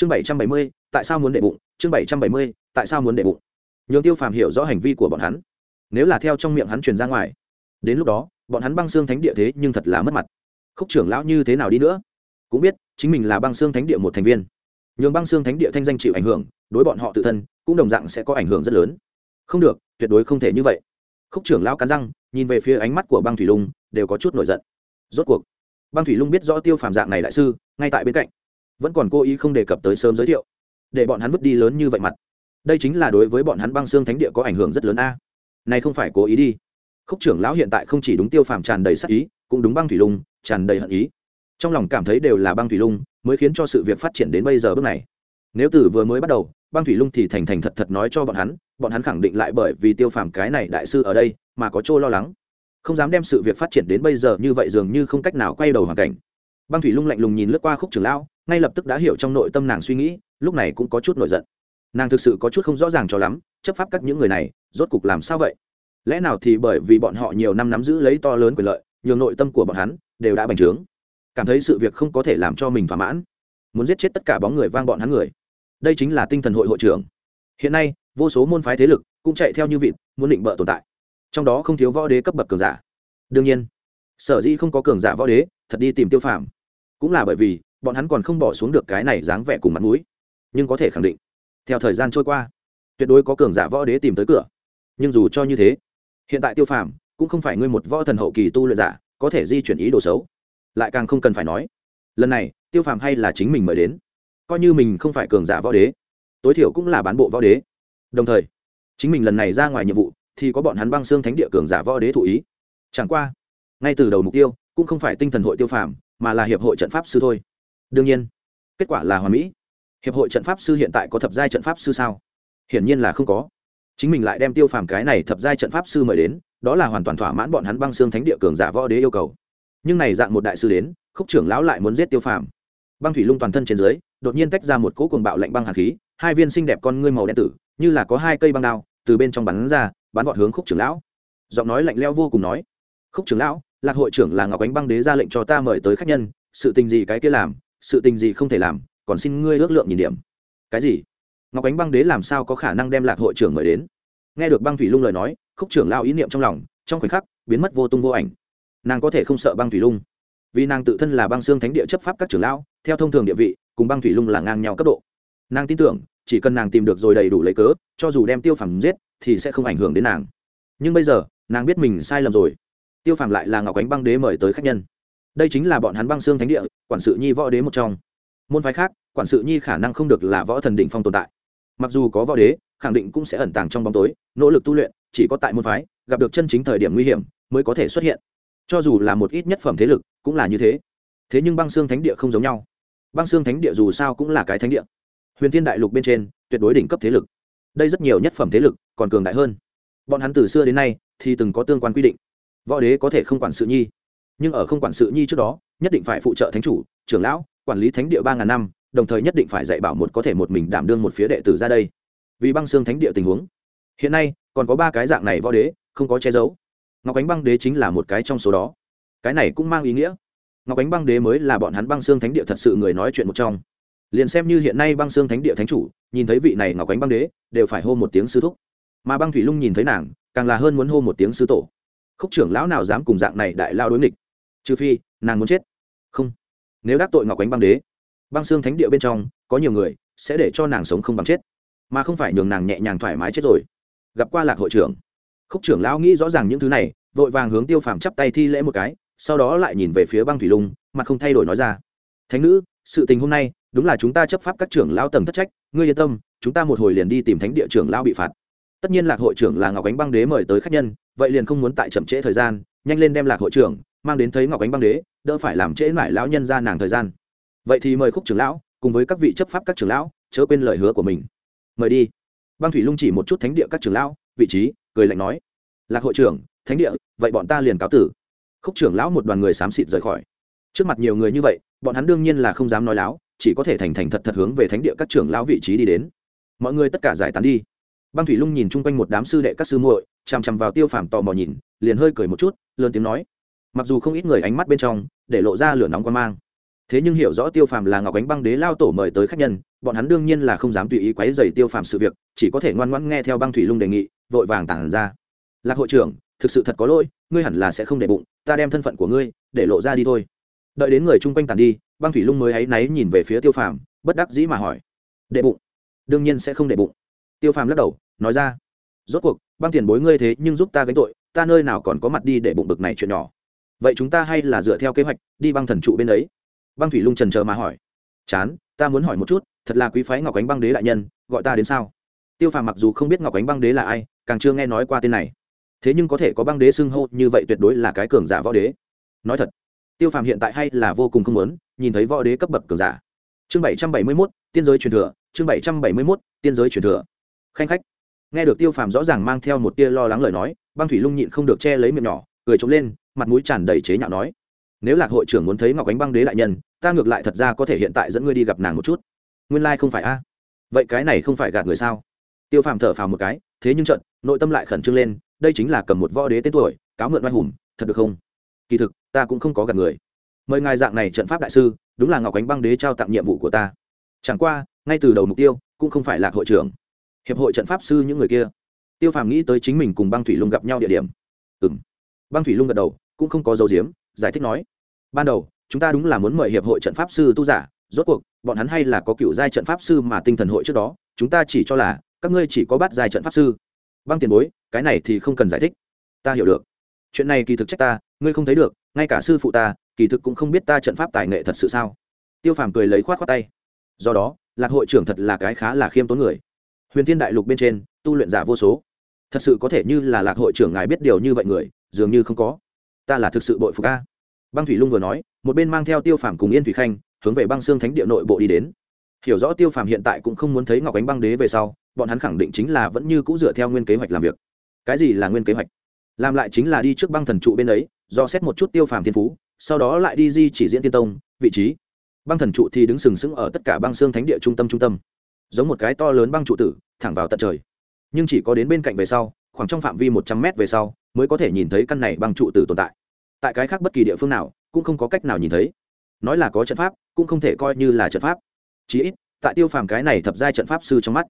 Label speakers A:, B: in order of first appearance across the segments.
A: chương bảy trăm bảy mươi, tại sao muốn đệ bụng? Chương bảy trăm bảy mươi, tại sao muốn đệ bụng? Nhường tiêu phàm hiểu rõ hành vi của bọn hắn. Nếu là theo trong miệng hắn truyền ra ngoài, đến lúc đó, bọn hắn băng xương thánh địa thế nhưng thật là mất mặt. Khúc trưởng lão như thế nào đi nữa? Cũng biết, chính mình là băng xương thánh địa một thành viên. Nhường băng xương thánh địa thanh danh chịu ảnh hưởng, đối bọn họ tự thân cũng đồng dạng sẽ có ảnh hưởng rất lớn. Không được, tuyệt đối không thể như vậy. Khúc trưởng lão cắn răng, nhìn về phía ánh mắt của băng thủy lung, đều có chút nổi giận. Rốt cuộc, băng thủy lung biết rõ tiêu phàm dạng này đại sư, ngay tại bên cạnh vẫn còn cố ý không đề cập tới sớm giới thiệu, để bọn hắn vứt đi lớn như vậy mặt. Đây chính là đối với bọn hắn băng xương thánh địa có ảnh hưởng rất lớn a. Này không phải cố ý đi. Khúc trưởng lão hiện tại không chỉ đúng tiêu phàm tràn đầy sắc ý, cũng đúng băng thủy lung, tràn đầy hận ý. Trong lòng cảm thấy đều là băng thủy lung mới khiến cho sự việc phát triển đến bây giờ bước này. Nếu từ vừa mới bắt đầu, băng thủy lung thì thành thành thật thật nói cho bọn hắn bọn hắn khẳng định lại bởi vì tiêu phàm cái này đại sư ở đây mà có chỗ lo lắng. Không dám đem sự việc phát triển đến bây giờ như vậy dường như không cách nào quay đầu hoàn cảnh. Băng thủy lung lạnh lùng nhìn lướt qua khúc trưởng lão ngay lập tức đã hiểu trong nội tâm nàng suy nghĩ, lúc này cũng có chút nổi giận. Nàng thực sự có chút không rõ ràng cho lắm, chấp pháp các những người này, rốt cục làm sao vậy? Lẽ nào thì bởi vì bọn họ nhiều năm nắm giữ lấy to lớn quyền lợi nhiều nội tâm của bọn hắn đều đã bành trướng? Cảm thấy sự việc không có thể làm cho mình thỏa mãn. Muốn giết chết tất cả bóng người vang bọn hắn người. Đây chính là tinh thần hội hội trưởng. Hiện nay, vô số môn phái thế lực cũng chạy theo như vịt, muốn định bợ tồn tại. Trong đó không thiếu võ đế cấp bậc cường giả. Đương nhiên, sở dĩ không có cường giả võ đế, thật đi tìm tiêu phàm. Cũng là bởi vì bọn hắn còn không bỏ xuống được cái này dáng vẻ cùng mặt mũi. Nhưng có thể khẳng định, theo thời gian trôi qua, tuyệt đối có cường giả võ đế tìm tới cửa. Nhưng dù cho như thế, hiện tại tiêu phàm cũng không phải ngươi một võ thần hậu kỳ tu luyện giả, có thể di chuyển ý đồ xấu. Lại càng không cần phải nói, lần này, tiêu phàm hay là chính mình mời đến. Coi như mình không phải cường giả võ đế, tối thiểu cũng là bán bộ võ đế. Đồng thời, chính mình lần này ra ngoài nhiệm vụ, thì có bọn hắn băng xương thánh địa cường giả võ đế thụ ý. Chẳng qua, ngay từ đầu mục tiêu, cũng không phải tinh thần hội tiêu phàm, mà là hiệp hội trận pháp sư thôi đương nhiên, kết quả là hoàn mỹ. Hiệp hội trận pháp sư hiện tại có thập giai trận pháp sư sao? Hiển nhiên là không có. Chính mình lại đem tiêu phàm cái này thập giai trận pháp sư mời đến, đó là hoàn toàn thỏa mãn bọn hắn băng xương thánh địa cường giả võ đế yêu cầu. Nhưng này dạng một đại sư đến, khúc trưởng lão lại muốn giết tiêu phàm. Băng thủy lung toàn thân trên dưới, đột nhiên tách ra một cỗ cuồng bạo lạnh băng hàn khí, hai viên xinh đẹp con ngươi màu đen tử, như là có hai cây băng đao, từ bên trong bắn ra, bắn vọt hướng khúc trưởng lão. Giọng nói lạnh leo vô cùng nói, khúc trưởng lão, lạc hội trưởng là ngọc ánh băng đế ra lệnh cho ta mời tới khách nhân, sự tình gì cái kia làm? Sự tình gì không thể làm, còn xin ngươi ước lượng nhìn điểm. Cái gì? Ngọc ánh băng đế làm sao có khả năng đem lạc hội trưởng mời đến? Nghe được băng thủy lung lời nói, khúc trưởng lao ý niệm trong lòng, trong khoảnh khắc, biến mất vô tung vô ảnh. Nàng có thể không sợ băng thủy lung, vì nàng tự thân là băng xương thánh địa chấp pháp các trưởng lão, theo thông thường địa vị, cùng băng thủy lung là ngang nhau cấp độ. Nàng tin tưởng, chỉ cần nàng tìm được rồi đầy đủ lấy cớ, cho dù đem tiêu phàm giết, thì sẽ không ảnh hưởng đến nàng. Nhưng bây giờ, nàng biết mình sai lầm rồi. Tiêu phàm lại là ngọc ánh băng đế mời tới khách nhân đây chính là bọn hắn băng xương thánh địa, quản sự nhi võ đế một trong. Môn phái khác, quản sự nhi khả năng không được là võ thần đỉnh phong tồn tại. Mặc dù có võ đế, khẳng định cũng sẽ ẩn tàng trong bóng tối, nỗ lực tu luyện, chỉ có tại môn phái, gặp được chân chính thời điểm nguy hiểm mới có thể xuất hiện. Cho dù là một ít nhất phẩm thế lực, cũng là như thế. Thế nhưng băng xương thánh địa không giống nhau. Băng xương thánh địa dù sao cũng là cái thánh địa. Huyền thiên đại lục bên trên, tuyệt đối đỉnh cấp thế lực. Đây rất nhiều nhất phẩm thế lực, còn cường đại hơn. Bọn hắn từ xưa đến nay, thì từng có tương quan quy định. Võ đế có thể không quản sự nhi nhưng ở không quản sự nhi trước đó, nhất định phải phụ trợ thánh chủ, trưởng lão, quản lý thánh địa ba ngàn năm, đồng thời nhất định phải dạy bảo một có thể một mình đảm đương một phía đệ tử ra đây. Vì băng xương thánh địa tình huống. Hiện nay, còn có ba cái dạng này võ đế, không có che giấu. Ngọc ánh băng đế chính là một cái trong số đó. Cái này cũng mang ý nghĩa. Ngọc ánh băng đế mới là bọn hắn băng xương thánh địa thật sự người nói chuyện một trong. Liền xem như hiện nay băng xương thánh địa thánh chủ, nhìn thấy vị này ngọc ánh băng đế, đều phải hô một tiếng sư thúc. Mà băng thủy lung nhìn thấy nàng, càng là hơn muốn hô một tiếng sư tổ. Khúc trưởng lão nào dám cùng dạng này đại lao đối nghịch trừ phi nàng muốn chết. Không. Nếu đắc tội ngọc ánh băng đế, băng xương thánh địa bên trong, có nhiều người sẽ để cho nàng sống không bằng chết, mà không phải nhường nàng nhẹ nhàng thoải mái chết rồi. Gặp qua lạc hội trưởng. Khúc trưởng lão nghĩ rõ ràng những thứ này, vội vàng hướng tiêu phàm chắp tay thi lễ một cái, sau đó lại nhìn về phía băng thủy lung mà không thay đổi nói ra. Thánh nữ, sự tình hôm nay, đúng là chúng ta chấp pháp các trưởng lão tầng thất trách, ngươi yên tâm, chúng ta một hồi liền đi tìm thánh địa trưởng lão bị phạt. Tất nhiên lạc hội trưởng là ngọc ánh băng đế mời tới khách nhân, vậy liền không muốn tại chậm trễ thời gian, nhanh lên đem lạc hội trưởng mang đến thấy ngọc ánh băng đế, đỡ phải làm trễ mãi lão nhân ra nàng thời gian. Vậy thì mời khúc trưởng lão, cùng với các vị chấp pháp các trưởng lão, chớ quên lời hứa của mình. Mời đi. Băng thủy lung chỉ một chút thánh địa các trưởng lão, vị trí, cười lạnh nói. Lạc hội trưởng, thánh địa, vậy bọn ta liền cáo tử. Khúc trưởng lão một đoàn người xám xịt rời khỏi. Trước mặt nhiều người như vậy, bọn hắn đương nhiên là không dám nói láo, chỉ có thể thành thành thật thật hướng về thánh địa các trưởng lão vị trí đi đến. Mọi người tất cả giải tán đi. Băng thủy lung nhìn chung quanh một đám sư đệ các sư muội, chằm chằm vào tiêu phàm tò mò nhìn, liền hơi cười một chút, lớn tiếng nói mặc dù không ít người ánh mắt bên trong để lộ ra lửa nóng quan mang, thế nhưng hiểu rõ tiêu phàm là ngọc ánh băng đế lao tổ mời tới khách nhân, bọn hắn đương nhiên là không dám tùy ý quấy dày tiêu phàm sự việc, chỉ có thể ngoan ngoãn nghe theo băng thủy lung đề nghị, vội vàng tản ra. Lạc hội trưởng, thực sự thật có lỗi, ngươi hẳn là sẽ không để bụng, ta đem thân phận của ngươi để lộ ra đi thôi. Đợi đến người chung quanh tàn đi, băng thủy lung mới áy náy nhìn về phía tiêu phàm, bất đắc dĩ mà hỏi đệ bụng? Đương nhiên sẽ không đệ bụng. Tiêu phàm lắc đầu, nói ra, rốt cuộc, băng tiền bối ngươi thế nhưng giúp ta gánh tội, ta nơi nào còn có mặt đi để bụng bực này chuyện nhỏ vậy chúng ta hay là dựa theo kế hoạch đi băng thần trụ bên ấy băng thủy lung trần chờ mà hỏi chán ta muốn hỏi một chút thật là quý phái ngọc ánh băng đế đại nhân gọi ta đến sao tiêu phàm mặc dù không biết ngọc ánh băng đế là ai càng chưa nghe nói qua tên này thế nhưng có thể có băng đế xưng hô như vậy tuyệt đối là cái cường giả võ đế nói thật tiêu phàm hiện tại hay là vô cùng không muốn nhìn thấy võ đế cấp bậc cường giả chương bảy trăm bảy mươi mốt tiên giới truyền thừa chương bảy trăm bảy mươi mốt tiên giới truyền thừa khanh khách nghe được tiêu phàm rõ ràng mang theo một tia lo lắng lời nói băng thủy lung nhịn không được che lấy miệng nhỏ cười trống lên mặt mũi tràn đầy chế nhạo nói, nếu lạc hội trưởng muốn thấy ngọc ánh băng đế đại nhân, ta ngược lại thật ra có thể hiện tại dẫn ngươi đi gặp nàng một chút. Nguyên lai、like、không phải a. Vậy cái này không phải gạt người sao? Tiêu phàm thở phào một cái, thế nhưng trận nội tâm lại khẩn trương lên, đây chính là cầm một võ đế tên tuổi, cáo mượn oai hùng, thật được không? Kỳ thực, ta cũng không có gạt người. Mời ngài dạng này trận pháp đại sư, đúng là ngọc ánh băng đế trao tặng nhiệm vụ của ta. Chẳng qua, ngay từ đầu mục tiêu, cũng không phải là hội trưởng. Hiệp hội trận pháp sư những người kia. Tiêu phàm nghĩ tới chính mình cùng băng thủy lung gặp nhau địa điểm. Ừ m băng thủy lung gật đầu cũng không có dấu diếm, giải thích nói, ban đầu, chúng ta đúng là muốn mời hiệp hội trận pháp sư tu giả, rốt cuộc, bọn hắn hay là có cựu giai trận pháp sư mà tinh thần hội trước đó, chúng ta chỉ cho là, các ngươi chỉ có bắt giai trận pháp sư. Băng tiền bối, cái này thì không cần giải thích. Ta hiểu được. Chuyện này kỳ thực trách ta, ngươi không thấy được, ngay cả sư phụ ta, kỳ thực cũng không biết ta trận pháp tài nghệ thật sự sao. Tiêu phàm cười lấy khoát khoát tay. Do đó, lạc hội trưởng thật là cái khá là khiêm tốn người. Huyền thiên đại lục bên trên, tu luyện giả vô số. Thật sự có thể như là lạc hội trưởng ngài biết điều như vậy người, dường như không có ta là thực sự bội phục a. Băng thủy lung vừa nói, một bên mang theo tiêu phàm cùng yên thủy khanh, hướng về băng xương thánh địa nội bộ đi đến. Hiểu rõ tiêu phàm hiện tại cũng không muốn thấy ngọc ánh băng đế về sau, bọn hắn khẳng định chính là vẫn như c ũ dựa theo nguyên kế hoạch làm việc. Cái gì là nguyên kế hoạch? Làm lại chính là đi trước băng thần trụ bên ấy, do xét một chút tiêu phàm thiên phú, sau đó lại đi di chỉ diễn tiên tông, vị trí. Băng thần trụ thì đứng sừng sững ở tất cả băng xương thánh địa trung tâm trung tâm. Giống một cái to lớn băng trụ tử, thẳng vào tận trời. Nhưng chỉ có đến bên cạnh về sau khoảng trong phạm vi một trăm mét về sau, mới có thể nhìn thấy căn này băng trụ tử tồn tại. Tại cái khác bất kỳ địa phương nào, cũng không có cách nào nhìn thấy. Nói là có trận pháp, cũng không thể coi như là trận pháp. Chí ít, tại tiêu phàm cái này thập giai trận pháp sư trong mắt,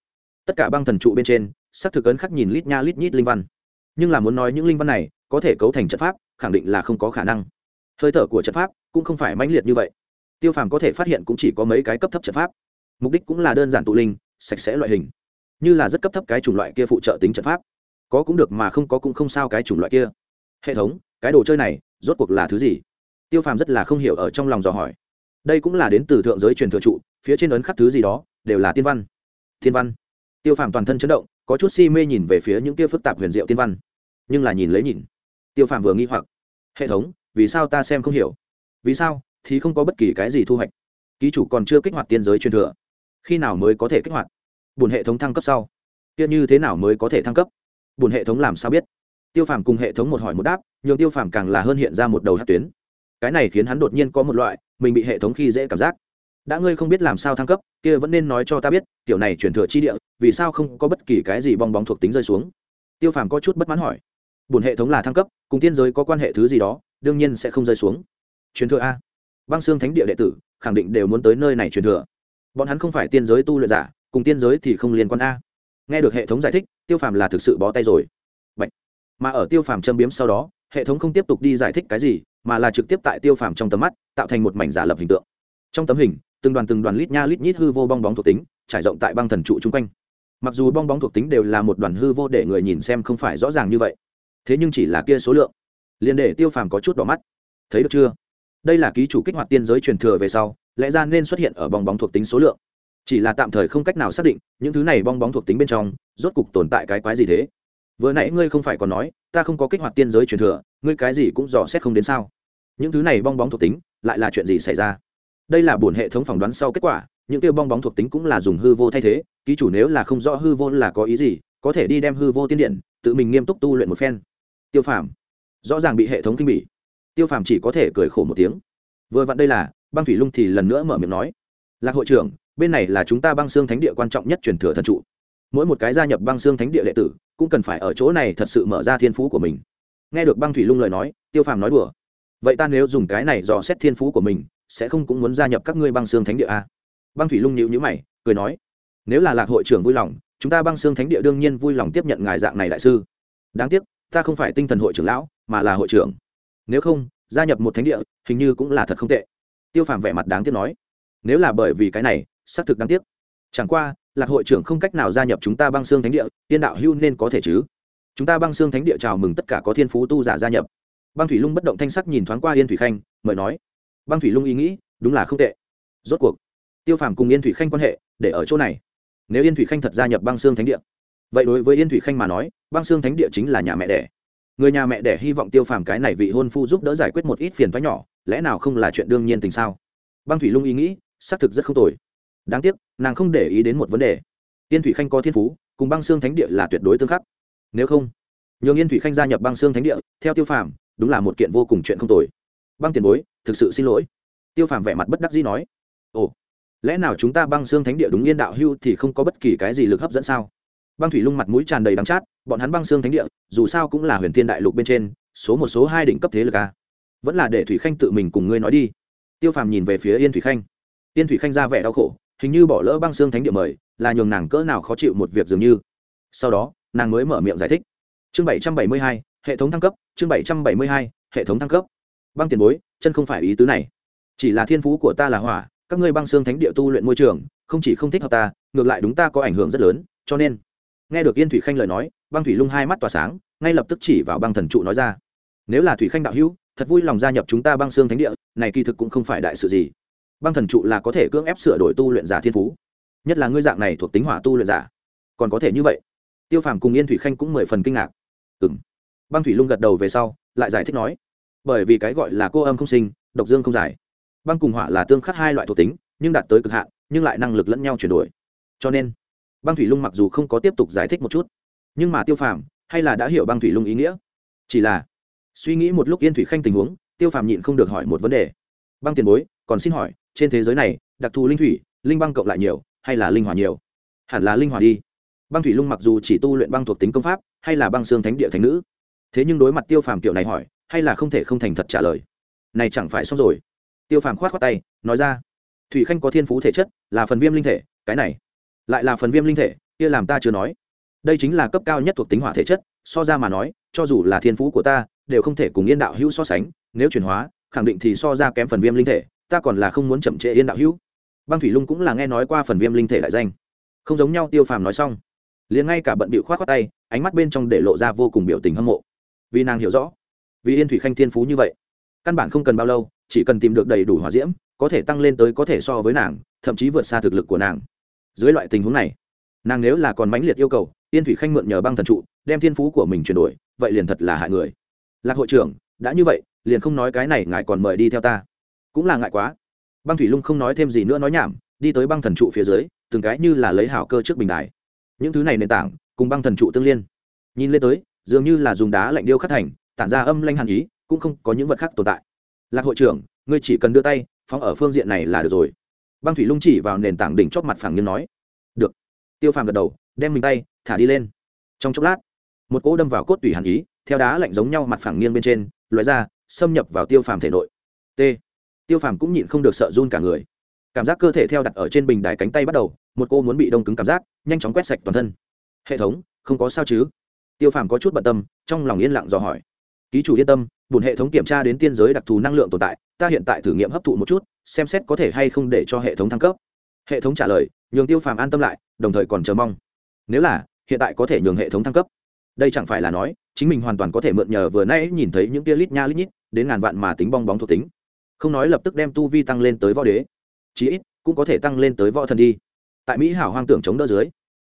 A: tất cả băng thần trụ bên trên sắc thực ấn khắc nhìn lít nha lít nhít linh văn. Nhưng là muốn nói những linh văn này, có thể cấu thành trận pháp, khẳng định là không có khả năng. Hơi thở của trận pháp cũng không phải mãnh liệt như vậy. Tiêu phàm có thể phát hiện cũng chỉ có mấy cái cấp thấp trận pháp. Mục đích cũng là đơn giản tụ linh, sạch sẽ loại hình. Như là rất cấp thấp cái chủng loại kia phụ trợ tính trận pháp có cũng được mà không có cũng không sao cái chủng loại kia. Hệ thống, cái đồ chơi này, rốt cuộc là thứ gì? Tiêu phàm rất là không hiểu ở trong lòng dò hỏi. Đây cũng là đến từ thượng giới truyền thừa trụ, phía trên ấn khắc thứ gì đó, đều là tiên văn. Tiên văn. Tiêu phàm toàn thân chấn động, có chút si mê nhìn về phía những kia phức tạp huyền diệu tiên văn. Nhưng là nhìn lấy nhìn. Tiêu phàm vừa nghi hoặc. Hệ thống, vì sao ta xem không hiểu? Vì sao, thì không có bất kỳ cái gì thu hoạch. Ký chủ còn chưa kích hoạt tiên giới truyền thừa. Khi nào mới có thể kích hoạt? Bùn hệ thống thăng cấp sau. Kia như thế nào mới có thể thăng cấp? Buồn hệ thống làm sao biết? Tiêu phàm cùng hệ thống một hỏi một đáp, nhường tiêu phàm càng là hơn hiện ra một đầu hát tuyến. Cái này khiến hắn đột nhiên có một loại, mình bị hệ thống khi dễ cảm giác. Đã ngươi không biết làm sao thăng cấp, kia vẫn nên nói cho ta biết, kiểu này chuyển thừa chi địa, vì sao không có bất kỳ cái gì bong bóng thuộc tính rơi xuống? Tiêu phàm có chút bất mãn hỏi. Bùn hệ thống là thăng cấp, cùng tiên giới có quan hệ thứ gì đó, đương nhiên sẽ không rơi xuống. Truyền thừa a. Băng xương thánh địa đệ tử, khẳng định đều muốn tới nơi này truyền thừa. Bọn hắn không phải tiên giới tu luyện giả, cùng tiên giới thì không liên quan a nghe được hệ thống giải thích, tiêu phàm là thực sự bó tay rồi. Bạch. mà ở tiêu phàm châm biếm sau đó, hệ thống không tiếp tục đi giải thích cái gì, mà là trực tiếp tại tiêu phàm trong tầm mắt, tạo thành một mảnh giả lập hình tượng. Trong tấm hình, từng đoàn từng đoàn lít nha lít nhít hư vô bong bóng thuộc tính, trải rộng tại băng thần trụ chung quanh. Mặc dù bong bóng thuộc tính đều là một đoàn hư vô để người nhìn xem không phải rõ ràng như vậy, thế nhưng chỉ là kia số lượng. Liền để tiêu phàm có chút đỏ mắt. Thấy được chưa? Đây là ký chủ kích hoạt tiên giới truyền thừa về sau, lẽ ra nên xuất hiện ở bong bóng thuộc tính số lượng chỉ là tạm thời không cách nào xác định, những thứ này bong bóng thuộc tính bên trong, rốt cục tồn tại cái quái gì thế? Vừa nãy ngươi không phải còn nói, ta không có kích hoạt tiên giới truyền thừa, ngươi cái gì cũng dò xét không đến sao? Những thứ này bong bóng thuộc tính, lại là chuyện gì xảy ra? Đây là buồn hệ thống phỏng đoán sau kết quả, những tiêu bong bóng thuộc tính cũng là dùng hư vô thay thế, ký chủ nếu là không rõ hư vô là có ý gì, có thể đi đem hư vô tiên điện, tự mình nghiêm túc tu luyện một phen. Tiêu phàm, rõ ràng bị hệ thống kinh bỉ. Tiêu phàm chỉ có thể cười khổ một tiếng. Vừa vặn đây là, băng thủy lung thì lần nữa mở miệng nói. Lạc hội trưởng bên này là chúng ta băng xương thánh địa quan trọng nhất truyền thừa thần trụ. Mỗi một cái gia nhập băng xương thánh địa đệ tử cũng cần phải ở chỗ này thật sự mở ra thiên phú của mình. Nghe được băng thủy lung lời nói, tiêu phàm nói đùa. Vậy ta nếu dùng cái này dò xét thiên phú của mình, sẽ không cũng muốn gia nhập các ngươi băng xương thánh địa à? băng thủy lung nhịu nhữ mày, cười nói. Nếu là lạc hội trưởng vui lòng, chúng ta băng xương thánh địa đương nhiên vui lòng tiếp nhận ngài dạng này đại sư. Đáng tiếc, ta không phải tinh thần hội trưởng lão, mà là hội trưởng. Nếu không, gia nhập một thánh địa hình như cũng là thật không tệ. Tiêu phàm vẻ mặt đáng tiếc nói. Nếu là bởi vì cái này xác thực đáng tiếc. Chẳng qua, lạc hội trưởng không cách nào gia nhập chúng ta băng xương thánh địa, tiên đạo hưu nên có thể chứ? Chúng ta băng xương thánh địa chào mừng tất cả có thiên phú tu giả gia nhập. Băng thủy lung bất động thanh sắc nhìn thoáng qua yên thủy khanh, mời nói. Băng thủy lung ý nghĩ, đúng là không tệ. Rốt cuộc, tiêu phàm cùng yên thủy khanh quan hệ để ở chỗ này. Nếu yên thủy khanh thật gia nhập băng xương thánh địa, vậy đối với yên thủy khanh mà nói, băng xương thánh địa chính là nhà mẹ đẻ. Người nhà mẹ đẻ hy vọng tiêu phàm cái này vị hôn phu giúp đỡ giải quyết một ít phiền thoái nhỏ, lẽ nào không là chuyện đương nhiên tình sao? Băng thủy lung ý nghĩ, xác thực rất không tồi đáng tiếc, nàng không để ý đến một vấn đề. Yên thủy khanh có thiên phú, cùng băng xương thánh địa là tuyệt đối tương khắc. Nếu không, nhường yên thủy khanh gia nhập băng xương thánh địa, theo tiêu phàm, đúng là một kiện vô cùng chuyện không tồi. Băng tiền bối, thực sự xin lỗi. Tiêu phàm vẻ mặt bất đắc dĩ nói. Ồ, lẽ nào chúng ta băng xương thánh địa đúng yên đạo hưu thì không có bất kỳ cái gì lực hấp dẫn sao? Băng thủy lung mặt mũi tràn đầy đắng chát, bọn hắn băng xương thánh địa, dù sao cũng là huyền thiên đại lục bên trên, số một số hai đỉnh cấp thế lực a vẫn là để thủy khanh tự mình cùng ngươi nói đi. Tiêu phàm nhìn về phía yên thủy khanh. Yên thủy khanh ra vẻ đau khổ hình như bỏ lỡ băng xương thánh địa mời, là nhường nàng cỡ nào khó chịu một việc dường như. Sau đó, nàng mới mở miệng giải thích. Chương bảy trăm bảy mươi hai, hệ thống thăng cấp, chương bảy trăm bảy mươi hai, hệ thống thăng cấp. Băng tiền bối, chân không phải ý tứ này. Chỉ là thiên phú của ta là hỏa, các ngươi băng xương thánh địa tu luyện môi trường, không chỉ không thích hợp ta, ngược lại đúng ta có ảnh hưởng rất lớn, cho nên, nghe được yên thủy khanh lời nói, băng thủy lung hai mắt tỏa sáng, ngay lập tức chỉ vào băng thần trụ nói ra. Nếu là thủy khanh đạo hữu, thật vui lòng gia nhập chúng ta băng xương thánh địa, này kỳ thực cũng không phải đại sự gì băng thần trụ là có thể cưỡng ép sửa đổi tu luyện giả thiên phú. Nhất là ngươi dạng này thuộc tính hỏa tu luyện giả. Còn có thể như vậy. Tiêu phàm cùng yên thủy khanh cũng mười phần kinh ngạc. Ừ m băng thủy lung gật đầu về sau, lại giải thích nói, bởi vì cái gọi là cô âm không sinh, độc dương không giải. Băng cùng hỏa là tương khắc hai loại thuộc tính, nhưng đạt tới cực hạn, nhưng lại năng lực lẫn nhau chuyển đổi. Cho nên, băng thủy lung mặc dù không có tiếp tục giải thích một chút, nhưng mà tiêu phàm hay là đã hiểu băng thủy lung ý nghĩa. Chỉ là, suy nghĩ một lúc yên thủy khanh tình huống, tiêu phàm nhịn không được hỏi một vấn đề. Băng tiền bối, còn xin hỏi trên thế giới này, đặc thù linh thủy, linh băng cộng lại nhiều, hay là linh hỏa nhiều? Hẳn là linh hỏa đi. Băng thủy lung mặc dù chỉ tu luyện băng thuộc tính công pháp, hay là băng xương thánh địa thánh nữ. Thế nhưng đối mặt tiêu phàm kiểu này hỏi, hay là không thể không thành thật trả lời? Này chẳng phải xong rồi. Tiêu phàm khoát khoát tay, nói ra. Thủy khanh có thiên phú thể chất, là phần viêm linh thể, cái này. Lại là phần viêm linh thể, kia làm ta chưa nói. Đây chính là cấp cao nhất thuộc tính hỏa thể chất, so ra mà nói, cho dù là thiên phú của ta, đều không thể cùng yên đạo hữu so sánh, nếu chuyển hóa, khẳng định thì so ra kém phần viêm linh thể ta còn là không muốn chậm trễ yên đạo hữu. Băng thủy lung cũng là nghe nói qua phần viêm linh thể đại danh. Không giống nhau tiêu phàm nói xong, liền ngay cả bận bịu khoát khoát tay, ánh mắt bên trong để lộ ra vô cùng biểu tình hâm mộ. Vì nàng hiểu rõ, vì yên thủy khanh thiên phú như vậy, căn bản không cần bao lâu, chỉ cần tìm được đầy đủ hỏa diễm, có thể tăng lên tới có thể so với nàng, thậm chí vượt xa thực lực của nàng. Dưới loại tình huống này, nàng nếu là còn mãnh liệt yêu cầu, yên thủy khanh mượn nhờ băng thần trụ, đem thiên phú của mình chuyển đổi, vậy liền thật là hại người. Lạc hội trưởng, đã như vậy, liền không nói cái này, ngài còn mời đi theo ta cũng là ngại quá. Băng thủy lung không nói thêm gì nữa nói nhảm, đi tới băng thần trụ phía dưới, từng cái như là lấy hảo cơ trước bình đài. Những thứ này nền tảng, cùng băng thần trụ tương liên. Nhìn lên tới, dường như là dùng đá lạnh điêu khắc thành, tản ra âm lanh hàn ý, cũng không có những vật khác tồn tại. Lạc hội trưởng, ngươi chỉ cần đưa tay, phóng ở phương diện này là được rồi. Băng thủy lung chỉ vào nền tảng đỉnh chóp mặt phẳng như nói, được. Tiêu phàm gật đầu, đem mình tay thả đi lên. Trong chốc lát, một cỗ đâm vào cốt tủy hàn ý, theo đá lạnh giống nhau mặt phẳng nghiêng bên trên, loại ra, xâm nhập vào tiêu phàm thể nội. T tiêu phàm cũng nhịn không được sợ run cả người. Cảm giác cơ thể theo đặt ở trên bình đài cánh tay bắt đầu, một cô muốn bị đông cứng cảm giác, nhanh chóng quét sạch toàn thân. Hệ thống, không có sao chứ? Tiêu phàm có chút bận tâm, trong lòng yên lặng dò hỏi. Ký chủ yên tâm bùn hệ thống kiểm tra đến tiên giới đặc thù năng lượng tồn tại, ta hiện tại thử nghiệm hấp thụ một chút, xem xét có thể hay không để cho hệ thống thăng cấp. Hệ thống trả lời, nhường tiêu phàm an tâm lại, đồng thời còn chờ mong. Nếu là, hiện tại có thể nhường hệ thống thăng cấp. Đây chẳng phải là nói, chính mình hoàn toàn có thể mượn nhờ vừa nay nhìn thấy những tia lít nha lít nhít, đến ngàn vạn mà tính bong bóng thuộc tính không nói lập tức đem tu vi tăng lên tới võ đế, chí ít cũng có thể tăng lên tới võ thần đi. Tại mỹ hảo hoang tưởng chống đỡ dưới,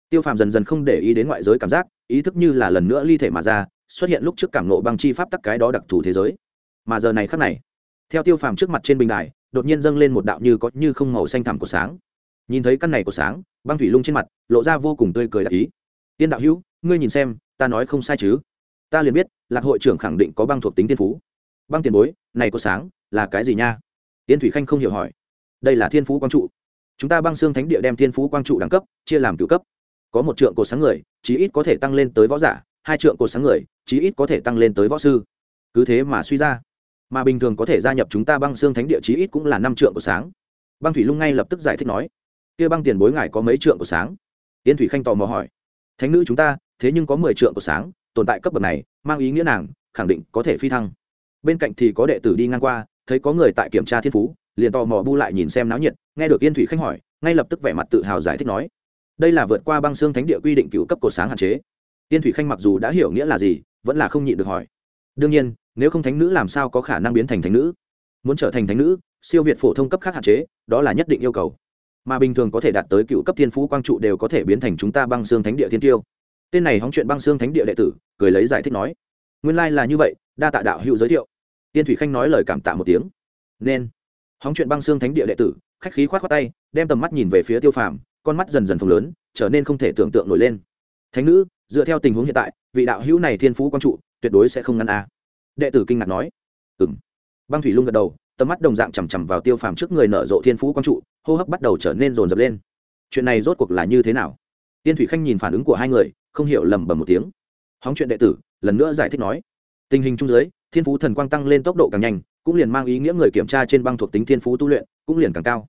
A: tiêu phàm dần dần không để ý đến ngoại giới cảm giác, ý thức như là lần nữa ly thể mà ra, xuất hiện lúc trước cảm nộ băng chi pháp tắc cái đó đặc thù thế giới. Mà giờ này khác này, theo tiêu phàm trước mặt trên bình đài, đột nhiên dâng lên một đạo như có như không màu xanh thẳm của sáng. Nhìn thấy căn này của sáng, băng thủy lung trên mặt, lộ ra vô cùng tươi cười đại ý. Tiên đạo hữu, ngươi nhìn xem, ta nói không sai chứ? Ta liền biết, lạc hội trưởng khẳng định có băng thuộc tính tiên phú. Băng tiền bối, này có sáng là cái gì nha? Tiên thủy khanh không hiểu hỏi. Đây là thiên phú quang trụ. Chúng ta băng xương thánh địa đem thiên phú quang trụ đẳng cấp, chia làm cựu cấp. Có một trượng cột sáng người, chí ít có thể tăng lên tới võ giả, hai trượng cột sáng người, chí ít có thể tăng lên tới võ sư. Cứ thế mà suy ra. Mà bình thường có thể gia nhập chúng ta băng xương thánh địa chí ít cũng là năm trượng của sáng. Băng thủy lung ngay lập tức giải thích nói, kia băng tiền bối ngài có mấy trượng của sáng? Yên thủy khanh tò mò hỏi. Thánh nữ chúng ta, thế nhưng có mười trượng của sáng, tồn tại cấp bậc này, mang ý nghĩa nàng khẳng định có thể phi thăng. Bên cạnh thì có đệ tử đi ngang qua thấy có người tại kiểm tra thiên phú, liền tò mò bu lại nhìn xem náo nhiệt, nghe được yên thủy khanh hỏi, ngay lập tức vẻ mặt tự hào giải thích nói, đây là vượt qua băng xương thánh địa quy định cựu cấp cột sáng hạn chế. Yên thủy khanh mặc dù đã hiểu nghĩa là gì, vẫn là không nhịn được hỏi. Đương nhiên, nếu không thánh nữ làm sao có khả năng biến thành thánh nữ? Muốn trở thành thánh nữ, siêu việt phổ thông cấp khác hạn chế, đó là nhất định yêu cầu. Mà bình thường có thể đạt tới cựu cấp thiên phú quang trụ đều có thể biến thành chúng ta băng xương thánh địa thiên tiêu. Tên này hóng chuyện băng xương thánh địa đệ tử, cười lấy giải thích nói. Nguyên lai、like、là như vậy, đa tạ đạo hữu giới thiệu tiên thủy khanh nói lời cảm tạ một tiếng. Nên. Hóng chuyện băng xương thánh địa đệ tử, khách khí k h o á t khoác tay, đem tầm mắt nhìn về phía tiêu phàm, con mắt dần dần phồng lớn, trở nên không thể tưởng tượng nổi lên. Thánh nữ, dựa theo tình huống hiện tại, vị đạo hữu này thiên phú quang trụ, tuyệt đối sẽ không ngăn a. Đệ tử kinh ngạc nói. Ừng băng thủy lung gật đầu, tầm mắt đồng dạng chằm chằm vào tiêu phàm trước người nở rộ thiên phú quang trụ, hô hấp bắt đầu trở nên rồn rập lên. Chuyện này rốt cuộc là như thế nào? Tiên thủy khanh nhìn phản ứng của hai người, không hiểu lầm bầm một tiếng. Hóng chuyện đệ tử, lần nữa giải thích nói tình hình trung giới thiên phú thần quang tăng lên tốc độ càng nhanh, cũng liền mang ý nghĩa người kiểm tra trên băng thuộc tính thiên phú tu luyện cũng liền càng cao.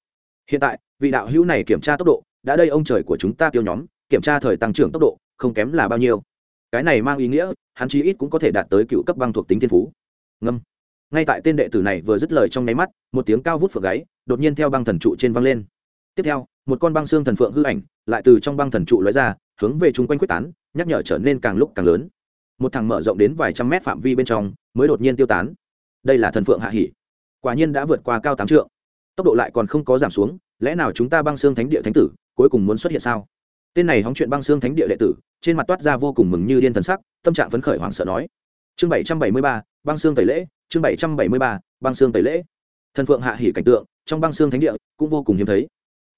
A: Hiện tại, vị đạo hữu này kiểm tra tốc độ, đã đây ông trời của chúng ta tiêu nhóm, kiểm tra thời tăng trưởng tốc độ, không kém là bao nhiêu. Cái này mang ý nghĩa, hắn chí ít cũng có thể đạt tới cựu cấp băng thuộc tính thiên phú. Ngâm. Ngay tại tên đệ tử này vừa dứt lời trong nháy mắt, một tiếng cao vút phượng gáy, đột nhiên theo băng thần trụ trên văng lên. Tiếp theo, một con băng xương thần phượng hư ảnh, lại từ trong băng thần trụ lóe ra, hướng về chung quanh quyết tán, nhắc nhở trở nên càng lúc càng lớn một thằng mở rộng đến vài trăm mét phạm vi bên trong mới đột nhiên tiêu tán. Đây là thần phượng hạ hỉ, quả nhiên đã vượt qua cao tám trượng. Tốc độ lại còn không có giảm xuống lẽ nào chúng ta băng xương thánh địa thánh tử cuối cùng muốn xuất hiện sao? Tên này hóng chuyện băng xương thánh địa đệ tử trên mặt toát ra vô cùng mừng như điên thần sắc tâm trạng phấn khởi hoảng sợ nói. Chương bảy trăm bảy mươi ba băng xương tẩy lễ chương bảy trăm bảy mươi ba băng xương tẩy lễ. Thần phượng hạ hỉ cảnh tượng trong băng xương thánh địa cũng vô cùng hiếm thấy.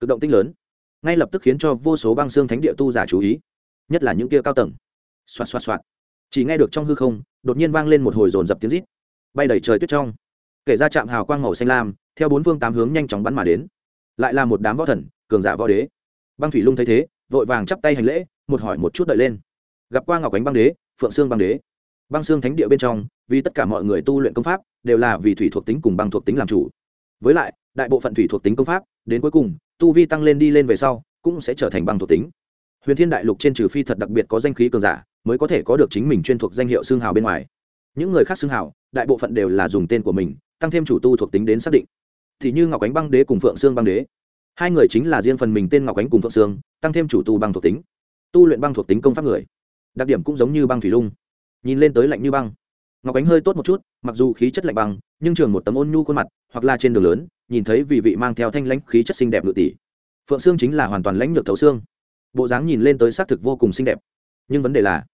A: Cực động tinh lớn. Ngay lập tức khiến cho vô số băng xương thánh địa tu giả chú ý. Nhất là những kia cao tầng. Xoạt xoạt xoạt chỉ nghe được trong hư không, đột nhiên vang lên một hồi rồn dập tiếng rít. Bay đầy trời tuyết trong. Kể ra chạm hào quang màu xanh lam, theo bốn phương tám hướng nhanh chóng bắn mà đến. Lại là một đám võ thần, cường giả võ đế. Băng thủy lung thấy thế, vội vàng chắp tay hành lễ, một hỏi một chút đợi lên. Gặp qua ngọc ánh băng đế, phượng sương băng đế. Băng xương thánh địa bên trong, vì tất cả mọi người tu luyện công pháp, đều là vì thủy thuộc tính cùng băng thuộc tính làm chủ. Với lại, đại bộ phận thủy thuộc tính công pháp, đến cuối cùng, tu vi tăng lên đi lên về sau, cũng sẽ trở thành băng thuộc tính huyền thiên đại lục trên trừ phi thật đặc biệt có danh khí cường giả, mới có thể có được chính mình chuyên thuộc danh hiệu xương hào bên ngoài. Những người khác xương hào, đại bộ phận đều là dùng tên của mình, tăng thêm chủ tu thuộc tính đến xác định. Thì như ngọc ánh băng đế cùng phượng sương băng đế. Hai người chính là riêng phần mình tên ngọc ánh cùng phượng sương, tăng thêm chủ tu băng thuộc tính. Tu luyện băng thuộc tính công pháp người. Đặc điểm cũng giống như băng thủy lung. Nhìn lên tới lạnh như băng. Ngọc ánh hơi tốt một chút, mặc dù khí chất lạnh băng, nhưng trường một tấm ôn nhu khuôn mặt, hoặc là trên đường lớn, nhìn thấy vị vị mang theo thanh lãnh khí chất xinh đẹp ngự tỷ. Phượng sương chính là hoàn toàn lãnh nhược thấu xương bộ dáng nhìn lên tới xác thực vô cùng xinh đẹp. Nhưng vấn đề là,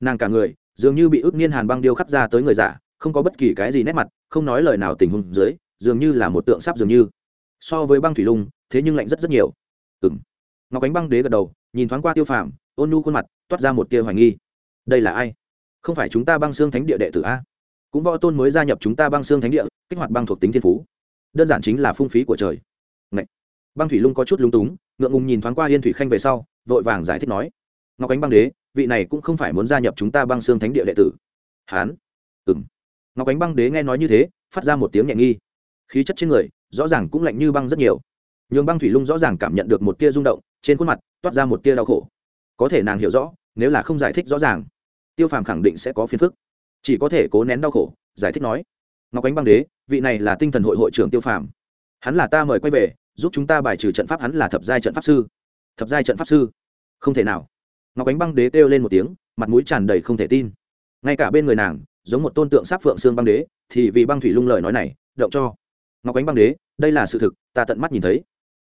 A: nàng cả người dường như bị ước niên hàn băng điêu khắc ra tới người giả, không có bất kỳ cái gì nét mặt, không nói lời nào tình huống dưới, dường như là một tượng sắp dường như. So với băng thủy lung, thế nhưng lạnh rất rất nhiều. Ừ m ngọc ánh băng đế gật đầu, nhìn thoáng qua tiêu phàm, ôn nhu khuôn mặt, toát ra một tia hoài nghi. Đây là ai? Không phải chúng ta băng xương thánh địa đệ tử a? Cũng võ tôn mới gia nhập chúng ta băng xương thánh địa, kích hoạt băng thuộc tính thiên phú. Đơn giản chính là phung phí của trời. Ngậy băng thủy lung có chút lung túng, ngượng ngùng nhìn thoáng qua yên thủy khanh về sau, vội vàng giải thích nói, ngọc ánh băng đế, vị này cũng không phải muốn gia nhập chúng ta băng xương thánh địa đệ tử. Hán? Ừng ngọc ánh băng đế nghe nói như thế, phát ra một tiếng nhẹ nghi. Khí chất trên người, rõ ràng cũng lạnh như băng rất nhiều. Nhường băng thủy lung rõ ràng cảm nhận được một tia rung động, trên khuôn mặt toát ra một tia đau khổ. Có thể nàng hiểu rõ, nếu là không giải thích rõ ràng, tiêu phàm khẳng định sẽ có phiền phức. Chỉ có thể cố nén đau khổ, giải thích nói, ngọc ánh băng đế, vị này là tinh thần hội hội trưởng tiêu phàm. Hắn là ta mời quay về giúp chúng ta bài trừ trận pháp hắn là thập giai trận pháp sư. Thập giai trận pháp sư? Không thể nào. Ngọc ánh băng đế kêu lên một tiếng, mặt mũi tràn đầy không thể tin. Ngay cả bên người nàng, giống một tôn tượng sáp phượng xương băng đế, thì vì băng thủy lung lời nói này, động cho. Ngọc ánh băng đế, đây là sự thực, ta tận mắt nhìn thấy.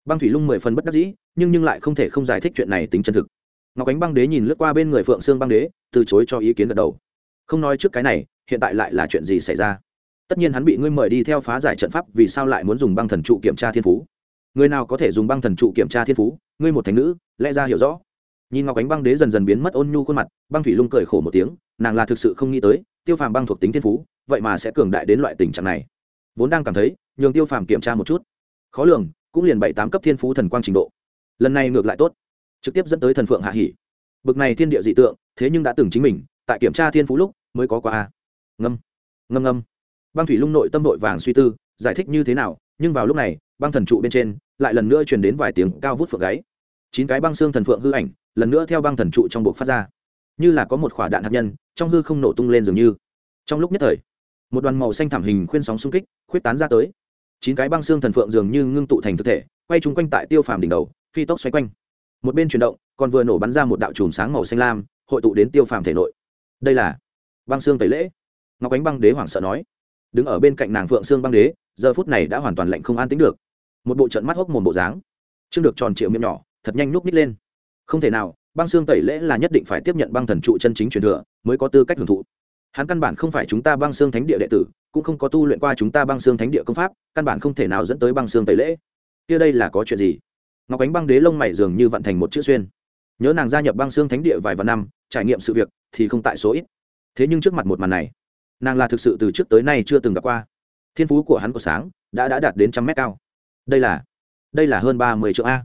A: Băng thủy lung mười phần bất đắc dĩ, nhưng nhưng lại không thể không giải thích chuyện này tính chân thực. Ngọc ánh băng đế nhìn lướt qua bên người phượng xương băng đế, từ chối cho ý kiến gật đầu. Không nói trước cái này, hiện tại lại là chuyện gì xảy ra? Tất nhiên hắn bị ngươi mời đi theo phá giải trận pháp vì sao lại muốn dùng băng thần trụ kiểm tra thiên phú người nào có thể dùng băng thần trụ kiểm tra thiên phú, ngươi một thành nữ, lẽ ra hiểu rõ. Nhìn ngọc ánh băng đế dần dần biến mất ôn nhu khuôn mặt, băng thủy lung cười khổ một tiếng, nàng là thực sự không nghĩ tới, tiêu phàm băng thuộc tính thiên phú, vậy mà sẽ cường đại đến loại tình trạng này. Vốn đang cảm thấy, nhường tiêu phàm kiểm tra một chút. Khó lường, cũng liền bảy tám cấp thiên phú thần quang trình độ. Lần này ngược lại tốt. Trực tiếp dẫn tới thần phượng hạ hỉ. bực này thiên địa dị tượng, thế nhưng đã từng chính mình, tại kiểm tra thiên phú lúc, mới có qua a. Ngâm. Ngâm ngâm. Băng thủy lung nội tâm nội vàng suy tư, giải thích như thế nào, nhưng vào lúc này băng thần trụ bên trên, lại lần nữa truyền đến vài tiếng cao vút phượng gáy. Chín cái băng xương thần phượng hư ảnh, lần nữa theo băng thần trụ trong buộc phát ra. Như là có một quả đạn hạt nhân, trong hư không nổ tung lên dường như. Trong lúc nhất thời, một đoàn màu xanh thảm hình khuyên sóng xung kích, khuyết tán ra tới. Chín cái băng xương thần phượng dường như ngưng tụ thành thực thể, quay chung quanh tại tiêu phàm đỉnh đầu, phi tốc xoay quanh. Một bên chuyển động, còn vừa nổ bắn ra một đạo chùm sáng màu xanh lam, hội tụ đến tiêu phàm thể nội. Đây là băng xương tẩy lễ. Ngọc ánh băng đế hoảng sợ nói. Đứng ở bên cạnh nàng phượng xương băng đế, giờ phút này đã hoàn toàn lạnh không an tính được một bộ trận mắt hốc mồm bộ dáng. Chương được tròn triệu miệng nhỏ, thật nhanh núp ních lên. Không thể nào, băng xương tẩy lễ là nhất định phải tiếp nhận băng thần trụ chân chính truyền thừa, mới có tư cách hưởng thụ. Hắn căn bản không phải chúng ta băng xương thánh địa đệ tử, cũng không có tu luyện qua chúng ta băng xương thánh địa công pháp, căn bản không thể nào dẫn tới băng xương tẩy lễ. Kia đây là có chuyện gì? Ngọc ánh băng đế lông mày dường như vận thành một chữ xuyên. Nhớ nàng gia nhập băng xương thánh địa vài vạn năm, trải nghiệm sự việc thì không tại số ít. Thế nhưng trước mặt một màn này, nàng là thực sự từ trước tới nay chưa từng gặp qua. Thiên phú của hắn có sáng, đã đã đạt đến trăm mét cao đây là đây là hơn ba mươi triệu a.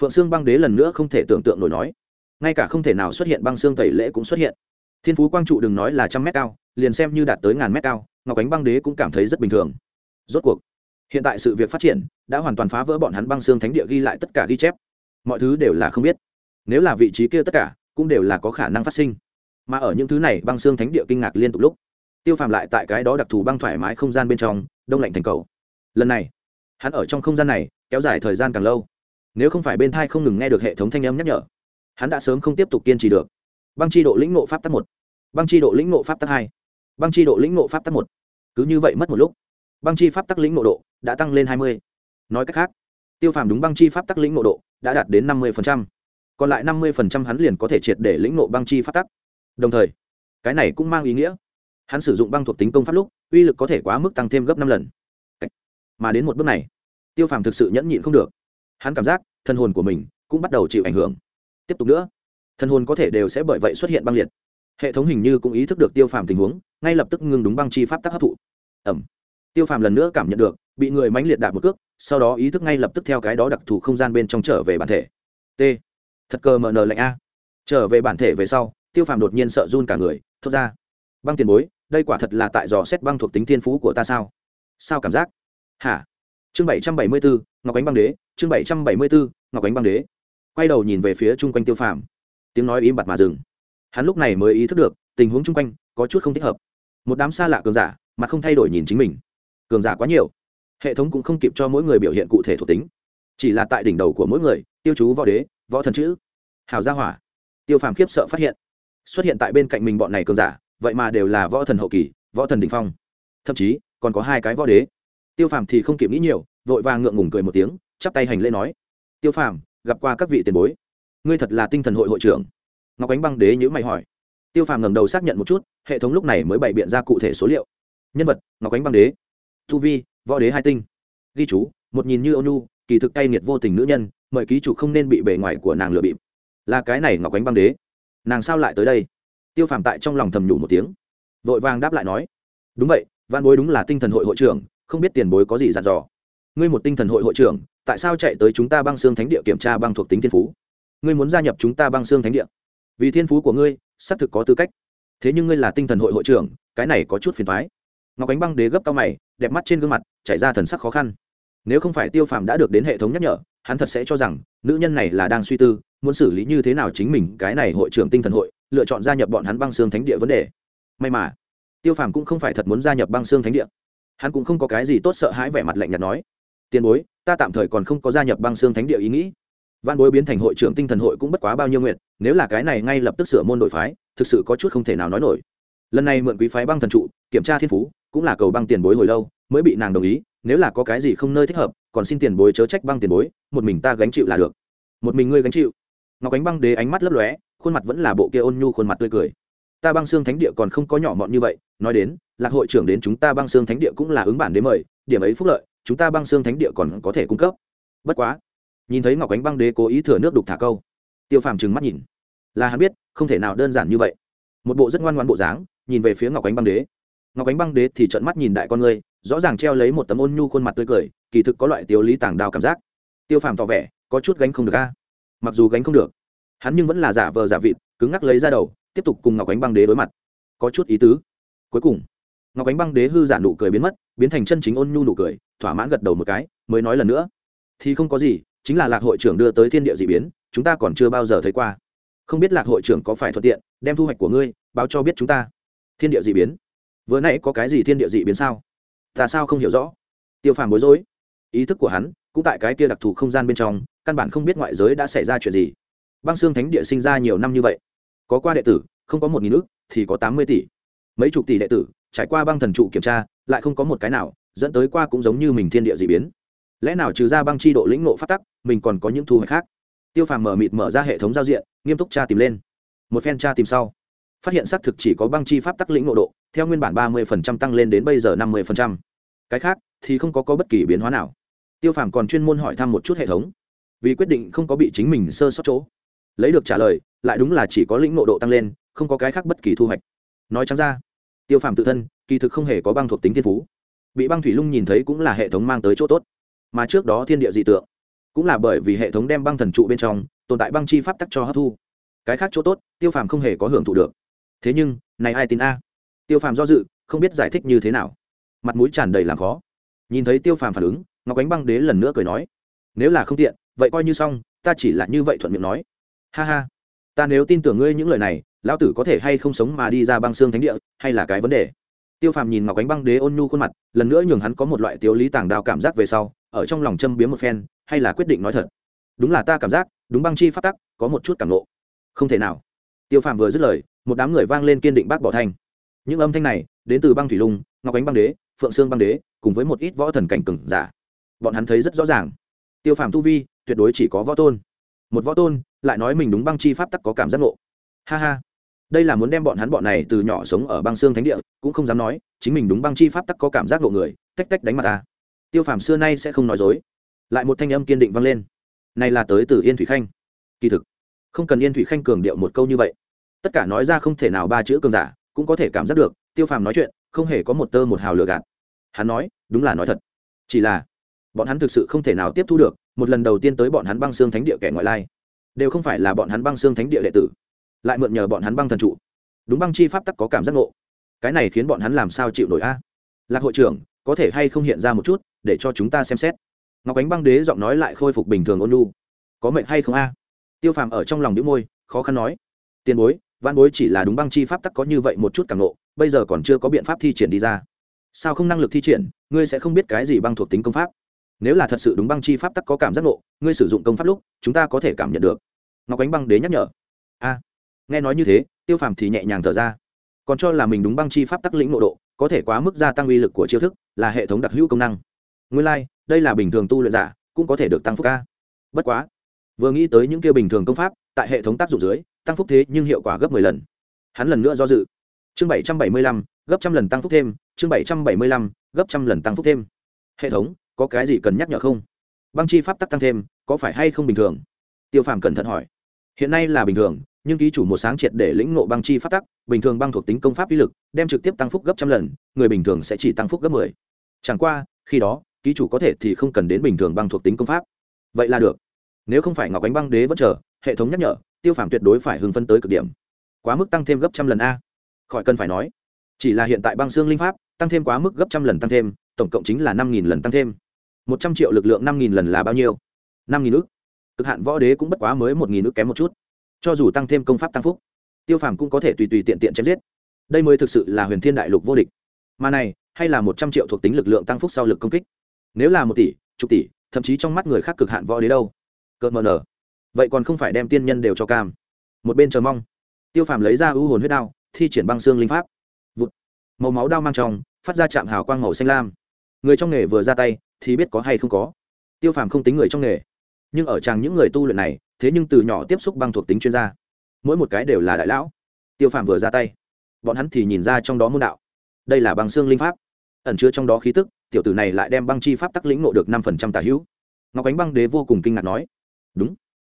A: Phượng xương băng đế lần nữa không thể tưởng tượng nổi nói. Ngay cả không thể nào xuất hiện băng xương tẩy lễ cũng xuất hiện. Thiên phú quang trụ đừng nói là trăm mét cao, liền xem như đạt tới ngàn mét cao, ngọc ánh băng đế cũng cảm thấy rất bình thường. Rốt cuộc, hiện tại sự việc phát triển, đã hoàn toàn phá vỡ bọn hắn băng xương thánh địa ghi lại tất cả ghi chép. Mọi thứ đều là không biết. Nếu là vị trí kia tất cả, cũng đều là có khả năng phát sinh. Mà ở những thứ này, băng xương thánh địa kinh ngạc liên tục lúc, tiêu phàm lại tại cái đó đặc thù băng thoải mái không gian bên trong, đông lạnh thành cầu. Lần này hắn ở trong không gian này kéo dài thời gian càng lâu. Nếu không phải bên thai không ngừng nghe được hệ thống thanh âm nhắc nhở, hắn đã sớm không tiếp tục kiên trì được. Băng chi độ lĩnh nộ pháp tắc một. Băng chi độ lĩnh nộ pháp tắc hai. Băng chi độ lĩnh nộ pháp tắc một. Cứ như vậy mất một lúc, băng chi pháp tắc lĩnh nộ độ đã tăng lên hai mươi. Nói cách khác, tiêu phàm đúng băng chi pháp tắc lĩnh nộ độ đã đạt đến năm mươi còn lại năm mươi hắn liền có thể triệt để lĩnh nộ băng chi pháp tắc. Đồng thời, cái này cũng mang ý nghĩa, hắn sử dụng băng thuộc tính công pháp lúc, uy lực có thể quá mức tăng thêm gấp năm lần mà đến một bước này, tiêu phàm thực sự nhẫn nhịn không được. Hắn cảm giác thân hồn của mình cũng bắt đầu chịu ảnh hưởng. Tiếp tục nữa, thân hồn có thể đều sẽ bởi vậy xuất hiện băng liệt. Hệ thống hình như cũng ý thức được tiêu phàm tình huống, ngay lập tức ngưng đúng băng chi pháp tắc hấp thụ. Ẩm tiêu phàm lần nữa cảm nhận được, bị người mánh liệt đạp một cước, sau đó ý thức ngay lập tức theo cái đó đặc thù không gian bên trong trở về bản thể. T. Thật cờ mờ nờ lạnh a. Trở về bản thể về sau, tiêu phàm đột nhiên sợ run cả người, thốt ra. Băng tiền bối, đây quả thật là tại dò xét băng thuộc tính thiên phú của ta sao? Sao cảm giác? Hả? Chương bảy trăm bảy mươi bốn ngọc ánh băng đế, chương bảy trăm bảy mươi bốn ngọc ánh băng đế. Quay đầu nhìn về phía chung quanh tiêu phàm. Tiếng nói im bặt mà dừng. Hắn lúc này mới ý thức được, tình huống chung quanh có chút không thích hợp. Một đám xa lạ cường giả, mà không thay đổi nhìn chính mình. Cường giả quá nhiều. Hệ thống cũng không kịp cho mỗi người biểu hiện cụ thể thuộc tính. Chỉ là tại đỉnh đầu của mỗi người, tiêu chú, võ đế, võ thần chữ, hào gia hỏa. Tiêu phàm khiếp sợ phát hiện, xuất hiện tại bên cạnh mình bọn này cường giả, vậy mà đều là võ thần hậu kỳ, võ thần đ ỉ n h phong. Thậm chí, còn có hai cái võ đế tiêu phàm thì không kịp nghĩ nhiều, vội vàng ngượng ngùng cười một tiếng, chắp tay hành lễ nói, tiêu phàm, gặp qua các vị tiền bối. Ngươi thật là tinh thần hội hội trưởng. Ngọc ánh băng đế nhữ mày hỏi. Tiêu phàm ngẩng đầu xác nhận một chút, hệ thống lúc này mới bày biện ra cụ thể số liệu. Nhân vật, ngọc ánh băng đế. Thu vi, võ đế hai tinh. Ghi chú, một nhìn như ônu kỳ thực cay nghiệt vô tình nữ nhân, mời ký chủ không nên bị bề ngoài của nàng lừa bịp. Là cái này ngọc ánh băng đế. Nàng sao lại tới đây? Tiêu phàm tại trong lòng thầm nhủ một tiếng, vội vàng đáp lại nói, đúng vậy văn bối đúng là tinh thần hội hội trưởng không biết tiền bối có gì dặn dò. Ngươi một tinh thần hội hội trưởng, tại sao chạy tới chúng ta băng xương thánh địa kiểm tra băng thuộc tính thiên phú? Ngươi muốn gia nhập chúng ta băng xương thánh địa? Vì thiên phú của ngươi, xác thực có tư cách. Thế nhưng ngươi là tinh thần hội hội trưởng, cái này có chút phiền thoái ngọc ánh băng đế gấp cao mày, đẹp mắt trên gương mặt, chảy ra thần sắc khó khăn. Nếu không phải tiêu phàm đã được đến hệ thống nhắc nhở, hắn thật sẽ cho rằng, nữ nhân này là đang suy tư, muốn xử lý như thế nào chính mình, cái này hội trưởng tinh thần hội, lựa chọn gia nhập bọn hắn băng xương thánh địa vấn đề. May mà, tiêu phàm cũng không phải thật muốn gia nhập băng xương thánh địa hắn cũng không có cái gì tốt sợ hãi vẻ mặt lạnh nhạt nói, tiền bối, ta tạm thời còn không có gia nhập băng xương thánh địa ý nghĩ. Văn bối biến thành hội trưởng tinh thần hội cũng bất quá bao nhiêu nguyện, nếu là cái này ngay lập tức sửa môn đội phái, thực sự có chút không thể nào nói nổi. Lần này mượn quý phái băng thần trụ, kiểm tra thiên phú, cũng là cầu băng tiền bối hồi lâu, mới bị nàng đồng ý, nếu là có cái gì không nơi thích hợp, còn xin tiền bối chớ trách băng tiền bối, một mình ta gánh chịu là được. Một mình ngươi gánh chịu. Ngọc ánh băng đế ánh mắt lấp lóe, khuôn mặt vẫn là bộ kia ôn nhu khuôn mặt tươi cười. Ta băng xương thánh địa còn không có nhỏ mọn như vậy nói đến, lạc hội trưởng đến chúng ta băng xương thánh địa cũng là ứng bản đến mời, điểm ấy phúc lợi, chúng ta băng xương thánh địa còn có thể cung cấp. Bất quá, nhìn thấy ngọc ánh băng đế cố ý thừa nước đục thả câu, tiêu phàm trừng mắt nhìn. Là hắn biết, không thể nào đơn giản như vậy. Một bộ rất ngoan ngoan bộ dáng, nhìn về phía ngọc ánh băng đế. Ngọc ánh băng đế thì trợn mắt nhìn đại con ngươi rõ ràng treo lấy một tấm ôn nhu khuôn mặt tươi cười, kỳ thực có loại tiêu lý tàng đào cảm giác. Tiêu phàm tỏ vẻ, có chút gánh không được a. Mặc dù gánh không được, hắn nhưng vẫn là giả vờ giả vịt, cứng ngắc lấy ra đầu, tiếp tục cùng ngọc ánh băng đế đối mặt. Có chút ý tứ cuối cùng, ngọc ánh băng đế hư giả nụ cười biến mất, biến thành chân chính ôn nhu nụ cười, thỏa mãn gật đầu một cái, mới nói lần nữa. Thì không có gì, chính là lạc hội trưởng đưa tới thiên địa d ị biến, chúng ta còn chưa bao giờ thấy qua. Không biết lạc hội trưởng có phải thuận tiện, đem thu hoạch của ngươi, báo cho biết chúng ta. Thiên địa d ị biến. Vừa nãy có cái gì thiên địa d ị biến sao? Ta sao không hiểu rõ? Tiêu phàm bối rối. Ý thức của hắn, cũng tại cái kia đặc thù không gian bên trong, căn bản không biết ngoại giới đã xảy ra chuyện gì. Băng xương thánh địa sinh ra nhiều năm như vậy. Có qua đệ tử, không có một nghìn ước thì có tám mươi tỷ mấy chục tỷ đệ tử trải qua băng thần trụ kiểm tra lại không có một cái nào dẫn tới qua cũng giống như mình thiên địa d ị biến. Lẽ nào trừ ra băng chi độ lĩnh nộ phát tắc mình còn có những thu hoạch khác? Tiêu phàm mở mịt mở ra hệ thống giao diện nghiêm túc tra tìm lên. Một phen tra tìm sau phát hiện xác thực chỉ có băng chi pháp tắc lĩnh nộ độ theo nguyên bản ba mươi tăng lên đến bây giờ năm mươi cái khác thì không có, có bất kỳ biến hóa nào. Tiêu phàm còn chuyên môn hỏi thăm một chút hệ thống vì quyết định không có bị chính mình sơ sót chỗ. Lấy được trả lời lại đúng là chỉ có lĩnh nộ độ tăng lên không có cái khác bất kỳ thu hoạch nói trắng ra. Tiêu phàm tự thân, kỳ thực không hề có băng thuộc tính thiên phú. Bị băng thủy lung nhìn thấy cũng là hệ thống mang tới chỗ tốt. Mà trước đó thiên địa dị tượng, cũng là bởi vì hệ thống đem băng thần trụ bên trong, tồn tại băng chi pháp tắc cho hấp thu. Cái khác chỗ tốt, tiêu phàm không hề có hưởng thụ được. Thế nhưng, này ai tin a? Tiêu phàm do dự, không biết giải thích như thế nào. Mặt mũi tràn đầy làm khó. Nhìn thấy tiêu phàm phản ứng, ngọc ánh băng đế lần nữa cười nói, nếu là không tiện, vậy coi như xong, ta chỉ là như vậy thuận miệng nói. Ha ha, ta nếu tin tưởng ngươi những lời này lão tử có thể hay không sống mà đi ra băng xương thánh địa, hay là cái vấn đề? Tiêu phàm nhìn ngọc ánh băng đế ôn nhu khuôn mặt, lần nữa nhường hắn có một loại tiêu lý tàng đao cảm giác về sau, ở trong lòng châm biếm một phen, hay là quyết định nói thật? Đúng là ta cảm giác, đúng băng chi phát tắc, có một chút cảm nộ không thể nào. Tiêu phàm vừa dứt lời, một đám người vang lên kiên định bác bỏ thanh. Những âm thanh này, đến từ băng thủy lung, ngọc ánh băng đế, phượng sương băng đế, cùng với một ít võ thần cảnh cừng giả. Bọn hắn thấy rất rõ ràng. Tiêu phàm tu vi, tuyệt đối chỉ có võ tôn. Một võ tôn, lại nói mình đúng băng chi pháp tắc có cảm giác ngộ. Ha ha đây là muốn đem bọn hắn bọn này từ nhỏ sống ở băng xương thánh địa, cũng không dám nói, chính mình đúng băng chi pháp tắc có cảm giác ngộ người, tách tách đánh mặt ta. Tiêu phàm xưa nay sẽ không nói dối. Lại một thanh âm kiên định vang lên. Này là tới từ yên thủy khanh. Kỳ thực, không cần yên thủy khanh cường điệu một câu như vậy. Tất cả nói ra không thể nào ba chữ cường giả, cũng có thể cảm giác được, tiêu phàm nói chuyện, không hề có một tơ một hào lừa gạt. Hắn nói, đúng là nói thật. Chỉ là, bọn hắn thực sự không thể nào tiếp thu được, một lần đầu tiên tới bọn hắn băng xương thánh địa kẻ ngoại lai. Đều không phải là bọn hắn băng xương thánh địa đệ tử lại mượn nhờ bọn hắn băng thần trụ. Đúng băng chi pháp tắc có cảm giác ngộ. Cái này khiến bọn hắn làm sao chịu nổi a? Lạc hội trưởng, có thể hay không hiện ra một chút, để cho chúng ta xem xét. Ngọc ánh băng đế giọng nói lại khôi phục bình thường ôn lu có mệnh hay không a? Tiêu phàm ở trong lòng đĩu môi, khó khăn nói. Tiền bối văn bối chỉ là đúng băng chi pháp tắc có như vậy một chút cảm nộ bây giờ còn chưa có biện pháp thi triển đi ra. Sao không năng lực thi triển, ngươi sẽ không biết cái gì băng thuộc tính công pháp. Nếu là thật sự đúng băng chi pháp tắc có cảm giác nộ ngươi sử dụng công pháp lúc, chúng ta có thể cảm nhận được. Ngọc ánh băng đế nhắc nhở. A nghe nói như thế tiêu phàm thì nhẹ nhàng thở ra. Còn cho là mình đúng băng chi pháp tắc lĩnh nội độ có thể quá mức gia tăng uy lực của chiêu thức là hệ thống đặc hữu công năng. Nguyên lai、like, đây là bình thường tu luyện giả cũng có thể được tăng phúc ca. Bất quá vừa nghĩ tới những kia bình thường công pháp tại hệ thống tác dụng dưới tăng phúc thế nhưng hiệu quả gấp mười lần. Hắn lần nữa do dự. Chương bảy trăm bảy mươi lăm gấp trăm lần tăng phúc thêm chương bảy trăm bảy mươi lăm gấp trăm lần tăng phúc thêm. Hệ thống có cái gì cần nhắc nhở không? Băng chi pháp tắc tăng thêm có phải hay không bình thường? Tiêu phàm cẩn thận hỏi. Hiện nay là bình thường nhưng ký chủ một sáng triệt để lĩnh ngộ băng chi pháp tắc, bình thường băng thuộc tính công pháp uy lực, đem trực tiếp tăng phúc gấp trăm lần, người bình thường sẽ chỉ tăng phúc gấp mười. Chẳng qua, khi đó, ký chủ có thể thì không cần đến bình thường băng thuộc tính công pháp. Vậy là được. Nếu không phải ngọc ánh băng đế vẫn chờ, hệ thống nhắc nhở, tiêu phàm tuyệt đối phải hưng phân tới cực điểm. Quá mức tăng thêm gấp trăm lần a. Khỏi cần phải nói, chỉ là hiện tại băng xương linh pháp, tăng thêm quá mức gấp trăm lần tăng thêm, tổng cộng chính là năm nghìn lần tăng thêm. Một trăm triệu lực lượng năm nghìn lần là bao nhiêu? năm nghìn ước cực hạn võ đế cũng bất quá mới một nghìn ước kém một chút cho dù tăng thêm công pháp tăng phúc, tiêu phàm cũng có thể tùy tùy tiện tiện chém giết. Đây mới thực sự là huyền thiên đại lục vô địch. Mà này, hay là một trăm triệu thuộc tính lực lượng tăng phúc sau lực công kích. Nếu là một tỷ, chục tỷ, thậm chí trong mắt người khác cực hạn võ đế đâu. Cợt mờ nở. Vậy còn không phải đem tiên nhân đều cho cam. Một bên chờ mong, tiêu phàm lấy ra ưu hồn huyết đao, thi triển băng xương linh pháp. Vụt. Màu máu đao mang trong, phát ra chạm hào quang màu xanh lam. Người trong nghề vừa ra tay, thì biết có hay không có. Tiêu phàm không tính người trong nghề nhưng ở chàng những người tu luyện này, thế nhưng từ nhỏ tiếp xúc băng thuộc tính chuyên gia. Mỗi một cái đều là đại lão. Tiêu phàm vừa ra tay, bọn hắn thì nhìn ra trong đó môn đạo. Đây là băng xương linh pháp. Ẩn chứa trong đó khí tức, tiểu tử này lại đem băng chi pháp tắc lĩnh nộ được năm phần trăm tả hữu. Ngọc ánh băng đế vô cùng kinh ngạc nói, đúng.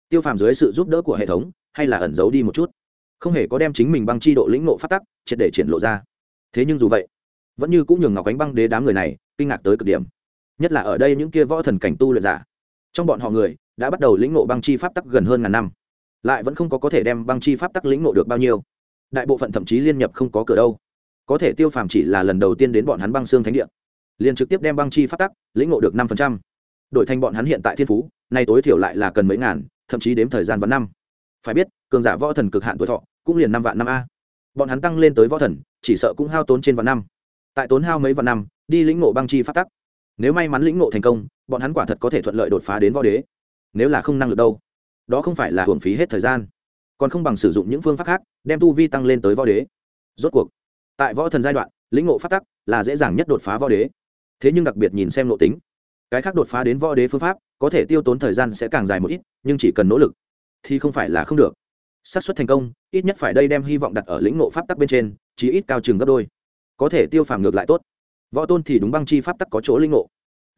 A: Tiêu phàm dưới sự giúp đỡ của hệ thống, hay là ẩn giấu đi một chút? Không hề có đem chính mình băng chi độ lĩnh nộ phát tắc triệt để triển lộ ra. Thế nhưng dù vậy, vẫn như cũng nhường ngọc ánh băng đế đám người này kinh ngạc tới cực điểm. Nhất là ở đây những kia võ thần cảnh tu luyện giả. Trong bọn họ người đã bắt đầu lĩnh ngộ băng chi pháp tắc gần hơn ngàn năm. Lại vẫn không có có thể đem băng chi pháp tắc lĩnh ngộ được bao nhiêu. Đại bộ phận thậm chí liên nhập không có cửa đâu. Có thể tiêu phàm chỉ là lần đầu tiên đến bọn hắn băng xương thánh địa. Liền trực tiếp đem băng chi pháp tắc lĩnh ngộ được năm phần trăm. Đổi thành bọn hắn hiện tại thiên phú, nay tối thiểu lại là cần mấy ngàn, thậm chí đếm thời gian vẫn năm. Phải biết, cường giả võ thần cực hạn tuổi thọ cũng liền năm vạn năm a. Bọn hắn tăng lên tới võ thần, chỉ sợ cũng hao tốn trên vạn năm. Tại tốn hao mấy vạn năm, đi lĩnh ngộ băng chi phát tắc. Nếu may mắn lĩnh ngộ thành công, bọn hắn quả thật có thể thuận lợi đột phá đến võ đế nếu là không năng lực đâu. Đó không phải là hưởng phí hết thời gian, còn không bằng sử dụng những phương pháp khác, đem tu vi tăng lên tới võ đế. Rốt cuộc, tại võ thần giai đoạn, lĩnh ngộ phát tắc là dễ dàng nhất đột phá võ đế. Thế nhưng đặc biệt nhìn xem nội tính, cái khác đột phá đến võ đế phương pháp, có thể tiêu tốn thời gian sẽ càng dài một ít, nhưng chỉ cần nỗ lực thì không phải là không được. Xác suất thành công, ít nhất phải đây đem hy vọng đặt ở lĩnh ngộ pháp tắc bên trên, chí ít cao chừng gấp đôi. Có thể tiêu phàm ngược lại tốt. Võ tôn thì đúng băng chi pháp tắc có chỗ linh ngộ.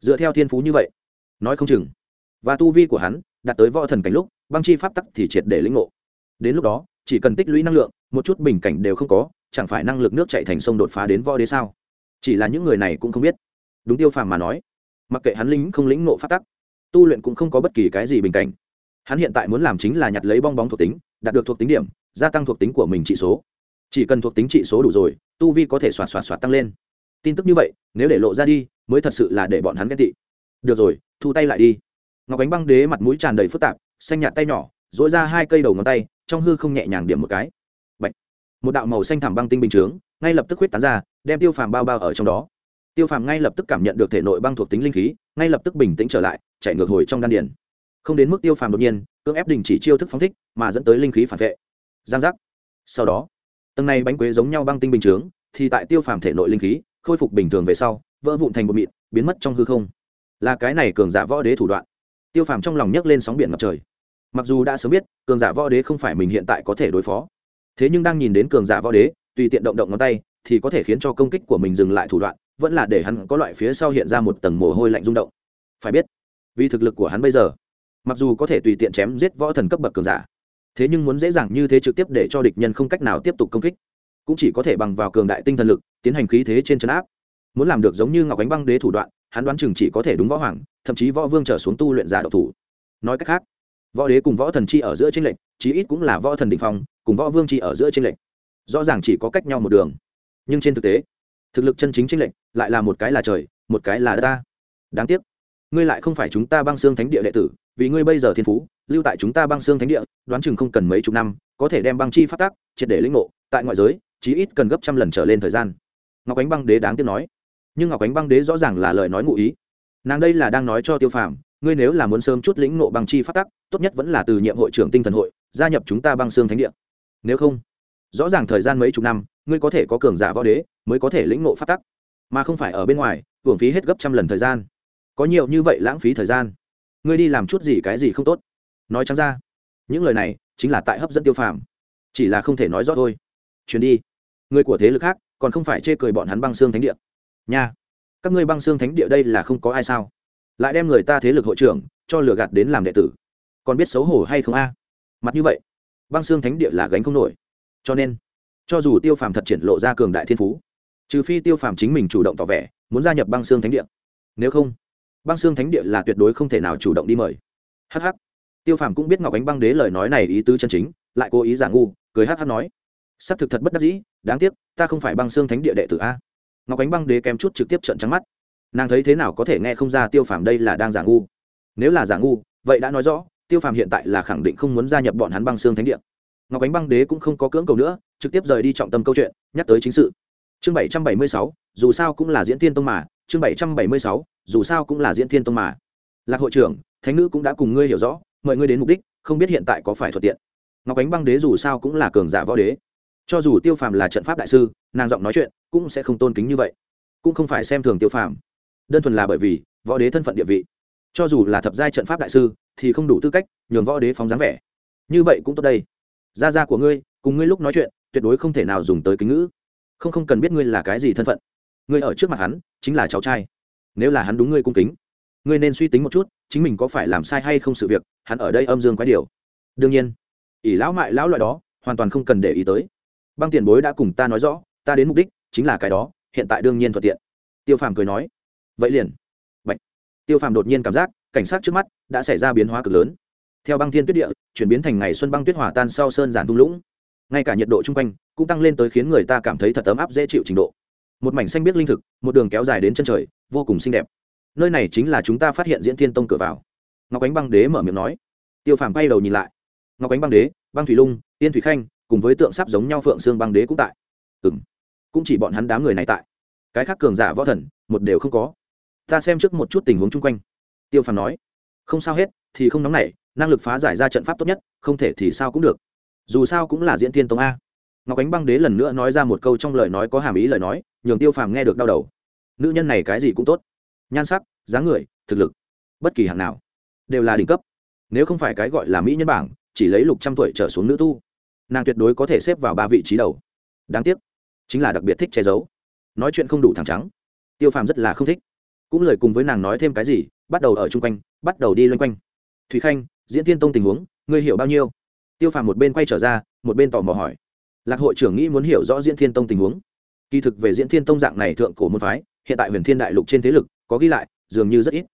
A: Dựa theo thiên phú như vậy, nói không chừng và tu vi của hắn đạt tới võ thần cảnh lúc, băng chi pháp tắc thì triệt để lĩnh ngộ. Đến lúc đó, chỉ cần tích lũy năng lượng, một chút bình cảnh đều không có, chẳng phải năng lực nước chạy thành sông đột phá đến võ đế sao? Chỉ là những người này cũng không biết. Đúng tiêu phàm mà nói, mặc kệ hắn lính không lĩnh nộ pháp tắc, tu luyện cũng không có bất kỳ cái gì bình cảnh. Hắn hiện tại muốn làm chính là nhặt lấy bong bóng thuộc tính, đạt được thuộc tính điểm, gia tăng thuộc tính của mình trị số. Chỉ cần thuộc tính trị số đủ rồi, tu vi có thể xoạt xoạt xoạt tăng lên. Tin tức như vậy, nếu để lộ ra đi, mới thật sự là để bọn hắn ghét tị. Được rồi, thu tay lại đi ngọc ánh băng đế mặt mũi tràn đầy phức tạp, xanh nhạt tay nhỏ dỗi ra hai cây đầu ngón tay, trong hư không nhẹ nhàng điểm một cái. Bạch. một đạo màu xanh thảm băng tinh bình chướng, ngay lập tức huyết tán ra, đem tiêu phàm bao bao ở trong đó. Tiêu phàm ngay lập tức cảm nhận được thể nội băng thuộc tính linh khí, ngay lập tức bình tĩnh trở lại, chạy ngược hồi trong đan điền. không đến mức tiêu phàm đột nhiên, cưỡng ép đình chỉ chiêu thức phóng thích, mà dẫn tới linh khí phản vệ. Giang giác! Sau đó, tầng này bánh quế giống nhau băng tinh bình chướng, thì tại tiêu phàm thể nội linh khí, khôi phục bình thường về sau, vỡ vụn thành bột mịn, biến mất trong hư không. Là cái này cường giả võ đế thủ đoạn tiêu phàm trong lòng nhấc lên sóng biển ngập trời. Mặc dù đã sớm biết, cường giả võ đế không phải mình hiện tại có thể đối phó. Thế nhưng đang nhìn đến cường giả võ đế, tùy tiện động động ngón tay, thì có thể khiến cho công kích của mình dừng lại thủ đoạn, vẫn là để hắn có loại phía sau hiện ra một tầng mồ hôi lạnh rung động. Phải biết, vì thực lực của hắn bây giờ, mặc dù có thể tùy tiện chém giết võ thần cấp bậc cường giả, thế nhưng muốn dễ dàng như thế trực tiếp để cho địch nhân không cách nào tiếp tục công kích, cũng chỉ có thể bằng vào cường đại tinh thần lực, tiến hành khí thế trên chân áp. Muốn làm được giống như ngọc ánh băng đế thủ đoạn, hắn đoán chừng chỉ có thể đúng võ hoàng thậm chí võ vương trở xuống tu luyện giả độc thủ. Nói cách khác, võ đế cùng võ thần chi ở giữa tranh lệnh chí ít cũng là võ thần định phong, cùng võ vương chi ở giữa tranh lệnh rõ ràng chỉ có cách nhau một đường. Nhưng trên thực tế, thực lực chân chính tranh lệnh lại là một cái là trời, một cái là đất ta. Đáng tiếc, ngươi lại không phải chúng ta băng xương thánh địa đệ tử, vì ngươi bây giờ thiên phú, lưu tại chúng ta băng xương thánh địa, đoán chừng không cần mấy chục năm, có thể đem băng chi phát tác triệt để lĩnh ngộ, tại ngoại giới, chí ít cần gấp trăm lần trở lên thời gian. Ngọc ánh băng đế đáng tiếc nói. Nhưng ngọc ánh băng đế rõ ràng là lời nói ngụ ý nàng đây là đang nói cho tiêu phàm, ngươi nếu là muốn sớm chút lĩnh ngộ băng chi phát tắc, tốt nhất vẫn là từ nhiệm hội trưởng tinh thần hội, gia nhập chúng ta băng xương thánh địa. Nếu không, rõ ràng thời gian mấy chục năm, ngươi có thể có cường giả võ đế, mới có thể lĩnh ngộ phát tắc. Mà không phải ở bên ngoài, hưởng phí hết gấp trăm lần thời gian. Có nhiều như vậy lãng phí thời gian. Ngươi đi làm chút gì cái gì không tốt? Nói trắng ra. Những lời này chính là tại hấp dẫn tiêu phàm. Chỉ là không thể nói rõ thôi. Chuyến đi. Người của thế lực khác còn không phải chê cười bọn hắn băng xương thánh địa. Nha các ngươi băng xương thánh địa đây là không có ai sao? Lại đem người ta thế lực hội trưởng cho lừa gạt đến làm đệ tử. Còn biết xấu hổ hay không a? Mặt như vậy, băng xương thánh địa là gánh không nổi. Cho nên, cho dù tiêu phàm thật triển lộ ra cường đại thiên phú, trừ phi tiêu phàm chính mình chủ động tỏ vẻ, muốn gia nhập băng xương thánh địa. Nếu không, băng xương thánh địa là tuyệt đối không thể nào chủ động đi mời. Hh tiêu phàm cũng biết ngọc ánh băng đế lời nói này ý tứ chân chính, lại cố ý giả ngu, cười hh nói s ắ c thực thật bất đắc dĩ, đáng tiếc, ta không phải băng xương thánh địa đệ tử a ngọc ánh băng đế kém chút trực tiếp trận trắng mắt. Nàng thấy thế nào có thể nghe không ra tiêu phàm đây là đang giả ngu. Nếu là giả ngu, vậy đã nói rõ, tiêu phàm hiện tại là khẳng định không muốn gia nhập bọn hắn băng xương thánh địa. Ngọc ánh băng đế cũng không có cưỡng cầu nữa, trực tiếp rời đi trọng tâm câu chuyện, nhắc tới chính sự. Chương bảy trăm bảy mươi sáu, dù sao cũng là diễn thiên tông mà, chương bảy trăm bảy mươi sáu, dù sao cũng là diễn thiên tông mà. Lạc hội trưởng, thánh nữ cũng đã cùng ngươi hiểu rõ, mời ngươi đến mục đích, không biết hiện tại có phải thuận tiện. Ngọc ánh băng đế dù sao cũng là cường giả võ đế. Cho dù tiêu phàm là trận pháp đại sư nàng giọng nói chuyện cũng sẽ không tôn kính như vậy, cũng không phải xem thường tiêu phàm. Đơn thuần là bởi vì võ đế thân phận địa vị. Cho dù là thập giai trận pháp đại sư thì không đủ tư cách nhường võ đế phóng dáng vẻ. Như vậy cũng tốt đây. Gia gia của ngươi, cùng ngươi lúc nói chuyện, tuyệt đối không thể nào dùng tới kính ngữ. Không không cần biết ngươi là cái gì thân phận. Ngươi ở trước mặt hắn chính là cháu trai. Nếu là hắn đúng ngươi cung kính, ngươi nên suy tính một chút, chính mình có phải làm sai hay không sự việc, hắn ở đây âm dương quái điều. Đương nhiên, ỷ lão mại lão loại đó hoàn toàn không cần để ý tới. Băng tiền bối đã cùng ta nói rõ ta đến mục đích chính là cái đó, hiện tại đương nhiên thuận tiện. Tiêu phàm cười nói. Vậy liền. Bạch. tiêu phàm đột nhiên cảm giác, cảnh sát trước mắt đã xảy ra biến hóa cực lớn. Theo băng thiên tuyết địa, chuyển biến thành ngày xuân băng tuyết hỏa tan sau sơn giản thung lũng. Ngay cả nhiệt độ chung quanh cũng tăng lên tới khiến người ta cảm thấy thật ấm áp dễ chịu trình độ. Một mảnh xanh biếc linh thực, một đường kéo dài đến chân trời, vô cùng xinh đẹp. Nơi này chính là chúng ta phát hiện diễn thiên tông cửa vào. Ngọc ánh băng đế mở miệng nói. Tiêu phàm bay đầu nhìn lại. Ngọc ánh băng đế, băng thủy lung, yên thủy khanh cùng với tượng sắp giống nhau phượng xương băng đế cũng tại. Ừ cũng chỉ bọn hắn đám người này tại. Cái khác cường giả võ thần, một đều không có. Ta xem trước một chút tình huống chung quanh. Tiêu phàm nói. Không sao hết, thì không nóng nảy, năng lực phá giải ra trận pháp tốt nhất, không thể thì sao cũng được. Dù sao cũng là diễn thiên tông a. Ngọc ánh băng đế lần nữa nói ra một câu trong lời nói có hàm ý lời nói, nhường tiêu phàm nghe được đau đầu. Nữ nhân này cái gì cũng tốt. Nhan sắc, dáng người, thực lực, bất kỳ hạng nào, đều là đỉnh cấp. Nếu không phải cái gọi là mỹ nhân bảng, chỉ lấy lục trăm tuổi trở xuống nữ tu, nàng tuyệt đối có thể xếp vào ba vị trí đầu. Đáng tiếc chính là đặc biệt thích che giấu. Nói chuyện không đủ thẳng trắng. Tiêu phàm rất là không thích. Cũng lời cùng với nàng nói thêm cái gì, bắt đầu ở chung quanh, bắt đầu đi loanh quanh. Thúy khanh, diễn tiên tông tình huống, ngươi hiểu bao nhiêu? Tiêu phàm một bên quay trở ra, một bên tò mò hỏi. Lạc hội trưởng nghĩ muốn hiểu rõ diễn thiên tông tình huống. Kỳ thực về diễn thiên tông dạng này thượng cổ môn phái, hiện tại huyền thiên đại lục trên thế lực, có ghi lại, dường như rất ít.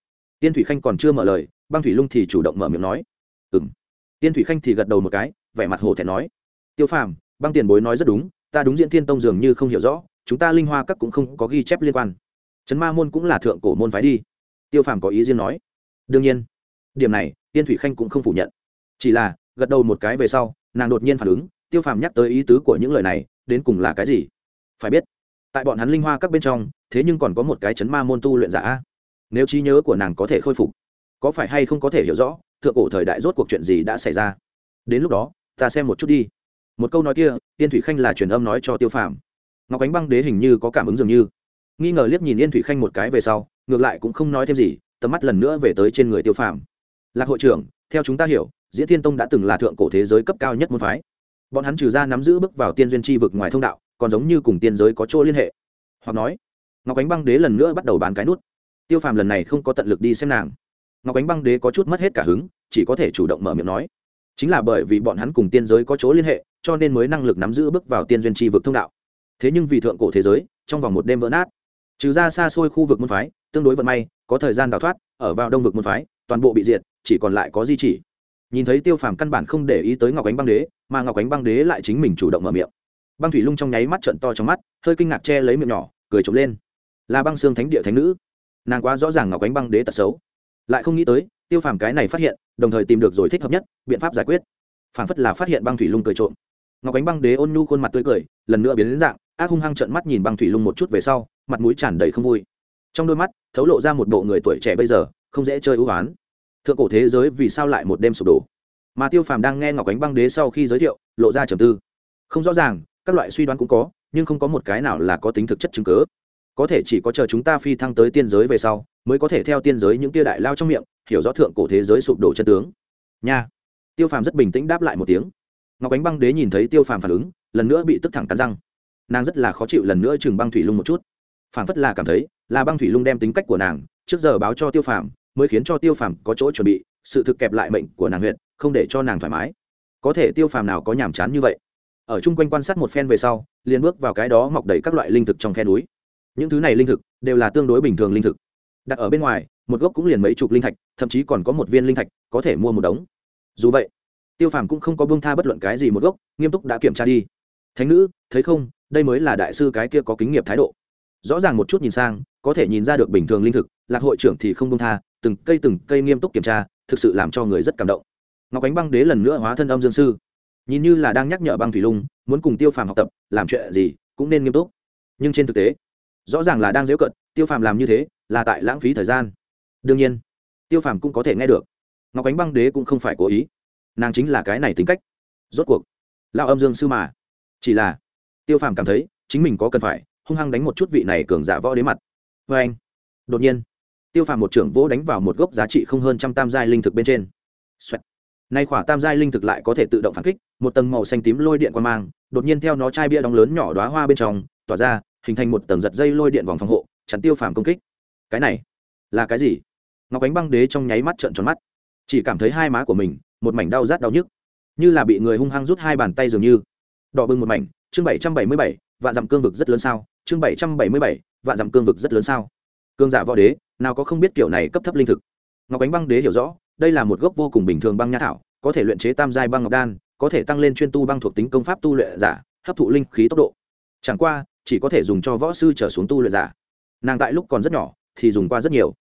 A: Tiên thủy khanh còn chưa mở lời, băng thủy lung thì chủ động mở miệng nói. Ừ m tiên thủy khanh thì gật đầu một cái, vẻ mặt hồ thẹn nói. Tiêu phàm, băng tiền bối nói rất đúng ta đúng diễn thiên tông dường như không hiểu rõ, chúng ta linh hoa các cũng không có ghi chép liên quan. Trấn ma môn cũng là thượng cổ môn phái đi. Tiêu phàm có ý riêng nói. Đương nhiên, điểm này, tiên thủy khanh cũng không phủ nhận. Chỉ là, gật đầu một cái về sau, nàng đột nhiên phản ứng, tiêu phàm nhắc tới ý tứ của những lời này, đến cùng là cái gì? Phải biết, tại bọn hắn linh hoa các bên trong, thế nhưng còn có một cái chấn ma môn tu luyện giả nếu trí nhớ của nàng có thể khôi phục, có phải hay không có thể hiểu rõ, thượng cổ thời đại rốt cuộc chuyện gì đã xảy ra? Đến lúc đó, ta xem một chút đi một câu nói kia, yên thủy khanh là truyền âm nói cho tiêu phàm. Ngọc ánh băng đế hình như có cảm ứng dường như. Nghi ngờ liếc nhìn yên thủy khanh một cái về sau, ngược lại cũng không nói thêm gì, tầm mắt lần nữa về tới trên người tiêu phàm. Lạc hội trưởng, theo chúng ta hiểu, diễn thiên tông đã từng là thượng cổ thế giới cấp cao nhất môn phái. Bọn hắn trừ ra nắm giữ bước vào tiên duyên tri vực ngoài thông đạo, còn giống như cùng tiên giới có chỗ liên hệ. Hoặc nói, ngọc ánh băng đế lần nữa bắt đầu bán cái nút. Tiêu phàm lần này không có tận lực đi xem nàng. Ngọc ánh băng đế có chút mất hết cả hứng, chỉ có thể chủ động mở miệng nói. Chính là bởi vì bọn hắn cùng tiên giới có chỗ liên hệ cho nên mới năng lực nắm giữ bước vào tiên duyên tri vực thông đạo. Thế nhưng vì thượng cổ thế giới, trong vòng một đêm vỡ nát. Trừ ra xa xôi khu vực môn phái, tương đối vận may, có thời gian đào thoát, ở vào đông vực môn phái, toàn bộ bị diệt, chỉ còn lại có di chỉ. Nhìn thấy tiêu phàm căn bản không để ý tới ngọc ánh băng đế, mà ngọc ánh băng đế lại chính mình chủ động mở miệng. Băng thủy lung trong nháy mắt trận to trong mắt, hơi kinh ngạc che lấy miệng nhỏ, cười trộm lên. Là băng xương thánh địa thánh nữ. Nàng quá rõ ràng ngọc ánh băng đế tật xấu. Lại không nghĩ tới, tiêu phàm cái này phát hiện, đồng thời tìm được rồi thích hợp nhất biện pháp giải quyết. Phản phất là phát hiện băng thủy lung cười trộm ngọc ánh băng đế ôn nhu khuôn mặt tươi cười, lần nữa biến đến dạng, ác hung hăng trợn mắt nhìn băng thủy lung một chút về sau, mặt mũi tràn đầy không vui. Trong đôi mắt, thấu lộ ra một bộ người tuổi trẻ bây giờ, không dễ chơi ưu oán thượng cổ thế giới vì sao lại một đêm sụp đổ? Mà tiêu phàm đang nghe ngọc ánh băng đế sau khi giới thiệu, lộ ra trầm tư. Không rõ ràng, các loại suy đoán cũng có, nhưng không có một cái nào là có tính thực chất chứng cớ có thể chỉ có chờ chúng ta phi thăng tới tiên giới về sau, mới có thể theo tiên giới những tia đại lao trong miệng, hiểu rõ thượng cổ thế giới sụp đổ chân tướng. Nha. Tiêu phàm rất bình tĩnh đáp lại một tiếng ngọc ánh băng đế nhìn thấy tiêu phàm phản ứng, lần nữa bị tức thẳng cắn răng. Nàng rất là khó chịu lần nữa chừng băng thủy lung một chút. Phản phất là cảm thấy, là băng thủy lung đem tính cách của nàng, trước giờ báo cho tiêu phàm, mới khiến cho tiêu phàm có chỗ chuẩn bị, sự thực kẹp lại mệnh của nàng huyện không để cho nàng thoải mái. Có thể tiêu phàm nào có nhàm chán như vậy? Ở chung quanh quan sát một phen về sau, liền bước vào cái đó mọc đầy các loại linh thực trong khe núi. Những thứ này linh thực, đều là tương đối bình thường linh thực. Đặt ở bên ngoài, một gốc cũng liền mấy chục linh thạch, thậm chí còn có một viên linh thạch, có thể mua một đống. Dù vậy tiêu phàm cũng không có bông tha bất luận cái gì một gốc, nghiêm túc đã kiểm tra đi. Thánh nữ, thấy không? Đây mới là đại sư cái kia có kinh nghiệm thái độ. Rõ ràng một chút nhìn sang, có thể nhìn ra được bình thường linh thực, lạc hội trưởng thì không bông tha, từng cây từng cây nghiêm túc kiểm tra, thực sự làm cho người rất cảm động. Ngọc ánh băng đế lần nữa hóa thân âm dương sư. Nhìn như là đang nhắc nhở băng thủy lung, muốn cùng tiêu phàm học tập, làm chuyện gì cũng nên nghiêm túc. Nhưng trên thực tế, rõ ràng là đang dễu cận, tiêu phàm làm như thế là tại lãng phí thời gian. Đương nhiên, tiêu phàm cũng có thể nghe được. Ngọc ánh băng đế cũng không phải cố ý nàng chính là cái này tính cách. Rốt cuộc lao âm dương sư mà. Chỉ là, tiêu phàm cảm thấy, chính mình có cần phải, hung hăng đánh một chút vị này cường giả võ đế mặt. Vê anh, đột nhiên, tiêu phàm một trưởng vỗ đánh vào một gốc giá trị không hơn trăm tam giai linh thực bên trên. Xoẹt. nay khỏa tam giai linh thực lại có thể tự động phản kích, một tầng màu xanh tím lôi điện qua mang, đột nhiên theo nó chai bia đóng lớn nhỏ đoá hoa bên trong, tỏa ra, hình thành một tầng giật dây lôi điện vòng phòng hộ chắn tiêu phàm công kích. Cái này, là cái gì? Ngọc ánh băng đế trong nháy mắt trợn tròn mắt, chỉ cảm thấy hai má của mình một mảnh đau rát đau nhức, như là bị người hung hăng rút hai bàn tay dường như. Đỏ bừng một mảnh, chương bảy trăm bảy mươi bảy, vạn dặm cương vực rất lớn sao? Chương bảy trăm bảy mươi bảy, vạn dặm cương vực rất lớn sao? Cương giả võ đế, nào có không biết kiểu này cấp thấp linh thực. Ngọc ánh băng đế hiểu rõ, đây là một gốc vô cùng bình thường băng nha thảo, có thể luyện chế tam giai băng ngọc đan, có thể tăng lên chuyên tu băng thuộc tính công pháp tu luyện giả, hấp thụ linh khí tốc độ. Chẳng qua, chỉ có thể dùng cho võ sư trở xuống tu luyện giả. Nàng tại lúc còn rất nhỏ, thì dùng qua rất nhiều.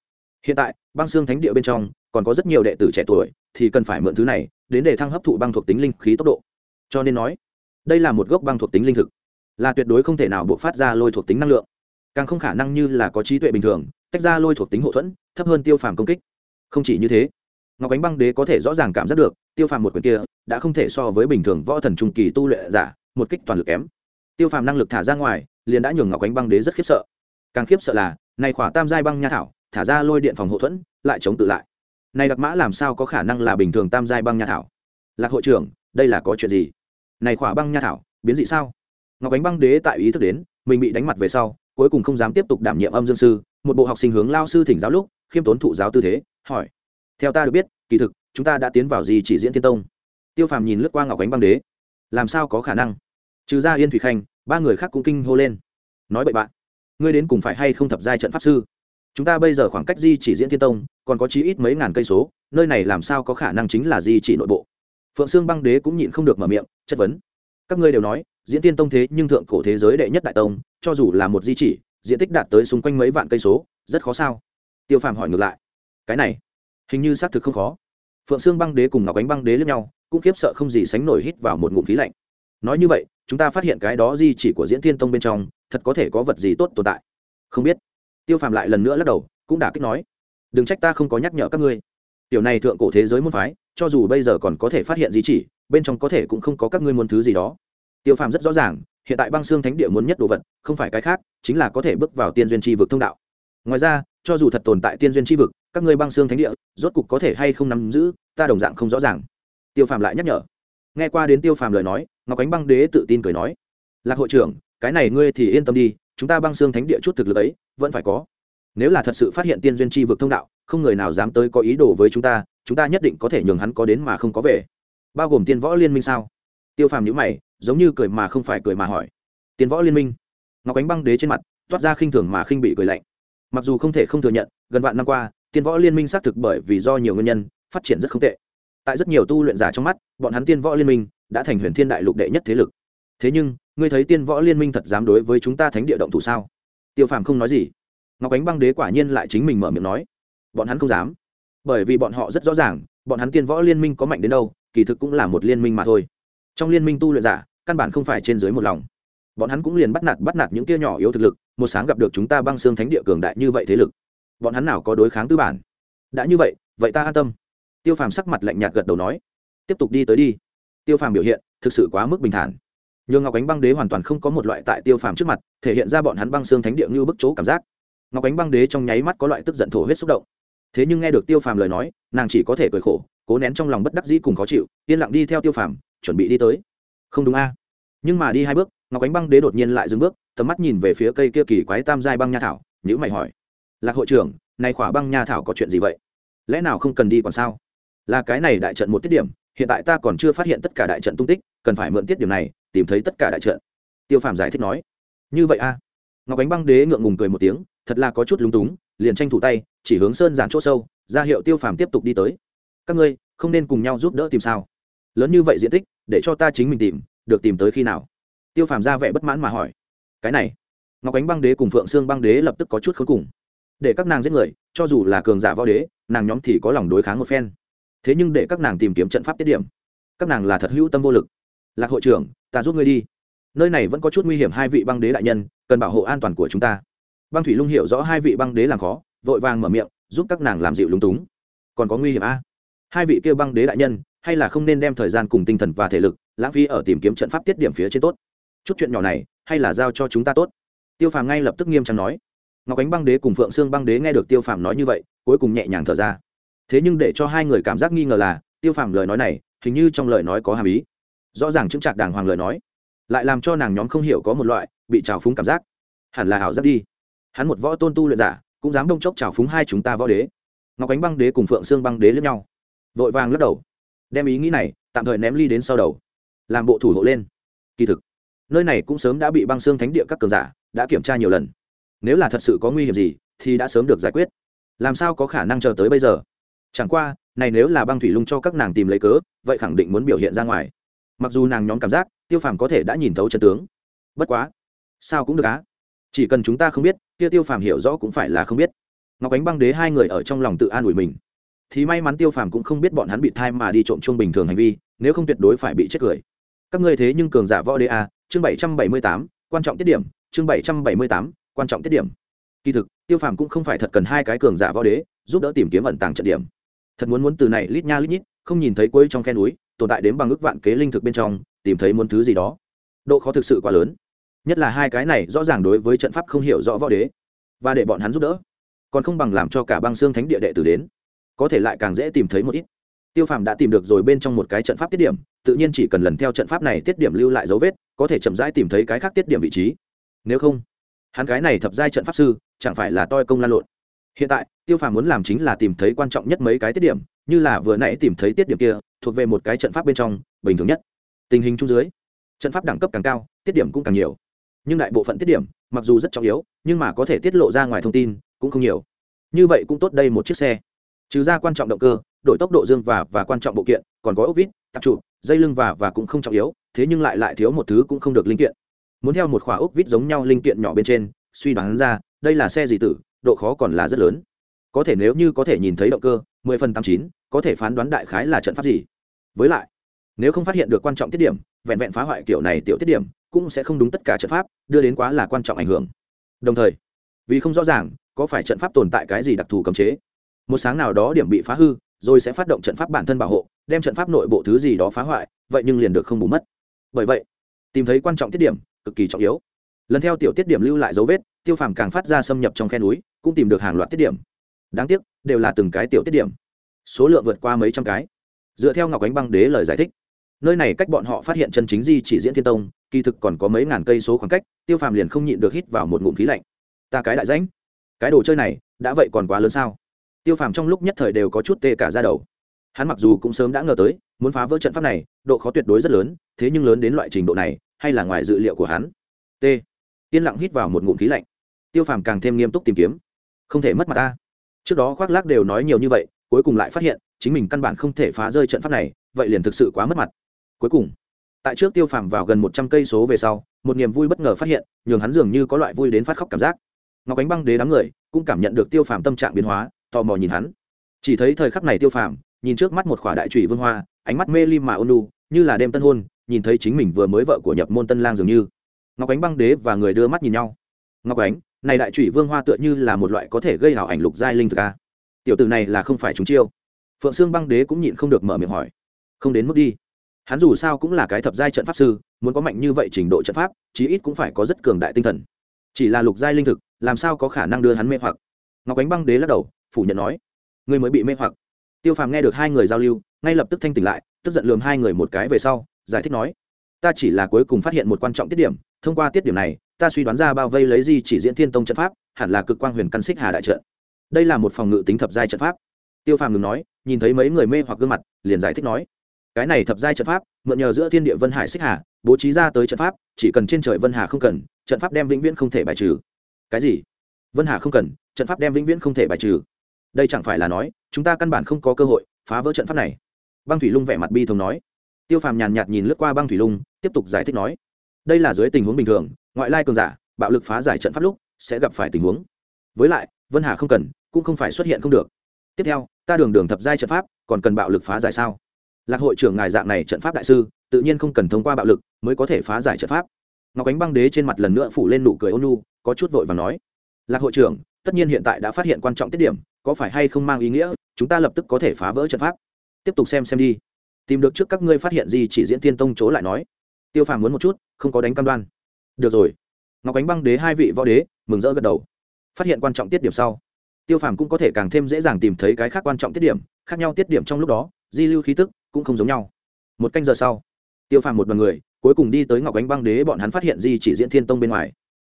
A: Hiện tại, băng xương thánh địa bên trong còn có rất nhiều đệ tử trẻ tuổi, thì cần phải mượn thứ này, đến để thăng hấp thụ băng thuộc tính linh khí tốc độ. Cho nên nói, đây là một gốc băng thuộc tính linh thực, là tuyệt đối không thể nào buộc phát ra lôi thuộc tính năng lượng. Càng không khả năng như là có trí tuệ bình thường, tách ra lôi thuộc tính hậu thuẫn, thấp hơn tiêu phàm công kích. Không chỉ như thế, ngọc ánh băng đế có thể rõ ràng cảm giác được, tiêu phàm một quyền kia đã không thể so với bình thường võ thần trung kỳ tu luyện giả, một kích toàn lực kém. Tiêu phàm năng lực thả ra ngoài, liền đã nhường ngọc ánh băng đế rất khiếp sợ. Càng khiếp sợ là này khỏa tam giai băng nha thảo, thả ra lôi điện phòng hậu thuẫn, lại chống tự lại này đặc mã làm sao có khả năng là bình thường tam giai băng nha thảo? Lạc hội trưởng, đây là có chuyện gì? Này khỏa băng nha thảo, biến dị sao? Ngọc ánh băng đế tại ý thức đến, mình bị đánh mặt về sau, cuối cùng không dám tiếp tục đảm nhiệm âm dương sư, một bộ học sinh hướng lao sư thỉnh giáo lúc, khiêm tốn thụ giáo tư thế, hỏi. Theo ta được biết, kỳ thực, chúng ta đã tiến vào gì chỉ diễn thiên tông. Tiêu phàm nhìn lướt qua ngọc ánh băng đế. Làm sao có khả năng? Trừ ra yên thủy khanh, ba người khác cũng kinh hô lên. Nói bậy bạn, ngươi đến cùng phải hay không thập giai trận pháp sư? Chúng ta bây giờ khoảng cách di chỉ diễn thiên tông, còn có chí ít mấy ngàn cây số, nơi này làm sao có khả năng chính là di chỉ nội bộ? Phượng sương băng đế cũng nhịn không được mở miệng, chất vấn. Các ngươi đều nói, diễn tiên tông thế nhưng thượng cổ thế giới đệ nhất đại tông, cho dù là một di chỉ, diện tích đạt tới xung quanh mấy vạn cây số, rất khó sao? Tiêu phàm hỏi ngược lại. Cái này, hình như xác thực không khó. Phượng sương băng đế cùng ngọc ánh băng đế lẫn nhau, cũng khiếp sợ không gì sánh nổi hít vào một ngụm khí lạnh. Nói như vậy, chúng ta phát hiện cái đó di chỉ của diễn tiên tông bên trong, thật có thể có vật gì tốt tồn tại? Không biết tiêu phàm lại lần nữa lắc đầu, cũng đã kích nói, đừng trách ta không có nhắc nhở các ngươi. Tiểu này thượng cổ thế giới môn phái, cho dù bây giờ còn có thể phát hiện gì chỉ, bên trong có thể cũng không có các ngươi muốn thứ gì đó. Tiêu phàm rất rõ ràng, hiện tại băng xương thánh địa muốn nhất đồ vật, không phải cái khác, chính là có thể bước vào tiên duyên tri vực thông đạo. Ngoài ra, cho dù thật tồn tại tiên duyên tri vực, các ngươi băng xương thánh địa, rốt cục có thể hay không nắm giữ, ta đồng dạng không rõ ràng. Tiêu phàm lại nhắc nhở. Nghe qua đến tiêu phàm lời nói, ngọc ánh băng đế tự tin cười nói, lạc hội trưởng, cái này ngươi thì yên tâm đi chúng ta băng xương thánh địa chút thực lực ấy, vẫn phải có. Nếu là thật sự phát hiện tiên duyên chi vực thông đạo, không người nào dám tới có ý đồ với chúng ta chúng ta nhất định có thể nhường hắn có đến mà không có về. Bao gồm tiên võ liên minh sao? Tiêu phàm nhữ mày, giống như cười mà không phải cười mà hỏi. Tiên võ liên minh? Ngọc ánh băng đế trên mặt, toát ra khinh thường mà khinh bị cười lạnh. Mặc dù không thể không thừa nhận, gần vạn năm qua, tiên võ liên minh xác thực bởi vì do nhiều nguyên nhân, phát triển rất không tệ. Tại rất nhiều tu luyện giả trong mắt, bọn hắn tiên võ liên minh đã thành huyền thiên đại lục đệ nhất thế lực. Thế nhưng ngươi thấy tiên võ liên minh thật dám đối với chúng ta thánh địa động thủ sao? Tiêu phàm không nói gì. Ngọc ánh băng đế quả nhiên lại chính mình mở miệng nói. Bọn hắn không dám. Bởi vì bọn họ rất rõ ràng, bọn hắn tiên võ liên minh có mạnh đến đâu, kỳ thực cũng là một liên minh mà thôi. Trong liên minh tu luyện giả, căn bản không phải trên dưới một lòng. Bọn hắn cũng liền bắt nạt bắt nạt những kia nhỏ yếu thực lực, một sáng gặp được chúng ta băng xương thánh địa cường đại như vậy thế lực. Bọn hắn nào có đối kháng tư bản? Đã như vậy vậy ta an tâm. Tiêu phàm sắc mặt lạnh nhạt gật đầu nói. Tiếp tục đi tới đi. Tiêu phàm biểu hiện thực sự quá mức bình thản nhường ngọc ánh băng đế hoàn toàn không có một loại tại tiêu phàm trước mặt, thể hiện ra bọn hắn băng xương thánh địa như bức chỗ cảm giác. Ngọc ánh băng đế trong nháy mắt có loại tức giận thổ huyết xúc động. Thế nhưng nghe được tiêu phàm lời nói, nàng chỉ có thể cười khổ, cố nén trong lòng bất đắc dĩ cùng khó chịu, yên lặng đi theo tiêu phàm, chuẩn bị đi tới. Không đúng a. Nhưng mà đi hai bước, ngọc ánh băng đế đột nhiên lại dừng bước, tầm mắt nhìn về phía cây kia kỳ quái tam giai băng nha thảo nhữ mày hỏi. Lạc hội trưởng, nay khỏa băng nha thảo có chuyện gì vậy? Lẽ nào không cần đi còn sao? Là cái này đại trận một tiết điểm hiện tại ta còn chưa phát hiện tất cả đại trận tung tích, cần phải mượn tiết điểm này, tìm thấy tất cả đại trận. Tiêu phàm giải thích nói. Như vậy a ngọc ánh băng đế ngượng ngùng cười một tiếng, thật là có chút lúng túng, liền tranh thủ tay, chỉ hướng sơn giản chỗ sâu, ra hiệu tiêu phàm tiếp tục đi tới. Các ngươi không nên cùng nhau giúp đỡ tìm sao? Lớn như vậy diện tích, để cho ta chính mình tìm, được tìm tới khi nào? Tiêu phàm ra vẻ bất mãn mà hỏi. Cái này. Ngọc ánh băng đế cùng phượng sương băng đế lập tức có chút khốn cùng. Để các nàng giết người, cho dù là cường giả võ đế, nàng nhóm thì có lòng đối kháng một phen thế nhưng để các nàng tìm kiếm trận pháp tiết điểm. Các nàng là thật hữu tâm vô lực. Lạc hội trưởng, ta giúp ngươi đi. Nơi này vẫn có chút nguy hiểm hai vị băng đế đại nhân, cần bảo hộ an toàn của chúng ta. Băng thủy lung hiểu rõ hai vị băng đế làm khó, vội vàng mở miệng, giúp các nàng làm dịu lúng túng. Còn có nguy hiểm a? Hai vị kêu băng đế đại nhân, hay là không nên đem thời gian cùng tinh thần và thể lực, lãng phí ở tìm kiếm trận pháp tiết điểm phía trên tốt? Chút chuyện nhỏ này, hay là giao cho chúng ta tốt? Tiêu phàm ngay lập tức nghiêm trang nói. Ngọc ánh băng đế cùng phượng sương băng đế nghe được tiêu phàm nói như vậy, cuối cùng nhẹ nhàng thở ra thế nhưng để cho hai người cảm giác nghi ngờ là, tiêu phàm lời nói này, hình như trong lời nói có hàm ý. Rõ ràng chứng trạc đàng hoàng lời nói, lại làm cho nàng nhóm không hiểu có một loại bị trào phúng cảm giác. Hẳn là hảo giác đi. Hắn một võ tôn tu luyện giả, cũng dám đông chốc trào phúng hai chúng ta võ đế. Ngọc ánh băng đế cùng phượng xương băng đế lẫn nhau. Vội vàng lắc đầu. Đem ý nghĩ này, tạm thời ném ly đến sau đầu. Làm bộ thủ hộ lên. Kỳ thực, nơi này cũng sớm đã bị băng xương thánh địa các cường giả đã kiểm tra nhiều lần. Nếu là thật sự có nguy hiểm gì, thì đã sớm được giải quyết. Làm sao có khả năng chờ tới bây giờ? Chẳng qua, này nếu là băng thủy lung cho các nàng tìm lấy cớ, vậy khẳng định muốn biểu hiện ra ngoài. Mặc dù nàng nhóm cảm giác, tiêu phàm có thể đã nhìn thấu chân tướng. Bất quá, sao cũng được á. Chỉ cần chúng ta không biết, kia tiêu phàm hiểu rõ cũng phải là không biết. Ngọc ánh băng đế hai người ở trong lòng tự an ủi mình. Thì may mắn tiêu phàm cũng không biết bọn hắn bị thai mà đi trộm chuông bình thường hành vi, nếu không tuyệt đối phải bị chết cười. Các ngươi thế nhưng cường giả võ đế a, chương bảy trăm bảy mươi tám, quan trọng tiết điểm, chương bảy trăm bảy mươi tám, quan trọng tiết điểm. Kỳ thực, tiêu phàm cũng không phải thật cần hai cái cường giả võ đế, giúp đỡ tìm kiếm ẩn tàng trận điểm thật muốn muốn từ này lít nha lít nhít, không nhìn thấy cuối trong khe núi, tồn tại đến bằng ước vạn kế linh thực bên trong, tìm thấy muốn thứ gì đó. Độ khó thực sự quá lớn. Nhất là hai cái này rõ ràng đối với trận pháp không hiểu rõ võ đế. Và để bọn hắn giúp đỡ. Còn không bằng làm cho cả băng xương thánh địa đệ tử đến. Có thể lại càng dễ tìm thấy một ít. Tiêu phàm đã tìm được rồi bên trong một cái trận pháp tiết điểm, tự nhiên chỉ cần lần theo trận pháp này tiết điểm lưu lại dấu vết, có thể chậm rãi tìm thấy cái khác tiết điểm vị trí. Nếu không, hắn cái này thập giai trận pháp sư, chẳng phải là toi công lan lộn hiện tại, tiêu phàm muốn làm chính là tìm thấy quan trọng nhất mấy cái tiết điểm, như là vừa nãy tìm thấy tiết điểm kia, thuộc về một cái trận pháp bên trong, bình thường nhất. Tình hình chung dưới, trận pháp đẳng cấp càng cao, tiết điểm cũng càng nhiều. Nhưng đại bộ phận tiết điểm, mặc dù rất trọng yếu, nhưng mà có thể tiết lộ ra ngoài thông tin, cũng không nhiều. Như vậy cũng tốt đây một chiếc xe. Trừ ra quan trọng động cơ, đổi tốc độ dương và và quan trọng bộ kiện, còn có ốc vít, tạp trụ, dây lưng và và cũng không trọng yếu, thế nhưng lại lại thiếu một thứ cũng không được linh kiện. Muốn theo một khóa ốc vít giống nhau linh kiện nhỏ bên trên, suy đoán ra, đây là xe gì tử độ khó còn là rất lớn. Có thể nếu như có thể nhìn thấy động cơ, mười phần tám chín, có thể phán đoán đại khái là trận pháp gì. Với lại, nếu không phát hiện được quan trọng tiết điểm, vẹn vẹn phá hoại kiểu này tiểu tiết điểm, cũng sẽ không đúng tất cả trận pháp, đưa đến quá là quan trọng ảnh hưởng. Đồng thời, vì không rõ ràng, có phải trận pháp tồn tại cái gì đặc thù cấm chế? Một sáng nào đó điểm bị phá hư, rồi sẽ phát động trận pháp bản thân bảo hộ, đem trận pháp nội bộ thứ gì đó phá hoại, vậy nhưng liền được không bù mất. Bởi vậy, tìm thấy quan trọng tiết điểm cực kỳ trọng yếu. Lần theo tiểu tiết điểm lưu lại dấu vết, tiêu phàm càng phát ra xâm nhập trong khe núi cũng tìm được hàng loạt tiết điểm. Đáng tiếc, đều là từng cái tiểu tiết điểm. Số lượng vượt qua mấy trăm cái. Dựa theo ngọc ánh băng đế lời giải thích, nơi này cách bọn họ phát hiện chân chính di chỉ diễn thiên tông, kỳ thực còn có mấy ngàn cây số khoảng cách, tiêu phàm liền không nhịn được hít vào một ngụm khí lạnh. Ta cái đại danh cái đồ chơi này, đã vậy còn quá lớn sao? Tiêu phàm trong lúc nhất thời đều có chút tê cả ra đầu. Hắn mặc dù cũng sớm đã ngờ tới, muốn phá vỡ trận pháp này, độ khó tuyệt đối rất lớn, thế nhưng lớn đến loại trình độ này, hay là ngoài dự liệu của hắn. T. Yên lặng hít vào một ngụm khí lạnh. Tiêu phàm càng thêm nghiêm túc tìm kiếm không thể mất mặt ta. Trước đó khoác lác đều nói nhiều như vậy, cuối cùng lại phát hiện, chính mình căn bản không thể phá rơi trận pháp này, vậy liền thực sự quá mất mặt. Cuối cùng, tại trước tiêu phàm vào gần một trăm cây số về sau, một niềm vui bất ngờ phát hiện, nhường hắn dường như có loại vui đến phát khóc cảm giác. Ngọc ánh băng đế đám người cũng cảm nhận được tiêu phàm tâm trạng biến hóa, tò mò nhìn hắn. Chỉ thấy thời khắc này tiêu phàm, nhìn trước mắt một khỏa đại trụy vương hoa, ánh mắt mê lim mà ôn lu như là đêm tân hôn, nhìn thấy chính mình vừa mới vợ của nhập môn tân lang dường như. Ngọc ánh băng đế và người đưa mắt nhìn nhau. Ngọc ánh này đại trụy vương hoa tựa như là một loại có thể gây hảo ảnh lục giai linh thực a. Tiểu tử này là không phải chúng chiêu. Phượng sương băng đế cũng nhịn không được mở miệng hỏi. Không đến mức đi. Hắn dù sao cũng là cái thập giai trận pháp sư, muốn có mạnh như vậy trình độ trận pháp, chí ít cũng phải có rất cường đại tinh thần. Chỉ là lục giai linh thực, làm sao có khả năng đưa hắn mê hoặc? Ngọc ánh băng đế lắc đầu, phủ nhận nói. Người mới bị mê hoặc. Tiêu phàm nghe được hai người giao lưu, ngay lập tức thanh tỉnh lại, tức giận lườm hai người một cái về sau, giải thích nói. Ta chỉ là cuối cùng phát hiện một quan trọng tiết điểm, thông qua tiết điểm này ta suy đoán ra bao vây lấy gì chỉ diễn thiên tông trận pháp, hẳn là cực quang huyền căn xích hà đại trận. Đây là một phòng ngự tính thập giai trận pháp. Tiêu phàm ngừng nói, nhìn thấy mấy người mê hoặc gương mặt, liền giải thích nói, cái này thập giai trận pháp, mượn nhờ giữa thiên địa vân hải xích hà, bố trí ra tới trận pháp, chỉ cần trên trời vân hà không cần, trận pháp đem vĩnh viễn không thể bài trừ. Cái gì? Vân hà không cần, trận pháp đem vĩnh viễn không thể bài trừ. Đây chẳng phải là nói, chúng ta căn bản không có cơ hội phá vỡ trận pháp này. Băng thủy lung vẻ mặt bi thống nói. Tiêu phàm nhàn nhạt nhìn lướt qua băng thủy lung, tiếp tục giải thích nói, đây là dưới tình huống bình thường ngoại lai cường giả, bạo lực phá giải trận pháp lúc, sẽ gặp phải tình huống. Với lại, vân hà không cần, cũng không phải xuất hiện không được. Tiếp theo, ta đường đường thập giai trận pháp, còn cần bạo lực phá giải sao? Lạc hội trưởng ngài dạng này trận pháp đại sư, tự nhiên không cần thông qua bạo lực mới có thể phá giải trận pháp. Ngọc ánh băng đế trên mặt lần nữa phủ lên nụ cười ôn nu có chút vội và nói. Lạc hội trưởng, tất nhiên hiện tại đã phát hiện quan trọng tiết điểm, có phải hay không mang ý nghĩa, chúng ta lập tức có thể phá vỡ trận pháp. Tiếp tục xem xem đi. Tìm được trước các ngươi phát hiện gì chỉ diễn tiên tông chỗ lại nói. Tiêu phàm muốn một chút, không có đánh cam đoan được rồi. Ngọc ánh băng đế hai vị võ đế, mừng rỡ gật đầu. Phát hiện quan trọng tiết điểm sau. Tiêu phàm cũng có thể càng thêm dễ dàng tìm thấy cái khác quan trọng tiết điểm, khác nhau tiết điểm trong lúc đó, di lưu khí tức cũng không giống nhau. Một canh giờ sau, tiêu phàm một đ o à n người, cuối cùng đi tới ngọc ánh băng đế bọn hắn phát hiện di chỉ diễn thiên tông bên ngoài.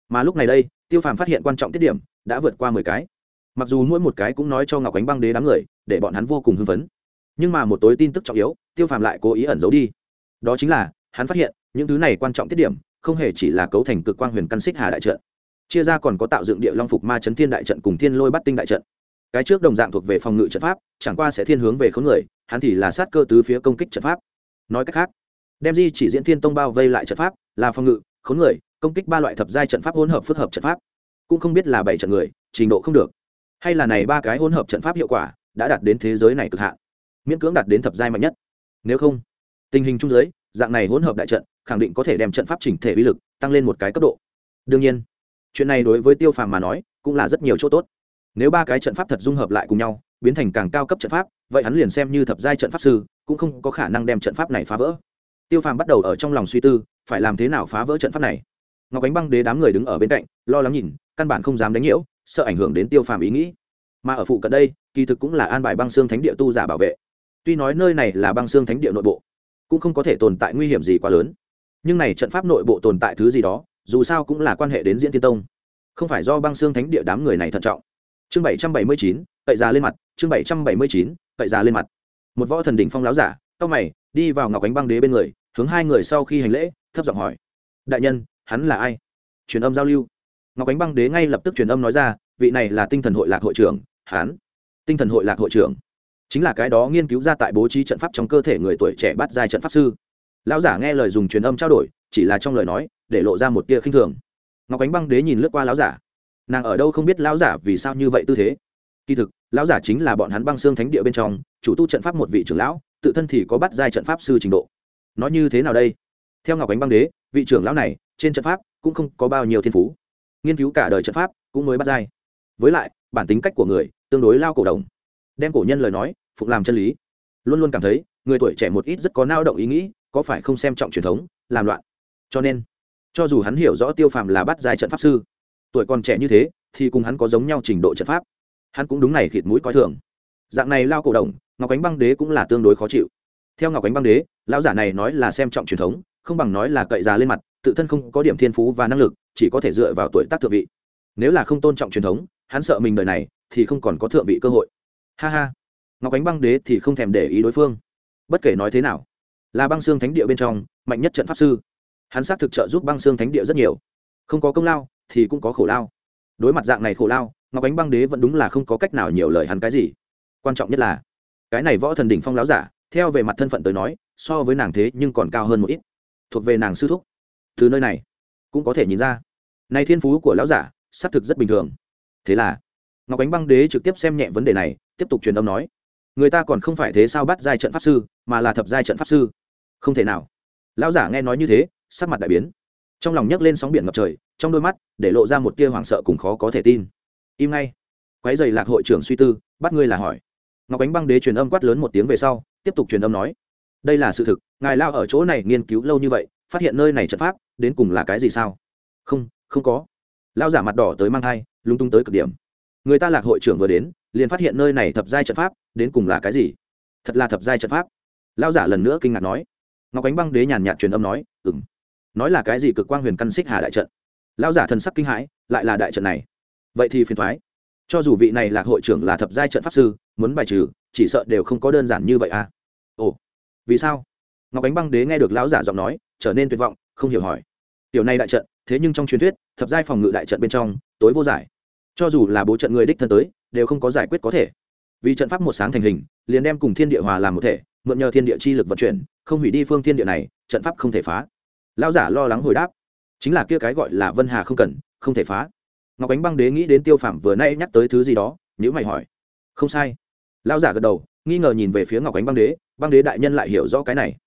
A: Mà lúc này đây, tiêu phàm phát hiện quan trọng tiết điểm đã vượt qua mười cái. Mặc dù mỗi một cái cũng nói cho ngọc ánh băng đế đám người, để bọn hắn vô cùng hưng phấn. Nhưng mà một tối tin tức trọng yếu, tiêu phàm lại cố ý ẩn giấu đi. Đó chính là, hắn phát hiện, những thứ này quan trọng tiết điểm không hề chỉ là cấu thành cực quang huyền căn xích hà đại trận. Chia ra còn có tạo dựng địa long phục ma chấn thiên đại trận cùng thiên lôi bắt tinh đại trận. Cái trước đồng dạng thuộc về phòng ngự trận pháp, chẳng qua sẽ thiên hướng về khối người, hắn thì là sát cơ tứ phía công kích trận pháp. Nói cách khác, đem di chỉ diễn thiên tông bao vây lại trận pháp là phòng ngự khốn người, công kích ba loại thập giai trận pháp hỗn hợp phức hợp trận pháp. Cũng không biết là bảy trận người, trình độ không được. Hay là này ba cái hỗn hợp trận pháp hiệu quả đã đạt đến thế giới này cực hạn, miễn cưỡng đạt đến thập giai mạnh nhất. Nếu không, tình hình trung giới dạng này hỗn hợp đại trận khẳng định có thể đem trận pháp chỉnh thể uy lực tăng lên một cái cấp độ. Đương nhiên, chuyện này đối với tiêu phàm mà nói cũng là rất nhiều chỗ tốt. Nếu ba cái trận pháp thật dung hợp lại cùng nhau, biến thành càng cao cấp trận pháp, vậy hắn liền xem như thập giai trận pháp sư, cũng không có khả năng đem trận pháp này phá vỡ. Tiêu phàm bắt đầu ở trong lòng suy tư, phải làm thế nào phá vỡ trận pháp này? Ngọc ánh băng đế đám người đứng ở bên cạnh, lo lắng nhìn, căn bản không dám đánh nhiễu, sợ ảnh hưởng đến tiêu phàm ý nghĩ. Mà ở phụ cận đây, kỳ thực cũng là an bài băng xương thánh địa tu giả bảo vệ. Tuy nói nơi này là băng xương thánh địa nội bộ, cũng không có thể tồn tại nguy hiểm gì quá lớn nhưng này trận pháp nội bộ tồn tại thứ gì đó, dù sao cũng là quan hệ đến diễn tiên tông. Không phải do băng xương thánh địa đám người này thận trọng. Chương bảy trăm bảy mươi chín, cậy già lên mặt. Chương bảy trăm bảy mươi chín, cậy già lên mặt. Một võ thần đỉnh phong láo giả tao mày, đi vào ngọc ánh băng đế bên người, hướng hai người sau khi hành lễ, thấp giọng hỏi. Đại nhân, hắn là ai? Truyền âm giao lưu. Ngọc ánh băng đế ngay lập tức truyền âm nói ra, vị này là tinh thần hội lạc hội trưởng, hắn. Tinh thần hội lạc hội trưởng. Chính là cái đó nghiên cứu ra tại bố trí trận pháp trong cơ thể người tuổi trẻ bắt giai trận pháp sư lão giả nghe lời dùng truyền âm trao đổi, chỉ là trong lời nói, để lộ ra một tia khinh thường. Ngọc ánh băng đế nhìn lướt qua lão giả. Nàng ở đâu không biết lão giả vì sao như vậy tư thế. Kỳ thực, lão giả chính là bọn hắn băng xương thánh địa bên trong, chủ tu trận pháp một vị trưởng lão, tự thân thì có bắt giai trận pháp sư trình độ. Nói như thế nào đây? Theo ngọc ánh băng đế, vị trưởng lão này, trên trận pháp cũng không có bao nhiêu thiên phú. Nghiên cứu cả đời trận pháp cũng mới bắt giai. Với lại, bản tính cách của người tương đối lao cổ đồng đem cổ nhân lời nói, phục làm chân lý. Luôn luôn cảm thấy, người tuổi trẻ một ít rất có nao động ý nghĩ có phải không xem trọng truyền thống, làm loạn? Cho nên, cho dù hắn hiểu rõ tiêu phàm là bắt giai trận pháp sư, tuổi còn trẻ như thế, thì cùng hắn có giống nhau trình độ trận pháp. Hắn cũng đúng này khịt mũi coi thường. Dạng này lao cổ đồng, ngọc ánh băng đế cũng là tương đối khó chịu. Theo ngọc ánh băng đế, lão giả này nói là xem trọng truyền thống, không bằng nói là cậy già lên mặt, tự thân không có điểm thiên phú và năng lực, chỉ có thể dựa vào tuổi tác thượng vị. Nếu là không tôn trọng truyền thống, hắn sợ mình đời này thì không còn có thượng vị cơ hội. Ha ha. Ngọc ánh băng đế thì không thèm để ý đối phương. Bất kể nói thế nào là băng xương thánh địa bên trong mạnh nhất trận pháp sư. Hắn xác thực trợ giúp băng xương thánh địa rất nhiều. Không có công lao thì cũng có khổ lao. Đối mặt dạng này khổ lao, ngọc ánh băng đế vẫn đúng là không có cách nào nhiều lời hắn cái gì. Quan trọng nhất là, cái này võ thần đỉnh phong láo giả, theo về mặt thân phận tới nói, so với nàng thế nhưng còn cao hơn một ít. Thuộc về nàng sư thúc. Từ nơi này, cũng có thể nhìn ra nay thiên phú của lão giả, xác thực rất bình thường. Thế là, ngọc ánh băng đế trực tiếp xem nhẹ vấn đề này, tiếp tục truyền âm nói, người ta còn không phải thế sao bắt giai trận pháp sư, mà là thập giai trận pháp sư? Không thể nào. Lão giả nghe nói như thế, sắc mặt đại biến. Trong lòng nhấc lên sóng biển ngập trời, trong đôi mắt, để lộ ra một tia hoảng sợ cùng khó có thể tin. Im ngay. Quái dày lạc hội trưởng suy tư, bắt ngươi là hỏi. Ngọc ánh băng đế truyền âm quát lớn một tiếng về sau, tiếp tục truyền âm nói. Đây là sự thực, ngài lao ở chỗ này nghiên cứu lâu như vậy, phát hiện nơi này trận pháp, đến cùng là cái gì sao? Không không có. Lao giả mặt đỏ tới mang thai lung tung tới cực điểm. Người ta lạc hội trưởng vừa đến, liền phát hiện nơi này thập giai trận pháp, đến cùng là cái gì? Thật là thập giai trận pháp. Lao giả lần nữa kinh ngạc nói ngọc ánh băng đế nhàn nhạt truyền âm nói ừng nói là cái gì cực quang huyền căn xích hà đại trận? Lao giả thần sắc kinh hãi, lại là đại trận này. Vậy thì phiền thoái. Cho dù vị này là hội trưởng là thập giai trận pháp sư, muốn bài trừ, chỉ sợ đều không có đơn giản như vậy à. Ồ. Vì sao? Ngọc ánh băng đế nghe được lão giả giọng nói, trở nên tuyệt vọng, không hiểu hỏi. Tiểu này đại trận, thế nhưng trong truyền thuyết, thập giai phòng ngự đại trận bên trong, tối vô giải. Cho dù là bố trận người đích thân tới, đều không có giải quyết có thể. Vì trận pháp một sáng thành hình, liền đem cùng thiên địa hòa làm một thể mượn nhờ thiên địa chi lực vận chuyển, không hủy đi phương thiên địa này, trận pháp không thể phá. Lão giả lo lắng hồi đáp, chính là kia cái gọi là vân hà không cần, không thể phá. Ngọc ánh băng đế nghĩ đến tiêu phàm vừa nay nhắc tới thứ gì đó nhữ mày hỏi, không sai. Lão giả gật đầu, nghi ngờ nhìn về phía ngọc ánh băng đế băng đế đại nhân lại hiểu rõ cái này.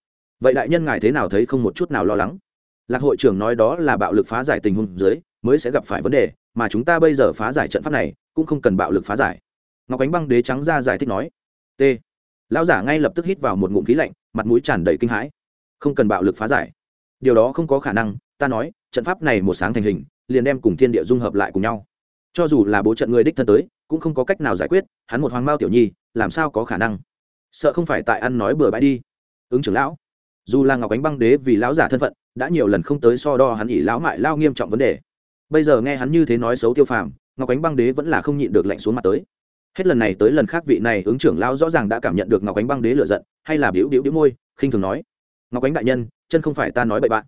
A: Vậy đại nhân ngài thế nào thấy không một chút nào lo lắng? Lạc hội trưởng nói đó là bạo lực phá giải tình huống dưới, mới sẽ gặp phải vấn đề, mà chúng ta bây giờ phá giải trận pháp này, cũng không cần bạo lực phá giải. Ngọc ánh băng đế trắng ra giải thích nói, t lão giả ngay lập tức hít vào một ngụm khí lạnh, mặt mũi tràn đầy kinh hãi. Không cần bạo lực phá giải. Điều đó không có khả năng, ta nói, trận pháp này một sáng thành hình, liền đem cùng thiên địa dung hợp lại cùng nhau. Cho dù là bố trận người đích thân tới, cũng không có cách nào giải quyết, hắn một hoàng mao tiểu nhi, làm sao có khả năng? Sợ không phải tại ăn nói bừa bãi đi. Ứng trưởng lão, dù là ngọc ánh băng đế vì lão giả thân phận, đã nhiều lần không tới so đo hắn ỉ lão mại lao nghiêm trọng vấn đề. Bây giờ nghe hắn như thế nói xấu tiêu phàm, ngọc ánh băng đế vẫn là không nhịn được lạnh xuống mặt tới hết lần này tới lần khác vị này ứng trưởng lão rõ ràng đã cảm nhận được ngọc ánh băng đế lựa giận, hay là biểu biểu biểu môi, khinh thường nói, ngọc ánh đại nhân, chân không phải ta nói bậy bạn.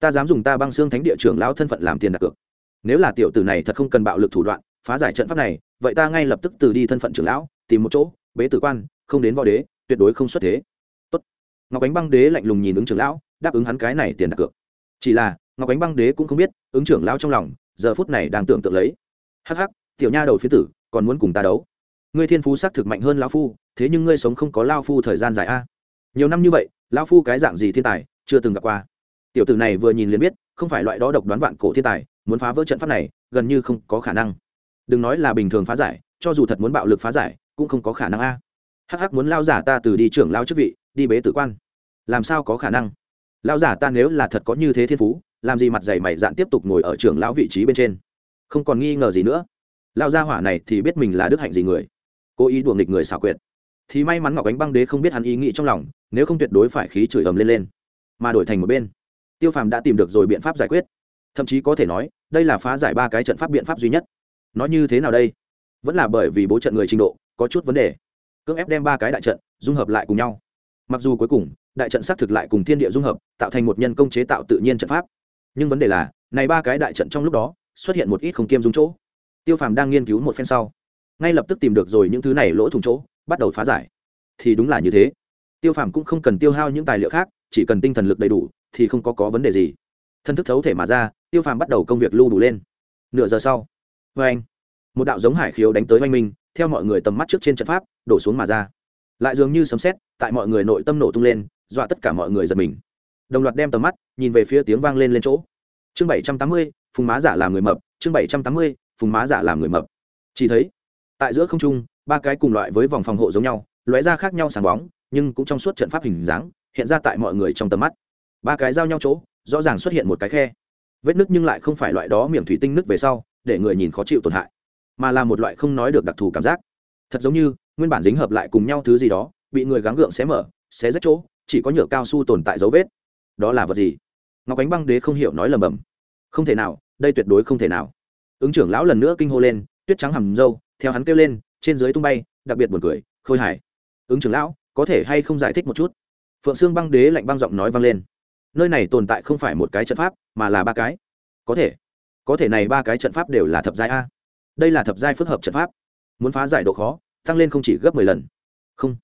A: Ta dám dùng ta băng xương thánh địa trưởng lão thân phận làm tiền đặt cược. Nếu là tiểu tử này thật không cần bạo lực thủ đoạn, phá giải trận pháp này, vậy ta ngay lập tức từ đi thân phận trưởng lão, tìm một chỗ, bế tử quan, không đến võ đế, tuyệt đối không xuất thế. Tốt. ngọc ánh băng đế lạnh lùng nhìn ứng trưởng lão, đáp ứng hắn cái này tiền đặt cược. Chỉ là, ngọc ánh băng đế cũng không biết, ứng trưởng lão trong lòng, giờ phút này đang tưởng tượng lấy. Hắc hắc, tiểu nha đầu phía tử, còn muốn cùng ta đấu? Ngươi thiên phú xác thực mạnh hơn lão phu, thế nhưng ngươi sống không có lao phu thời gian dài a. Nhiều năm như vậy, lão phu cái dạng gì thiên tài, chưa từng gặp qua. Tiểu tử này vừa nhìn liền biết, không phải loại đó độc đoán vạn cổ thiên tài, muốn phá vỡ trận pháp này, gần như không có khả năng. Đừng nói là bình thường phá giải, cho dù thật muốn bạo lực phá giải, cũng không có khả năng a. Hắc hắc muốn lao giả ta từ đi trưởng lao chức vị, đi bế tử quan. Làm sao có khả năng? Lao giả ta nếu là thật có như thế thiên phú, làm gì mặt dày mày dạn tiếp tục ngồi ở trưởng lão vị trí bên trên? Không còn nghi ngờ gì nữa. Lao gia hỏa này thì biết mình là đức hạnh gì người cố ý đùa nghịch người xảo quyệt. Thì may mắn ngọc ánh băng đế không biết hắn ý nghĩ trong lòng, nếu không tuyệt đối phải khí chửi ầm lên lên, mà đổi thành một bên. Tiêu phàm đã tìm được rồi biện pháp giải quyết. Thậm chí có thể nói, đây là phá giải ba cái trận pháp biện pháp duy nhất. Nói như thế nào đây? Vẫn là bởi vì bố trận người trình độ, có chút vấn đề. Cưỡng ép đem ba cái đại trận dung hợp lại cùng nhau. Mặc dù cuối cùng, đại trận xác thực lại cùng thiên địa dung hợp, tạo thành một nhân công chế tạo tự nhiên trận pháp. Nhưng vấn đề là, này ba cái đại trận trong lúc đó, xuất hiện một ít không kiêm dung chỗ. Tiêu phàm đang nghiên cứu một phen sau ngay lập tức tìm được rồi những thứ này lỗ thủng chỗ, bắt đầu phá giải. Thì đúng là như thế. Tiêu phàm cũng không cần tiêu hao những tài liệu khác, chỉ cần tinh thần lực đầy đủ, thì không có có vấn đề gì. Thân thức thấu thể mà ra, tiêu phàm bắt đầu công việc lưu đủ lên. Nửa giờ sau vê anh, một đạo giống hải khiếu đánh tới oanh minh, theo mọi người tầm mắt trước trên trận pháp, đổ xuống mà ra. Lại dường như sấm sét, tại mọi người nội tâm nổ tung lên, dọa tất cả mọi người giật mình. Đồng loạt đem tầm mắt, nhìn về phía tiếng vang lên lên chỗ. Chương bảy trăm tám mươi, phùng má giả làm người mập, chương bảy trăm tám mươi, phùng má giả làm người mập. Chỉ thấy tại giữa không trung, ba cái cùng loại với vòng phòng hộ giống nhau, lóe ra khác nhau sáng bóng, nhưng cũng trong suốt trận pháp hình dáng, hiện ra tại mọi người trong tầm mắt. Ba cái giao nhau chỗ, rõ ràng xuất hiện một cái khe. Vết nứt nhưng lại không phải loại đó miệng thủy tinh nứt về sau, để người nhìn khó chịu tổn hại, mà là một loại không nói được đặc thù cảm giác. Thật giống như, nguyên bản dính hợp lại cùng nhau thứ gì đó, bị người gắng gượng xé mở, xé rách chỗ, chỉ có nhựa cao su tồn tại dấu vết. Đó là vật gì? Ngọc ánh băng đế không hiểu nói lầm bầm. Không thể nào, đây tuyệt đối không thể nào. Ứng trưởng lão lần nữa kinh hô lên, tuyết trắng hầm râu theo hắn kêu lên, trên dưới tung bay, đặc biệt buồn cười, khôi hài. Ứng trưởng lão, có thể hay không giải thích một chút? Phượng sương băng đế lạnh băng giọng nói vang lên. Nơi này tồn tại không phải một cái trận pháp, mà là ba cái. Có thể. Có thể này ba cái trận pháp đều là thập giai a. Đây là thập giai phức hợp trận pháp. Muốn phá giải độ khó, tăng lên không chỉ gấp mười lần. Không.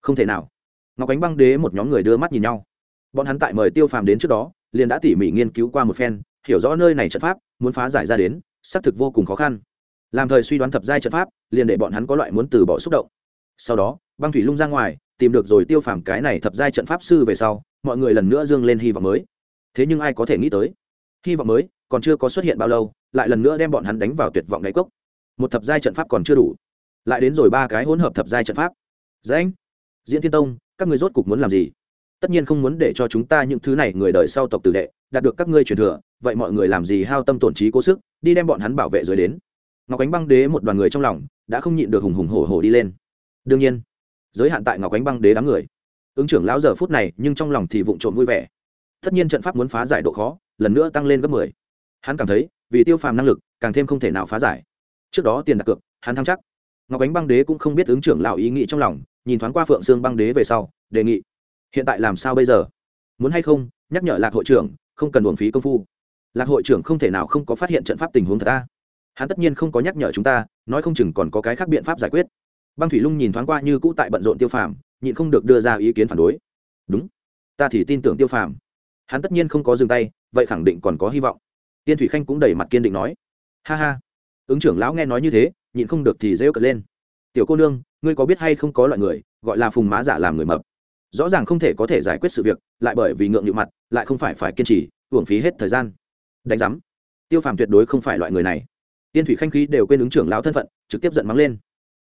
A: Không thể nào. Ngọc ánh băng đế một nhóm người đưa mắt nhìn nhau. Bọn hắn tại mời tiêu phàm đến trước đó, liền đã tỉ mỉ nghiên cứu qua một phen, hiểu rõ nơi này trận pháp, muốn phá giải ra đến, xác thực vô cùng khó khăn làm thời suy đoán thập giai trận pháp, liền để bọn hắn có loại muốn từ bỏ xúc động. Sau đó, băng thủy lung ra ngoài, tìm được rồi tiêu phàm cái này thập giai trận pháp sư về sau, mọi người lần nữa dương lên hy vọng mới. Thế nhưng ai có thể nghĩ tới? Hy vọng mới còn chưa có xuất hiện bao lâu, lại lần nữa đem bọn hắn đánh vào tuyệt vọng đáy cốc. Một thập giai trận pháp còn chưa đủ. Lại đến rồi ba cái hỗn hợp thập giai trận pháp. Danh diễn thiên tông, các ngươi rốt cục muốn làm gì? Tất nhiên không muốn để cho chúng ta những thứ này người đời sau tộc tử đệ đạt được các ngươi truyền thừa, vậy mọi người làm gì hao tâm tổn trí cố sức, đi đem bọn hắn bảo vệ dưới đến? Ngọc ánh băng đế một đoàn người trong lòng đã không nhịn được hùng hùng hổ hổ đi lên. Đương nhiên, giới hạn tại ngọc ánh băng đế đám người. Ứng trưởng lão giờ phút này nhưng trong lòng thì vụng trộm vui vẻ. Tất nhiên trận pháp muốn phá giải độ khó, lần nữa tăng lên gấp mười. Hắn cảm thấy, vì tiêu phàm năng lực, càng thêm không thể nào phá giải. Trước đó tiền đặt cược, hắn thắng chắc. Ngọc ánh băng đế cũng không biết ứng trưởng lão ý nghĩ trong lòng, nhìn thoáng qua phượng sương băng đế về sau, đề nghị, hiện tại làm sao bây giờ? Muốn hay không, nhắc nhở lạc hội trưởng, không cần uổng phí công phu. Lạc hội trưởng không thể nào không có phát hiện trận pháp tình huống thật ta hắn tất nhiên không có nhắc nhở chúng ta, nói không chừng còn có cái khác biện pháp giải quyết. Băng thủy lung nhìn thoáng qua như cũ tại bận rộn tiêu phàm, nhịn không được đưa ra ý kiến phản đối. Đúng, ta thì tin tưởng tiêu phàm. Hắn tất nhiên không có dừng tay, vậy khẳng định còn có hy vọng. Tiên thủy khanh cũng đẩy mặt kiên định nói. Ha ha. Ứng trưởng lão nghe nói như thế, nhịn không được thì rêu cật lên. Tiểu cô nương, ngươi có biết hay không có loại người, gọi là phùng má giả làm người mập? Rõ ràng không thể có thể giải quyết sự việc, lại bởi vì ngượng nhịu mặt, lại không phải phải kiên trì hưởng phí hết thời gian. Đánh giám. Tiêu phàm tuyệt đối không phải loại người này tiên thủy khanh khí đều quên ứng trưởng lão thân phận, trực tiếp giận mắng lên.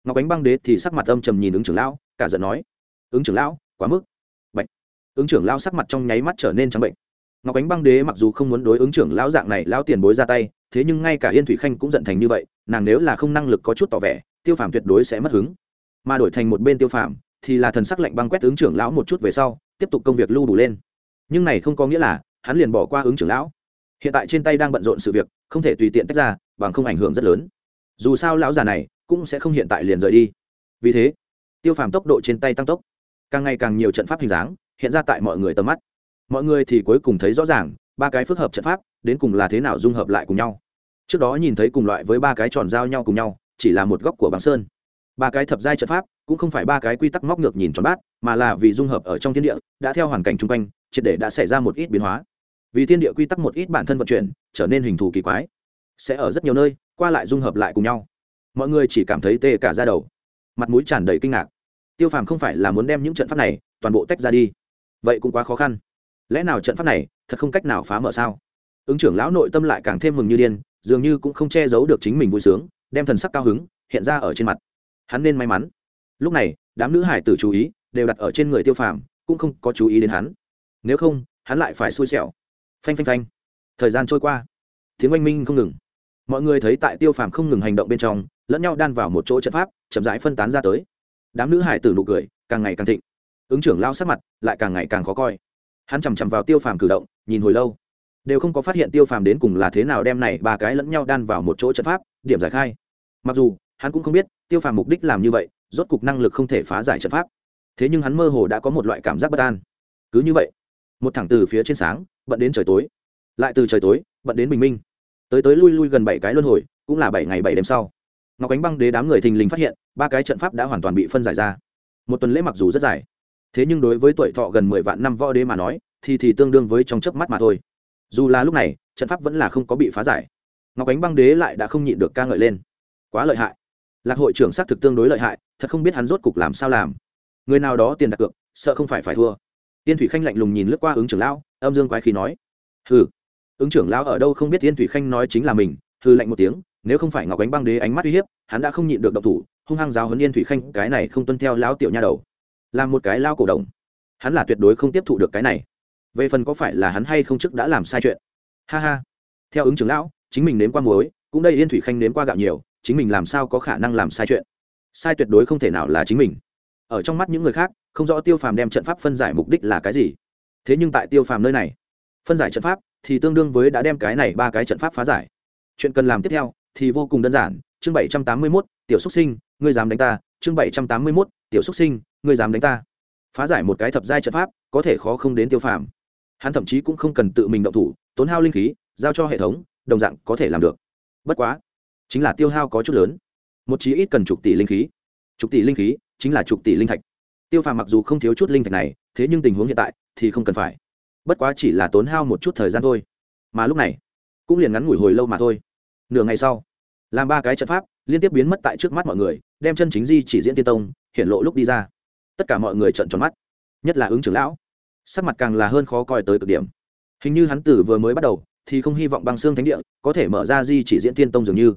A: Ngọc ánh băng đế thì sắc mặt âm trầm nhìn ứng trưởng lão, cả giận nói, ứng trưởng lão, quá mức. Bệnh. Ứng trưởng lão sắc mặt trong nháy mắt trở nên trắng bệnh. Ngọc ánh băng đế mặc dù không muốn đối ứng trưởng lão dạng này lão tiền bối ra tay, thế nhưng ngay cả yên thủy khanh cũng giận thành như vậy, nàng nếu là không năng lực có chút tỏ vẻ, tiêu phàm tuyệt đối sẽ mất hứng. Mà đổi thành một bên tiêu phàm, thì là thần sắc lạnh băng quét ứng trưởng lão một chút về sau, tiếp tục công việc lưu đủ lên. Nhưng này không có nghĩa là, hắn liền bỏ qua ứng trưởng lão. Hiện tại trên tay đang bận rộn sự việc, không thể tùy tiện tách ra bằng không ảnh hưởng rất lớn. Dù sao lão già này cũng sẽ không hiện tại liền rời đi. Vì thế, tiêu phàm tốc độ trên tay tăng tốc. Càng ngày càng nhiều trận pháp hình dáng hiện ra tại mọi người tầm mắt. Mọi người thì cuối cùng thấy rõ ràng, ba cái phức hợp trận pháp đến cùng là thế nào dung hợp lại cùng nhau. Trước đó nhìn thấy cùng loại với ba cái tròn giao nhau cùng nhau, chỉ là một góc của băng sơn. Ba cái thập giai trận pháp cũng không phải ba cái quy tắc móc ngược nhìn tròn bát, mà là vì dung hợp ở trong thiên địa, đã theo hoàn cảnh chung quanh, triệt để đã xảy ra một ít biến hóa. Vì thiên địa quy tắc một ít bản thân vận chuyển, trở nên hình thù kỳ quái sẽ ở rất nhiều nơi, qua lại dung hợp lại cùng nhau. Mọi người chỉ cảm thấy tê cả ra đầu. Mặt mũi tràn đầy kinh ngạc. Tiêu phàm không phải là muốn đem những trận pháp này toàn bộ tách ra đi. Vậy cũng quá khó khăn. Lẽ nào trận pháp này thật không cách nào phá mở sao? Ứng trưởng lão nội tâm lại càng thêm mừng như điên, dường như cũng không che giấu được chính mình vui sướng, đem thần sắc cao hứng hiện ra ở trên mặt. Hắn nên may mắn. Lúc này, đám nữ hải tử chú ý đều đặt ở trên người tiêu phàm, cũng không có chú ý đến hắn. Nếu không, hắn lại phải xui xẻo. Phanh phanh phanh. Thời gian trôi qua. Tiếng oanh minh không ngừng mọi người thấy tại tiêu phàm không ngừng hành động bên trong, lẫn nhau đan vào một chỗ trận pháp, chậm rãi phân tán ra tới. Đám nữ hải tử nụ cười, càng ngày càng thịnh. Ứng trưởng lao sát mặt lại càng ngày càng khó coi. Hắn chằm chằm vào tiêu phàm cử động, nhìn hồi lâu. Đều không có phát hiện tiêu phàm đến cùng là thế nào đem này ba cái lẫn nhau đan vào một chỗ trận pháp, điểm giải khai. Mặc dù, hắn cũng không biết tiêu phàm mục đích làm như vậy, rốt cục năng lực không thể phá giải trận pháp. Thế nhưng hắn mơ hồ đã có một loại cảm giác bất an. Cứ như vậy, một thẳng từ phía trên sáng, bận đến trời tối. Lại từ trời tối, bận đến bình minh tới tới lui lui gần bảy cái luân hồi, cũng là bảy ngày bảy đêm sau. Ngọc ánh băng đế đám người thình lình phát hiện, ba cái trận pháp đã hoàn toàn bị phân giải ra. Một tuần lễ mặc dù rất dài, thế nhưng đối với tuổi thọ gần mười vạn năm võ đế mà nói, thì thì tương đương với trong chớp mắt mà thôi. Dù là lúc này, trận pháp vẫn là không có bị phá giải. Ngọc ánh băng đế lại đã không nhịn được ca ngợi lên. Quá lợi hại. Lạc hội trưởng xác thực tương đối lợi hại, thật không biết hắn rốt cục làm sao làm. Người nào đó tiền đặt cược, sợ không phải phải thua. Tiên thủy khanh lạnh lùng nhìn lướt qua ứng trưởng lão, âm dương quái khí nói, hừ ứng trưởng lão ở đâu không biết tiên thủy khanh nói chính là mình thư lạnh một tiếng, nếu không phải ngọc ánh băng đế ánh mắt uy hiếp, hắn đã không nhịn được độc thủ, hung hăng giáo huấn yên thủy khanh, cái này không tuân theo lão tiểu nha đầu. Làm một cái lao cổ đồng. Hắn là tuyệt đối không tiếp thụ được cái này. Về phần có phải là hắn hay không trước đã làm sai chuyện. Ha ha. Theo ứng trưởng lão, chính mình nếm qua muối, cũng đây yên thủy khanh nếm qua gạo nhiều, chính mình làm sao có khả năng làm sai chuyện? Sai tuyệt đối không thể nào là chính mình. Ở trong mắt những người khác, không rõ tiêu phàm đem trận pháp phân giải mục đích là cái gì. Thế nhưng tại tiêu phàm nơi này, phân giải trận pháp thì tương đương với đã đem cái này ba cái trận pháp phá giải. Chuyện cần làm tiếp theo thì vô cùng đơn giản, chương bảy trăm tám mươi mốt, tiểu xúc sinh, ngươi dám đánh ta, chương bảy trăm tám mươi mốt, tiểu xúc sinh, ngươi dám đánh ta. Phá giải một cái thập giai trận pháp, có thể khó không đến tiêu phàm. Hắn thậm chí cũng không cần tự mình động thủ, tốn hao linh khí, giao cho hệ thống, đồng dạng có thể làm được. Bất quá, chính là tiêu hao có chút lớn. Một chí ít cần chục tỷ linh khí. Chục tỷ linh khí chính là chục tỷ linh thạch. Tiêu phàm mặc dù không thiếu chút linh thạch này, thế nhưng tình huống hiện tại thì không cần phải bất quá chỉ là tốn hao một chút thời gian thôi. Mà lúc này, cũng liền ngắn ngủi hồi lâu mà thôi. Nửa ngày sau, làm ba cái trận pháp liên tiếp biến mất tại trước mắt mọi người, đem chân chính di chỉ diễn tiên tông hiện lộ lúc đi ra. Tất cả mọi người trận tròn mắt, nhất là ứng trưởng lão, sắc mặt càng là hơn khó coi tới cực điểm. Hình như hắn tử vừa mới bắt đầu thì không hy vọng băng xương thánh địa có thể mở ra di chỉ diễn tiên tông dường như.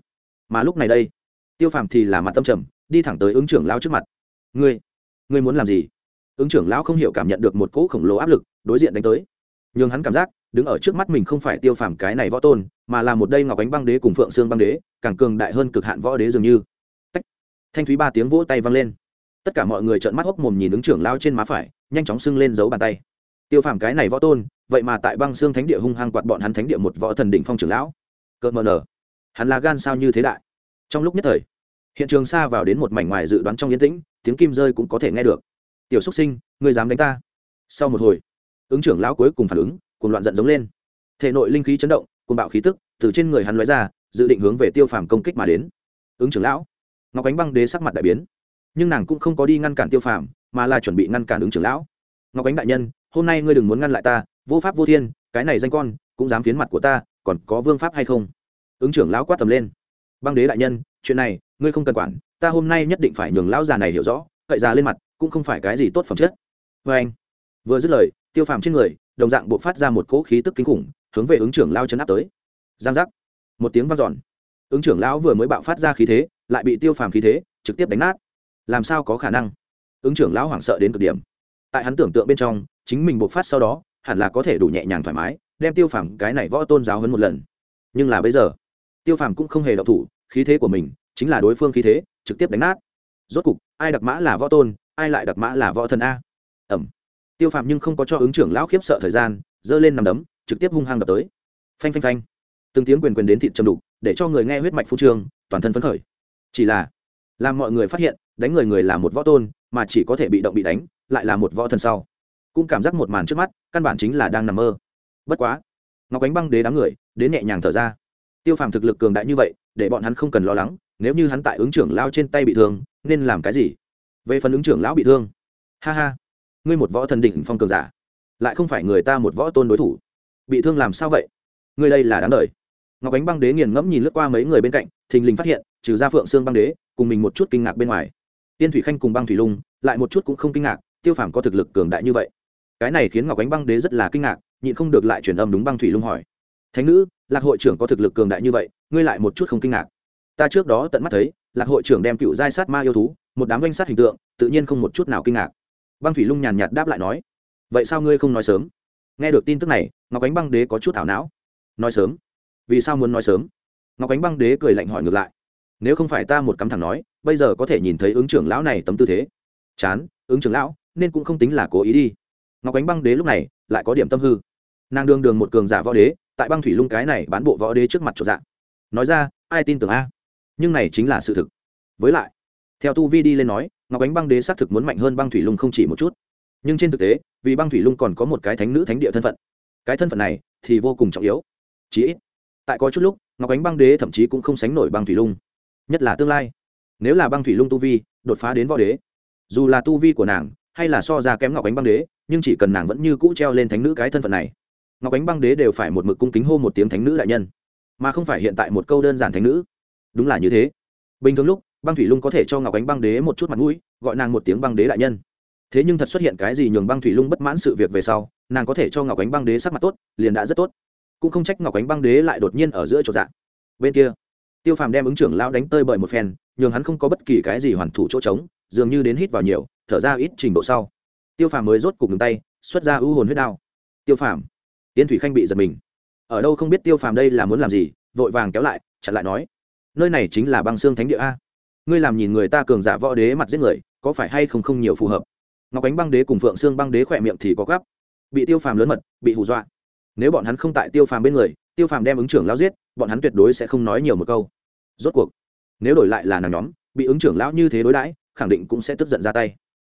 A: Mà lúc này đây, tiêu phàm thì là mặt tâm trầm, đi thẳng tới ứng trưởng lão trước mặt. Ngươi ngươi muốn làm gì? Ứng trưởng lão không hiểu cảm nhận được một cỗ khổng lồ áp lực đối diện đánh tới nhưng hắn cảm giác đứng ở trước mắt mình không phải tiêu phàm cái này võ tôn, mà là một đây ngọc ánh băng đế cùng phượng sương băng đế, càng cường đại hơn cực hạn võ đế dường như. Tách. thanh thúy ba tiếng vỗ tay vang lên. Tất cả mọi người trợn mắt hốc mồm nhìn ứng trưởng lao trên má phải, nhanh chóng sưng lên giấu bàn tay. Tiêu phàm cái này võ tôn, vậy mà tại băng xương thánh địa hung hăng quạt bọn hắn thánh địa một võ thần đỉnh phong trưởng lão. Cợt mờ nở. Hắn là gan sao như thế đại? Trong lúc nhất thời, hiện trường xa vào đến một mảnh ngoài dự đoán trong yên tĩnh, tiếng kim rơi cũng có thể nghe được. Tiểu xúc sinh, ngươi dám đánh ta? Sau một hồi ứng trưởng lão cuối cùng phản ứng cùng loạn giận giống lên. Thể nội linh khí chấn động cùng bạo khí tức từ trên người hắn lóe ra, dự định hướng về tiêu phàm công kích mà đến. Ứng trưởng lão, ngọc ánh băng đế sắc mặt đại biến. Nhưng nàng cũng không có đi ngăn cản tiêu phàm, mà là chuẩn bị ngăn cản ứng trưởng lão. Ngọc ánh đại nhân, hôm nay ngươi đừng muốn ngăn lại ta, vô pháp vô thiên, cái này danh con, cũng dám phiến mặt của ta, còn có vương pháp hay không? Ứng trưởng lão quát tầm lên. Băng đế đại nhân, chuyện này, ngươi không cần quản, ta hôm nay nhất định phải nhường lão già này hiểu rõ, cậy già lên mặt, cũng không phải cái gì tốt phẩm chất. Vê anh. Vừa dứt lời tiêu phàm trên người, đồng dạng buộc phát ra một cỗ khí tức kinh khủng, hướng về ứng trưởng lao chấn áp tới. Giang giác. Một tiếng vang dọn. Ứng trưởng lão vừa mới bạo phát ra khí thế, lại bị tiêu phàm khí thế trực tiếp đánh nát. Làm sao có khả năng? Ứng trưởng lão hoảng sợ đến cực điểm. Tại hắn tưởng tượng bên trong, chính mình buộc phát sau đó, hẳn là có thể đủ nhẹ nhàng thoải mái, đem tiêu phàm cái này võ tôn giáo hơn một lần. Nhưng là bây giờ, tiêu phàm cũng không hề độc thủ, khí thế của mình chính là đối phương khí thế, trực tiếp đánh nát. Rốt cục, ai đặc mã là võ tôn, ai lại đặc mã là võ thần a? Ẩm tiêu Phạm nhưng không có cho ứng trưởng lão khiếp sợ thời gian, giơ lên nằm đấm, trực tiếp hung hăng đập tới. Phanh phanh phanh. Từng tiếng quyền quyền đến thịt châm đục, để cho người nghe huyết mạch phu trương, toàn thân phấn khởi. Chỉ là, làm mọi người phát hiện, đánh người người là một võ tôn, mà chỉ có thể bị động bị đánh, lại là một võ thần sau. Cũng cảm giác một màn trước mắt, căn bản chính là đang nằm mơ. Bất quá, ngọc ánh băng đế đám người, đến nhẹ nhàng thở ra. Tiêu phàm thực lực cường đại như vậy, để bọn hắn không cần lo lắng, nếu như hắn tại ứng trưởng lao trên tay bị thương, nên làm cái gì? Về phần ứng trưởng lão bị thương. Ha ha ngươi một võ thần đỉnh phong cường giả, lại không phải người ta một võ tôn đối thủ. Bị thương làm sao vậy? Ngươi đây là đáng đời. Ngọc ánh băng đế nghiền ngẫm nhìn lướt qua mấy người bên cạnh, thình lình phát hiện, trừ ra phượng xương băng đế, cùng mình một chút kinh ngạc bên ngoài. Tiên thủy khanh cùng băng thủy lung, lại một chút cũng không kinh ngạc, tiêu phàm có thực lực cường đại như vậy. Cái này khiến ngọc ánh băng đế rất là kinh ngạc, nhịn không được lại truyền âm đúng băng thủy lung hỏi. Thánh nữ, lạc hội trưởng có thực lực cường đại như vậy, ngươi lại một chút không kinh ngạc. Ta trước đó tận mắt thấy, lạc hội trưởng đem cựu giai sát ma yêu thú, một đám danh sát hình tượng, tự nhiên không một chút nào kinh ngạc băng thủy lung nhàn nhạt đáp lại nói, vậy sao ngươi không nói sớm? Nghe được tin tức này, ngọc ánh băng đế có chút ảo não. Nói sớm? Vì sao muốn nói sớm? Ngọc ánh băng đế cười lạnh hỏi ngược lại, nếu không phải ta một cắm thẳng nói, bây giờ có thể nhìn thấy ứng trưởng lão này tấm tư thế. Chán, ứng trưởng lão, nên cũng không tính là cố ý đi. Ngọc ánh băng đế lúc này lại có điểm tâm hư. Nàng đương đường một cường giả võ đế, tại băng thủy lung cái này bán bộ võ đế trước mặt chỗ dạng nói ra, ai tin tưởng a? Nhưng này chính là sự thực. Với lại theo tu vi đi lên nói, ngọc ánh băng đế xác thực muốn mạnh hơn băng thủy lung không chỉ một chút. Nhưng trên thực tế, vì băng thủy lung còn có một cái thánh nữ thánh địa thân phận. Cái thân phận này thì vô cùng trọng yếu. Chí ít, tại có chút lúc, ngọc ánh băng đế thậm chí cũng không sánh nổi băng thủy lung. Nhất là tương lai. Nếu là băng thủy lung tu vi đột phá đến võ đế, dù là tu vi của nàng hay là so ra kém ngọc ánh băng đế, nhưng chỉ cần nàng vẫn như cũ treo lên thánh nữ cái thân phận này, ngọc ánh băng đế đều phải một mực cung kính hô một tiếng thánh nữ đại nhân, mà không phải hiện tại một câu đơn giản thánh nữ. Đúng là như thế. Bình thường lúc băng thủy lung có thể cho ngọc ánh băng đế một chút mặt mũi, gọi nàng một tiếng băng đế đại nhân. Thế nhưng thật xuất hiện cái gì nhường băng thủy lung bất mãn sự việc về sau, nàng có thể cho ngọc ánh băng đế sắc mặt tốt, liền đã rất tốt. Cũng không trách ngọc ánh băng đế lại đột nhiên ở giữa chỗ dạng bên kia, tiêu phàm đem ứng trưởng lao đánh tơi bởi một phen, nhường hắn không có bất kỳ cái gì hoàn thủ chỗ trống, dường như đến hít vào nhiều, thở ra ít trình độ sau. Tiêu phàm mới rốt cục ngừng tay, xuất ra ưu hồn huyết đao. Tiêu phàm tiên thủy khanh bị giật mình. Ở đâu không biết tiêu phàm đây là muốn làm gì, vội vàng kéo lại, chặn lại nói, nơi này chính là băng xương thánh địa a ngươi làm nhìn người ta cường giả võ đế mặt giết người, có phải hay không không nhiều phù hợp? Ngọc ánh băng đế cùng phượng xương băng đế khỏe miệng thì có gấp bị tiêu phàm lớn mật, bị hù dọa. Nếu bọn hắn không tại tiêu phàm bên người, tiêu phàm đem ứng trưởng lao giết, bọn hắn tuyệt đối sẽ không nói nhiều một câu. Rốt cuộc, nếu đổi lại là nàng nhóm, bị ứng trưởng lão như thế đối đãi, khẳng định cũng sẽ tức giận ra tay.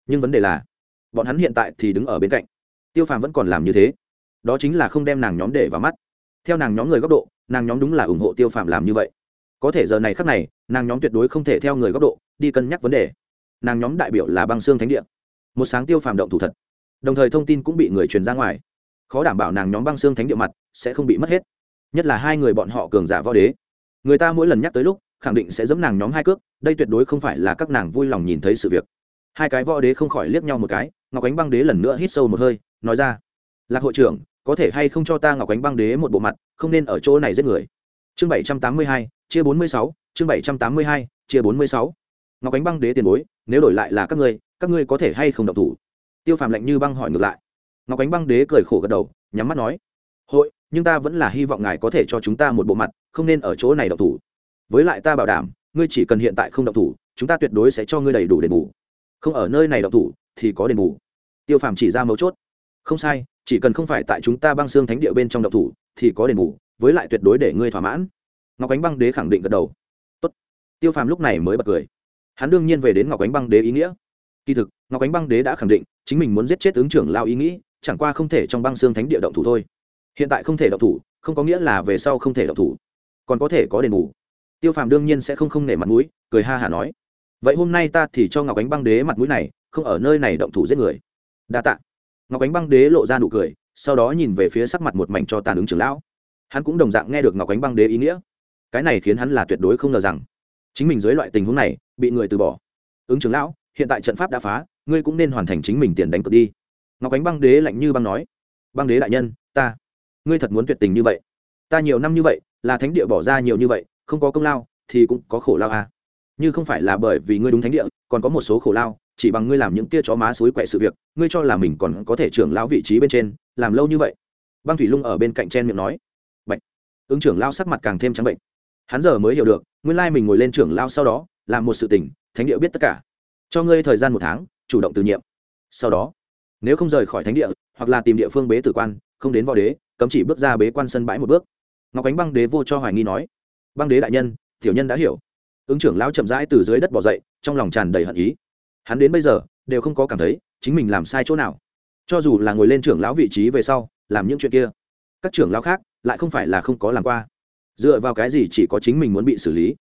A: Nhưng vấn đề là, bọn hắn hiện tại thì đứng ở bên cạnh. Tiêu phàm vẫn còn làm như thế. Đó chính là không đem nàng nhóm để vào mắt. Theo nàng nhóm người góc độ, nàng nhóm đúng là ủng hộ tiêu phàm làm như vậy. Có thể giờ này khác này nàng nhóm tuyệt đối không thể theo người góc độ đi cân nhắc vấn đề nàng nhóm đại biểu là băng xương thánh địa một sáng tiêu phàm động thủ thật đồng thời thông tin cũng bị người truyền ra ngoài khó đảm bảo nàng nhóm băng xương thánh địa mặt sẽ không bị mất hết nhất là hai người bọn họ cường giả võ đế người ta mỗi lần nhắc tới lúc khẳng định sẽ giẫm nàng nhóm hai cước đây tuyệt đối không phải là các nàng vui lòng nhìn thấy sự việc hai cái võ đế không khỏi liếc nhau một cái ngọc ánh băng đế lần nữa hít sâu một hơi nói ra lạc hội trưởng có thể hay không cho ta ngọc ánh băng đế một bộ mặt không nên ở chỗ này giết người chương bảy trăm tám mươi hai chia bốn mươi sáu chương bảy trăm tám mươi hai, chia bốn mươi sáu. Ngọc ánh băng đế tiền bối, nếu đổi lại là các ngươi các ngươi có thể hay không động thủ? Tiêu phàm lạnh như băng hỏi ngược lại. Ngọc ánh băng đế cười khổ gật đầu, nhắm mắt nói, hội, nhưng ta vẫn là hy vọng ngài có thể cho chúng ta một bộ mặt, không nên ở chỗ này động thủ. Với lại ta bảo đảm, ngươi chỉ cần hiện tại không động thủ, chúng ta tuyệt đối sẽ cho ngươi đầy đủ đền bù. Không ở nơi này động thủ, thì có đền bù. Tiêu phàm chỉ ra mấu chốt. Không sai, chỉ cần không phải tại chúng ta băng xương thánh địa bên trong động thủ, thì có đền bù, với lại tuyệt đối để ngươi thỏa mãn. Ngọc ánh băng đế khẳng định gật đầu tiêu phàm lúc này mới bật cười. Hắn đương nhiên về đến ngọc ánh băng đế ý nghĩa. Kỳ thực, ngọc ánh băng đế đã khẳng định, chính mình muốn giết chết ứng trưởng lao ý nghĩ, chẳng qua không thể trong băng xương thánh địa động thủ thôi. Hiện tại không thể động thủ, không có nghĩa là về sau không thể động thủ. Còn có thể có đền bù. Tiêu phàm đương nhiên sẽ không không nể mặt mũi, cười ha hả nói. Vậy hôm nay ta thì cho ngọc ánh băng đế mặt mũi này, không ở nơi này động thủ giết người. Đa t ạ ngọc ánh băng đế lộ ra nụ cười, sau đó nhìn về phía sắc mặt một mảnh cho tàn ứng trưởng lão. Hắn cũng đồng dạng nghe được ngọc ánh băng đế ý nghĩa. Cái này khiến hắn là tuyệt đối không ngờ rằng chính mình dưới loại tình huống này, bị người từ bỏ. Ứng trưởng lão, hiện tại trận pháp đã phá, ngươi cũng nên hoàn thành chính mình tiền đánh cược đi. Ngọc ánh băng đế lạnh như băng nói. Băng đế đại nhân, ta, ngươi thật muốn tuyệt tình như vậy. Ta nhiều năm như vậy, là thánh địa bỏ ra nhiều như vậy, không có công lao, thì cũng có khổ lao à. như không phải là bởi vì ngươi đúng thánh địa, còn có một số khổ lao, chỉ bằng ngươi làm những kia chó má suối quậy sự việc, ngươi cho là mình còn có thể trưởng lão vị trí bên trên, làm lâu như vậy. Băng thủy lung ở bên cạnh chen miệng nói. Bệnh ứng trưởng lao sắc mặt càng thêm trắng bệnh hắn giờ mới hiểu được, nguyên lai mình ngồi lên trưởng lao sau đó, làm một sự tình, thánh địa biết tất cả. Cho ngươi thời gian một tháng, chủ động từ nhiệm. Sau đó, nếu không rời khỏi thánh địa, hoặc là tìm địa phương bế tử quan, không đến võ đế, cấm chỉ bước ra bế quan sân bãi một bước. Ngọc ánh băng đế vô cho hoài nghi nói, băng đế đại nhân, tiểu nhân đã hiểu. Ứng trưởng lão chậm rãi từ dưới đất bỏ dậy, trong lòng tràn đầy hận ý. Hắn đến bây giờ, đều không có cảm thấy chính mình làm sai chỗ nào. Cho dù là ngồi lên trưởng lão vị trí về sau, làm những chuyện kia, các trưởng lão khác lại không phải là không có làm qua dựa vào cái gì chỉ có chính mình muốn bị xử lý?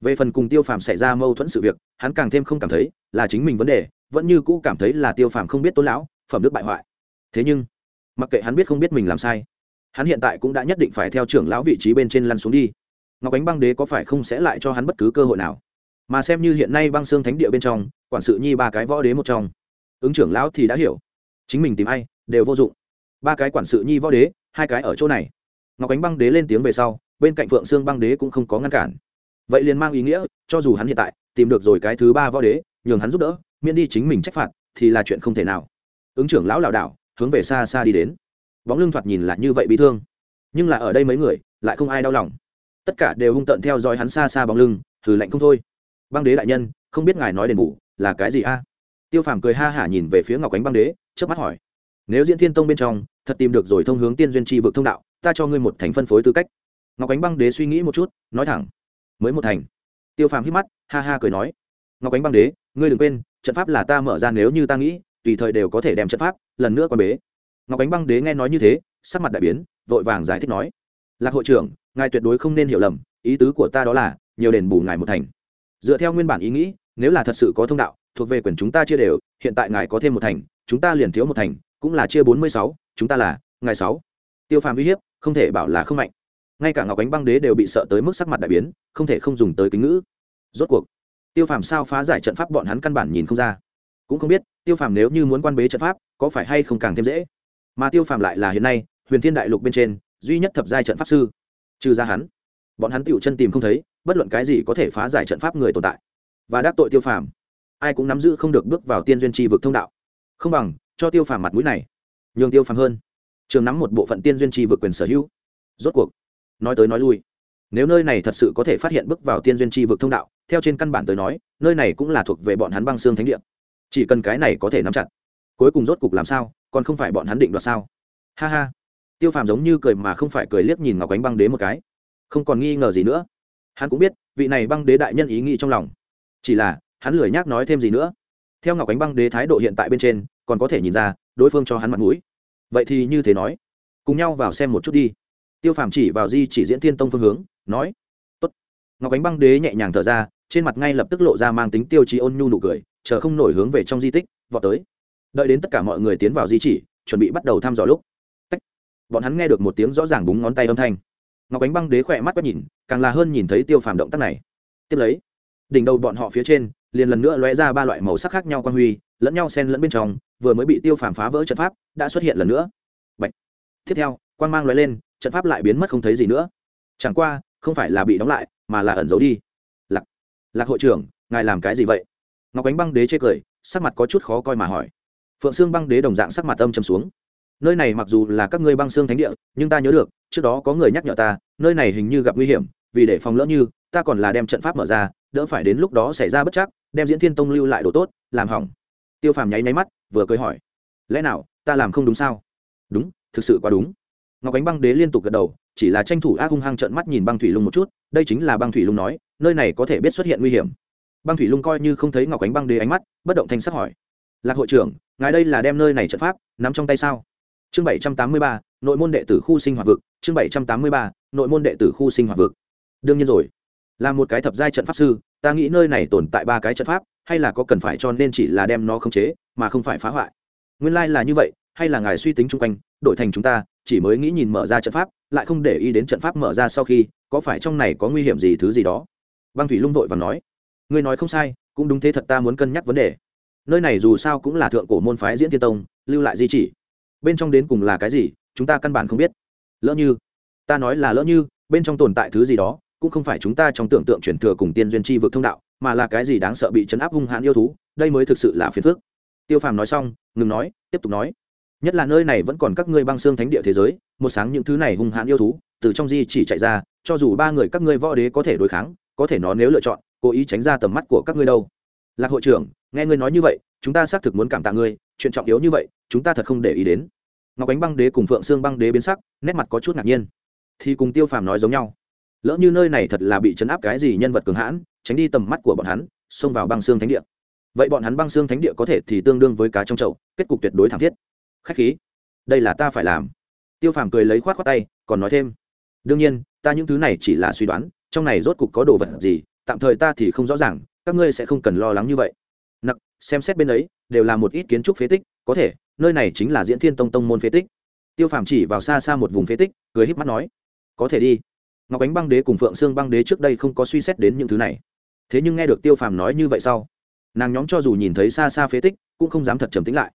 A: Về phần cùng tiêu phàm xảy ra mâu thuẫn sự việc, hắn càng thêm không cảm thấy là chính mình vấn đề, vẫn như cũ cảm thấy là tiêu phàm không biết tôn lão, phẩm đức bại hoại. Thế nhưng, mặc kệ hắn biết không biết mình làm sai, hắn hiện tại cũng đã nhất định phải theo trưởng lão vị trí bên trên lăn xuống đi. Ngọc ánh băng đế có phải không sẽ lại cho hắn bất cứ cơ hội nào? Mà xem như hiện nay băng xương thánh địa bên trong, quản sự nhi ba cái võ đế một trong. Ứng trưởng lão thì đã hiểu. Chính mình tìm ai, đều vô dụng. Ba cái quản sự nhi võ đế, hai cái ở chỗ này. Ngọc ánh băng đế lên tiếng về sau bên cạnh phượng xương băng đế cũng không có ngăn cản. Vậy liền mang ý nghĩa, cho dù hắn hiện tại tìm được rồi cái thứ ba võ đế, nhường hắn giúp đỡ, miễn đi chính mình trách phạt, thì là chuyện không thể nào. Ứng trưởng lão lảo đảo, hướng về xa xa đi đến. Bóng lưng thoạt nhìn là như vậy bị thương. Nhưng là ở đây mấy người, lại không ai đau lòng. Tất cả đều hung tận theo dõi hắn xa xa bóng lưng thử lạnh không thôi. Băng đế đại nhân, không biết ngài nói đền bù, là cái gì a? Tiêu phàm cười ha hả nhìn về phía ngọc ánh băng đế trước mắt hỏi. Nếu diễn thiên tông bên trong, thật tìm được rồi thông hướng tiên duyên tri vực thông đạo, ta cho ngươi một thành phân phối tư cách ngọc ánh băng đế suy nghĩ một chút, nói thẳng. Mới một thành. Tiêu phàm hít mắt, ha ha cười nói. Ngọc ánh băng đế, ngươi đừng quên, trận pháp là ta mở ra nếu như ta nghĩ, tùy thời đều có thể đem trận pháp, lần nữa quan bế. Ngọc ánh băng đế nghe nói như thế, sắc mặt đại biến, vội vàng giải thích nói. Lạc hội trưởng, ngài tuyệt đối không nên hiểu lầm, ý tứ của ta đó là, nhiều đền bù ngài một thành. Dựa theo nguyên bản ý nghĩ, nếu là thật sự có thông đạo, thuộc về quyền chúng ta chia đều, hiện tại ngài có thêm một thành, chúng ta liền thiếu một thành, cũng là chia bốn mươi sáu, chúng ta là ngài sáu. Tiêu phàm uy hiếp, không thể bảo là không mạnh ngay cả ngọc ánh băng đế đều bị sợ tới mức sắc mặt đại biến, không thể không dùng tới kính ngữ. Rốt cuộc, tiêu phàm sao phá giải trận pháp bọn hắn căn bản nhìn không ra. Cũng không biết, tiêu phàm nếu như muốn quan bế trận pháp, có phải hay không càng thêm dễ? Mà tiêu phàm lại là hiện nay, huyền thiên đại lục bên trên, duy nhất thập giai trận pháp sư. Trừ ra hắn, bọn hắn tựu chân tìm không thấy, bất luận cái gì có thể phá giải trận pháp người tồn tại. Và đắc tội tiêu phàm, ai cũng nắm giữ không được bước vào tiên duyên tri vực thông đạo. Không bằng, cho tiêu phàm mặt mũi này, nhường tiêu phàm hơn. Trường nắm một bộ phận tiên duyên tri vực quyền sở hữu. Rốt cuộc nói tới nói lui. Nếu nơi này thật sự có thể phát hiện bước vào tiên duyên tri vực thông đạo, theo trên căn bản tới nói, nơi này cũng là thuộc về bọn hắn băng xương thánh địa. Chỉ cần cái này có thể nắm chặt, cuối cùng rốt cục làm sao, còn không phải bọn hắn định đoạt sao? Ha ha. Tiêu phàm giống như cười mà không phải cười liếc nhìn ngọc ánh băng đế một cái. Không còn nghi ngờ gì nữa. Hắn cũng biết, vị này băng đế đại nhân ý nghĩ trong lòng. Chỉ là, hắn lười nhác nói thêm gì nữa. Theo ngọc ánh băng đế thái độ hiện tại bên trên, còn có thể nhìn ra, đối phương cho hắn mặt mũi. Vậy thì như thế nói. Cùng nhau vào xem một chút đi tiêu phàm chỉ vào di chỉ diễn thiên tông phương hướng, nói, Tốt. ngọc ánh băng đế nhẹ nhàng thở ra, trên mặt ngay lập tức lộ ra mang tính tiêu chí ôn nhu nụ cười, chờ không nổi hướng về trong di tích, vọt tới đợi đến tất cả mọi người tiến vào di chỉ, chuẩn bị bắt đầu thăm dò lúc, Tách. bọn hắn nghe được một tiếng rõ ràng búng ngón tay âm thanh ngọc ánh băng đế khỏe mắt quét nhìn, càng là hơn nhìn thấy tiêu phàm động tác này tiếp lấy, đỉnh đầu bọn họ phía trên, liền lần nữa lóe ra ba loại màu sắc khác nhau quan huy, lẫn nhau xen lẫn bên trong, vừa mới bị tiêu phàm phá vỡ trận pháp, đã xuất hiện lần nữa Bạch. tiếp theo quan mang lóe lên trận pháp lại biến mất không thấy gì nữa. Chẳng qua, không phải là bị đóng lại, mà là ẩn giấu đi. Lạc lạc hội trưởng, ngài làm cái gì vậy? Ngọc ánh băng đế chê cười, sắc mặt có chút khó coi mà hỏi. Phượng xương băng đế đồng dạng sắc mặt âm châm xuống. Nơi này mặc dù là các ngươi băng xương thánh địa, nhưng ta nhớ được, trước đó có người nhắc nhở ta, nơi này hình như gặp nguy hiểm, vì để phòng lỡ như, ta còn là đem trận pháp mở ra, đỡ phải đến lúc đó xảy ra bất chắc, đem diễn thiên tông lưu lại đồ tốt, làm hỏng. Tiêu phàm nháy nháy mắt, vừa cười hỏi. Lẽ nào, ta làm không đúng sao? Đúng, thực sự quá đúng ngọc ánh băng đế liên tục gật đầu, chỉ là tranh thủ ác hung hăng trợn mắt nhìn băng thủy lung một chút, đây chính là băng thủy lung nói, nơi này có thể biết xuất hiện nguy hiểm. Băng thủy lung coi như không thấy ngọc ánh băng đế ánh mắt, bất động thanh sắc hỏi. Lạc hội trưởng, ngài đây là đem nơi này trận pháp, nắm trong tay sao? Chương bảy trăm tám mươi ba, nội môn đệ tử khu sinh hoạt vực, chương bảy trăm tám mươi ba, nội môn đệ tử khu sinh hoạt vực. Đương nhiên rồi. Là một cái thập giai trận pháp sư, ta nghĩ nơi này tồn tại ba cái trận pháp, hay là có cần phải cho nên chỉ là đem nó khống chế, mà không phải phá hoại. Nguyên lai、like、là như vậy, hay là ngài suy tính chung quanh, đổi thành chúng ta chỉ mới nghĩ nhìn mở ra trận pháp, lại không để ý đến trận pháp mở ra sau khi, có phải trong này có nguy hiểm gì thứ gì đó? Băng thủy lung vội và nói, ngươi nói không sai, cũng đúng thế thật ta muốn cân nhắc vấn đề. Nơi này dù sao cũng là thượng cổ môn phái diễn thiên tông, lưu lại di chỉ. Bên trong đến cùng là cái gì, chúng ta căn bản không biết. Lỡ như, ta nói là lỡ như, bên trong tồn tại thứ gì đó, cũng không phải chúng ta trong tưởng tượng chuyển thừa cùng tiên duyên chi vực thông đạo, mà là cái gì đáng sợ bị chấn áp hung hãn yêu thú, đây mới thực sự là phiền phức. Tiêu phàm nói xong, ngừng nói, tiếp tục nói nhất là nơi này vẫn còn các ngươi băng xương thánh địa thế giới, một sáng những thứ này hung hãn yêu thú, từ trong di chỉ chạy ra, cho dù ba người các ngươi võ đế có thể đối kháng, có thể nó nếu lựa chọn, cố ý tránh ra tầm mắt của các ngươi đâu. Lạc hội trưởng, nghe ngươi nói như vậy, chúng ta xác thực muốn cảm tạ ngươi, chuyện trọng yếu như vậy, chúng ta thật không để ý đến. Ngọc ánh băng đế cùng phượng xương băng đế biến sắc, nét mặt có chút ngạc nhiên. Thì cùng tiêu phàm nói giống nhau. Lỡ như nơi này thật là bị chấn áp cái gì nhân vật cường hãn, tránh đi tầm mắt của bọn hắn, xông vào băng xương thánh địa. Vậy bọn hắn băng xương thánh địa có thể thì tương đương với cá trong chậu, kết cục tuyệt đối thảm thiết khách khí. Đây là ta phải làm. Tiêu phàm cười lấy khoát khoát tay, còn nói thêm. Đương nhiên, ta những thứ này chỉ là suy đoán, trong này rốt cục có đồ vật gì, tạm thời ta thì không rõ ràng, các ngươi sẽ không cần lo lắng như vậy. Nặc, xem xét bên ấy, đều là một ít kiến trúc phế tích, có thể, nơi này chính là diễn thiên tông tông môn phế tích. Tiêu phàm chỉ vào xa xa một vùng phế tích, cười híp mắt nói, có thể đi. Ngọc ánh băng đế cùng phượng sương băng đế trước đây không có suy xét đến những thứ này. Thế nhưng nghe được tiêu phàm nói như vậy sau, nàng nhóm cho dù nhìn thấy xa xa phế tích, cũng không dám thật trầm tính lại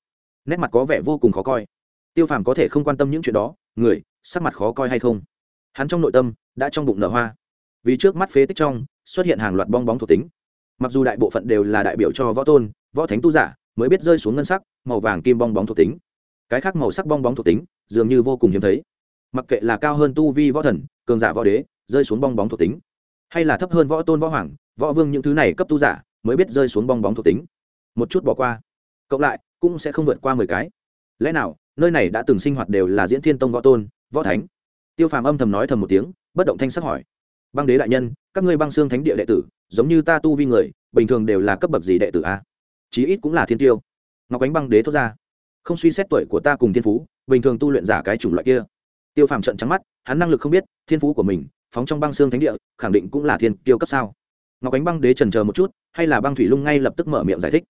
A: nét mặt có vẻ vô cùng khó coi. Tiêu phàm có thể không quan tâm những chuyện đó, người, sắc mặt khó coi hay không? Hắn trong nội tâm đã trong bụng nở hoa. Vì trước mắt phế tích trong, xuất hiện hàng loạt bong bóng thuộc tính. Mặc dù đại bộ phận đều là đại biểu cho võ tôn, võ thánh tu giả, mới biết rơi xuống ngân sắc, màu vàng kim bong bóng thuộc tính. Cái khác màu sắc bong bóng thuộc tính, dường như vô cùng hiếm thấy. Mặc kệ là cao hơn tu vi võ thần, cường giả võ đế, rơi xuống bong bóng thuộc tính, hay là thấp hơn võ tôn võ hoàng, võ vương những thứ này cấp tu giả, mới biết rơi xuống bong bóng thuộc tính. Một chút bỏ qua. Cộng lại cũng sẽ không vượt qua mười cái. Lẽ nào, nơi này đã từng sinh hoạt đều là diễn thiên tông võ tôn, võ thánh? Tiêu phàm âm thầm nói thầm một tiếng, bất động thanh sắc hỏi. Băng đế đại nhân, các ngươi băng xương thánh địa đệ tử, giống như ta tu vi người, bình thường đều là cấp bậc gì đệ tử a? Chí ít cũng là thiên tiêu. Ngọc ánh băng đế thốt ra. Không suy xét tuổi của ta cùng thiên phú, bình thường tu luyện giả cái chủng loại kia. Tiêu phàm trận trắng mắt, hắn năng lực không biết, thiên phú của mình, phóng trong băng xương thánh địa, khẳng định cũng là thiên tiêu cấp sao? Ngọc ánh băng đế trần chờ một chút, hay là băng thủy lung ngay lập tức mở miệng giải thích.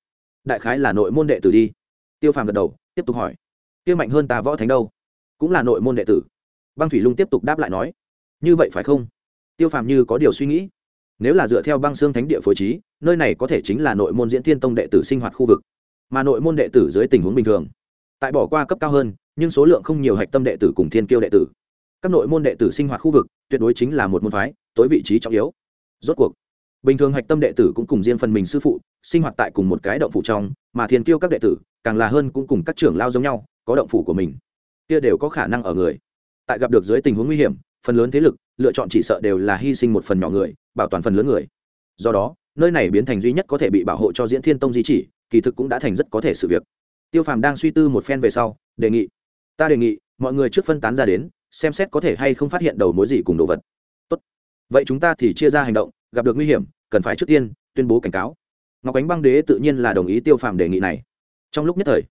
A: Đại khái là nội môn đệ tử đi tiêu phàm gật đầu, tiếp tục hỏi tiêu mạnh hơn ta võ thánh đâu? Cũng là nội môn đệ tử. Băng thủy lung tiếp tục đáp lại nói, như vậy phải không? Tiêu phàm như có điều suy nghĩ, nếu là dựa theo băng xương thánh địa phối trí, nơi này có thể chính là nội môn diễn thiên tông đệ tử sinh hoạt khu vực, mà nội môn đệ tử dưới tình huống bình thường, tại bỏ qua cấp cao hơn, nhưng số lượng không nhiều hạch tâm đệ tử cùng thiên kiêu đệ tử. Các nội môn đệ tử sinh hoạt khu vực, tuyệt đối chính là một môn phái, tối vị trí trọng yếu. Rốt cuộc bình thường hạch tâm đệ tử cũng cùng riêng phần mình sư phụ, sinh hoạt tại cùng một cái động phủ trong, mà thiên kiêu các đệ tử, càng là hơn cũng cùng các trưởng lao giống nhau, có động phủ của mình. Kia đều có khả năng ở người. Tại gặp được dưới tình huống nguy hiểm, phần lớn thế lực, lựa chọn chỉ sợ đều là hy sinh một phần nhỏ người, bảo toàn phần lớn người. Do đó, nơi này biến thành duy nhất có thể bị bảo hộ cho diễn thiên tông di chỉ, kỳ thực cũng đã thành rất có thể sự việc. Tiêu phàm đang suy tư một phen về sau, đề nghị. Ta đề nghị, mọi người trước phân tán ra đến, xem xét có thể hay không phát hiện đầu mối gì cùng đồ vật. Tốt. vậy chúng ta thì chia ra hành động gặp được nguy hiểm, cần phải trước tiên tuyên bố cảnh cáo. Ngọc ánh băng đế tự nhiên là đồng ý tiêu phàm đề nghị này. Trong lúc nhất thời,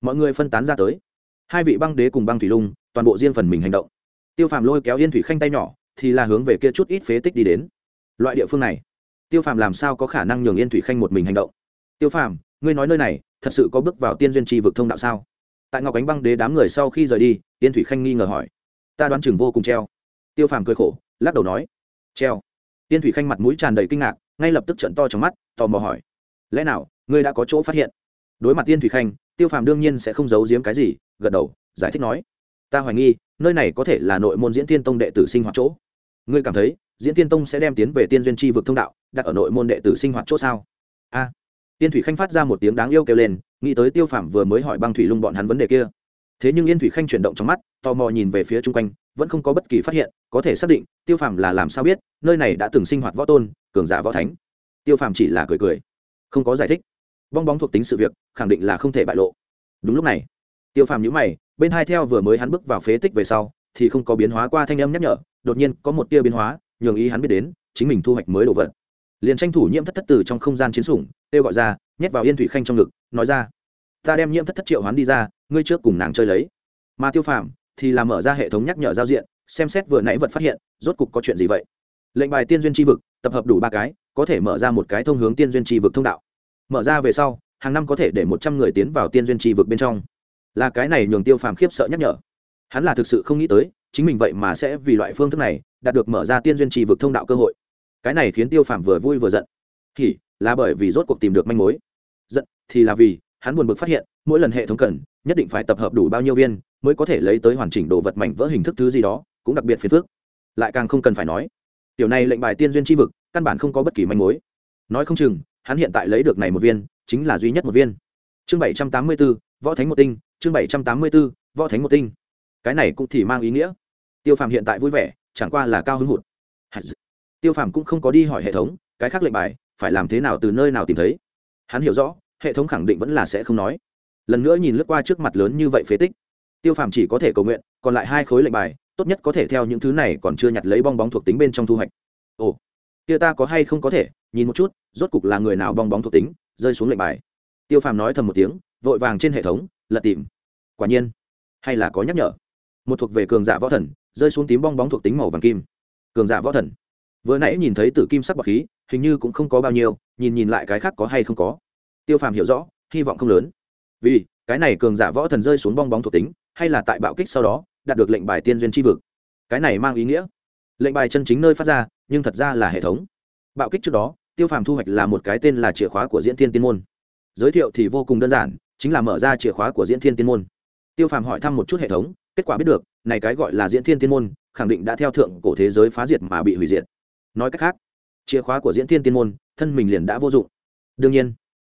A: mọi người phân tán ra tới. Hai vị băng đế cùng băng thủy lung, toàn bộ riêng phần mình hành động. Tiêu phàm lôi kéo yên thủy khanh tay nhỏ, thì là hướng về kia chút ít phế tích đi đến. Loại địa phương này, tiêu phàm làm sao có khả năng nhường yên thủy khanh một mình hành động? Tiêu phàm, ngươi nói nơi này, thật sự có bước vào tiên duyên tri vực thông đạo sao? Tại ngọc ánh băng đế đám người sau khi rời đi, yên thủy khanh nghi ngờ hỏi. Ta đoán chừng vô cùng treo. Tiêu phàm cười khổ, lắc đầu nói. Treo. Tiên thủy khanh mặt mũi tràn đầy kinh ngạc, ngay lập tức trợn to trong mắt, tò mò hỏi, lẽ nào, ngươi đã có chỗ phát hiện? Đối mặt tiên thủy khanh, tiêu phàm đương nhiên sẽ không giấu giếm cái gì, gật đầu, giải thích nói, ta hoài nghi, nơi này có thể là nội môn diễn tiên tông đệ tử sinh hoạt chỗ. Ngươi cảm thấy, diễn tiên tông sẽ đem tiến về tiên duyên Chi vực thông đạo, đặt ở nội môn đệ tử sinh hoạt chỗ sao? A. Tiên thủy khanh phát ra một tiếng đáng yêu kêu lên, nghĩ tới tiêu phàm vừa mới hỏi băng thủy lung bọn hắn vấn đề kia thế nhưng yên thủy khanh chuyển động trong mắt, tò mò nhìn về phía chung quanh, vẫn không có bất kỳ phát hiện, có thể xác định, tiêu phàm là làm sao biết, nơi này đã từng sinh hoạt võ tôn, cường giả võ thánh. Tiêu phàm chỉ là cười cười, không có giải thích. Bong bóng thuộc tính sự việc, khẳng định là không thể bại lộ. Đúng lúc này, tiêu phàm nhữ mày, bên hai theo vừa mới hắn bước vào phế tích về sau, thì không có biến hóa qua thanh âm nhắc nhở, đột nhiên có một tia biến hóa, nhường ý hắn biết đến, chính mình thu hoạch mới đồ vật. Liền tranh thủ nhiễm thất thất từ trong không gian chiến sủng, kêu gọi ra, nhét vào yên thủy khanh trong ngực, nói ra ta đem nhiễm thất thất triệu hoán đi ra, ngươi trước cùng nàng chơi lấy. Mà tiêu phàm thì làm mở ra hệ thống nhắc nhở giao diện, xem xét vừa nãy vật phát hiện, rốt cục có chuyện gì vậy. Lệnh bài tiên duyên tri vực, tập hợp đủ ba cái, có thể mở ra một cái thông hướng tiên duyên tri vực thông đạo. Mở ra về sau, hàng năm có thể để một trăm người tiến vào tiên duyên tri vực bên trong. Là cái này nhường tiêu phàm khiếp sợ nhắc nhở. Hắn là thực sự không nghĩ tới, chính mình vậy mà sẽ vì loại phương thức này, đạt được mở ra tiên duyên tri vực thông đạo cơ hội. Cái này khiến tiêu phàm vừa vui vừa giận. Thì là bởi vì rốt cuộc tìm được manh mối. Giận thì là vì hắn buồn bực phát hiện, mỗi lần hệ thống cần, nhất định phải tập hợp đủ bao nhiêu viên mới có thể lấy tới hoàn chỉnh đồ vật mảnh vỡ hình thức thứ gì đó, cũng đặc biệt phiền phức. Lại càng không cần phải nói, tiểu này lệnh bài tiên duyên tri vực, căn bản không có bất kỳ manh mối. Nói không chừng, hắn hiện tại lấy được này một viên, chính là duy nhất một viên. Chương bảy trăm tám mươi b ố võ thánh một tinh, chương bảy trăm tám mươi b ố võ thánh một tinh. Cái này cũng thì mang ý nghĩa. Tiêu phàm hiện tại vui vẻ, chẳng qua là cao hứng hụt. Tiêu phàm cũng không có đi hỏi hệ thống, cái khác lệnh bài, phải làm thế nào từ nơi nào tìm thấy. Hắn hiểu rõ hệ thống khẳng định vẫn là sẽ không nói. Lần nữa nhìn lướt qua trước mặt lớn như vậy phế tích, tiêu phàm chỉ có thể cầu nguyện, còn lại hai khối lệnh bài, tốt nhất có thể theo những thứ này còn chưa nhặt lấy bong bóng thuộc tính bên trong thu hoạch. Ồ, kia ta có hay không có thể, nhìn một chút, rốt cục là người nào bong bóng thuộc tính, rơi xuống lệnh bài. Tiêu phàm nói thầm một tiếng, vội vàng trên hệ thống, lật tìm. Quả nhiên, hay là có nhắc nhở. Một thuộc về cường giả võ thần, rơi xuống tím bong bóng thuộc tính màu vàng kim. Cường giả võ thần. Vừa nãy nhìn thấy tử kim sắc bọc khí, hình như cũng không có bao nhiêu, nhìn nhìn lại cái khác có hay không có tiêu phàm hiểu rõ, hy vọng không lớn. Vì, cái này cường giả võ thần rơi xuống bong bóng thuộc tính, hay là tại bạo kích sau đó, đạt được lệnh bài tiên duyên tri vực. Cái này mang ý nghĩa. Lệnh bài chân chính nơi phát ra, nhưng thật ra là hệ thống. Bạo kích trước đó, tiêu phàm thu hoạch là một cái tên là chìa khóa của diễn thiên tiên môn. Giới thiệu thì vô cùng đơn giản, chính là mở ra chìa khóa của diễn thiên tiên môn. Tiêu phàm hỏi thăm một chút hệ thống, kết quả biết được, này cái gọi là diễn thiên tiên môn, khẳng định đã theo thượng cổ thế giới phá diệt mà bị hủy diệt. Nói cách khác, chìa khóa của diễn thiên tiên môn, thân mình liền đã vô dụng. Đương nhiên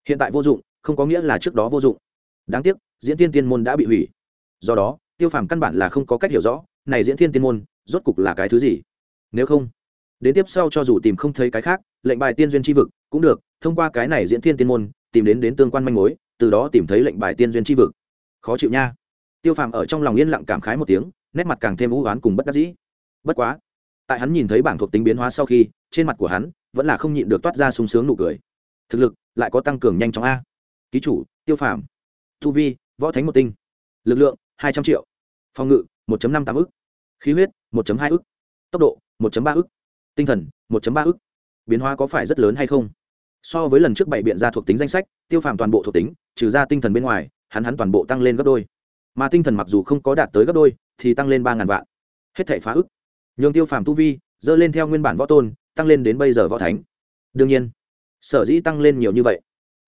A: hiện tại vô dụng, không có nghĩa là trước đó vô dụng. Đáng tiếc, diễn thiên tiên môn đã bị hủy. Do đó, tiêu phàm căn bản là không có cách hiểu rõ, này diễn thiên tiên môn, rốt cục là cái thứ gì? Nếu không, đến tiếp sau cho dù tìm không thấy cái khác, lệnh bài tiên duyên tri vực cũng được, thông qua cái này diễn thiên tiên môn, tìm đến đến tương quan manh mối, từ đó tìm thấy lệnh bài tiên duyên tri vực. Khó chịu nha. Tiêu phàm ở trong lòng yên lặng cảm khái một tiếng, nét mặt càng thêm u oán cùng bất đắc dĩ. Bất quá, tại hắn nhìn thấy bảng thuộc tính biến hóa sau khi, trên mặt của hắn vẫn là không nhịn được toát ra sung sướng nụ cười thực lực lại có tăng cường nhanh chóng a. Ký chủ, tiêu phàm. Thu vi, võ thánh một tinh. Lực lượng, hai trăm triệu. Phòng ngự, một năm tám ức. Khí huyết, một hai ức. Tốc độ, một ba ức. Tinh thần, một ba ức. Biến hóa có phải rất lớn hay không? So với lần trước bảy biện ra thuộc tính danh sách, tiêu phàm toàn bộ thuộc tính, trừ ra tinh thần bên ngoài, hắn hắn toàn bộ tăng lên gấp đôi. Mà tinh thần mặc dù không có đạt tới gấp đôi, thì tăng lên ba ngàn vạn. Hết thể phá ức. Nhường tiêu phàm tu vi, dơ lên theo nguyên bản võ tôn, tăng lên đến bây giờ võ thánh. Đương nhiên sở dĩ tăng lên nhiều như vậy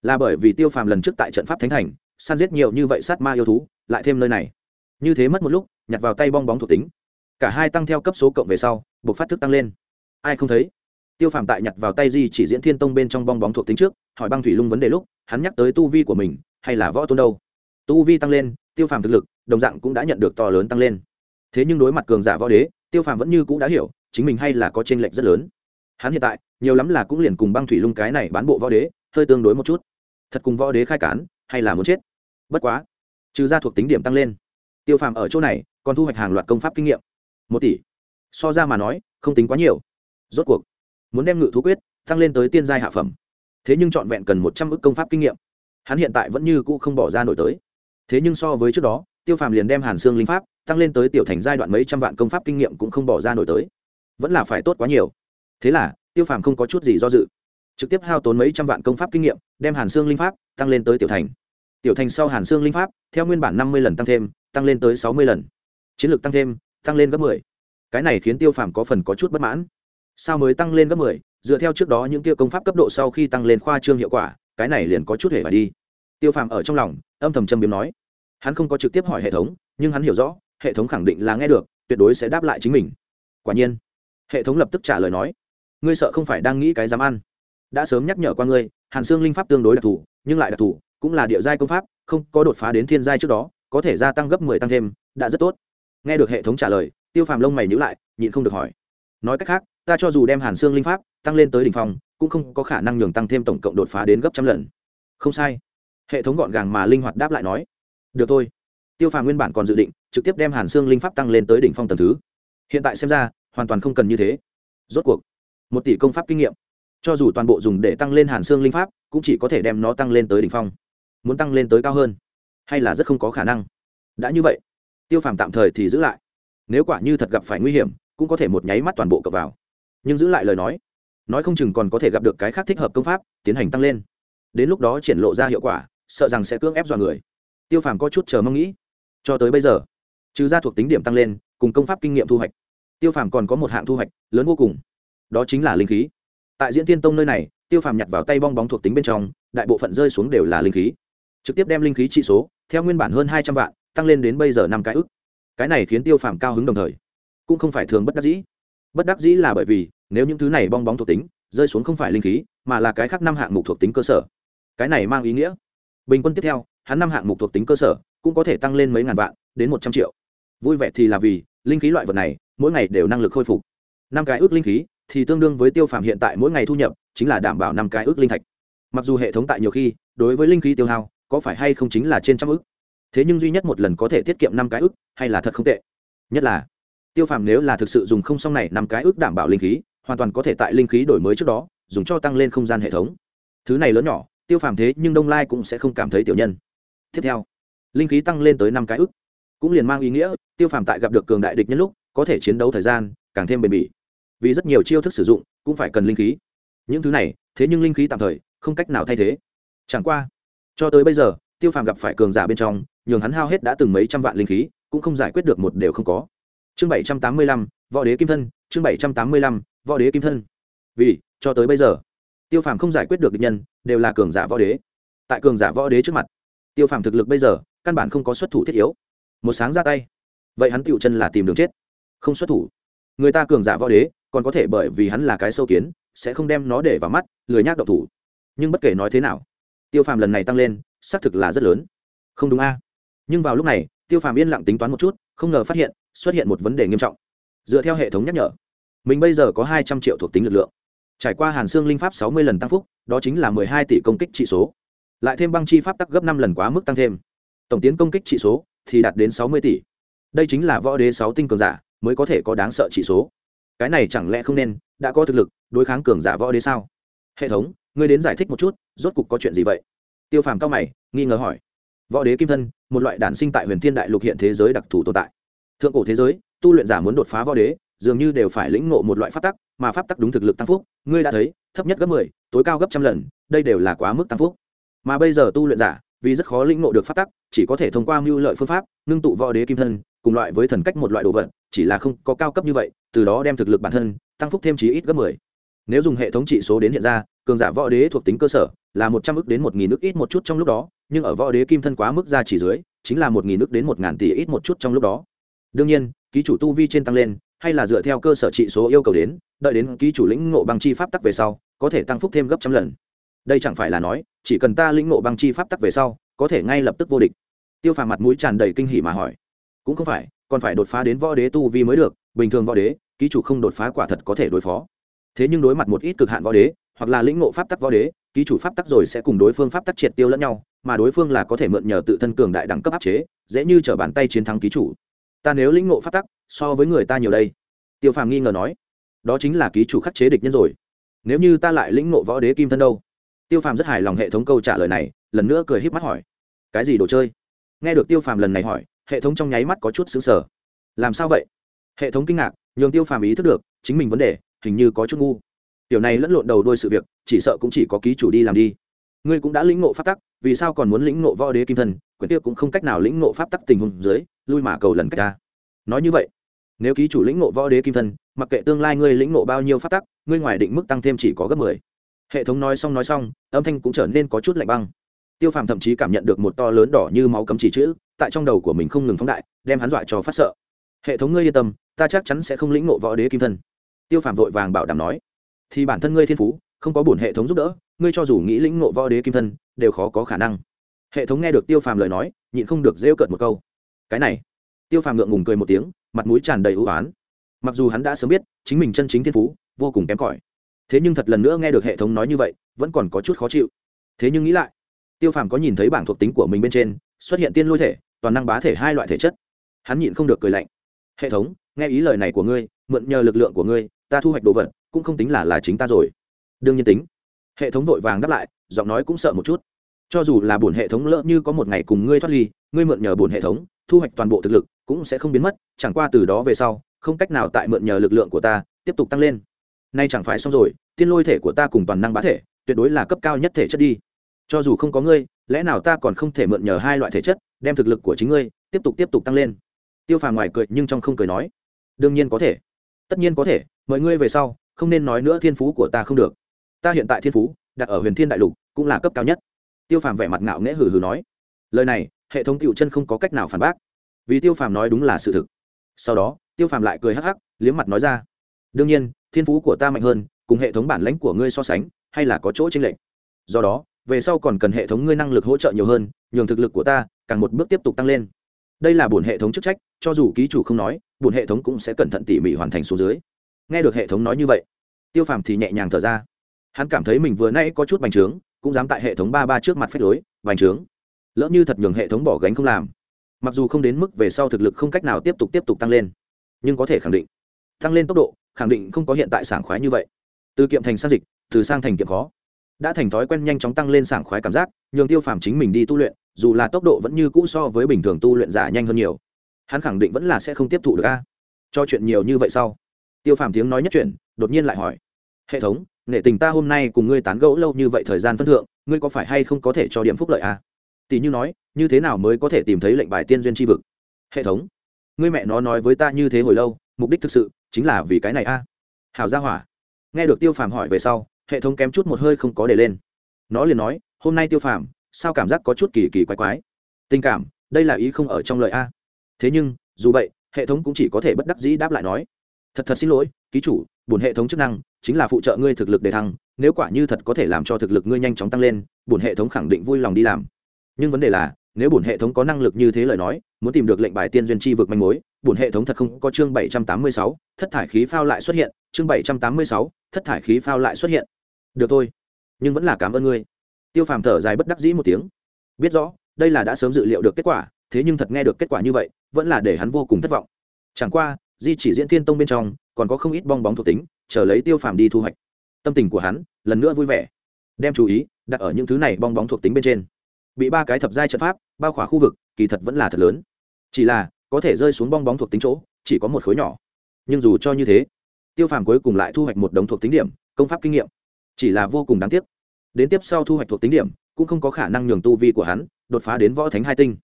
A: là bởi vì tiêu phàm lần trước tại trận pháp thánh thành, săn giết nhiều như vậy sát ma yêu thú, lại thêm nơi này. Như thế mất một lúc, nhặt vào tay bong bóng thuộc tính. Cả hai tăng theo cấp số cộng về sau buộc phát thức tăng lên. Ai không thấy? Tiêu phàm tại nhặt vào tay di chỉ diễn thiên tông bên trong bong bóng thuộc tính trước, hỏi băng thủy lung vấn đề lúc, hắn nhắc tới tu vi của mình, hay là võ tôn đâu? Tu vi tăng lên, tiêu phàm thực lực, đồng dạng cũng đã nhận được to lớn tăng lên. Thế nhưng đối mặt cường giả võ đế, tiêu phàm vẫn như cũng đã hiểu, chính mình hay là có t r ê n lệch rất lớn hắn hiện tại, nhiều lắm là cũng liền cùng băng thủy lung cái này bán bộ võ đế, hơi tương đối một chút. Thật cùng võ đế khai cán, hay là muốn chết? Bất quá, trừ ra thuộc tính điểm tăng lên. Tiêu phàm ở chỗ này, còn thu hoạch hàng loạt công pháp kinh nghiệm. Một tỷ. So ra mà nói, không tính quá nhiều. Rốt cuộc, muốn đem ngự thú quyết tăng lên tới tiên giai hạ phẩm. Thế nhưng trọn vẹn cần một trăm ước công pháp kinh nghiệm. Hắn hiện tại vẫn như cũ không bỏ ra nổi tới. Thế nhưng so với trước đó, tiêu phàm liền đem hàn xương linh pháp tăng lên tới tiểu thành giai đoạn mấy trăm vạn công pháp kinh nghiệm cũng không bỏ ra nổi tới. Vẫn là phải tốt quá nhiều thế là, tiêu phàm không có chút gì do dự. Trực tiếp hao tốn mấy trăm vạn công pháp kinh nghiệm, đem hàn xương linh pháp tăng lên tới tiểu thành. Tiểu thành sau hàn xương linh pháp, theo nguyên bản năm mươi lần tăng thêm, tăng lên tới sáu mươi lần. Chiến lược tăng thêm, tăng lên gấp mười. Cái này khiến tiêu phàm có phần có chút bất mãn. Sao mới tăng lên gấp mười? Dựa theo trước đó những kia công pháp cấp độ sau khi tăng lên khoa trương hiệu quả, cái này liền có chút hề phải đi. Tiêu phàm ở trong lòng, âm thầm châm biếm nói. Hắn không có trực tiếp hỏi hệ thống, nhưng hắn hiểu rõ, hệ thống khẳng định là nghe được, tuyệt đối sẽ đáp lại chính mình. Quả nhiên, hệ thống lập tức trả lời nói ngươi sợ không phải đang nghĩ cái dám ăn. Đã sớm nhắc nhở qua ngươi, hàn xương linh pháp tương đối đặc thù, nhưng lại đặc thù, cũng là địa giai công pháp, không có đột phá đến thiên giai trước đó, có thể gia tăng gấp mười tăng thêm, đã rất tốt. Nghe được hệ thống trả lời, tiêu phàm lông mày nhữ lại, nhịn không được hỏi. Nói cách khác, ta cho dù đem hàn xương linh pháp tăng lên tới đ ỉ n h phòng cũng không có khả năng nhường tăng thêm tổng cộng đột phá đến gấp trăm lần. Không sai. Hệ thống gọn gàng mà linh hoạt đáp lại nói. Được thôi. Tiêu phàm nguyên bản còn dự định, trực tiếp đem hàn xương linh pháp tăng lên tới đỉnh phong tầng thứ. Hiện tại xem ra, hoàn toàn không cần như thế. Rốt cuộc một tỷ công pháp kinh nghiệm. Cho dù toàn bộ dùng để tăng lên hàn xương linh pháp, cũng chỉ có thể đem nó tăng lên tới đỉnh phong. Muốn tăng lên tới cao hơn, hay là rất không có khả năng. Đã như vậy, tiêu phàm tạm thời thì giữ lại. Nếu quả như thật gặp phải nguy hiểm, cũng có thể một nháy mắt toàn bộ cập vào. Nhưng giữ lại lời nói nói không chừng còn có thể gặp được cái khác thích hợp công pháp, tiến hành tăng lên. Đến lúc đó triển lộ ra hiệu quả, sợ rằng sẽ cưỡng ép dọa người. Tiêu phàm có chút chờ mong nghĩ. Cho tới bây giờ, trừ ra thuộc tính điểm tăng lên, cùng công pháp kinh nghiệm thu hoạch, tiêu phàm còn có một hạng thu hoạch lớn vô cùng đó chính là linh khí. Tại diễn tiên tông nơi này, tiêu phàm nhặt vào tay bong bóng thuộc tính bên trong, đại bộ phận rơi xuống đều là linh khí. Trực tiếp đem linh khí trị số, theo nguyên bản hơn hai trăm vạn, tăng lên đến bây giờ năm cái ức. Cái này khiến tiêu phàm cao hứng đồng thời, cũng không phải thường bất đắc dĩ. Bất đắc dĩ là bởi vì, nếu những thứ này bong bóng thuộc tính rơi xuống không phải linh khí, mà là cái khác năm hạng mục thuộc tính cơ sở. Cái này mang ý nghĩa, bình quân tiếp theo, hắn năm hạng mục thuộc tính cơ sở cũng có thể tăng lên mấy ngàn vạn, đến một trăm triệu. Vui vẻ thì là vì, linh khí loại vật này, mỗi ngày đều năng lực khôi phục. Năm cái ước linh khí thì tương đương với tiêu phàm hiện tại mỗi ngày thu nhập, chính là đảm bảo năm cái ước linh thạch. Mặc dù hệ thống tại nhiều khi, đối với linh khí tiêu hao, có phải hay không chính là trên trăm ước. Thế nhưng duy nhất một lần có thể tiết kiệm năm cái ước, hay là thật không tệ. Nhất là, tiêu phàm nếu là thực sự dùng không xong này năm cái ước đảm bảo linh khí, hoàn toàn có thể tại linh khí đổi mới trước đó, dùng cho tăng lên không gian hệ thống. Thứ này lớn nhỏ, tiêu phàm thế nhưng đông lai cũng sẽ không cảm thấy tiểu nhân. Tiếp theo, linh khí tăng lên tới năm cái ức cũng liền mang ý nghĩa, tiêu phàm tại gặp được cường đại địch nhân lúc, có thể chiến đấu thời gian càng thêm bền bỉ vì rất nhiều chiêu thức sử dụng, cũng phải cần linh khí. Những thứ này, thế nhưng linh khí tạm thời, không cách nào thay thế. Chẳng qua, cho tới bây giờ, tiêu phàm gặp phải cường giả bên trong, nhường hắn hao hết đã từng mấy trăm vạn linh khí, cũng không giải quyết được một đều không có. Chương bảy trăm tám mươi lăm, võ đế kim thân, chương bảy trăm tám mươi lăm, võ đế kim thân. Vì, cho tới bây giờ, tiêu phàm không giải quyết được địch nhân, đều là cường giả võ đế. Tại cường giả võ đế trước mặt, tiêu phàm thực lực bây giờ, căn bản không có xuất thủ thiết yếu. Một sáng ra tay, vậy hắn tựu chân là tìm đường chết. Không xuất thủ. Người ta cường giả võ đế còn có thể bởi vì hắn là cái sâu kiến, sẽ không đem nó để vào mắt, lười nhác độc thủ. Nhưng bất kể nói thế nào, tiêu phàm lần này tăng lên, xác thực là rất lớn. Không đúng a. Nhưng vào lúc này, tiêu phàm yên lặng tính toán một chút, không ngờ phát hiện, xuất hiện một vấn đề nghiêm trọng. Dựa theo hệ thống nhắc nhở, mình bây giờ có hai trăm triệu thuộc tính lực lượng. Trải qua hàn xương linh pháp sáu mươi lần tăng phúc, đó chính là mười hai tỷ công kích trị số. Lại thêm băng chi pháp tắc gấp năm lần quá mức tăng thêm. Tổng tiến công kích trị số thì đạt đến sáu mươi tỷ. Đây chính là võ đế sáu tinh cường giả mới có thể có đáng sợ trị số cái này chẳng lẽ không nên, đã có thực lực, đối kháng cường giả võ đế sao? Hệ thống, ngươi đến giải thích một chút, rốt cục có chuyện gì vậy? Tiêu phàm cao mày, nghi ngờ hỏi. Võ đế kim thân, một loại đản sinh tại huyền thiên đại lục hiện thế giới đặc thù tồn tại. Thượng cổ thế giới, tu luyện giả muốn đột phá võ đế, dường như đều phải lĩnh ngộ một loại pháp tắc, mà pháp tắc đúng thực lực tăng phúc, ngươi đã thấy, thấp nhất gấp mười, tối cao gấp trăm lần, đây đều là quá mức tăng phúc. Mà bây giờ tu luyện giả, vì rất khó lĩnh ngộ được pháp tắc, chỉ có thể thông qua mưu lợi phương pháp, ngưng tụ võ đế kim thân cùng loại với thần cách một loại đồ vật, chỉ là không có cao cấp như vậy, từ đó đem thực lực bản thân tăng phúc thêm chí ít gấp mười. Nếu dùng hệ thống trị số đến hiện ra, cường giả võ đế thuộc tính cơ sở là một trăm ước đến một nghìn ước ít một chút trong lúc đó, nhưng ở võ đế kim thân quá mức ra chỉ dưới, chính là một nghìn ước đến một ngàn tỷ ít một chút trong lúc đó. Đương nhiên, ký chủ tu vi trên tăng lên, hay là dựa theo cơ sở trị số yêu cầu đến, đợi đến ký chủ lĩnh ngộ bằng chi pháp tắc về sau, có thể tăng phúc thêm gấp trăm lần. Đây chẳng phải là nói, chỉ cần ta lĩnh ngộ bằng chi pháp tắc về sau, có thể ngay lập tức vô địch. Tiêu phàm mặt mũi tràn đầy kinh hỉ mà hỏi cũng không phải, còn phải đột phá đến võ đế tu vi mới được, bình thường võ đế, ký chủ không đột phá quả thật có thể đối phó. Thế nhưng đối mặt một ít cực hạn võ đế, hoặc là lĩnh ngộ pháp tắc võ đế, ký chủ pháp tắc rồi sẽ cùng đối phương pháp tắc triệt tiêu lẫn nhau, mà đối phương là có thể mượn nhờ tự thân cường đại đẳng cấp áp chế, dễ như t r ở bàn tay chiến thắng ký chủ. Ta nếu lĩnh ngộ pháp tắc, so với người ta nhiều đây. Tiêu phàm nghi ngờ nói. Đó chính là ký chủ khắc chế địch nhân rồi. Nếu như ta lại lĩnh ngộ võ đế kim thân đâu? Tiêu phàm rất hài lòng hệ thống câu trả lời này, lần nữa cười h í p mắt hỏi. Cái gì đồ chơi? Nghe được tiêu phàm lần này hỏi hệ thống trong nháy mắt có chút xứng sở. Làm sao vậy? Hệ thống kinh ngạc, nhường tiêu phàm ý thức được, chính mình vấn đề, hình như có chút ngu. Tiểu này lẫn lộn đầu đôi sự việc, chỉ sợ cũng chỉ có ký chủ đi làm đi. Ngươi cũng đã lĩnh ngộ pháp tắc, vì sao còn muốn lĩnh ngộ võ đế kim thân? Quyển tiêu cũng không cách nào lĩnh ngộ pháp tắc tình huống dưới, lui mà cầu lần cách ta nói như vậy, nếu ký chủ lĩnh ngộ võ đế kim thân, mặc kệ tương lai ngươi lĩnh ngộ bao nhiêu pháp tắc, ngươi ngoài định mức tăng thêm chỉ có gấp mười. Hệ thống nói xong nói xong, âm thanh cũng trở nên có chút lạnh băng tiêu phàm thậm chí cảm nhận được một to lớn đỏ như máu cấm chỉ chữ, tại trong đầu của mình không ngừng phóng đại, đem hắn dọa cho phát sợ. Hệ thống ngươi yên tâm, ta chắc chắn sẽ không lĩnh ngộ võ đế kim thân. Tiêu phàm vội vàng bảo đảm nói, thì bản thân ngươi thiên phú, không có bổn hệ thống giúp đỡ, ngươi cho dù nghĩ lĩnh ngộ võ đế kim thân, đều khó có khả năng. Hệ thống nghe được tiêu phàm lời nói, nhịn không được rêu cợt một câu. Cái này, tiêu phàm ngượng ngùng cười một tiếng, mặt mũi tràn đầy ưu oán. Mặc dù hắn đã sớm biết, chính mình chân chính thiên phú, vô cùng kém cỏi, thế nhưng thật lần nữa nghe được hệ thống nói như vậy, vẫn còn có chút khó chịu. Thế nhưng nghĩ lại tiêu phàm có nhìn thấy bảng thuộc tính của mình bên trên, xuất hiện tiên lôi thể, toàn năng bá thể hai loại thể chất. Hắn nhịn không được cười lạnh. Hệ thống, nghe ý lời này của ngươi, mượn nhờ lực lượng của ngươi, ta thu hoạch đồ vật, cũng không tính là là chính ta rồi. Đương nhiên tính. Hệ thống vội vàng đáp lại, giọng nói cũng sợ một chút. Cho dù là bổn hệ thống lỡ như có một ngày cùng ngươi thoát ly, ngươi mượn nhờ bổn hệ thống, thu hoạch toàn bộ thực lực, cũng sẽ không biến mất, chẳng qua từ đó về sau, không cách nào tại mượn nhờ lực lượng của ta, tiếp tục tăng lên. Nay chẳng phải xong rồi, tiên lôi thể của ta cùng toàn năng bá thể, tuyệt đối là cấp cao nhất thể chất đi cho dù không có ngươi, lẽ nào ta còn không thể mượn nhờ hai loại thể chất, đem thực lực của chính ngươi tiếp tục tiếp tục tăng lên? Tiêu phà ngoài cười nhưng trong không cười nói, đương nhiên có thể. Tất nhiên có thể, mời ngươi về sau, không nên nói nữa thiên phú của ta không được. Ta hiện tại thiên phú, đặt ở huyền thiên đại lục, cũng là cấp cao nhất. Tiêu phàm vẻ mặt ngạo nghễ hừ hừ nói, lời này, hệ thống tiểu chân không có cách nào phản bác. Vì tiêu phàm nói đúng là sự thực. Sau đó, tiêu phàm lại cười hắc hắc, liếm mặt nói ra, đương nhiên, thiên phú của ta mạnh hơn, cùng hệ thống bản lãnh của ngươi so sánh, hay là có chỗ chênh lệch. Do đó về sau còn cần hệ thống ngươi năng lực hỗ trợ nhiều hơn, nhường thực lực của ta càng một bước tiếp tục tăng lên. Đây là bổn hệ thống chức trách, cho dù ký chủ không nói, bổn hệ thống cũng sẽ cẩn thận tỉ mỉ hoàn thành số dưới. Nghe được hệ thống nói như vậy, tiêu phàm thì nhẹ nhàng thở ra. Hắn cảm thấy mình vừa nay có chút bành trướng, cũng dám tại hệ thống ba ba trước mặt phép lối, bành trướng. Lỡ như thật nhường hệ thống bỏ gánh không làm. Mặc dù không đến mức về sau thực lực không cách nào tiếp tục tiếp tục tăng lên, nhưng có thể khẳng định, tăng lên tốc độ, khẳng định không có hiện tại sảng khoái như vậy. Từ kiệm thành sang dịch, từ sang thành kiệm khó đã thành thói quen nhanh chóng tăng lên sảng khoái cảm giác, nhường tiêu phàm chính mình đi tu luyện, dù là tốc độ vẫn như cũ so với bình thường tu luyện giả nhanh hơn nhiều hắn khẳng định vẫn là sẽ không tiếp thụ được a cho chuyện nhiều như vậy sau, tiêu phàm tiếng nói nhất chuyện đột nhiên lại hỏi, hệ thống nghệ tình ta hôm nay cùng ngươi tán gẫu lâu như vậy thời gian phân thượng, ngươi có phải hay không có thể cho điểm phúc lợi à? tỷ như nói, như thế nào mới có thể tìm thấy lệnh bài tiên duyên tri vực hệ thống, ngươi mẹ nó nói với ta như thế hồi lâu, mục đích thực sự chính là vì cái này a à? hào gia hỏa nghe được tiêu phàm hỏi về sau hệ thống kém chút một hơi không có để lên. Nó liền nói, hôm nay tiêu phàm, sao cảm giác có chút kỳ kỳ quái quái? Tình cảm, đây là ý không ở trong lời a. Thế nhưng, dù vậy, hệ thống cũng chỉ có thể bất đắc dĩ đáp lại nói, thật thật xin lỗi, ký chủ, bổn hệ thống chức năng chính là phụ trợ ngươi thực lực để thăng, nếu quả như thật có thể làm cho thực lực ngươi nhanh chóng tăng lên, bổn hệ thống khẳng định vui lòng đi làm. Nhưng vấn đề là, nếu bổn hệ thống có năng lực như thế lời nói, muốn tìm được lệnh bài tiên duyên chi vực manh mối, bổn hệ thống thật không có chương bảy trăm tám mươi sáu, thất thải khí phao lại xuất hiện, chương bảy trăm tám mươi sáu, thất thải khí phao lại xuất hiện được thôi, nhưng vẫn là cảm ơn ngươi. Tiêu phàm thở dài bất đắc dĩ một tiếng. Biết rõ, đây là đã sớm dự liệu được kết quả, thế nhưng thật nghe được kết quả như vậy, vẫn là để hắn vô cùng thất vọng. Chẳng qua, di chỉ diễn thiên tông bên trong, còn có không ít bong bóng thuộc tính, chờ lấy tiêu phàm đi thu hoạch. Tâm tình của hắn, lần nữa vui vẻ. Đem chú ý, đặt ở những thứ này bong bóng thuộc tính bên trên. Bị ba cái thập giai trận pháp, bao khỏa khu vực, kỳ thật vẫn là thật lớn. Chỉ là, có thể rơi xuống bong bóng thuộc tính chỗ, chỉ có một khối nhỏ. Nhưng dù cho như thế, tiêu phàm cuối cùng lại thu hoạch một đống thuộc tính điểm, công pháp kinh nghiệm chỉ là vô cùng đáng tiếc. Đến tiếp sau thu hoạch thuộc tính điểm, cũng không có khả năng nhường tu vi của hắn đột phá đến võ thánh hai tinh.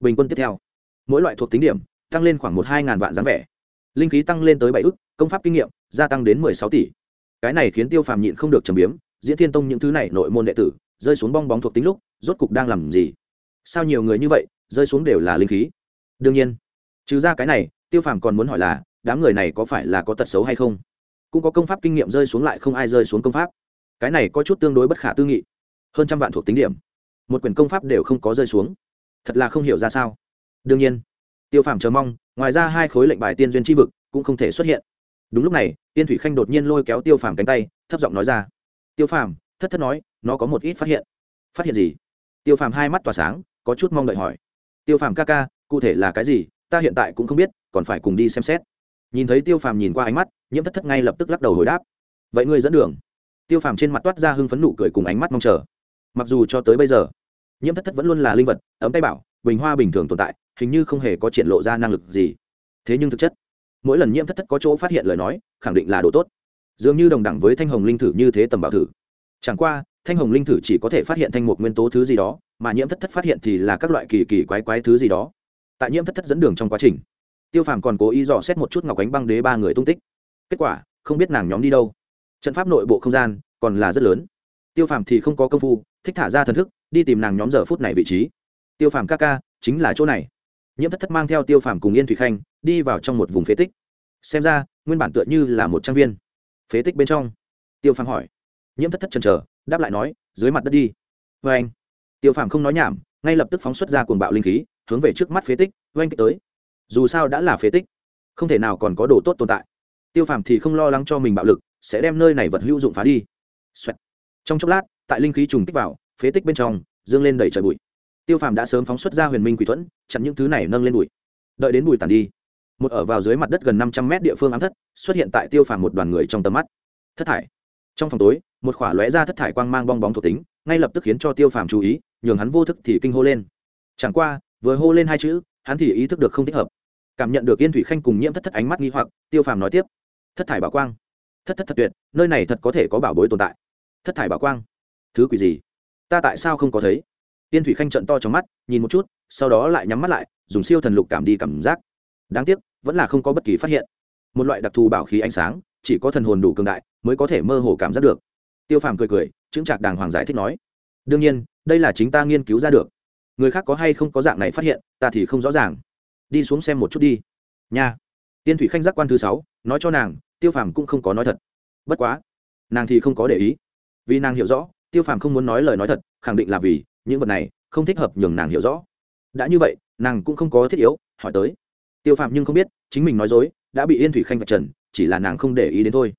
A: Bình quân tiếp theo, mỗi loại thuộc tính điểm tăng lên khoảng một hai ngàn vạn dáng vẻ. Linh khí tăng lên tới bảy ức, công pháp kinh nghiệm gia tăng đến mười sáu tỷ. Cái này khiến tiêu phàm nhịn không được trầm biếm, diễn thiên tông những thứ này nội môn đệ tử rơi xuống bong bóng thuộc tính lúc, rốt cục đang làm gì? Sao nhiều người như vậy rơi xuống đều là linh khí? Đương nhiên, trừ ra cái này, tiêu phàm còn muốn hỏi là, đám người này có phải là có tật xấu hay không? Cũng có công pháp kinh nghiệm rơi xuống lại không ai rơi xuống công pháp cái này có chút tương đối bất khả tư nghị. Hơn trăm vạn thuộc tính điểm. Một quyển công pháp đều không có rơi xuống. Thật là không hiểu ra sao. Đương nhiên, tiêu phàm chờ mong, ngoài ra hai khối lệnh bài tiên duyên tri vực cũng không thể xuất hiện. Đúng lúc này, tiên thủy khanh đột nhiên lôi kéo tiêu phàm cánh tay, thấp giọng nói ra. Tiêu phàm, thất thất nói, nó có một ít phát hiện. Phát hiện gì? Tiêu phàm hai mắt tỏa sáng, có chút mong đợi hỏi. Tiêu phàm ca ca, cụ thể là cái gì, ta hiện tại cũng không biết, còn phải cùng đi xem xét. Nhìn thấy tiêu phàm nhìn qua ánh mắt, nhiễm thất thất ngay lập tức lắc đầu hồi đáp. Vậy ngươi dẫn đường tiêu phàm trên mặt toát ra hưng phấn nụ cười cùng ánh mắt mong chờ. Mặc dù cho tới bây giờ, nhiễm thất thất vẫn luôn là linh vật, ấm tay bảo, bình hoa bình thường tồn tại, hình như không hề có triển lộ ra năng lực gì. Thế nhưng thực chất, mỗi lần nhiễm thất thất có chỗ phát hiện lời nói, khẳng định là đồ tốt. Dường như đồng đẳng với thanh hồng linh thử như thế tầm bảo thử. Chẳng qua, thanh hồng linh thử chỉ có thể phát hiện thanh một nguyên tố thứ gì đó, mà nhiễm thất thất phát hiện thì là các loại kỳ kỳ quái quái thứ gì đó. Tại nhiễm thất thất dẫn đường trong quá trình, tiêu phàm còn cố ý dò xét một chút ngọc ánh băng đế ba người tung tích. Kết quả, không biết nàng nhóm đi đâu trận pháp nội bộ không gian còn là rất lớn. Tiêu phàm thì không có công phu, thích thả ra thần thức, đi tìm nàng nhóm giờ phút này vị trí. Tiêu phàm ca ca, chính là chỗ này. Nhiễm thất thất mang theo tiêu phàm cùng yên thủy khanh, đi vào trong một vùng phế tích. Xem ra, nguyên bản tựa như là một trang viên. Phế tích bên trong. Tiêu phàm hỏi. Nhiễm thất thất chần chờ, đáp lại nói, dưới mặt đất đi. Vê anh. Tiêu phàm không nói nhảm, ngay lập tức phóng xuất ra cuồng bạo linh khí, hướng về trước mắt phế tích vê anh tới. Dù sao đã là phế tích, không thể nào còn có đồ tốt tồn tại. Tiêu phàm thì không lo lắng cho mình bạo lực sẽ đem nơi này vật hữu dụng phá đi、Xoẹt. trong chốc lát, tại linh khí trùng kích vào, phế tích bên trong, dương lên đầy trời bụi. Tiêu phàm đã sớm phóng xuất ra huyền minh quỷ thuẫn, chặn những thứ này nâng lên bụi. Đợi đến bụi tàn đi, một ở vào dưới mặt đất gần năm trăm mét địa phương ám thất, xuất hiện tại tiêu phàm một đoàn người trong tầm mắt. Thất thải. Trong phòng tối, một khỏa lóe ra thất thải quang mang bong bóng thuộc tính, ngay lập tức khiến cho tiêu phàm chú ý, nhường hắn vô thức thì kinh hô lên. Chẳng qua, vừa hô lên hai chữ, hắn thì ý thức được không thích hợp. Cảm nhận được yên thủy khanh cùng nhiễm thất thất ánh mắt nghi hoặc, tiêu phàm nói tiếp. Thất thải bảo quang thất thất thật tuyệt, nơi này thật có thể có bảo bối tồn tại. Thất thải bảo quang. Thứ quỷ gì? Ta tại sao không có thấy? Tiên thủy khanh trận to trong mắt, nhìn một chút, sau đó lại nhắm mắt lại, dùng siêu thần lục cảm đi cảm giác. Đáng tiếc, vẫn là không có bất kỳ phát hiện. Một loại đặc thù bảo khí ánh sáng, chỉ có thần hồn đủ cường đại mới có thể mơ hồ cảm giác được. Tiêu phàm cười cười chứng chạc đàng hoàng giải thích nói, đương nhiên, đây là chính ta nghiên cứu ra được. Người khác có hay không có dạng này phát hiện, ta thì không rõ ràng. Đi xuống xem một chút đi. Nha. Tiên thủy khanh giác quan thứ sáu, nói cho nàng tiêu phàm cũng không có nói thật. Bất quá, nàng thì không có để ý. Vì nàng hiểu rõ, tiêu phàm không muốn nói lời nói thật, khẳng định là vì những vật này không thích hợp nhường nàng hiểu rõ. Đã như vậy, nàng cũng không có thiết yếu, hỏi tới. Tiêu phàm nhưng không biết, chính mình nói dối, đã bị yên thủy khanh vạch trần, chỉ là nàng không để ý đến thôi.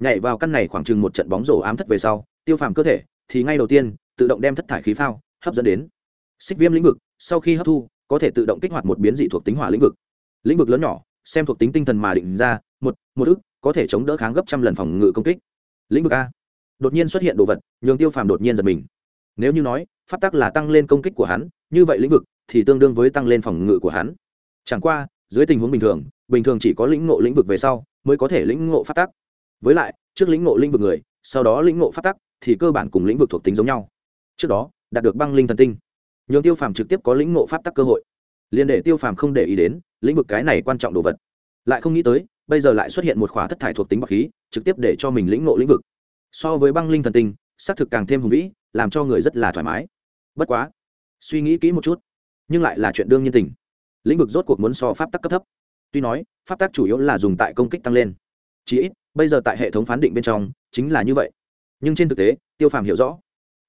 A: Nhảy vào căn này khoảng chừng một trận bóng rổ ám thất về sau, tiêu phàm cơ thể thì ngay đầu tiên, tự động đem thất thải khí phao, hấp dẫn đến. Xích viêm lĩnh vực, sau khi hấp thu, có thể tự động kích hoạt một biến dị thuộc tính hỏa lĩnh vực. Lĩnh vực lớn nhỏ, xem thuộc tính tinh thần mà định ra, một một ức có thể chống đỡ kháng gấp trăm lần phòng ngự công kích. Lĩnh vực a. Đột nhiên xuất hiện đồ vật, nhường tiêu phàm đột nhiên giật mình. Nếu như nói, pháp tắc là tăng lên công kích của hắn, như vậy lĩnh vực thì tương đương với tăng lên phòng ngự của hắn. Chẳng qua, dưới tình huống bình thường bình thường chỉ có lĩnh ngộ lĩnh vực về sau mới có thể lĩnh ngộ pháp tắc. Với lại, trước lĩnh ngộ lĩnh vực người, sau đó lĩnh ngộ pháp tắc thì cơ bản cùng lĩnh vực thuộc tính giống nhau. Trước đó, đạt được băng linh thần tinh, nhường tiêu phàm trực tiếp có lĩnh ngộ pháp tắc cơ hội. Liền để tiêu phàm không để ý đến lĩnh vực cái này quan trọng đồ vật. Lại không nghĩ tới bây giờ lại xuất hiện một khóa thất thải thuộc tính bọc khí, trực tiếp để cho mình lĩnh ngộ lĩnh vực. So với băng linh thần tinh, xác thực càng thêm hùng vĩ, làm cho người rất là thoải mái. Bất quá, suy nghĩ kỹ một chút, nhưng lại là chuyện đương nhiên tình. Lĩnh vực rốt cuộc muốn so pháp tắc cấp thấp. Tuy nói, pháp tắc chủ yếu là dùng tại công kích tăng lên. Chí ít, bây giờ tại hệ thống phán định bên trong, chính là như vậy. Nhưng trên thực tế, tiêu phàm hiểu rõ,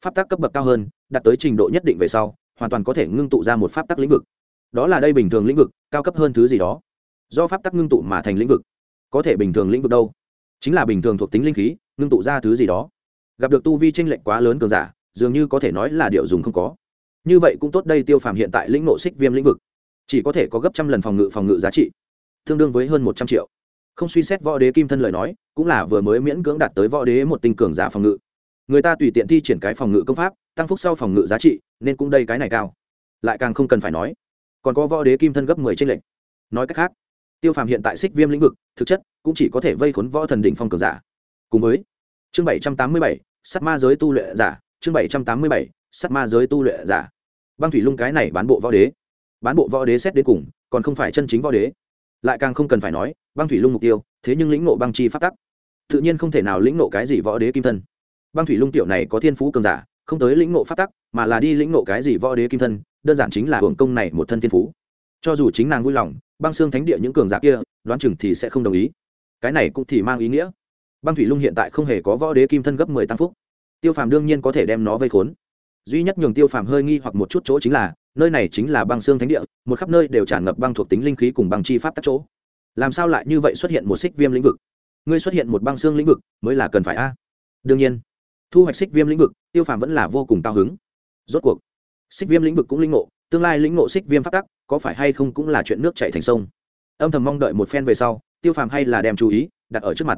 A: pháp tắc cấp bậc cao hơn, đạt tới trình độ nhất định về sau, hoàn toàn có thể ngưng tụ ra một pháp tắc lĩnh vực. Đó là đây bình thường lĩnh vực, cao cấp hơn thứ gì đó do pháp tắc ngưng tụ mà thành lĩnh vực. Có thể bình thường lĩnh vực đâu? Chính là bình thường thuộc tính linh khí, ngưng tụ ra thứ gì đó. Gặp được tu vi tranh lệch quá lớn cường giả, dường như có thể nói là điệu dùng không có. Như vậy cũng tốt đây tiêu phàm hiện tại lĩnh nộ xích viêm lĩnh vực. Chỉ có thể có gấp trăm lần phòng ngự phòng ngự giá trị. Tương đương với hơn một trăm triệu. Không suy xét võ đế kim thân lời nói, cũng là vừa mới miễn cưỡng đạt tới võ đế một tinh cường giả phòng ngự. Người ta tùy tiện thi triển cái phòng ngự công pháp, tăng phúc sau phòng ngự giá trị, nên cũng đây cái này cao. Lại càng không cần phải nói. Còn có võ đế kim thân gấp mười trên lệnh nói cách khác tiêu phàm hiện tại xích viêm lĩnh vực, thực chất cũng chỉ có thể vây khốn võ thần đỉnh phong cường giả. Cùng với chương bảy trăm tám mươi bảy sắt ma giới tu luyện giả, chương bảy trăm tám mươi bảy sắt ma giới tu luyện giả. Băng thủy lung cái này bán bộ võ đế. Bán bộ võ đế xét đến cùng, còn không phải chân chính võ đế. Lại càng không cần phải nói, băng thủy lung mục tiêu, thế nhưng lĩnh nộ băng chi phát tắc. Tự nhiên không thể nào lĩnh nộ cái gì võ đế kim thân. Băng thủy lung tiểu này có thiên phú cường giả, không tới lĩnh nộ phát tắc, mà là đi lĩnh nộ cái gì võ đế kim thân, đơn giản chính là hưởng công này một thân thiên phú. Cho dù chính nàng vui lòng băng xương thánh địa những cường giả kia, đoán chừng thì sẽ không đồng ý. Cái này cũng thì mang ý nghĩa. Băng thủy lung hiện tại không hề có võ đế kim thân gấp mười tăng phúc. Tiêu phàm đương nhiên có thể đem nó vây khốn. Duy nhất nhường tiêu phàm hơi nghi hoặc một chút chỗ chính là, nơi này chính là băng xương thánh địa, một khắp nơi đều tràn ngập băng thuộc tính linh khí cùng băng chi pháp tắc chỗ. Làm sao lại như vậy xuất hiện một xích viêm lĩnh vực? Ngươi xuất hiện một băng xương lĩnh vực mới là cần phải a. Đương nhiên, thu hoạch xích viêm lĩnh vực, tiêu phàm vẫn là vô cùng cao hứng. Rốt cuộc, xích viêm lĩnh vực cũng linh ngộ tương lai lĩnh ngộ xích viêm phát tắc, có phải hay không cũng là chuyện nước chạy thành sông. Âm thầm mong đợi một phen về sau, tiêu phàm hay là đem chú ý đặt ở trước mặt.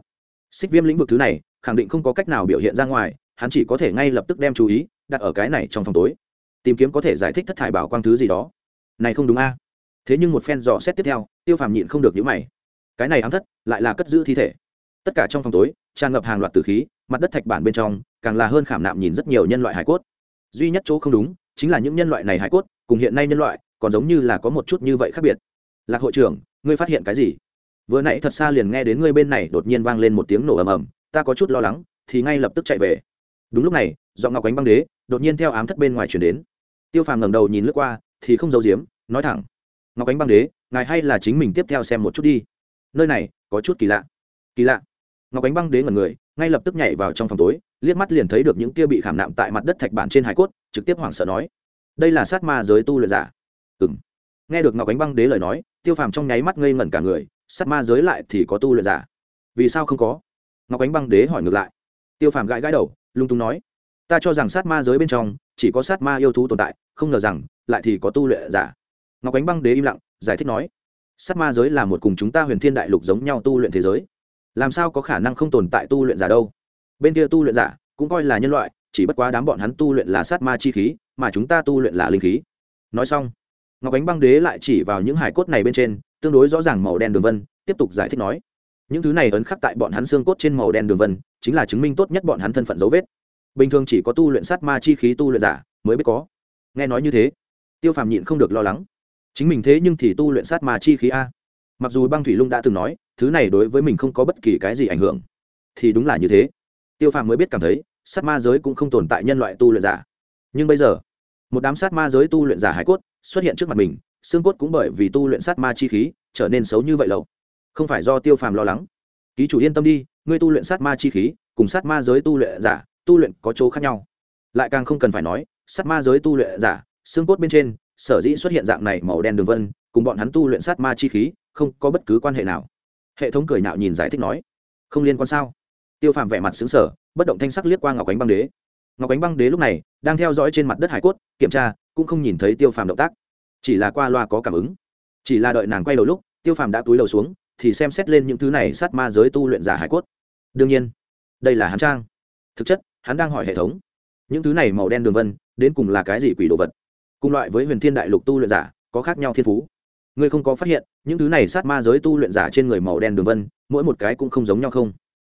A: Xích viêm lĩnh vực thứ này, khẳng định không có cách nào biểu hiện ra ngoài, hắn chỉ có thể ngay lập tức đem chú ý đặt ở cái này trong phòng tối. Tìm kiếm có thể giải thích thất thải bảo quang thứ gì đó. Này không đúng a. Thế nhưng một phen dò xét tiếp theo, tiêu phàm nhịn không được những mày. Cái này ám thất, lại là cất giữ thi thể. Tất cả trong phòng tối, tràn ngập hàng loạt tử khí, mặt đất thạch bản bên trong, càng là hơn khảm nạm nhìn rất nhiều nhân loại hải cốt. Duy nhất chỗ không đúng, chính là những nhân loại này hải cốt cùng hiện nay nhân loại, còn giống như là có một chút như vậy khác biệt. Lạc hội trưởng, ngươi phát hiện cái gì? Vừa nãy thật xa liền nghe đến ngươi bên này đột nhiên vang lên một tiếng nổ ầm ầm, ta có chút lo lắng, thì ngay lập tức chạy về. Đúng lúc này, giọng ngọc ánh băng đế, đột nhiên theo ám thất bên ngoài chuyển đến. Tiêu phàm ngẩng đầu nhìn lướt qua, thì không giấu giếm, nói thẳng. Ngọc ánh băng đế, ngài hay là chính mình tiếp theo xem một chút đi. Nơi này, có chút kỳ lạ. Kỳ lạ. Ngọc ánh băng đế ngẩn người, ngay lập tức nhảy vào trong phòng tối, liếc mắt liền thấy được những kia bị khảm nạm tại mặt đất thạch bản trên hải cốt, trực tiếp hoảng sợ nói đây là sát ma giới tu luyện giả. Ừ m nghe được ngọc ánh băng đế lời nói, tiêu phàm trong nháy mắt ngây ngẩn cả người, sát ma giới lại thì có tu luyện giả. Vì sao không có? Ngọc ánh băng đế hỏi ngược lại. Tiêu phàm gãi gãi đầu, lung tung nói, ta cho rằng sát ma giới bên trong, chỉ có sát ma yêu thú tồn tại, không ngờ rằng, lại thì có tu luyện giả. Ngọc ánh băng đế im lặng, giải thích nói, sát ma giới là một cùng chúng ta huyền thiên đại lục giống nhau tu luyện thế giới. Làm sao có khả năng không tồn tại tu luyện giả đâu? Bên kia tu luyện giả cũng coi là nhân loại chỉ bất quá đám bọn hắn tu luyện là sát ma chi khí, mà chúng ta tu luyện là linh khí. Nói xong, ngọc ánh băng đế lại chỉ vào những hải cốt này bên trên, tương đối rõ ràng màu đen đường vân, tiếp tục giải thích nói, những thứ này ấn khắc tại bọn hắn xương cốt trên màu đen đường vân, chính là chứng minh tốt nhất bọn hắn thân phận dấu vết. Bình thường chỉ có tu luyện sát ma chi khí tu luyện giả mới biết có. Nghe nói như thế, tiêu phàm nhịn không được lo lắng. Chính mình thế nhưng thì tu luyện sát ma chi khí a? Mặc dù băng thủy lung đã từng nói, thứ này đối với mình không có bất kỳ cái gì ảnh hưởng. Thì đúng là như thế. Tiêu phàm mới biết cảm thấy sát ma giới cũng không tồn tại nhân loại tu luyện giả. Nhưng bây giờ, một đám sát ma giới tu luyện giả hải cốt xuất hiện trước mặt mình, xương cốt cũng bởi vì tu luyện sát ma chi khí trở nên xấu như vậy lâu. Không phải do tiêu phàm lo lắng. Ký chủ yên tâm đi, ngươi tu luyện sát ma chi khí cùng sát ma giới tu luyện giả, tu luyện có chỗ khác nhau. Lại càng không cần phải nói, sát ma giới tu luyện giả, xương cốt bên trên, sở dĩ xuất hiện dạng này màu đen đường vân, cùng bọn hắn tu luyện sát ma chi khí không có bất cứ quan hệ nào. Hệ thống cười nạo nhìn giải thích nói, không liên quan sao? Tiêu phàm vẻ mặt xứng sở bất động thanh sắc liếc qua ngọc ánh băng đế. Ngọc ánh băng đế lúc này đang theo dõi trên mặt đất hải cốt, kiểm tra, cũng không nhìn thấy tiêu phàm động tác. Chỉ là qua loa có cảm ứng. Chỉ là đợi nàng quay đầu lúc, tiêu phàm đã túi đầu xuống, thì xem xét lên những thứ này sát ma giới tu luyện giả hải cốt. Đương nhiên, đây là hắn trang. Thực chất, hắn đang hỏi hệ thống. Những thứ này màu đen đường vân, đến cùng là cái gì quỷ đồ vật? Cùng loại với huyền thiên đại lục tu luyện giả, có khác nhau thiên phú. Ngươi không có phát hiện, những thứ này sát ma giới tu luyện giả trên người màu đen đường vân, mỗi một cái cũng không giống nhau không?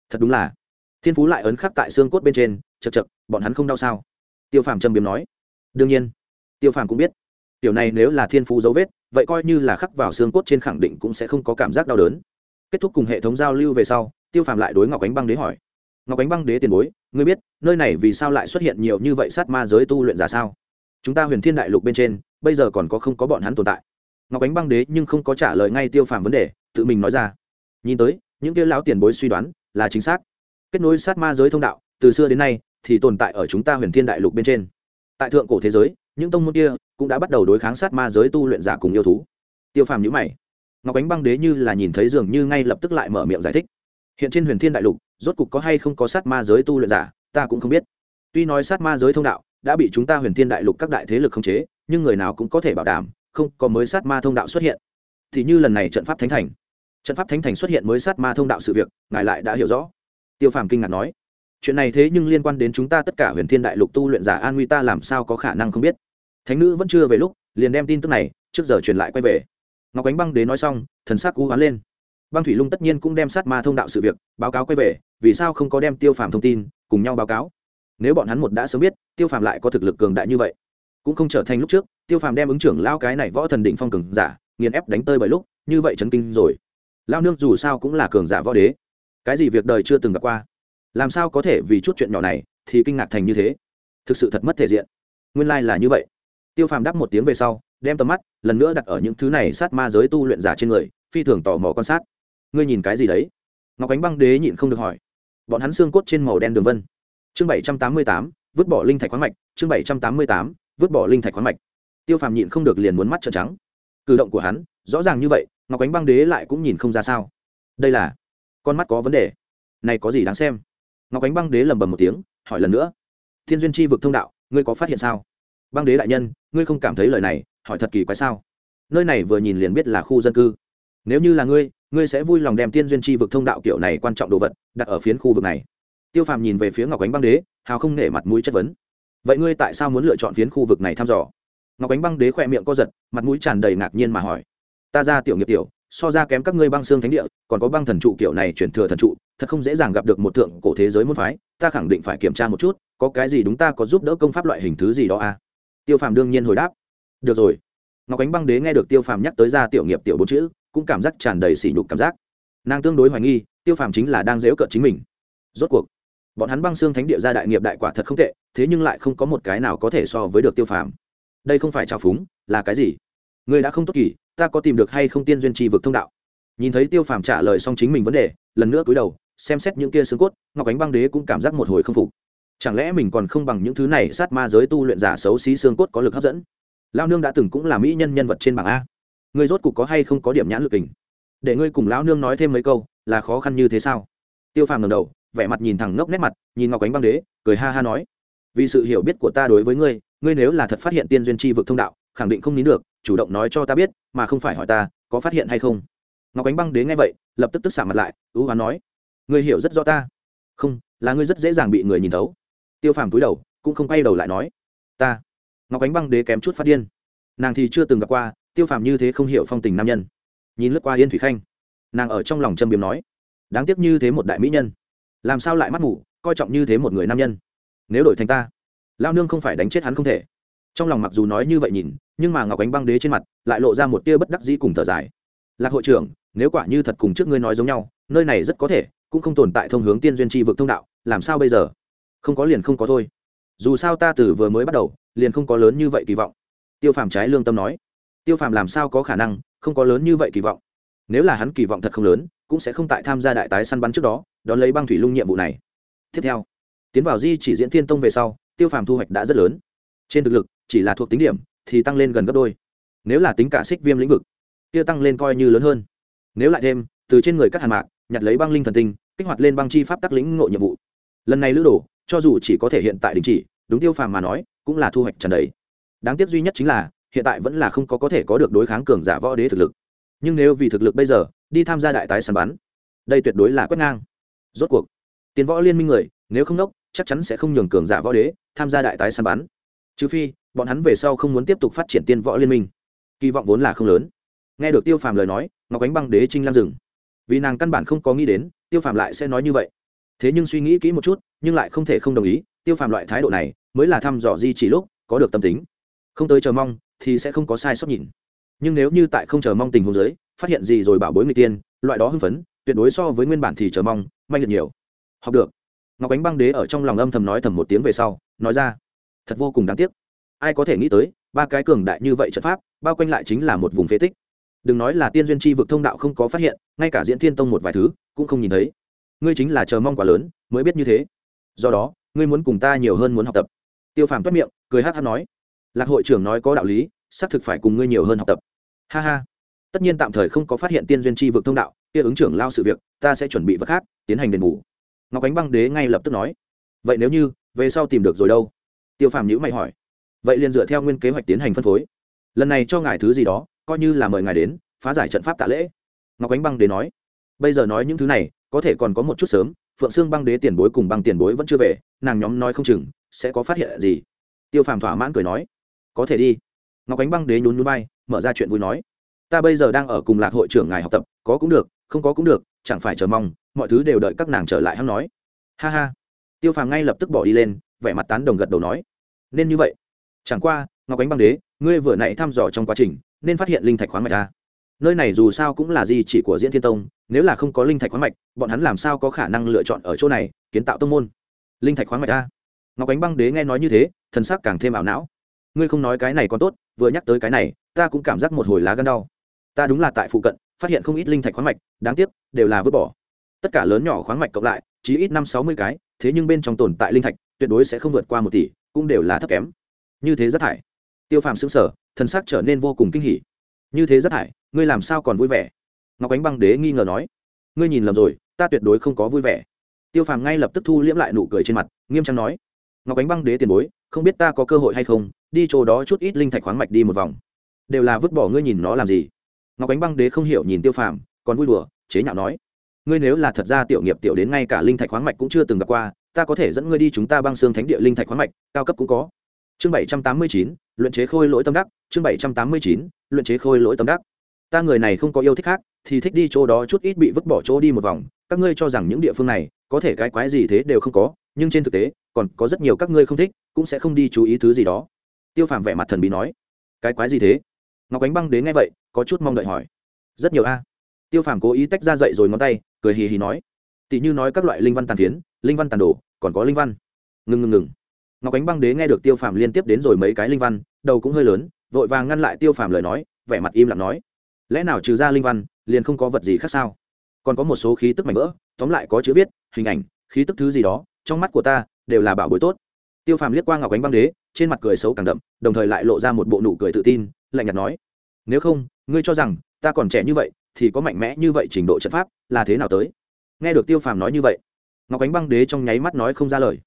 A: Thật đúng là. Thiên phú lại ấn khắc tại xương cốt bên trên, chật chật, bọn hắn không đau sao? Tiêu phàm trầm biếm nói. Đương nhiên. Tiêu phàm cũng biết. Tiểu này nếu là thiên phú dấu vết, vậy coi như là khắc vào xương cốt trên khẳng định cũng sẽ không có cảm giác đau đớn. Kết thúc cùng hệ thống giao lưu về sau, tiêu phàm lại đối ngọc ánh băng đế hỏi. Ngọc ánh băng đế tiền bối, ngươi biết, nơi này vì sao lại xuất hiện nhiều như vậy sát ma giới tu luyện giả sao? Chúng ta huyền thiên đại lục bên trên, bây giờ còn có không có bọn hắn tồn tại. Ngọc ánh băng đế nhưng không có trả lời ngay tiêu phàm vấn đề, tự mình nói ra. Nhìn tới, những kia lão tiền bối suy đoán là chính xác. Kết nối sát ma giới thông đạo, từ xưa đến nay, thì tồn tại ở chúng ta huyền thiên đại lục bên trên. Tại thượng cổ thế giới, những tông môn kia cũng đã bắt đầu đối kháng sát ma giới tu luyện giả cùng yêu thú. Tiêu phàm nhữ mày. Ngọc ánh băng đế như là nhìn thấy dường như ngay lập tức lại mở miệng giải thích. Hiện trên huyền thiên đại lục, rốt cục có hay không có sát ma giới tu luyện giả, ta cũng không biết. Tuy nói sát ma giới thông đạo đã bị chúng ta huyền thiên đại lục các đại thế lực khống chế, nhưng người nào cũng có thể bảo đảm không có mới sát ma thông đạo xuất hiện. Thì như lần này trận pháp thánh thành trận pháp thánh thành xuất hiện mới sát ma thông đạo sự việc, ngài lại đã hiểu rõ. Tiêu phàm kinh ngạc nói, chuyện này thế nhưng liên quan đến chúng ta tất cả huyền thiên đại lục tu luyện giả an nguy ta làm sao có khả năng không biết. Thánh nữ vẫn chưa về lúc, liền đem tin tức này, trước giờ truyền lại quay về. Ngọc ánh băng đế nói xong, thần sắc cú hoán lên. Băng thủy lung tất nhiên cũng đem sát ma thông đạo sự việc, báo cáo quay về, vì sao không có đem tiêu phàm thông tin, cùng nhau báo cáo. Nếu bọn hắn một đã sớm biết, tiêu phàm lại có thực lực cường đại như vậy, cũng không trở thành lúc trước, tiêu phàm đem ứng trưởng lao cái này võ thần định phong cường giả, nghiền ép đánh tơi bởi lúc, như vậy chấn kinh rồi lao nương dù sao cũng là cường giả võ đế. Cái gì việc đời chưa từng gặp qua? Làm sao có thể vì chút chuyện nhỏ này thì kinh ngạc thành như thế? Thực sự thật mất thể diện. Nguyên lai、like、là như vậy. Tiêu phàm đáp một tiếng về sau, đem tầm mắt lần nữa đặt ở những thứ này sát ma giới tu luyện giả trên người, phi thường tò mò quan sát. Ngươi nhìn cái gì đấy? Ngọc ánh băng đế nhịn không được hỏi. Bọn hắn xương cốt trên màu đen đường vân. Chương bảy trăm tám mươi tám, vứt bỏ linh thạch khoáng mạch. Chương bảy trăm tám mươi tám, vứt bỏ linh thạch khoáng mạch. Tiêu phàm nhịn không được liền muốn mắt trợn trắng. Cử động của hắn rõ ràng như vậy ngọc ánh băng đế lại cũng nhìn không ra sao. Đây là, con mắt có vấn đề. Này có gì đáng xem? Ngọc ánh băng đế lầm bầm một tiếng, hỏi lần nữa. Thiên duyên chi vực thông đạo, ngươi có phát hiện sao? Băng đế đại nhân, ngươi không cảm thấy lời này, hỏi thật kỳ quái sao? Nơi này vừa nhìn liền biết là khu dân cư. Nếu như là ngươi ngươi sẽ vui lòng đem tiên duyên chi vực thông đạo kiểu này quan trọng đồ vật đặt ở phiến khu vực này. Tiêu phàm nhìn về phía ngọc ánh băng đế, hào không nể mặt mũi chất vấn. Vậy ngươi tại sao muốn lựa chọn phiến khu vực này thăm dò? Ngọc ánh băng đế khỏe miệng co giật, mặt mũi tràn đầy ngạc nhiên mà hỏi ta ra tiểu nghiệp tiểu, so ra kém các ngươi băng xương thánh địa, còn có băng thần trụ kiểu này chuyển thừa thần trụ, thật không dễ dàng gặp được một thượng cổ thế giới môn phái, ta khẳng định phải kiểm tra một chút, có cái gì đúng ta có giúp đỡ công pháp loại hình thứ gì đó à? Tiêu phàm đương nhiên hồi đáp. Được rồi. Ngọc ánh băng đế nghe được tiêu phàm nhắc tới ra tiểu nghiệp tiểu bốn chữ, cũng cảm giác tràn đầy sỉ nhục cảm giác. Nàng tương đối hoài nghi, tiêu phàm chính là đang dễu cợt chính mình. Rốt cuộc, bọn hắn băng xương thánh địa ra đại nghiệp đại quả thật không tệ, thế nhưng lại không có một cái nào có thể so với được tiêu phàm. Đây không phải trào phúng, là cái gì? Người đã không tốt kỳ ta có tìm được hay không tiên duyên tri vực thông đạo? Nhìn thấy tiêu phàm trả lời xong chính mình vấn đề, lần nữa cúi đầu, xem xét những kia xương cốt, ngọc ánh băng đế cũng cảm giác một hồi không phục. Chẳng lẽ mình còn không bằng những thứ này sát ma giới tu luyện giả xấu xí xương cốt có lực hấp dẫn? Lao nương đã từng cũng là mỹ nhân nhân vật trên bảng a. Người rốt cục có hay không có điểm nhãn lực hình để ngươi cùng lão nương nói thêm mấy câu, là khó khăn như thế sao? Tiêu phàm ngầm đầu, vẻ mặt nhìn thẳng ngốc nét mặt, nhìn ngọc ánh băng đế, cười ha ha nói. Vì sự hiểu biết của ta đối với ngươi ngươi nếu là thật phát hiện tiên duyên tri vực thông đạo, khẳng định không nín được chủ động nói cho ta biết, mà không phải hỏi ta, có phát hiện hay không? Ngọc ánh băng đến ngay vậy, lập tức tức xả mặt lại, ưu hoán nói, ngươi hiểu rất rõ ta. Không, là ngươi rất dễ dàng bị người nhìn thấu. Tiêu phàm cúi đầu, cũng không quay đầu lại nói, ta. Ngọc ánh băng đế kém chút phát điên. Nàng thì chưa từng gặp qua, tiêu phàm như thế không hiểu phong tình nam nhân. Nhìn lướt qua yên thủy khanh, nàng ở trong lòng châm biếm nói, đáng tiếc như thế một đại mỹ nhân, làm sao lại mắt ngủ coi trọng như thế một người nam nhân? Nếu đổi thành ta, lao nương không phải đánh chết hắn không thể. Trong lòng mặc dù nói như vậy nhìn nhưng mà ngọc ánh băng đế trên mặt lại lộ ra một tia bất đắc dĩ cùng thở dài. Lạc hội trưởng, nếu quả như thật cùng trước ngươi nói giống nhau, nơi này rất có thể cũng không tồn tại thông hướng tiên duyên tri vực thông đạo, làm sao bây giờ? Không có liền không có thôi. Dù sao ta từ vừa mới bắt đầu, liền không có lớn như vậy kỳ vọng. Tiêu phàm trái lương tâm nói. Tiêu phàm làm sao có khả năng không có lớn như vậy kỳ vọng? Nếu là hắn kỳ vọng thật không lớn, cũng sẽ không tại tham gia đại tái săn bắn trước đó, đón lấy băng thủy lung nhiệm vụ này. Tiếp theo, tiến vào di chỉ diễn thiên tông về sau, tiêu phàm thu hoạch đã rất lớn. Trên thực lực chỉ là thuộc tính điểm thì tăng lên gần gấp đôi. Nếu là tính cả xích viêm lĩnh vực, kia tăng lên coi như lớn hơn. Nếu lại thêm, từ trên người các hàn mạc, nhặt lấy băng linh thần tinh, kích hoạt lên băng chi pháp tắc lĩnh ngộ nhiệm vụ. Lần này lữ đồ, cho dù chỉ có thể hiện tại đình chỉ, đúng tiêu phàm mà nói, cũng là thu hoạch trần đấy. Đáng tiếc duy nhất chính là, hiện tại vẫn là không có có thể có được đối kháng cường giả võ đế thực lực. Nhưng nếu vì thực lực bây giờ, đi tham gia đại tái săn bắn, đây tuyệt đối là quét ngang. Rốt cuộc, tiền võ liên minh người, nếu không đốc, chắc chắn sẽ không nhường cường giả võ đế tham gia đại tái săn bắn. Trừ phi bọn hắn về sau không muốn tiếp tục phát triển tiên võ liên minh. Kỳ vọng vốn là không lớn. Nghe được tiêu phàm lời nói, ngọc ánh băng đế trinh lan rừng vì nàng căn bản không có nghĩ đến, tiêu phàm lại sẽ nói như vậy. Thế nhưng suy nghĩ kỹ một chút, nhưng lại không thể không đồng ý, tiêu phàm loại thái độ này mới là thăm dò di chỉ lúc có được tâm tính. Không tới chờ mong thì sẽ không có sai sót nhìn. Nhưng nếu như tại không chờ mong tình huống giới phát hiện gì rồi bảo bối người tiên, loại đó hưng phấn, tuyệt đối so với nguyên bản thì chờ mong manh liệt nhiều. Học được. Ngọc ánh băng đế ở trong lòng âm thầm nói thầm một tiếng về sau, nói ra. Thật vô cùng đáng tiếc ai có thể nghĩ tới, ba cái cường đại như vậy trận pháp, bao quanh lại chính là một vùng phế tích. Đừng nói là tiên duyên chi vực thông đạo không có phát hiện, ngay cả diễn thiên tông một vài thứ, cũng không nhìn thấy. Ngươi chính là chờ mong quá lớn, mới biết như thế. Do đó, ngươi muốn cùng ta nhiều hơn muốn học tập. Tiêu phàm toát miệng, cười hát hát nói. Lạc hội trưởng nói có đạo lý, xác thực phải cùng ngươi nhiều hơn học tập. Ha ha. Tất nhiên tạm thời không có phát hiện tiên duyên chi vực thông đạo, kia ứng trưởng lao sự việc, ta sẽ chuẩn bị vật khác, tiến hành đền bù. Ngọc ánh băng đế ngay lập tức nói. Vậy nếu như, về sau tìm được rồi đâu? Tiêu phàm nhữ mày hỏi vậy liền dựa theo nguyên kế hoạch tiến hành phân phối. Lần này cho ngài thứ gì đó, coi như là mời ngài đến, phá giải trận pháp tạ lễ. Ngọc ánh băng đế nói. Bây giờ nói những thứ này, có thể còn có một chút sớm, phượng xương băng đế tiền bối cùng băng tiền bối vẫn chưa về, nàng nhóm nói không chừng, sẽ có phát hiện gì. Tiêu phàm thỏa mãn cười nói. Có thể đi. Ngọc ánh băng đế nhún núi bay mở ra chuyện vui nói. Ta bây giờ đang ở cùng lạc hội trưởng ngài học tập, có cũng được, không có cũng được, chẳng phải chờ mong, mọi thứ đều đợi các nàng trở lại hăng nói. Ha ha. Tiêu phàm ngay lập tức bỏ đi lên, vẻ mặt tán đồng gật đầu nói. Nên như vậy chẳng qua, ngọc ánh băng đế, ngươi vừa nãy thăm dò trong quá trình, nên phát hiện linh thạch khoáng mạch ta nơi này dù sao cũng là di chỉ của diễn thiên tông, nếu là không có linh thạch khoáng mạch, bọn hắn làm sao có khả năng lựa chọn ở chỗ này, kiến tạo tông môn? Linh thạch khoáng mạch ta ngọc ánh băng đế nghe nói như thế, thần sắc càng thêm ảo não. Ngươi không nói cái này còn tốt, vừa nhắc tới cái này, ta cũng cảm giác một hồi lá gân đau. Ta đúng là tại phụ cận, phát hiện không ít linh thạch khoáng mạch, đáng tiếc, đều là vứt bỏ. Tất cả lớn nhỏ khoáng mạch cộng lại chỉ ít năm sáu mươi cái, thế nhưng bên trong tồn tại linh thạch, tuyệt đối sẽ không vượt qua một tỷ, cũng đều là thấp kém như thế rất thải. Tiêu phàm xứng sở thân xác trở nên vô cùng kinh hỉ. Như thế rất thải, ngươi làm sao còn vui vẻ? Ngọc ánh băng đế nghi ngờ nói. Ngươi nhìn lầm rồi, ta tuyệt đối không có vui vẻ. Tiêu phàm ngay lập tức thu liễm lại nụ cười trên mặt, nghiêm trang nói. Ngọc ánh băng đế tiền bối, không biết ta có cơ hội hay không, đi chỗ đó chút ít linh thạch khoáng mạch đi một vòng. Đều là vứt bỏ ngươi nhìn nó làm gì? Ngọc ánh băng đế không hiểu nhìn tiêu phàm, còn vui đùa, chế nhạo nói. Ngươi nếu là thật ra tiểu nghiệp tiểu đến ngay cả linh thạch khoáng mạch cũng chưa từng gặp qua, ta có thể dẫn ngươi đi chúng ta băng xương thánh địa linh thạch khoáng mạch, cao cấp cũng có chương bảy trăm tám mươi chín, luyện chế khôi lỗi tâm đắc. Chương bảy trăm tám mươi chín, luyện chế khôi lỗi tâm đắc. Ta người này không có yêu thích khác, thì thích đi chỗ đó chút ít bị vứt bỏ chỗ đi một vòng. Các ngươi cho rằng những địa phương này, có thể cái quái gì thế đều không có, nhưng trên thực tế, còn có rất nhiều các ngươi không thích, cũng sẽ không đi chú ý thứ gì đó. Tiêu phàm vẻ mặt thần bí nói, cái quái gì thế? Ngọc ánh băng đến nghe vậy, có chút mong đợi hỏi, rất nhiều a. Tiêu phàm cố ý tách ra dậy rồi ngón tay, cười hì hì nói, tỷ như nói các loại linh văn tàn phiến, linh văn tàn đồ, còn có linh văn. Ngừng ngừng ngừng ngọc ánh băng đế nghe được tiêu phàm liên tiếp đến rồi mấy cái linh văn, đầu cũng hơi lớn, vội vàng ngăn lại tiêu phàm lời nói, vẻ mặt im lặng nói, lẽ nào trừ ra linh văn, liền không có vật gì khác sao? Còn có một số khí tức mảnh vỡ, tóm lại có chữ viết, hình ảnh, khí tức thứ gì đó, trong mắt của ta đều là bảo bối tốt. Tiêu phàm liếc qua ngọc ánh băng đế, trên mặt cười xấu càng đậm, đồng thời lại lộ ra một bộ nụ cười tự tin, lạnh nhạt nói, nếu không, ngươi cho rằng ta còn trẻ như vậy thì có mạnh mẽ như vậy trình độ trận pháp là thế nào tới? Nghe được tiêu phàm nói như vậy, ngọc ánh băng đế trong nháy mắt nói không ra lời.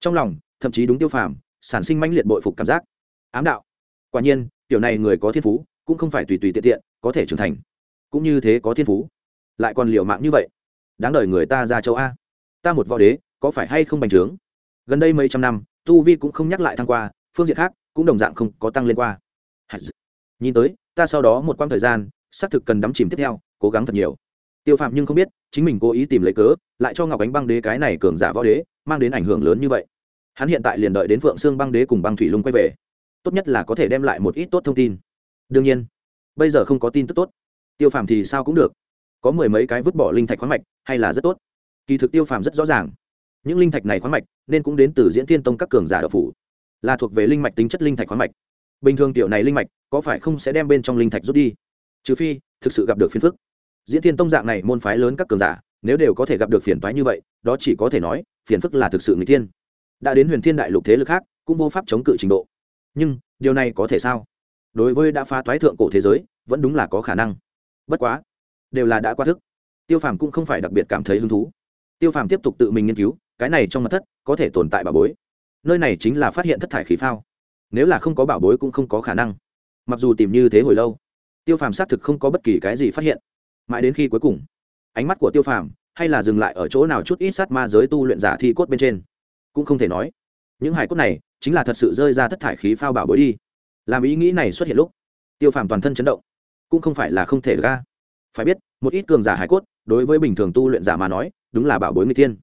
A: Trong lòng thậm chí đúng tiêu phàm, sản sinh mãnh liệt bội phục cảm giác. Ám đạo. Quả nhiên, tiểu này người có thiên phú, cũng không phải tùy tùy tiện tiện, có thể trưởng thành. Cũng như thế có thiên phú. Lại còn liều mạng như vậy. Đáng đời người ta ra châu a. Ta một võ đế, có phải hay không bành trướng? Gần đây mấy trăm năm, tu vi cũng không nhắc lại thăng qua, phương diện khác, cũng đồng dạng không có tăng lên qua. Nhìn tới, ta sau đó một quãng thời gian, xác thực cần đắm chìm tiếp theo, cố gắng thật nhiều. Tiêu phạm nhưng không biết, chính mình cố ý tìm lấy cớ, lại cho ngọc ánh băng đế cái này cường giả võ đế, mang đến ảnh hưởng lớn như vậy hắn hiện tại liền đợi đến phượng sương băng đế cùng băng thủy lung quay về. Tốt nhất là có thể đem lại một ít tốt thông tin. Đương nhiên, bây giờ không có tin tức tốt. Tiêu phàm thì sao cũng được. Có mười mấy cái vứt bỏ linh thạch khoáng mạch, hay là rất tốt. Kỳ thực tiêu phàm rất rõ ràng, những linh thạch này khoáng mạch nên cũng đến từ diễn thiên tông các cường giả đậu phủ, là thuộc về linh mạch tính chất linh thạch khoáng mạch. Bình thường tiểu này linh mạch có phải không sẽ đem bên trong linh thạch rút đi? Trừ phi thực sự gặp được phiền phức. Diễn thiên tông dạng này môn phái lớn các cường giả, nếu đều có thể gặp được phiền toái như vậy, đó chỉ có thể nói, phiền phức là thực sự người tiên đã đến huyền thiên đại lục thế lực khác, cũng vô pháp chống cự trình độ. Nhưng, điều này có thể sao? Đối với đã phá toái thượng cổ thế giới, vẫn đúng là có khả năng. Bất quá, đều là đã qua thức. Tiêu phàm cũng không phải đặc biệt cảm thấy hứng thú. Tiêu phàm tiếp tục tự mình nghiên cứu, cái này trong mặt thất có thể tồn tại bảo bối. Nơi này chính là phát hiện thất thải khí phao. Nếu là không có bảo bối cũng không có khả năng. Mặc dù tìm như thế hồi lâu, tiêu phàm xác thực không có bất kỳ cái gì phát hiện. Mãi đến khi cuối cùng, ánh mắt của tiêu phàm hay là dừng lại ở chỗ nào chút ít sát ma giới tu luyện giả thi cốt bên trên cũng không thể nói. Những hải cốt này chính là thật sự rơi ra thất thải khí phao bảo bối đi. Làm ý nghĩ này xuất hiện lúc, tiêu phàm toàn thân chấn động, cũng không phải là không thể ra phải biết, một ít cường giả hải cốt, đối với bình thường tu luyện giả mà nói, đúng là bảo bối người tiên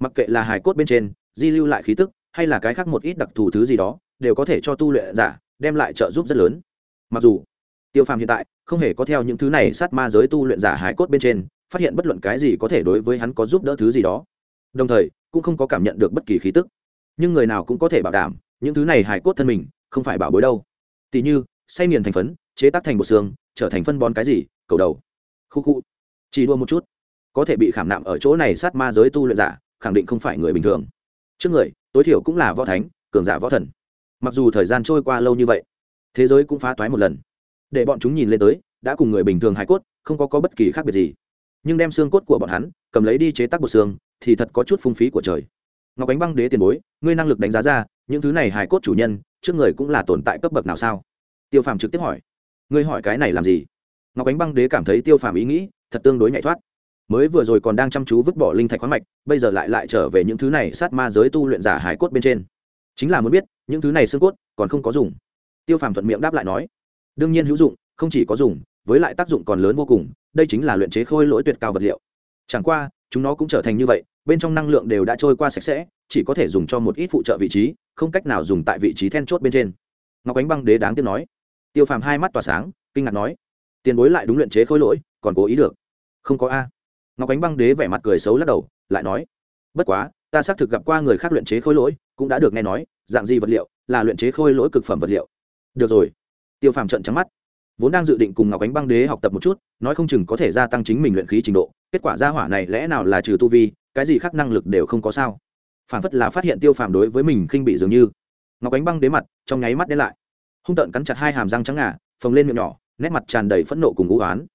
A: mặc kệ là hải cốt bên trên, di lưu lại khí tức, hay là cái khác một ít đặc thù thứ gì đó, đều có thể cho tu luyện giả đem lại trợ giúp rất lớn. Mặc dù, tiêu phàm hiện tại không hề có theo những thứ này sát ma giới tu luyện giả hải cốt bên trên, phát hiện bất luận cái gì có thể đối với hắn có giúp đỡ thứ gì đó đồng thời cũng không có cảm nhận được bất kỳ khí tức. Nhưng người nào cũng có thể bảo đảm những thứ này hài cốt thân mình không phải bảo bối đâu. Tỉ như say nghiền thành phấn chế tác thành bột xương trở thành phân bón cái gì cầu đầu. Khu khu. Chỉ đua một chút. Có thể bị khảm nạm ở chỗ này sát ma giới tu luyện giả khẳng định không phải người bình thường. Trước người tối thiểu cũng là võ thánh cường giả võ thần. Mặc dù thời gian trôi qua lâu như vậy thế giới cũng phá toái một lần. Để bọn chúng nhìn lên tới đã cùng người bình thường hải cốt không có, có bất kỳ khác biệt gì. Nhưng đem xương cốt của bọn hắn cầm lấy đi chế tác bột xương thì thật có chút phung phí của trời. Ngọc ánh băng đế tiền bối, ngươi năng lực đánh giá ra, những thứ này hải cốt chủ nhân, trước người cũng là tồn tại cấp bậc nào sao? Tiêu phàm trực tiếp hỏi. Ngươi hỏi cái này làm gì? Ngọc ánh băng đế cảm thấy tiêu phàm ý nghĩ, thật tương đối nhạy thoát. Mới vừa rồi còn đang chăm chú vứt bỏ linh thạch khoáng mạch, bây giờ lại lại trở về những thứ này sát ma giới tu luyện giả hải cốt bên trên. Chính là muốn biết, những thứ này xương cốt, còn không có dùng. Tiêu phàm thuận miệng đáp lại nói. Đương nhiên hữu dụng, không chỉ có dùng, với lại tác dụng còn lớn vô cùng, đây chính là luyện chế khôi lỗi tuyệt cao vật liệu. Chẳng qua chúng nó cũng trở thành như vậy, bên trong năng lượng đều đã trôi qua sạch sẽ, chỉ có thể dùng cho một ít phụ trợ vị trí, không cách nào dùng tại vị trí then chốt bên trên. Ngọc ánh băng đế đáng tiếc nói. Tiêu phàm hai mắt tỏa sáng, kinh ngạc nói, tiền bối lại đúng luyện chế khối lỗi, còn cố ý được? Không có a. Ngọc ánh băng đế vẻ mặt cười xấu lắc đầu, lại nói, bất quá, ta xác thực gặp qua người khác luyện chế khối lỗi, cũng đã được nghe nói, dạng gì vật liệu là luyện chế khôi lỗi cực phẩm vật liệu. Được rồi. Tiêu phàm trận trắng mắt vốn đang dự định cùng ngọc ánh băng đế học tập một chút, nói không chừng có thể gia tăng chính mình luyện khí trình độ, kết quả gia hỏa này lẽ nào là trừ tu vi, cái gì khác năng lực đều không có sao. Phản phất là phát hiện tiêu phàm đối với mình khinh bị dường như. Ngọc ánh băng đế mặt trong nháy mắt đế lại. Hung tợn cắn chặt hai hàm răng trắng ngà, phồng lên miệng nhỏ, nét mặt tràn đầy phẫn nộ cùng ngũ oán.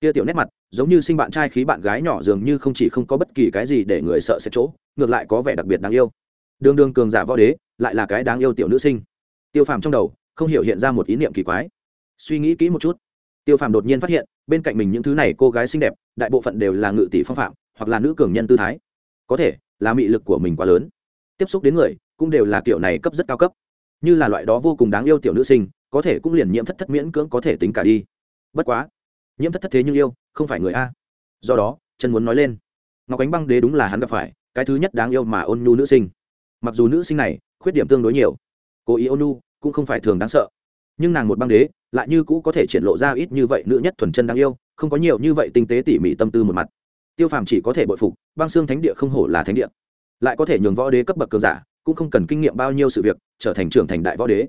A: Kia tiểu nét mặt, giống như sinh bạn trai khí bạn gái nhỏ dường như không chỉ không có bất kỳ cái gì để người sợ sẽ chỗ, ngược lại có vẻ đặc biệt đáng yêu. Đường đường cường giả võ đế, lại là cái đáng yêu tiểu nữ sinh. Tiêu phàm trong đầu, không hiểu hiện ra một ý niệm kỳ quái suy nghĩ kỹ một chút. Tiêu phàm đột nhiên phát hiện, bên cạnh mình những thứ này cô gái xinh đẹp, đại bộ phận đều là ngự tỷ phong phạm, hoặc là nữ cường nhân tư thái. Có thể, là mị lực của mình quá lớn. Tiếp xúc đến người, cũng đều là kiểu này cấp rất cao cấp. Như là loại đó vô cùng đáng yêu tiểu nữ sinh, có thể cũng liền nhiễm thất thất miễn cưỡng có thể tính cả đi. Bất quá, nhiễm thất thất thế nhưng yêu, không phải người a. Do đó, chân muốn nói lên. Ngọc ánh băng đế đúng là hắn gặp phải, cái thứ nhất đáng yêu mà ôn nhu nữ sinh. Mặc dù nữ sinh này, khuyết điểm tương đối nhiều. Cố ý ôn nhu, cũng không phải thường đáng sợ. Nhưng nàng một băng đế lại như cũ có thể triển lộ ra ít như vậy nữ nhất thuần chân đáng yêu, không có nhiều như vậy tinh tế tỉ mỉ tâm tư một mặt. Tiêu phàm chỉ có thể bội phục, băng xương thánh địa không hổ là thánh địa. Lại có thể nhường võ đế cấp bậc cường giả, cũng không cần kinh nghiệm bao nhiêu sự việc, trở thành trưởng thành đại võ đế.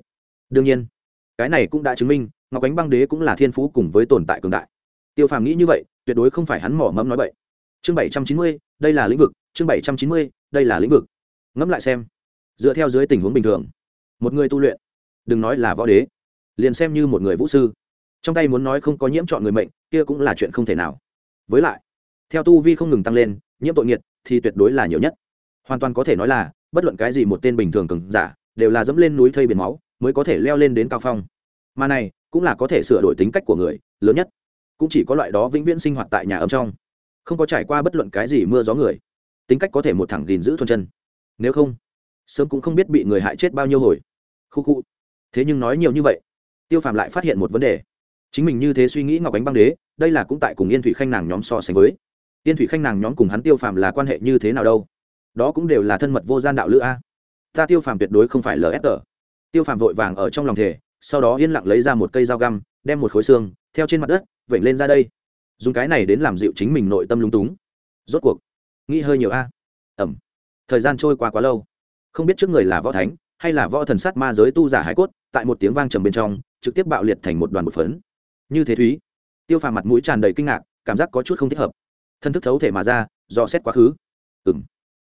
A: Đương nhiên, cái này cũng đã chứng minh, ngọc ánh băng đế cũng là thiên phú cùng với tồn tại cường đại. Tiêu phàm nghĩ như vậy, tuyệt đối không phải hắn mỏ mẫm nói vậy chương bảy trăm chín mươi, đây là lĩnh vực, chương bảy trăm chín mươi, đây là lĩnh vực. Ngẫm lại xem, dựa theo dưới tình huống bình thường, một người tu luyện, đừng nói là võ đế liền xem như một người vũ sư. Trong tay muốn nói không có nhiễm chọn người mệnh, kia cũng là chuyện không thể nào. Với lại, theo tu vi không ngừng tăng lên, nhiễm tội nghiệt thì tuyệt đối là nhiều nhất. Hoàn toàn có thể nói là, bất luận cái gì một tên bình thường cường giả, đều là dẫm lên núi thây biển máu, mới có thể leo lên đến cao phong. Mà này, cũng là có thể sửa đổi tính cách của người, lớn nhất. Cũng chỉ có loại đó vĩnh viễn sinh hoạt tại nhà ấm trong. Không có trải qua bất luận cái gì mưa gió người, tính cách có thể một thẳng gìn giữ thuần chân. Nếu không, sớm cũng không biết bị người hại chết bao nhiêu hồi. Khu khu. Thế nhưng nói nhiều như vậy tiêu phàm lại phát hiện một vấn đề. Chính mình như thế suy nghĩ ngọc ánh băng đế, đây là cũng tại cùng yên thủy khanh nàng nhóm so sánh với. Yên thủy khanh nàng nhóm cùng hắn tiêu phàm là quan hệ như thế nào đâu? Đó cũng đều là thân mật vô gian đạo lữ a. Ta tiêu phàm tuyệt đối không phải lfg tiêu phàm vội vàng ở trong lòng thể sau đó yên lặng lấy ra một cây dao găm, đem một khối xương, theo trên mặt đất vẩy lên ra đây. Dùng cái này đến làm dịu chính mình nội tâm lung túng. Rốt cuộc, nghĩ hơi nhiều a. Ẩm. Thời gian trôi qua quá lâu. Không biết trước người là võ thánh, hay là võ thần sát ma giới tu giả hải cốt, tại một tiếng vang trầm bên trong trực tiếp bạo liệt thành một đoàn một phấn. Như thế thúy, tiêu phàm mặt mũi tràn đầy kinh ngạc, cảm giác có chút không thích hợp. Thân thức thấu thể mà ra, do xét quá khứ. Ừng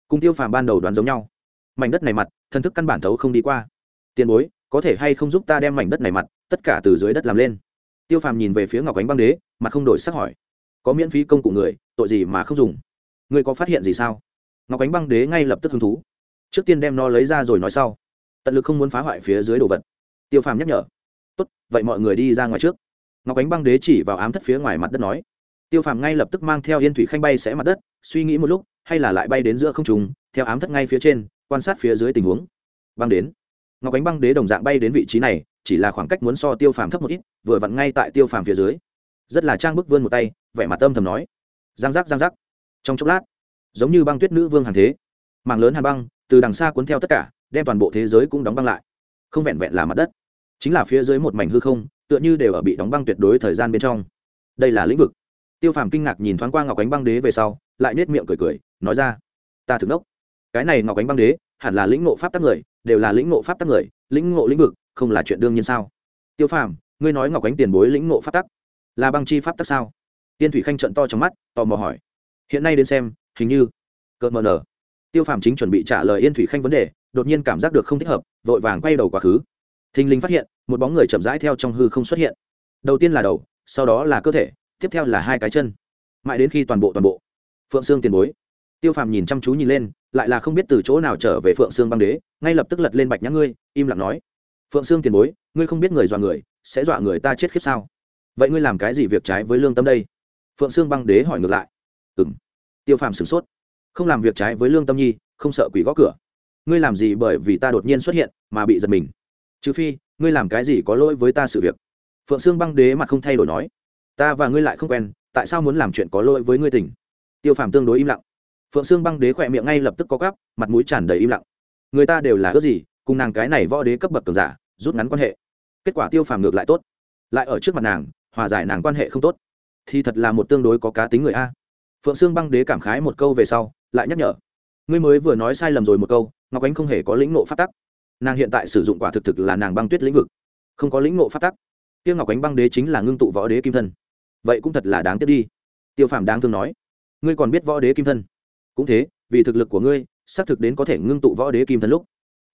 A: cùng tiêu phàm ban đầu đoán giống nhau. Mảnh đất này mặt, thân thức căn bản thấu không đi qua. Tiền bối, có thể hay không giúp ta đem mảnh đất này mặt, tất cả từ dưới đất làm lên? Tiêu phàm nhìn về phía ngọc ánh băng đế, mặt không đổi sắc hỏi. Có miễn phí công cụ người, tội gì mà không dùng? Người có phát hiện gì sao? Ngọc ánh băng đế ngay lập tức hứng thú. Trước tiên đem nó lấy ra rồi nói sau. Tận lực không muốn phá hoại phía dưới đồ vật. Tiêu phàm nhắc nhở tốt, vậy mọi người đi ra ngoài trước. Ngọc ánh băng đế chỉ vào ám thất phía ngoài mặt đất nói. Tiêu phàm ngay lập tức mang theo yên thủy khanh bay sẽ mặt đất, suy nghĩ một lúc, hay là lại bay đến giữa không trùng theo ám thất ngay phía trên, quan sát phía dưới tình huống. Băng đến. Ngọc ánh băng đế đồng dạng bay đến vị trí này, chỉ là khoảng cách muốn so tiêu phàm thấp một ít, vừa vặn ngay tại tiêu phàm phía dưới. Rất là trang bức vươn một tay, vẻ mặt âm thầm nói. Giang giác giang giác. Trong chốc lát, giống như băng tuyết nữ vương hàng thế mạng lớn hàn băng từ đằng xa cuốn theo tất cả, đem toàn bộ thế giới cũng đóng băng lại. Không vẹn vẹn là mặt đất chính là phía dưới một mảnh hư không, tựa như đều ở bị đóng băng tuyệt đối thời gian bên trong. Đây là lĩnh vực. Tiêu phàm kinh ngạc nhìn thoáng qua ngọc ánh băng đế về sau, lại nết miệng cười cười, nói ra, ta thực đốc cái này ngọc ánh băng đế, hẳn là lĩnh ngộ pháp tắc người, đều là lĩnh ngộ pháp tắc người, lĩnh ngộ lĩnh vực, không là chuyện đương nhiên sao? Tiêu phàm, ngươi nói ngọc ánh tiền bối lĩnh ngộ pháp tắc, là băng chi pháp tắc sao? Tiên thủy khanh trận to trong mắt, tò mò hỏi. Hiện nay đến xem, hình như cợt mờ nở. Tiêu phàm chính chuẩn bị trả lời yên thủy khanh vấn đề, đột nhiên cảm giác được không thích hợp, vội vàng quay đầu quá khứ thình lình phát hiện, một bóng người chậm rãi theo trong hư không xuất hiện. Đầu tiên là đầu, sau đó là cơ thể, tiếp theo là hai cái chân. Mãi đến khi toàn bộ toàn bộ. Phượng sương tiền bối. Tiêu phàm nhìn chăm chú nhìn lên, lại là không biết từ chỗ nào trở về phượng sương băng đế, ngay lập tức lật lên bạch nhã ngươi, im lặng nói. Phượng sương tiền bối, ngươi không biết người dọa người, sẽ dọa người ta chết khiếp sao? Vậy ngươi làm cái gì việc trái với lương tâm đây? Phượng sương băng đế hỏi ngược lại. Ừ m tiêu phàm sửng sốt. Không làm việc trái với lương tâm nhi, không sợ quỷ gõ cửa. Ngươi làm gì bởi vì ta đột nhiên xuất hiện mà bị giật mình? Trừ phi, ngươi làm cái gì có lỗi với ta sự việc. Phượng sương băng đế mặt không thay đổi nói. Ta và ngươi lại không quen, tại sao muốn làm chuyện có lỗi với ngươi tỉnh tiêu phàm tương đối im lặng. Phượng sương băng đế khỏe miệng ngay lập tức có gắp mặt mũi tràn đầy im lặng. Người ta đều là ước gì, cùng nàng cái này võ đế cấp bậc cường giả, rút ngắn quan hệ. Kết quả tiêu phàm ngược lại tốt. Lại ở trước mặt nàng, hòa giải nàng quan hệ không tốt. Thì thật là một tương đối có cá tính người a. Phượng sương băng đế cảm khái một câu về sau, lại nhắc nhở. Ngươi mới vừa nói sai lầm rồi một câu, ngọc ánh không hề có lĩnh nộ phát tắc nàng hiện tại sử dụng quả thực thực là nàng băng tuyết lĩnh vực, không có lĩnh ngộ phát tắc. Tiêu ngọc ánh băng đế chính là ngưng tụ võ đế kim thân. Vậy cũng thật là đáng tiếc đi. Tiêu phàm đáng thương nói, ngươi còn biết võ đế kim thân? Cũng thế, vì thực lực của ngươi, xác thực đến có thể ngưng tụ võ đế kim thân lúc.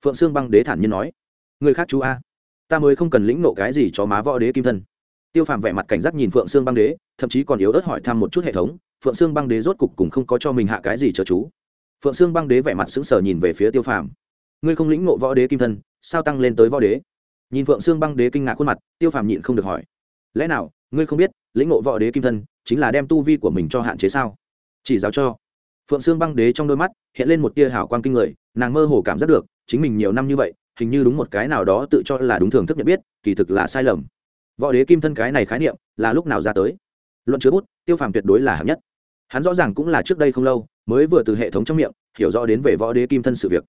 A: Phượng sương băng đế thản nhiên nói, ngươi khác chú a, ta mới không cần lĩnh nộ cái gì cho má võ đế kim thân. Tiêu phàm vẻ mặt cảnh giác nhìn phượng sương băng đế, thậm chí còn yếu ớt hỏi thăm một chút hệ thống, phượng sương băng đế rốt cục cùng không có cho mình hạ cái gì chờ chú. Phượng sương băng đế vẻ mặt sững sờ nhìn về phía tiêu phàm ngươi không lĩnh ngộ võ đế kim thân, sao tăng lên tới võ đế? Nhìn phượng xương băng đế kinh ngạc khuôn mặt, tiêu phàm nhịn không được hỏi. Lẽ nào, ngươi không biết, lĩnh ngộ võ đế kim thân chính là đem tu vi của mình cho hạn chế sao? Chỉ giáo cho. Phượng xương băng đế trong đôi mắt hiện lên một tia hảo quan kinh người, nàng mơ hồ cảm giác được, chính mình nhiều năm như vậy, hình như đúng một cái nào đó tự cho là đúng thường thức nhận biết, kỳ thực là sai lầm. Võ đế kim thân cái này khái niệm là lúc nào ra tới? Luận chứa bút, tiêu phàm tuyệt đối là hạng nhất. Hắn rõ ràng cũng là trước đây không lâu, mới vừa từ hệ thống trong miệng, hiểu rõ đến về võ đế kim thân sự việc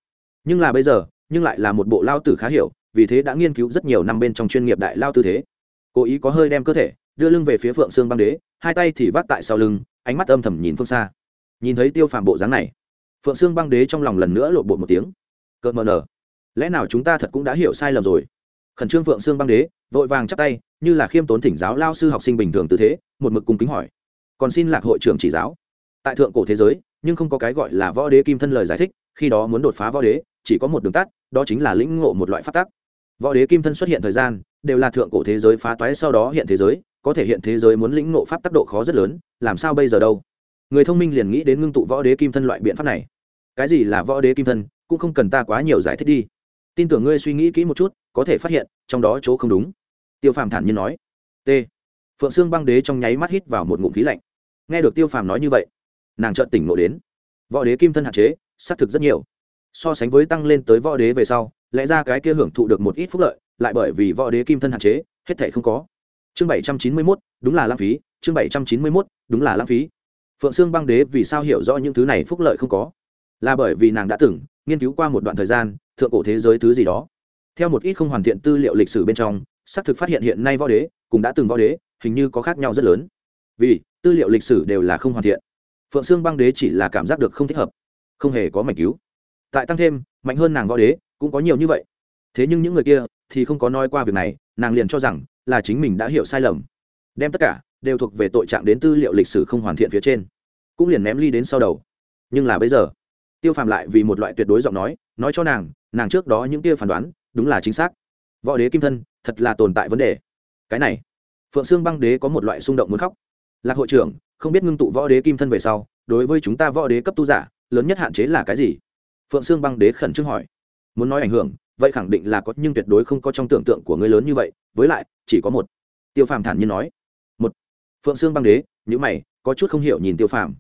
A: nhưng là bây giờ, nhưng lại là một bộ lao tử khá hiểu, vì thế đã nghiên cứu rất nhiều năm bên trong chuyên nghiệp đại lao tư thế. Cố ý có hơi đem cơ thể, đưa lưng về phía phượng xương băng đế, hai tay thì vác tại sau lưng, ánh mắt âm thầm nhìn phương xa. Nhìn thấy tiêu phàm bộ dáng này, phượng xương băng đế trong lòng lần nữa lộn bột một tiếng. Cợt mờ nở. Lẽ nào chúng ta thật cũng đã hiểu sai lầm rồi? Khẩn trương phượng xương băng đế, vội vàng chắp tay, như là khiêm tốn thỉnh giáo lao sư học sinh bình thường tư thế, một mực cung kính hỏi. Còn xin lạc hội trưởng chỉ giáo. Tại thượng cổ thế giới, nhưng không có cái gọi là võ đế kim thân lời giải thích, khi đó muốn đột phá võ đế chỉ có một đường tắt, đó chính là lĩnh ngộ một loại phát tắc. võ đế kim thân xuất hiện thời gian, đều là thượng cổ thế giới phá toái sau đó hiện thế giới, có thể hiện thế giới muốn lĩnh ngộ pháp tác độ khó rất lớn, làm sao bây giờ đâu? Người thông minh liền nghĩ đến ngưng tụ võ đế kim thân loại biện pháp này. Cái gì là võ đế kim thân, cũng không cần ta quá nhiều giải thích đi. Tin tưởng ngươi suy nghĩ kỹ một chút, có thể phát hiện, trong đó chỗ không đúng. Tiêu phàm thản nhiên nói. T. Phượng sương băng đế trong nháy mắt hít vào một ngụm khí lạnh. Nghe được tiêu phàm nói như vậy, nàng trợn tỉnh ngộ đến. Võ đế kim thân hạn chế, xác thực rất nhiều so sánh với tăng lên tới võ đế về sau, lẽ ra cái kia hưởng thụ được một ít phúc lợi, lại bởi vì võ đế kim thân hạn chế, hết thể không có. Chương bảy trăm chín mươi mốt, đúng là lãng phí, chương bảy trăm chín mươi mốt, đúng là lãng phí. Phượng sương băng đế vì sao hiểu rõ những thứ này phúc lợi không có? Là bởi vì nàng đã từng nghiên cứu qua một đoạn thời gian, thượng cổ thế giới thứ gì đó. Theo một ít không hoàn thiện tư liệu lịch sử bên trong, xác thực phát hiện hiện nay võ đế cũng đã từng võ đế, hình như có khác nhau rất lớn. Vì tư liệu lịch sử đều là không hoàn thiện. Phượng sương băng đế chỉ là cảm giác được không thích hợp, không hề có mảnh cứu tại tăng thêm, mạnh hơn nàng võ đế, cũng có nhiều như vậy. Thế nhưng những người kia thì không có nói qua việc này, nàng liền cho rằng là chính mình đã hiểu sai lầm. Đem tất cả đều thuộc về tội trạng đến tư liệu lịch sử không hoàn thiện phía trên, cũng liền ném ly đến sau đầu. Nhưng là bây giờ, tiêu phàm lại vì một loại tuyệt đối giọng nói nói cho nàng nàng trước đó những kia phán đoán, đúng là chính xác. Võ đế kim thân, thật là tồn tại vấn đề. Cái này, phượng sương băng đế có một loại xung động muốn khóc. Lạc hội trưởng, không biết ngưng tụ võ đế kim thân về sau, đối với chúng ta võ đế cấp tu giả, lớn nhất hạn chế là cái gì? Phượng sương băng đế khẩn trương hỏi. Muốn nói ảnh hưởng, vậy khẳng định là có, nhưng tuyệt đối không có trong tưởng tượng của người lớn như vậy, với lại, chỉ có một. Tiêu phàm thản nhiên nói. Một. Phượng sương băng đế nhữ mày, có chút không hiểu nhìn tiêu phàm.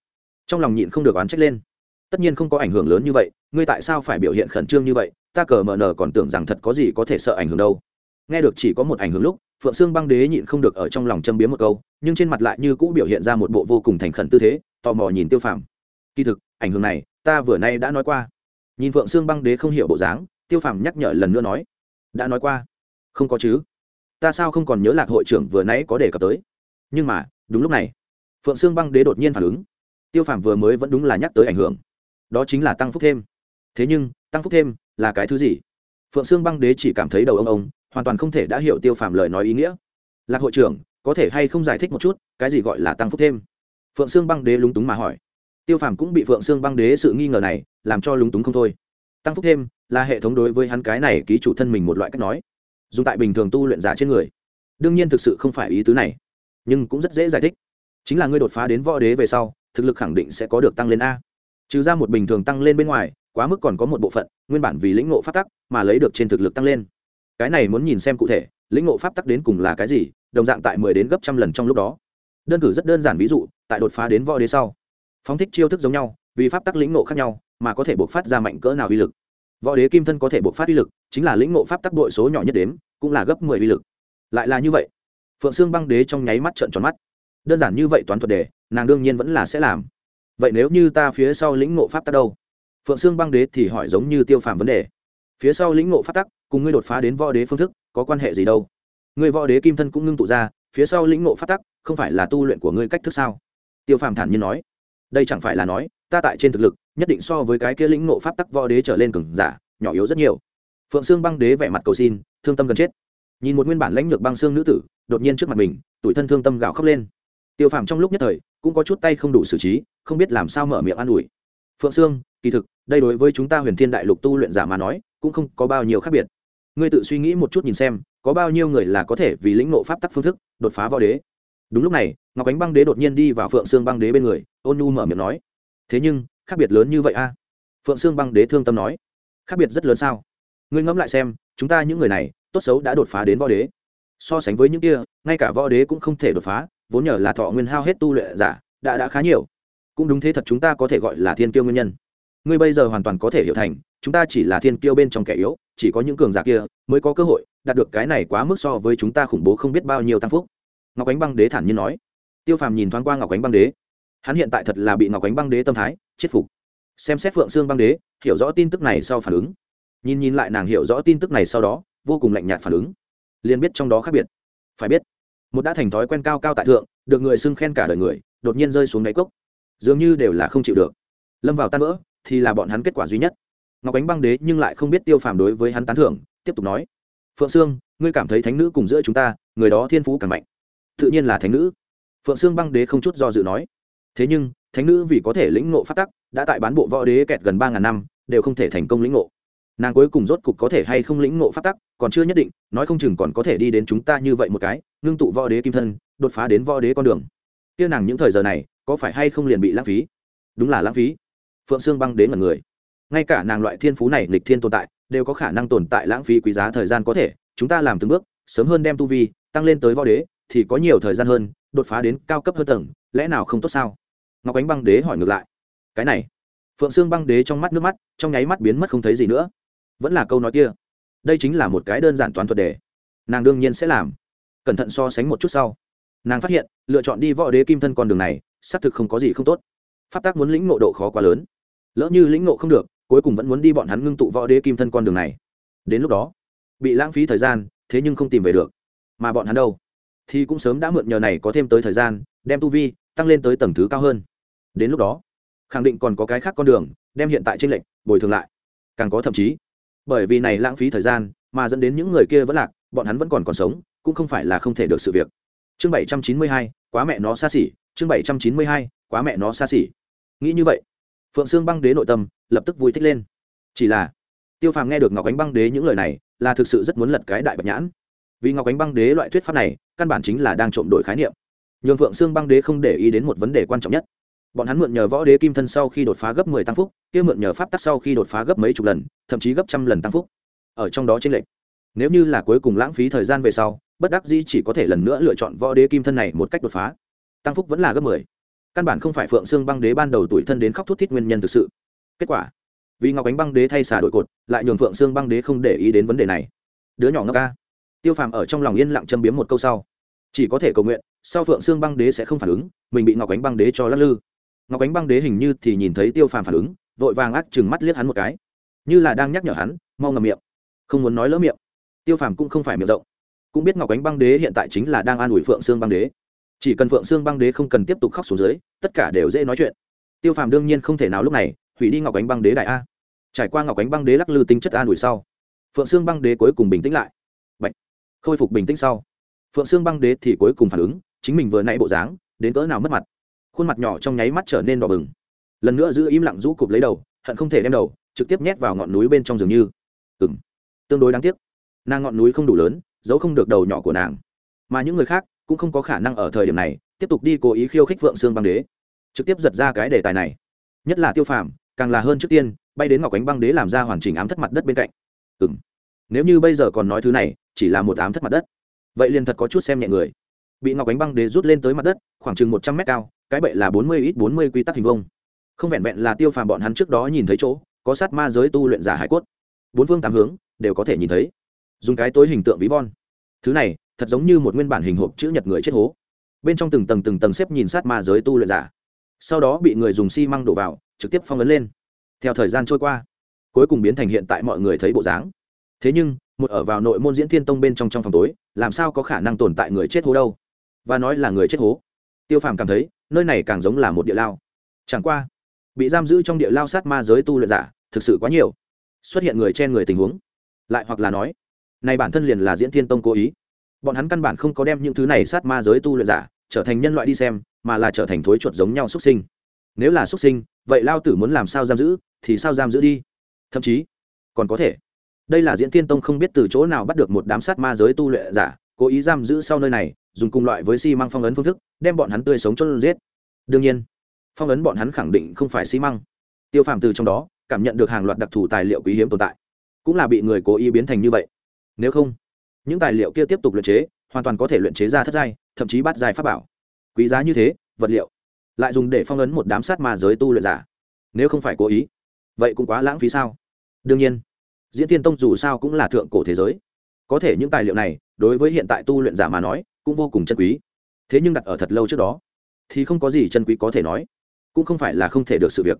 A: Trong lòng nhịn không được oán trách lên. Tất nhiên không có ảnh hưởng lớn như vậy, ngươi tại sao phải biểu hiện khẩn trương như vậy? Ta cờ mờ nờ còn tưởng rằng thật có gì có thể sợ ảnh hưởng đâu. Nghe được chỉ có một ảnh hưởng lúc, phượng sương băng đế nhịn không được ở trong lòng châm biếm một câu, nhưng trên mặt lại như cũ biểu hiện ra một bộ vô cùng thành khẩn tư thế, tò mò nhìn tiêu phàm. Kỳ thực, ảnh hưởng này, ta vừa nay đã nói qua nhìn phượng xương băng đế không hiểu bộ dáng, tiêu phàm nhắc nhở lần nữa nói, đã nói qua. Không có chứ. Ta sao không còn nhớ lạc hội trưởng vừa nãy có đề cập tới? Nhưng mà, đúng lúc này, phượng xương băng đế đột nhiên phản ứng. Tiêu phàm vừa mới vẫn đúng là nhắc tới ảnh hưởng. Đó chính là tăng phúc thêm. Thế nhưng, tăng phúc thêm là cái thứ gì? Phượng xương băng đế chỉ cảm thấy đầu ông ông, hoàn toàn không thể đã hiểu tiêu phàm lời nói ý nghĩa. Lạc hội trưởng, có thể hay không giải thích một chút, cái gì gọi là tăng phúc thêm? Phượng xương băng đế lúng túng mà hỏi tiêu phàm cũng bị phượng xương băng đế sự nghi ngờ này làm cho lúng túng không thôi. Tăng phúc thêm là hệ thống đối với hắn cái này ký chủ thân mình một loại cách nói, dùng tại bình thường tu luyện giả trên người. Đương nhiên thực sự không phải ý tứ này, nhưng cũng rất dễ giải thích. Chính là ngươi đột phá đến võ đế về sau, thực lực khẳng định sẽ có được tăng lên a. Trừ ra một bình thường tăng lên bên ngoài, quá mức còn có một bộ phận, nguyên bản vì lĩnh ngộ pháp tắc mà lấy được trên thực lực tăng lên. Cái này muốn nhìn xem cụ thể, lĩnh ngộ pháp tắc đến cùng là cái gì, đồng dạng tại mười đến gấp trăm lần trong lúc đó. Đơn cử rất đơn giản ví dụ, tại đột phá đến võ đế sau phóng thích chiêu thức giống nhau, vì pháp tắc lĩnh ngộ khác nhau, mà có thể buộc phát ra mạnh cỡ nào uy lực. Võ đế kim thân có thể buộc phát uy lực, chính là lĩnh ngộ pháp tắc đội số nhỏ nhất đếm, cũng là gấp mười uy lực. Lại là như vậy, phượng xương băng đế trong nháy mắt trợn tròn mắt. Đơn giản như vậy toán thuật đề, nàng đương nhiên vẫn là sẽ làm. Vậy nếu như ta phía sau lĩnh ngộ pháp tắc đâu? Phượng xương băng đế thì hỏi giống như tiêu phàm vấn đề. Phía sau lĩnh ngộ pháp tắc, cùng ngươi đột phá đến võ đế phương thức, có quan hệ gì đâu? Ngươi võ đế kim thân cũng ngưng tụ ra, phía sau lĩnh ngộ pháp tắc, không phải là tu luyện của ngươi cách thức sao? Tiêu phàm thản nhiên nói đây chẳng phải là nói, ta tại trên thực lực, nhất định so với cái kia lĩnh ngộ pháp tắc võ đế trở lên cường giả, nhỏ yếu rất nhiều. Phượng sương băng đế vẻ mặt cầu xin, thương tâm gần chết. Nhìn một nguyên bản lãnh lược băng xương nữ tử, đột nhiên trước mặt mình tủi thân thương tâm gạo khóc lên. Tiêu phàm trong lúc nhất thời, cũng có chút tay không đủ xử trí, không biết làm sao mở miệng an ủi. Phượng sương, kỳ thực, đây đối với chúng ta huyền thiên đại lục tu luyện giả mà nói, cũng không có bao nhiêu khác biệt. Ngươi tự suy nghĩ một chút nhìn xem, có bao nhiêu người là có thể vì lĩnh nộ pháp tắc phương thức, đột phá võ đế? Đúng lúc này, ngọc ánh băng đế đột nhiên đi vào phượng sương băng đế bên người, ôn nhu mở miệng nói, thế nhưng, khác biệt lớn như vậy a? Phượng sương băng đế thương tâm nói, khác biệt rất lớn sao? Ngươi ngẫm lại xem, chúng ta những người này, tốt xấu đã đột phá đến võ đế. So sánh với những kia, ngay cả võ đế cũng không thể đột phá, vốn nhờ là thọ nguyên hao hết tu luyện giả, đã đã khá nhiều. Cũng đúng thế thật chúng ta có thể gọi là thiên kiêu nguyên nhân. Ngươi bây giờ hoàn toàn có thể hiểu thành, chúng ta chỉ là thiên kiêu bên trong kẻ yếu, chỉ có những cường giả kia mới có cơ hội, đạt được cái này quá mức so với chúng ta khủng bố không biết bao nhiêu tăng phúc ngọc ánh băng đế thản nhiên nói. Tiêu phàm nhìn thoáng qua ngọc ánh băng đế. Hắn hiện tại thật là bị ngọc ánh băng đế tâm thái chết phục. Xem xét phượng xương băng đế, hiểu rõ tin tức này sau phản ứng. Nhìn nhìn lại nàng hiểu rõ tin tức này sau đó, vô cùng lạnh nhạt phản ứng. Liền biết trong đó khác biệt. Phải biết, một đã thành thói quen cao cao tại thượng, được người xưng khen cả đời người, đột nhiên rơi xuống đáy cốc. Dường như đều là không chịu được. Lâm vào tan vỡ, thì là bọn hắn kết quả duy nhất. Ngọc ánh băng đế nhưng lại không biết tiêu phàm đối với hắn tán thưởng, tiếp tục nói. Phượng sương, ngươi cảm thấy thánh nữ cùng giữa chúng ta, người đó thiên phú càng mạnh tự nhiên là thánh nữ. Phượng sương băng đế không chút do dự nói. Thế nhưng, thánh nữ vì có thể lĩnh ngộ phát tắc, đã tại bán bộ võ đế kẹt gần ba ngàn năm, đều không thể thành công lĩnh ngộ. Nàng cuối cùng rốt cục có thể hay không lĩnh ngộ phát tắc, còn chưa nhất định, nói không chừng còn có thể đi đến chúng ta như vậy một cái, ngưng tụ võ đế kim thân, đột phá đến võ đế con đường. Kia nàng những thời giờ này, có phải hay không liền bị lãng phí? Đúng là lãng phí. Phượng sương băng đế ngẩn người. Ngay cả nàng loại thiên phú này lịch thiên tồn tại, đều có khả năng tồn tại lãng phí quý giá thời gian có thể, chúng ta làm từng bước, sớm hơn đem tu vi, tăng lên tới võ đế thì có nhiều thời gian hơn, đột phá đến cao cấp hơn tầng, lẽ nào không tốt sao? Ngọc ánh băng đế hỏi ngược lại. Cái này. Phượng sương băng đế trong mắt nước mắt, trong nháy mắt biến mất không thấy gì nữa. Vẫn là câu nói kia. Đây chính là một cái đơn giản toán thuật đề. Nàng đương nhiên sẽ làm. Cẩn thận so sánh một chút sau. Nàng phát hiện, lựa chọn đi võ đế kim thân con đường này, xác thực không có gì không tốt. Pháp tác muốn lĩnh ngộ độ khó quá lớn. Lỡ như lĩnh ngộ không được, cuối cùng vẫn muốn đi bọn hắn ngưng tụ võ đế kim thân con đường này. Đến lúc đó, bị lãng phí thời gian, thế nhưng không tìm về được. Mà bọn hắn đâu? Thì cũng sớm đã mượn nhờ này có thêm tới thời gian, đem tu vi tăng lên tới tầng thứ cao hơn. Đến lúc đó, khẳng định còn có cái khác con đường, đem hiện tại trên lệnh bồi thường lại. Càng có thậm chí, bởi vì này lãng phí thời gian mà dẫn đến những người kia vẫn lạc, bọn hắn vẫn còn còn sống, cũng không phải là không thể được sự việc. Chương bảy trăm chín mươi hai, quá mẹ nó xa xỉ, chương bảy trăm chín mươi hai, quá mẹ nó xa xỉ. Nghĩ như vậy, phượng sương băng đế nội tâm lập tức vui thích lên. Chỉ là, tiêu phàm nghe được ngọc ánh băng đế những lời này là thực sự rất muốn lật cái đại bạch nhãn vì ngọc ánh băng đế loại thuyết pháp này, căn bản chính là đang trộm đổi khái niệm. Nhường phượng xương băng đế không để ý đến một vấn đề quan trọng nhất. Bọn hắn mượn nhờ võ đế kim thân sau khi đột phá gấp mười tăng phúc, kia mượn nhờ pháp tắc sau khi đột phá gấp mấy chục lần, thậm chí gấp trăm lần tăng phúc. Ở trong đó t r ê n lệch. Nếu như là cuối cùng lãng phí thời gian về sau, bất đắc dĩ chỉ có thể lần nữa lựa chọn võ đế kim thân này một cách đột phá. Tăng phúc vẫn là gấp mười. Căn bản không phải phượng xương băng đế ban đầu tuổi thân đến khóc thút thít nguyên nhân thực sự. Kết quả, vì ngọc ánh băng đế thay xả đội cột, lại nhường phượng xương băng đế không để ý đến vấn đề này. Đứa nhỏ ngốc ca tiêu phàm ở trong lòng yên lặng châm biếm một câu sau. Chỉ có thể cầu nguyện, sau phượng xương băng đế sẽ không phản ứng, mình bị ngọc ánh băng đế cho lắc lư. Ngọc ánh băng đế hình như thì nhìn thấy tiêu phàm phản ứng, vội vàng ác chừng mắt liếc hắn một cái. Như là đang nhắc nhở hắn, mau ngầm miệng. Không muốn nói lỡ miệng. Tiêu phàm cũng không phải miệng rộng. Cũng biết ngọc ánh băng đế hiện tại chính là đang an ủi phượng sương băng đế. Chỉ cần phượng sương băng đế không cần tiếp tục khóc xuống dưới, tất cả đều dễ nói chuyện. Tiêu phàm đương nhiên không thể nào lúc này hủy đi ngọc ánh băng đế đại a. Trải qua ngọc ánh băng đế lắc lư tính chất an ủi sau, phượng sương băng đế cuối cùng bình tĩnh lại khôi phục bình tĩnh sau. Phượng xương băng đế thì cuối cùng phản ứng, chính mình vừa nãy bộ dáng, đến cỡ nào mất mặt. Khuôn mặt nhỏ trong nháy mắt trở nên đỏ bừng. Lần nữa giữ im lặng rũ cụp lấy đầu, hận không thể đem đầu, trực tiếp nhét vào ngọn núi bên trong giường như. Ừ m tương đối đáng tiếc. Nàng ngọn núi không đủ lớn, giấu không được đầu nhỏ của nàng. Mà những người khác cũng không có khả năng ở thời điểm này, tiếp tục đi cố ý khiêu khích phượng xương băng đế. Trực tiếp giật ra cái đề tài này. Nhất là tiêu phàm, càng là hơn trước tiên, bay đến ngọc ánh băng đế làm ra hoàn chỉnh ám thất mặt đất bên cạnh. Ừ m nếu như bây giờ còn nói thứ này chỉ là một ám thất mặt đất. Vậy liền thật có chút xem nhẹ người. Bị ngọc ánh băng đế rút lên tới mặt đất, khoảng chừng một trăm mét cao, cái bệ là bốn mươi ít bốn mươi quy tắc hình vông không vẹn vẹn là tiêu phàm bọn hắn trước đó nhìn thấy chỗ, có sát ma giới tu luyện giả hải cốt. Bốn phương tám hướng đều có thể nhìn thấy. Dùng cái tối hình tượng ví von. Thứ này, thật giống như một nguyên bản hình hộp chữ nhật người chết hố. Bên trong từng tầng từng tầng xếp nhìn sát ma giới tu luyện giả. Sau đó bị người dùng xi măng đổ vào, trực tiếp phong ấn lên. Theo thời gian trôi qua, cuối cùng biến thành hiện tại mọi người thấy bộ dáng. Thế nhưng một ở vào nội môn diễn thiên tông bên trong trong phòng tối, làm sao có khả năng tồn tại người chết hố đâu? Và nói là người chết hố. Tiêu phàm cảm thấy, nơi này càng giống là một địa lao. Chẳng qua, bị giam giữ trong địa lao sát ma giới tu luyện giả, thực sự quá nhiều. Xuất hiện người trên người tình huống. Lại hoặc là nói, này bản thân liền là diễn thiên tông cố ý. Bọn hắn căn bản không có đem những thứ này sát ma giới tu luyện giả trở thành nhân loại đi xem, mà là trở thành thối chuột giống nhau xuất sinh. Nếu là xuất sinh, vậy lao tử muốn làm sao giam giữ, thì sao giam giữ đi? Thậm chí, còn có thể đây là diễn thiên tông không biết từ chỗ nào bắt được một đám sát ma giới tu luyện giả, cố ý giam giữ sau nơi này, dùng cùng loại với xi、si、măng phong ấn phương thức, đem bọn hắn tươi sống cho giết. Đương nhiên, phong ấn bọn hắn khẳng định không phải xi、si、măng. Tiêu phàm từ trong đó, cảm nhận được hàng loạt đặc thù tài liệu quý hiếm tồn tại, cũng là bị người cố ý biến thành như vậy. Nếu không, những tài liệu kia tiếp tục luyện chế, hoàn toàn có thể luyện chế ra thất giai, thậm chí bắt giai pháp bảo. Quý giá như thế, vật liệu, lại dùng để phong ấn một đám sát ma giới tu luyện giả. Nếu không phải cố ý, vậy cũng quá lãng phí sao? Đương nhiên diễn tiên tông dù sao cũng là thượng cổ thế giới. Có thể những tài liệu này, đối với hiện tại tu luyện giả mà nói, cũng vô cùng chân quý. Thế nhưng đặt ở thật lâu trước đó, thì không có gì chân quý có thể nói. Cũng không phải là không thể được sự việc.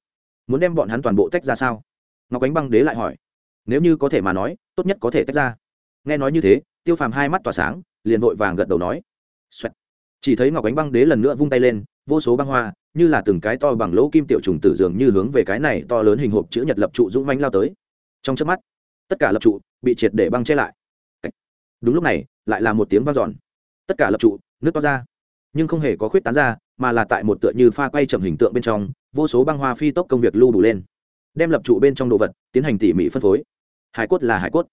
A: Muốn đem bọn hắn toàn bộ tách ra sao? Ngọc ánh băng đế lại hỏi. Nếu như có thể mà nói, tốt nhất có thể tách ra. Nghe nói như thế, tiêu phàm hai mắt tỏa sáng, liền vội vàng gật đầu nói、Xoẹt. chỉ thấy ngọc ánh băng đế lần nữa vung tay lên, vô số băng hoa, như là từng cái to bằng lỗ kim tiểu trùng tử dường như hướng về cái này to lớn hình hộp chữ nhật lập trụ dũng manh lao tới. Trong trước mắt tất cả lập trụ bị triệt để băng che lại. Đúng lúc này, lại là một tiếng vang giòn. tất cả lập trụ, nước to ra. Nhưng không hề có khuyết tán ra, mà là tại một tựa như pha quay chậm hình tượng bên trong, vô số băng hoa phi tốc công việc lưu đủ lên. Đem lập trụ bên trong đồ vật, tiến hành tỉ mỉ phân phối. Hải cốt là hải cốt.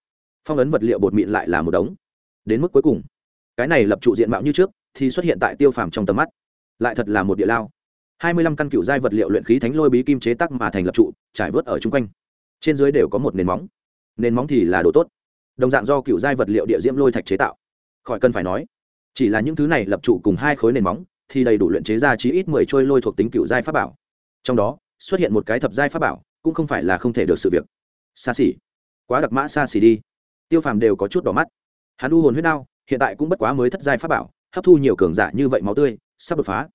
A: Phong ấn vật liệu bột mịn lại là một đống. Đến mức cuối cùng, cái này lập trụ diện mạo như trước, thì xuất hiện tại tiêu phàm trong tầm mắt. Lại thật là một địa lao. Hai mươi lăm căn cựu giai vật liệu luyện khí thánh lôi bí kim chế tắc mà thành lập trụ, trải vớt ở chung quanh. Trên dưới đều có một nền móng nền móng thì là đồ tốt. Đồng dạng do cựu giai vật liệu địa diễm lôi thạch chế tạo. Khỏi cần phải nói, chỉ là những thứ này lập trụ cùng hai khối nền móng thì đầy đủ luyện chế ra chí ít mười trôi lôi thuộc tính cựu giai pháp bảo. Trong đó, xuất hiện một cái thập giai pháp bảo cũng không phải là không thể được sự việc. Xa xỉ. Quá đặc mã xa xỉ đi. Tiêu phàm đều có chút đỏ mắt. Hắn u hồn huyết đao hiện tại cũng bất quá mới thất giai pháp bảo, hấp thu nhiều cường giả như vậy máu tươi, sắp đột phá.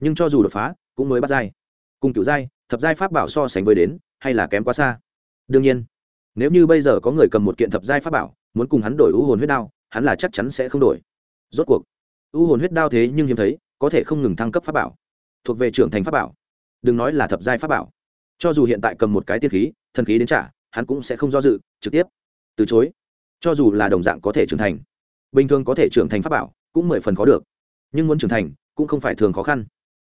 A: Nhưng cho dù đột phá, cũng mới bắt giai. Cùng cựu giai, thập giai pháp bảo so sánh với đến, hay là kém quá xa. Đương nhiên nếu như bây giờ có người cầm một kiện thập giai pháp bảo, muốn cùng hắn đổi u hồn huyết đao, hắn là chắc chắn sẽ không đổi. Rốt cuộc, u hồn huyết đao thế nhưng hiếm thấy, có thể không ngừng thăng cấp pháp bảo. Thuộc về trưởng thành pháp bảo. Đừng nói là thập giai pháp bảo. Cho dù hiện tại cầm một cái tiên khí, thần khí đến trả, hắn cũng sẽ không do dự, trực tiếp. Từ chối. Cho dù là đồng dạng có thể trưởng thành. Bình thường có thể trưởng thành pháp bảo, cũng mười phần khó được. Nhưng muốn trưởng thành, cũng không phải thường khó khăn.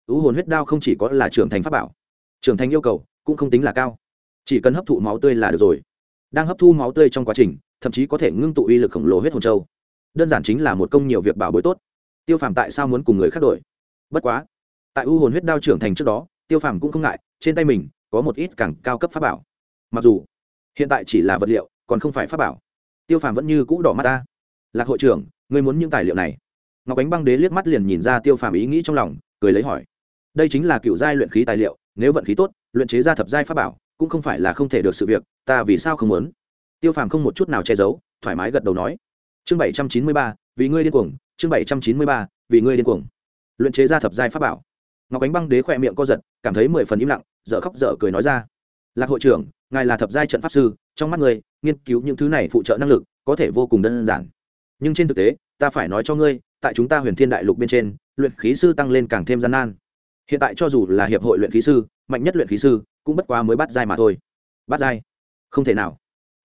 A: Ưu hồn huyết đao không chỉ có là trưởng thành pháp bảo. Trưởng thành yêu cầu, cũng không tính là cao. Chỉ cần hấp thụ máu tươi là được rồi đang hấp thu máu tươi trong quá trình, thậm chí có thể ngưng tụ uy lực khổng lồ huyết hồn châu. Đơn giản chính là một công nhiều việc bảo bối tốt. Tiêu phàm tại sao muốn cùng người khác đổi? Bất quá, tại u hồn huyết đao trưởng thành trước đó, tiêu phàm cũng không ngại, trên tay mình có một ít càng cao cấp pháp bảo. Mặc dù, hiện tại chỉ là vật liệu, còn không phải pháp bảo. Tiêu phàm vẫn như cũ đỏ mắt ta. Lạc hội trưởng, ngươi muốn những tài liệu này? Ngọc ánh băng đế liếc mắt liền nhìn ra tiêu phàm ý nghĩ trong lòng, cười lấy hỏi. Đây chính là cựu giai luyện khí tài liệu, nếu vận khí tốt, luyện chế ra thập giai pháp bảo cũng không phải là không thể được sự việc, ta vì sao không muốn? Tiêu phàm không một chút nào che giấu, thoải mái gật đầu nói. Chương bảy trăm chín mươi ba, vì ngươi điên cuồng, chương bảy trăm chín mươi ba, vì ngươi điên cuồng. Luyện chế ra thập giai pháp bảo. Ngọc ánh băng đế khỏe miệng co giật, cảm thấy mười phần im lặng, dở khóc dở cười nói ra. Lạc hội trưởng, ngài là thập giai trận pháp sư, trong mắt người nghiên cứu những thứ này phụ trợ năng lực, có thể vô cùng đơn giản. Nhưng trên thực tế, ta phải nói cho ngươi, tại chúng ta huyền thiên đại lục bên trên, luyện khí sư tăng lên càng thêm gian nan. Hiện tại cho dù là hiệp hội luyện khí sư mạnh nhất luyện khí sư, cũng bất quá mới bắt giai mà thôi. Bắt giai? Không thể nào.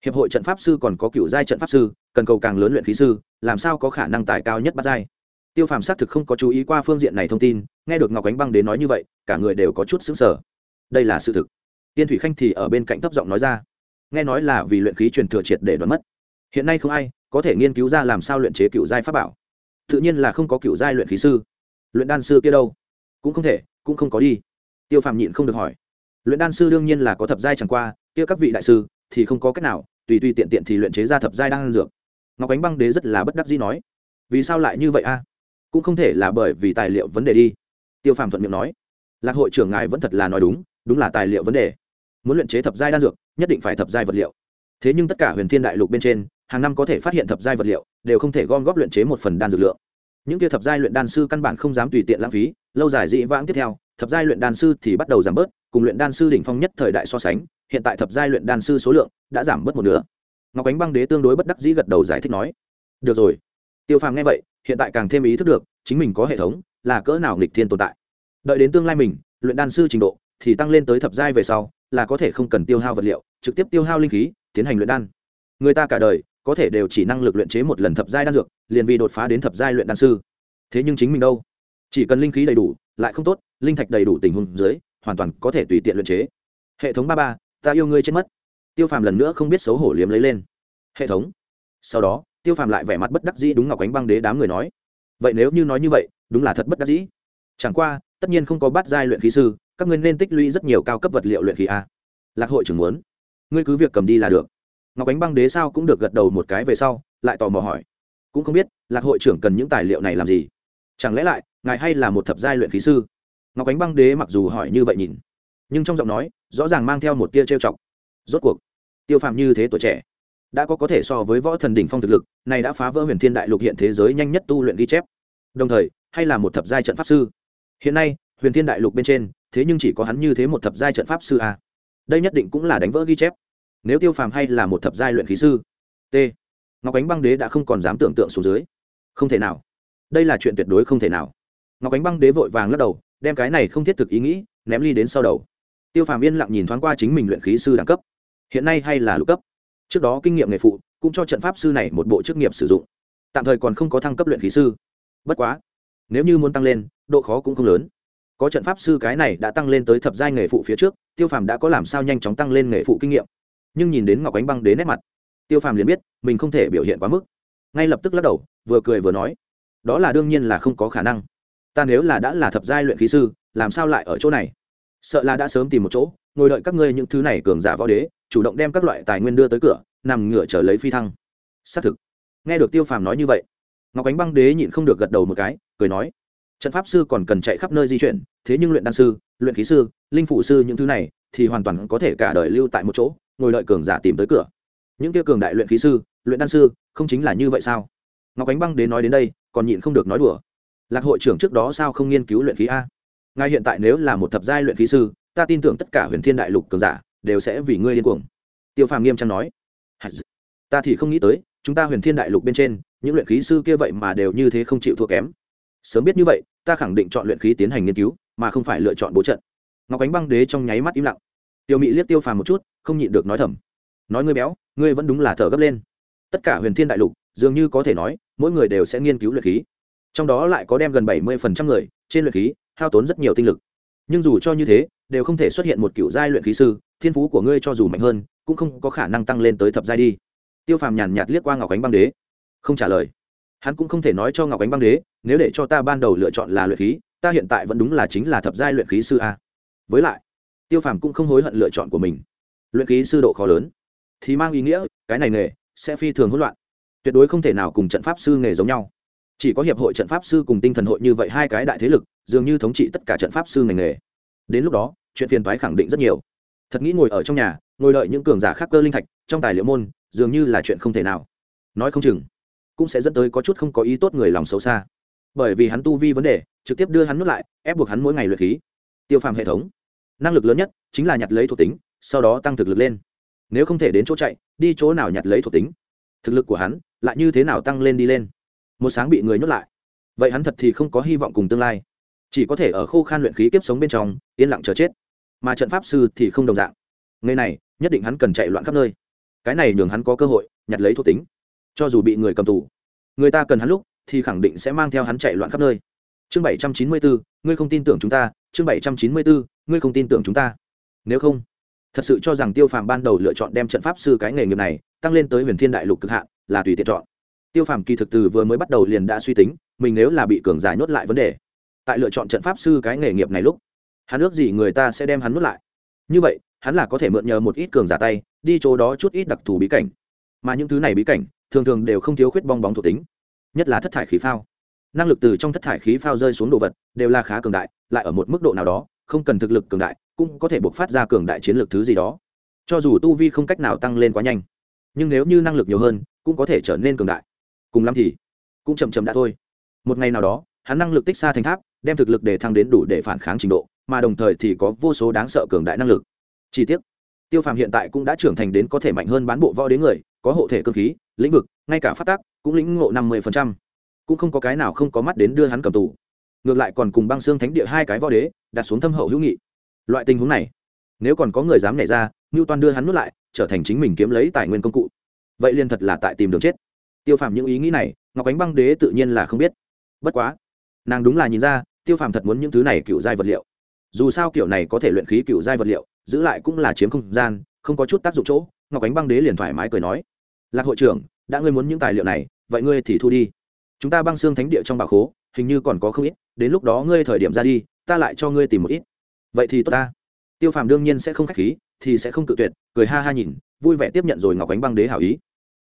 A: Hiệp hội trận pháp sư còn có cựu giai trận pháp sư, cần cầu càng lớn luyện khí sư, làm sao có khả năng tài cao nhất bắt giai? Tiêu phàm xác thực không có chú ý qua phương diện này thông tin, nghe được ngọc ánh băng đến nói như vậy, cả người đều có chút xứng sở đây là sự thực. Tiên thủy khanh thì ở bên cạnh thấp giọng nói ra. Nghe nói là vì luyện khí truyền thừa triệt để đoán mất. Hiện nay không ai có thể nghiên cứu ra làm sao luyện chế cựu giai pháp bảo. Tự nhiên là không có cựu giai luyện khí sư. Luyện đan sư kia đâu? Cũng không thể, cũng không có đi tiêu phàm nhịn không được hỏi. Luyện đan sư đương nhiên là có thập giai chẳng qua, kia các vị đại sư thì không có cách nào, tùy tùy tiện tiện thì luyện chế ra thập giai đan dược. Ngọc ánh băng đế rất là bất đắc dĩ nói. Vì sao lại như vậy a? Cũng không thể là bởi vì tài liệu vấn đề đi. Tiêu phàm thuận miệng nói. Lạc hội trưởng ngài vẫn thật là nói đúng đúng là tài liệu vấn đề. Muốn luyện chế thập giai đan dược, nhất định phải thập giai vật liệu. Thế nhưng tất cả huyền thiên đại lục bên trên, hàng năm có thể phát hiện thập giai vật liệu, đều không thể gom góp luyện chế một phần đan dược lượng. Những kia thập giai luyện đan sư căn bản không dám tùy tiện lãng phí, lâu dài dị vãng tiếp theo thập giai luyện đan sư thì bắt đầu giảm bớt, cùng luyện đan sư đỉnh phong nhất thời đại so sánh, hiện tại thập giai luyện đan sư số lượng đã giảm bớt một nửa. Ngọc ánh băng đế tương đối bất đắc dĩ gật đầu giải thích nói, được rồi. Tiêu phàm nghe vậy, hiện tại càng thêm ý thức được, chính mình có hệ thống, là cỡ nào nghịch thiên tồn tại. Đợi đến tương lai mình, luyện đan sư trình độ thì tăng lên tới thập giai về sau, là có thể không cần tiêu hao vật liệu, trực tiếp tiêu hao linh khí, tiến hành luyện đan. Người ta cả đời có thể đều chỉ năng lực luyện chế một lần thập giai đan dược, liền vì đột phá đến thập giai luyện đan sư. Thế nhưng chính mình đâu? Chỉ cần linh khí đầy đủ, lại không tốt linh thạch đầy đủ tình huống dưới, hoàn toàn có thể tùy tiện luyện chế. Hệ thống ba ba, ta yêu ngươi chết mất. Tiêu phàm lần nữa không biết xấu hổ liếm lấy lên. Hệ thống. Sau đó, tiêu phàm lại vẻ mặt bất đắc dĩ đúng ngọc ánh băng đế đám người nói. Vậy nếu như nói như vậy, đúng là thật bất đắc dĩ. Chẳng qua, tất nhiên không có bắt giai luyện khí sư, các ngươi nên tích lũy rất nhiều cao cấp vật liệu luyện khí a. Lạc hội trưởng muốn. Ngươi cứ việc cầm đi là được. Ngọc ánh băng đế sao cũng được gật đầu một cái về sau, lại tò mò hỏi. Cũng không biết, lạc hội trưởng cần những tài liệu này làm gì? Chẳng lẽ lại, ngài hay là một thập giai luyện khí sư? Ngọc ánh băng đế mặc dù hỏi như vậy nhìn, nhưng trong giọng nói, rõ ràng mang theo một tia trêu chọc. Rốt cuộc, tiêu phạm như thế tuổi trẻ, đã có có thể so với võ thần đỉnh phong thực lực, này đã phá vỡ huyền thiên đại lục hiện thế giới nhanh nhất tu luyện ghi chép. Đồng thời, hay là một thập giai trận pháp sư. Hiện nay, huyền thiên đại lục bên trên, thế nhưng chỉ có hắn như thế một thập giai trận pháp sư a. Đây nhất định cũng là đánh vỡ ghi chép. Nếu tiêu phàm hay là một thập giai luyện khí sư, t. Ngọc ánh băng đế đã không còn dám tưởng tượng xuống dưới. Không thể nào. Đây là chuyện tuyệt đối không thể nào. Ngọc ánh băng đế vội vàng lắc đầu đem cái này không thiết thực ý nghĩ ném ly đến sau đầu. Tiêu phàm yên lặng nhìn thoáng qua chính mình luyện khí sư đẳng cấp. Hiện nay hay là lục cấp. Trước đó kinh nghiệm nghề phụ, cũng cho trận pháp sư này một bộ chức nghiệp sử dụng. Tạm thời còn không có thăng cấp luyện khí sư. Bất quá, nếu như muốn tăng lên, độ khó cũng không lớn. Có trận pháp sư cái này đã tăng lên tới thập giai nghề phụ phía trước, tiêu phàm đã có làm sao nhanh chóng tăng lên nghề phụ kinh nghiệm. Nhưng nhìn đến ngọc ánh băng đến nét mặt, tiêu phàm liền biết mình không thể biểu hiện quá mức. Ngay lập tức lắc đầu, vừa cười vừa nói, đó là đương nhiên là không có khả năng ta nếu là đã là thập giai luyện khí sư, làm sao lại ở chỗ này? Sợ là đã sớm tìm một chỗ, ngồi đợi các ngươi những thứ này cường giả võ đế, chủ động đem các loại tài nguyên đưa tới cửa, nằm ngửa trở lấy phi thăng. Xác thực. Nghe được tiêu phàm nói như vậy, ngọc ánh băng đế nhịn không được gật đầu một cái, cười nói, trận pháp sư còn cần chạy khắp nơi di chuyển, thế nhưng luyện đan sư, luyện khí sư, linh phụ sư những thứ này thì hoàn toàn có thể cả đời lưu tại một chỗ, ngồi đợi cường giả tìm tới cửa. Những kia cường đại luyện khí sư, luyện đan sư, không chính là như vậy sao? Ngọc ánh băng đế nói đến đây, còn nhịn không được nói đùa lạc hội trưởng trước đó sao không nghiên cứu luyện khí a? Ngài hiện tại nếu là một thập giai luyện khí sư, ta tin tưởng tất cả huyền thiên đại lục cường giả đều sẽ vì ngươi điên cuồng. Tiêu phàm nghiêm trang nói. Ta thì không nghĩ tới, chúng ta huyền thiên đại lục bên trên, những luyện khí sư kia vậy mà đều như thế không chịu thua kém. Sớm biết như vậy, ta khẳng định chọn luyện khí tiến hành nghiên cứu, mà không phải lựa chọn bố trận. Ngọc ánh băng đế trong nháy mắt im lặng. Tiêu mị liếc tiêu phàm một chút, không nhịn được nói thầm. Nói ngươi béo, ngươi vẫn đúng là thở gấp lên. Tất cả huyền thiên đại lục, dường như có thể nói, mỗi người đều sẽ nghiên cứu luyện khí trong đó lại có đem gần bảy mươi phần trăm người trên luyện khí hao tốn rất nhiều tinh lực. Nhưng dù cho như thế, đều không thể xuất hiện một kiểu giai luyện khí sư, thiên phú của ngươi cho dù mạnh hơn, cũng không có khả năng tăng lên tới thập giai đi. Tiêu phàm nhàn nhạt liếc qua ngọc ánh băng đế. Không trả lời. Hắn cũng không thể nói cho ngọc ánh băng đế, nếu để cho ta ban đầu lựa chọn là luyện khí, ta hiện tại vẫn đúng là chính là thập giai luyện khí sư a. Với lại, tiêu phàm cũng không hối hận lựa chọn của mình. Luyện khí sư độ khó lớn, thì mang ý nghĩa, cái này nghề sẽ phi thường hỗn loạn. Tuyệt đối không thể nào cùng trận pháp sư nghề giống nhau chỉ có hiệp hội trận pháp sư cùng tinh thần hội như vậy hai cái đại thế lực, dường như thống trị tất cả trận pháp sư ngành nghề. Đến lúc đó, chuyện phiền toái khẳng định rất nhiều. Thật nghĩ ngồi ở trong nhà, ngồi đợi những cường giả khác cơ linh thạch, trong tài liệu môn, dường như là chuyện không thể nào. Nói không chừng, cũng sẽ dẫn tới có chút không có ý tốt người lòng xấu xa. Bởi vì hắn tu vi vấn đề, trực tiếp đưa hắn nuốt lại, ép buộc hắn mỗi ngày luyện khí. Tiêu phàm hệ thống, năng lực lớn nhất chính là nhặt lấy thuộc tính, sau đó tăng thực lực lên. Nếu không thể đến chỗ chạy, đi chỗ nào nhặt lấy thuộc tính? Thực lực của hắn lại như thế nào tăng lên đi lên? Một sáng bị người nhốt lại. Vậy hắn thật thì không có hy vọng cùng tương lai. Chỉ có thể ở khô khan luyện khí kiếp sống bên trong, yên lặng chờ chết. Mà trận pháp sư thì không đồng dạng. Ngày này, nhất định hắn cần chạy loạn khắp nơi. Cái này nhường hắn có cơ hội, nhặt lấy thuộc tính. Cho dù bị người cầm tù, người ta cần hắn lúc, thì khẳng định sẽ mang theo hắn chạy loạn khắp nơi. Chương bảy trăm chín mươi bốn ngươi không tin tưởng chúng ta. Chương bảy trăm chín mươi bốn ngươi không tin tưởng chúng ta. Nếu không, thật sự cho rằng tiêu phàm ban đầu lựa chọn đem trận pháp sư cái nghề nghiệp này tăng lên tới huyền thiên đại lục cực hạn là tùy tiện chọn tiêu phàm kỳ thực từ vừa mới bắt đầu liền đã suy tính, mình nếu là bị cường giải nhốt lại vấn đề, tại lựa chọn trận pháp sư cái nghề nghiệp này lúc, hắn ước gì người ta sẽ đem hắn nuốt lại. Như vậy, hắn là có thể mượn nhờ một ít cường giả tay, đi chỗ đó chút ít đặc thù bí cảnh. Mà những thứ này bí cảnh, thường thường đều không thiếu khuyết bong bóng thuộc tính, nhất là thất thải khí phao. Năng lực từ trong thất thải khí phao rơi xuống đồ vật, đều là khá cường đại, lại ở một mức độ nào đó, không cần thực lực cường đại, cũng có thể buộc phát ra cường đại chiến lược thứ gì đó. Cho dù tu vi không cách nào tăng lên quá nhanh, nhưng nếu như năng lực nhiều hơn, cũng có thể trở nên cường đại cùng lắm thì cũng chậm chậm đã thôi. Một ngày nào đó, hắn năng lực tích xa thành tháp, đem thực lực để thăng đến đủ để phản kháng trình độ, mà đồng thời thì có vô số đáng sợ cường đại năng lực. Chi tiết tiêu phàm hiện tại cũng đã trưởng thành đến có thể mạnh hơn bán bộ võ đến người, có hộ thể cơ khí, lĩnh vực, ngay cả phát tác, cũng lĩnh ngộ năm mươi cũng không có cái nào không có mắt đến đưa hắn cầm tù. Ngược lại còn cùng băng xương thánh địa hai cái võ đế, đặt xuống thâm hậu hữu nghị. Loại tình huống này, nếu còn có người dám nhảy ra ngưu toàn đưa hắn nuốt lại, trở thành chính mình kiếm lấy tài nguyên công cụ. Vậy liền thật là tại tìm đường chết tiêu phàm những ý nghĩ này, ngọc ánh băng đế tự nhiên là không biết. Bất quá, nàng đúng là nhìn ra, tiêu phàm thật muốn những thứ này cựu giai vật liệu. Dù sao kiểu này có thể luyện khí cựu giai vật liệu, giữ lại cũng là chiếm không gian, không có chút tác dụng chỗ, ngọc ánh băng đế liền thoải mái cười nói. Lạc hội trưởng, đã ngươi muốn những tài liệu này, vậy ngươi thì thu đi. Chúng ta băng xương thánh địa trong bà khố, hình như còn có không ít, đến lúc đó ngươi thời điểm ra đi, ta lại cho ngươi tìm một ít. Vậy thì tốt ta. Tiêu phàm đương nhiên sẽ không k h á c h khí, thì sẽ không cự tuyệt, cười ha ha nhìn, vui vẻ tiếp nhận rồi ngọc ánh băng đế hảo ý.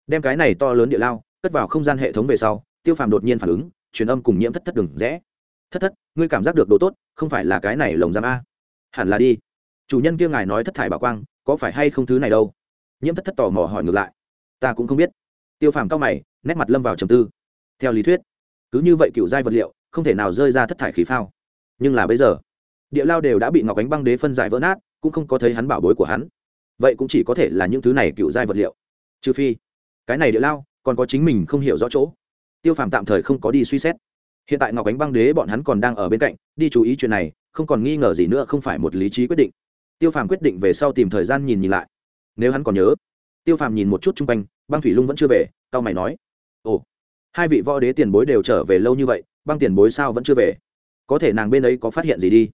A: Đem cái này to lớn địa lao cất vào không gian hệ thống về sau, tiêu phàm đột nhiên phản ứng, truyền âm cùng nhiễm thất thất đừng rẽ. Thất thất, ngươi cảm giác được đồ tốt, không phải là cái này lồng giam a? Hẳn là đi. Chủ nhân kia ngài nói thất thải bảo quang, có phải hay không thứ này đâu? Nhiễm thất thất tò mò hỏi ngược lại. Ta cũng không biết. Tiêu phàm cao mày, nét mặt lâm vào trầm tư. Theo lý thuyết, cứ như vậy cựu giai vật liệu, không thể nào rơi ra thất thải khí phao. Nhưng là bây giờ, địa lao đều đã bị ngọc ánh băng đế phân giải vỡ nát, cũng không có thấy hắn bảo bối của hắn. Vậy cũng chỉ có thể là những thứ này cựu giai vật liệu. Trừ phi, cái này địa lao còn có chính mình không hiểu rõ chỗ. Tiêu phàm tạm thời không có đi suy xét. Hiện tại ngọc ánh băng đế bọn hắn còn đang ở bên cạnh, đi chú ý chuyện này, không còn nghi ngờ gì nữa, không phải một lý trí quyết định. Tiêu phàm quyết định về sau tìm thời gian nhìn nhìn lại. Nếu hắn còn nhớ, tiêu phàm nhìn một chút chung quanh, băng thủy lung vẫn chưa về cao mày nói, ồ, hai vị võ đế tiền bối đều trở về lâu như vậy, băng tiền bối sao vẫn chưa về? Có thể nàng bên ấy có phát hiện gì đi?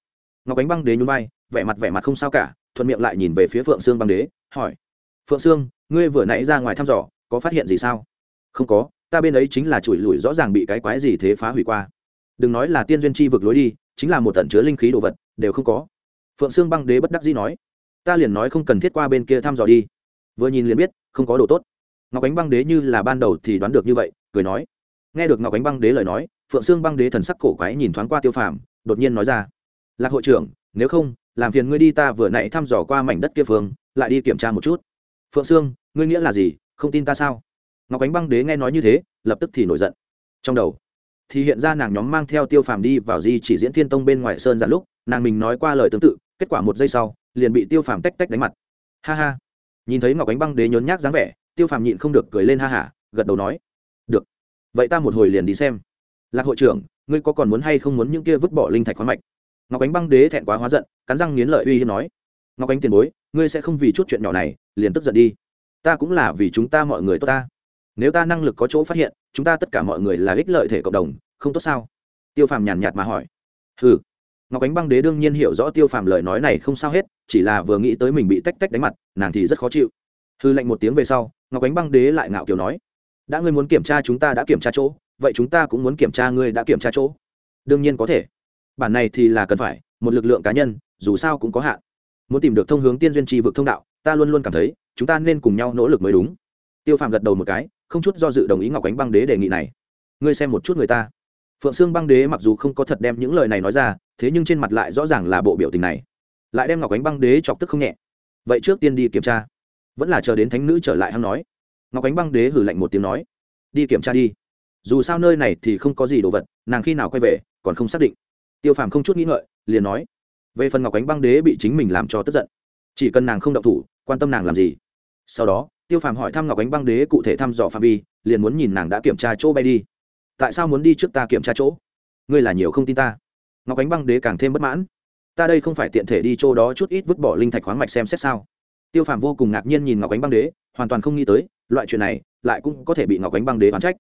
A: Ngọc ánh băng đế nhún vai, vẻ mặt vẻ mặt không sao cả, thuận miệng lại nhìn về phía phượng sương băng đế, hỏi, phượng sương, ngươi vừa nãy ra ngoài thăm dò, có phát hiện gì sao? Không có, ta bên ấy chính là chùi lùi rõ ràng bị cái quái gì thế phá hủy qua. Đừng nói là tiên duyên chi vực lối đi, chính là một tận chứa linh khí đồ vật, đều không có. Phượng sương băng đế bất đắc dĩ nói, ta liền nói không cần thiết qua bên kia thăm dò đi. Vừa nhìn liền biết, không có đồ tốt. Ngọc ánh băng đế như là ban đầu thì đoán được như vậy, cười nói. Nghe được ngọc ánh băng đế lời nói, phượng sương băng đế thần sắc cổ quái nhìn thoáng qua tiêu phàm, đột nhiên nói ra, lạc hội trưởng, nếu không, làm phiền ngươi đi ta vừa nãy thăm dò qua mảnh đất kia phương, lại đi kiểm tra một chút. Phượng sương, ngươi nghĩa là gì? Không tin ta sao? Ngọc ánh băng đế nghe nói như thế, lập tức thì nổi giận. Trong đầu, thì hiện ra nàng nhóm mang theo tiêu phàm đi vào di chỉ diễn thiên tông bên ngoài sơn giản lúc, nàng mình nói qua lời tương tự, kết quả một giây sau, liền bị tiêu phàm tách tách đánh mặt. Ha ha. Nhìn thấy ngọc ánh băng đế nhốn nhác dáng vẻ, tiêu phàm nhịn không được cười lên ha hả, gật đầu nói, được, vậy ta một hồi liền đi xem. Lạc hội trưởng, ngươi có còn muốn hay không muốn những kia vứt bỏ linh thạch khoáng mạch? Ngọc ánh băng đế thẹn quá hóa giận, cắn răng nghiến lợi uy hiếp nói, ngọc ánh tiền bối, ngươi sẽ không vì chút chuyện nhỏ này, liền tức giận đi. Ta cũng là vì chúng ta mọi người tốt ta nếu ta năng lực có chỗ phát hiện, chúng ta tất cả mọi người là ích lợi thể cộng đồng, không tốt sao? Tiêu phàm nhàn nhạt mà hỏi. Ừ ngọc ánh băng đế đương nhiên hiểu rõ tiêu phàm lời nói này không sao hết, chỉ là vừa nghĩ tới mình bị tách tách đánh mặt, nàng thì rất khó chịu. Hư lệnh một tiếng về sau, ngọc ánh băng đế lại ngạo kiểu nói. Đã ngươi muốn kiểm tra chúng ta đã kiểm tra chỗ, vậy chúng ta cũng muốn kiểm tra ngươi đã kiểm tra chỗ. Đương nhiên có thể. Bản này thì là cần phải, một lực lượng cá nhân, dù sao cũng có hạn. Muốn tìm được thông hướng tiên duyên tri vực thông đạo, ta luôn luôn cảm thấy, chúng ta nên cùng nhau nỗ lực mới đúng. Tiêu phàm gật đầu một cái không chút do dự đồng ý ngọc ánh băng đế đề nghị này. Ngươi xem một chút người ta. Phượng sương băng đế mặc dù không có thật đem những lời này nói ra, thế nhưng trên mặt lại rõ ràng là bộ biểu tình này. Lại đem ngọc ánh băng đế chọc tức không nhẹ. Vậy trước tiên đi kiểm tra. Vẫn là chờ đến thánh nữ trở lại hăng nói. Ngọc ánh băng đế hử lạnh một tiếng nói. Đi kiểm tra đi. Dù sao nơi này thì không có gì đồ vật, nàng khi nào quay về, còn không xác định. Tiêu phàm không chút nghĩ ngợi, liền nói. Về phần ngọc ánh băng đế bị chính mình làm cho tức giận. Chỉ cần nàng không động thủ, quan tâm nàng làm gì? Sau đó tiêu phàm hỏi thăm ngọc ánh băng đế cụ thể thăm dò phạm vi, liền muốn nhìn nàng đã kiểm tra chỗ bay đi. Tại sao muốn đi trước ta kiểm tra chỗ? Ngươi là nhiều không tin ta. Ngọc ánh băng đế càng thêm bất mãn. Ta đây không phải tiện thể đi chỗ đó chút ít vứt bỏ linh thạch khoáng mạch xem xét sao? Tiêu phàm vô cùng ngạc nhiên nhìn ngọc ánh băng đế, hoàn toàn không nghĩ tới, loại chuyện này lại cũng có thể bị ngọc ánh băng đế phán trách.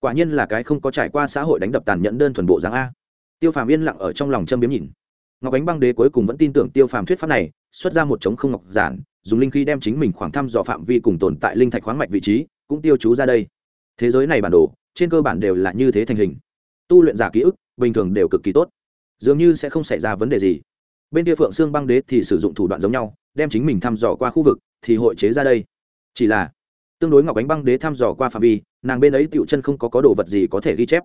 A: Quả nhiên là cái không có trải qua xã hội đánh đập tàn nhẫn đơn thuần bộ dáng a. Tiêu phàm yên lặng ở trong lòng châm biếm nhìn. Ngọc ánh băng đế cuối cùng vẫn tin tưởng tiêu phàm thuyết pháp này, xuất ra một chống không ngọc giản dùng linh khí đem chính mình khoảng thăm dò phạm vi cùng tồn tại linh thạch khoáng mạch vị trí, cũng tiêu chú ra đây. Thế giới này bản đồ, trên cơ bản đều là như thế thành hình. Tu luyện giả ký ức, bình thường đều cực kỳ tốt. Dường như sẽ không xảy ra vấn đề gì. Bên kia phượng xương băng đế thì sử dụng thủ đoạn giống nhau, đem chính mình thăm dò qua khu vực, thì hội chế ra đây. Chỉ là, tương đối ngọc ánh băng đế thăm dò qua phạm vi, nàng bên ấy tựu chân không có có đồ vật gì có thể ghi chép.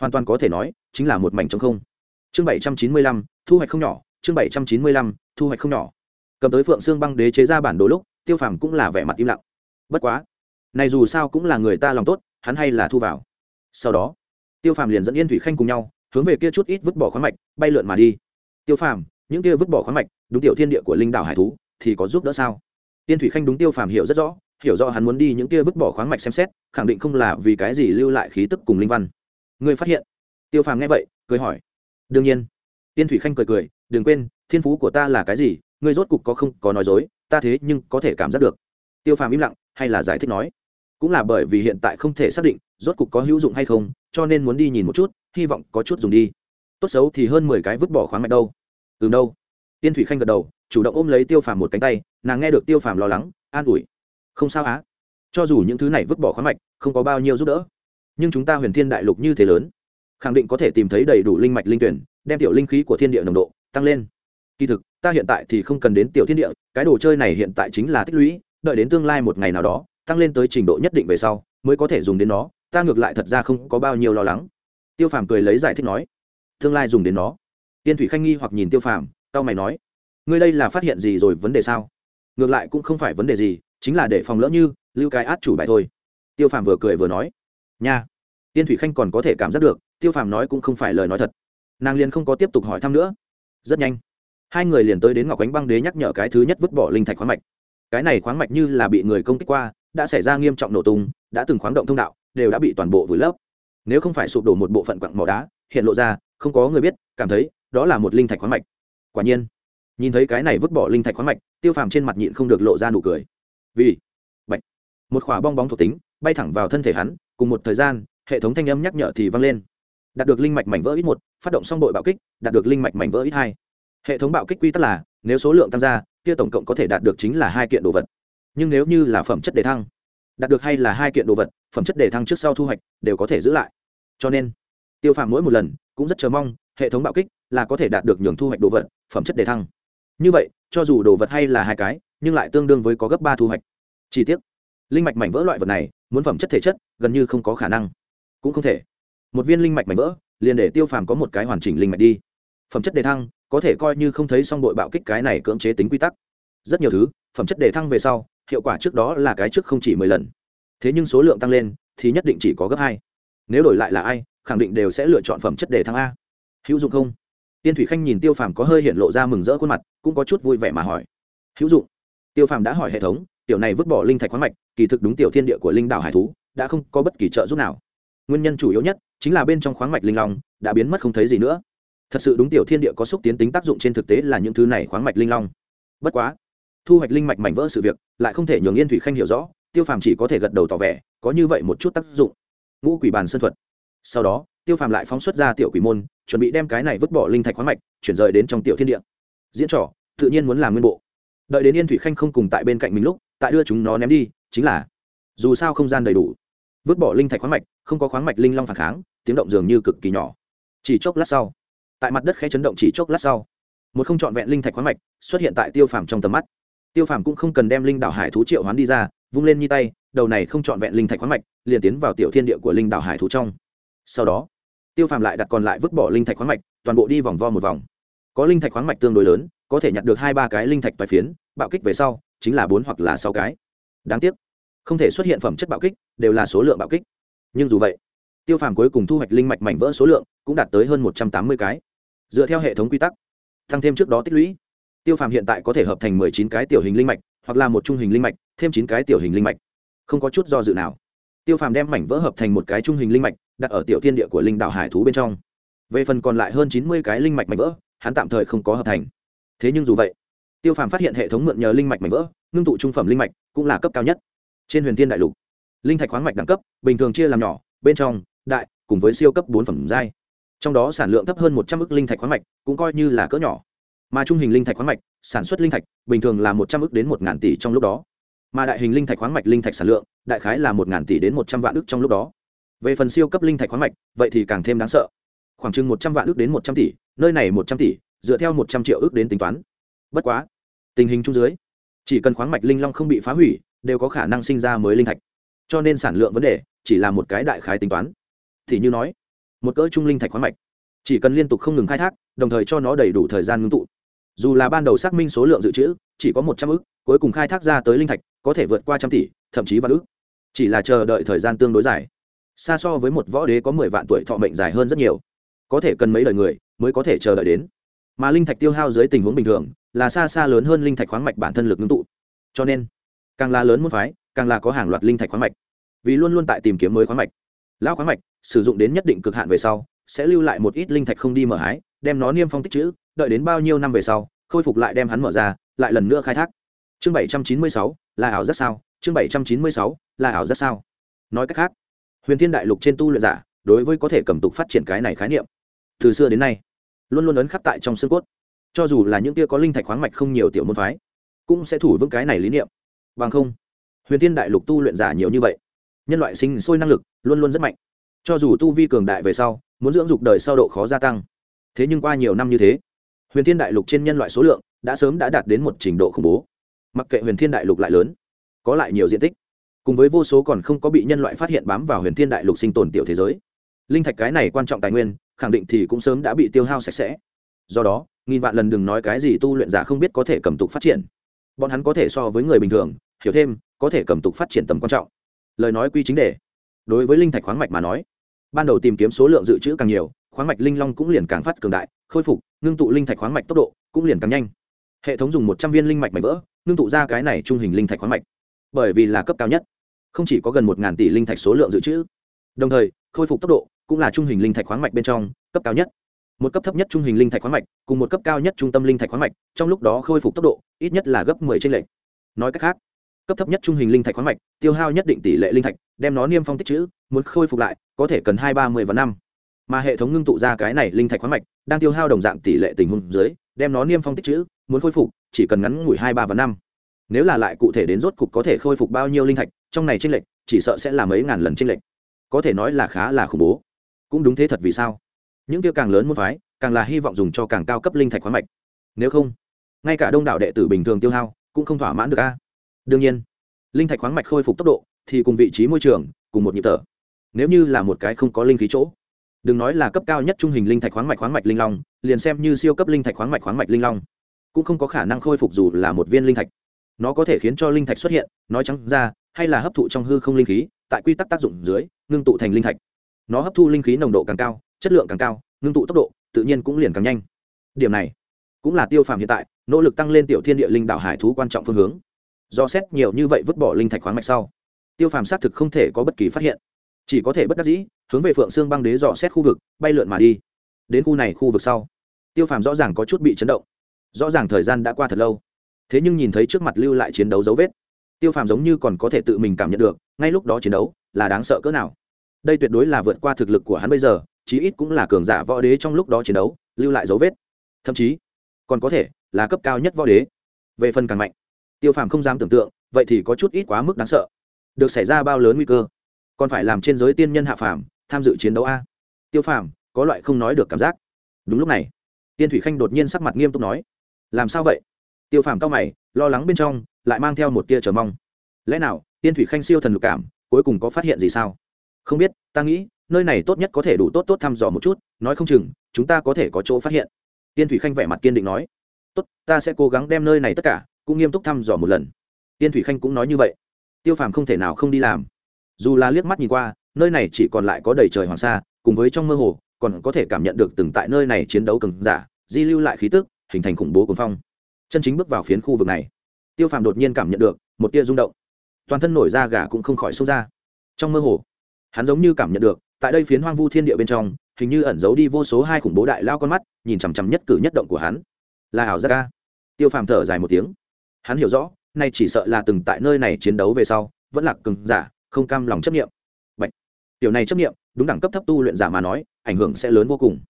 A: Hoàn toàn có thể nói, chính là một mảnh trống không. Chương bảy trăm chín mươi lăm, thu hoạch không nhỏ, chương bảy trăm chín mươi lăm, thu hoạch không nhỏ cầm tới phượng xương băng đế chế ra bản đồ lúc, tiêu phàm cũng là vẻ mặt im lặng. Bất quá, này dù sao cũng là người ta lòng tốt, hắn hay là thu vào. Sau đó, tiêu phàm liền dẫn yên thủy khanh cùng nhau, hướng về kia chút ít vứt bỏ khoáng mạch, bay lượn mà đi. Tiêu phàm, những kia vứt bỏ khoáng mạch, đúng tiểu thiên địa của linh đảo hải thú, thì có giúp đỡ sao? Yên thủy khanh đúng tiêu phàm hiểu rất rõ, hiểu rõ hắn muốn đi những kia vứt bỏ khoáng mạch xem xét, khẳng định không là vì cái gì lưu lại khí tức cùng linh văn. Người phát hiện. Tiêu phàm nghe vậy, cười hỏi. Đương nhiên. Yên thủy khanh cười cười, đừng quên, thiên phú của ta là cái gì ngươi rốt cục có không có nói dối, ta thế nhưng có thể cảm giác được. Tiêu phàm im lặng, hay là giải thích nói. Cũng là bởi vì hiện tại không thể xác định rốt cục có hữu dụng hay không, cho nên muốn đi nhìn một chút, hy vọng có chút dùng đi. Tốt xấu thì hơn mười cái vứt bỏ khoáng mạch đâu. Từ đâu. Tiên thủy khanh gật đầu, chủ động ôm lấy tiêu phàm một cánh tay, nàng nghe được tiêu phàm lo lắng, an ủi. Không sao á. Cho dù những thứ này vứt bỏ khoáng mạch, không có bao nhiêu giúp đỡ. Nhưng chúng ta huyền thiên đại lục như thế lớn, khẳng định có thể tìm thấy đầy đủ linh mạch linh tuyển, đem tiểu linh khí của thiên địa nồng độ tăng lên kỳ thực, ta hiện tại thì không cần đến tiểu thiên địa, cái đồ chơi này hiện tại chính là tích lũy, đợi đến tương lai một ngày nào đó, tăng lên tới trình độ nhất định về sau, mới có thể dùng đến nó, ta ngược lại thật ra không có bao nhiêu lo lắng. Tiêu phàm cười lấy giải thích nói. Tương lai dùng đến nó. Tiên thủy khanh nghi hoặc nhìn tiêu phàm tao mày nói. Ngươi đây là phát hiện gì rồi, vấn đề sao? Ngược lại cũng không phải vấn đề gì, chính là để phòng lỡ như, lưu cái át chủ bài thôi. Tiêu phàm vừa cười vừa nói. Nha. Tiên thủy khanh còn có thể cảm giác được, tiêu phàm nói cũng không phải lời nói thật. Nàng liền không có tiếp tục hỏi thăm nữa. Rất nhanh hai người liền tới đến ngọc ánh băng đế nhắc nhở cái thứ nhất vứt bỏ linh thạch khoáng mạch. Cái này khoáng mạch như là bị người công kích qua, đã xảy ra nghiêm trọng nổ tung, đã từng khoáng động thông đạo, đều đã bị toàn bộ vùi lấp. Nếu không phải sụp đổ một bộ phận quặng mỏ đá, hiện lộ ra, không có người biết, cảm thấy, đó là một linh thạch khoáng mạch. Quả nhiên, nhìn thấy cái này vứt bỏ linh thạch khoáng mạch, tiêu phàm trên mặt nhịn không được lộ ra nụ cười. Vì, bạch, một khỏa bong bóng thuộc tính, bay thẳng vào thân thể hắn, cùng một thời gian, hệ thống thanh âm nhắc nhở thì vang lên. Đạt được linh mạch mảnh vỡ ít một, phát động xong đội bạo kích, đạt được linh mạch mảnh vỡ ít hai hệ thống bạo kích quy tắc là nếu số lượng tăng ra, kia tổng cộng có thể đạt được chính là hai kiện đồ vật. Nhưng nếu như là phẩm chất đề thăng đạt được hay là hai kiện đồ vật phẩm chất đề thăng trước sau thu hoạch đều có thể giữ lại. Cho nên tiêu phàm mỗi một lần cũng rất chờ mong hệ thống bạo kích là có thể đạt được nhường thu hoạch đồ vật phẩm chất đề thăng. Như vậy cho dù đồ vật hay là hai cái nhưng lại tương đương với có gấp ba thu hoạch. Chi tiết linh mạch mảnh vỡ loại vật này muốn phẩm chất thể chất gần như không có khả năng. Cũng không thể. Một viên linh mạch mảnh vỡ liền để tiêu phàm có một cái hoàn chỉnh linh mạch đi. Phẩm chất đề thăng có thể coi như không thấy xong đội bạo kích cái này cưỡng chế tính quy tắc. Rất nhiều thứ, phẩm chất đề thăng về sau, hiệu quả trước đó là cái trước không chỉ mười lần. Thế nhưng số lượng tăng lên, thì nhất định chỉ có gấp hai. Nếu đổi lại là ai, khẳng định đều sẽ lựa chọn phẩm chất đề thăng a. Hữu dụng không? Tiên thủy khanh nhìn tiêu phàm có hơi hiện lộ ra mừng rỡ khuôn mặt, cũng có chút vui vẻ mà hỏi. Hữu dụng. Tiêu phàm đã hỏi hệ thống, tiểu này vứt bỏ linh thạch khoáng mạch, kỳ thực đúng tiểu thiên địa của linh đảo hải thú, đã không có bất kỳ trợ giúp nào. Nguyên nhân chủ yếu nhất, chính là bên trong khoáng mạch linh long, đã biến mất không thấy gì nữa thật sự đúng tiểu thiên địa có xúc tiến tính tác dụng trên thực tế là những thứ này khoáng mạch linh long. Bất quá, thu hoạch linh mạch mảnh vỡ sự việc lại không thể nhường yên thủy khanh hiểu rõ, tiêu phàm chỉ có thể gật đầu tỏ vẻ, có như vậy một chút tác dụng. Ngũ quỷ bàn sân thuật. Sau đó, tiêu phàm lại phóng xuất ra tiểu quỷ môn, chuẩn bị đem cái này vứt bỏ linh thạch khoáng mạch, chuyển rời đến trong tiểu thiên địa. Diễn trò, tự nhiên muốn làm nguyên bộ. Đợi đến yên thủy khanh không cùng tại bên cạnh mình lúc, tại đưa chúng nó ném đi, chính là, dù sao không gian đầy đủ, vứt bỏ linh thạch khoáng mạch, không có khoáng mạch linh long phản kháng, tiếng động dường như cực kỳ nhỏ. Chỉ chốc lát sau tại mặt đất khẽ chấn động chỉ chốc lát sau, một không trọn vẹn linh thạch khoáng mạch xuất hiện tại tiêu phàm trong tầm mắt. Tiêu phàm cũng không cần đem linh đảo hải thú triệu hoán đi ra, vung lên như tay, đầu này không trọn vẹn linh thạch khoáng mạch liền tiến vào tiểu thiên địa của linh đảo hải thú trong. Sau đó, tiêu phàm lại đặt còn lại vứt bỏ linh thạch khoáng mạch, toàn bộ đi vòng vo một vòng. Có linh thạch khoáng mạch tương đối lớn, có thể nhặt được hai ba cái linh thạch bài phiến, bạo kích về sau, chính là bốn hoặc là sáu cái. Đáng tiếc, không thể xuất hiện phẩm chất bạo kích, đều là số lượng bạo kích. Nhưng dù vậy, tiêu phàm cuối cùng thu hoạch linh mạch mảnh vỡ số lượng cũng đạt tới hơn một trăm tám mươi cái dựa theo hệ thống quy tắc, tăng thêm trước đó tích lũy. Tiêu phàm hiện tại có thể hợp thành mười chín cái tiểu hình linh mạch, hoặc là một trung hình linh mạch, thêm chín cái tiểu hình linh mạch. Không có chút do dự nào. Tiêu phàm đem mảnh vỡ hợp thành một cái trung hình linh mạch, đặt ở tiểu thiên địa của linh đạo hải thú bên trong. Về phần còn lại hơn chín mươi cái linh mạch mảnh vỡ, hắn tạm thời không có hợp thành. Thế nhưng dù vậy, tiêu phàm phát hiện hệ thống mượn nhờ linh mạch mảnh vỡ, ngưng tụ trung phẩm linh mạch, cũng là cấp cao nhất. Trên huyền thiên đại lục, linh thạch khoáng mạch đẳng cấp, bình thường chia làm nhỏ, bên trong, đại, cùng với siêu cấp bốn phẩm giai trong đó sản lượng thấp hơn một trăm ức linh thạch khoáng mạch, cũng coi như là cỡ nhỏ. Mà trung hình linh thạch khoáng mạch, sản xuất linh thạch, bình thường là một trăm ức đến một ngàn tỷ trong lúc đó. Mà đại hình linh thạch khoáng mạch linh thạch sản lượng, đại khái là một ngàn tỷ đến một trăm vạn ức trong lúc đó. Về phần siêu cấp linh thạch khoáng mạch, vậy thì càng thêm đáng sợ. Khoảng chừng một trăm vạn ước đến một trăm tỷ, nơi này một trăm tỷ, dựa theo một trăm triệu ước đến tính toán. Bất quá, tình hình chung dưới, chỉ cần khoáng mạch linh long không bị phá hủy, đều có khả năng sinh ra mới linh thạch. Cho nên sản lượng vấn đề chỉ là một cái đại khái tính toán. Thì như nói một cỡ trung linh thạch khoáng mạch. Chỉ cần liên tục không ngừng khai thác, đồng thời cho nó đầy đủ thời gian ngưng tụ. Dù là ban đầu xác minh số lượng dự trữ, chỉ có một trăm ước cuối cùng khai thác ra tới linh thạch, có thể vượt qua trăm tỷ, thậm chí vạn ước chỉ là chờ đợi thời gian tương đối dài. Xa so với một võ đế có mười vạn tuổi thọ mệnh dài hơn rất nhiều. Có thể cần mấy đời người mới có thể chờ đợi đến. Mà linh thạch tiêu hao dưới tình huống bình thường, là xa xa lớn hơn linh thạch khoáng mạch bản thân lực ngưng tụ. Cho nên, càng là lớn môn phái, càng là có hàng loạt linh thạch khoáng mạch. Vì luôn luôn tại tìm kiếm mới khoáng mạch. Lão khoáng mạch sử dụng đến nhất định cực hạn về sau, sẽ lưu lại một ít linh thạch không đi mở hái, đem nó niêm phong tích chữ, đợi đến bao nhiêu năm về sau, khôi phục lại đem hắn mở ra, lại lần nữa khai thác. Chương bảy trăm chín mươi sáu, là ảo rất sao? Chương bảy trăm chín mươi sáu, là ảo rất sao? Nói cách khác, huyền thiên đại lục trên tu luyện giả, đối với có thể cầm tục phát triển cái này khái niệm, từ xưa đến nay, luôn luôn ấn khắc tại trong xương cốt. Cho dù là những kia có linh thạch khoáng mạch không nhiều tiểu môn phái, cũng sẽ thủ vững cái này lý niệm. Bằng không, huyền thiên đại lục tu luyện giả nhiều như vậy, nhân loại sinh sôi năng lực luôn luôn rất mạnh cho dù tu vi cường đại về sau, muốn dưỡng dục đời sau độ khó gia tăng. Thế nhưng qua nhiều năm như thế, huyền thiên đại lục trên nhân loại số lượng đã sớm đã đạt đến một trình độ khủng bố. Mặc kệ huyền thiên đại lục lại lớn, có lại nhiều diện tích, cùng với vô số còn không có bị nhân loại phát hiện bám vào huyền thiên đại lục sinh tồn tiểu thế giới, linh thạch cái này quan trọng tài nguyên, khẳng định thì cũng sớm đã bị tiêu hao sạch sẽ. Do đó, nghìn vạn lần đừng nói cái gì tu luyện giả không biết có thể cầm tục phát triển. Bọn hắn có thể so với người bình thường, hiểu thêm, có thể cầm tục phát triển tầm quan trọng. Lời nói quy chính đề. Đối với linh thạch khoáng mạch mà nói ban đầu tìm kiếm số lượng dự trữ càng nhiều, khoáng mạch linh long cũng liền càng phát cường đại, khôi phục, ngưng tụ linh thạch khoáng mạch tốc độ cũng liền càng nhanh. Hệ thống dùng một trăm viên linh mạch mạch vỡ, ngưng tụ ra cái này trung hình linh thạch khoáng mạch. Bởi vì là cấp cao nhất, không chỉ có gần một tỷ linh thạch số lượng dự trữ, đồng thời, khôi phục tốc độ cũng là trung hình linh thạch khoáng mạch bên trong cấp cao nhất. Một cấp thấp nhất trung hình linh thạch khoáng mạch cùng một cấp cao nhất trung tâm linh thạch khoáng mạch, trong lúc đó khôi phục tốc độ ít nhất là gấp 10 trên lệch. Nói cách khác cấp thấp nhất trung hình linh thạch khoáng mạch, tiêu hao nhất định tỷ lệ linh thạch, đem nó niêm phong tích trữ muốn khôi phục lại, có thể cần hai ba mươi và năm. Mà hệ thống ngưng tụ ra cái này linh thạch khoáng mạch, đang tiêu hao đồng dạng tỷ lệ tình huống dưới, đem nó niêm phong tích trữ muốn khôi phục, chỉ cần ngắn ngủi hai ba và năm. Nếu là lại cụ thể đến rốt cục có thể khôi phục bao nhiêu linh thạch, trong này tranh lệch, chỉ sợ sẽ là mấy ngàn lần tranh lệch. Có thể nói là khá là khủng bố. Cũng đúng thế thật vì sao? Những tiêu càng lớn muốn phái, càng là hy vọng dùng cho càng cao cấp linh thạch khoáng mạch. Nếu không, ngay cả đông đảo đệ tử bình thường tiêu hao, cũng không thỏa mãn được a đương nhiên, linh thạch khoáng mạch khôi phục tốc độ thì cùng vị trí môi trường, cùng một nhịp thở. Nếu như là một cái không có linh khí chỗ, đừng nói là cấp cao nhất trung hình linh thạch khoáng mạch khoáng mạch linh long, liền xem như siêu cấp linh thạch khoáng mạch khoáng mạch linh long, cũng không có khả năng khôi phục dù là một viên linh thạch. Nó có thể khiến cho linh thạch xuất hiện, nói trắng ra, hay là hấp thụ trong hư không linh khí, tại quy tắc tác dụng dưới, ngưng tụ thành linh thạch. Nó hấp thu linh khí nồng độ càng cao, chất lượng càng cao, ngưng tụ tốc độ, tự nhiên cũng liền càng nhanh. Điểm này cũng là tiêu phàm hiện tại, nỗ lực tăng lên tiểu thiên địa linh đạo hải thú quan trọng phương hướng do xét nhiều như vậy vứt bỏ linh thạch khoáng mạch sau, tiêu phàm xác thực không thể có bất kỳ phát hiện. Chỉ có thể bất đắc dĩ, hướng về phượng xương băng đế dò xét khu vực, bay lượn mà đi. Đến khu này khu vực sau, tiêu phàm rõ ràng có chút bị chấn động. Rõ ràng thời gian đã qua thật lâu. Thế nhưng nhìn thấy trước mặt lưu lại chiến đấu dấu vết, tiêu phàm giống như còn có thể tự mình cảm nhận được, ngay lúc đó chiến đấu là đáng sợ cỡ nào. Đây tuyệt đối là vượt qua thực lực của hắn bây giờ, chí ít cũng là cường giả võ đế trong lúc đó chiến đấu, lưu lại dấu vết. Thậm chí, còn có thể là cấp cao nhất võ đế. Về phần càng mạnh tiêu phàm không dám tưởng tượng, vậy thì có chút ít quá mức đáng sợ. Được xảy ra bao lớn nguy cơ? Còn phải làm trên giới tiên nhân hạ phàm, tham dự chiến đấu a. Tiêu phàm, có loại không nói được cảm giác. Đúng lúc này, tiên thủy khanh đột nhiên sắc mặt nghiêm túc nói, làm sao vậy? Tiêu phàm cao mày, lo lắng bên trong, lại mang theo một tia chờ mong. Lẽ nào, tiên thủy khanh siêu thần lục cảm, cuối cùng có phát hiện gì sao? Không biết, ta nghĩ, nơi này tốt nhất có thể đủ tốt tốt thăm dò một chút, nói không chừng, chúng ta có thể có chỗ phát hiện. Tiên thủy khanh vẻ mặt kiên định nói, tốt, ta sẽ cố gắng đem nơi này tất cả cũng nghiêm túc thăm dò một lần. Tiên thủy khanh cũng nói như vậy. Tiêu phàm không thể nào không đi làm. Dù là liếc mắt nhìn qua, nơi này chỉ còn lại có đầy trời hoàng sa, cùng với trong mơ hồ, còn có thể cảm nhận được từng tại nơi này chiến đấu cứng giả, di lưu lại khí tức, hình thành khủng bố cuồng phong. Chân chính bước vào phiến khu vực này, tiêu phàm đột nhiên cảm nhận được một tia rung động. Toàn thân nổi da gà cũng không khỏi sâu ra. Trong mơ hồ, hắn giống như cảm nhận được, tại đây phiến hoang vu thiên địa bên trong, hình như ẩn giấu đi vô số hai khủng bố đại lao con mắt, nhìn chằm chằm nhất cử nhất động của hắn. Là ảo giác ca tiêu phàm thở dài một tiếng hắn hiểu rõ, nay chỉ sợ là từng tại nơi này chiến đấu về sau, vẫn là cứng giả, không cam lòng chấp nghiệm Bạch. tiểu này chấp nghiệm đúng đẳng cấp thấp tu luyện giả mà nói, ảnh hưởng sẽ lớn vô cùng.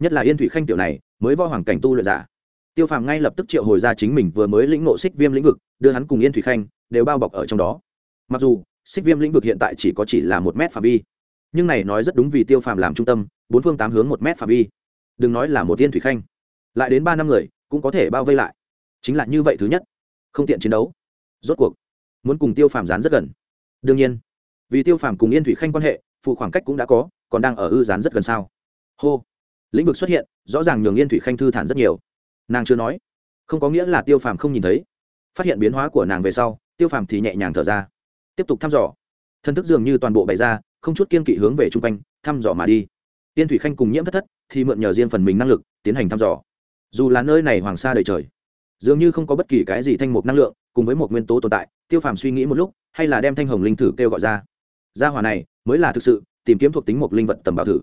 A: Nhất là yên thủy khanh tiểu này, mới vo hoàng cảnh tu luyện giả. Tiêu phàm ngay lập tức triệu hồi ra chính mình vừa mới lĩnh nộ xích viêm lĩnh vực, đưa hắn cùng yên thủy khanh đều bao bọc ở trong đó. Mặc dù, xích viêm lĩnh vực hiện tại chỉ có chỉ là một mét phạm vi, nhưng này nói rất đúng vì tiêu phàm làm trung tâm, bốn phương tám hướng một mét phạm vi. Đừng nói là một tiên thủy khanh, lại đến ba năm người, cũng có thể bao vây lại. Chính là như vậy thứ nhất không tiện chiến đấu. Rốt cuộc, muốn cùng tiêu phàm dán rất gần. Đương nhiên, vì tiêu phàm cùng yên thủy khanh quan hệ, phụ khoảng cách cũng đã có, còn đang ở ư dán rất gần sao? Hô, lĩnh vực xuất hiện, rõ ràng nhường yên thủy khanh thư thản rất nhiều. Nàng chưa nói. Không có nghĩa là tiêu phàm không nhìn thấy. Phát hiện biến hóa của nàng về sau, tiêu phàm thì nhẹ nhàng thở ra. Tiếp tục thăm dò. Thân thức dường như toàn bộ bày ra, không chút kiên kỵ hướng về chung quanh, thăm dò mà đi. Yên thủy khanh cùng nhiễm thất thất thì mượn nhờ riêng phần mình năng lực, tiến hành thăm dò. Dù là nơi này hoàng sa đầy trời dường như không có bất kỳ cái gì thanh mục năng lượng, cùng với một nguyên tố tồn tại, tiêu phàm suy nghĩ một lúc, hay là đem thanh hồng linh thử kêu gọi ra. Gia hòa này, mới là thực sự, tìm kiếm thuộc tính một linh vật tầm bảo thử.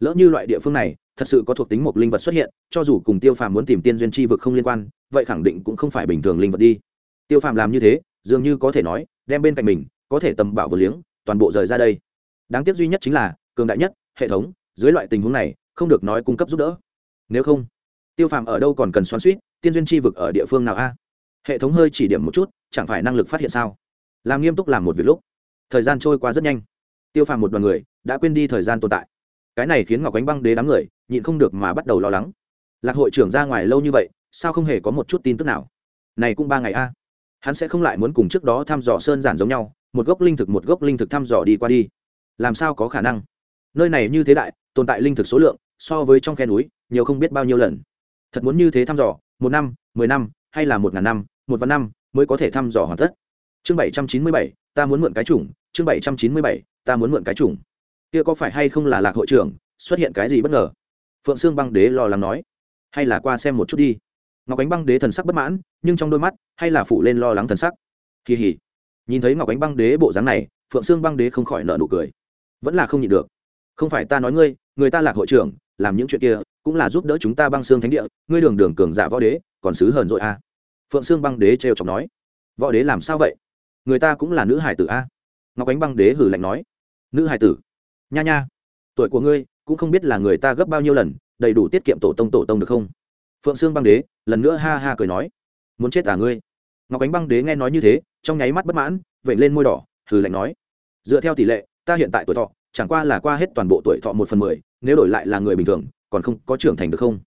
A: Lỡ như loại địa phương này, thật sự có thuộc tính một linh vật xuất hiện, cho dù cùng tiêu phàm muốn tìm tiên duyên tri vực không liên quan, vậy khẳng định cũng không phải bình thường linh vật đi. Tiêu phàm làm như thế, dường như có thể nói, đem bên cạnh mình, có thể tầm bảo vừa liếng, toàn bộ rời ra đây. Đáng tiếc duy nhất chính là, cường đại nhất, hệ thống, dưới loại tình huống này, không được nói cung cấp giúp đỡ. Nếu không tiêu phàm ở đâu còn cần xoắn suýt, tiên duyên chi vực ở địa phương nào a? Hệ thống hơi chỉ điểm một chút, chẳng phải năng lực phát hiện sao? Làm nghiêm túc làm một việc lúc, thời gian trôi qua rất nhanh. Tiêu phàm một đoàn người, đã quên đi thời gian tồn tại. Cái này khiến ngọc ánh băng đế đám người, nhịn không được mà bắt đầu lo lắng. Lạc hội trưởng ra ngoài lâu như vậy, sao không hề có một chút tin tức nào? Này cũng ba ngày a. Hắn sẽ không lại muốn cùng trước đó thăm dò sơn giản giống nhau, một gốc linh thực một gốc linh thực thăm dò đi qua đi. Làm sao có khả năng? Nơi này như thế đại, tồn tại linh thực số lượng, so với trong khe núi, nhiều không biết bao nhiêu lần thật muốn như thế thăm dò, một năm, mười năm, hay là một ngàn năm, một vạn năm mới có thể thăm dò hoàn tất. Chương bảy trăm chín mươi bảy, ta muốn mượn cái chủng. Chương bảy trăm chín mươi bảy, ta muốn mượn cái chủng. Kia có phải hay không là lạc hội trưởng? Xuất hiện cái gì bất ngờ? Phượng sương băng đế lo lắng nói. Hay là qua xem một chút đi. Ngọc ánh băng đế thần sắc bất mãn, nhưng trong đôi mắt, hay là phủ lên lo lắng thần sắc. Kỳ hỉ. Nhìn thấy ngọc ánh băng đế bộ dáng này, phượng sương băng đế không khỏi nợ nụ cười. Vẫn là không nhịn được. Không phải ta nói ngươi, người ta lạc hội trưởng, làm những chuyện kia cũng là giúp đỡ chúng ta băng xương thánh địa, ngươi đường đường cường giả võ đế, còn xứ hờn dội a. À. phượng xương băng đế trêu chọc nói. Võ đế làm sao vậy? Người ta cũng là nữ hải tử a. Ngọc ánh băng đế hử lạnh nói. Nữ hải tử? Nha nha. Tuổi của ngươi, cũng không biết là người ta gấp bao nhiêu lần, đầy đủ tiết kiệm tổ tông tổ tông được không? Phượng xương băng đế, lần nữa ha ha cười nói. Muốn chết à ngươi? Ngọc ánh băng đế nghe nói như thế, trong nháy mắt bất mãn vậy lên môi đỏ, hừ lạnh nói. Dựa theo tỷ lệ, ta hiện tại tuổi thọ, chẳng qua là qua hết toàn bộ tuổi thọ một phần mười, nếu đổi lại là người bình thường còn không có trưởng thành được không?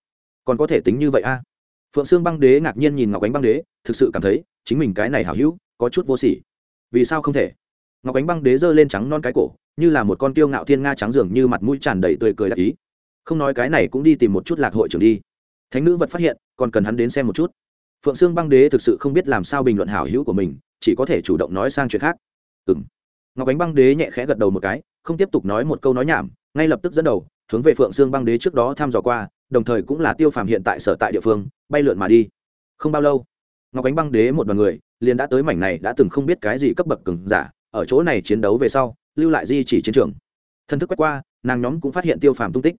A: Còn có thể tính như vậy a? À? phượng sương băng đế ngạc nhiên nhìn ngọc ánh băng đế, thực sự cảm thấy chính mình cái này hảo hữu, có chút vô sỉ. Vì sao không thể? Ngọc ánh băng đế giơ lên trắng non cái cổ, như là một con tiêu ngạo thiên nga trắng dường như mặt mũi tràn đầy tươi cười đặc ý. Không nói cái này cũng đi tìm một chút lạc hội trưởng đi. Thánh nữ vật phát hiện, còn cần hắn đến xem một chút. Phượng sương băng đế thực sự không biết làm sao bình luận hảo hữu của mình, chỉ có thể chủ động nói sang chuyện khác. Ừ m ngọc ánh băng đế nhẹ khẽ gật đầu một cái, không tiếp tục nói một câu nói nhảm, ngay lập tức dẫn đầu hướng về phượng sương băng đế trước đó thăm dò qua, đồng thời cũng là tiêu phàm hiện tại sở tại địa phương, bay lượn mà đi. Không bao lâu, ngọc ánh băng đế một đoàn người liền đã tới mảnh này đã từng không biết cái gì cấp bậc cứng giả, ở chỗ này chiến đấu về sau, lưu lại di chỉ chiến trường. Thân thức quét qua, nàng nhóm cũng phát hiện tiêu phàm tung tích.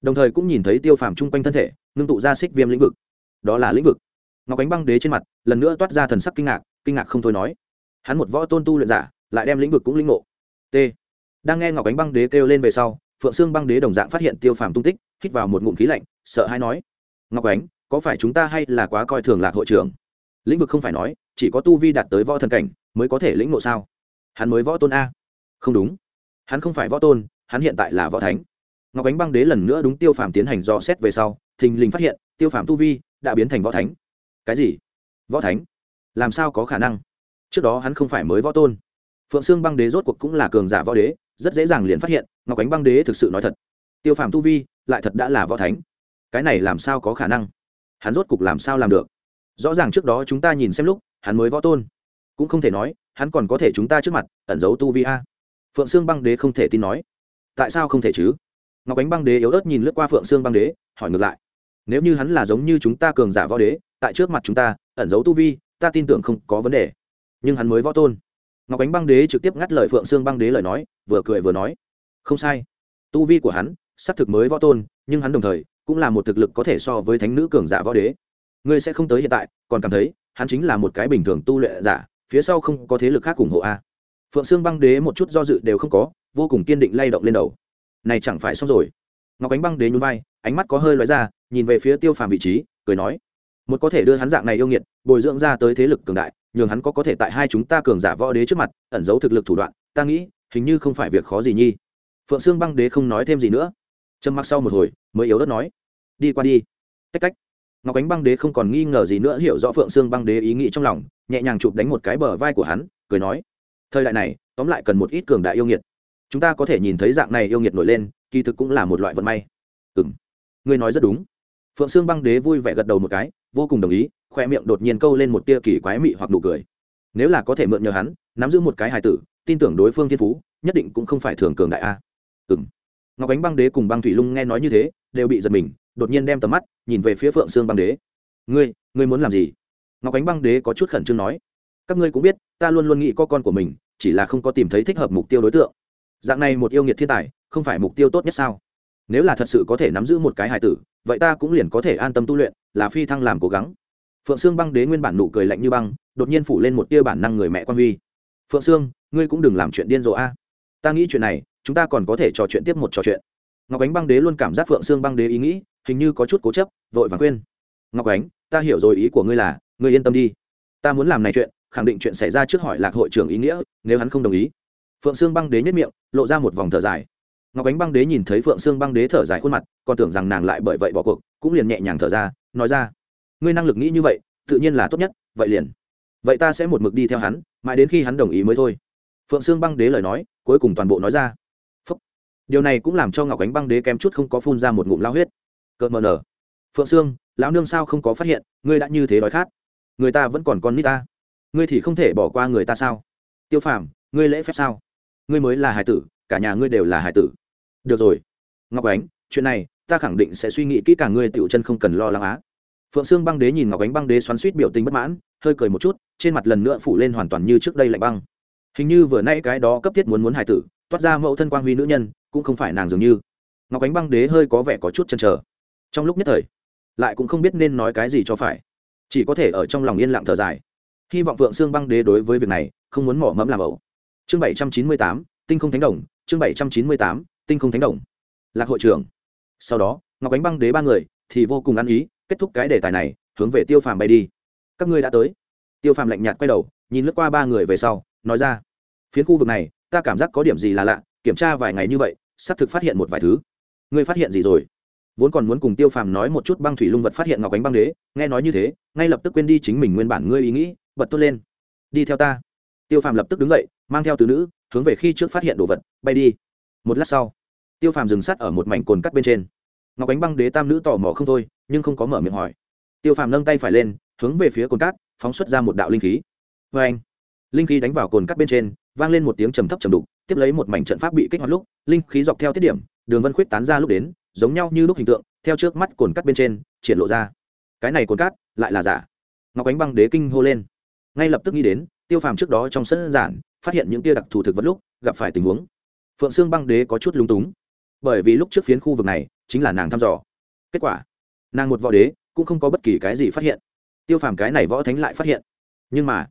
A: Đồng thời cũng nhìn thấy tiêu phàm chung quanh thân thể, ngưng tụ ra xích viêm lĩnh vực. Đó là lĩnh vực. Ngọc ánh băng đế trên mặt lần nữa toát ra thần sắc kinh ngạc kinh ngạc không thôi nói, hắn một võ tôn tu luyện giả, lại đem lĩnh vực cũng lĩnh ngộ. T. Đang nghe ngọc ánh băng đế kêu lên về sau phượng sương băng đế đồng dạng phát hiện tiêu phàm tung tích, hít vào một ngụm khí lạnh, sợ hay nói, ngọc ánh, có phải chúng ta hay là quá coi thường lạc hội trưởng? Lĩnh vực không phải nói, chỉ có tu vi đạt tới võ thần cảnh mới có thể lĩnh ngộ sao? Hắn mới võ tôn a. Không đúng. Hắn không phải võ tôn, hắn hiện tại là võ thánh. Ngọc ánh băng đế lần nữa đúng tiêu phàm tiến hành dò xét về sau, thình lình phát hiện, tiêu phàm tu vi đã biến thành võ thánh. Cái gì? Võ thánh? Làm sao có khả năng? Trước đó hắn không phải mới võ tôn. Phượng sương băng đế rốt cuộc cũng là cường giả võ đế rất dễ dàng liền phát hiện, ngọc ánh băng đế thực sự nói thật. Tiêu phàm tu vi lại thật đã là võ thánh. Cái này làm sao có khả năng? Hắn rốt cục làm sao làm được? Rõ ràng trước đó chúng ta nhìn xem lúc, hắn mới võ tôn. Cũng không thể nói, hắn còn có thể chúng ta trước mặt, ẩn giấu tu vi a. Phượng sương băng đế không thể tin nói. Tại sao không thể chứ? Ngọc ánh băng đế yếu ớt nhìn lướt qua phượng sương băng đế, hỏi ngược lại. Nếu như hắn là giống như chúng ta cường giả võ đế, tại trước mặt chúng ta, ẩn giấu tu vi, ta tin tưởng không có vấn đề. Nhưng hắn mới võ tôn ngọc ánh băng đế trực tiếp ngắt lời phượng sương băng đế lời nói, vừa cười vừa nói. Không sai. Tu vi của hắn, xác thực mới võ tôn, nhưng hắn đồng thời, cũng là một thực lực có thể so với thánh nữ cường giả võ đế. Ngươi sẽ không tới hiện tại, còn cảm thấy, hắn chính là một cái bình thường tu luyện giả, phía sau không có thế lực khác ủng hộ a. Phượng sương băng đế một chút do dự đều không có, vô cùng kiên định lay động lên đầu. Này chẳng phải xong rồi. Ngọc ánh băng đế nhún vai, ánh mắt có hơi loay ra, nhìn về phía tiêu phàm vị trí, cười nói, một có thể đưa hắn dạng này yêu nghiệt, bồi dưỡng ra tới thế lực cường đại nhường hắn có có thể tại hai chúng ta cường giả võ đế trước mặt, ẩn giấu thực lực thủ đoạn, ta nghĩ, hình như không phải việc khó gì nhi phượng sương băng đế không nói thêm gì nữa. Trầm mặc sau một hồi, mới yếu đất nói. Đi qua đi. Tách cách ngọc ánh băng đế không còn nghi ngờ gì nữa, hiểu rõ phượng sương băng đế ý nghĩ trong lòng, nhẹ nhàng chụp đánh một cái bờ vai của hắn, cười nói. Thời đại này, tóm lại cần một ít cường đại yêu nghiệt. Chúng ta có thể nhìn thấy dạng này yêu nghiệt nổi lên, kỳ thực cũng là một loại vận may. Ừ m ngươi nói rất đúng. Phượng sương băng đế vui vẻ gật đầu một cái, vô cùng đồng ý khoe miệng đột nhiên câu lên một tia kỳ quái mị hoặc nụ cười. Nếu là có thể mượn nhờ hắn, nắm giữ một cái hài tử, tin tưởng đối phương thiên phú, nhất định cũng không phải thường cường đại a. Ừ m ngọc ánh băng đế cùng băng thủy lung nghe nói như thế, đều bị giật mình, đột nhiên đem tầm mắt nhìn về phía phượng sương băng đế. Ngươi ngươi muốn làm gì? Ngọc ánh băng đế có chút khẩn trương nói. Các ngươi cũng biết, ta luôn luôn nghĩ có con của mình, chỉ là không có tìm thấy thích hợp mục tiêu đối tượng. Dạng này một yêu nghiệt thiên tài, không phải mục tiêu tốt nhất sao? Nếu là thật sự có thể nắm giữ một cái hài tử, vậy ta cũng liền có thể an tâm tu luyện, là phi thăng làm cố gắng phượng sương băng đế nguyên bản nụ cười lạnh như băng, đột nhiên phủ lên một tia bản năng người mẹ quan huy. Phượng sương, ngươi cũng đừng làm chuyện điên rồ a. Ta nghĩ chuyện này, chúng ta còn có thể trò chuyện tiếp một trò chuyện. Ngọc ánh băng đế luôn cảm giác phượng sương băng đế ý nghĩ, hình như có chút cố chấp, vội vàng khuyên. Ngọc ánh, ta hiểu rồi ý của ngươi là, ngươi yên tâm đi. Ta muốn làm này chuyện, khẳng định chuyện xảy ra trước hỏi lạc hội trưởng ý nghĩa, nếu hắn không đồng ý. Phượng sương băng đế nhất miệng, lộ ra một vòng thở dài. Ngọc ánh băng đế nhìn thấy phượng sương băng đế thở dài khuôn mặt, còn tưởng rằng nàng lại bởi vậy bỏ cuộc, cũng liền nhẹ nhàng thở ra, nói ra ngươi năng lực nghĩ như vậy, tự nhiên là tốt nhất, vậy liền. Vậy ta sẽ một mực đi theo hắn, mãi đến khi hắn đồng ý mới thôi. Phượng sương băng đế lời nói, cuối cùng toàn bộ nói ra. Phúc. điều này cũng làm cho ngọc ánh băng đế kém chút không có phun ra một ngụm lao huyết. Cợt mờ nở. Phượng sương, lão nương sao không có phát hiện, ngươi đã như thế đói khát? Người ta vẫn còn con nít ta. Ngươi thì không thể bỏ qua người ta sao? Tiêu phàm, ngươi lễ phép sao? Ngươi mới là hải tử, cả nhà ngươi đều là hải tử. Được rồi. Ngọc ánh, chuyện này, ta khẳng định sẽ suy nghĩ kỹ cả ngươi, tiểu chân không cần lo lắng á phượng sương băng đế nhìn ngọc ánh băng đế xoắn suýt biểu tình bất mãn, hơi cười một chút, trên mặt lần nữa phủ lên hoàn toàn như trước đây lạnh băng. Hình như vừa nay cái đó cấp thiết muốn muốn hải tử, toát ra mẫu thân quang huy nữ nhân, cũng không phải nàng dường như. Ngọc ánh băng đế hơi có vẻ có chút chăn trở trong lúc nhất thời, lại cũng không biết nên nói cái gì cho phải. Chỉ có thể ở trong lòng yên lặng thở dài. Hy vọng phượng sương băng đế đối với việc này, không muốn mỏ mẫm làm ẩu. Chương bảy trăm chín mươi tám, tinh không thánh đồng, chương bảy trăm chín mươi tám, tinh không thánh đồng. Lạc hội trưởng. Sau đó, ngọc ánh băng đế ba người, thì vô cùng ăn ý kết thúc cái đề tài này, hướng về tiêu phàm bay đi. Các ngươi đã tới. Tiêu phàm lạnh nhạt quay đầu, nhìn lướt qua ba người về sau, nói ra. Phiến khu vực này, ta cảm giác có điểm gì là lạ, kiểm tra vài ngày như vậy, xác thực phát hiện một vài thứ. Ngươi phát hiện gì rồi? Vốn còn muốn cùng tiêu phàm nói một chút băng thủy lung vật phát hiện ngọc ánh băng đế, nghe nói như thế, ngay lập tức quên đi chính mình nguyên bản ngươi ý nghĩ, bật tốt lên. Đi theo ta. Tiêu phàm lập tức đứng dậy, mang theo từ nữ, hướng về khi trước phát hiện đồ vật, bay đi. Một lát sau, tiêu phàm dừng sắt ở một mảnh cồn cắt bên trên ngọc ánh băng đế tam nữ tò mò không thôi, nhưng không có mở miệng hỏi. Tiêu phàm nâng tay phải lên, hướng về phía cồn cát, phóng xuất ra một đạo linh khí. Vê anh, linh khí đánh vào cồn cát bên trên, vang lên một tiếng trầm thấp trầm đục, tiếp lấy một mảnh trận pháp bị kích hoạt lúc, linh khí dọc theo tiết điểm, đường vân khuyết tán ra lúc đến, giống nhau như lúc hình tượng, theo trước mắt cồn cát bên trên, triển lộ ra. Cái này cồn cát, lại là giả. Ngọc ánh băng đế kinh hô lên. Ngay lập tức nghĩ đến, tiêu phàm trước đó trong sân giản, phát hiện những tia đặc thù thực vật lúc, gặp phải tình huống. Phượng xương băng đế có chút lúng túng bởi vì lúc trước phiến khu vực này chính là nàng thăm dò. Kết quả, nàng một võ đế cũng không có bất kỳ cái gì phát hiện. Tiêu phàm cái này võ thánh lại phát hiện. Nhưng mà,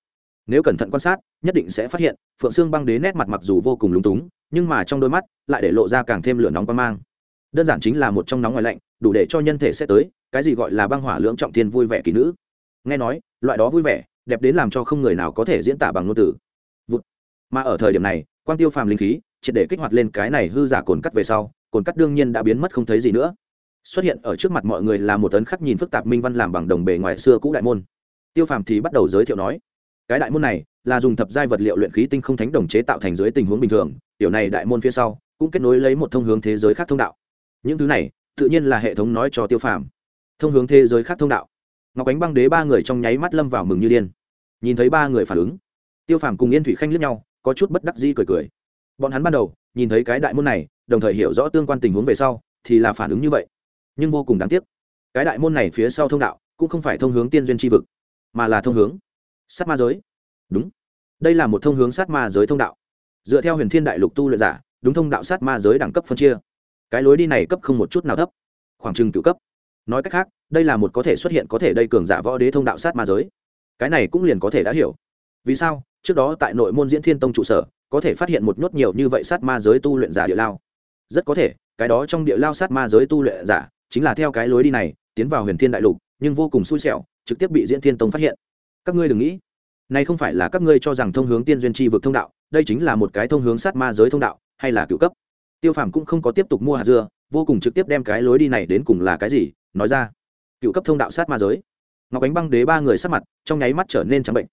A: nếu cẩn thận quan sát, nhất định sẽ phát hiện, phượng sương băng đế nét mặt mặc dù vô cùng lúng túng, nhưng mà trong đôi mắt lại để lộ ra càng thêm lửa nóng quan mang. Đơn giản chính là một trong nóng ngoài lạnh, đủ để cho nhân thể sẽ tới, cái gì gọi là băng hỏa lưỡng trọng thiên vui vẻ kỳ nữ. Nghe nói, loại đó vui vẻ, đẹp đến làm cho không người nào có thể diễn tả bằng ngôn từ. Vụt. mà ở thời điểm này quan tiêu phàm linh khí, triệt để kích hoạt lên cái này hư giả cồn cắt về sau cồn cắt đương nhiên đã biến mất không thấy gì nữa. Xuất hiện ở trước mặt mọi người là một tấn khắc nhìn phức tạp minh văn làm bằng đồng bề ngoài xưa cũ đại môn. Tiêu phàm thì bắt đầu giới thiệu nói, cái đại môn này là dùng thập giai vật liệu luyện khí tinh không thánh đồng chế tạo thành dưới tình huống bình thường, tiểu này đại môn phía sau cũng kết nối lấy một thông hướng thế giới khác thông đạo. Những thứ này tự nhiên là hệ thống nói cho tiêu phàm. Thông hướng thế giới khác thông đạo. Ngọc ánh băng đế ba người trong nháy mắt lâm vào mừng như điên. Nhìn thấy ba người phản ứng, tiêu phàm cùng yên thủy khanh liếc nhau, có chút bất đắc dĩ cười cười. Bọn hắn ban đầu nhìn thấy cái đại môn này đồng thời hiểu rõ tương quan tình huống về sau, thì là phản ứng như vậy. Nhưng vô cùng đáng tiếc, cái đại môn này phía sau thông đạo cũng không phải thông hướng tiên duyên tri vực, mà là thông hướng sát ma giới. Đúng, đây là một thông hướng sát ma giới thông đạo. Dựa theo huyền thiên đại lục tu luyện giả, đúng thông đạo sát ma giới đẳng cấp phân chia. Cái lối đi này cấp không một chút nào thấp, khoảng chừng cựu cấp. Nói cách khác, đây là một có thể xuất hiện có thể đây cường giả võ đế thông đạo sát ma giới. Cái này cũng liền có thể đã hiểu. Vì sao, trước đó tại nội môn diễn thiên tông trụ sở, có thể phát hiện một nhốt nhiều như vậy sát ma giới tu luyện giả địa lao rất có thể, cái đó trong địa lao sát ma giới tu luyện giả, chính là theo cái lối đi này, tiến vào huyền thiên đại lục, nhưng vô cùng xui xẻo, trực tiếp bị diễn thiên tông phát hiện. Các ngươi đừng nghĩ, này không phải là các ngươi cho rằng thông hướng tiên duyên tri vực thông đạo, đây chính là một cái thông hướng sát ma giới thông đạo, hay là cựu cấp? Tiêu phàm cũng không có tiếp tục mua hạt dưa, vô cùng trực tiếp đem cái lối đi này đến cùng là cái gì, nói ra. Cựu cấp thông đạo sát ma giới. Ngọc ánh băng đế ba người sát mặt, trong nháy mắt trở nên trắng bệnh.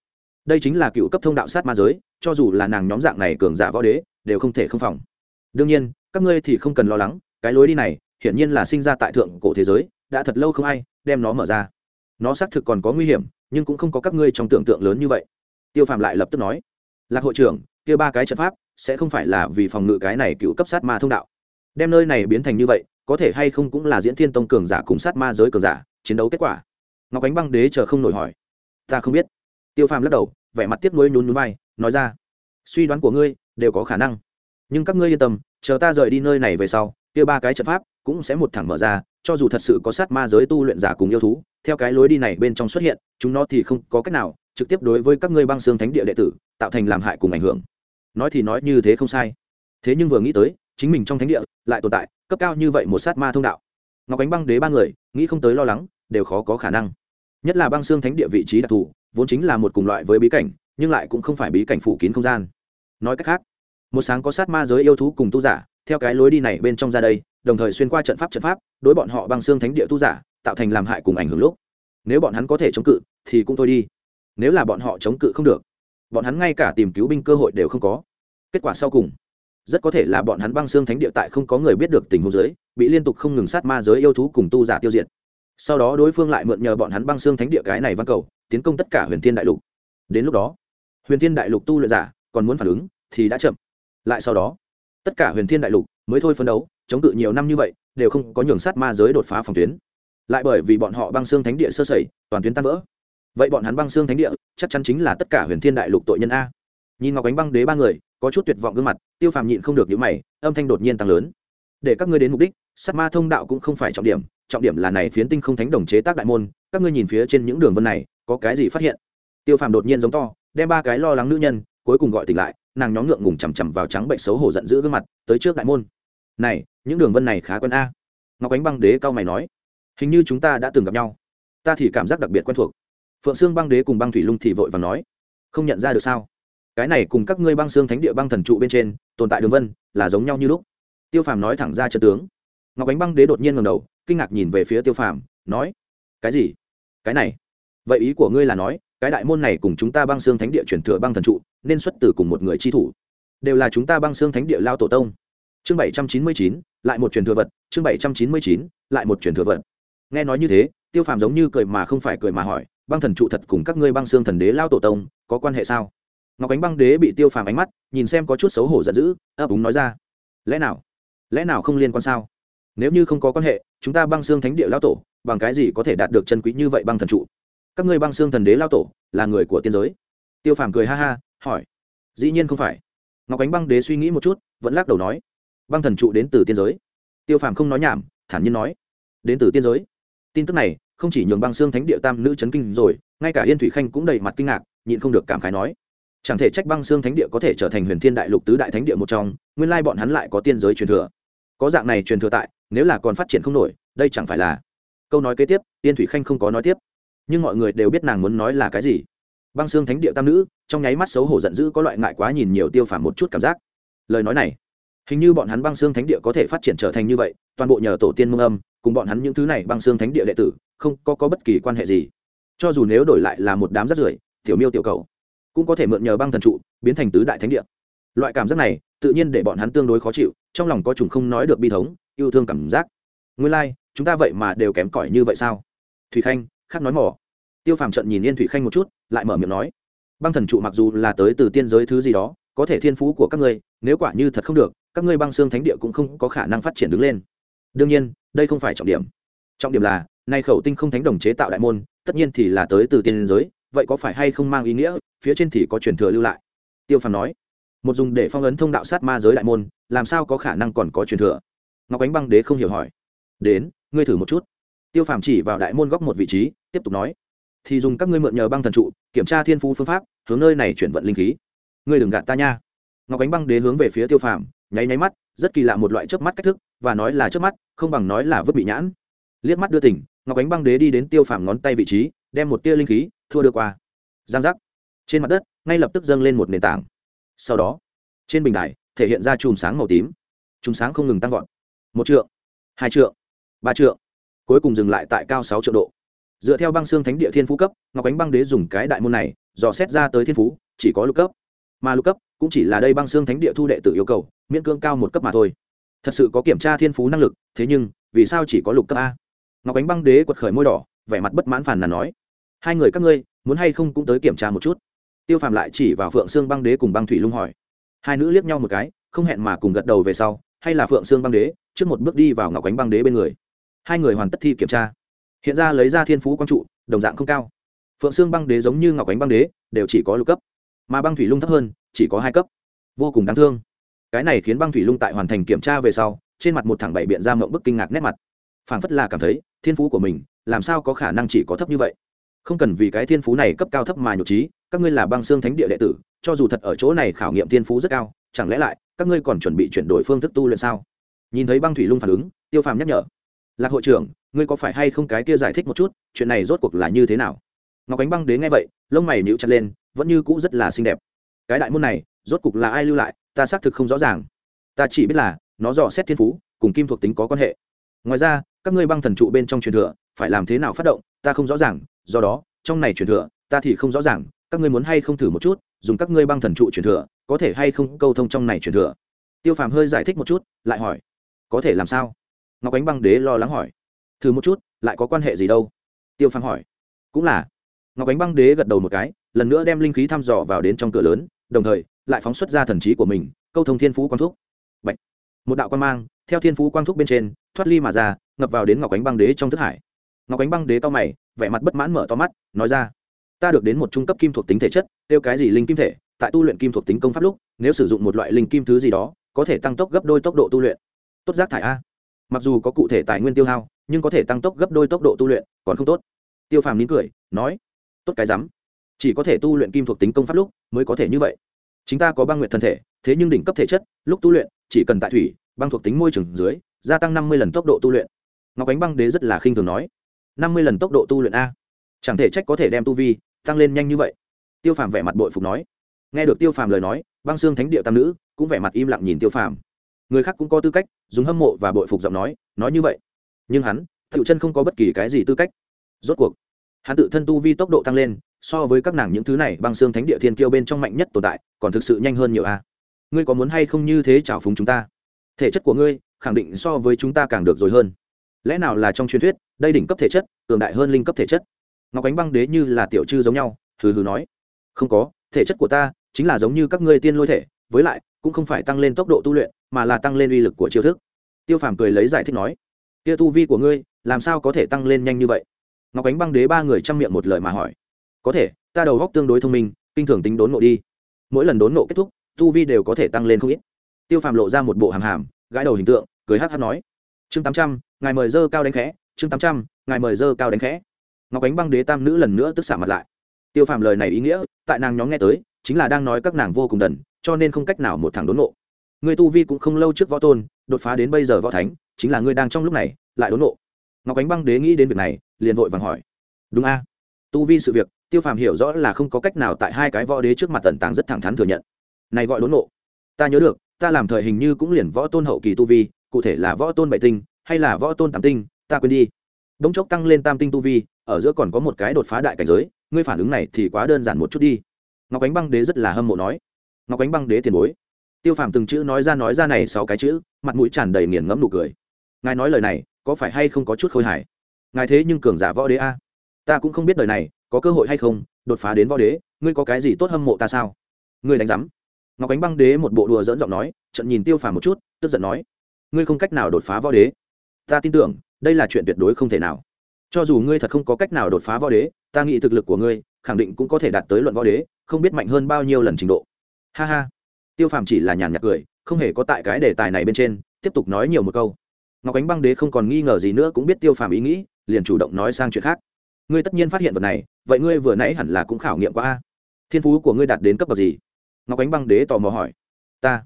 A: Đây chính là cựu cấp thông đạo sát ma giới, cho dù là nàng nhóm dạng này cường giả võ đế, đều không thể không phòng. Đương nhiên các ngươi thì không cần lo lắng, cái lối đi này, hiển nhiên là sinh ra tại thượng cổ thế giới, đã thật lâu không ai đem nó mở ra. Nó xác thực còn có nguy hiểm, nhưng cũng không có các ngươi trong tưởng tượng lớn như vậy. Tiêu phàm lại lập tức nói. Lạc hội trưởng, kia ba cái trận pháp sẽ không phải là vì phòng ngự cái này cựu cấp sát ma thông đạo. Đem nơi này biến thành như vậy, có thể hay không cũng là diễn thiên tông cường giả cùng sát ma giới cường giả chiến đấu kết quả. Ngọc ánh băng đế chờ không nổi hỏi. Ta không biết. Tiêu phàm lắc đầu, vẻ mặt tiếp nuối nhún nhún vai, nói ra. Suy đoán của ngươi đều có khả năng, nhưng các ngươi yên tâm chờ ta rời đi nơi này về sau, kia ba cái trận pháp cũng sẽ một thẳng mở ra, cho dù thật sự có sát ma giới tu luyện giả cùng yêu thú, theo cái lối đi này bên trong xuất hiện, chúng nó thì không có cách nào trực tiếp đối với các ngươi băng xương thánh địa đệ tử tạo thành làm hại cùng ảnh hưởng. Nói thì nói như thế không sai. Thế nhưng vừa nghĩ tới, chính mình trong thánh địa lại tồn tại, cấp cao như vậy một sát ma thông đạo. Ngọc ánh băng đế ba người, nghĩ không tới lo lắng, đều khó có khả năng. Nhất là băng xương thánh địa vị trí đặc thù, vốn chính là một cùng loại với bí cảnh, nhưng lại cũng không phải bí cảnh phủ kín không gian. Nói cách khác một sáng có sát ma giới yêu thú cùng tu giả, theo cái lối đi này bên trong ra đây, đồng thời xuyên qua trận pháp trận pháp, đối bọn họ băng xương thánh địa tu giả, tạo thành làm hại cùng ảnh hưởng lúc. Nếu bọn hắn có thể chống cự, thì cũng thôi đi. Nếu là bọn họ chống cự không được, bọn hắn ngay cả tìm cứu binh cơ hội đều không có. Kết quả sau cùng, rất có thể là bọn hắn băng xương thánh địa tại không có người biết được tình huống giới bị liên tục không ngừng sát ma giới yêu thú cùng tu giả tiêu diệt. Sau đó đối phương lại mượn nhờ bọn hắn băng xương thánh địa cái này văn cầu, tiến công tất cả huyền thiên đại lục. Đến lúc đó, huyền thiên đại lục tu luyện giả còn muốn phản ứng thì đã chậm lại sau đó, tất cả huyền thiên đại lục mới thôi phấn đấu, chống cự nhiều năm như vậy, đều không có nhường sát ma giới đột phá phòng tuyến. Lại bởi vì bọn họ băng xương thánh địa sơ sẩy, toàn tuyến tan vỡ. Vậy bọn hắn băng xương thánh địa, chắc chắn chính là tất cả huyền thiên đại lục tội nhân a. Nhìn ngọc ánh băng đế ba người, có chút tuyệt vọng gương mặt, tiêu phàm nhịn không được những mày, âm thanh đột nhiên tăng lớn. Để các ngươi đến mục đích, sát ma thông đạo cũng không phải trọng điểm trọng điểm là này phiến tinh không thánh đồng chế tác đại môn, các ngươi nhìn phía trên những đường vân này, có cái gì phát hiện? Tiêu phàm đột nhiên giống to, đem ba cái lo lắng nữ nhân, cuối cùng gọi tỉnh lại nàng nhóm ngượng ngùng chằm chằm vào trắng bệnh xấu hổ giận dữ gương mặt, tới trước đại môn. Này, những đường vân này khá quen a. Ngọc ánh băng đế cao mày nói. Hình như chúng ta đã từng gặp nhau. Ta thì cảm giác đặc biệt quen thuộc. Phượng xương băng đế cùng băng thủy lung thì vội và nói. Không nhận ra được sao? Cái này cùng các ngươi băng xương thánh địa băng thần trụ bên trên, tồn tại đường vân, là giống nhau như lúc. Tiêu phàm nói thẳng ra chân tướng. Ngọc ánh băng đế đột nhiên ngầm đầu, kinh ngạc nhìn về phía tiêu phàm, nói. Cái gì? Cái này? Vậy ý của ngươi là nói cái đại môn này cùng chúng ta băng xương thánh địa chuyển thừa băng thần trụ, nên xuất từ cùng một người chi thủ. Đều là chúng ta băng xương thánh địa lao tổ tông. Chương bảy trăm chín mươi chín, lại một truyền thừa vật. Chương bảy trăm chín mươi chín, lại một truyền thừa vật. Nghe nói như thế, tiêu phàm giống như cười mà không phải cười mà hỏi, băng thần trụ thật cùng các ngươi băng xương thần đế lao tổ tông có quan hệ sao? Ngọc ánh băng đế bị tiêu phàm ánh mắt, nhìn xem có chút xấu hổ giận dữ, ấp úng nói ra, lẽ nào? Lẽ nào không liên quan sao? Nếu như không có quan hệ, chúng ta băng xương thánh địa lao tổ, bằng cái gì có thể đạt được chân quý như vậy băng thần trụ? Các ngươi băng xương thần đế lao tổ, là người của tiên giới. Tiêu phàm cười ha ha, hỏi. Dĩ nhiên không phải. Ngọc ánh băng đế suy nghĩ một chút, vẫn lắc đầu nói. Băng thần trụ đến từ tiên giới. Tiêu phàm không nói nhảm, thản nhiên nói. Đến từ tiên giới. Tin tức này, không chỉ nhường băng xương thánh địa tam nữ chấn kinh rồi, ngay cả yên thủy khanh cũng đầy mặt kinh ngạc, nhịn không được cảm khái nói. Chẳng thể trách băng xương thánh địa có thể trở thành huyền thiên đại lục tứ đại thánh địa một trong, nguyên lai bọn hắn lại có tiên giới truyền thừa. Có dạng này truyền thừa tại, nếu là còn phát triển không nổi, đây chẳng phải là. Câu nói kế tiếp, yên thủy khanh không có nói tiếp nhưng mọi người đều biết nàng muốn nói là cái gì. Băng xương thánh địa tam nữ trong nháy mắt xấu hổ giận dữ có loại ngại quá nhìn nhiều tiêu phàm một chút cảm giác. Lời nói này hình như bọn hắn băng xương thánh địa có thể phát triển trở thành như vậy toàn bộ nhờ tổ tiên mông âm cùng bọn hắn những thứ này băng xương thánh địa đệ tử không có, có bất kỳ quan hệ gì. Cho dù nếu đổi lại là một đám rắt rưởi tiểu miêu tiểu cầu cũng có thể mượn nhờ băng thần trụ biến thành tứ đại thánh địa. Loại cảm giác này tự nhiên để bọn hắn tương đối khó chịu trong lòng có chủng không nói được bi thống yêu thương cảm giác. Nguyên lai、like, chúng ta vậy mà đều kém cỏi như vậy sao? Thủy khanh khác nói mỏ. Tiêu phàm trận nhìn yên thủy khanh một chút, lại mở miệng nói, băng thần trụ mặc dù là tới từ tiên giới thứ gì đó, có thể thiên phú của các ngươi, nếu quả như thật không được, các ngươi băng xương thánh địa cũng không có khả năng phát triển đứng lên. Đương nhiên, đây không phải trọng điểm. Trọng điểm là, nay khẩu tinh không thánh đồng chế tạo đại môn, tất nhiên thì là tới từ tiên giới, vậy có phải hay không mang ý nghĩa, phía trên thì có truyền thừa lưu lại? Tiêu phàm nói, một dùng để phong ấn thông đạo sát ma giới đại môn, làm sao có khả năng còn có truyền thừa? Ngọc ánh băng đế không hiểu hỏi, đến, ngươi thử một chút tiêu phàm chỉ vào đại môn góc một vị trí, tiếp tục nói, thì dùng các ngươi mượn nhờ băng thần trụ, kiểm tra thiên phú phương pháp, hướng nơi này chuyển vận linh khí. Ngươi đừng gạt ta nha. Ngọc ánh băng đế hướng về phía tiêu phàm, nháy nháy mắt, rất kỳ lạ một loại chớp mắt cách thức, và nói là chớp mắt, không bằng nói là vứt bị nhãn. Liếc mắt đưa tỉnh, ngọc ánh băng đế đi đến tiêu phàm ngón tay vị trí, đem một tia linh khí, thua đưa qua. Giang giác. Trên mặt đất, ngay lập tức dâng lên một nền tảng. Sau đó, trên bình đài, thể hiện ra chùm sáng màu tím. Chùm sáng không ngừng tăng vọt. Một trượng, hai trượng, ba trượng cuối cùng dừng lại tại cao sáu triệu độ. Dựa theo băng xương thánh địa thiên phú cấp, ngọc ánh băng đế dùng cái đại môn này, dò xét ra tới thiên phú, chỉ có lục cấp. Mà lục cấp cũng chỉ là đây băng xương thánh địa thu đệ tử yêu cầu, miễn cưỡng cao một cấp mà thôi. Thật sự có kiểm tra thiên phú năng lực, thế nhưng, vì sao chỉ có lục cấp a? Ngọc ánh băng đế quật khởi môi đỏ, vẻ mặt bất mãn phàn nàn nói, hai người các ngươi, muốn hay không cũng tới kiểm tra một chút. Tiêu phàm lại chỉ vào phượng xương băng đế cùng băng thủy lung hỏi. Hai nữ liếc nhau một cái, không hẹn mà cùng gật đầu về sau, hay là phượng xương băng đế, trước một bước đi vào ngọc ánh băng đế bên người hai người hoàn tất thi kiểm tra. Hiện ra lấy ra thiên phú quang trụ, đồng dạng không cao. Phượng xương băng đế giống như ngọc ánh băng đế, đều chỉ có lục cấp. Mà băng thủy lung thấp hơn, chỉ có hai cấp. Vô cùng đáng thương. Cái này khiến băng thủy lung tại hoàn thành kiểm tra về sau, trên mặt một thẳng bảy biện ra mộng bức kinh ngạc nét mặt. Phảng phất là cảm thấy, thiên phú của mình, làm sao có khả năng chỉ có thấp như vậy? Không cần vì cái thiên phú này cấp cao thấp mà nhục trí, các ngươi là băng xương thánh địa đệ tử, cho dù thật ở chỗ này khảo nghiệm thiên phú rất cao, chẳng lẽ lại, các ngươi còn chuẩn bị chuyển đổi phương thức tu luyện sao? Nhìn thấy băng thủy lung phản ứng, tiêu phàm nhắc nhở lạc hội trưởng, ngươi có phải hay không cái kia giải thích một chút, chuyện này rốt cuộc là như thế nào? Ngọc ánh băng đến ngay vậy, lông mày níu chặt lên, vẫn như cũ rất là xinh đẹp. Cái đại môn này, rốt cuộc là ai lưu lại, ta xác thực không rõ ràng. Ta chỉ biết là, nó dò xét thiên phú, cùng kim thuộc tính có quan hệ. Ngoài ra, các ngươi băng thần trụ bên trong truyền thừa, phải làm thế nào phát động, ta không rõ ràng, do đó, trong này truyền thừa, ta thì không rõ ràng, các ngươi muốn hay không thử một chút, dùng các ngươi băng thần trụ truyền thừa, có thể hay không câu thông trong này truyền thừa? Tiêu phàm hơi giải thích một chút, lại hỏi, có thể làm sao? Ngọc ánh băng đế lo lắng hỏi. Thử một chút, lại có quan hệ gì đâu? Tiêu phàm hỏi. Cũng là. Ngọc ánh băng đế gật đầu một cái, lần nữa đem linh khí thăm dò vào đến trong cửa lớn, đồng thời lại phóng xuất ra thần trí của mình, câu thông thiên phú quang thúc. Bạch. một đạo quan mang, theo thiên phú quang thúc bên trên, thoát ly mà ra, ngập vào đến ngọc ánh băng đế trong thức hải. Ngọc ánh băng đế to mày, vẻ mặt bất mãn mở to mắt, nói ra, ta được đến một trung cấp kim thuộc tính thể chất, tiêu cái gì linh kim thể, tại tu luyện kim thuộc tính công pháp lúc, nếu sử dụng một loại linh kim thứ gì đó, có thể tăng tốc gấp đôi tốc độ tu luyện. Tốt giác thải a mặc dù có cụ thể tài nguyên tiêu hao, nhưng có thể tăng tốc gấp đôi tốc độ tu luyện, còn không tốt. Tiêu phàm nín cười, nói, tốt cái rắm. Chỉ có thể tu luyện kim thuộc tính công pháp lúc mới có thể như vậy. Chúng ta có băng nguyện thân thể, thế nhưng đỉnh cấp thể chất, lúc tu luyện, chỉ cần tại thủy, băng thuộc tính môi trường dưới, gia tăng năm mươi lần tốc độ tu luyện. Ngọc ánh băng đế rất là khinh thường nói, năm mươi lần tốc độ tu luyện a? Chẳng thể trách có thể đem tu vi tăng lên nhanh như vậy. Tiêu phàm vẻ mặt bội phục nói. Nghe được tiêu phàm lời nói, băng xương thánh địa tam nữ cũng vẻ mặt im lặng nhìn tiêu phàm người khác cũng có tư cách, dùng hâm mộ và bội phục giọng nói nói như vậy. Nhưng hắn tự chân không có bất kỳ cái gì tư cách. Rốt cuộc, hắn tự thân tu vi tốc độ tăng lên, so với các nàng những thứ này băng xương thánh địa thiên kiêu bên trong mạnh nhất tồn tại, còn thực sự nhanh hơn nhiều a. Ngươi có muốn hay không như thế trào phúng chúng ta? Thể chất của ngươi, khẳng định so với chúng ta càng được rồi hơn. Lẽ nào là trong truyền thuyết, đây đỉnh cấp thể chất, cường đại hơn linh cấp thể chất? Ngọc ánh băng đế như là tiểu chư giống nhau, hừ hừ nói. Không có, thể chất của ta, chính là giống như các ngươi tiên lôi thể, với lại cũng không phải tăng lên tốc độ tu luyện, mà là tăng lên uy lực của chiêu thức. Tiêu phàm cười lấy giải thích nói, kia tu vi của ngươi, làm sao có thể tăng lên nhanh như vậy? Ngọc ánh băng đế ba người chăm miệng một lời mà hỏi, có thể, ta đầu góc tương đối thông minh, kinh thường tính đốn nộ đi. Mỗi lần đốn nộ kết thúc, tu vi đều có thể tăng lên không ít. Tiêu phàm lộ ra một bộ hàm hàm, gãi đầu hình tượng, cười hát hát nói, chương tám trăm, ngài mời dơ cao đánh khẽ, chương tám trăm, ngài mời dơ cao đánh khẽ. Ngọc ánh băng đế tam nữ lần nữa tức xả mặt lại. Tiêu phàm lời này ý nghĩa, tại nàng nhóm nghe tới chính là đang nói các nàng vô cùng đần, cho nên không cách nào một thằng đốn nộ. Người tu vi cũng không lâu trước võ tôn, đột phá đến bây giờ võ thánh, chính là người đang trong lúc này, lại đốn nộ. Ngọc ánh băng đế nghĩ đến việc này, liền vội vàng hỏi. Đúng a. Tu vi sự việc, tiêu phàm hiểu rõ là không có cách nào tại hai cái võ đế trước mặt tần tàng rất thẳng thắn thừa nhận. Này gọi đốn nộ. Ta nhớ được, ta làm thời hình như cũng liền võ tôn hậu kỳ tu vi, cụ thể là võ tôn bảy tinh, hay là võ tôn tám tinh, ta quên đi. Đống chốc tăng lên tam tinh tu vi, ở giữa còn có một cái đột phá đại cảnh giới, ngươi phản ứng này thì quá đơn giản một chút đi ngọc ánh băng đế rất là hâm mộ nói. Ngọc ánh băng đế tiền bối. Tiêu phàm từng chữ nói ra nói ra này sáu cái chữ, mặt mũi tràn đầy nghiền ngẫm nụ cười. Ngài nói lời này, có phải hay không có chút khôi hài? Ngài thế nhưng cường giả võ đế a. Ta cũng không biết đời này, có cơ hội hay không, đột phá đến võ đế, ngươi có cái gì tốt hâm mộ ta sao? Ngươi đánh giám. Ngọc ánh băng đế một bộ đùa dỡn giọng nói trận nhìn tiêu phàm một chút, tức giận nói. Ngươi không cách nào đột phá võ đế. Ta tin tưởng, đây là chuyện tuyệt đối không thể nào. Cho dù ngươi thật không có cách nào đột phá võ đế, ta nghĩ thực lực của ngươi, khẳng định cũng có thể đạt tới luận võ đế không biết mạnh hơn bao nhiêu lần trình độ. Ha ha. Tiêu phàm chỉ là nhàn nhạt cười, không hề có tại cái đề tài này bên trên, tiếp tục nói nhiều một câu. Ngọc ánh băng đế không còn nghi ngờ gì nữa cũng biết tiêu phàm ý nghĩ, liền chủ động nói sang chuyện khác. Ngươi tất nhiên phát hiện vật này, vậy ngươi vừa nãy hẳn là cũng khảo nghiệm qua a. Thiên phú của ngươi đạt đến cấp bậc gì? Ngọc ánh băng đế tò mò hỏi. Ta.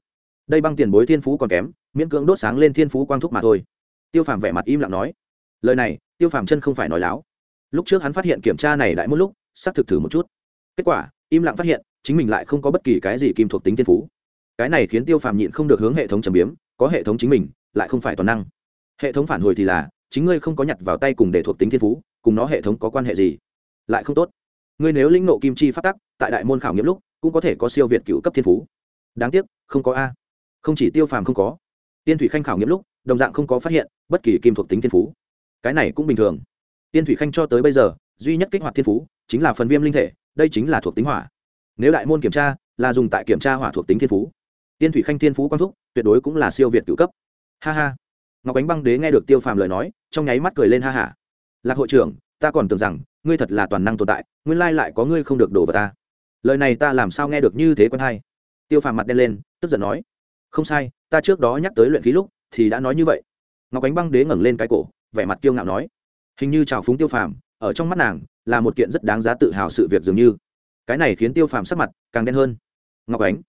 A: Đây băng tiền bối thiên phú còn kém, miễn cưỡng đốt sáng lên thiên phú quang thúc mà thôi. Tiêu phàm vẻ mặt im lặng nói. Lời này, tiêu phàm chân không phải nói láo. Lúc trước hắn phát hiện kiểm tra này đại một lúc, xác thực thử một chút kết quả, im lặng phát hiện, chính mình lại không có bất kỳ cái gì kim thuộc tính thiên phú. Cái này khiến tiêu phàm nhịn không được hướng hệ thống trầm biếm, có hệ thống chính mình, lại không phải toàn năng. Hệ thống phản hồi thì là, chính ngươi không có nhặt vào tay cùng để thuộc tính thiên phú, cùng nó hệ thống có quan hệ gì? Lại không tốt. Ngươi nếu lĩnh nộ kim chi phát tắc, tại đại môn khảo nghiệm lúc, cũng có thể có siêu việt cựu cấp thiên phú. Đáng tiếc, không có a. Không chỉ tiêu phàm không có. Tiên thủy khanh khảo nghiệm lúc, đồng dạng không có phát hiện bất kỳ kim thuộc tính thiên phú. Cái này cũng bình thường. Tiên thủy khanh cho tới bây giờ, duy nhất kích hoạt thiên phú, chính là phần viêm linh thể đây chính là thuộc tính hỏa. Nếu đại môn kiểm tra, là dùng tại kiểm tra hỏa thuộc tính thiên phú. Tiên thủy khanh thiên phú quang thúc, tuyệt đối cũng là siêu việt cựu cấp. Ha ha. Ngọc ánh băng đế nghe được tiêu phàm lời nói, trong nháy mắt cười lên ha hả lạc hội trưởng, ta còn tưởng rằng, ngươi thật là toàn năng tồn tại, nguyên lai lại có ngươi không được đổ vào ta. Lời này ta làm sao nghe được như thế quen hay? Tiêu phàm mặt đen lên, tức giận nói. Không sai, ta trước đó nhắc tới luyện khí lúc, thì đã nói như vậy. Ngọc ánh băng đế ngẩng lên cái cổ, vẻ mặt kiêu ngạo nói. Hình như trào phúng tiêu phàm, ở trong mắt nàng là một kiện rất đáng giá tự hào sự việc dường như. Cái này khiến tiêu phàm sắc mặt càng đen hơn. Ngọc ánh.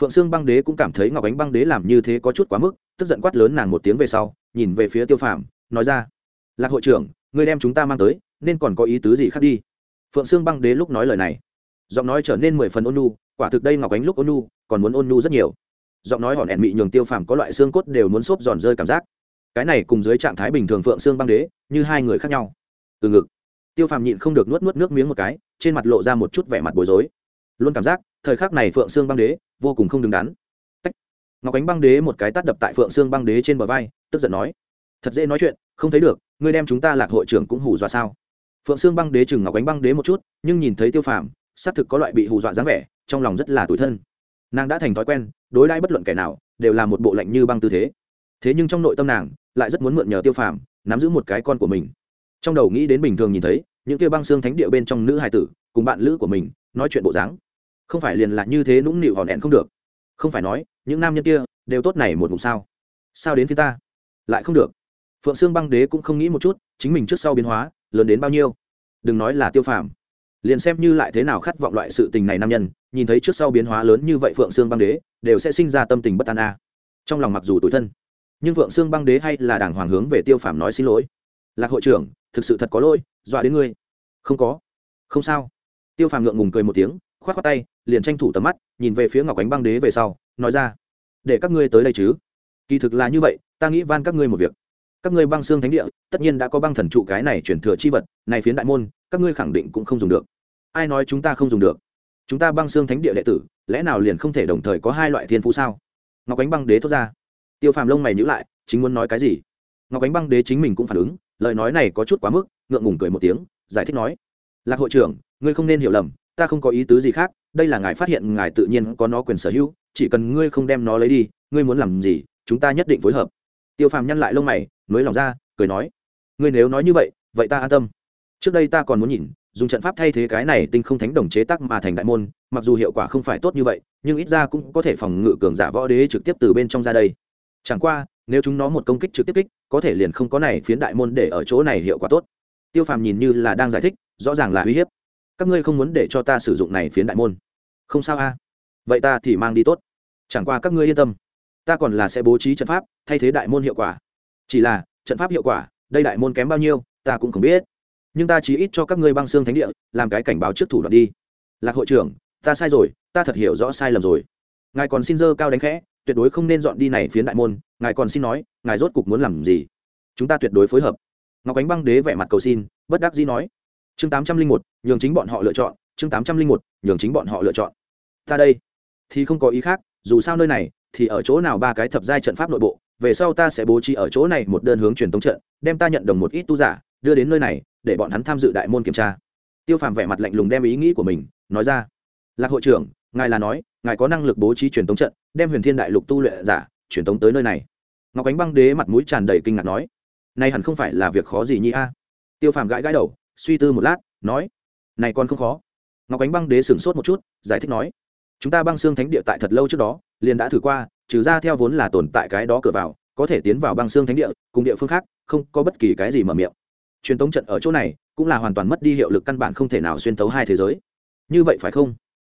A: Phượng sương băng đế cũng cảm thấy ngọc ánh băng đế làm như thế có chút quá mức, tức giận quát lớn nàng một tiếng về sau, nhìn về phía tiêu phàm, nói ra, lạc hội trưởng người đem chúng ta mang tới, nên còn có ý tứ gì khác đi? Phượng sương băng đế lúc nói lời này, giọng nói trở nên mười phần ôn nu quả thực đây ngọc ánh lúc ôn nu còn muốn ôn nu rất nhiều. Giọng nói hòn hẹn mị nhường tiêu phàm có loại xương cốt đều muốn xốp giòn rơi cảm giác. Cái này cùng dưới trạng thái bình thường phượng sương băng đế, như hai người khác nhau. Từ ngực tiêu phàm nhịn không được nuốt nuốt nước miếng một cái, trên mặt lộ ra một chút vẻ mặt bối rối. Luôn cảm giác, thời khắc này phượng sương băng đế vô cùng không đứng đắn. Tách. ngọc ánh băng đế một cái tắt đập tại phượng sương băng đế trên bờ vai, tức giận nói. Thật dễ nói chuyện, không thấy được, ngươi đem chúng ta lạc hội trưởng cũng hù dọa sao? Phượng sương băng đế chừng ngọc ánh băng đế một chút, nhưng nhìn thấy tiêu phàm, xác thực có loại bị hù dọa dáng vẻ, trong lòng rất là tủi thân. Nàng đã thành thói quen, đối đãi bất luận kẻ nào, đều là một bộ lạnh như băng tư thế. Thế nhưng trong nội tâm nàng, lại rất muốn mượn nhờ tiêu phàm, nắm giữ một cái con của mình trong đầu nghĩ đến bình thường nhìn thấy, những kia băng xương thánh địa bên trong nữ hài tử, cùng bạn lữ của mình, nói chuyện bộ dáng. Không phải liền là như thế nũng nịu hòn hẹn không được. Không phải nói, những nam nhân kia đều tốt này một ngụm sao? Sao đến phía ta? Lại không được. Phượng xương băng đế cũng không nghĩ một chút, chính mình trước sau biến hóa, lớn đến bao nhiêu? Đừng nói là tiêu phàm. Liền xem như lại thế nào khát vọng loại sự tình này nam nhân, nhìn thấy trước sau biến hóa lớn như vậy phượng xương băng đế, đều sẽ sinh ra tâm tình bất an a. Trong lòng mặc dù tủi thân, nhưng phượng xương băng đế hay là đảng hoàng hướng về tiêu phàm nói xin lỗi. Lạc hội trưởng thực sự thật có lỗi, dọa đến ngươi. Không có. Không sao. Tiêu phàm ngượng ngùng cười một tiếng k h o á t k tay, liền tranh thủ tầm mắt, nhìn về phía ngọc ánh băng đế về sau, nói ra, để các ngươi tới đây chứ. Kỳ thực là như vậy, ta nghĩ van các ngươi một việc. Các ngươi băng xương thánh địa, tất nhiên đã có băng thần trụ cái này chuyển thừa chi vật, này phiến đại môn, các ngươi khẳng định cũng không dùng được. Ai nói chúng ta không dùng được? Chúng ta băng xương thánh địa đệ tử, lẽ nào liền không thể đồng thời có hai loại thiên phú sao? Ngọc ánh băng đế thốt ra. Tiêu phàm lông mày nhữ lại, chính muốn nói cái gì? Ngọc ánh băng đế chính mình cũng phản ứng lời nói này có chút quá mức, ngượng ngùng cười một tiếng, giải thích nói, lạc hội trưởng, ngươi không nên hiểu lầm, ta không có ý tứ gì khác, đây là ngài phát hiện ngài tự nhiên có nó quyền sở hữu, chỉ cần ngươi không đem nó lấy đi, ngươi muốn làm gì, chúng ta nhất định phối hợp. Tiêu phàm nhăn lại lông mày nối lòng ra, cười nói, ngươi nếu nói như vậy vậy ta an tâm. Trước đây ta còn muốn nhìn, dùng trận pháp thay thế cái này tinh không thánh đồng chế tác mà thành đại môn, mặc dù hiệu quả không phải tốt như vậy, nhưng ít ra cũng có thể phòng ngự cường giả võ đế trực tiếp từ bên trong ra đây. Chẳng qua nếu chúng nó một công kích trực tiếp kích, có thể liền không có này phiến đại môn để ở chỗ này hiệu quả tốt. Tiêu phàm nhìn như là đang giải thích, rõ ràng là uy hiếp. Các ngươi không muốn để cho ta sử dụng này phiến đại môn. Không sao a. Vậy ta thì mang đi tốt. Chẳng qua các ngươi yên tâm. Ta còn là sẽ bố trí trận pháp, thay thế đại môn hiệu quả. Chỉ là, trận pháp hiệu quả, đây đại môn kém bao nhiêu, ta cũng không biết. Nhưng ta chỉ ít cho các ngươi băng xương thánh địa, làm cái cảnh báo trước thủ đoạn đi. Lạc hội trưởng, ta sai rồi, ta thật hiểu rõ sai lầm rồi. Ngài còn xin dơ cao đánh khẽ tuyệt đối không nên dọn đi này phiến đại môn, ngài còn xin nói, ngài rốt cục muốn làm gì? Chúng ta tuyệt đối phối hợp. Ngọc ánh băng đế vẻ mặt cầu xin, bất đắc dĩ nói. Chương tám trăm linh một, nhường chính bọn họ lựa chọn, chương tám trăm linh một, nhường chính bọn họ lựa chọn. Ta đây. Thì không có ý khác, dù sao nơi này, thì ở chỗ nào ba cái thập giai trận pháp nội bộ, về sau ta sẽ bố trí ở chỗ này một đơn hướng truyền tống trận, đem ta nhận đồng một ít tu giả, đưa đến nơi này, để bọn hắn tham dự đại môn kiểm tra. Tiêu phàm vẻ mặt lạnh lùng đem ý nghĩ của mình, nói ra. Lạc hội trưởng ngài là nói, ngài có năng lực bố trí truyền tống trận, đem huyền thiên đại lục tu luyện giả truyền tống tới nơi này. Ngọc ánh băng đế mặt mũi tràn đầy kinh ngạc nói nay hẳn không phải là việc khó gì nhỉ a? Tiêu phàm gãi gãi đầu, suy tư một lát, nói, này còn không khó. Ngọc ánh băng đế sửng sốt một chút, giải thích nói, chúng ta băng xương thánh địa tại thật lâu trước đó, liền đã thử qua, trừ ra theo vốn là tồn tại cái đó cửa vào, có thể tiến vào băng xương thánh địa, cùng địa phương khác, không có bất kỳ cái gì mở miệng. Truyền tống trận ở chỗ này, cũng là hoàn toàn mất đi hiệu lực căn bản không thể nào xuyên tấu hai thế giới. Như vậy phải không?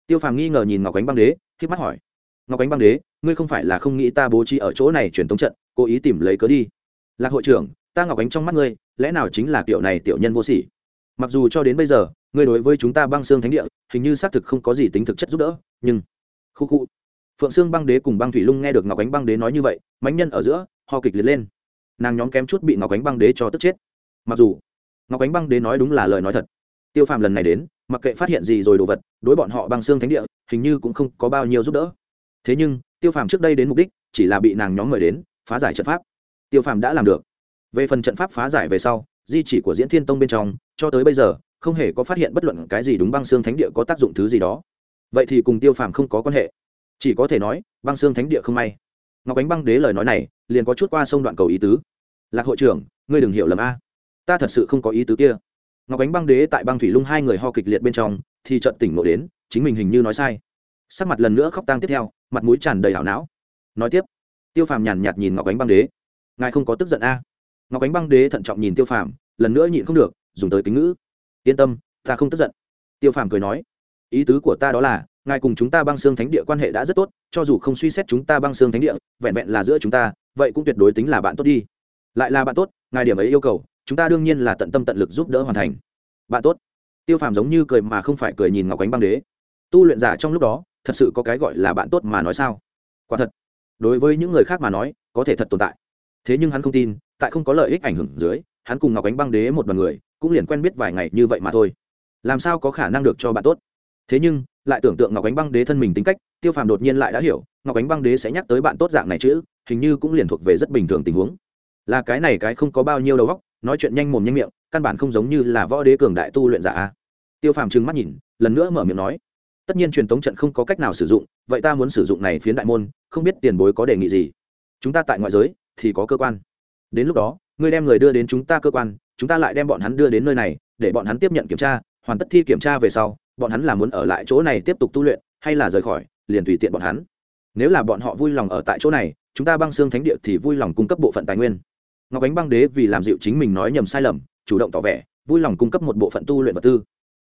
A: Tiêu phàm nghi ngờ nhìn ngọc ánh băng đế k mắt hỏi. Ngọc ánh băng đế, ngươi không phải là không nghĩ ta bố trí ở chỗ này truyền tống trận, cố ý tìm lấy cớ đi. Lạc hội trưởng, ta ngọc ánh trong mắt ngươi, lẽ nào chính là kiểu này tiểu nhân vô sỉ? Mặc dù cho đến bây giờ, ngươi đối với chúng ta băng xương thánh địa, hình như xác thực không có gì tính thực chất giúp đỡ, nhưng khu khu. Phượng xương băng đế cùng băng thủy lung nghe được ngọc ánh băng đế nói như vậy mánh nhân ở giữa, ho kịch liệt lên. Nàng nhóm kém chút bị ngọc ánh băng đế cho tức chết. Mặc dù ngọc ánh băng đế nói đúng là lời nói thật, tiêu phàm lần này đến mặc kệ phát hiện gì rồi đồ vật, đối bọn họ băng xương thánh địa, hình như cũng không có bao nhiêu giúp đỡ. Thế nhưng, tiêu phàm trước đây đến mục đích, chỉ là bị nàng nhóm mời đến, phá giải trận pháp. Tiêu phàm đã làm được. Về phần trận pháp phá giải về sau, di chỉ của diễn thiên tông bên trong, cho tới bây giờ, không hề có phát hiện bất luận cái gì đúng băng xương thánh địa có tác dụng thứ gì đó. Vậy thì cùng tiêu phàm không có quan hệ. Chỉ có thể nói, băng xương thánh địa không may. Ngọc ánh băng đế lời nói này, liền có chút qua sông đoạn cầu ý tứ. Lạc hội trưởng, ngươi đừng hiểu lầm a. Ta thật sự không có ý tứ kia ngọc ánh băng đế tại băng thủy lung hai người ho kịch liệt bên trong, thì trận tỉnh ngộ đến, chính mình hình như nói sai. Sắc mặt lần nữa khóc tang tiếp theo, mặt mũi tràn đầy hảo não. Nói tiếp, tiêu phàm nhàn nhạt nhìn ngọc ánh băng đế. Ngài không có tức giận a? Ngọc ánh băng đế thận trọng nhìn tiêu phàm, lần nữa nhịn không được, dùng tới kính ngữ. Yên tâm, ta không tức giận. Tiêu phàm cười nói, ý tứ của ta đó là, ngài cùng chúng ta băng xương thánh địa quan hệ đã rất tốt, cho dù không suy xét chúng ta băng xương thánh địa, vẹn vẹn là giữa chúng ta, vậy cũng tuyệt đối tính là bạn tốt đi. Lại là bạn tốt, ngài điểm ấy yêu cầu chúng ta đương nhiên là tận tâm tận lực giúp đỡ hoàn thành. Bạn tốt. Tiêu phàm giống như cười mà không phải cười nhìn ngọc ánh băng đế. Tu luyện giả trong lúc đó, thật sự có cái gọi là bạn tốt mà nói sao? Quả thật. Đối với những người khác mà nói, có thể thật tồn tại. Thế nhưng hắn không tin, tại không có lợi ích ảnh hưởng dưới, hắn cùng ngọc ánh băng đế một đoàn người, cũng liền quen biết vài ngày như vậy mà thôi. Làm sao có khả năng được cho bạn tốt? Thế nhưng, lại tưởng tượng ngọc ánh băng đế thân mình tính cách, tiêu phàm đột nhiên lại đã hiểu, ngọc ánh băng đế sẽ nhắc tới bạn tốt dạng này chứ, hình như cũng liền thuộc về rất bình thường tình huống. Là cái này cái không có bao nhiêu đầu óc nói chuyện nhanh mồm nhanh miệng, căn bản không giống như là võ đế cường đại tu luyện giả tiêu phàm trừng mắt nhìn, lần nữa mở miệng nói, tất nhiên truyền tống trận không có cách nào sử dụng, vậy ta muốn sử dụng này phiến đại môn, không biết tiền bối có đề nghị gì? Chúng ta tại ngoại giới thì có cơ quan. Đến lúc đó, ngươi đem người đưa đến chúng ta cơ quan, chúng ta lại đem bọn hắn đưa đến nơi này, để bọn hắn tiếp nhận kiểm tra, hoàn tất thi kiểm tra về sau, bọn hắn là muốn ở lại chỗ này tiếp tục tu luyện, hay là rời khỏi, liền tùy tiện bọn hắn. Nếu là bọn họ vui lòng ở tại chỗ này, chúng ta băng xương thánh địa thì vui lòng cung cấp bộ phận tài nguyên ngọc ánh băng đế vì làm dịu chính mình nói nhầm sai lầm, chủ động tỏ vẻ, vui lòng cung cấp một bộ phận tu luyện vật tư.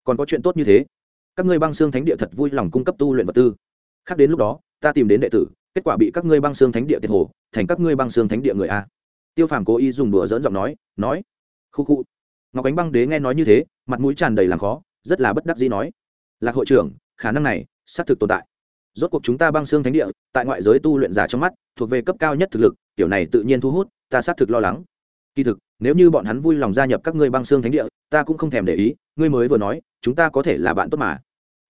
A: Còn có chuyện tốt như thế. Các ngươi băng xương thánh địa thật vui lòng cung cấp tu luyện vật tư. Khác đến lúc đó, ta tìm đến đệ tử, kết quả bị các ngươi băng xương thánh địa tiệt hồ, thành các ngươi băng xương thánh địa người a. Tiêu phàm cố ý dùng đùa dỡn giọng nói nói, khu khu. Ngọc ánh băng đế nghe nói như thế, mặt mũi tràn đầy làm khó, rất là bất đắc dĩ nói, lạc hội trưởng, khả năng này xác thực tồn tại. Rốt cuộc chúng ta băng xương thánh địa, tại ngoại giới tu luyện giả trong mắt, thuộc về cấp cao nhất thực lực kiểu này tự nhiên thu hút ta xác thực lo lắng. Kỳ thực, nếu như bọn hắn vui lòng gia nhập các ngươi băng xương thánh địa, ta cũng không thèm để ý, ngươi mới vừa nói, chúng ta có thể là bạn tốt mà.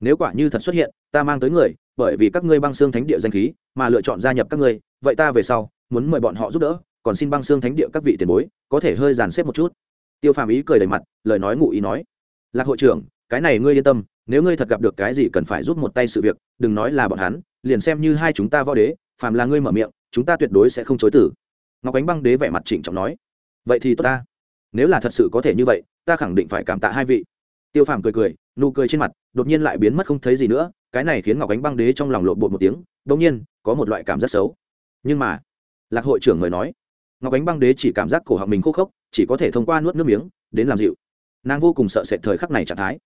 A: Nếu quả như thật xuất hiện, ta mang tới người, bởi vì các ngươi băng xương thánh địa danh khí, mà lựa chọn gia nhập các ngươi, vậy ta về sau, muốn mời bọn họ giúp đỡ, còn xin băng xương thánh địa các vị tiền bối, có thể hơi dàn xếp một chút. Tiêu phàm ý cười đầy mặt, lời nói ngụ ý nói, lạc hội trưởng, cái này ngươi yên tâm, nếu ngươi thật gặp được cái gì cần phải giúp một tay sự việc, đừng nói là bọn hắn, liền xem như hai chúng ta võ đế, phàm là ngươi mở miệng, chúng ta tuyệt đối sẽ không chối tử ngọc ánh băng đế vẻ mặt trịnh trọng nói, vậy thì tốt ta. Nếu là thật sự có thể như vậy, ta khẳng định phải cảm tạ hai vị. Tiêu phàm cười cười, nụ cười trên mặt đột nhiên lại biến mất không thấy gì nữa, cái này khiến ngọc ánh băng đế trong lòng lộn bột một tiếng đ ỗ n g nhiên có một loại cảm giác xấu. Nhưng mà, lạc hội trưởng người nói, ngọc ánh băng đế chỉ cảm giác cổ họng mình khô khốc, chỉ có thể thông qua nuốt nước miếng, đến làm dịu. Nàng vô cùng sợ sệt thời khắc này trạng thái.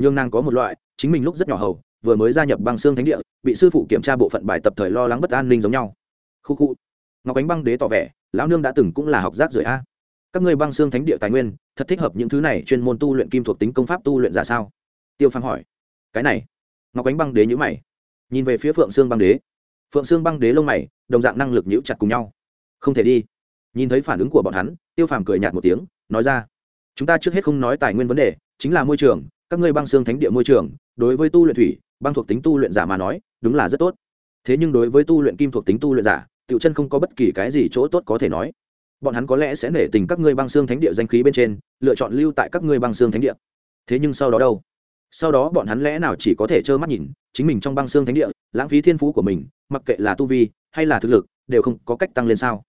A: Nhưng nàng có một loại, chính mình lúc rất nhỏ hầu, vừa mới gia nhập băng xương thánh địa, bị sư phụ kiểm tra bộ phận bài tập thời lo lắng bất an ninh giống nhau. Khu khu ngọc ánh băng đế tỏ vẻ, lão nương đã từng cũng là học giác rồi a. Các ngươi băng xương thánh địa tài nguyên, thật thích hợp những thứ này chuyên môn tu luyện kim thuộc tính công pháp tu luyện ra sao? Tiêu phàm hỏi. Cái này. Ngọc ánh băng đế nhữ mày. Nhìn về phía phượng sương băng đế. Phượng sương băng đế lông mày, đồng dạng năng lực nhữ chặt cùng nhau. Không thể đi. Nhìn thấy phản ứng của bọn hắn, tiêu phàm cười nhạt một tiếng, nói ra. Chúng ta trước hết không nói tài nguyên vấn đề, chính là môi trường. Các ngươi băng xương thánh địa môi trường, đối với tu luyện thủy, băng thuộc tính tu luyện giả mà nói, đúng là rất tốt. Thế nhưng đối với tu luyện kim thuộc tính tu luyện giả tiểu chân không có bất kỳ cái gì chỗ tốt có thể nói. Bọn hắn có lẽ sẽ nể tình các ngươi băng xương thánh địa danh khí bên trên, lựa chọn lưu tại các ngươi băng xương thánh địa. Thế nhưng sau đó đâu? Sau đó bọn hắn lẽ nào chỉ có thể trơ mắt nhìn chính mình trong băng xương thánh địa, lãng phí thiên phú của mình, mặc kệ là tu vi hay là thực lực, đều không có cách tăng lên sao?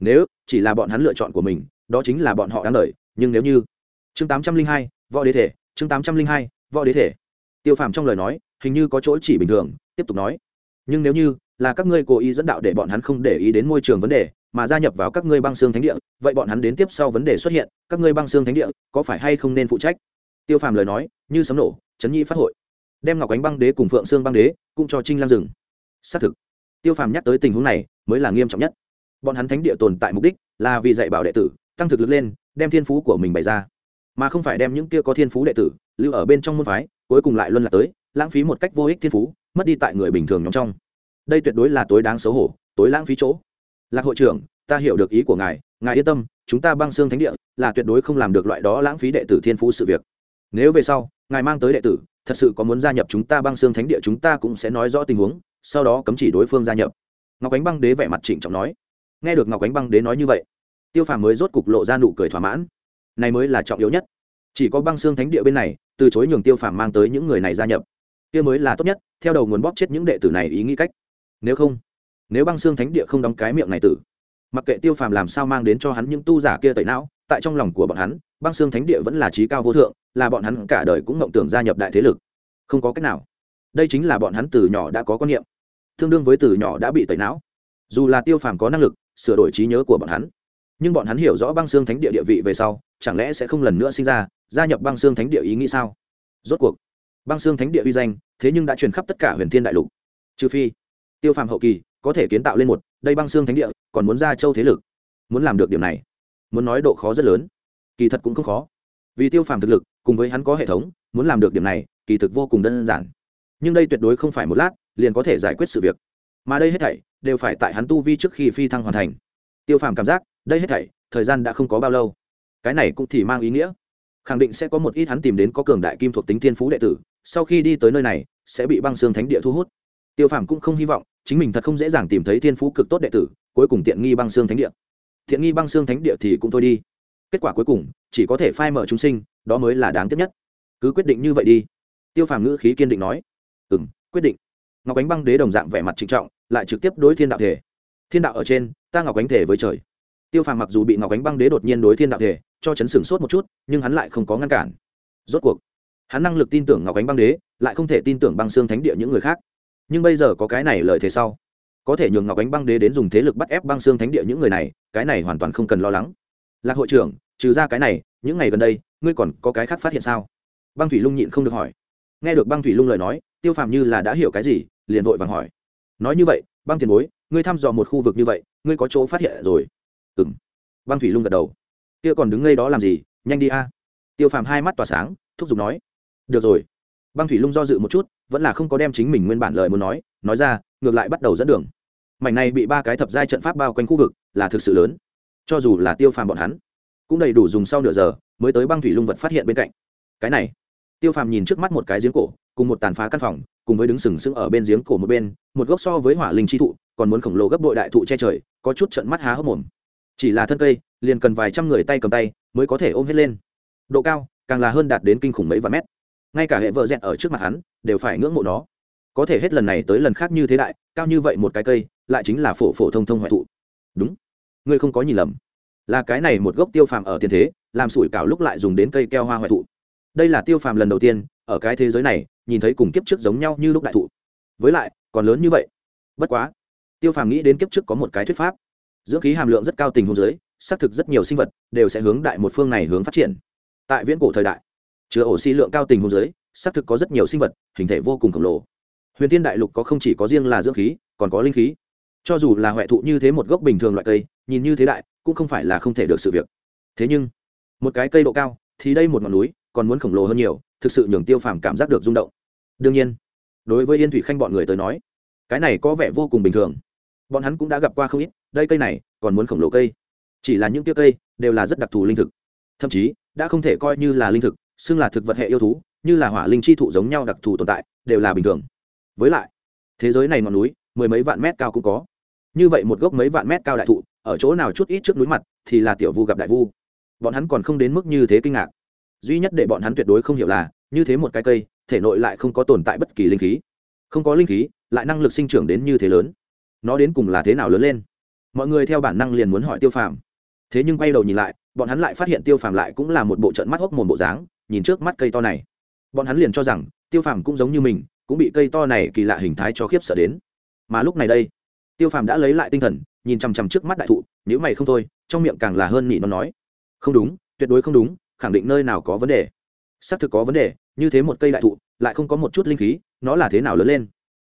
A: Nếu chỉ là bọn hắn lựa chọn của mình, đó chính là bọn họ đáng lời nhưng nếu như chương tám trăm linh hai, võ đế thể, chương tám trăm linh hai, võ đế thể. Tiêu phàm trong lời nói hình như có chỗ chỉ bình thường, tiếp tục nói. Nhưng nếu như là các ngươi cố ý dẫn đạo để bọn hắn không để ý đến môi trường vấn đề, mà gia nhập vào các ngươi băng xương thánh địa, vậy bọn hắn đến tiếp sau vấn đề xuất hiện, các ngươi băng xương thánh địa có phải hay không nên phụ trách? Tiêu phàm lời nói, như sấm nổ, chấn nhi phát hội. Đem ngọc ánh băng đế cùng phượng xương băng đế cũng cho trinh lam rừng xác thực, tiêu phàm nhắc tới tình huống này mới là nghiêm trọng nhất. Bọn hắn thánh địa tồn tại mục đích là vì dạy bảo đệ tử, tăng thực lực lên, đem thiên phú của mình bày ra. Mà không phải đem những kia có thiên phú đệ tử lưu ở bên trong môn phái, cuối cùng lại luân lạc tới, lãng phí một cách vô ích thiên phú, mất đi tại người bình thường nhóm trong đây tuyệt đối là tối đáng xấu hổ, tối lãng phí chỗ. Lạc hội trưởng, ta hiểu được ý của ngài ngài yên tâm, chúng ta băng xương thánh địa là tuyệt đối không làm được loại đó lãng phí đệ tử thiên phú sự việc. Nếu về sau, ngài mang tới đệ tử, thật sự có muốn gia nhập chúng ta băng xương thánh địa chúng ta cũng sẽ nói rõ tình huống, sau đó cấm chỉ đối phương gia nhập. Ngọc ánh băng đế vẻ mặt trịnh trọng nói. Nghe được ngọc ánh băng đế nói như vậy, tiêu phàm mới rốt cục lộ ra nụ cười thỏa mãn. Này mới là trọng yếu nhất. Chỉ có băng xương thánh địa bên này, từ chối nhường tiêu phàm mang tới những người này gia nhập. Kia mới là tốt nhất, theo đầu nguồn bóp chết những đệ tử này ý nghĩ cách nếu không, nếu băng xương thánh địa không đóng cái miệng này tử, mặc kệ tiêu phàm làm sao mang đến cho hắn những tu giả kia tẩy não, tại trong lòng của bọn hắn, băng xương thánh địa vẫn là trí cao vô thượng, là bọn hắn cả đời cũng mộng tưởng gia nhập đại thế lực. Không có cách nào. Đây chính là bọn hắn từ nhỏ đã có quan niệm. Tương đương với từ nhỏ đã bị tẩy não. Dù là tiêu phàm có năng lực, sửa đổi trí nhớ của bọn hắn, nhưng bọn hắn hiểu rõ băng xương thánh địa địa vị về sau, chẳng lẽ sẽ không lần nữa sinh ra, gia nhập băng xương thánh địa ý nghĩ sao? Rốt cuộc, băng xương thánh địa uy danh, thế nhưng đã truyền khắp tất cả huyền thiên đại lục. Trừ phi tiêu phàm hậu kỳ, có thể kiến tạo lên một đây băng xương thánh địa, còn muốn ra châu thế lực. Muốn làm được điểm này, muốn nói độ khó rất lớn. Kỳ thật cũng không khó. Vì tiêu phàm thực lực, cùng với hắn có hệ thống, muốn làm được điểm này, kỳ thực vô cùng đơn giản. Nhưng đây tuyệt đối không phải một lát, liền có thể giải quyết sự việc. Mà đây hết thảy, đều phải tại hắn tu vi trước khi phi thăng hoàn thành. Tiêu phàm cảm giác, đây hết thảy, thời gian đã không có bao lâu. Cái này cũng thì mang ý nghĩa. Khẳng định sẽ có một ít hắn tìm đến có cường đại kim thuộc tính thiên phú đệ tử, sau khi đi tới nơi này, sẽ bị băng xương thánh địa thu hút. Tiêu phàm cũng không hy vọng chính mình thật không dễ dàng tìm thấy thiên phú cực tốt đệ tử, cuối cùng tiện nghi băng xương thánh địa. Thiện nghi băng xương thánh địa thì cũng thôi đi. Kết quả cuối cùng, chỉ có thể phai mở chúng sinh, đó mới là đáng tiếc nhất. Cứ quyết định như vậy đi. Tiêu phàm ngữ khí kiên định nói. Ừ m quyết định. Ngọc ánh băng đế đồng dạng vẻ mặt trịnh trọng, lại trực tiếp đối thiên đạo thể. Thiên đạo ở trên, ta ngọc ánh thể với trời. Tiêu phàm mặc dù bị ngọc ánh băng đế đột nhiên đối thiên đạo thể, cho chấn sửng sốt một chút, nhưng hắn lại không có ngăn cản. Rốt cuộc, hắn năng lực tin tưởng ngọc ánh băng đế, lại không thể tin tưởng băng xương thánh địa những người khác nhưng bây giờ có cái này lợi thế sau. Có thể nhường ngọc ánh băng đế đến dùng thế lực bắt ép băng xương thánh địa những người này, cái này hoàn toàn không cần lo lắng. Lạc hội trưởng, trừ ra cái này, những ngày gần đây, ngươi còn có cái khác phát hiện sao? Băng thủy lung nhịn không được hỏi. Nghe được băng thủy lung lời nói, tiêu phàm như là đã hiểu cái gì, liền vội vàng hỏi. Nói như vậy, băng tiền bối, ngươi thăm dò một khu vực như vậy, ngươi có chỗ phát hiện rồi? Ừ m băng thủy lung gật đầu. Kia còn đứng ngay đó làm gì? Nhanh đi a. Tiêu phàm hai mắt tỏa sáng, thúc giục nói. Được rồi. Băng thủy lung do dự một chút vẫn là không có đem chính mình nguyên bản lời muốn nói nói ra, ngược lại bắt đầu dẫn đường. Mảnh này bị ba cái thập giai trận pháp bao quanh khu vực là thực sự lớn. Cho dù là tiêu phàm bọn hắn, cũng đầy đủ dùng sau nửa giờ mới tới băng thủy lung vật phát hiện bên cạnh. Cái này, tiêu phàm nhìn trước mắt một cái giếng cổ, cùng một tàn phá căn phòng, cùng với đứng sừng sững ở bên giếng cổ một bên, một gốc so với hỏa linh chi thụ, còn muốn khổng lồ gấp đội đại thụ che trời, có chút trận mắt há hốc mồm. Chỉ là thân cây, liền cần vài trăm người tay cầm tay mới có thể ôm hết lên. Độ cao càng là hơn đạt đến kinh khủng mấy vạn mét. Ngay cả hệ vợ dẹn ở trước mặt hắn đều phải ngưỡng mộ nó. Có thể hết lần này tới lần khác như thế đại, cao như vậy một cái cây, lại chính là phổ phổ thông thông hoại thụ. Đúng. Ngươi không có nhìn lầm. Là cái này một gốc tiêu phàm ở tiền thế, làm sủi cảo lúc lại dùng đến cây keo hoa hoại thụ. Đây là tiêu phàm lần đầu tiên, ở cái thế giới này, nhìn thấy cùng kiếp trước giống nhau như lúc đại thụ. Với lại, còn lớn như vậy. Bất quá, tiêu phàm nghĩ đến kiếp trước có một cái thuyết pháp. Dưỡng khí hàm lượng rất cao tình hôn giới xác thực rất nhiều sinh vật đều sẽ hướng đại một phương này hướng phát triển. Tại viễn cổ thời đại, chứa oxy lượng cao tình hôn giới xác thực có rất nhiều sinh vật, hình thể vô cùng khổng lồ. Huyền thiên đại lục có không chỉ có riêng là dưỡng khí, còn có linh khí. Cho dù là huệ thụ như thế một gốc bình thường loại cây, nhìn như thế đại, cũng không phải là không thể được sự việc. Thế nhưng, một cái cây độ cao, thì đây một ngọn núi, còn muốn khổng lồ hơn nhiều, thực sự nhường tiêu phàm cảm giác được rung động. Đương nhiên, đối với yên thủy khanh bọn người tới nói, cái này có vẻ vô cùng bình thường. Bọn hắn cũng đã gặp qua không ít, đây cây này, còn muốn khổng lồ cây. Chỉ là những tiêu cây, đều là rất đặc thù linh thực. Thậm chí, đã không thể coi như là linh thực, xưng là thực vật hệ yêu thú như là hỏa linh chi thụ giống nhau đặc thù tồn tại, đều là bình thường. Với lại, thế giới này ngọn núi, mười mấy vạn mét cao cũng có. Như vậy một gốc mấy vạn mét cao đại thụ, ở chỗ nào chút ít trước núi mặt, thì là tiểu vu gặp đại vu. Bọn hắn còn không đến mức như thế kinh ngạc. Duy nhất để bọn hắn tuyệt đối không hiểu là, như thế một cái cây, thể nội lại không có tồn tại bất kỳ linh khí. Không có linh khí, lại năng lực sinh trưởng đến như thế lớn. Nó đến cùng là thế nào lớn lên? Mọi người theo bản năng liền muốn hỏi tiêu phàm. Thế nhưng quay đầu nhìn lại, bọn hắn lại phát hiện tiêu phàm lại cũng là một bộ trận mắt hốc mồm bộ dáng, nhìn trước mắt cây to này bọn hắn liền cho rằng tiêu phàm cũng giống như mình, cũng bị cây to này kỳ lạ hình thái cho khiếp sợ đến. Mà lúc này đây, tiêu phàm đã lấy lại tinh thần, nhìn chằm chằm trước mắt đại thụ nếu mày không thôi, trong miệng càng là hơn nhị nó nói. Không đúng, tuyệt đối không đúng, khẳng định nơi nào có vấn đề. Xác thực có vấn đề, như thế một cây đại thụ, lại không có một chút linh khí, nó là thế nào lớn lên?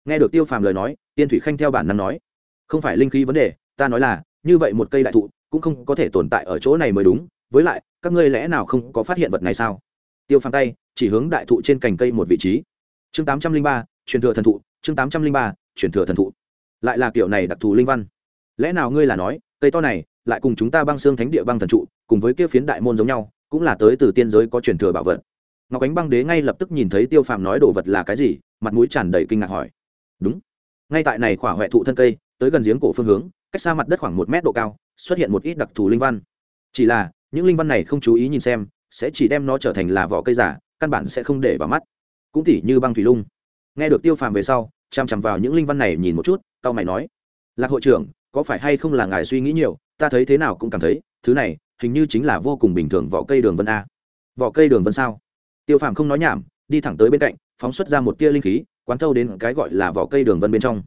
A: Nghe được tiêu phàm lời nói, tiên thủy khanh theo bản năng nói. Không phải linh khí vấn đề, ta nói là, như vậy một cây đại thụ, cũng không có thể tồn tại ở chỗ này mới đúng, với lại, các ngươi lẽ nào không có phát hiện vật này sao? Tiêu phàm tay chỉ hướng đại thụ trên cành cây một vị trí. Chương tám trăm linh ba, truyền thừa thần thụ, chương tám trăm linh ba, truyền thừa thần thụ. Lại là kiểu này đặc thù linh văn. Lẽ nào ngươi là nói, cây to này lại cùng chúng ta băng xương thánh địa băng thần trụ, cùng với kia phiến đại môn giống nhau, cũng là tới từ tiên giới có truyền thừa bảo vật. Ngọc ánh băng đế ngay lập tức nhìn thấy tiêu phàm nói đồ vật là cái gì, mặt mũi tràn đầy kinh ngạc hỏi. Đúng. Ngay tại này khỏa huệ thụ thân cây, tới gần giếng cổ phương hướng, cách xa mặt đất khoảng một mét độ cao, xuất hiện một ít đặc thù linh văn. Chỉ là, những linh văn này không chú ý nhìn xem, sẽ chỉ đem nó trở thành là vỏ cây giả căn bản sẽ không để vào mắt. Cũng tỉ như băng thủy lung. Nghe được tiêu phàm về sau chằm chằm vào những linh văn này nhìn một chút tao mày nói, lạc hội trưởng, có phải hay không là ngài suy nghĩ nhiều? Ta thấy thế nào cũng cảm thấy, thứ này, hình như chính là vô cùng bình thường vỏ cây đường vân a. Vỏ cây đường vân sao? Tiêu phàm không nói nhảm, đi thẳng tới bên cạnh, phóng xuất ra một tia linh khí, quán thâu đến cái gọi là vỏ cây đường vân bên trong.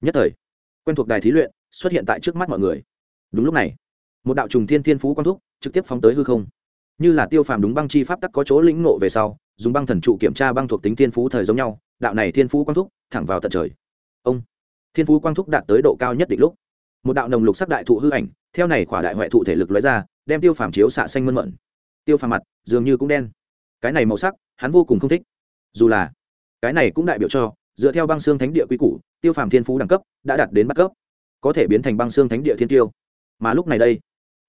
A: Nhất thời, quen thuộc đài thí luyện xuất hiện tại trước mắt mọi người. Đúng lúc này, một đạo trùng thiên thiên phú quang thúc trực tiếp phóng tới hư không như là tiêu phàm đúng băng chi pháp tắc có chỗ lĩnh ngộ về sau, dùng băng thần trụ kiểm tra băng thuộc tính thiên phú thời giống nhau, đạo này thiên phú quang thúc, thẳng vào tận trời. Ông, thiên phú quang thúc đạt tới độ cao nhất định lúc. Một đạo nồng lục sắc đại thụ hư ảnh, theo này khỏa đại huệ thụ thể lực lóe ra, đem tiêu phàm chiếu xạ xanh mơn mận. Tiêu phàm mặt, dường như cũng đen. Cái này màu sắc, hắn vô cùng không thích. Dù là, cái này cũng đại biểu cho, dựa theo băng xương thánh địa quy củ, tiêu phàm thiên phú đẳng cấp đã đạt đến bắt cấp, có thể biến thành băng xương thánh địa thiên tiêu. Mà lúc này đây,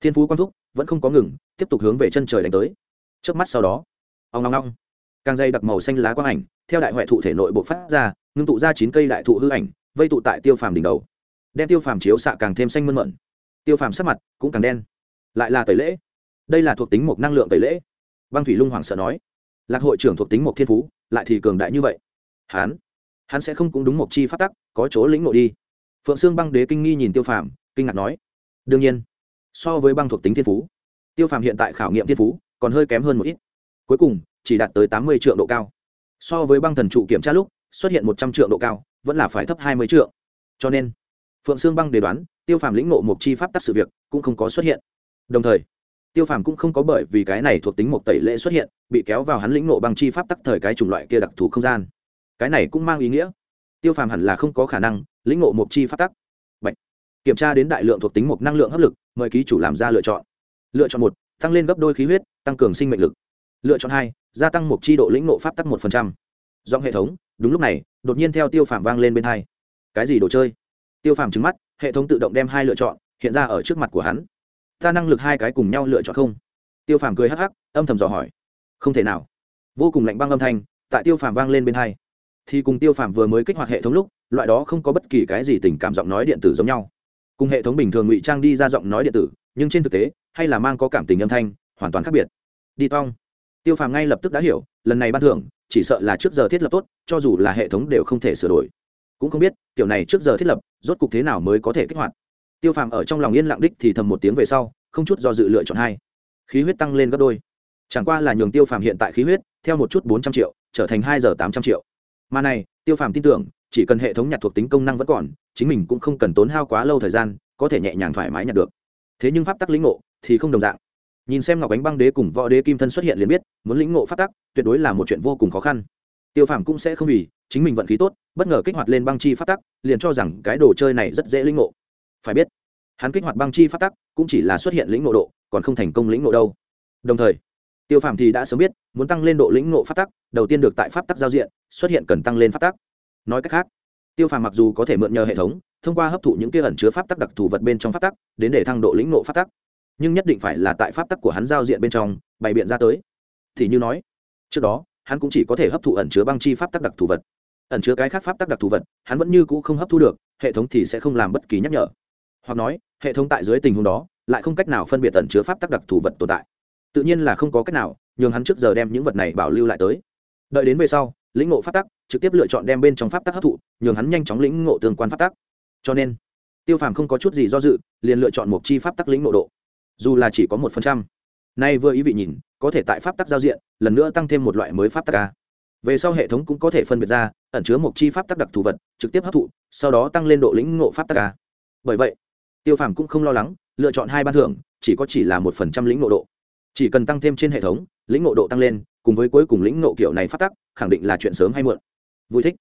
A: thiên phú quang thúc vẫn không có ngừng, tiếp tục hướng về chân trời đánh tới. Trước mắt sau đó ông ngong ngong càng dây đặc màu xanh lá quang ảnh, theo đại huệ thụ thể nội bộ phát ra, ngưng tụ ra chín cây đại thụ hư ảnh, vây tụ tại tiêu phàm đỉnh đầu. Đem tiêu phàm chiếu xạ càng thêm xanh mơn mận. Tiêu phàm sắc mặt cũng càng đen. Lại là tẩy lễ. Đây là thuộc tính một năng lượng tẩy lễ. Băng thủy lung hoàng sợ nói. Lạc hội trưởng thuộc tính một thiên phú, lại thì cường đại như vậy. Hán. Hắn sẽ không cũng đúng một chi phát tắc, có chỗ lĩnh nội đi. Phượng sương băng đế kinh nghi nhìn tiêu phàm, kinh ngạc nói. Đương nhiên so với băng thuộc tính thiên phú. Tiêu phàm hiện tại khảo nghiệm thiên phú còn hơi kém hơn một ít. Cuối cùng, chỉ đạt tới tám mươi triệu độ cao. So với băng thần trụ kiểm tra lúc, xuất hiện một trăm triệu độ cao, vẫn là phải thấp hai mươi triệu. Cho nên, phượng sương băng đề đoán, tiêu phàm lĩnh nộ một chi pháp tắc sự việc cũng không có xuất hiện. Đồng thời, tiêu phàm cũng không có bởi vì cái này thuộc tính một tẩy lễ xuất hiện, bị kéo vào hắn lĩnh nộ băng chi pháp tắc thời cái chủng loại kia đặc thù không gian. Cái này cũng mang ý nghĩa. Tiêu phàm hẳn là không có khả năng lĩnh ngộ một chi pháp tắc kiểm tra đến đại lượng thuộc tính một năng lượng hấp lực, mời ký chủ làm ra lựa chọn. Lựa chọn một, tăng lên gấp đôi khí huyết, tăng cường sinh mệnh lực. Lựa chọn hai, gia tăng một chi độ lĩnh nộ pháp tắc một phần trăm. Dòng hệ thống, đúng lúc này, đột nhiên theo tiêu phàm vang lên bên hai. Cái gì đồ chơi? Tiêu phàm trứng mắt, hệ thống tự động đem hai lựa chọn, hiện ra ở trước mặt của hắn. Ta năng lực hai cái cùng nhau lựa chọn không? Tiêu phàm cười hắc hắc, âm thầm dò hỏi. Không thể nào. Vô cùng lạnh băng âm thanh, tại tiêu phàm vang lên bên hai. Thì cùng tiêu phàm vừa mới kích hoạt hệ thống lúc, loại đó không có bất kỳ cái gì tình cảm giọng nói điện tử giống nhau cùng hệ thống bình thường ngụy trang đi ra giọng nói điện tử, nhưng trên thực tế, hay là mang có cảm tình âm thanh, hoàn toàn khác biệt. Đi tong. Tiêu phàm ngay lập tức đã hiểu, lần này ban thưởng, chỉ sợ là trước giờ thiết lập tốt, cho dù là hệ thống đều không thể sửa đổi. Cũng không biết, kiểu này trước giờ thiết lập, rốt cục thế nào mới có thể kích hoạt. Tiêu phàm ở trong lòng yên lặng đích thì thầm một tiếng về sau, không chút do dự lựa chọn hai. Khí huyết tăng lên gấp đôi. Chẳng qua là nhường tiêu phàm hiện tại khí huyết, theo một chút bốn trăm triệu, trở thành hai giờ tám trăm triệu. Mà này, tiêu phàm tin tưởng chỉ cần hệ thống nhặt thuộc tính công năng vẫn còn, chính mình cũng không cần tốn hao quá lâu thời gian, có thể nhẹ nhàng thoải mái nhặt được. Thế nhưng pháp tắc lĩnh ngộ thì không đồng dạng. Nhìn xem ngọc ánh băng đế cùng võ đế kim thân xuất hiện liền biết, muốn lĩnh ngộ pháp tắc, tuyệt đối là một chuyện vô cùng khó khăn. Tiêu phàm cũng sẽ không vì chính mình vận khí tốt, bất ngờ kích hoạt lên băng chi pháp tắc, liền cho rằng cái đồ chơi này rất dễ lĩnh ngộ. Phải biết, hắn kích hoạt băng chi pháp tắc cũng chỉ là xuất hiện lĩnh ngộ độ, còn không thành công lĩnh ngộ đâu. Đồng thời, tiêu phàm thì đã sớm biết, muốn tăng lên độ lĩnh ngộ pháp tắc, đầu tiên được tại pháp tắc giao diện, xuất hiện cần tăng lên pháp tắc nói cách khác, tiêu phàm mặc dù có thể mượn nhờ hệ thống, thông qua hấp thụ những kia ẩn chứa pháp tắc đặc thù vật bên trong pháp tắc, đến để thăng độ lĩnh ngộ pháp tắc. Nhưng nhất định phải là tại pháp tắc của hắn giao diện bên trong, bày biện ra tới. Thì như nói, trước đó, hắn cũng chỉ có thể hấp thụ ẩn chứa băng chi pháp tắc đặc thù vật. Ẩn chứa cái khác pháp tắc đặc thù vật, hắn vẫn như cũ không hấp thu được, hệ thống thì sẽ không làm bất kỳ nhắc nhở. Hoặc nói, hệ thống tại dưới tình huống đó, lại không cách nào phân biệt ẩn chứa pháp tắc đặc thù vật tồn tại. Tự nhiên là không có cách nào, nhường hắn trước giờ đem những vật này bảo lưu lại tới. Đợi đến về sau, lĩnh ngộ pháp tắc trực tiếp lựa chọn đem bên trong pháp tắc hấp thụ, nhường hắn nhanh chóng lĩnh ngộ tương quan pháp tắc. Cho nên, tiêu phàm không có chút gì do dự, liền lựa chọn một chi pháp tắc lĩnh ngộ độ. Dù là chỉ có một phần trăm. Nay vừa ý vị nhìn, có thể tại pháp tắc giao diện, lần nữa tăng thêm một loại mới pháp tắc ca về sau hệ thống cũng có thể phân biệt ra, ẩn chứa một chi pháp tắc đặc thù vật, trực tiếp hấp thụ, sau đó tăng lên độ lĩnh ngộ pháp tắc ca bởi vậy, tiêu phàm cũng không lo lắng, lựa chọn hai ban thưởng, chỉ có chỉ là một phần trăm lĩnh ngộ độ. Chỉ cần tăng thêm trên hệ thống, lĩnh ngộ độ tăng lên, cùng với cuối cùng lĩnh ngộ kiểu này phát tắc, khẳng định là chuyện sớm hay muộn vui thích.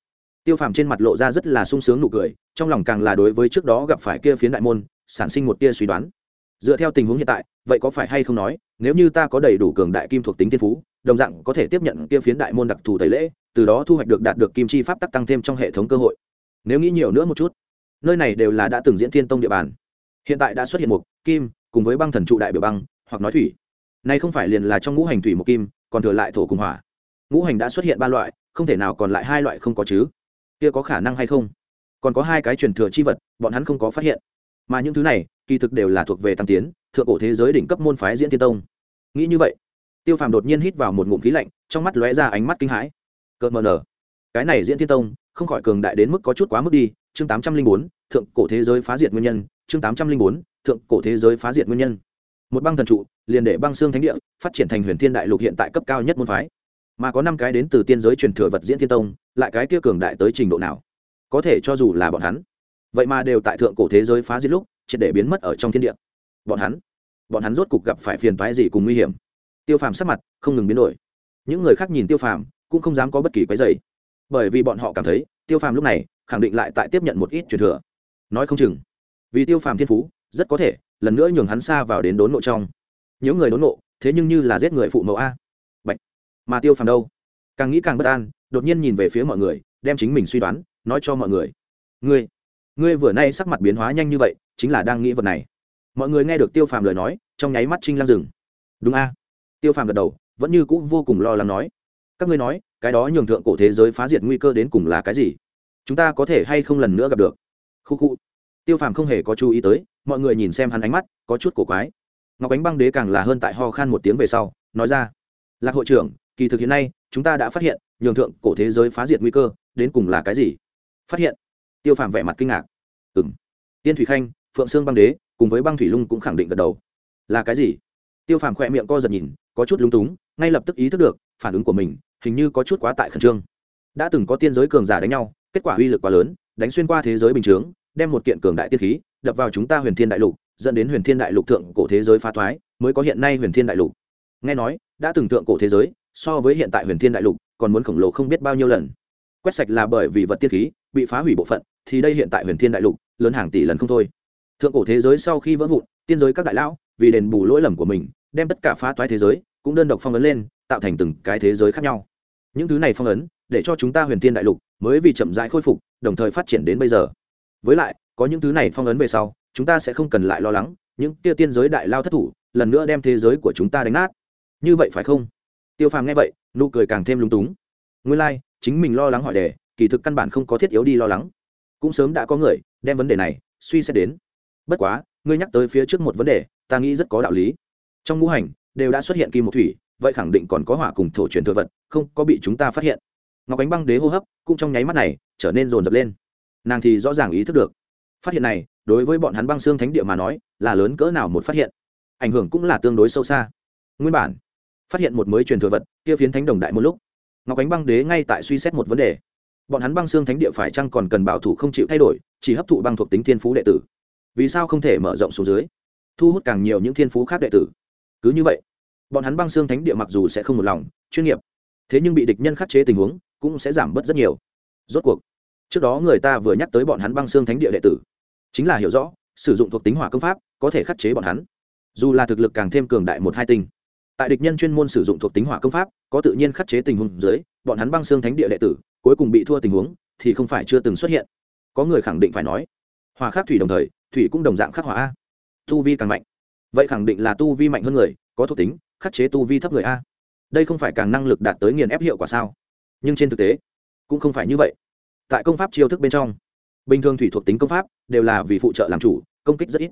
A: Tiêu phàm trên mặt lộ ra rất là sung sướng nụ cười, trong lòng càng là đối với trước đó gặp phải kia phiến đại môn, sản sinh một tia suy đoán. Dựa theo tình huống hiện tại, vậy có phải hay không nói, nếu như ta có đầy đủ cường đại kim thuộc tính thiên phú, đồng dạng có thể tiếp nhận kia phiến đại môn đặc thù tẩy lễ, từ đó thu hoạch được đạt được kim chi pháp tắc tăng thêm trong hệ thống cơ hội. Nếu nghĩ nhiều nữa một chút, nơi này đều là đã từng diễn thiên tông địa bàn. Hiện tại đã xuất hiện một kim, cùng với băng thần trụ đại biểu băng, hoặc nói thủy. Nay không phải liền là trong ngũ hành thủy một kim, còn thừa lại thổ cùng hỏa. Ngũ hành đã xuất hiện ba loại không thể nào còn lại hai loại không có chứ. Kia có khả năng hay không? Còn có hai cái truyền thừa chi vật, bọn hắn không có phát hiện. Mà những thứ này, kỳ thực đều là thuộc về tăng tiến, thượng cổ thế giới đỉnh cấp môn phái diễn tiên tông. Nghĩ như vậy, tiêu phàm đột nhiên hít vào một ngụm khí lạnh, trong mắt lóe ra ánh mắt kinh hãi. Cợt mờ nở cái này diễn tiên tông, không khỏi cường đại đến mức có chút quá mức đi. Chương tám trăm linh bốn, thượng cổ thế giới phá diệt nguyên nhân. Chương tám trăm linh bốn, thượng cổ thế giới phá diệt nguyên nhân. Một băng thần trụ, liền để băng xương thánh địa phát triển thành huyền thiên đại lục hiện tại cấp cao nhất môn phái mà có năm cái đến từ tiên giới truyền thừa vật diễn thiên tông, lại cái kia cường đại tới trình độ nào? Có thể cho dù là bọn hắn, vậy mà đều tại thượng cổ thế giới phá diệt lúc, triệt để biến mất ở trong thiên địa. Bọn hắn bọn hắn rốt cục gặp phải phiền toái gì cùng nguy hiểm? Tiêu phàm sắc mặt không ngừng biến đổi. Những người khác nhìn tiêu phàm, cũng không dám có bất kỳ cái dày bởi vì bọn họ cảm thấy, tiêu phàm lúc này, khẳng định lại tại tiếp nhận một ít truyền thừa. Nói không chừng, vì tiêu phàm thiên phú, rất có thể, lần nữa nhường hắn xa vào đến đốn nộ trong. Những người đốn nộ, thế nhưng như là giết người phụ mẫu a mà tiêu phàm đâu? Càng nghĩ càng bất an, đột nhiên nhìn về phía mọi người, đem chính mình suy đoán, nói cho mọi người. Ngươi ngươi vừa nay sắc mặt biến hóa nhanh như vậy, chính là đang nghĩ vật này. Mọi người nghe được tiêu phàm lời nói, trong nháy mắt trinh lăng rừng. Đúng a. Tiêu phàm gật đầu, vẫn như cũng vô cùng lo lắng nói. Các ngươi nói, cái đó nhường thượng cổ thế giới phá diệt nguy cơ đến cùng là cái gì? Chúng ta có thể hay không lần nữa gặp được? Khu khu. Tiêu phàm không hề có chú ý tới, mọi người nhìn xem hắn ánh mắt, có chút cổ quái. Ngọc ánh băng đế càng là hơn tại ho khan một tiếng về sau, nói ra. Lạc hội trưởng kỳ thực hiện nay, chúng ta đã phát hiện, nhường thượng cổ thế giới phá diệt nguy cơ, đến cùng là cái gì? Phát hiện. Tiêu phàm vẻ mặt kinh ngạc. Ừ m tiên thủy khanh, phượng sương băng đế, cùng với băng thủy lung cũng khẳng định gật đầu. Là cái gì? Tiêu phàm khỏe miệng co giật nhìn, có chút lúng túng, ngay lập tức ý thức được, phản ứng của mình, hình như có chút quá tại khẩn trương. Đã từng có tiên giới cường giả đánh nhau, kết quả uy lực quá lớn, đánh xuyên qua thế giới bình chướng, đem một kiện cường đại tiên khí, đập vào chúng ta huyền thiên đại lục, dẫn đến huyền thiên đại lục thượng cổ thế giới phá thoái, mới có hiện nay huyền thiên đại lục. Nghe nói, đã từng thượng cổ thế giới so với hiện tại huyền thiên đại lục, còn muốn khổng lồ không biết bao nhiêu lần. Quét sạch là bởi vì vật tiên khí, bị phá hủy bộ phận, thì đây hiện tại huyền thiên đại lục, lớn hàng tỷ lần không thôi. Thượng cổ thế giới sau khi vỡ vụn, tiên giới các đại lão, vì đền bù lỗi lầm của mình, đem tất cả phá toái thế giới, cũng đơn độc phong ấn lên, tạo thành từng cái thế giới khác nhau. Những thứ này phong ấn, để cho chúng ta huyền thiên đại lục, mới vì chậm rãi khôi phục, đồng thời phát triển đến bây giờ. Với lại, có những thứ này phong ấn về sau, chúng ta sẽ không cần lại lo lắng, những kia tiên giới đại lao thất thủ, lần nữa đem thế giới của chúng ta đánh nát. Như vậy phải không? Tiêu phàm nghe vậy nụ cười càng thêm lúng túng. Nguyên lai、like, chính mình lo lắng hỏi đề kỳ thực căn bản không có thiết yếu đi lo lắng. Cũng sớm đã có người đem vấn đề này suy xét đến. Bất quá ngươi nhắc tới phía trước một vấn đề ta nghĩ rất có đạo lý. Trong ngũ hành đều đã xuất hiện kim một thủy vậy khẳng định còn có hỏa cùng thổ truyền thừa vật không có bị chúng ta phát hiện. Ngọc ánh băng đế hô hấp cũng trong nháy mắt này trở nên rồn rập lên. Nàng thì rõ ràng ý thức được. Phát hiện này đối với bọn hắn băng xương thánh địa mà nói là lớn cỡ nào một phát hiện. Ảnh hưởng cũng là tương đối sâu xa. Nguyên bản phát hiện một mới truyền thừa vật, kia phiến thánh đồng đại một lúc, ngọc ánh băng đế ngay tại suy xét một vấn đề. Bọn hắn băng xương thánh địa phải chăng còn cần bảo thủ không chịu thay đổi, chỉ hấp thụ băng thuộc tính thiên phú đệ tử? Vì sao không thể mở rộng xuống dưới, thu hút càng nhiều những thiên phú khác đệ tử? Cứ như vậy, bọn hắn băng xương thánh địa mặc dù sẽ không một lòng, chuyên nghiệp, thế nhưng bị địch nhân khắc chế tình huống cũng sẽ giảm bớt rất nhiều. Rốt cuộc, trước đó người ta vừa nhắc tới bọn hắn băng xương thánh địa đệ tử, chính là hiểu rõ, sử dụng thuộc tính hỏa công pháp có thể khắc chế bọn hắn. Dù là thực lực càng thêm cường đại một hai tinh tại địch nhân chuyên môn sử dụng thuộc tính hỏa công pháp, có tự nhiên khắc chế tình huống dưới, bọn hắn băng xương thánh địa đệ tử, cuối cùng bị thua tình huống, thì không phải chưa từng xuất hiện. Có người khẳng định phải nói, hỏa khắc thủy đồng thời, thủy cũng đồng dạng khắc hỏa a. Tu vi càng mạnh. Vậy khẳng định là tu vi mạnh hơn người, có thuộc tính, khắc chế tu vi thấp người a. Đây không phải càng năng lực đạt tới nghiền ép hiệu quả sao? Nhưng trên thực tế, cũng không phải như vậy. Tại công pháp chiêu thức bên trong, bình thường thủy thuộc tính công pháp đều là vì phụ trợ làm chủ, công kích rất ít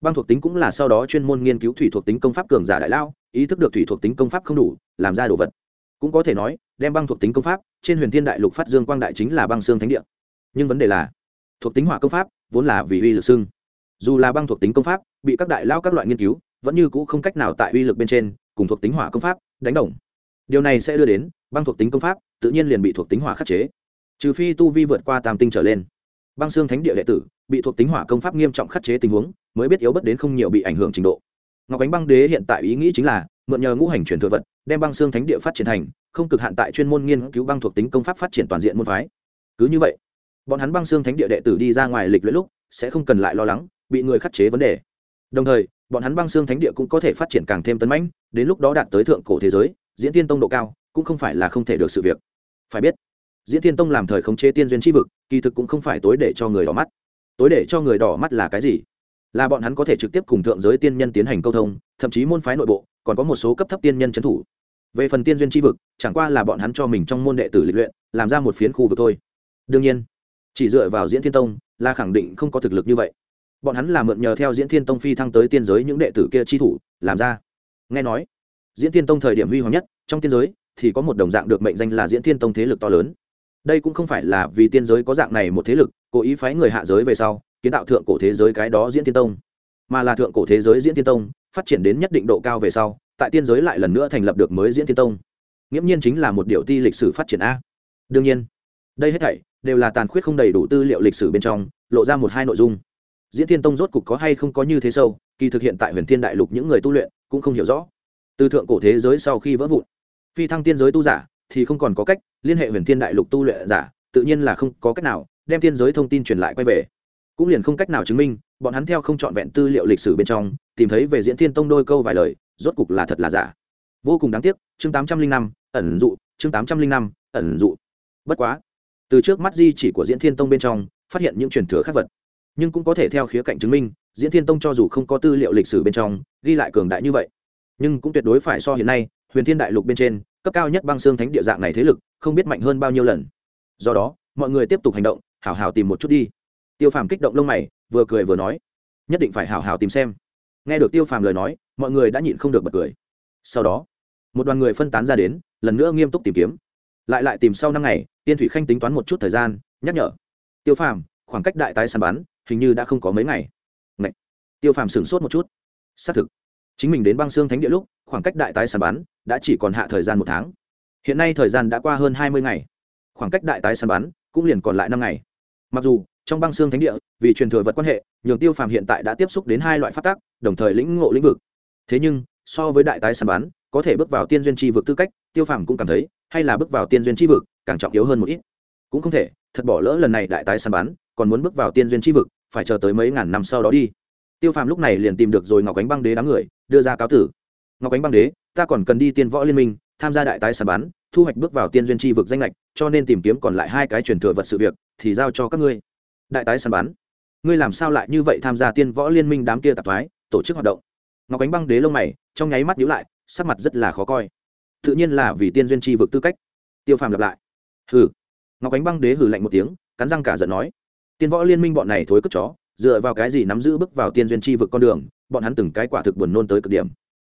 A: băng thuộc tính cũng là sau đó chuyên môn nghiên cứu thủy thuộc tính công pháp cường giả đại lao ý thức được thủy thuộc tính công pháp không đủ làm ra đồ vật cũng có thể nói đem băng thuộc tính công pháp trên huyền thiên đại lục phát dương quang đại chính là băng xương thánh địa nhưng vấn đề là thuộc tính hỏa công pháp vốn là vì uy lực xương. dù là băng thuộc tính công pháp bị các đại lao các loại nghiên cứu vẫn như cũ không cách nào tại uy lực bên trên cùng thuộc tính hỏa công pháp đánh đồng điều này sẽ đưa đến băng thuộc tính công pháp tự nhiên liền bị thuộc tính hỏa khắc chế trừ phi tu vi vượt qua tam tinh trở lên băng xương thánh địa đệ tử bị thuộc tính hỏa công pháp nghiêm trọng khắc chế tình huống mới biết yếu bất đến không nhiều bị ảnh hưởng trình độ. Ngọc ánh băng đế hiện tại ý nghĩ chính là, mượn nhờ ngũ hành truyền thừa vật, đem băng xương thánh địa phát triển thành, không cực hạn tại chuyên môn nghiên cứu băng thuộc tính công pháp phát triển toàn diện môn phái. Cứ như vậy, bọn hắn băng xương thánh địa đệ tử đi ra ngoài lịch luyện lúc, sẽ không cần lại lo lắng, bị người khắc chế vấn đề. Đồng thời, bọn hắn băng xương thánh địa cũng có thể phát triển càng thêm tấn mãnh, đến lúc đó đạt tới thượng cổ thế giới, diễn tiên tông độ cao, cũng không phải là không thể được sự việc. Phải biết, diễn tiên tông làm thời khống chế tiên duyên tri vực, kỳ thực cũng không phải tối để cho người đỏ mắt. Tối để cho người đỏ mắt là cái gì? Là bọn hắn có thể trực tiếp cùng thượng giới tiên nhân tiến hành câu thông, thậm chí môn phái nội bộ còn có một số cấp thấp tiên nhân trấn thủ. Về phần tiên duyên tri vực, chẳng qua là bọn hắn cho mình trong môn đệ tử lịch luyện, làm ra một phiến khu vực thôi. Đương nhiên, chỉ dựa vào diễn thiên tông là khẳng định không có thực lực như vậy. Bọn hắn là mượn nhờ theo diễn thiên tông phi thăng tới tiên giới những đệ tử kia chi thủ, làm ra. Nghe nói, diễn thiên tông thời điểm huy hoàng nhất, trong tiên giới thì có một đồng dạng được mệnh danh là diễn thiên tông thế lực to lớn. Đây cũng không phải là vì tiên giới có dạng này một thế lực, cố ý phái người hạ giới về sau kiến tạo thượng cổ thế giới cái đó diễn thiên tông. Mà là thượng cổ thế giới diễn thiên tông, phát triển đến nhất định độ cao về sau, tại tiên giới lại lần nữa thành lập được mới diễn thiên tông. Nghiễm nhiên chính là một điều ti lịch sử phát triển a. Đương nhiên, đây hết thảy đều là tàn khuyết không đầy đủ tư liệu lịch sử bên trong, lộ ra một hai nội dung. Diễn thiên tông rốt cục có hay không có như thế sâu, kỳ thực hiện tại huyền thiên đại lục những người tu luyện cũng không hiểu rõ. Từ thượng cổ thế giới sau khi vỡ vụn, phi thăng tiên giới tu giả thì không còn có cách, liên hệ huyền thiên đại lục tu luyện giả tự nhiên là không có cách nào, đem tiên giới thông tin truyền lại quay về cũng liền không cách nào chứng minh, bọn hắn theo không trọn vẹn tư liệu lịch sử bên trong, tìm thấy về diễn thiên tông đôi câu vài lời, rốt cục là thật là giả. Vô cùng đáng tiếc, chương tám trăm linh năm, ẩn dụ, chương tám trăm linh năm, ẩn dụ. Bất quá, từ trước mắt di chỉ của diễn thiên tông bên trong, phát hiện những truyền thừa khác vật. Nhưng cũng có thể theo khía cạnh chứng minh, diễn thiên tông cho dù không có tư liệu lịch sử bên trong, ghi lại cường đại như vậy. Nhưng cũng tuyệt đối phải so hiện nay, huyền thiên đại lục bên trên, cấp cao nhất băng xương thánh địa dạng này thế lực, không biết mạnh hơn bao nhiêu lần. Do đó, mọi người tiếp tục hành động hảo hảo tìm một chút đi tiêu phàm kích động lông mày, vừa cười vừa nói, nhất định phải hảo hảo tìm xem. Nghe được tiêu phàm lời nói, mọi người đã nhịn không được bật cười. Sau đó, một đoàn người phân tán ra đến, lần nữa nghiêm túc tìm kiếm. Lại lại tìm sau năm ngày, tiên thủy khanh tính toán một chút thời gian, nhắc nhở. Tiêu phàm, khoảng cách đại tái săn bắn, hình như đã không có mấy ngày. Ngậy. tiêu phàm sửng sốt một chút. Xác thực, chính mình đến băng xương thánh địa lúc, khoảng cách đại tái săn bắn đã chỉ còn hạ thời gian một tháng. Hiện nay thời gian đã qua hơn hai mươi ngày. Khoảng cách đại tái săn bắn cũng liền còn lại năm ngày. Mặc dù trong băng xương thánh địa, vì truyền thừa vật quan hệ, nhường tiêu phàm hiện tại đã tiếp xúc đến hai loại phát tác đồng thời lĩnh ngộ lĩnh vực. Thế nhưng, so với đại tái sàn bán có thể bước vào tiên duyên tri vực tư cách, tiêu phàm cũng cảm thấy, hay là bước vào tiên duyên tri vực, càng trọng yếu hơn một ít. Cũng không thể, thật bỏ lỡ lần này đại tái sàn bán còn muốn bước vào tiên duyên tri vực, phải chờ tới mấy ngàn năm sau đó đi. Tiêu phàm lúc này liền tìm được rồi ngọc ánh băng đế đám người, đưa ra cáo tử. Ngọc ánh băng đế, ta còn cần đi tiên võ liên minh, tham gia đại tái sàn bán thu hoạch bước vào tiên duyên tri vực danh lệch cho nên tìm kiếm còn lại hai cái truyền thừa vật sự việc, thì giao cho các ngươi đại tái săn bắn. Ngươi làm sao lại như vậy tham gia tiên võ liên minh đám kia tạp thoái, tổ chức hoạt động? Ngọc ánh băng đế lông mày, trong nháy mắt nhíu lại, sắc mặt rất là khó coi. Tự nhiên là vì tiên duyên tri vực tư cách. Tiêu phàm lặp lại. Hừ. Ngọc ánh băng đế hừ lạnh một tiếng, cắn răng cả giận nói. Tiên võ liên minh bọn này thối cất chó, dựa vào cái gì nắm giữ bước vào tiên duyên tri vực con đường, bọn hắn từng cái quả thực buồn nôn tới cực điểm.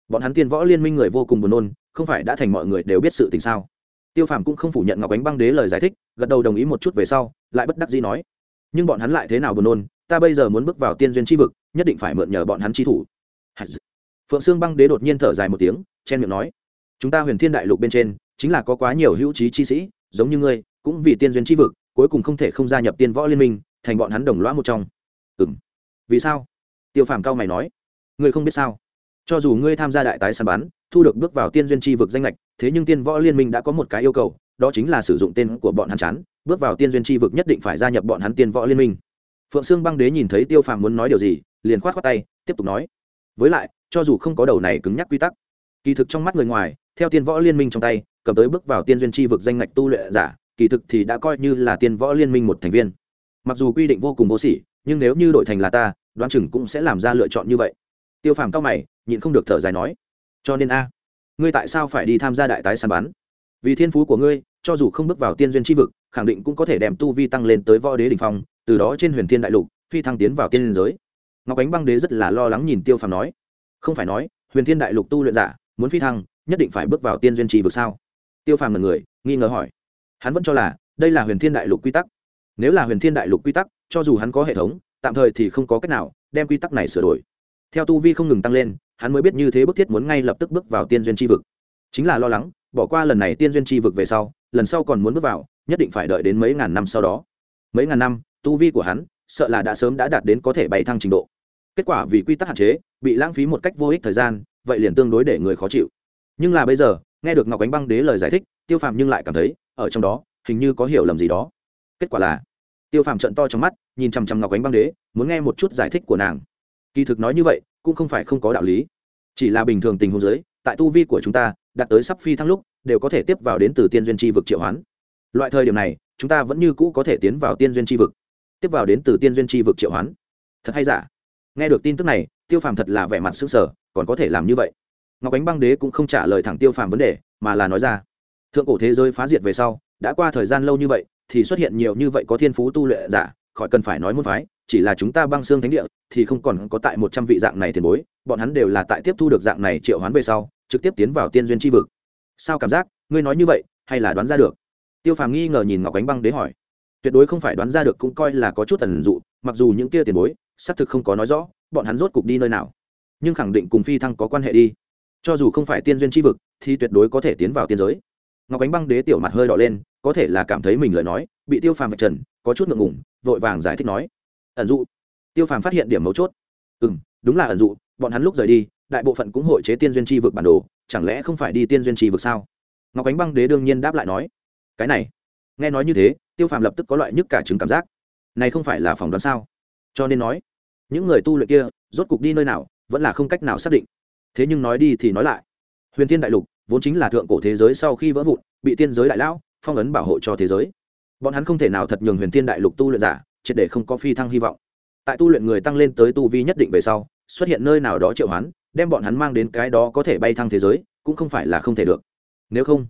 A: Bọn hắn tiên võ liên minh người vô cùng buồn nôn, không phải đã thành mọi người đều biết sự tình sao? Tiêu phàm cũng không phủ nhận ngọc ánh băng đế lời giải thích, gật đầu đồng ý một chút về sau, lại bất đắc dĩ nói nhưng bọn hắn lại thế nào buồn nôn, ta bây giờ muốn bước vào tiên duyên chi vực, nhất định phải mượn nhờ bọn hắn chi thủ. Phượng sương băng đế đột nhiên thở dài một tiếng, chen miệng nói, chúng ta huyền thiên đại lục bên trên, chính là có quá nhiều hữu trí chi sĩ, giống như ngươi, cũng vì tiên duyên chi vực, cuối cùng không thể không gia nhập tiên võ liên minh, thành bọn hắn đồng loã một trong. Ừ m vì sao? Tiêu phàm cao mày nói, ngươi không biết sao? Cho dù ngươi tham gia đại tái săn bắn, thu được bước vào tiên duyên tri vực danh lệch thế nhưng tiên võ liên minh đã có một cái yêu cầu, đó chính là sử dụng tên của bọn hắn chán bước vào tiên duyên tri vực nhất định phải gia nhập bọn hắn tiên võ liên minh. Phượng sương băng đế nhìn thấy tiêu phàm muốn nói điều gì, liền khoát khoát tay, tiếp tục nói. Với lại, cho dù không có đầu này cứng nhắc quy tắc, kỳ thực trong mắt người ngoài, theo tiên võ liên minh trong tay, cầm tới bước vào tiên duyên tri vực danh ngạch tu luyện giả, kỳ thực thì đã coi như là tiên võ liên minh một thành viên. Mặc dù quy định vô cùng vô sỉ, nhưng nếu như đổi thành là ta, đoán chừng cũng sẽ làm ra lựa chọn như vậy. Tiêu phàm cao mày, nhịn không được thở dài nói. Cho nên a, ngươi tại sao phải đi tham gia đại tái săn bắn? Vì thiên phú của ngươi, cho dù không bước vào tiên duyên tri vực khẳng định cũng có thể đem tu vi tăng lên tới võ đế đ ỉ n h phong, từ đó trên huyền thiên đại lục, phi thăng tiến vào tiên liên giới. Ngọc ánh băng đế rất là lo lắng nhìn tiêu phàm nói, không phải nói, huyền thiên đại lục tu luyện giả muốn phi thăng, nhất định phải bước vào tiên duyên trì vực sao? Tiêu phàm là người, nghi ngờ hỏi. Hắn vẫn cho là, đây là huyền thiên đại lục quy tắc. Nếu là huyền thiên đại lục quy tắc, cho dù hắn có hệ thống, tạm thời thì không có cách nào đem quy tắc này sửa đổi. Theo tu vi không ngừng tăng lên, hắn mới biết như thế bức thiết muốn ngay lập tức bước vào tiên duyên tri vực. Chính là lo lắng, bỏ qua lần này tiên duyên tri vực về sau, lần sau còn muốn bước vào nhất định phải đợi đến mấy ngàn năm sau đó. Mấy ngàn năm, tu vi của hắn, sợ là đã sớm đã đạt đến có thể bay thăng trình độ. Kết quả vì quy tắc hạn chế, bị lãng phí một cách vô ích thời gian, vậy liền tương đối để người khó chịu. Nhưng là bây giờ, nghe được ngọc ánh băng đế lời giải thích, tiêu phàm nhưng lại cảm thấy, ở trong đó, hình như có hiểu lầm gì đó. Kết quả là, tiêu phàm trận to trong mắt, nhìn chằm chằm ngọc ánh băng đế, muốn nghe một chút giải thích của nàng. Kỳ thực nói như vậy, cũng không phải không có đạo lý. Chỉ là bình thường tình huống giới tại tu vi của chúng ta, đạt tới sắp phi thăng lúc, đều có thể tiếp vào đến từ tiên duyên tri vực triệu hoán loại thời điểm này, chúng ta vẫn như cũ có thể tiến vào tiên duyên tri vực. Tiếp vào đến từ tiên duyên tri vực triệu hoán. Thật hay giả? Nghe được tin tức này, tiêu phàm thật là vẻ mặt s ư sở còn có thể làm như vậy? Ngọc ánh băng đế cũng không trả lời thẳng tiêu phàm vấn đề, mà là nói ra. Thượng cổ thế giới phá diệt về sau, đã qua thời gian lâu như vậy, thì xuất hiện nhiều như vậy có thiên phú tu luyện giả, khỏi cần phải nói môn phái, chỉ là chúng ta băng xương thánh địa, thì không còn có tại một trăm vị dạng này tiền bối, bọn hắn đều là tại tiếp thu được dạng này triệu hoán về sau, trực tiếp tiến vào tiên duyên tri vực. Sao cảm giác? Ngươi nói như vậy, hay là đoán ra được? Tiêu phàm nghi ngờ nhìn ngọc ánh băng đế hỏi, tuyệt đối không phải đoán ra được cũng coi là có chút tần dụ, mặc dù những kia tiền bối, xác thực không có nói rõ, bọn hắn rốt cục đi nơi nào. Nhưng khẳng định cùng phi thăng có quan hệ đi. Cho dù không phải tiên duyên tri vực, thì tuyệt đối có thể tiến vào tiên giới. Ngọc ánh băng đế tiểu mặt hơi đỏ lên, có thể là cảm thấy mình lời nói, bị tiêu phàm vạch trần, có chút ngượng ngùng, vội vàng giải thích nói, ẩn dụ. Tiêu phàm phát hiện điểm mấu chốt. Ừ m đúng là ẩn dụ, bọn hắn lúc rời đi, đại bộ phận cũng hội chế tiên duyên tri vực bản đồ, chẳng lẽ không phải đi tiên duyên tri vực sao? Ngọc ánh băng đế đương nhiên đáp lại nói cái này nghe nói như thế tiêu phàm lập tức có loại nhức cả chứng cảm giác này không phải là phỏng đoán sao cho nên nói những người tu luyện kia rốt cục đi nơi nào vẫn là không cách nào xác định thế nhưng nói đi thì nói lại huyền thiên đại lục vốn chính là thượng cổ thế giới sau khi vỡ vụn bị tiên giới đại lão phong ấn bảo hộ cho thế giới bọn hắn không thể nào thật nhường huyền thiên đại lục tu luyện giả triệt để không có phi thăng hy vọng tại tu luyện người tăng lên tới tu vi nhất định về sau xuất hiện nơi nào đó triệu hoán đem bọn hắn mang đến cái đó có thể bay thăng thế giới cũng không phải là không thể được nếu không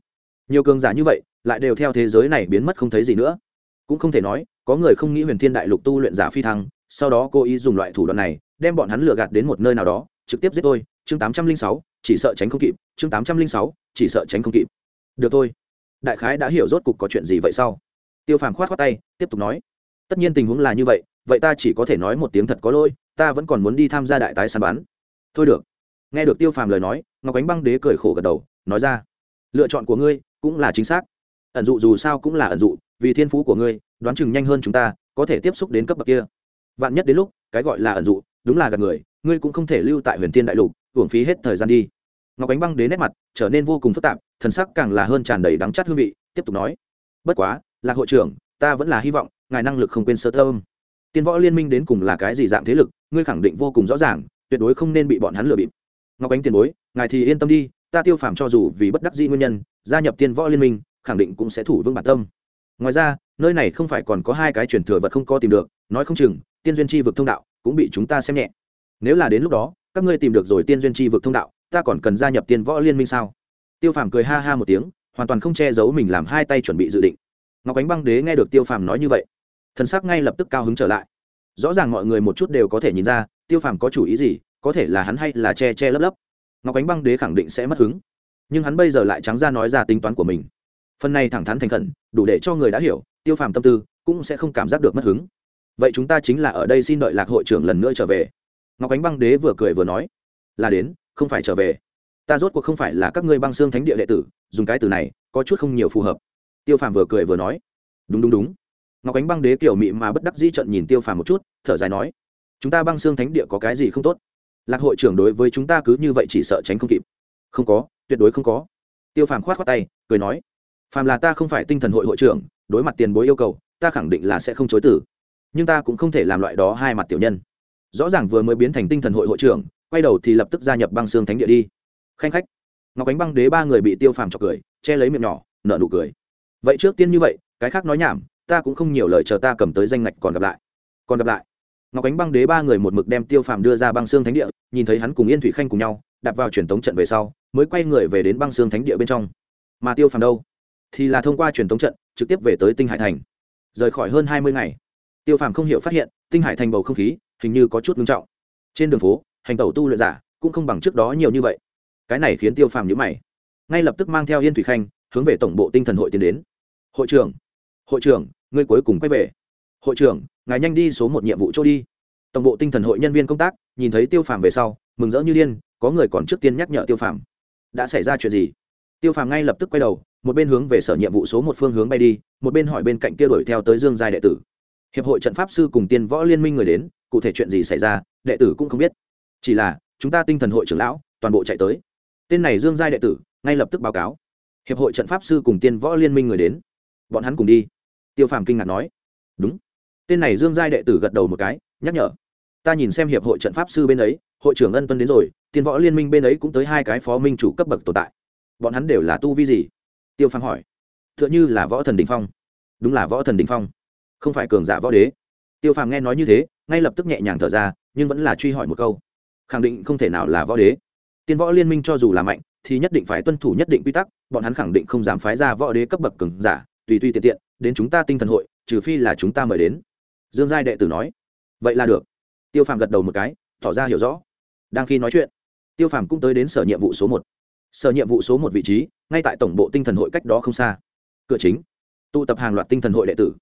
A: nhiều cường giả như vậy lại đều theo thế giới này biến mất không thấy gì nữa. Cũng không thể nói, có người không nghĩ huyền thiên đại lục tu luyện giả phi thăng, sau đó cố ý dùng loại thủ đoạn này, đem bọn hắn lừa gạt đến một nơi nào đó, trực tiếp giết tôi, chương tám trăm linh sáu, chỉ sợ tránh không kịp, chương tám trăm linh sáu, chỉ sợ tránh không kịp. Được thôi. Đại khái đã hiểu rốt cục có chuyện gì vậy sau tiêu phàm khoát khoát tay, tiếp tục nói. Tất nhiên tình huống là như vậy vậy ta chỉ có thể nói một tiếng thật có lỗi, ta vẫn còn muốn đi tham gia đại tái săn bắn. Thôi được. Nghe được tiêu phàm lời nói, ngọc ánh băng đế cười khổ gật đầu, nói ra. Lựa chọn của ngươi cũng là chính xác ẩn dụ dù sao cũng là ẩn dụ, vì thiên phú của ngươi, đoán chừng nhanh hơn chúng ta, có thể tiếp xúc đến cấp bậc kia. Vạn nhất đến lúc, cái gọi là ẩn dụ, đúng là gạt người, ngươi cũng không thể lưu tại huyền thiên đại lục, hưởng phí hết thời gian đi. Ngọc ánh băng đến nét mặt, trở nên vô cùng phức tạp, thần sắc càng là hơn tràn đầy đắng chát hương vị, tiếp tục nói. Bất quá, lạc hội trưởng, ta vẫn là hy vọng, ngài năng lực không quên sơ thơm. tiên võ liên minh đến cùng là cái gì dạng thế lực, ngươi khẳng định vô cùng rõ ràng, tuyệt đối không nên bị bọn hắn lừa bịp. Ngọc ánh tiền bối, ngài thì yên tâm đi, ta tiêu phàm cho dù vì bất đắc dĩ nguyên nhân, gia nhập tiên võ liên minh khẳng định cũng sẽ thủ vững bản tâm. Ngoài ra, nơi này không phải còn có hai cái truyền thừa vật không có tìm được, nói không chừng, tiên duyên chi vực thông đạo cũng bị chúng ta xem nhẹ. Nếu là đến lúc đó, các ngươi tìm được rồi tiên duyên chi vực thông đạo, ta còn cần gia nhập tiên võ liên minh sao? Tiêu phàm cười ha ha một tiếng, hoàn toàn không che giấu mình làm hai tay chuẩn bị dự định. Ngọc ánh băng đế nghe được tiêu phàm nói như vậy, thần sắc ngay lập tức cao hứng trở lại. Rõ ràng mọi người một chút đều có thể nhìn ra, tiêu phàm có chủ ý gì, có thể là hắn hay là che che lấp lấp. Ngọc ánh băng đế khẳng định sẽ mất hứng. Nhưng hắn bây giờ lại trắng ra nói ra tính toán của mình phần này thẳng thắn thành khẩn, đủ để cho người đã hiểu, tiêu phàm tâm tư cũng sẽ không cảm giác được mất hứng. Vậy chúng ta chính là ở đây xin đợi lạc hội trưởng lần nữa trở về. Ngọc ánh băng đế vừa cười vừa nói, là đến, không phải trở về. Ta rốt cuộc không phải là các ngươi băng xương thánh địa đệ tử, dùng cái từ này có chút không nhiều phù hợp. Tiêu phàm vừa cười vừa nói, đúng đúng đúng. Ngọc ánh băng đế kiểu mị mà bất đắc dĩ trận nhìn tiêu phàm một chút, thở dài nói, chúng ta băng xương thánh địa có cái gì không tốt? Lạc hội trưởng đối với chúng ta cứ như vậy chỉ sợ tránh không kịp. Không có, tuyệt đối không có. Tiêu phàm khoát khoát tay, cười nói phàm là ta không phải tinh thần hội hội trưởng, đối mặt tiền bối yêu cầu, ta khẳng định là sẽ không chối tử nhưng ta cũng không thể làm loại đó hai mặt tiểu nhân. Rõ ràng vừa mới biến thành tinh thần hội hội trưởng, quay đầu thì lập tức gia nhập băng xương thánh địa đi. Khanh khách. Ngọc ánh băng đế ba người bị tiêu phàm chọc cười, che lấy miệng nhỏ, nở nụ cười. Vậy trước tiên như vậy, cái khác nói nhảm, ta cũng không nhiều lời chờ ta cầm tới danh ngạch còn gặp lại. Còn gặp lại. Ngọc ánh băng đế ba người một mực đem tiêu phàm đưa ra băng xương thánh địa, nhìn thấy hắn cùng yên thủy khanh cùng nhau đặt vào truyền tống trận về sau, mới quay người về đến băng xương thánh địa bên trong. Mà tiêu phàm đâu? Thì là thông qua truyền thống trận, trực tiếp về tới tinh hải thành. Rời khỏi hơn hai mươi ngày, tiêu phàm không hiểu phát hiện, tinh hải thành bầu không khí hình như có chút ngưng trọng. Trên đường phố, hành tẩu tu luyện giả cũng không bằng trước đó nhiều như vậy. Cái này khiến tiêu phàm nhữ mày. Ngay lập tức mang theo yên thủy khanh, hướng về tổng bộ tinh thần hội tiến đến. Hội trưởng hội trưởng, ngươi cuối cùng quay về. Hội trưởng, ngài nhanh đi số một nhiệm vụ chỗ đi. Tổng bộ tinh thần hội nhân viên công tác nhìn thấy tiêu phàm về sau, mừng rỡ như điên, có người còn trước tiên nhắc nhở tiêu phàm. Đã xảy ra chuyện gì? Tiêu phàm ngay lập tức quay đầu một bên hướng về sở nhiệm vụ số một phương hướng bay đi, một bên hỏi bên cạnh kia đuổi theo tới dương giai đệ tử. Hiệp hội trận pháp sư cùng tiên võ liên minh người đến, cụ thể chuyện gì xảy ra, đệ tử cũng không biết. Chỉ là, chúng ta tinh thần hội trưởng lão, toàn bộ chạy tới. Tên này dương giai đệ tử, ngay lập tức báo cáo. Hiệp hội trận pháp sư cùng tiên võ liên minh người đến. Bọn hắn cùng đi. Tiêu phàm kinh ngạc nói. Đúng. Tên này dương giai đệ tử gật đầu một cái, nhắc nhở. Ta nhìn xem hiệp hội trận pháp sư bên ấy, hội trưởng ân tuân đến rồi, tiên võ liên minh bên ấy cũng tới hai cái phó minh chủ cấp bậc tồn tại. Bọn hắn đều là tu vi gì? Tiêu phàm hỏi. T h ư ợ n h ư là võ thần đình phong. Đúng là võ thần đình phong. Không phải cường giả võ đế. Tiêu phàm nghe nói như thế, ngay lập tức nhẹ nhàng thở ra, nhưng vẫn là truy hỏi một câu. Khẳng định không thể nào là võ đế. Tiên võ liên minh cho dù là mạnh, thì nhất định phải tuân thủ nhất định quy tắc, bọn hắn khẳng định không dám phái ra võ đế cấp bậc cường giả, tùy tùy tiện tiện, đến chúng ta tinh thần hội, trừ phi là chúng ta mời đến. Dương giai đệ tử nói. Vậy là được. Tiêu phàm gật đầu một cái, tỏ ra hiểu rõ. Đang khi nói chuyện, tiêu phàm cũng tới đến sở nhiệm vụ số một sở nhiệm vụ số một vị trí, ngay tại tổng bộ tinh thần hội cách đó không xa. Cửa chính. Tụ tập hàng loạt tinh thần hội đệ tử.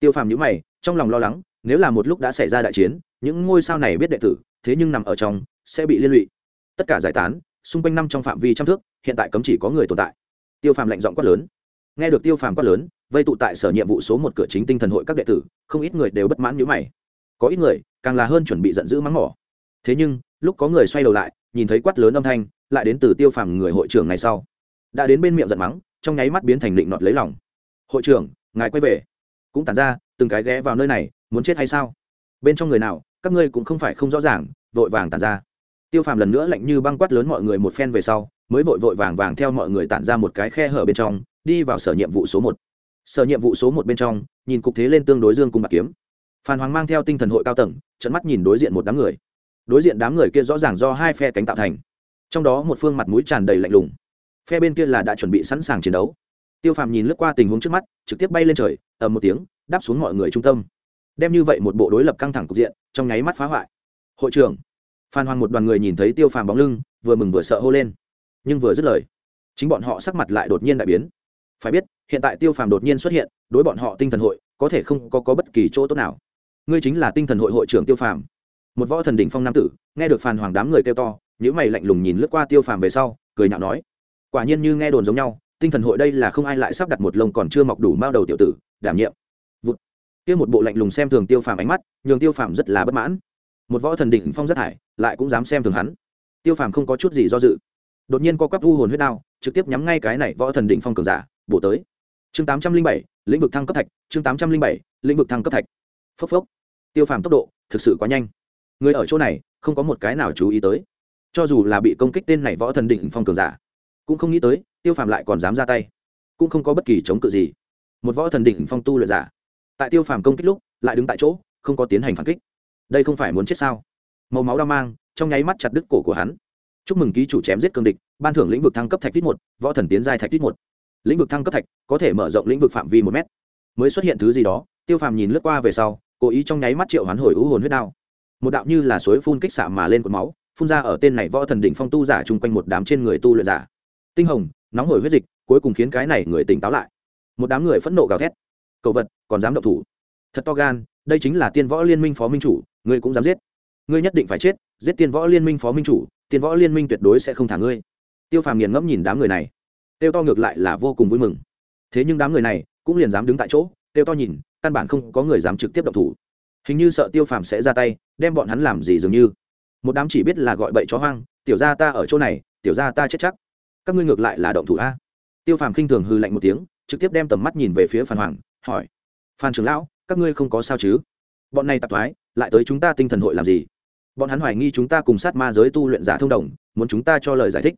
A: Tiêu phàm nhữ mày, trong lòng lo lắng, nếu là một lúc đã xảy ra đại chiến, những ngôi sao này biết đệ tử, thế nhưng nằm ở trong, sẽ bị liên lụy. Tất cả giải tán, xung quanh năm trong phạm vi trăm thước, hiện tại cấm chỉ có người tồn tại. Tiêu phàm lệnh giọng quát lớn. Nghe được tiêu phàm quát lớn, vây tụ tại sở nhiệm vụ số một cửa chính tinh thần hội các đệ tử, không ít người đều bất mãn nhữ mày. Có ít người, càng là hơn chuẩn bị giận dữ mắng mỏ. Thế nhưng, lúc có người xoay đầu lại, nhìn thấy quát lớn âm thanh lại đến từ tiêu phàm người hội trưởng ngày sau. Đã đến bên miệng giận mắng, trong nháy mắt biến thành định nọt lấy lòng. Hội trưởng, ngài quay về. Cũng tản ra, từng cái ghé vào nơi này, muốn chết hay sao? Bên trong người nào, các ngươi cũng không phải không rõ ràng, vội vàng tản ra. Tiêu phàm lần nữa lạnh như băng quát lớn mọi người một phen về sau, mới vội vội vàng vàng theo mọi người tản ra một cái khe hở bên trong, đi vào sở nhiệm vụ số một. Sở nhiệm vụ số một bên trong, nhìn cục thế lên tương đối dương cùng bạc kiếm. Phan hoàng mang theo tinh thần hội cao tầng trận mắt nhìn đối diện một đám người. Đối diện đám người kia rõ ràng do hai phe cánh tạo thành trong đó một phương mặt mũi tràn đầy lạnh lùng. Phe bên kia là đã chuẩn bị sẵn sàng chiến đấu. Tiêu phàm nhìn lướt qua tình huống trước mắt trực tiếp bay lên trời ầm một tiếng đáp xuống mọi người trung tâm. Đem như vậy một bộ đối lập căng thẳng cục diện trong nháy mắt phá hoại. Hội trưởng phan hoàng một đoàn người nhìn thấy tiêu phàm bóng lưng vừa mừng vừa sợ hô lên. Nhưng vừa dứt lời chính bọn họ sắc mặt lại đột nhiên đại biến. Phải biết hiện tại tiêu phàm đột nhiên xuất hiện đối bọn họ tinh thần hội có thể không có, có bất kỳ chỗ tốt nào. Ngươi chính là tinh thần hội hội trưởng tiêu phàm. Một võ thần đỉnh phong nam tử nghe được phàn hoàng đám người kêu to những mày lạnh lùng nhìn lướt qua tiêu phàm về sau, cười nhạo nói, quả nhiên như nghe đồn giống nhau, tinh thần hội đây là không ai lại sắp đặt một lông còn chưa mọc đủ mao đầu tiểu tử, đảm nhiệm. Vụt. Kia một bộ lạnh lùng xem thường tiêu phàm ánh mắt, nhường tiêu phàm rất là bất mãn. Một võ thần đỉnh phong rất hải lại cũng dám xem thường hắn. Tiêu phàm không có chút gì do dự. Đột nhiên co quắp vu hồn huyết đao, trực tiếp nhắm ngay cái này võ thần đỉnh phong cường giả, bổ tới. Chương tám trăm linh bảy, lĩnh vực thăng cấp thạch, chương tám trăm linh bảy, lĩnh vực thăng cấp thạch. Phốc phốc. Tiêu phàm tốc độ thực sự quá nhanh. Người ở chỗ này, không có một cái nào chú ý tới cho dù là bị công kích tên này võ thần định phong cường giả, cũng không nghĩ tới tiêu phàm lại còn dám ra tay, cũng không có bất kỳ chống cự gì. Một võ thần đỉnh phong tu luyện giả, tại tiêu phàm công kích lúc lại đứng tại chỗ, không có tiến hành phản kích. Đây không phải muốn chết sao? Màu máu đau mang, trong nháy mắt chặt đứt cổ của hắn. Chúc mừng ký chủ chém giết cương địch, ban thưởng lĩnh vực thăng cấp thạch tít một, võ thần tiến giai thạch tít một. Lĩnh vực thăng cấp thạch có thể mở rộng lĩnh vực phạm vi một mét. Mới xuất hiện thứ gì đó, tiêu phàm nhìn lướt qua về sau, cố ý trong nháy mắt triệu hoán hồi ưu hồn huyết đao. Một đạo như là suối phun kích xạ mà lên cột máu phun ra ở tên này võ thần đỉnh phong tu giả chung quanh một đám trên người tu luyện giả. Tinh hồng, nóng hổi huyết dịch, cuối cùng khiến cái này người tỉnh táo lại. Một đám người phẫn nộ gào thét. Cầu vật, còn dám động thủ. Thật to gan, đây chính là tiên võ liên minh phó minh chủ, ngươi cũng dám giết. Ngươi nhất định phải chết, giết tiên võ liên minh phó minh chủ, tiên võ liên minh tuyệt đối sẽ không thả ngươi. Tiêu phàm nghiền ngẫm nhìn đám người này. Tiêu to ngược lại là vô cùng vui mừng. Thế nhưng đám người này cũng liền dám đứng tại chỗ, tiêu to nhìn, căn bản không có người dám trực tiếp động thủ. Hình như sợ tiêu phàm sẽ ra tay, đem bọn hắn làm gì dường như một đám chỉ biết là gọi bậy chó hoang, tiểu ra ta ở chỗ này, tiểu ra ta chết chắc. Các ngươi ngược lại là động thủ a. Tiêu phàm khinh thường hư lạnh một tiếng, trực tiếp đem tầm mắt nhìn về phía phan hoàng, hỏi, phan trưởng lão, các ngươi không có sao chứ? Bọn này tạp thoái, lại tới chúng ta tinh thần hội làm gì? Bọn hắn hoài nghi chúng ta cùng sát ma giới tu luyện giả thông đồng, muốn chúng ta cho lời giải thích.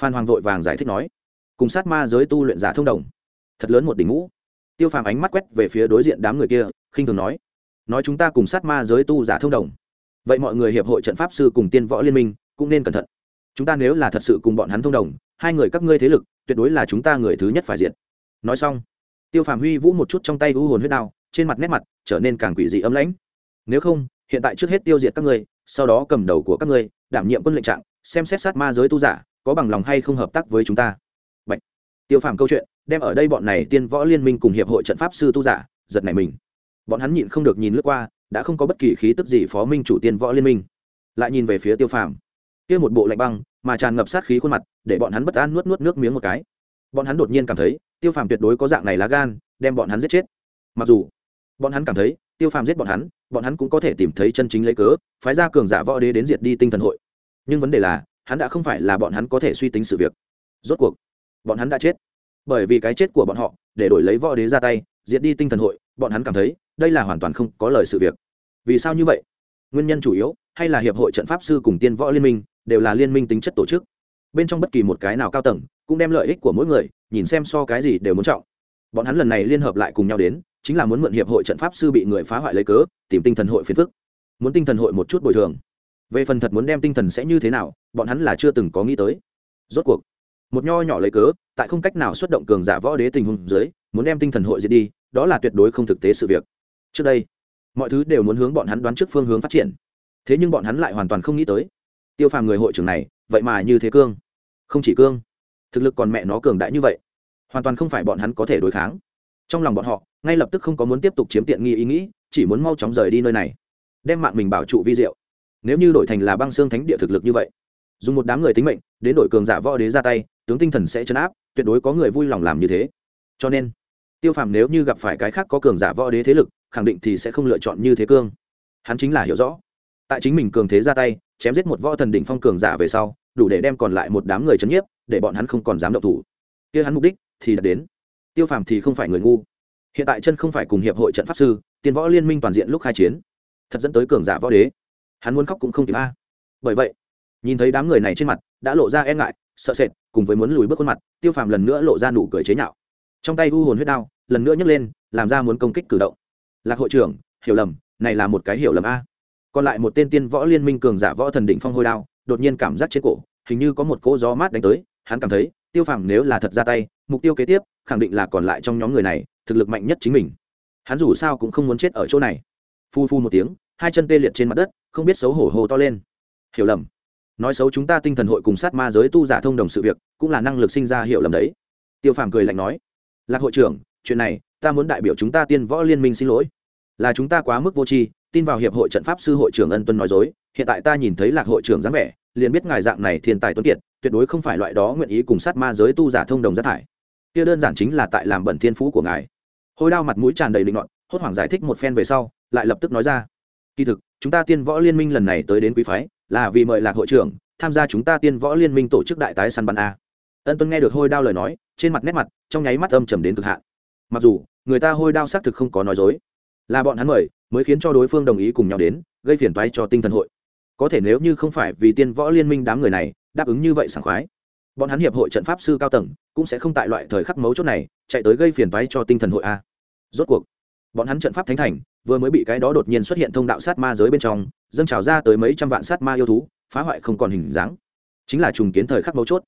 A: Phan hoàng vội vàng giải thích nói, cùng sát ma giới tu luyện giả thông đồng, thật lớn một đỉnh ngũ. Tiêu phàm ánh mắt quét về phía đối diện đám người kia, khinh thường nói nói chúng ta cùng sát ma giới tu giả thông đồng vậy mọi người hiệp hội trận pháp sư cùng tiên võ liên minh cũng nên cẩn thận. Chúng ta nếu là thật sự cùng bọn hắn thông đồng, hai người các ngươi thế lực tuyệt đối là chúng ta người thứ nhất phải diện nói xong, tiêu phàm huy vũ một chút trong tay u hồn huyết đao, trên mặt nét mặt trở nên càng quỷ dị ấm lãnh. Nếu không, hiện tại trước hết tiêu diệt các ngươi, sau đó cầm đầu của các ngươi, đảm nhiệm quân lệnh trạng, xem xét sát ma giới tu giả, có bằng lòng hay không hợp tác với chúng ta. Bạch. tiêu phàm câu chuyện, đem ở đây bọn này tiên võ liên minh cùng hiệp hội trận pháp sư tu giả, giật này mình. Bọn hắn nhịn không được nhìn lướt qua đã không có bất kỳ khí tức gì phó minh chủ tiên võ liên minh. Lại nhìn về phía tiêu phàm. Kia một bộ lạnh băng, mà tràn ngập sát khí khuôn mặt, để bọn hắn bất an nuốt nuốt nước miếng một cái. Bọn hắn đột nhiên cảm thấy, tiêu phàm tuyệt đối có dạng này lá gan, đem bọn hắn giết chết. Mặc dù, bọn hắn cảm thấy, tiêu phàm giết bọn hắn bọn hắn cũng có thể tìm thấy chân chính lấy cớ, phái ra cường giả võ đế đến diệt đi tinh thần hội. Nhưng vấn đề là, hắn đã không phải là bọn hắn có thể suy tính sự việc. Rốt cuộc, bọn hắn đã chết. Bởi vì cái chết của bọn họ, để đổi lấy võ đế ra tay, diệt đi tinh thần hội, bọn hắn cảm thấy đây là hoàn toàn không có lời sự việc. Vì sao như vậy? Nguyên nhân chủ yếu, hay là hiệp hội trận pháp sư cùng tiên võ liên minh, đều là liên minh tính chất tổ chức. Bên trong bất kỳ một cái nào cao tầng, cũng đem lợi ích của mỗi người, nhìn xem so cái gì đều muốn trọng. Bọn hắn lần này liên hợp lại cùng nhau đến, chính là muốn mượn hiệp hội trận pháp sư bị người phá hoại lấy cớ, tìm tinh thần hội phiền phức. Muốn tinh thần hội một chút bồi thường. Về phần thật muốn đem tinh thần sẽ như thế nào, bọn hắn là chưa từng có nghĩ tới. Rốt cuộc, một nho nhỏ lấy cớ, tại không cách nào xuất động cường giả võ đế tình huống dưới, muốn đem tinh thần hội diệt đi, đó là tuyệt đối không thực tế sự việc trước đây, mọi thứ đều muốn hướng bọn hắn đoán trước phương hướng phát triển. Thế nhưng bọn hắn lại hoàn toàn không nghĩ tới, tiêu phàm người hội trưởng này, vậy mà như thế cương. Không chỉ cương, thực lực còn mẹ nó cường đại như vậy, hoàn toàn không phải bọn hắn có thể đối kháng. Trong lòng bọn họ, ngay lập tức không có muốn tiếp tục chiếm tiện nghi ý nghĩ, chỉ muốn mau chóng rời đi nơi này, đem mạng mình bảo trụ vi diệu. Nếu như đổi thành là băng xương thánh địa thực lực như vậy, dùng một đám người tính mệnh, đến đổi cường giả võ đế ra tay, tướng tinh thần sẽ chấn áp, tuyệt đối có người vui lòng làm như thế. Cho nên, tiêu phàm nếu như gặp phải cái khác có cường giả võ đế thế lực khẳng định thì sẽ không lựa chọn như thế cương. Hắn chính là hiểu rõ. Tại chính mình cường thế ra tay, chém giết một võ thần đỉnh phong cường giả về sau, đủ để đem còn lại một đám người chấn nhiếp, để bọn hắn không còn dám động thủ. Kia hắn mục đích thì đã đến. Tiêu phàm thì không phải người ngu. Hiện tại chân không phải cùng hiệp hội trận pháp sư tiền võ liên minh toàn diện lúc khai chiến. Thật dẫn tới cường giả võ đế. Hắn muốn khóc cũng không kịp a. Bởi vậy, nhìn thấy đám người này trên mặt, đã lộ ra e ngại, sợ sệt, cùng với muốn lùi bước khuôn mặt, tiêu phàm lần nữa lộ ra nụ cười chế nhạo. Trong tay u hồn huyết đao, lần nữa nhấc lên, làm ra muốn công kích cử động lạc hội trưởng, hiểu lầm, này là một cái hiểu lầm a. Còn lại một tên tiên võ liên minh cường giả võ thần đỉnh phong hôi đao, đột nhiên cảm giác trên cổ, hình như có một cỗ gió mát đánh tới, hắn cảm thấy, tiêu phàm nếu là thật ra tay, mục tiêu kế tiếp, khẳng định là còn lại trong nhóm người này, thực lực mạnh nhất chính mình. Hắn dù sao cũng không muốn chết ở chỗ này. Phu phu một tiếng, hai chân tê liệt trên mặt đất, không biết xấu hổ hồ to lên. Hiểu lầm. Nói xấu chúng ta tinh thần hội cùng sát ma giới tu giả thông đồng sự việc, cũng là năng lực sinh ra hiểu lầm đấy. Tiêu phàm cười lạnh nói. Lạc hội trưởng, chuyện này, ta muốn đại biểu chúng ta tiên võ liên minh xin lỗi là chúng ta quá mức vô tri, tin vào hiệp hội trận pháp sư hội trưởng ân tuân nói dối, hiện tại ta nhìn thấy lạc hội trưởng dáng vẻ, liền biết ngài dạng này thiên tài tuấn kiệt, tuyệt đối không phải loại đó nguyện ý cùng sát ma giới tu giả thông đồng rác thải. Kia đơn giản chính là tại làm bẩn thiên phú của ngài. Hôi đao mặt mũi tràn đầy định luận hốt hoảng giải thích một phen về sau, lại lập tức nói ra. Kỳ thực, chúng ta tiên võ liên minh lần này tới đến quý phái, là vì mời lạc hội trưởng, tham gia chúng ta tiên võ liên minh tổ chức đại tái săn bắn a. Ân tuân nghe được hôi đao lời nói, trên mặt nét mặt, trong nháy mắt âm trầm đến cực hạn. Mặc dù, người ta hôi đao xác thực không có nói dối là bọn hắn mời, mới khiến cho đối phương đồng ý cùng nhau đến, gây phiền toái cho tinh thần hội. Có thể nếu như không phải vì tiên võ liên minh đám người này, đáp ứng như vậy sảng khoái. Bọn hắn hiệp hội trận pháp sư cao tầng, cũng sẽ không tại loại thời khắc mấu chốt này, chạy tới gây phiền toái cho tinh thần hội a. Rốt cuộc, bọn hắn trận pháp thánh thành, vừa mới bị cái đó đột nhiên xuất hiện thông đạo sát ma giới bên trong, dâng trào ra tới mấy trăm vạn sát ma yêu thú, phá hoại không còn hình dáng. Chính là trùng kiến thời khắc mấu chốt.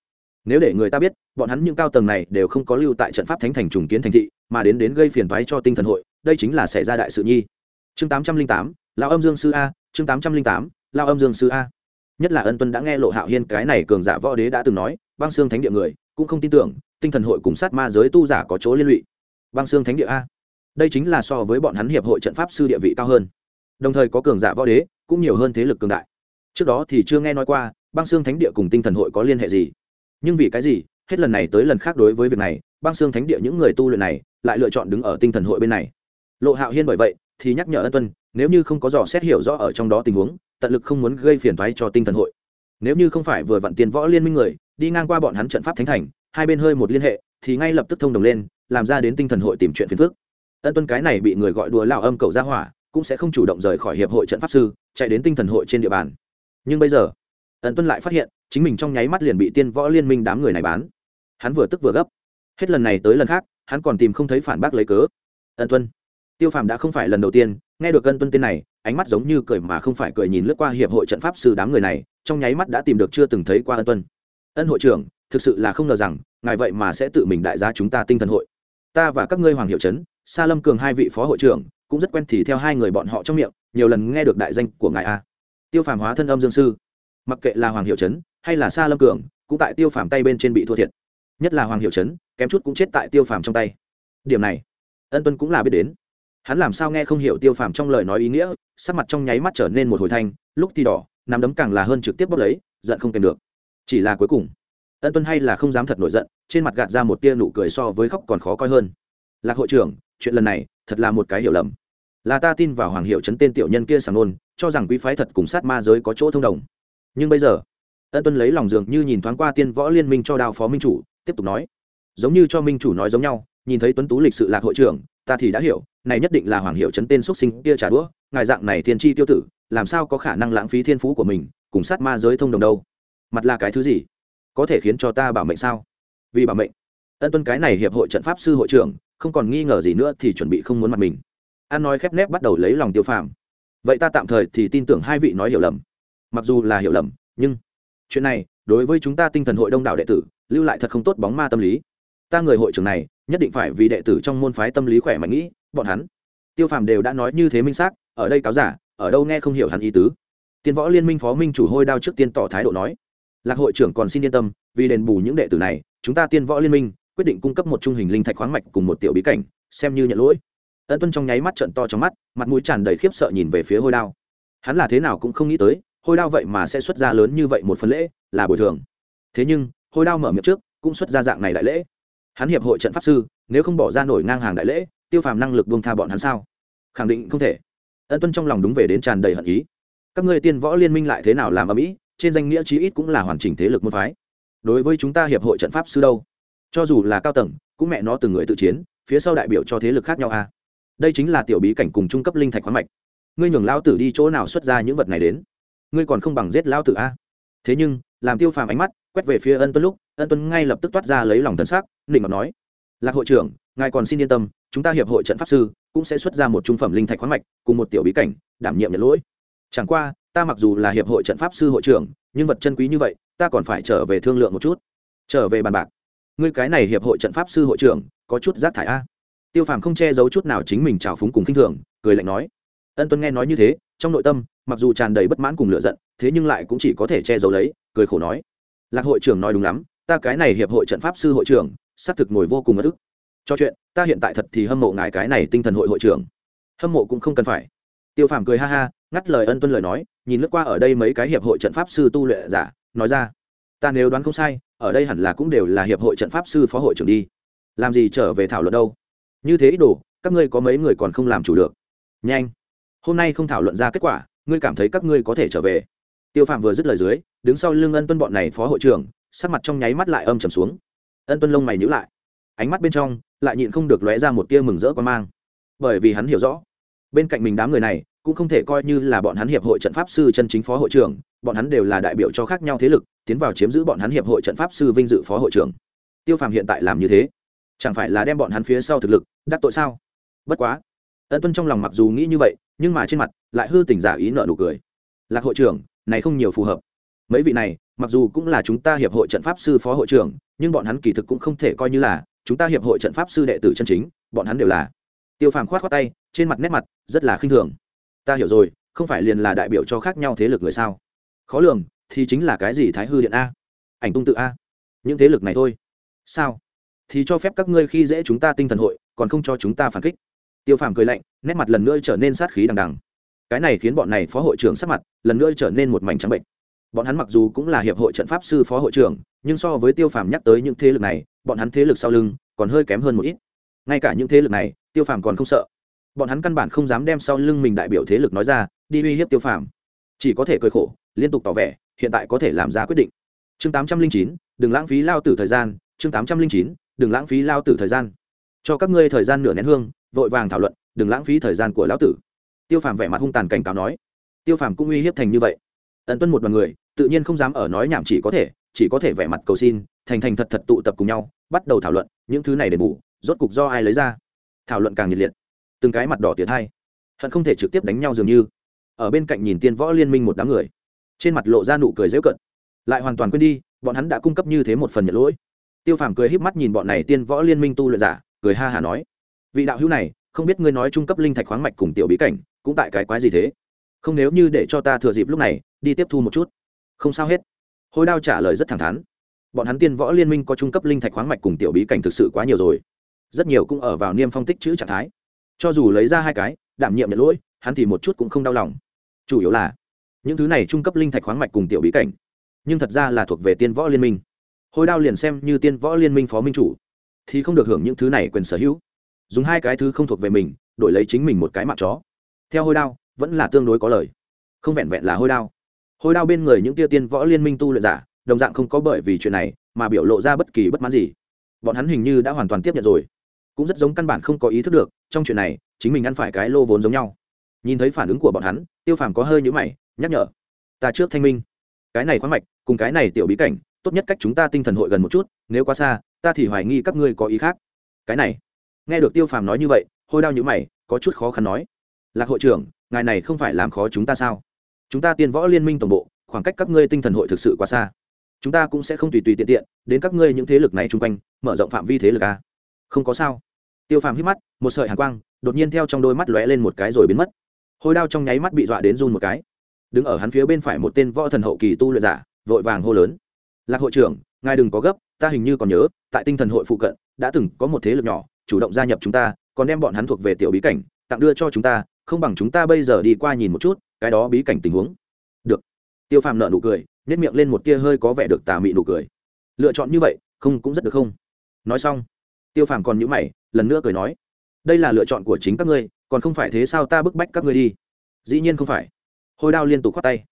A: Nếu để người ta biết, bọn hắn những cao tầng này đều không có lưu tại trận pháp thánh thành trùng kiến thành thị mà đến đến gây phiền toái cho tinh thần hội, đây chính là xảy ra đại sự nhi. Chương tám trăm linh tám lao âm dương sư a, chương tám trăm linh tám lao âm dương sư a. Nhất là ân tuân đã nghe lộ hạo hiên cái này cường giả võ đế đã từng nói, băng xương thánh địa người, cũng không tin tưởng, tinh thần hội cùng sát ma giới tu giả có chỗ liên lụy. Băng xương thánh địa a. Đây chính là so với bọn hắn hiệp hội trận pháp sư địa vị cao hơn. Đồng thời có cường giả võ đế, cũng nhiều hơn thế lực cường đại. Trước đó thì chưa nghe nói qua, băng xương thánh địa cùng tinh thần hội có liên hệ gì. Nhưng vì cái gì, hết lần này tới lần khác đối với việc này băng xương thánh địa những người tu luyện này lại lựa chọn đứng ở tinh thần hội bên này. Lộ hạo hiên bởi vậy thì nhắc nhở ân tuân, nếu như không có dò xét hiểu rõ ở trong đó tình huống, tận lực không muốn gây phiền thoái cho tinh thần hội. Nếu như không phải vừa vặn tiền võ liên minh người, đi ngang qua bọn hắn trận pháp thánh thành, hai bên hơi một liên hệ, thì ngay lập tức thông đồng lên, làm ra đến tinh thần hội tìm chuyện phiền phức. Ân tuân cái này bị người gọi đùa lao âm cầu ra hỏa, cũng sẽ không chủ động rời khỏi hiệp hội trận pháp sư, chạy đến tinh thần hội trên địa bàn. Nhưng bây giờ, ân tuân lại phát hiện, chính mình trong nháy mắt liền bị tiên võ liên minh đám người này bán. Hắn vừa tức vừa gấp hết lần này tới lần khác, hắn còn tìm không thấy phản bác lấy cớ. Ân tuân, tiêu phàm đã không phải lần đầu tiên, nghe được ân tuân tên này, ánh mắt giống như cười mà không phải cười nhìn lướt qua hiệp hội trận pháp sư đám người này, trong nháy mắt đã tìm được chưa từng thấy qua ân tuân. Ân hội trưởng, thực sự là không ngờ rằng, ngài vậy mà sẽ tự mình đại gia chúng ta tinh thần hội. Ta và các ngươi hoàng hiệu trấn, sa lâm cường hai vị phó hội trưởng, cũng rất quen thì theo hai người bọn họ trong miệng, nhiều lần nghe được đại danh của ngài a. Tiêu phàm hóa thân âm dương sư. Mặc kệ là hoàng hiệu trấn, hay là sa lâm cường, cũng tại tiêu phàm tay bên trên bị thua thiệt nhất là hoàng hiệu trấn, kém chút cũng chết tại tiêu phàm trong tay. Điểm này, ân tuân cũng là biết đến. Hắn làm sao nghe không hiểu tiêu phàm trong lời nói ý nghĩa, sắc mặt trong nháy mắt trở nên một hồi thanh, lúc thì đỏ, nắm đấm càng là hơn trực tiếp bốc lấy, giận không kèm được. Chỉ là cuối cùng, ân tuân hay là không dám thật nổi giận, trên mặt gạt ra một tia nụ cười so với khóc còn khó coi hơn. Lạc hội trưởng, chuyện lần này thật là một cái hiểu lầm. Là ta tin vào hoàng hiệu chấn tên tiểu nhân kia sàng nôn, cho rằng quý phái thật cùng sát ma giới có chỗ thông đồng. Nhưng bây giờ, ân tuân lấy lòng dường như nhìn thoáng qua tiên võ liên minh cho đào phó minh chủ tiếp tục nói. Giống như cho minh chủ nói giống nhau, nhìn thấy tuấn tú lịch sự lạc hội trưởng, ta thì đã hiểu, này nhất định là hoàng hiệu chấn tên xuất sinh kia trả đũa, ngài dạng này thiên tri tiêu tử, làm sao có khả năng lãng phí thiên phú của mình, cùng sát ma giới thông đồng đâu? Mặt là cái thứ gì? Có thể khiến cho ta bảo mệnh sao? Vì bảo mệnh. Ân tuân cái này hiệp hội trận pháp sư hội trưởng, không còn nghi ngờ gì nữa thì chuẩn bị không muốn mặt mình. An nói khép nép bắt đầu lấy lòng tiêu phàm. Vậy ta tạm thời thì tin tưởng hai vị nói hiểu lầm. Mặc dù là hiểu lầm, nhưng chuyện này, đối với chúng ta tinh thần hội đông đảo đệ tử, lưu lại thật không tốt bóng ma tâm lý. Ta người hội trưởng này, nhất định phải vì đệ tử trong môn phái tâm lý khỏe mạnh nghĩ, bọn hắn, tiêu phàm đều đã nói như thế minh xác, ở đây cáo giả, ở đâu nghe không hiểu hắn ý tứ. Tiên võ liên minh phó minh chủ hôi đao trước tiên tỏ thái độ nói, lạc hội trưởng còn xin yên tâm, vì đền bù những đệ tử này, chúng ta tiên võ liên minh quyết định cung cấp một trung hình linh thạch khoáng mạch cùng một tiểu bí cảnh, xem như nhận lỗi. Ân tuân trong nháy mắt trận to trong mắt, mặt mũi tràn đầy khiếp sợ nhìn về phía hôi đao. Hắn là thế nào cũng không nghĩ tới hôi đao vậy mà sẽ xuất ra lớn như vậy một phần lễ, là bồi thường. Thế nhưng, hôi đao mở miệng trước, cũng xuất ra dạng này đại lễ. Hắn hiệp hội trận pháp sư, nếu không bỏ ra nổi ngang hàng đại lễ, tiêu phàm năng lực buông tha bọn hắn sao? Khẳng định không thể. Ân tuân trong lòng đúng về đến tràn đầy hận ý. Các ngươi tiên võ liên minh lại thế nào làm ở mỹ trên danh nghĩa chí ít cũng là hoàn chỉnh thế lực môn phái. Đối với chúng ta hiệp hội trận pháp sư đâu? Cho dù là cao tầng, cũng mẹ nó từng người tự chiến, phía sau đại biểu cho thế lực khác nhau a à? đây chính là tiểu bí cảnh cùng trung cấp linh thạch khoáng mạch. Ngươi nhường lao tử đi chỗ nào xuất ra những vật này đến? Ngươi còn không bằng giết lao tử a. Thế nhưng, làm tiêu phàm ánh mắt quét về phía ân tuân lúc, ân tuân ngay lập tức toát ra lấy lòng thân xác nịnh ngọc nói, lạc hội trưởng, ngài còn xin yên tâm, chúng ta hiệp hội trận pháp sư cũng sẽ xuất ra một trung phẩm linh thạch khoáng mạch, cùng một tiểu bí cảnh, đảm nhiệm nhận lỗi. Chẳng qua, ta mặc dù là hiệp hội trận pháp sư hội trưởng, nhưng vật chân quý như vậy, ta còn phải trở về thương lượng một chút. Trở về bàn bạc. Ngươi cái này hiệp hội trận pháp sư hội trưởng, có chút rác thải a. Tiêu phàm không che giấu chút nào chính mình trào phúng cùng khinh thường, cười lạnh nói. Ân tuân nghe nói như thế, trong nội tâm mặc dù tràn đầy bất mãn cùng lựa giận, thế nhưng lại cũng chỉ có thể che giấu lấy, cười khổ nói. Lạc hội trưởng nói đúng lắm, ta cái này hiệp hội trận pháp sư hội trưởng, xác thực ngồi vô cùng ất ức. Cho chuyện, ta hiện tại thật thì hâm mộ ngài cái này tinh thần hội hội trưởng. Hâm mộ cũng không cần phải. Tiêu phàm cười ha ha, ngắt lời ân tuân lời nói, nhìn lướt qua ở đây mấy cái hiệp hội trận pháp sư tu luyện giả, nói ra. Ta nếu đoán không sai, ở đây hẳn là cũng đều là hiệp hội trận pháp sư phó hội trưởng đi. Làm gì trở về thảo luận đâu? Như thế ít đồ, các ngươi có mấy người còn không làm chủ được? Nhanh. Hôm nay không thảo luận ra kết quả ngươi cảm thấy các ngươi có thể trở về. Tiêu phạm vừa dứt lời dưới, đứng sau lưng ân tuân bọn này phó hội trưởng, sắc mặt trong nháy mắt lại âm trầm xuống. Ân tuân lông mày nhữ lại. Ánh mắt bên trong, lại nhịn không được lóe ra một tia mừng rỡ quan mang. Bởi vì hắn hiểu rõ, bên cạnh mình đám người này, cũng không thể coi như là bọn hắn hiệp hội trận pháp sư chân chính phó hội trưởng, bọn hắn đều là đại biểu cho khác nhau thế lực, tiến vào chiếm giữ bọn hắn hiệp hội trận pháp sư vinh dự phó hội trưởng. Tiêu phàm hiện tại làm như thế, chẳng phải là đem bọn hắn phía sau thực lực đắc tội sao? Bất quá, ân tuân trong lòng mặc dù nghĩ như vậy nhưng mà trên mặt lại hư tình giả ý nợ nụ cười. Lạc hội trưởng, này không nhiều phù hợp. Mấy vị này, mặc dù cũng là chúng ta hiệp hội trận pháp sư phó hội trưởng, nhưng bọn hắn kỳ thực cũng không thể coi như là chúng ta hiệp hội trận pháp sư đệ tử chân chính, bọn hắn đều là. Tiêu phàm khoát khoát tay, trên mặt nét mặt rất là khinh thường. Ta hiểu rồi, không phải liền là đại biểu cho khác nhau thế lực người sao? Khó lường, thì chính là cái gì thái hư điện a? Ảnh tung tự a? Những thế lực này thôi. Sao? Thì cho phép các ngươi khi dễ chúng ta tinh thần hội, còn không cho chúng ta phản kích tiêu phàm cười lạnh, nét mặt lần nữa trở nên sát khí đằng đằng. Cái này khiến bọn này phó hội trưởng sắc mặt lần nữa trở nên một mảnh trắng bệnh bọn hắn mặc dù cũng là hiệp hội trận pháp sư phó hội trưởng, nhưng so với tiêu phàm nhắc tới những thế lực này, bọn hắn thế lực sau lưng còn hơi kém hơn một ít. Ngay cả những thế lực này, tiêu phàm còn không sợ. Bọn hắn căn bản không dám đem sau lưng mình đại biểu thế lực nói ra, đi uy hiếp tiêu phàm. Chỉ có thể cười khổ, liên tục tỏ vẻ, hiện tại có thể làm ra quyết định. Chương tám trăm linh chín, đừng lãng phí lao tử thời gian. Chương tám trăm linh chín, đừng lãng phí lao tử thời gian. Cho các ngươi thời gian nửa nén hương vội vàng thảo luận, đừng lãng phí thời gian của lão tử. Tiêu phàm vẻ mặt hung tàn cảnh cáo nói. Tiêu phàm cũng uy hiếp thành như vậy. Ẩn tuân một đoàn người, tự nhiên không dám ở nói nhảm chỉ có thể, chỉ có thể vẻ mặt cầu xin, thành thành thật thật tụ tập cùng nhau, bắt đầu thảo luận, những thứ này để bù, rốt cục do ai lấy ra? Thảo luận càng nhiệt liệt, từng cái mặt đỏ tiệt hay hận không thể trực tiếp đánh nhau dường như. Ở bên cạnh nhìn tiên võ liên minh một đám người, trên mặt lộ ra nụ cười dễu cận lại hoàn toàn quên đi, bọn hắn đã cung cấp như thế một phần nhận lỗi. Tiêu phàm cười híp mắt nhìn bọn này tiên võ liên minh tu luyện giả, cười ha hả nói vị đạo hữu này, không biết ngươi nói trung cấp linh thạch khoáng mạch cùng tiểu bí cảnh, cũng tại cái quái gì thế? Không nếu như để cho ta thừa dịp lúc này, đi tiếp thu một chút. Không sao hết. Hôi đao trả lời rất thẳng thắn. Bọn hắn tiên võ liên minh có trung cấp linh thạch khoáng mạch cùng tiểu bí cảnh thực sự quá nhiều rồi. Rất nhiều cũng ở vào niêm phong tích chữ trạng thái. Cho dù lấy ra hai cái, đảm nhiệm nhận lỗi, hắn thì một chút cũng không đau lòng. Chủ yếu là, những thứ này trung cấp linh thạch khoáng mạch cùng tiểu bí cảnh, nhưng thật ra là thuộc về tiên võ liên minh. Hôi đao liền xem như tiên võ liên minh phó minh chủ, thì không được hưởng những thứ này quyền sở hữu dùng hai cái thứ không thuộc về mình, đổi lấy chính mình một cái mạng chó. Theo hôi đao, vẫn là tương đối có lời. Không vẹn vẹn là hôi đao. Hôi đao bên người những tia tiên võ liên minh tu luyện giả, đồng dạng không có bởi vì chuyện này mà biểu lộ ra bất kỳ bất mãn gì. Bọn hắn hình như đã hoàn toàn tiếp nhận rồi. Cũng rất giống căn bản không có ý thức được, trong chuyện này, chính mình ăn phải cái lô vốn giống nhau. Nhìn thấy phản ứng của bọn hắn, tiêu phàm có hơi nhũ mày, nhắc nhở. Ta trước thanh minh. Cái này khoáng mạch, cùng cái này tiểu bí cảnh, tốt nhất cách chúng ta tinh thần hội gần một chút, nếu quá xa, ta thì hoài nghi các ngươi có ý khác. Cái này nghe được tiêu phàm nói như vậy, hôi đao nhũ mày, có chút khó khăn nói. Lạc hội trưởng, ngài này không phải làm khó chúng ta sao? Chúng ta tiên võ liên minh tổng bộ, khoảng cách các ngươi tinh thần hội thực sự quá xa. Chúng ta cũng sẽ không tùy tùy tiện tiện, đến các ngươi những thế lực này chung quanh, mở rộng phạm vi thế lực a. Không có sao. Tiêu phàm hít mắt, một sợi hàn quang, đột nhiên theo trong đôi mắt lóe lên một cái rồi biến mất. Hôi đao trong nháy mắt bị dọa đến run một cái. Đứng ở hắn phía bên phải một tên võ thần hậu kỳ tu luyện giả, vội vàng hô lớn. Lạc hội trưởng, ngài đừng có gấp, ta hình như còn nhớ, tại tinh thần hội phụ cận, đã từng có một thế lực nhỏ chủ động gia nhập chúng ta, còn đem bọn hắn thuộc về tiểu bí cảnh, tặng đưa cho chúng ta, không bằng chúng ta bây giờ đi qua nhìn một chút, cái đó bí cảnh tình huống. Được. Tiêu phàm nợ nụ cười nhét miệng lên một tia hơi có vẻ được tà mị nụ cười. Lựa chọn như vậy, không cũng rất được không? Nói xong, tiêu phàm còn nhữ mày, lần nữa cười nói, đây là lựa chọn của chính các ngươi, còn không phải thế sao ta bức bách các ngươi đi? Dĩ nhiên không phải. Hôi đao liên tục khoát tay.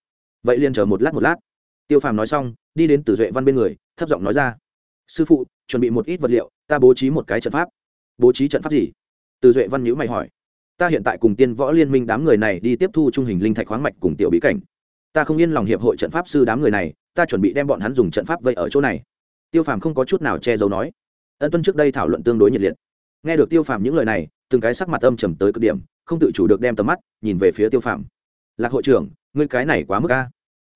A: Vậy liền chờ một lát một lát. Tiêu phàm nói xong, đi đến từ duệ văn bên người, thấp giọng nói ra, sư phụ, chuẩn bị một ít vật liệu, ta bố trí một cái trận pháp bố trí trận pháp gì? Từ duệ văn nhữ mày hỏi. Ta hiện tại cùng tiên võ liên minh đám người này đi tiếp thu trung hình linh thạch khoáng mạch cùng tiểu bí cảnh. Ta không yên lòng hiệp hội trận pháp sư đám người này, ta chuẩn bị đem bọn hắn dùng trận pháp vây ở chỗ này. Tiêu phàm không có chút nào che giấu nói. Ân tuân trước đây thảo luận tương đối nhiệt liệt. Nghe được tiêu phàm những lời này, từng cái sắc mặt âm trầm tới cực điểm, không tự chủ được đem tầm mắt nhìn về phía tiêu phàm. Lạc hội trưởng, ngươi cái này quá mức ca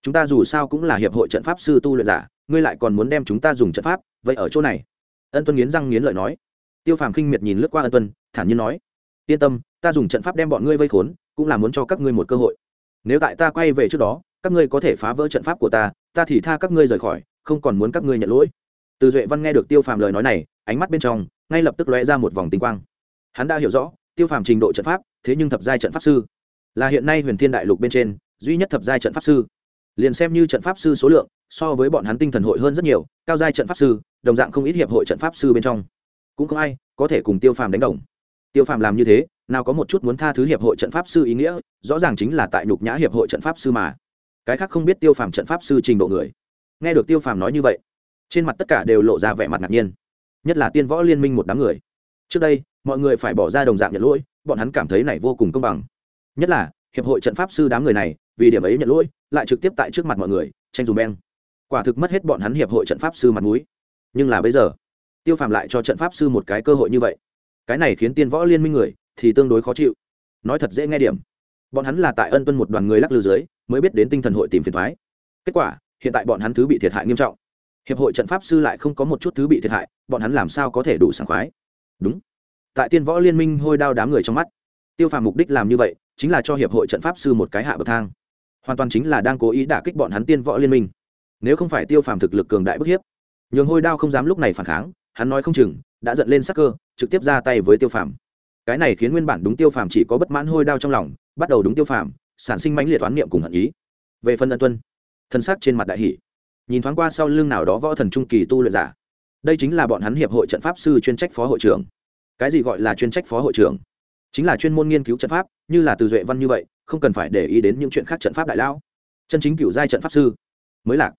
A: chúng ta dù sao cũng là hiệp hội trận pháp sư tu luyện giả, ngươi lại còn muốn đem chúng ta dùng trận pháp vậy ở chỗ này. Ân tuân nghiến răng nghiến lợi nói tiêu phàm khinh miệt nhìn lướt qua ân tuân, thản nhiên nói, yên tâm, ta dùng trận pháp đem bọn ngươi vây khốn, cũng là muốn cho các ngươi một cơ hội. Nếu tại ta quay về trước đó, các ngươi có thể phá vỡ trận pháp của ta ta thì tha các ngươi rời khỏi, không còn muốn các ngươi nhận lỗi. Từ duệ văn nghe được tiêu phàm lời nói này, ánh mắt bên trong ngay lập tức lóe ra một vòng tinh quang. Hắn đã hiểu rõ, tiêu phàm trình độ trận pháp, thế nhưng thập giai trận pháp sư, là hiện nay huyền thiên đại lục bên trên duy nhất thập giai trận pháp sư. Liền xem như trận pháp sư số lượng, so với bọn hắn tinh thần hội hơn rất nhiều, cao giai trận pháp sư, đồng dạng không ít hiệp hội trận pháp sư bên trong cũng không ai có thể cùng tiêu phàm đánh đồng. Tiêu phàm làm như thế, nào có một chút muốn tha thứ hiệp hội trận pháp sư ý nghĩa, rõ ràng chính là tại nhục nhã hiệp hội trận pháp sư mà. Cái khác không biết tiêu phàm trận pháp sư trình độ người. Nghe được tiêu phàm nói như vậy, trên mặt tất cả đều lộ ra vẻ mặt ngạc nhiên. Nhất là tiên võ liên minh một đám người. Trước đây, mọi người phải bỏ ra đồng dạng nhận lỗi, bọn hắn cảm thấy này vô cùng công bằng. Nhất là, hiệp hội trận pháp sư đám người này, vì điểm ấy nhận lỗi, lại trực tiếp tại trước mặt mọi người, tranh dùm beng. Quả thực mất hết bọn hắn hiệp hội trận pháp sư mặt mũi. Nhưng là bây giờ tiêu phàm lại cho trận pháp sư một cái cơ hội như vậy. Cái này khiến tiên võ liên minh người thì tương đối khó chịu. Nói thật dễ nghe điểm. Bọn hắn là tại ân tuân một đoàn người lắc lư dưới, mới biết đến tinh thần hội tìm phiền thoái. Kết quả, hiện tại bọn hắn thứ bị thiệt hại nghiêm trọng. Hiệp hội trận pháp sư lại không có một chút thứ bị thiệt hại, bọn hắn làm sao có thể đủ sảng khoái? Đúng. Tại tiên võ liên minh hôi đao đám người trong mắt, tiêu phàm mục đích làm như vậy chính là cho hiệp hội trận pháp sư một cái hạ bậc thang. Hoàn toàn chính là đang cố ý đả kích bọn hắn tiên võ liên minh. Nếu không phải tiêu phàm thực lực cường đại bức hiếp, nhường hôi đao không dám lúc này phản kháng hắn nói không chừng, đã giận lên sắc cơ, trực tiếp ra tay với tiêu phàm. Cái này khiến nguyên bản đúng tiêu phàm chỉ có bất mãn hôi đao trong lòng, bắt đầu đúng tiêu phàm, sản sinh mãnh liệt toán niệm cùng hận ý. Về phần ân tuân, thân sắc trên mặt đại hỷ nhìn thoáng qua sau lưng nào đó võ thần trung kỳ tu luyện giả. Đây chính là bọn hắn hiệp hội trận pháp sư chuyên trách phó hội trưởng. Cái gì gọi là chuyên trách phó hội trưởng? Chính là chuyên môn nghiên cứu trận pháp, như là từ duệ văn như vậy, không cần phải để ý đến những chuyện khác trận pháp đại lão. Chân chính cựu giai trận pháp sư. Mới lạc.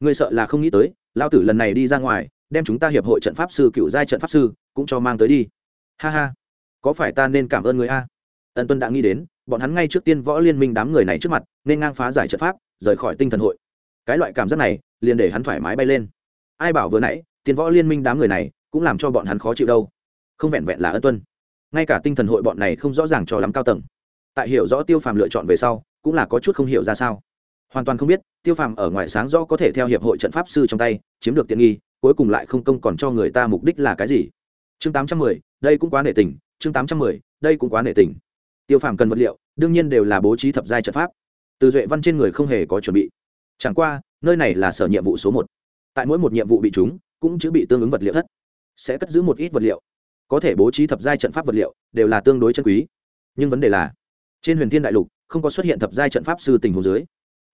A: Người sợ là không nghĩ tới lao tử lần này đi ra ngoài đem chúng ta hiệp hội trận pháp sư, cựu giai trận pháp sư, cũng cho mang tới đi. Ha ha. Có phải ta nên cảm ơn người a? Ân tuân đã nghĩ đến, bọn hắn ngay trước tiên võ liên minh đám người này trước mặt, nên ngang phá giải trận pháp, rời khỏi tinh thần hội. Cái loại cảm giác này, liền để hắn thoải mái bay lên. Ai bảo vừa nãy tiên võ liên minh đám người này, cũng làm cho bọn hắn khó chịu đâu. Không vẹn vẹn là ân tuân. Ngay cả tinh thần hội bọn này không rõ ràng cho lắm cao tầng. Tại hiểu rõ tiêu phàm lựa chọn về sau, cũng là có chút không hiểu ra sao hoàn toàn không biết tiêu phàm ở ngoài sáng rõ có thể theo hiệp hội trận pháp sư trong tay chiếm được tiện nghi cuối cùng lại không công còn cho người ta mục đích là cái gì chương tám trăm mười, đây cũng quá nể tình chương tám trăm mười, đây cũng quá nể tình tiêu phàm cần vật liệu đương nhiên đều là bố trí thập giai trận pháp từ duệ văn trên người không hề có chuẩn bị chẳng qua nơi này là sở nhiệm vụ số một tại mỗi một nhiệm vụ bị chúng cũng chữ bị tương ứng vật liệu thất sẽ cất giữ một ít vật liệu có thể bố trí thập giai trận pháp vật liệu đều là tương đối chân quý nhưng vấn đề là trên huyền thiên đại lục không có xuất hiện thập giai trận pháp sư tình hồ dưới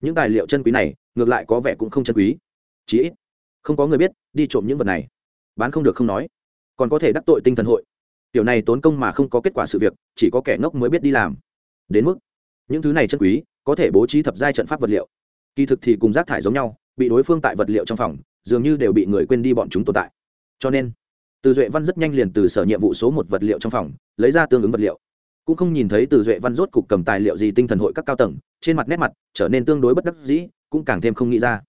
A: những tài liệu chân quý này, ngược lại có vẻ cũng không chân quý. Chí ít, không có người biết, đi trộm những vật này. Bán không được không nói. Còn có thể đắc tội tinh thần hội. Tiểu này tốn công mà không có kết quả sự việc, chỉ có kẻ ngốc mới biết đi làm. Đến mức, những thứ này chân quý, có thể bố trí thập giai trận pháp vật liệu. Kỳ thực thì cùng rác thải giống nhau, bị đối phương tại vật liệu trong phòng, dường như đều bị người quên đi bọn chúng tồn tại. Cho nên, từ duệ văn rất nhanh liền từ sở nhiệm vụ số một vật liệu trong phòng, lấy ra tương ứng vật liệu cũng không nhìn thấy từ duệ văn rốt cục cầm tài liệu gì tinh thần hội các cao tầng, trên mặt nét mặt trở nên tương đối bất đắc dĩ, cũng càng thêm không nghĩ ra.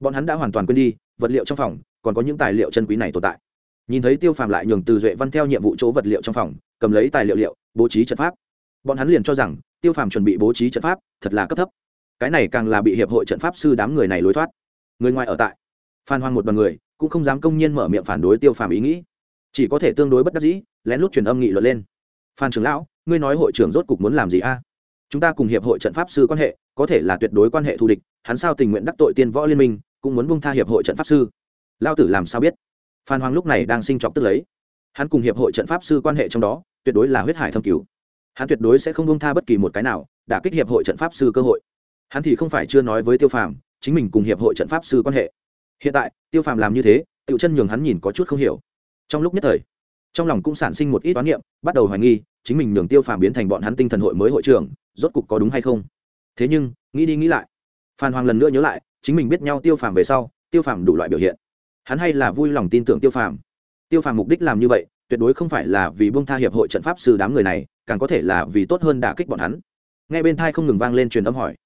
A: Bọn hắn đã hoàn toàn quên đi, vật liệu trong phòng, còn có những tài liệu chân quý này tồn tại. Nhìn thấy tiêu phàm lại nhường từ duệ văn theo nhiệm vụ chỗ vật liệu trong phòng, cầm lấy tài liệu liệu, bố trí trận pháp. Bọn hắn liền cho rằng, tiêu phàm chuẩn bị bố trí trận pháp, thật là cấp thấp. Cái này càng là bị hiệp hội trận pháp sư đám người này lối thoát. Người ngoài ở tại, phan hoang một đ o à n người, cũng không dám công nhiên mở miệng phản đối tiêu phàm ý nghĩ. Chỉ có thể tương đối bất đắc dĩ, lén lút truyền âm nghị luận lên phan trưởng lão, ngươi nói hội trưởng rốt cục muốn làm gì a? Chúng ta cùng hiệp hội trận pháp sư quan hệ, có thể là tuyệt đối quan hệ thù địch, hắn sao tình nguyện đắc tội tiên võ liên minh, cũng muốn bung tha hiệp hội trận pháp sư. Lao tử làm sao biết? Phan hoàng lúc này đang sinh chọc tức lấy. Hắn cùng hiệp hội trận pháp sư quan hệ trong đó, tuyệt đối là huyết hải thâm cứu hắn tuyệt đối sẽ không bung tha bất kỳ một cái nào đã kích hiệp hội trận pháp sư cơ hội. Hắn thì không phải chưa nói với tiêu phàm, chính mình cùng hiệp hội trận pháp sư quan hệ. Hiện tại, tiêu phàm làm như thế tự chân nhường hắn nhìn có chút không hiểu. Trong lúc nhất thời trong lòng cũng sản sinh một ít toán niệm, bắt đầu hoài nghi, chính mình nhường tiêu phàm biến thành bọn hắn tinh thần hội mới hội trưởng, rốt cục có đúng hay không? Thế nhưng, nghĩ đi nghĩ lại, phan hoàng lần nữa nhớ lại, chính mình biết nhau tiêu phàm về sau, tiêu phàm đủ loại biểu hiện. Hắn hay là vui lòng tin tưởng tiêu phàm. Tiêu phàm mục đích làm như vậy, tuyệt đối không phải là vì bông tha hiệp hội trận pháp sư đám người này, càng có thể là vì tốt hơn đả kích bọn hắn. Ngay bên thai không ngừng vang lên truyền âm hỏi.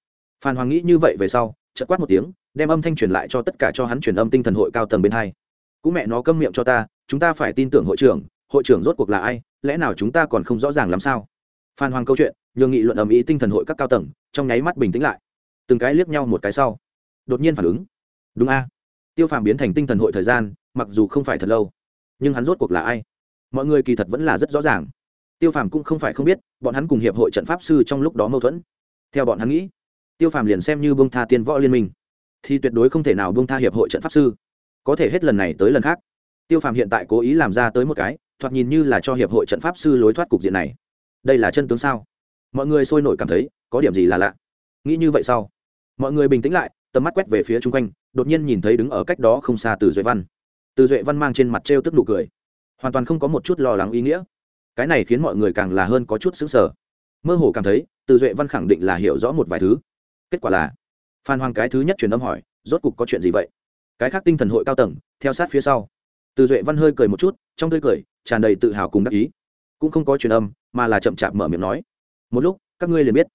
A: Phan hoàng nghĩ như vậy về sau, chợt quát một tiếng, đem âm thanh truyền lại cho tất cả cho hắn truyền âm tinh thần hội cao tầng bên hai. Cũng mẹ nó câm miệng cho ta, chúng ta phải tin tưởng hội trưởng hội trưởng rốt cuộc là ai, lẽ nào chúng ta còn không rõ ràng làm sao? Phan hoàng câu chuyện, nhường nghị luận ầm ĩ tinh thần hội các cao tầng, trong nháy mắt bình tĩnh lại. Từng cái liếc nhau một cái sau, đột nhiên phản ứng. Đúng a. Tiêu phàm biến thành tinh thần hội thời gian, mặc dù không phải thật lâu, nhưng hắn rốt cuộc là ai? Mọi người kỳ thật vẫn là rất rõ ràng. Tiêu phàm cũng không phải không biết, bọn hắn cùng hiệp hội trận pháp sư trong lúc đó mâu thuẫn. Theo bọn hắn nghĩ, tiêu phàm liền xem như bông tha tiên võ liên minh, thì tuyệt đối không thể nào bông tha hiệp hội trận pháp sư. Có thể hết lần này tới lần khác, tiêu phàm hiện tại cố ý làm ra tới một cái thoạt nhìn như là cho hiệp hội trận pháp sư lối thoát cục diện này. Đây là chân tướng sao? Mọi người sôi nổi cảm thấy, có điểm gì là lạ? Nghĩ như vậy sau, mọi người bình tĩnh lại, tầm mắt quét về phía chung quanh, đột nhiên nhìn thấy đứng ở cách đó không xa từ duệ văn. Từ duệ văn mang trên mặt t r e o tức nụ cười. Hoàn toàn không có một chút lo lắng ý nghĩa. Cái này khiến mọi người càng là hơn có chút xứng sở mơ hồ cảm thấy, từ duệ văn khẳng định là hiểu rõ một vài thứ. Kết quả là, phan hoàng cái thứ nhất truyền âm hỏi, rốt cục có chuyện gì vậy? Cái khác tinh thần hội cao tầng, theo sát phía sau. Từ duệ văn hơi cười một chút, trong tươi cười tràn đầy tự hào cùng đắc ý. Cũng không có truyền âm, mà là chậm chạp mở miệng nói. Một lúc, các ngươi liền biết.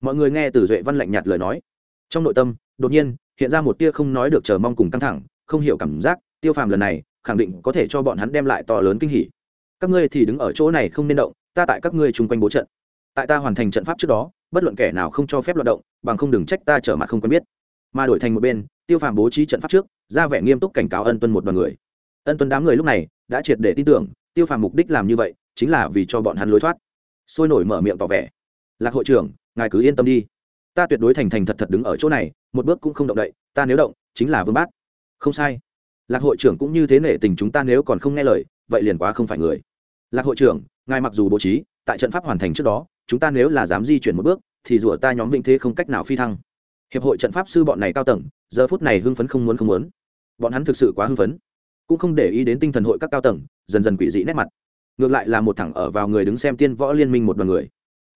A: Mọi người nghe từ duệ văn lạnh nhạt lời nói. Trong nội tâm, đột nhiên, hiện ra một tia không nói được chờ mong cùng căng thẳng, không hiểu cảm giác, tiêu phàm lần này, khẳng định có thể cho bọn hắn đem lại to lớn kinh hỉ. Các ngươi thì đứng ở chỗ này không nên động, ta tại các ngươi chung quanh bố trận. Tại ta hoàn thành trận pháp trước đó, bất luận kẻ nào không cho phép loạt động, bằng không đừng trách ta trở mặt không quen biết. Mà đổi thành một bên, tiêu phàm bố trí trận pháp trước, ra vẻ nghiêm túc cảnh cáo ân tuân một đoàn người. Ân tuân đám người lúc này, đã triệt để tin tưởng tiêu phàm mục đích làm như vậy chính là vì cho bọn hắn lối thoát. Sôi nổi mở miệng tỏ vẻ. Lạc hội trưởng, ngài cứ yên tâm đi. Ta tuyệt đối thành thành thật thật đứng ở chỗ này, một bước cũng không động đậy, ta nếu động, chính là vương bát. Không sai. Lạc hội trưởng cũng như thế nể tình chúng ta nếu còn không nghe lời, vậy liền quá không phải người. Lạc hội trưởng, ngài mặc dù bố trí, tại trận pháp hoàn thành trước đó, chúng ta nếu là dám di chuyển một bước, thì rủa ta nhóm vinh thế không cách nào phi thăng. Hiệp hội trận pháp sư bọn này cao tầng, giờ phút này hưng phấn không muốn không muốn. Bọn hắn thực sự quá hưng phấn cũng không để ý đến tinh thần hội các cao tầng, dần dần quỷ dị nét mặt. Ngược lại là một thẳng ở vào người đứng xem tiên võ liên minh một đoàn người.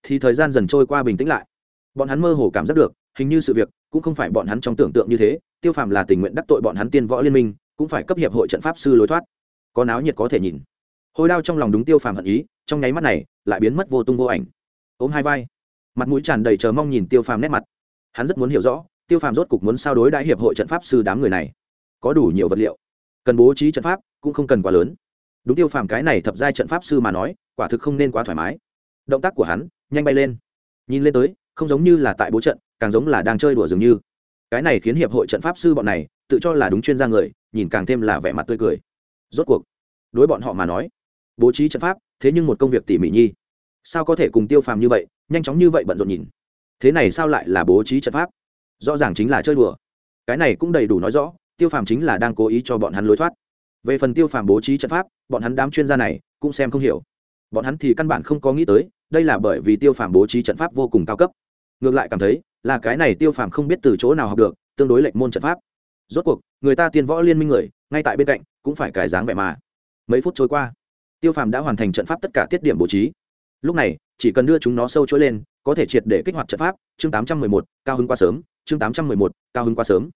A: Thì thời gian dần trôi qua bình tĩnh lại. Bọn hắn mơ hồ cảm giác được, hình như sự việc cũng không phải bọn hắn trong tưởng tượng như thế, tiêu phàm là tình nguyện đắc tội bọn hắn tiên võ liên minh, cũng phải cấp hiệp hội trận pháp sư lối thoát. Có náo nhiệt có thể nhìn. Hồi đao trong lòng đúng tiêu phàm hận ý, trong nháy mắt này, lại biến mất vô tung vô ảnh. Ôm hai vai. Mặt mũi tràn đầy chờ mong nhìn tiêu phàm nét mặt. Hắn rất muốn hiểu rõ, tiêu phàm rốt cục muốn sao đối đã hiệp hội trận pháp sư đám người này. Có đủ nhiều vật liệu cần bố trí trận pháp cũng không cần quá lớn. Đúng tiêu phàm cái này thập giai trận pháp sư mà nói, quả thực không nên quá thoải mái. Động tác của hắn, nhanh bay lên. Nhìn lên tới, không giống như là tại bố trận, càng giống là đang chơi đùa dường như. Cái này khiến hiệp hội trận pháp sư bọn này, tự cho là đúng chuyên gia người, nhìn càng thêm là vẻ mặt tươi cười. Rốt cuộc, đối bọn họ mà nói, bố trí trận pháp, thế nhưng một công việc tỉ mỉ nhi. Sao có thể cùng tiêu phàm như vậy, nhanh chóng như vậy bận rộn nhìn? Thế này sao lại là bố trí trận pháp? Rõ ràng chính là chơi đùa. Cái này cũng đầy đủ nói rõ tiêu phàm chính là đang cố ý cho bọn hắn lối thoát. Về phần tiêu phàm bố trí trận pháp, bọn hắn đám chuyên gia này cũng xem không hiểu. Bọn hắn thì căn bản không có nghĩ tới, đây là bởi vì tiêu phàm bố trí trận pháp vô cùng cao cấp. Ngược lại cảm thấy, là cái này tiêu phàm không biết từ chỗ nào học được, tương đối lệnh môn trận pháp. Rốt cuộc, người ta tiên võ liên minh người, ngay tại bên cạnh, cũng phải cài dáng vẻ mà. Mấy phút trôi qua, tiêu phàm đã hoàn thành trận pháp tất cả tiết điểm bố trí. Lúc này, chỉ cần đưa chúng nó sâu chối lên, có thể triệt để kích hoạt trận pháp. Chương tám trăm mười một, cao hứng quá sớm. Chương tám trăm mười một, cao hứng quá sớm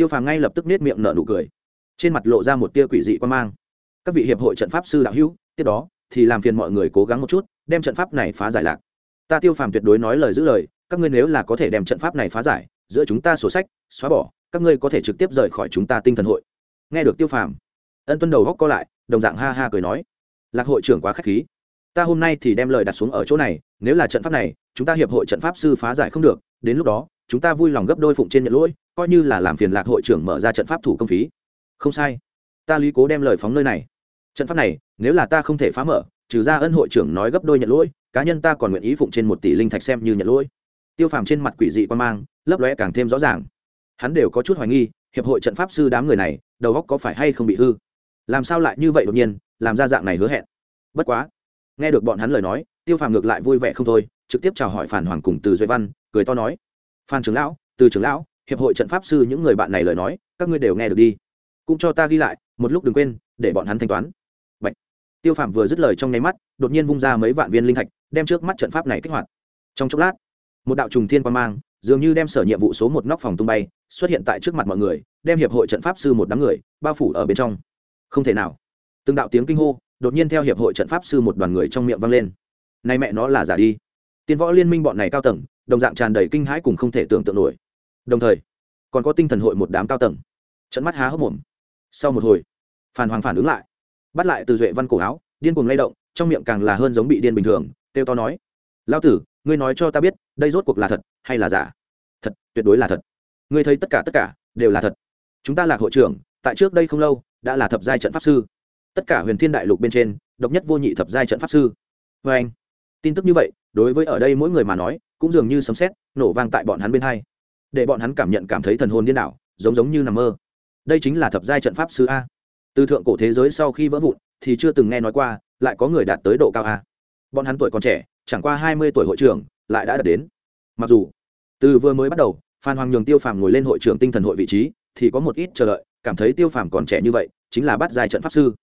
A: tiêu phàm ngay lập tức nết miệng nở nụ cười. Trên mặt lộ ra một tia quỷ dị quan mang. Các vị hiệp hội trận pháp sư đạo hữu, tiếp đó, thì làm phiền mọi người cố gắng một chút, đem trận pháp này phá giải lạc. Ta tiêu phàm tuyệt đối nói lời giữ lời, các ngươi nếu là có thể đem trận pháp này phá giải, giữa chúng ta sổ sách, xóa bỏ, các ngươi có thể trực tiếp rời khỏi chúng ta tinh thần hội. Nghe được tiêu phàm, ân tuân đầu góc co lại, đồng dạng ha ha cười nói, lạc hội trưởng quá k h á c h khí. Ta hôm nay thì đem lời đặt xuống ở chỗ này, nếu là trận pháp này, chúng ta hiệp hội trận pháp sư phá giải không được, đến lúc đó, chúng ta vui lòng gấp đôi phụng trên nhận lỗi coi như là làm phiền lạc hội trưởng mở ra trận pháp thủ công phí. Không sai. Ta lý cố đem lời phóng nơi này. Trận pháp này, nếu là ta không thể phá mở, trừ ra ân hội trưởng nói gấp đôi nhận lỗi, cá nhân ta còn nguyện ý phụng trên một tỷ linh thạch xem như nhận lỗi. Tiêu phàm trên mặt quỷ dị quan mang, lấp lóe càng thêm rõ ràng. Hắn đều có chút hoài nghi, hiệp hội trận pháp sư đám người này, đầu góc có phải hay không bị hư? Làm sao lại như vậy đột nhiên, làm ra dạng này hứa hẹn? Bất quá. Nghe được bọn hắn lời nói, tiêu phàm ngược lại vui vẻ không thôi, trực tiếp chào hỏi phản hoàng cùng từ duy văn, cười to nói. Phan trưởng lão, từ trưởng lão hiệp hội trận pháp sư những người bạn này lời nói, các ngươi đều nghe được đi. Cũng cho ta ghi lại, một lúc đừng quên, để bọn hắn thanh toán. Bạch. tiêu Phạm vừa dứt lời trong nháy mắt, đột nhiên vung ra mấy vạn viên linh thạch, đem trước mắt trận pháp này kích hoạt. Trong chốc lát, một đạo trùng thiên quan mang, dường như đem sở nhiệm vụ số một nóc phòng tung bay, xuất hiện tại trước mặt mọi người, đem hiệp hội trận pháp sư một đám người bao phủ ở bên trong. Không thể nào. Từng đạo tiếng kinh hô, đột nhiên theo hiệp hội trận pháp sư một đoàn người trong miệng vang lên. Nay mẹ nó là giả đi. Tiên võ liên minh bọn này cao tầng, đồng dạng tràn đầy kinh hãi cùng không thể tưởng tượng nổi đồng thời, còn có tinh thần hội một đám cao tầng. Trận mắt há hốc mồm. Sau một hồi phản hoàng phản ứng lại. Bắt lại từ duệ văn cổ áo, điên cuồng lay động, trong miệng càng là hơn giống bị điên bình thường têu to nói lao tử, ngươi nói cho ta biết, đây rốt cuộc là thật hay là giả? Thật, tuyệt đối là thật. Ngươi thấy tất cả tất cả đều là thật. Chúng ta là hội trưởng, tại trước đây không lâu, đã là thập giai trận pháp sư. Tất cả huyền thiên đại lục bên trên, độc nhất vô nhị thập giai trận pháp sư. Vê anh tin tức như vậy, đối với ở đây mỗi người mà nói, cũng dường như sấm xét nổ vang tại bọn hắn bên hai để bọn hắn cảm nhận cảm thấy thần hồn điên đảo, giống giống như nằm mơ. Đây chính là thập giai trận pháp sư a. Từ thượng cổ thế giới sau khi vỡ vụn, thì chưa từng nghe nói qua, lại có người đạt tới độ cao a. Bọn hắn tuổi còn trẻ, chẳng qua hai mươi tuổi hội trưởng, lại đã đạt đến. Mặc dù, từ vừa mới bắt đầu, phan hoàng nhường tiêu phàm ngồi lên hội trưởng tinh thần hội vị trí, thì có một ít chờ đợi, cảm thấy tiêu phàm còn trẻ như vậy, chính là bắt giai trận pháp sư.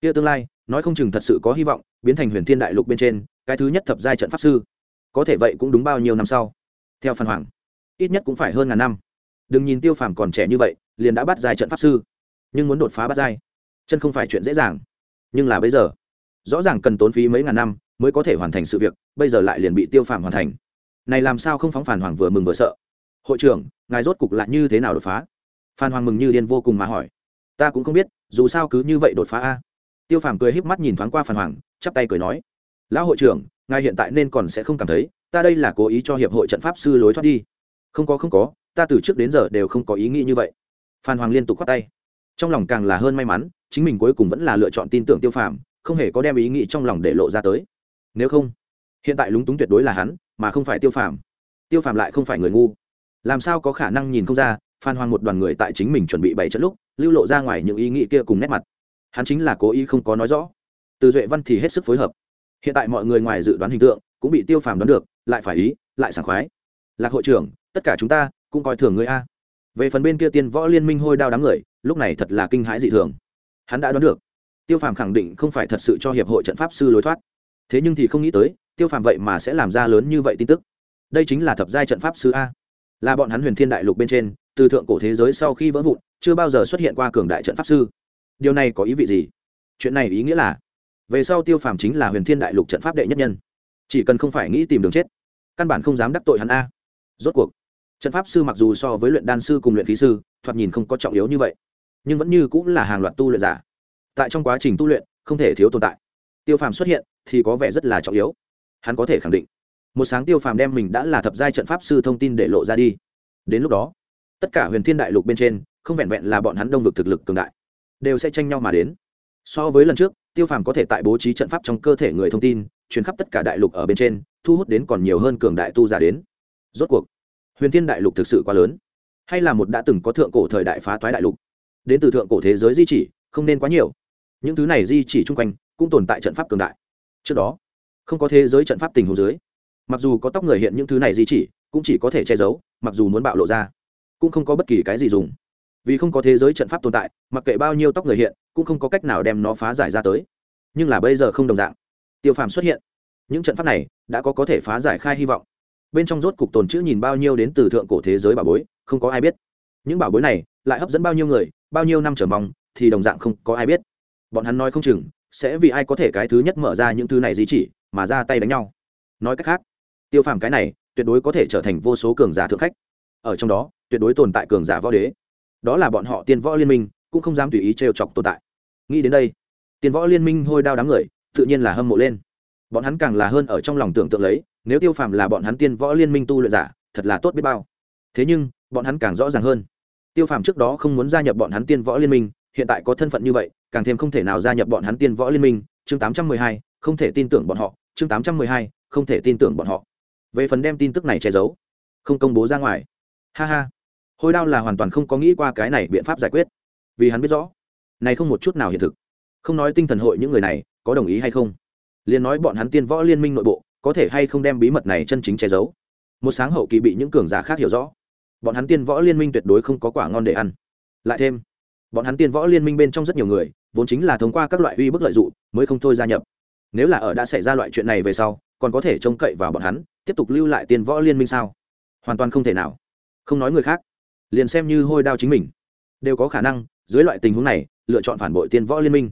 A: Kia tương lai, nói không chừng thật sự có hy vọng, biến thành huyền thiên đại lục bên trên, cái thứ nhất thập giai trận pháp sư. Có thể vậy cũng đúng bao nhiêu năm sau. Theo phan hoàng ít nhất cũng phải hơn ngàn năm. Đừng nhìn tiêu phàm còn trẻ như vậy, liền đã bắt giai trận pháp sư, nhưng muốn đột phá bắt giai, chân không phải chuyện dễ dàng. Nhưng là bây giờ, rõ ràng cần tốn phí mấy ngàn năm mới có thể hoàn thành sự việc, bây giờ lại liền bị tiêu phàm hoàn thành. Này làm sao không phóng phản hoàng vừa mừng vừa sợ? Hội trưởng, ngài rốt cục lại như thế nào đột phá? Phan hoàng mừng như điên vô cùng mà hỏi. Ta cũng không biết, dù sao cứ như vậy đột phá a. Tiêu phàm cười híp mắt nhìn thoáng qua phan hoàng, chắp tay cười nói. Lão hội trưởng, ngài hiện tại nên còn sẽ không cảm thấy, ta đây là cố ý cho hiệp hội trận pháp sư lối thoát đi không có không có, ta từ trước đến giờ đều không có ý nghĩ như vậy. Phan hoàng liên tục khoát tay. Trong lòng càng là hơn may mắn, chính mình cuối cùng vẫn là lựa chọn tin tưởng tiêu phàm, không hề có đem ý nghĩ trong lòng để lộ ra tới. Nếu không, hiện tại lúng túng tuyệt đối là hắn, mà không phải tiêu phàm. Tiêu phàm lại không phải người ngu. Làm sao có khả năng nhìn không ra, phan hoàng một đoàn người tại chính mình chuẩn bị bảy trận lúc, lưu lộ ra ngoài những ý nghĩ kia cùng nét mặt. Hắn chính là cố ý không có nói rõ. Từ duệ văn thì hết sức phối hợp. Hiện tại mọi người ngoài dự đoán hình tượng, cũng bị tiêu phàm đoán được, lại phải ý, lại sảng khoái. Lạc hội trưởng tất cả chúng ta cũng coi thường ngươi a. Về phần bên kia tiên võ liên minh hôi đao đám người, lúc này thật là kinh hãi dị thường. Hắn đã đoán được, tiêu phàm khẳng định không phải thật sự cho hiệp hội trận pháp sư lối thoát. Thế nhưng thì không nghĩ tới, tiêu phàm vậy mà sẽ làm ra lớn như vậy tin tức. Đây chính là thập giai trận pháp sư a. Là bọn hắn huyền thiên đại lục bên trên, từ thượng cổ thế giới sau khi vỡ vụn, chưa bao giờ xuất hiện qua cường đại trận pháp sư. Điều này có ý vị gì? Chuyện này ý nghĩa là, về sau tiêu phàm chính là huyền thiên đại lục trận pháp đệ nhất nhân. Chỉ cần không phải nghĩ tìm đường chết, căn bản không dám đắc tội hắn a. Rốt cuộc trận pháp sư mặc dù so với luyện đan sư cùng luyện khí sư, thoạt nhìn không có trọng yếu như vậy, nhưng vẫn như cũng là hàng loạt tu luyện giả. Tại trong quá trình tu luyện, không thể thiếu tồn tại. Tiêu phàm xuất hiện thì có vẻ rất là trọng yếu. Hắn có thể khẳng định, một sáng tiêu phàm đem mình đã là thập giai trận pháp sư thông tin để lộ ra đi. Đến lúc đó, tất cả huyền thiên đại lục bên trên, không vẹn vẹn là bọn hắn đông vực thực lực cường đại, đều sẽ tranh nhau mà đến. So với lần trước, tiêu phàm có thể tại bố trí trận pháp trong cơ thể người thông tin, truyền khắp tất cả đại lục ở bên trên, thu hút đến còn nhiều hơn cường đại tu giả đến. Rốt cuộc huyền thiên đại lục thực sự quá lớn. Hay là một đã từng có thượng cổ thời đại phá toái đại lục. Đến từ thượng cổ thế giới di chỉ, không nên quá nhiều. Những thứ này di chỉ chung quanh, cũng tồn tại trận pháp cường đại. Trước đó, không có thế giới trận pháp tình hồ dưới, mặc dù có tóc người hiện những thứ này di chỉ, cũng chỉ có thể che giấu, mặc dù muốn bạo lộ ra, cũng không có bất kỳ cái gì dùng. Vì không có thế giới trận pháp tồn tại, mặc kệ bao nhiêu tóc người hiện, cũng không có cách nào đem nó phá giải ra tới. Nhưng là bây giờ không đồng dạng. Tiêu phàm xuất hiện. Những trận pháp này, đã có có thể phá giải khai hy vọng bên trong rốt cục tồn chữ nhìn bao nhiêu đến từ thượng cổ thế giới bảo bối, không có ai biết. Những bảo bối này lại hấp dẫn bao nhiêu người, bao nhiêu năm trở mong, thì đồng dạng không có ai biết. Bọn hắn nói không chừng sẽ vì ai có thể cái thứ nhất mở ra những thứ này gì chỉ, mà ra tay đánh nhau. Nói cách khác, tiêu phàm cái này tuyệt đối có thể trở thành vô số cường giả thượng khách. Ở trong đó, tuyệt đối tồn tại cường giả võ đế. Đó là bọn họ tiên võ liên minh, cũng không dám tùy ý trêu chọc tồn tại. Nghĩ đến đây, tiên võ liên minh hôi đao đám người tự nhiên là hâm mộ lên. Bọn hắn càng là hơn ở trong lòng tưởng tượng lấy nếu tiêu phàm là bọn hắn tiên võ liên minh tu luyện giả, thật là tốt biết bao. Thế nhưng, bọn hắn càng rõ ràng hơn. Tiêu phàm trước đó không muốn gia nhập bọn hắn tiên võ liên minh, hiện tại có thân phận như vậy, càng thêm không thể nào gia nhập bọn hắn tiên võ liên minh. Chương tám trăm mười hai, không thể tin tưởng bọn họ. Chương tám trăm mười hai, không thể tin tưởng bọn họ. Về phần đem tin tức này che giấu, không công bố ra ngoài. Ha ha. Hôi đao là hoàn toàn không có nghĩ qua cái này biện pháp giải quyết. Vì hắn biết rõ, này không một chút nào hiện thực. Không nói tinh thần hội những người này có đồng ý hay không. Liền nói bọn hắn tiên võ liên minh nội bộ có thể hay không đem bí mật này chân chính che giấu. Một sáng hậu kỳ bị những cường giả khác hiểu rõ. Bọn hắn tiên võ liên minh tuyệt đối không có quả ngon để ăn. Lại thêm, bọn hắn tiên võ liên minh bên trong rất nhiều người, vốn chính là thông qua các loại uy bức lợi dụng, mới không thôi gia nhập. Nếu là ở đã xảy ra loại chuyện này về sau, còn có thể trông cậy vào bọn hắn, tiếp tục lưu lại tiên võ liên minh sao? Hoàn toàn không thể nào. Không nói người khác, liền xem như hôi đao chính mình. Đều có khả năng, dưới loại tình huống này, lựa chọn phản bội tiên võ liên minh.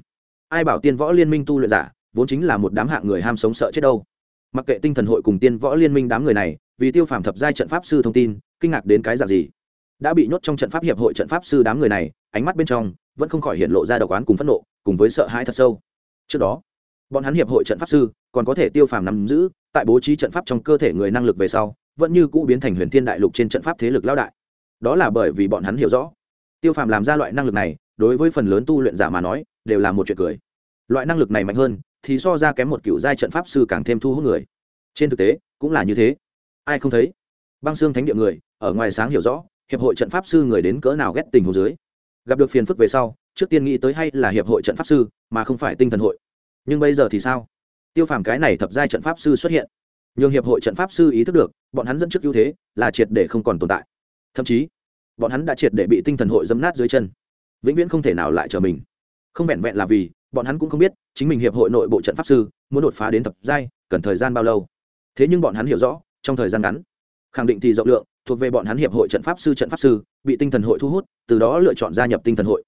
A: Ai bảo tiên võ liên minh tu luyện giả, vốn chính là một đám hạng người ham sống sợ chết đâu? Mặc kệ tinh thần hội cùng tiên võ liên minh đám người này, vì tiêu phàm thập giai trận pháp sư thông tin, kinh ngạc đến cái dạng gì? Đã bị nhốt trong trận pháp hiệp hội trận pháp sư đám người này, ánh mắt bên trong vẫn không khỏi hiện lộ ra độc oán cùng phẫn nộ, cùng với sợ hãi thật sâu. Trước đó, bọn hắn hiệp hội trận pháp sư còn có thể tiêu phàm nắm giữ, tại bố trí trận pháp trong cơ thể người năng lực về sau, vẫn như cũ biến thành huyền thiên đại lục trên trận pháp thế lực lao đại. Đó là bởi vì bọn hắn hiểu rõ, tiêu phàm làm ra loại năng lực này, đối với phần lớn tu luyện giả mà nói, đều là một chuyện cười. Loại năng lực này mạnh hơn thì so ra kém một cựu giai trận pháp sư càng thêm thu hút người. Trên thực tế, cũng là như thế. Ai không thấy? Băng xương thánh địa người, ở ngoài sáng hiểu rõ, hiệp hội trận pháp sư người đến cỡ nào ghét tình hồ dưới. Gặp được phiền phức về sau, trước tiên nghĩ tới hay là hiệp hội trận pháp sư, mà không phải tinh thần hội. Nhưng bây giờ thì sao? Tiêu phàm cái này thập giai trận pháp sư xuất hiện. Nhường hiệp hội trận pháp sư ý thức được, bọn hắn dẫn trước ưu thế, là triệt để không còn tồn tại. Thậm chí, bọn hắn đã triệt để bị tinh thần hội dấm nát dưới chân. Vĩnh viễn không thể nào lại trở mình. Không vẹn vẹn là vì bọn hắn cũng không biết chính mình hiệp hội nội bộ trận pháp sư muốn đột phá đến thập giai cần thời gian bao lâu. Thế nhưng bọn hắn hiểu rõ, trong thời gian ngắn, khẳng định thì rộng lượng, thuộc về bọn hắn hiệp hội trận pháp sư trận pháp sư, bị tinh thần hội thu hút, từ đó lựa chọn gia nhập tinh thần hội.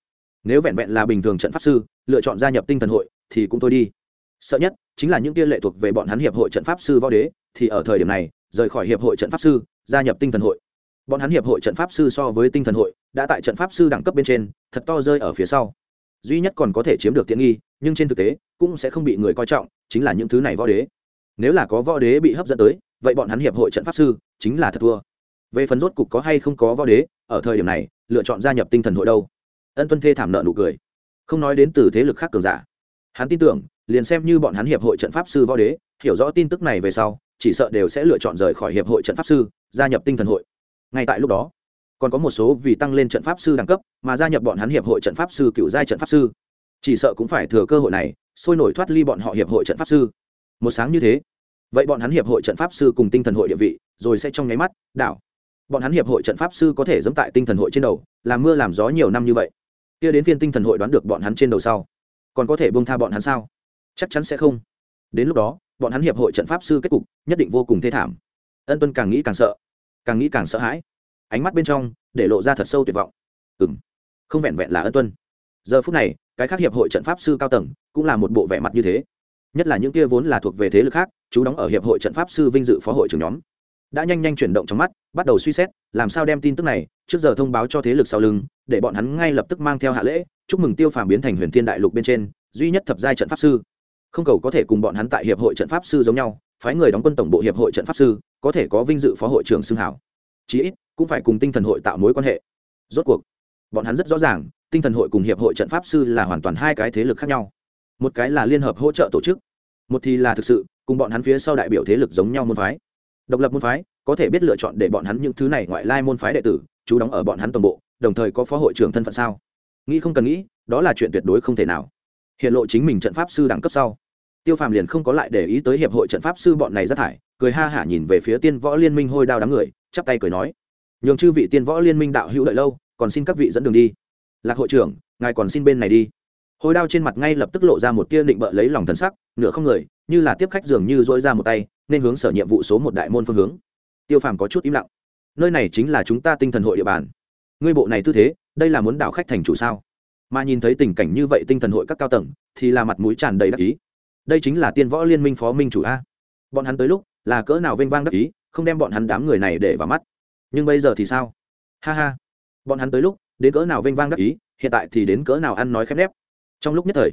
A: Nếu vẹn vẹn là bình thường trận pháp sư, lựa chọn gia nhập tinh thần hội thì cũng thôi đi. Sợ nhất chính là những tiên lệ thuộc về bọn hắn hiệp hội trận pháp sư võ đế, thì ở thời điểm này, rời khỏi hiệp hội trận pháp sư, gia nhập tinh thần hội. Bọn hắn hiệp hội trận pháp sư so với tinh thần hội, đã tại trận pháp sư đẳng cấp bên trên, thật to rơi ở phía sau duy nhất còn có thể chiếm được tiện nghi, nhưng trên thực tế, cũng sẽ không bị người coi trọng, chính là những thứ này võ đế. Nếu là có võ đế bị hấp dẫn tới, vậy bọn hắn hiệp hội trận pháp sư chính là thật thua. Về phần rốt cục có hay không có võ đế, ở thời điểm này, lựa chọn gia nhập tinh thần hội đâu? Ân tuân thê thảm nợ nụ cười. Không nói đến từ thế lực khác cường giả. Hắn tin tưởng, liền xem như bọn hắn hiệp hội trận pháp sư võ đế, hiểu rõ tin tức này về sau, chỉ sợ đều sẽ lựa chọn rời khỏi hiệp hội trận pháp sư, gia nhập tinh thần hội. Ngay tại lúc đó còn có một số vì tăng lên trận pháp sư đẳng cấp, mà gia nhập bọn hắn hiệp hội trận pháp sư cựu giai trận pháp sư. Chỉ sợ cũng phải thừa cơ hội này, sôi nổi thoát ly bọn họ hiệp hội trận pháp sư. Một sáng như thế, vậy bọn hắn hiệp hội trận pháp sư cùng tinh thần hội địa vị, rồi sẽ trong nháy mắt, đảo. Bọn hắn hiệp hội trận pháp sư có thể dẫm tại tinh thần hội trên đầu, làm mưa làm gió nhiều năm như vậy. Kia đến phiên tinh thần hội đoán được bọn hắn trên đầu sau, còn có thể bông tha bọn hắn sao? Chắc chắn sẽ không. Đến lúc đó, bọn hắn hiệp hội trận pháp sư kết cục, nhất định vô cùng thê thảm. Ân tuân càng nghĩ càng sợ, càng nghĩ càng sợ hãi ánh mắt bên trong để lộ ra thật sâu tuyệt vọng. Ừ m không vẹn vẹn là ân tuân. Giờ phút này, cái khác hiệp hội trận pháp sư cao tầng cũng là một bộ vẻ mặt như thế. Nhất là những kia vốn là thuộc về thế lực khác, chú đóng ở hiệp hội trận pháp sư vinh dự phó hội trưởng nhóm. Đã nhanh nhanh chuyển động trong mắt, bắt đầu suy xét, làm sao đem tin tức này trước giờ thông báo cho thế lực sau lưng, để bọn hắn ngay lập tức mang theo hạ lễ, chúc mừng tiêu phàm biến thành huyền thiên đại lục bên trên, duy nhất thập giai trận pháp sư. Không cầu có thể cùng bọn hắn tại hiệp hội trận pháp sư giống nhau, phái người đóng quân tổng bộ hiệp hội trận pháp sư, có thể có vinh dự phó hội trưởng xưng hảo chí ít cũng phải cùng tinh thần hội tạo mối quan hệ. Rốt cuộc, bọn hắn rất rõ ràng, tinh thần hội cùng hiệp hội trận pháp sư là hoàn toàn hai cái thế lực khác nhau. Một cái là liên hợp hỗ trợ tổ chức, một thì là thực sự, cùng bọn hắn phía sau đại biểu thế lực giống nhau môn phái. Độc lập môn phái, có thể biết lựa chọn để bọn hắn những thứ này ngoại lai môn phái đệ tử, chú đóng ở bọn hắn toàn bộ, đồng thời có phó hội trưởng thân phận sao? Nghĩ không cần nghĩ, đó là chuyện tuyệt đối không thể nào. Hiện lộ chính mình trận pháp sư đẳng cấp sau. Tiêu phàm liền không có lại để ý tới hiệp hội trận pháp sư bọn này rất thải, cười ha hả nhìn về phía tiên võ liên minh hôi đao đám người chắp tay cười nói, nhường chư vị tiên võ liên minh đạo hữu đợi lâu, còn xin các vị dẫn đường đi. Lạc hội trưởng, ngài còn xin bên này đi. Hồi đao trên mặt ngay lập tức lộ ra một tia định bợ lấy lòng thần sắc, nửa không người, như là tiếp khách dường như dỗi ra một tay, nên hướng sở nhiệm vụ số một đại môn phương hướng. Tiêu phàm có chút im lặng. Nơi này chính là chúng ta tinh thần hội địa bàn. Ngươi bộ này tư thế, đây là muốn đảo khách thành chủ sao? Mà nhìn thấy tình cảnh như vậy tinh thần hội các cao tầng, thì là mặt mũi tràn đầy đắc ý. Đây chính là tiên võ liên minh phó minh chủ a. Bọn hắn tới lúc, là cỡ nào vênh vang đắc ý không đem bọn hắn đám người này để vào mắt. Nhưng bây giờ thì sao? Ha ha. Bọn hắn tới lúc, đến cỡ nào vênh vang đắc ý, hiện tại thì đến cỡ nào ăn nói khép nép. Trong lúc nhất thời,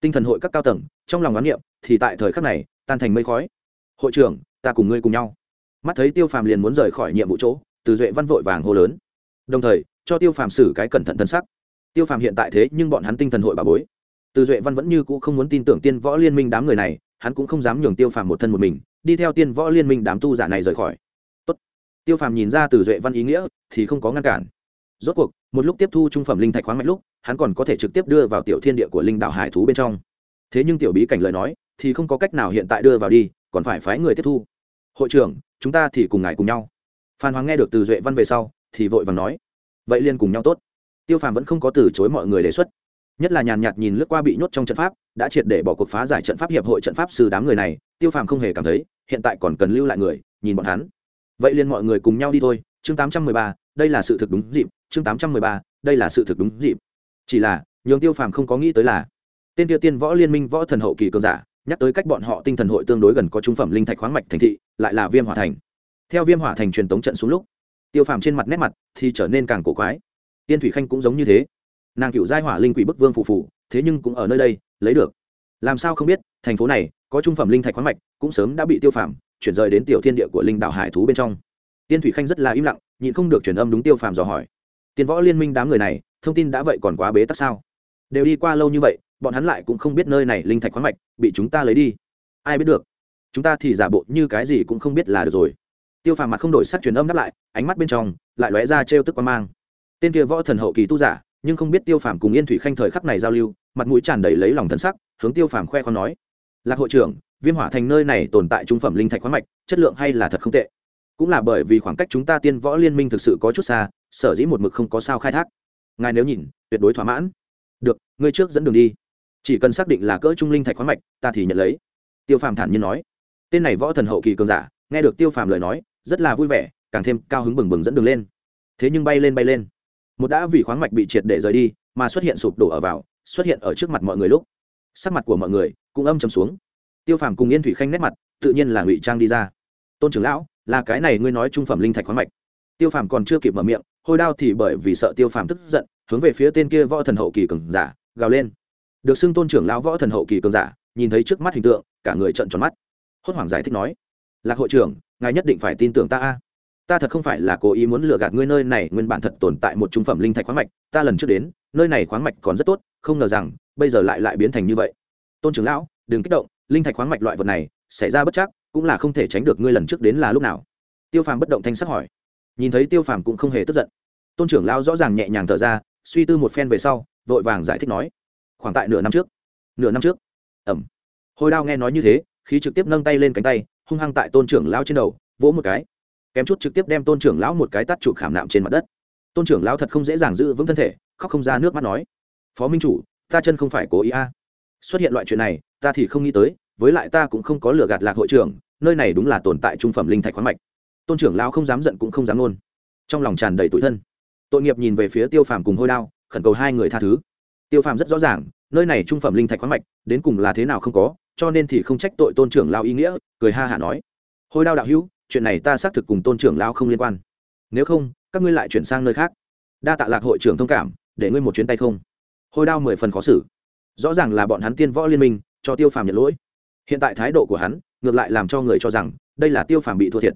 A: tinh thần hội các cao tầng, trong lòng oán niệm, thì tại thời khắc này, tan thành mây khói. Hội trưởng, ta cùng ngươi cùng nhau. Mắt thấy tiêu phàm liền muốn rời khỏi nhiệm vụ chỗ, từ duệ văn vội vàng hô lớn. Đồng thời, cho tiêu phàm xử cái cẩn thận thân sắc. Tiêu phàm hiện tại thế nhưng bọn hắn tinh thần hội bà bối. Từ duệ văn vẫn như cũ không muốn tin tưởng tiên võ liên minh đám người này, hắn cũng không dám nhường tiêu phàm một thân một mình đi theo tiên võ liên minh đám tu giả này rời khỏi. Tốt. tiêu phàm nhìn ra từ duệ văn ý nghĩa, thì không có ngăn cản. Rốt cuộc, một lúc tiếp thu trung phẩm linh thạch khoáng mạnh lúc, hắn còn có thể trực tiếp đưa vào tiểu thiên địa của linh đạo hải thú bên trong. Thế nhưng tiểu bí cảnh lời nói, thì không có cách nào hiện tại đưa vào đi, còn phải phái người tiếp thu. Hội trưởng, chúng ta thì cùng ngài cùng nhau. Phan hoàng nghe được từ duệ văn về sau, thì vội vàng nói. Vậy liên cùng nhau tốt. Tiêu phàm vẫn không có từ chối mọi người đề xuất. Nhất là nhàn nhạt nhìn lướt qua bị nhốt trong trận pháp, đã triệt để bỏ cuộc phá giải trận pháp hiệp hội trận pháp sư đám người này, tiêu phàm không hề cảm thấy hiện tại còn cần lưu lại người, nhìn bọn hắn. Vậy liền mọi người cùng nhau đi thôi, chương tám trăm mười ba, đây là sự thực đúng dịp, chương tám trăm mười ba, đây là sự thực đúng dịp. Chỉ là, nhường tiêu phàm không có nghĩ tới là, tên tiêu tiên võ liên minh võ thần hậu kỳ cường giả, nhắc tới cách bọn họ tinh thần hội tương đối gần có trung phẩm linh thạch khoáng mạch thành thị, lại là viêm hỏa thành. Theo viêm hỏa thành truyền tống trận xuống lúc, tiêu phàm trên mặt nét mặt thì trở nên càng cổ quái. Tiên thủy khanh cũng giống như thế. Nàng cựu giai hỏa linh quỷ bức vương phụ phụ thế nhưng cũng ở nơi đây, lấy được. Làm sao không biết, thành phố này có trung phẩm linh thạch khoáng mạch, cũng sớm đã bị tiêu phàm, chuyển rời đến tiểu thiên địa của linh đạo hải thú bên trong. Tiên thủy khanh rất là im lặng, nhịn không được truyền âm đúng tiêu phàm dò hỏi. Tiền võ liên minh đám người này, thông tin đã vậy còn quá bế tắc sao? Đều đi qua lâu như vậy, bọn hắn lại cũng không biết nơi này linh thạch khoáng mạch bị chúng ta lấy đi. Ai biết được? Chúng ta thì giả bộ như cái gì cũng không biết là được rồi. Tiêu phàm mặt không đổi sắc truyền âm đáp lại, ánh mắt bên trong lại lóe ra trêu tức quan mang. Tên kia võ thần hậu kỳ tu giả, nhưng không biết tiêu phàm cùng yên thủy khanh thời khắc này giao lưu, mặt mũi tràn đầy lấy lòng thân sắc, hướng tiêu phàm khoe con nói lạc hội trưởng, viêm hỏa thành nơi này tồn tại trung phẩm linh thạch khoáng mạch, chất lượng hay là thật không tệ. Cũng là bởi vì khoảng cách chúng ta tiên võ liên minh thực sự có chút xa, sở dĩ một mực không có sao khai thác. Ngài nếu nhìn, tuyệt đối thỏa mãn. Được, ngươi trước dẫn đường đi. Chỉ cần xác định là cỡ trung linh thạch khoáng mạch, ta thì nhận lấy. Tiêu phàm thản nhiên nói. Tên này võ thần hậu kỳ cường giả, nghe được tiêu phàm lời nói, rất là vui vẻ, càng thêm cao hứng bừng bừng dẫn đường lên. Thế nhưng bay lên bay lên. Một đã vì khoáng mạch bị triệt để rời đi, mà xuất hiện sụp đổ ở vào, xuất hiện ở trước mặt mọi người lúc. Sắc mặt của mọi người cũng âm trầm xuống. Tiêu phàm cùng yên thủy khanh nét mặt, tự nhiên là ngụy trang đi ra. Tôn trưởng lão, là cái này ngươi nói trung phẩm linh thạch khoáng mạch. Tiêu phàm còn chưa kịp mở miệng, hôi đao thì bởi vì sợ tiêu phàm tức giận, hướng về phía tên kia võ thần hậu kỳ cường giả, gào lên. Được xưng tôn trưởng lão võ thần hậu kỳ cường giả, nhìn thấy trước mắt hình tượng, cả người trợn tròn mắt. Hốt hoảng giải thích nói, lạc hội trưởng, ngài nhất định phải tin tưởng ta a. Ta thật không phải là cố ý muốn lừa gạt ngươi nơi này, nguyên bản thật tồn tại một trung phẩm linh thạch khoáng mạch. Ta lần trước đến, nơi này khoáng mạch còn rất tốt, không ngờ rằng, bây giờ lại lại biến thành như vậy tôn trưởng lão, đừng kích động, linh thạch khoáng mạch loại vật này, xảy ra bất chắc, cũng là không thể tránh được ngươi lần trước đến là lúc nào. Tiêu phàm bất động thanh sắc hỏi. Nhìn thấy tiêu phàm cũng không hề tức giận. Tôn trưởng lão rõ ràng nhẹ nhàng thở ra, suy tư một phen về sau, vội vàng giải thích nói. Khoảng tại nửa năm trước. Nửa năm trước. Ẩm. Hồi đao nghe nói như thế, khí trực tiếp nâng tay lên cánh tay, hung hăng tại tôn trưởng lão trên đầu, vỗ một cái. Kém chút trực tiếp đem tôn trưởng lão một cái tắt trụ khảm nạm trên mặt đất. Tôn trưởng lão thật không dễ dàng giữ vững thân thể, khóc không ra nước mắt nói. Phó minh chủ, ta chân không phải cố ý a xuất hiện loại chuyện này, ta thì không nghĩ tới, với lại ta cũng không có lừa gạt lạc hội trưởng, nơi này đúng là tồn tại trung phẩm linh thạch khoáng mạch. Tôn trưởng lão không dám giận cũng không dám nôn. Trong lòng tràn đầy tủi thân. Tội nghiệp nhìn về phía tiêu phàm cùng hôi đao, khẩn cầu hai người tha thứ. Tiêu phàm rất rõ ràng, nơi này trung phẩm linh thạch khoáng mạch, đến cùng là thế nào không có, cho nên thì không trách tội tôn trưởng lao ý nghĩa, cười ha hả nói. Hôi đao đạo hữu, chuyện này ta xác thực cùng tôn trưởng lao không liên quan. Nếu không, các ngươi lại chuyển sang nơi khác. Đa tạ lạc hội trưởng thông cảm, để ngươi một chuyến tay không. Hôi đao mười phần khó xử rõ ràng là bọn hắn tiên võ liên minh, cho tiêu phàm nhận lỗi. Hiện tại thái độ của hắn, ngược lại làm cho người cho rằng, đây là tiêu phàm bị thua thiệt.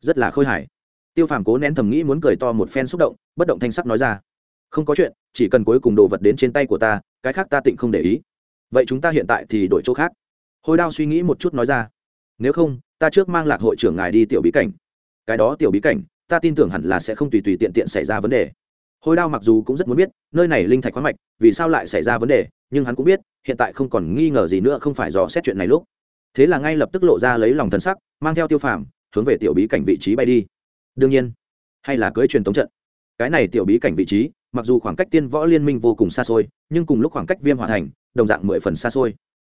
A: Rất là khôi hài. Tiêu phàm cố nén thầm nghĩ muốn cười to một phen xúc động, bất động thanh sắc nói ra, không có chuyện, chỉ cần cuối cùng đồ vật đến trên tay của ta, cái khác ta tịnh không để ý. Vậy chúng ta hiện tại thì đổi chỗ khác. Hôi đao suy nghĩ một chút nói ra, nếu không, ta trước mang lạc hội trưởng ngài đi tiểu bí cảnh. Cái đó tiểu bí cảnh, ta tin tưởng hẳn là sẽ không tùy tùy tiện tiện xảy ra vấn đề hôi đao mặc dù cũng rất muốn biết, nơi này linh thạch khoáng mạch, vì sao lại xảy ra vấn đề, nhưng hắn cũng biết, hiện tại không còn nghi ngờ gì nữa không phải dò xét chuyện này lúc. Thế là ngay lập tức lộ ra lấy lòng thần sắc, mang theo tiêu phàm, hướng về tiểu bí cảnh vị trí bay đi. Đương nhiên, hay là cưới truyền tống trận. Cái này tiểu bí cảnh vị trí, mặc dù khoảng cách tiên võ liên minh vô cùng xa xôi, nhưng cùng lúc khoảng cách viêm hỏa thành, đồng dạng mười phần xa xôi.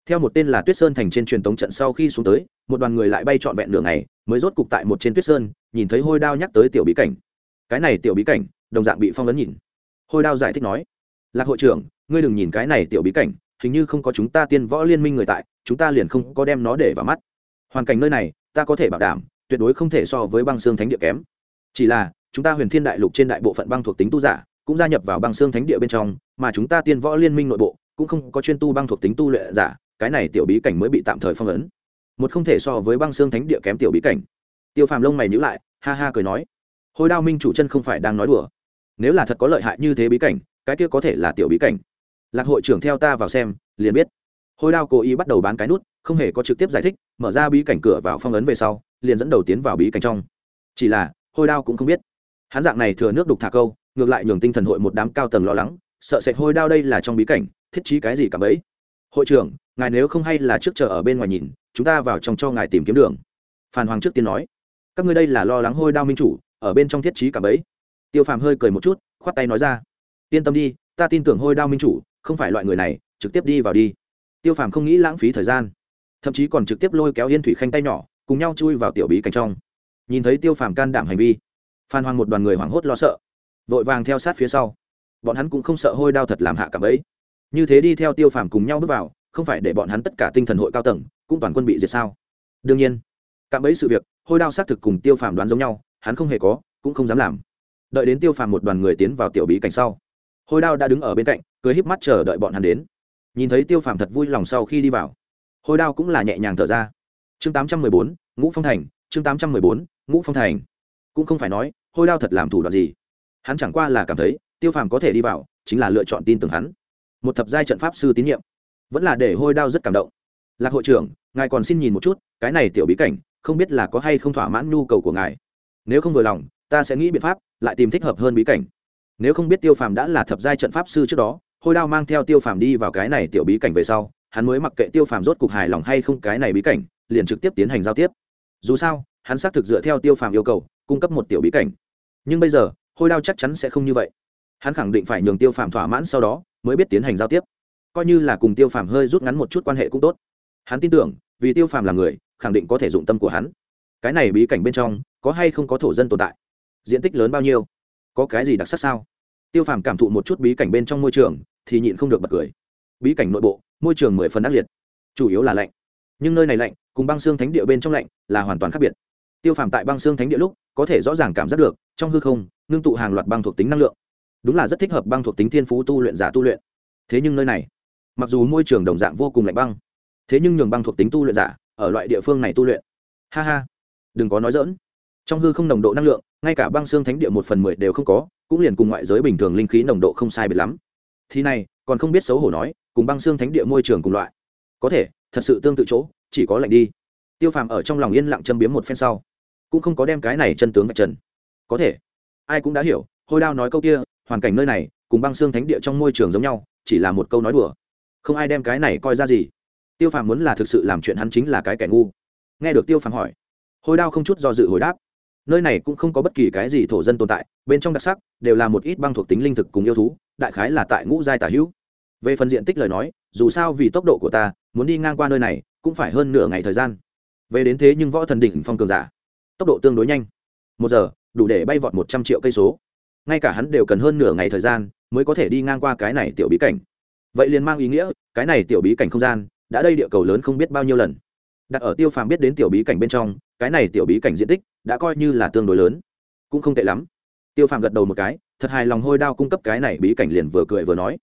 A: Theo một tên là tuyết sơn thành trên truyền tống trận sau khi xuống tới, một đoàn người lại bay trọn vẹn đường này mới rốt cục tại một trên tuyết sơn, nhìn thấy hôi đao nhắc tới tiểu bí cảnh. Cái này tiểu bí cảnh đồng dạng bị phong ấn nhìn. Hôi đao giải thích nói, lạc hội trưởng, ngươi đừng nhìn cái này tiểu bí cảnh, hình như không có chúng ta tiên võ liên minh người tại, chúng ta liền không có đem nó để vào mắt. Hoàn cảnh nơi này, ta có thể bảo đảm, tuyệt đối không thể so với băng xương thánh địa kém. Chỉ là, chúng ta huyền thiên đại lục trên đại bộ phận băng thuộc tính tu giả, cũng gia nhập vào băng xương thánh địa bên trong, mà chúng ta tiên võ liên minh nội bộ, cũng không có chuyên tu băng thuộc tính tu luyện giả, cái này tiểu bí cảnh mới bị tạm thời phong ấn. Một không thể so với băng xương thánh địa kém tiểu bí cảnh. Tiêu phàm lông mày nhữ lại, ha ha cười nói hồi đao minh chủ chân không phải đang nói đùa nếu là thật có lợi hại như thế bí cảnh, cái kia có thể là tiểu bí cảnh. Lạc hội trưởng theo ta vào xem, liền biết. Hôi đao cố ý bắt đầu bán cái nút, không hề có trực tiếp giải thích, mở ra bí cảnh cửa vào phong ấn về sau, liền dẫn đầu tiến vào bí cảnh trong. Chỉ là hôi đao cũng không biết. Hắn dạng này thừa nước đục thả câu, ngược lại nhường tinh thần hội một đám cao tầng lo lắng, sợ sệt hôi đao đây là trong bí cảnh, thiết trí cái gì cả bấy. Hội trưởng, ngài nếu không hay là trước chờ ở bên ngoài nhìn, chúng ta vào trong cho ngài tìm kiếm đường. Phan hoàng trước tiên nói, các ngươi đây là lo lắng hôi đao minh chủ, ở bên trong thiết trí cả bấy tiêu phàm hơi cười một chút, khoát tay nói ra, yên tâm đi, ta tin tưởng hôi đao minh chủ, không phải loại người này, trực tiếp đi vào đi. Tiêu phàm không nghĩ lãng phí thời gian, thậm chí còn trực tiếp lôi kéo yên thủy khanh tay nhỏ, cùng nhau chui vào tiểu bí cảnh trong. Nhìn thấy tiêu phàm can đảm hành vi, phan hoàng một đoàn người hoảng hốt lo sợ, vội vàng theo sát phía sau. Bọn hắn cũng không sợ hôi đao thật làm hạ cảm bấy như thế đi theo tiêu phàm cùng nhau bước vào, không phải để bọn hắn tất cả tinh thần hội cao tầng, cũng toàn quân bị diệt sao? Đương nhiên cạm ấy sự việc, hôi đao xác thực cùng tiêu phàm đoán giống nhau, hắn không hề có, cũng không dám làm đợi đến tiêu phàm một đoàn người tiến vào tiểu bí cảnh sau, hôi đao đã đứng ở bên cạnh cưới híp mắt chờ đợi bọn hắn đến. Nhìn thấy tiêu phàm thật vui lòng sau khi đi vào, hôi đao cũng là nhẹ nhàng thở ra. Chương tám trăm mười bốn, ngũ phong thành, chương tám trăm mười bốn, ngũ phong thành. Cũng không phải nói, hôi đao thật làm thủ đoạn gì. Hắn chẳng qua là cảm thấy, tiêu phàm có thể đi vào, chính là lựa chọn tin tưởng hắn. Một thập giai trận pháp sư tín nhiệm, vẫn là để hôi đao rất cảm động. Lạc hội trưởng, ngài còn xin nhìn một chút, cái này tiểu bí cảnh, không biết là có hay không thỏa mãn nhu cầu của ngài. Nếu không vừa lòng ta sẽ nghĩ biện pháp, lại tìm thích hợp hơn bí cảnh. Nếu không biết tiêu phàm đã là thập giai trận pháp sư trước đó, hôi đao mang theo tiêu phàm đi vào cái này tiểu bí cảnh về sau, hắn mới mặc kệ tiêu phàm rốt cục hài lòng hay không cái này bí cảnh, liền trực tiếp tiến hành giao tiếp. Dù sao, hắn xác thực dựa theo tiêu phàm yêu cầu, cung cấp một tiểu bí cảnh. Nhưng bây giờ, hôi đao chắc chắn sẽ không như vậy. Hắn khẳng định phải nhường tiêu phàm thỏa mãn sau đó, mới biết tiến hành giao tiếp. Coi như là cùng tiêu phàm hơi rút ngắn một chút quan hệ cũng tốt. Hắn tin tưởng, vì tiêu phàm là người, khẳng định có thể dụng tâm của hắn. Cái này bí cảnh bên trong, có hay không có thổ dân tồn tại? Diện tích lớn bao nhiêu? Có cái gì đặc sắc sao? Tiêu phàm cảm thụ một chút bí cảnh bên trong môi trường, thì nhịn không được bật cười. Bí cảnh nội bộ, môi trường mười phần ác liệt. Chủ yếu là lạnh. Nhưng nơi này lạnh, cùng băng xương thánh địa bên trong lạnh, là hoàn toàn khác biệt. Tiêu phàm tại băng xương thánh địa lúc, có thể rõ ràng cảm giác được, trong hư không, ngưng tụ hàng loạt băng thuộc tính năng lượng. Đúng là rất thích hợp băng thuộc tính thiên phú tu luyện, giả tu luyện. Thế nhưng nơi này, mặc dù môi trường đồng dạng vô cùng lạnh băng, thế nhưng nhường băng thuộc tính tu luyện giả, ở loại địa phương này tu luyện. Ha ha, đừng có nói dỡn trong hư không nồng độ năng lượng ngay cả băng xương thánh địa một phần mười đều không có, cũng liền cùng ngoại giới bình thường linh khí nồng độ không sai biệt lắm. Thì này, còn không biết xấu hổ nói, cùng băng xương thánh địa môi trường cùng loại. Có thể, thật sự tương tự chỗ, chỉ có lạnh đi. Tiêu phàm ở trong lòng yên lặng châm biếm một phen sau, cũng không có đem cái này chân tướng vạch trần. Có thể, ai cũng đã hiểu, hôi đao nói câu kia, hoàn cảnh nơi này, cùng băng xương thánh địa trong môi trường giống nhau, chỉ là một câu nói đùa. Không ai đem cái này coi ra gì. Tiêu phàm muốn là thực sự làm chuyện hắn chính là cái kẻ ngu. Nghe được tiêu phàm hỏi, hôi đao không chút do dự hồi đáp nơi này cũng không có bất kỳ cái gì thổ dân tồn tại, bên trong đặc sắc, đều là một ít băng thuộc tính linh thực cùng yêu thú, đại khái là tại ngũ giai tả hữu. Về phần diện tích lời nói, dù sao vì tốc độ của ta, muốn đi ngang qua nơi này, cũng phải hơn nửa ngày thời gian. Về đến thế nhưng võ thần đỉnh phong cường giả, tốc độ tương đối nhanh. Một giờ, đủ để bay vọt một trăm triệu cây số. Ngay cả hắn đều cần hơn nửa ngày thời gian, mới có thể đi ngang qua cái này tiểu bí cảnh. Vậy liền mang ý nghĩa, cái này tiểu bí cảnh không gian, đã đây địa cầu lớn không biết bao nhiêu lần. Đặt ở tiêu phàm biết đến tiểu bí cảnh bên trong, cái này tiểu bí cảnh diện tích đã coi như là tương đối lớn. Cũng không tệ lắm. Tiêu phàm gật đầu một cái, thật hài lòng hôi đao cung cấp cái này bí cảnh liền vừa cười vừa nói.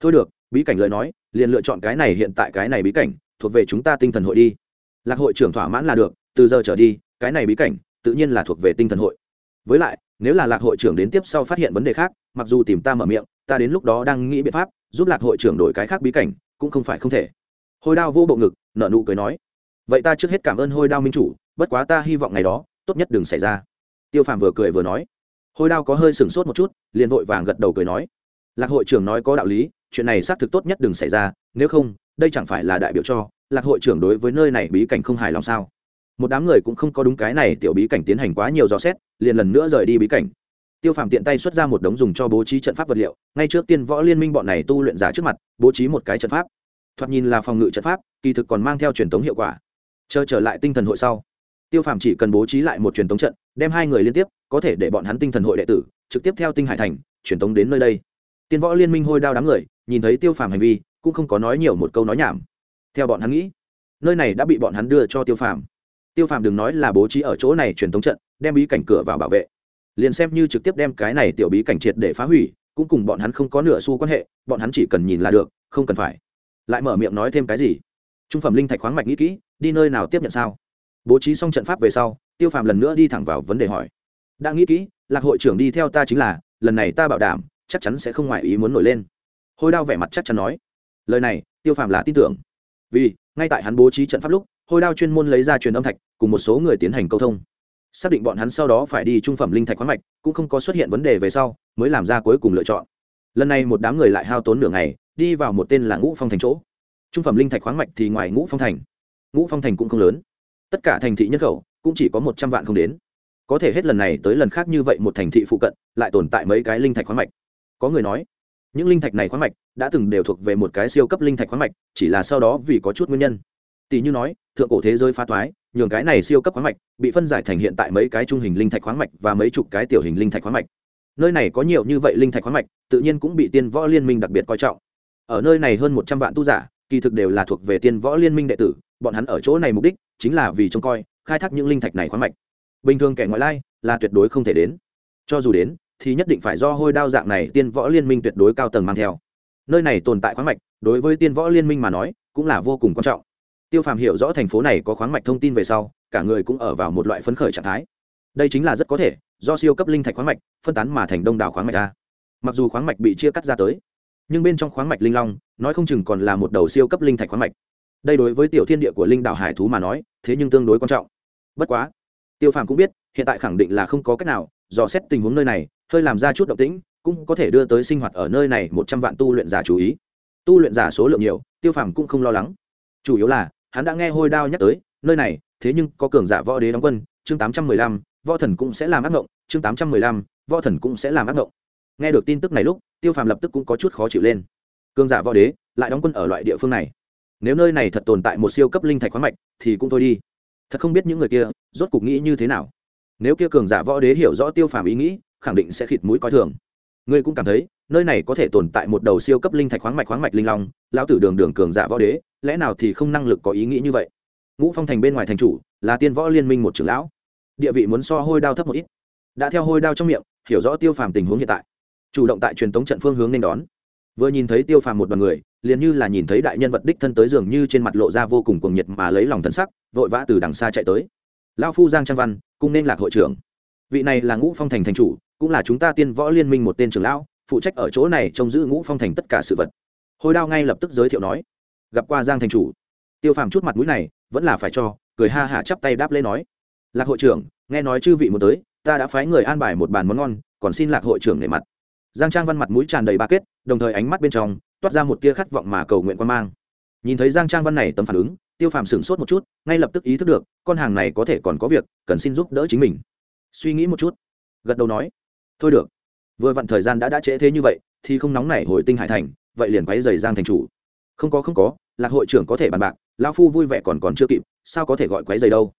A: Thôi được, bí cảnh lời nói, liền lựa chọn cái này hiện tại cái này bí cảnh, thuộc về chúng ta tinh thần hội đi. Lạc hội trưởng thỏa mãn là được, từ giờ trở đi, cái này bí cảnh, tự nhiên là thuộc về tinh thần hội. Với lại, nếu là lạc hội trưởng đến tiếp sau phát hiện vấn đề khác, mặc dù tìm ta mở miệng, ta đến lúc đó đang nghĩ biện pháp, giúp lạc hội trưởng đổi cái khác bí cảnh, cũng không phải không thể. Hôi đao vô bộ ngực nợ nụ cười nói. Vậy ta trước hết cảm ơn hôi đao minh chủ, bất quá ta hy vọng ngày đó tốt nhất đừng xảy ra. Tiêu phàm vừa cười vừa nói. Hôi đao có hơi sửng sốt một chút, liền vội vàng gật đầu cười nói. Lạc hội trưởng nói có đạo lý, chuyện này xác thực tốt nhất đừng xảy ra, nếu không, đây chẳng phải là đại biểu cho, lạc hội trưởng đối với nơi này bí cảnh không hài lòng sao? Một đám người cũng không có đúng cái này tiểu bí cảnh tiến hành quá nhiều dò xét, liền lần nữa rời đi bí cảnh. Tiêu phàm tiện tay xuất ra một đống dùng cho bố trí trận pháp vật liệu, ngay trước tiên võ liên minh bọn này tu luyện giả trước mặt, bố trí một cái trận pháp. Thoạt nhìn là phòng ngự trận pháp, kỳ thực còn mang theo truyền thống hiệu quả. Chờ trở lại tinh thần hội sau tiêu phàm chỉ cần bố trí lại một truyền thống trận, đem hai người liên tiếp, có thể để bọn hắn tinh thần hội đệ tử, trực tiếp theo tinh hải thành, truyền thống đến nơi đây. Tiên võ liên minh hôi đao đám người, nhìn thấy tiêu phàm hành vi, cũng không có nói nhiều một câu nói nhảm. Theo bọn hắn nghĩ, nơi này đã bị bọn hắn đưa cho tiêu phàm. Tiêu phàm đừng nói là bố trí ở chỗ này truyền thống trận, đem bí cảnh cửa vào bảo vệ. Liền xem như trực tiếp đem cái này tiểu bí cảnh triệt để phá hủy, cũng cùng bọn hắn không có nửa xu quan hệ, bọn hắn chỉ cần nhìn là được, không cần phải. Lại mở miệng nói thêm cái gì? Trung phẩm linh thạch khoáng mạch nghĩ kỹ, đi nơi nào tiếp nhận sao? Bố trí xong trận pháp về sau, tiêu phàm lần nữa đi thẳng vào vấn đề hỏi. Đã nghĩ kỹ, lạc hội trưởng đi theo ta chính là, lần này ta bảo đảm, chắc chắn sẽ không ngoài ý muốn nổi lên. Hôi đao vẻ mặt chắc chắn nói. Lời này, tiêu phàm là tin tưởng. Vì, ngay tại hắn bố trí trận pháp lúc, hôi đao chuyên môn lấy ra truyền âm thạch, cùng một số người tiến hành câu thông. Xác định bọn hắn sau đó phải đi trung phẩm linh thạch khoáng mạch, cũng không có xuất hiện vấn đề về sau, mới làm ra cuối cùng lựa chọn. Lần này một đám người lại hao tốn nửa ngày, đi vào một tên là ngũ phong thành chỗ. Trung phẩm linh thạch khoáng mạch thì ngoài ngũ phong thành. Ngũ phong thành cũng không lớn tất cả thành thị nhân khẩu cũng chỉ có một trăm vạn không đến. Có thể hết lần này tới lần khác như vậy một thành thị phụ cận lại tồn tại mấy cái linh thạch khoáng mạch. Có người nói, những linh thạch này khoáng mạch đã từng đều thuộc về một cái siêu cấp linh thạch khoáng mạch, chỉ là sau đó vì có chút nguyên nhân. Tỷ như nói, thượng cổ thế giới phá toái, nhường cái này siêu cấp khoáng mạch bị phân giải thành hiện tại mấy cái trung hình linh thạch khoáng mạch và mấy chục cái tiểu hình linh thạch khoáng mạch. Nơi này có nhiều như vậy linh thạch khoáng mạch, tự nhiên cũng bị tiên võ liên minh đặc biệt coi trọng. Ở nơi này hơn một trăm vạn tu giả, kỳ thực đều là thuộc về tiên võ liên minh đệ tử, bọn hắn ở chỗ này mục đích chính là vì trông coi, khai thác những linh thạch này khoáng mạch. Bình thường kẻ ngoại lai là tuyệt đối không thể đến. Cho dù đến, thì nhất định phải do hôi đao dạng này tiên võ liên minh tuyệt đối cao tầng mang theo. Nơi này tồn tại khoáng mạch, đối với tiên võ liên minh mà nói, cũng là vô cùng quan trọng. Tiêu phàm hiểu rõ thành phố này có khoáng mạch thông tin về sau, cả người cũng ở vào một loại phấn khởi trạng thái. Đây chính là rất có thể, do siêu cấp linh thạch khoáng mạch phân tán mà thành đông đảo khoáng mạch a mặc dù khoáng mạch bị chia cắt ra tới, nhưng bên trong khoáng mạch linh long, nói không chừng còn là một đầu siêu cấp linh thạch khoáng mạch đây đối với tiểu thiên địa của linh đảo hải thú mà nói, thế nhưng tương đối quan trọng. Bất quá, tiêu phàm cũng biết, hiện tại khẳng định là không có cách nào, dò xét tình huống nơi này, hơi làm ra chút động tĩnh, cũng có thể đưa tới sinh hoạt ở nơi này một trăm vạn tu luyện giả chú ý. Tu luyện giả số lượng nhiều, tiêu phàm cũng không lo lắng. Chủ yếu là, hắn đã nghe hôi đao nhắc tới, nơi này, thế nhưng có cường giả võ đế đóng quân, chương tám trăm mười lăm, võ thần cũng sẽ làm ác ngộng, chương tám trăm mười lăm, võ thần cũng sẽ làm ác ngộng. Nghe được tin tức này lúc, tiêu phàm lập tức cũng có chút khó chịu lên. Cường giả võ đế, lại đóng quân ở loại địa phương này nếu nơi này thật tồn tại một siêu cấp linh thạch khoáng mạch, thì cũng thôi đi. Thật không biết những người kia rốt cục nghĩ như thế nào. Nếu kia cường giả võ đế hiểu rõ tiêu phàm ý nghĩ, khẳng định sẽ khịt mũi coi thường. Ngươi cũng cảm thấy, nơi này có thể tồn tại một đầu siêu cấp linh thạch khoáng mạch khoáng mạch linh long, lão tử đường đường cường giả võ đế, lẽ nào thì không năng lực có ý nghĩ như vậy? Ngũ phong thành bên ngoài thành chủ, là tiên võ liên minh một trưởng lão. Địa vị muốn so hôi đao thấp một ít. Đã theo hôi đao trong miệng, hiểu rõ tiêu phàm tình huống hiện tại. Chủ động tại truyền tống trận phương hướng nên đón. Vừa nhìn thấy tiêu phàm một đoàn người liền như là nhìn thấy đại nhân vật đích thân tới dường như trên mặt lộ ra vô cùng cuồng nhiệt mà lấy lòng thân sắc, vội vã từ đằng xa chạy tới. Lao phu giang trang văn cũng nên lạc hội trưởng. Vị này là ngũ phong thành thành chủ, cũng là chúng ta tiên võ liên minh một tên trưởng lão, phụ trách ở chỗ này trông giữ ngũ phong thành tất cả sự vật. Hồi đao ngay lập tức giới thiệu nói, gặp qua giang thành chủ. Tiêu phàm chút mặt mũi này, vẫn là phải cho, cười ha hả chắp tay đáp lễ nói, lạc hội trưởng, nghe nói chư vị muốn tới, ta đã phái người an bài một bàn món ngon, còn xin lạc hội trưởng nể mặt. Giang trang văn mặt mũi tràn đầy ba kết, đồng thời ánh mắt bên trong toát ra một tia khát vọng mà cầu nguyện quan mang. Nhìn thấy giang trang văn này tầm phản ứng, tiêu phàm sửng sốt một chút, ngay lập tức ý thức được, con hàng này có thể còn có việc, cần xin giúp đỡ chính mình. Suy nghĩ một chút, gật đầu nói, thôi được, vừa vặn thời gian đã đã trễ thế như vậy, thì không nóng nảy hồi tinh hải thành, vậy liền quấy dày giang thành chủ. Không có không có, lạc hội trưởng có thể bàn bạc lao phu vui vẻ còn còn chưa kịp, sao có thể gọi quấy dày đâu?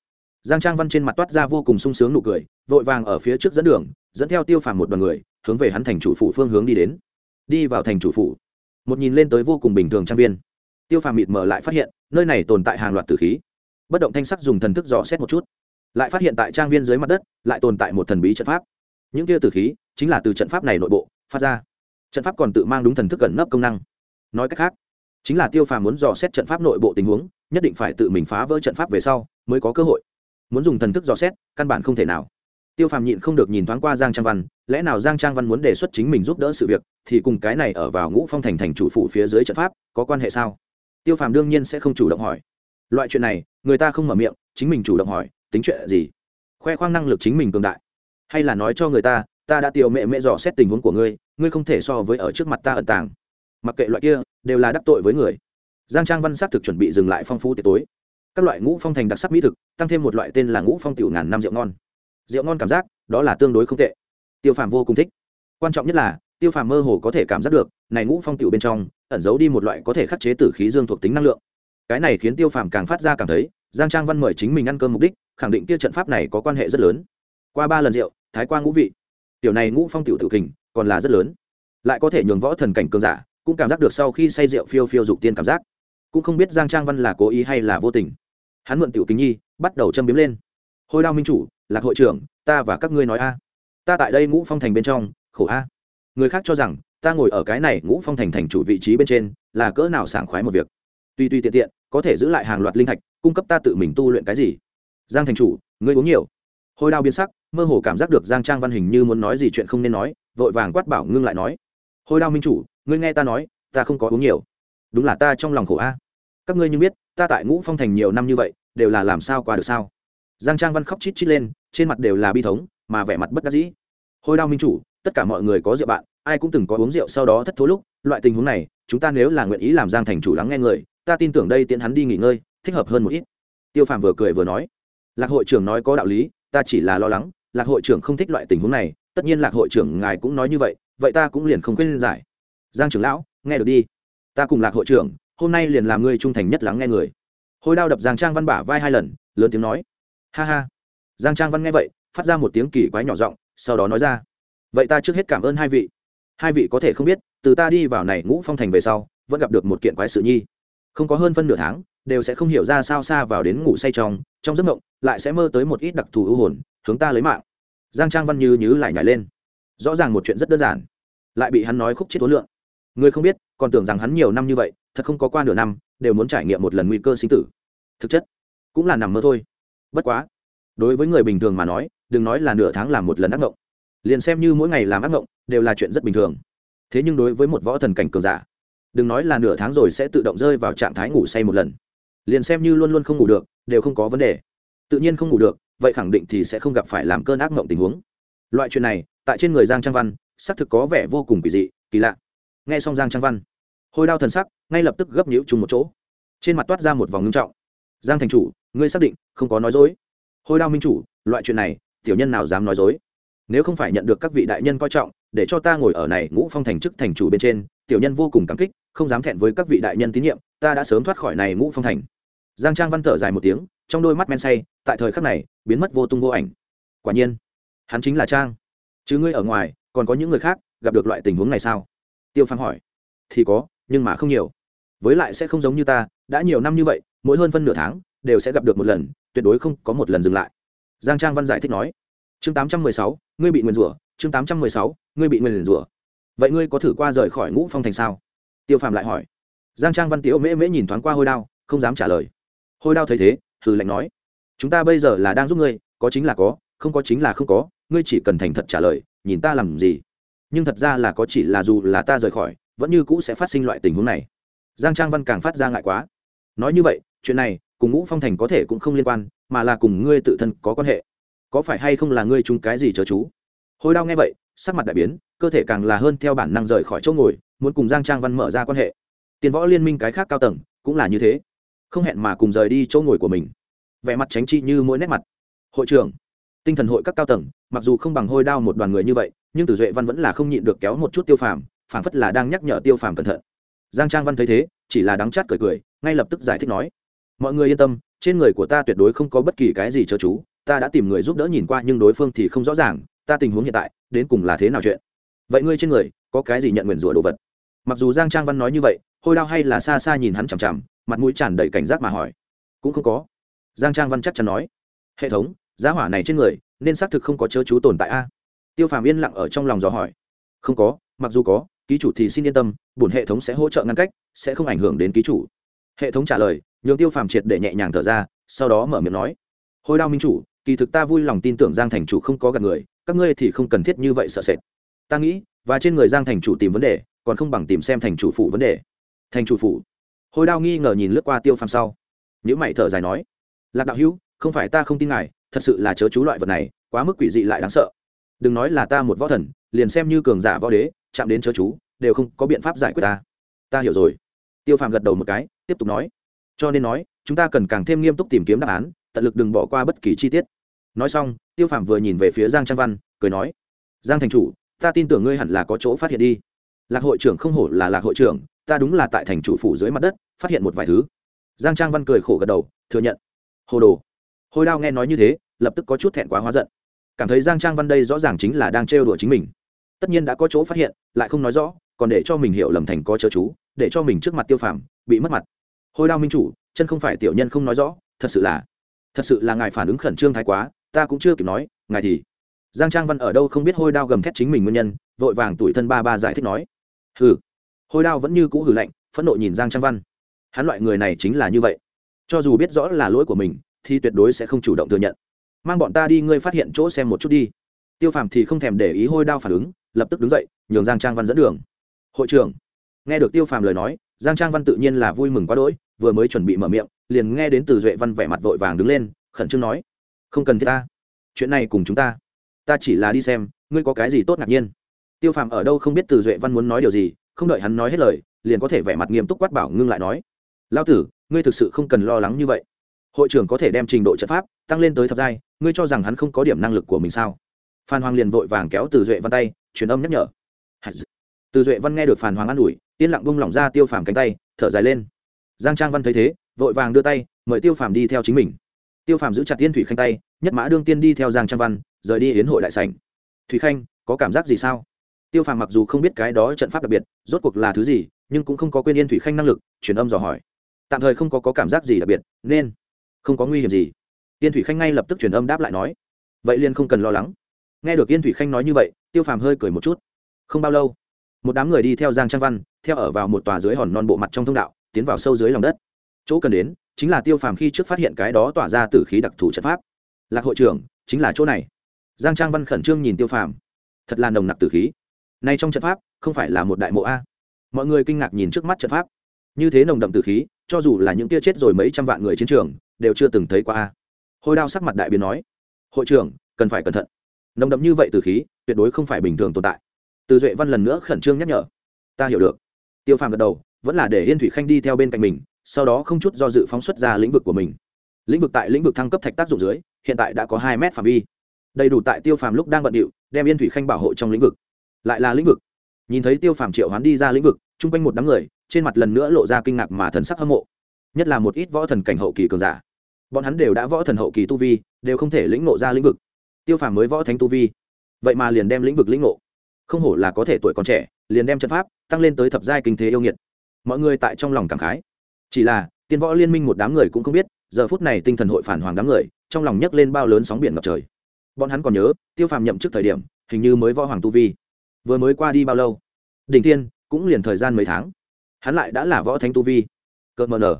A: Giang trang văn trên mặt toát ra vô cùng sung sướng nụ cười, vội vàng ở phía trước dẫn đường, dẫn theo tiêu phàm một đoàn người, hướng về hắn thành chủ phủ phương hướng đi đến. Đi vào thành chủ phủ một nhìn lên tới vô cùng bình thường trang viên. Tiêu phàm mịt mờ lại phát hiện, nơi này tồn tại hàng loạt tử khí. Bất động thanh sắc dùng thần thức dò xét một chút. Lại phát hiện tại trang viên dưới mặt đất, lại tồn tại một thần bí trận pháp. Những kia tử khí chính là từ trận pháp này nội bộ phát ra. Trận pháp còn tự mang đúng thần thức gần nấp công năng. Nói cách khác, chính là tiêu phàm muốn dò xét trận pháp nội bộ tình huống, nhất định phải tự mình phá vỡ trận pháp về sau mới có cơ hội. Muốn dùng thần thức dò xét, căn bản không thể nào tiêu phàm nhịn không được nhìn thoáng qua giang trang văn, lẽ nào giang trang văn muốn đề xuất chính mình giúp đỡ sự việc, thì cùng cái này ở vào ngũ phong thành thành chủ phủ phía dưới trận pháp, có quan hệ sao? Tiêu phàm đương nhiên sẽ không chủ động hỏi. Loại chuyện này, người ta không mở miệng, chính mình chủ động hỏi, tính chuyện gì? Khoe khoang năng lực chính mình cường đại. Hay là nói cho người ta ta đã tiêu mẹ mẹ dò xét tình huống của ngươi ngươi không thể so với ở trước mặt ta ẩn tàng. Mặc kệ loại kia, đều là đắc tội với người. Giang trang văn xác thực chuẩn bị dừng lại phong phú tiệc tối. Các loại ngũ phong thành đặc sắc mỹ thực, tăng thêm một loại tên là ngũ phong tiểu ngàn năm rượu ngon rượu ngon cảm giác, đó là tương đối không tệ. Tiêu phàm vô cùng thích. Quan trọng nhất là, tiêu phàm mơ hồ có thể cảm giác được, này ngũ phong tiểu bên trong, ẩn giấu đi một loại có thể khắc chế tử khí dương thuộc tính năng lượng. Cái này khiến tiêu phàm càng phát ra cảm thấy, giang trang văn mời chính mình ăn cơm mục đích, khẳng định kia trận pháp này có quan hệ rất lớn. Qua ba lần rượu, thái qua ngũ vị. Tiểu này ngũ phong tiểu tự kình, còn là rất lớn. Lại có thể nhường võ thần cảnh cường giả, cũng cảm giác được sau khi say rượu phiêu phiêu dục tiên cảm giác. Cũng không biết giang trang văn là cố ý hay là vô tình. Hắn mượn tiểu kính nhi, bắt đầu châm biếm lên. Hôi đao minh chủ lạc hội trưởng, ta và các ngươi nói a. Ta tại đây ngũ phong thành bên trong, khổ a. Người khác cho rằng, ta ngồi ở cái này ngũ phong thành thành chủ vị trí bên trên, là cỡ nào sảng khoái một việc. Tuy tuy tiện tiện, có thể giữ lại hàng loạt linh thạch, cung cấp ta tự mình tu luyện cái gì. Giang thành chủ, ngươi uống nhiều. Hôi đao biến sắc, mơ hồ cảm giác được giang trang văn hình như muốn nói gì chuyện không nên nói, vội vàng quát bảo ngưng lại nói. Hôi đao minh chủ, ngươi nghe ta nói, ta không có uống nhiều. Đúng là ta trong lòng khổ a. Các ngươi như biết, ta tại ngũ phong thành nhiều năm như vậy, đều là làm sao qua được sao? Giang trang văn khóc chít chít lên, trên mặt đều là bi thống, mà vẻ mặt bất đắc dĩ. Hồi đao minh chủ, tất cả mọi người có rượu bạn, ai cũng từng có uống rượu sau đó thất thố lúc, loại tình huống này, chúng ta nếu là nguyện ý làm giang thành chủ lắng nghe người, ta tin tưởng đây tiện hắn đi nghỉ ngơi, thích hợp hơn một ít. Tiêu phàm vừa cười vừa nói, lạc hội trưởng nói có đạo lý, ta chỉ là lo lắng, lạc hội trưởng không thích loại tình huống này, tất nhiên lạc hội trưởng ngài cũng nói như vậy vậy ta cũng liền không quên giải. Giang trưởng lão, nghe được đi, ta cùng lạc hội trưởng, hôm nay liền làm ngươi trung thành nhất lắng nghe người. Hôi đao đập giang trang văn bả vai hai lần, lớn tiếng nói ha ha. Giang trang văn nghe vậy, phát ra một tiếng kỳ quái nhỏ giọng, sau đó nói ra. Vậy ta trước hết cảm ơn hai vị. Hai vị có thể không biết, từ ta đi vào này ngũ phong thành về sau, vẫn gặp được một kiện quái sự nhi. Không có hơn phân nửa tháng, đều sẽ không hiểu ra sao xa vào đến ngủ say trong trong giấc mộng, lại sẽ mơ tới một ít đặc thù ưu hồn, hướng ta lấy mạng. Giang trang văn như nhứ lại nhảy lên. Rõ ràng một chuyện rất đơn giản. Lại bị hắn nói khúc chết tối lượng. Người không biết, còn tưởng rằng hắn nhiều năm như vậy, thật không có qua nửa năm, đều muốn trải nghiệm một lần nguy cơ sinh tử. Thực chất, cũng là nằm mơ thôi bất quá, đối với người bình thường mà nói, đừng nói là nửa tháng làm một lần ác ngộng. Liền xem như mỗi ngày làm ác ngộng, đều là chuyện rất bình thường. Thế nhưng đối với một võ thần cảnh cường giả, đừng nói là nửa tháng rồi sẽ tự động rơi vào trạng thái ngủ say một lần. Liền xem như luôn luôn không ngủ được, đều không có vấn đề. Tự nhiên không ngủ được, vậy khẳng định thì sẽ không gặp phải làm cơn ác mộng tình huống. Loại chuyện này, tại trên người giang trang văn, xác thực có vẻ vô cùng kỳ dị, kỳ lạ. Nghe xong giang trang văn, hôi đao thần sắc ngay lập tức gấp nhũ chung một chỗ. Trên mặt toát ra một vòng ngưng trọng giang thành chủ, ngươi xác định, không có nói dối. Hôi đao minh chủ, loại chuyện này, tiểu nhân nào dám nói dối? Nếu không phải nhận được các vị đại nhân coi trọng, để cho ta ngồi ở này ngũ phong thành chức thành chủ bên trên, tiểu nhân vô cùng cảm kích, không dám thẹn với các vị đại nhân tín nhiệm, ta đã sớm thoát khỏi này ngũ phong thành. Giang trang văn thở dài một tiếng, trong đôi mắt men say, tại thời khắc này, biến mất vô tung vô ảnh. Quả nhiên, hắn chính là trang. Chứ ngươi ở ngoài, còn có những người khác, gặp được loại tình huống này sao? Tiêu phang hỏi. Thì có, nhưng mà không nhiều. Với lại sẽ không giống như ta, đã nhiều năm như vậy mỗi hơn phân nửa tháng đều sẽ gặp được một lần, tuyệt đối không có một lần dừng lại. Giang trang văn giải thích nói, chương tám trăm mười sáu, ngươi bị nguyền rủa, chương tám trăm mười sáu, ngươi bị nguyền rủa. Vậy ngươi có thử qua rời khỏi ngũ phong thành sao? Tiêu phàm lại hỏi. Giang trang văn tiếu mễ mễ nhìn thoáng qua hôi đao, không dám trả lời. Hôi đao thấy thế, hừ lạnh nói, chúng ta bây giờ là đang giúp ngươi, có chính là có, không có chính là không có, ngươi chỉ cần thành thật trả lời, nhìn ta làm gì. Nhưng thật ra là có chỉ là dù là ta rời khỏi, vẫn như cũ sẽ phát sinh loại tình huống này. Giang trang văn càng phát ra ngại quá. Nói như vậy chuyện này cùng ngũ phong thành có thể cũng không liên quan, mà là cùng ngươi tự thân có quan hệ. Có phải hay không là ngươi chung cái gì chớ chú? Hôi đao nghe vậy, sắc mặt đại biến, cơ thể càng là hơn theo bản năng rời khỏi chỗ ngồi, muốn cùng giang trang văn mở ra quan hệ. Tiền võ liên minh cái khác cao tầng, cũng là như thế. Không hẹn mà cùng rời đi chỗ ngồi của mình. Vẻ mặt tránh trị như mỗi nét mặt. Hội trưởng, tinh thần hội các cao tầng, mặc dù không bằng hôi đao một đoàn người như vậy, nhưng Tử duệ văn vẫn là không nhịn được kéo một chút tiêu phàm, phảng phất là đang nhắc nhở tiêu phàm cẩn thận. Giang trang văn thấy thế, chỉ là đắng chát cười cười, ngay lập tức giải thích nói mọi người yên tâm, trên người của ta tuyệt đối không có bất kỳ cái gì chớ chú, ta đã tìm người giúp đỡ nhìn qua nhưng đối phương thì không rõ ràng, ta tình huống hiện tại, đến cùng là thế nào chuyện? Vậy ngươi trên người, có cái gì nhận nguyền rủa đồ vật? Mặc dù giang trang văn nói như vậy, hôi đao hay là xa xa nhìn hắn chằm chằm, mặt mũi tràn đầy cảnh giác mà hỏi. Cũng không có. Giang trang văn chắc chắn nói. Hệ thống, giá hỏa này trên người, nên xác thực không có chớ chú tồn tại a. Tiêu phàm yên lặng ở trong lòng dò hỏi. Không có, mặc dù có, ký chủ thì xin yên tâm, bổn hệ thống sẽ hỗ trợ ngăn cách, sẽ không ảnh hưởng đến ký chủ. Hệ thống trả lời nhường tiêu phàm triệt để nhẹ nhàng thở ra, sau đó mở miệng nói hồi đao minh chủ, kỳ thực ta vui lòng tin tưởng giang thành chủ không có gặp người, các ngươi thì không cần thiết như vậy sợ sệt. Ta nghĩ, và trên người giang thành chủ tìm vấn đề, còn không bằng tìm xem thành chủ phụ vấn đề. Thành chủ phụ hồi đao nghi ngờ nhìn lướt qua tiêu phàm sau. Những mày thở dài nói, lạc đạo hữu, không phải ta không tin ngài, thật sự là chớ chú loại vật này, quá mức quỷ dị lại đáng sợ. Đừng nói là ta một võ thần, liền xem như cường giả võ đế, chạm đến chớ chú, đều không có biện pháp giải quyết ta. Ta hiểu rồi. Tiêu phàm gật đầu một cái, tiếp tục nói cho nên nói, chúng ta cần càng thêm nghiêm túc tìm kiếm đáp án, tận lực đừng bỏ qua bất kỳ chi tiết. Nói xong, tiêu phàm vừa nhìn về phía giang trang văn, cười nói, giang thành chủ, ta tin tưởng ngươi hẳn là có chỗ phát hiện đi. Lạc hội trưởng không hổ là lạc hội trưởng, ta đúng là tại thành chủ phủ dưới mặt đất, phát hiện một vài thứ. Giang trang văn cười khổ gật đầu, thừa nhận. Hồ đồ. Hôi đao nghe nói như thế, lập tức có chút thẹn quá hóa giận. Cảm thấy giang trang văn đây rõ ràng chính là đang trêu đùa chính mình. Tất nhiên đã có chỗ phát hiện, lại không nói rõ, còn để cho mình hiểu lầm thành có chớ chú, để cho mình trước mặt tiêu phàm bị mất mặt hôi đao minh chủ, chân không phải tiểu nhân không nói rõ, thật sự là, thật sự là ngài phản ứng khẩn trương thái quá, ta cũng chưa kịp nói, ngài thì, giang trang văn ở đâu không biết hôi đao gầm thét chính mình nguyên nhân, vội vàng tuổi thân ba ba giải thích nói. Hừ, hôi đao vẫn như cũ hừ lạnh, phẫn nộ nhìn giang trang văn. Hắn loại người này chính là như vậy. Cho dù biết rõ là lỗi của mình, thì tuyệt đối sẽ không chủ động thừa nhận. Mang bọn ta đi, ngươi phát hiện chỗ xem một chút đi. Tiêu phàm thì không thèm để ý hôi đao phản ứng, lập tức đứng dậy, nhường giang trang văn dẫn đường. Hội trưởng, nghe được tiêu phàm lời nói, giang trang văn tự nhiên là vui mừng quá đỗi vừa mới chuẩn bị mở miệng, liền nghe đến từ duệ văn vẻ mặt vội vàng đứng lên, khẩn trương nói, không cần thiết ta, chuyện này cùng chúng ta ta chỉ là đi xem, ngươi có cái gì tốt ngạc nhiên? Tiêu phàm ở đâu không biết từ duệ văn muốn nói điều gì, không đợi hắn nói hết lời, liền có thể vẻ mặt nghiêm túc quát bảo ngưng lại nói lao tử, ngươi thực sự không cần lo lắng như vậy. Hội trưởng có thể đem trình độ trận pháp tăng lên tới thập giai, ngươi cho rằng hắn không có điểm năng lực của mình sao? Phan hoàng liền vội vàng kéo từ duệ văn tay, truyền âm nhắc nhở. Từ duệ văn nghe được phan hoàng an ủi, yên lặng bung lỏng ra tiêu phàm cánh tay, thở dài lên giang trang văn thấy thế vội vàng đưa tay mời tiêu phàm đi theo chính mình. Tiêu phàm giữ chặt tiên thủy khanh tay nhất mã đương tiên đi theo giang trang văn rời đi hiến hội đại sảnh. Thủy khanh có cảm giác gì sao? Tiêu phàm mặc dù không biết cái đó trận pháp đặc biệt rốt cuộc là thứ gì nhưng cũng không có quên yên thủy khanh năng lực truyền âm dò hỏi. Tạm thời không có, có cảm giác gì đặc biệt nên không có nguy hiểm gì. Yên thủy khanh ngay lập tức truyền âm đáp lại nói vậy liền không cần lo lắng. Nghe được yên thủy khanh nói như vậy tiêu phàm hơi cười một chút. Không bao lâu một đám người đi theo giang trang văn theo ở vào một tòa dưới hòn non bộ mặt trong thông đạo tiến vào sâu dưới lòng đất. Chỗ cần đến chính là tiêu phàm khi trước phát hiện cái đó tỏa ra từ khí đặc thù trận pháp. Lạc hội trưởng, chính là chỗ này. Giang trang văn khẩn trương nhìn tiêu phàm. Thật là nồng nặc từ khí. Nay trong trận pháp, không phải là một đại mộ a. Mọi người kinh ngạc nhìn trước mắt trận pháp. Như thế nồng đậm từ khí, cho dù là những tia chết rồi mấy trăm vạn người chiến trường, đều chưa từng thấy qua a. Hôi đao sắc mặt đại biến nói. Hội trưởng, cần phải cẩn thận. Nồng đậm như vậy từ khí, tuyệt đối không phải bình thường tồn tại. Từ duệ văn lần nữa khẩn trương nhắc nhở. Ta hiểu được. Tiêu phàm gật đầu vẫn là để yên thủy khanh đi theo bên cạnh mình, sau đó không chút do dự phóng xuất ra lĩnh vực của mình. Lĩnh vực tại lĩnh vực thăng cấp thạch tác dụng dưới, hiện tại đã có hai mét phạm vi. Đầy đủ tại tiêu phàm lúc đang bận điệu, đem yên thủy khanh bảo hộ trong lĩnh vực. Lại là lĩnh vực. Nhìn thấy tiêu phàm triệu hoán đi ra lĩnh vực, chung quanh một đám người, trên mặt lần nữa lộ ra kinh ngạc mà thần sắc hâm mộ. Nhất là một ít võ thần cảnh hậu kỳ cường giả. Bọn hắn đều đã võ thần hậu kỳ tu vi, đều không thể lĩnh nộ ra lĩnh vực. Tiêu phàm mới võ thánh tu vi. Vậy mà liền đem lĩnh vực lĩnh nộ không hổ là có thể tuổi còn trẻ, liền đem trận pháp, tăng lên tới thập giai kinh thế yêu nghiệt mọi người tại trong lòng cảm khái. Chỉ là, tiên võ liên minh một đám người cũng không biết, giờ phút này tinh thần hội phản hoàng đám người, trong lòng nhấc lên bao lớn sóng biển ngập trời. Bọn hắn còn nhớ, tiêu phàm nhậm chức thời điểm, hình như mới võ hoàng tu vi. Vừa mới qua đi bao lâu? Đỉnh thiên, cũng liền thời gian mấy tháng. Hắn lại đã là võ thánh tu vi. Cợt mờ nở.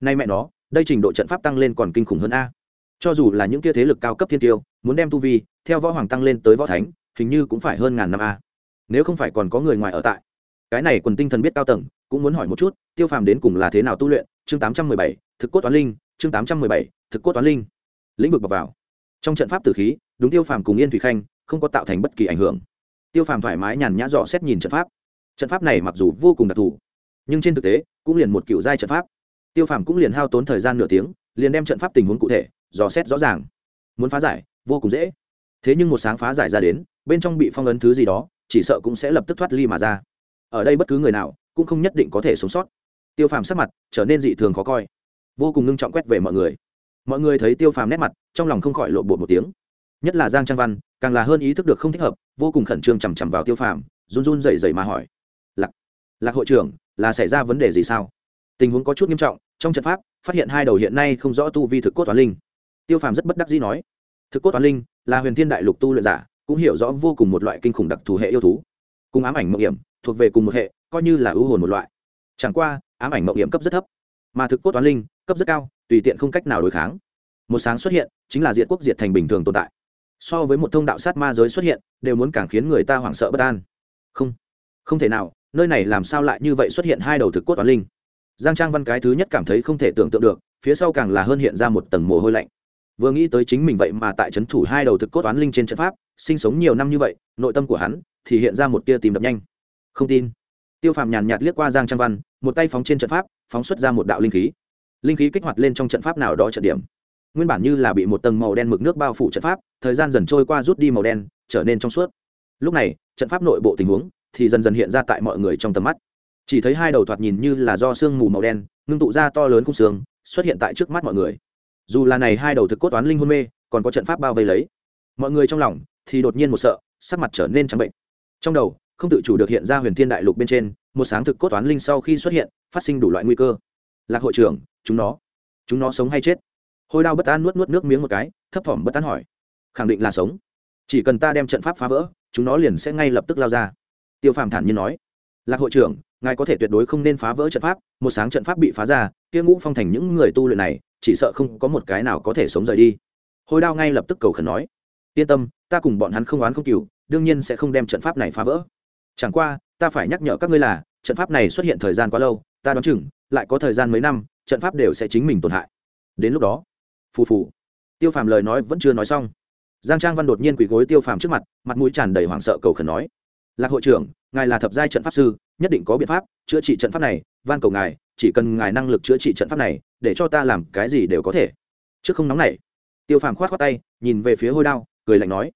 A: Nay mẹ nó, đây trình độ trận pháp tăng lên còn kinh khủng hơn a. Cho dù là những kia thế lực cao cấp thiên tiêu, muốn đem tu vi, theo võ hoàng tăng lên tới võ thánh, hình như cũng phải hơn ngàn năm a. Nếu không phải còn có người ngoài ở tại cái này quần tinh thần biết cao tầng, cũng muốn hỏi một chút, tiêu phàm đến cùng là thế nào tu luyện? Chương tám trăm mười bảy, thực cốt toán linh. Chương tám trăm mười bảy, thực cốt toán linh. Lĩnh vực bọc vào. Trong trận pháp tử khí, đúng tiêu phàm cùng yên thủy khanh, không có tạo thành bất kỳ ảnh hưởng. Tiêu phàm thoải mái nhàn nhã dò xét nhìn trận pháp. Trận pháp này mặc dù vô cùng đặc thù, nhưng trên thực tế, cũng liền một kiểu giai trận pháp. Tiêu phàm cũng liền hao tốn thời gian nửa tiếng, liền đem trận pháp tình huống cụ thể, dò xét rõ ràng. Muốn phá giải, vô cùng dễ. Thế nhưng một sáng phá giải ra đến, bên trong bị phong ấn thứ gì đó, chỉ sợ cũng sẽ lập tức thoát ly mà ra ở đây bất cứ người nào cũng không nhất định có thể sống sót. Tiêu phàm sắc mặt trở nên dị thường khó coi, vô cùng ngưng trọng quét về mọi người. Mọi người thấy tiêu phàm nét mặt, trong lòng không khỏi lộ bột một tiếng. Nhất là giang trang văn, càng là hơn ý thức được không thích hợp, vô cùng khẩn trương chằm chằm vào tiêu phàm, run run dậy dậy mà hỏi, lạc lạc hội trưởng, là xảy ra vấn đề gì sao? Tình huống có chút nghiêm trọng, trong trận pháp, phát hiện hai đầu hiện nay không rõ tu vi thực cốt toán linh. Tiêu phàm rất bất đắc dĩ nói, thực cốt toán linh là huyền thiên đại lục tu luyện giả, cũng hiểu rõ vô cùng một loại kinh khủng đặc thù hệ yêu thú cùng ám ảnh mộng hiểm thuộc về cùng một hệ, coi như là ưu hồn một loại. Chẳng qua, ám ảnh mộng hiểm cấp rất thấp, mà thực cốt toán linh cấp rất cao, tùy tiện không cách nào đối kháng. Một sáng xuất hiện, chính là diện quốc diệt thành bình thường tồn tại. So với một thông đạo sát ma giới xuất hiện, đều muốn càng khiến người ta hoảng sợ bất an. Không không thể nào, nơi này làm sao lại như vậy xuất hiện hai đầu thực cốt toán linh? Giang trang văn cái thứ nhất cảm thấy không thể tưởng tượng được, phía sau càng là hơn hiện ra một tầng mồ hôi lạnh. Vừa nghĩ tới chính mình vậy mà tại c h ấ n thủ hai đầu thực cốt toán linh trên trận pháp, sinh sống nhiều năm như vậy, nội tâm của hắn thì hiện ra một tia tìm đập nhanh. Không tin. Tiêu phàm nhàn nhạt liếc qua giang trang văn, một tay phóng trên trận pháp, phóng xuất ra một đạo linh khí. Linh khí kích hoạt lên trong trận pháp nào đó trận điểm. Nguyên bản như là bị một tầng màu đen mực nước bao phủ trận pháp, thời gian dần trôi qua rút đi màu đen, trở nên trong suốt. Lúc này, trận pháp nội bộ tình huống thì dần dần hiện ra tại mọi người trong tầm mắt. Chỉ thấy hai đầu thoạt nhìn như là do sương mù màu đen, ngưng tụ ra to lớn khung xương, xuất hiện tại trước mắt mọi người. Dù là này hai đầu thực cốt toán linh hôn mê, còn có trận pháp bao vây lấy. Mọi người trong lòng thì đột nhiên một sợ, sắc mặt trở nên trắng bệnh trong đầu, không tự chủ được hiện ra huyền thiên đại lục bên trên, một sáng thực cốt toán linh sau khi xuất hiện, phát sinh đủ loại nguy cơ. Lạc hội trưởng, chúng nó. Chúng nó sống hay chết? Hôi đao bất an nuốt nuốt nước miếng một cái, thấp thỏm bất an hỏi. Khẳng định là sống. Chỉ cần ta đem trận pháp phá vỡ, chúng nó liền sẽ ngay lập tức lao ra. Tiêu phàm thản nhiên nói. Lạc hội trưởng, ngài có thể tuyệt đối không nên phá vỡ trận pháp, một sáng trận pháp bị phá ra, kia ngũ phong thành những người tu luyện này, chỉ sợ không có một cái nào có thể sống rời đi. Hôi đao ngay lập tức cầu khẩn nói. Yên tâm, ta cùng bọn hắn không oán không cừu đương nhiên sẽ không đem trận pháp này phá vỡ. Chẳng qua, ta phải nhắc nhở các ngươi là, trận pháp này xuất hiện thời gian quá lâu, ta đoán chừng, lại có thời gian mấy năm, trận pháp đều sẽ chính mình tổn hại. Đến lúc đó, phù phù. Tiêu phàm lời nói vẫn chưa nói xong. Giang trang văn đột nhiên quỳ gối tiêu phàm trước mặt mặt mũi tràn đầy hoảng sợ cầu khẩn nói, lạc hội trưởng, ngài là thập giai trận pháp sư, nhất định có biện pháp chữa trị trận pháp này, van cầu ngài, chỉ cần ngài năng lực chữa trị trận pháp này, để cho ta làm cái gì đều có thể. Trước không nóng này tiêu phàm khoát khoát tay, nhìn về phía hôi đao, cười lạnh nói,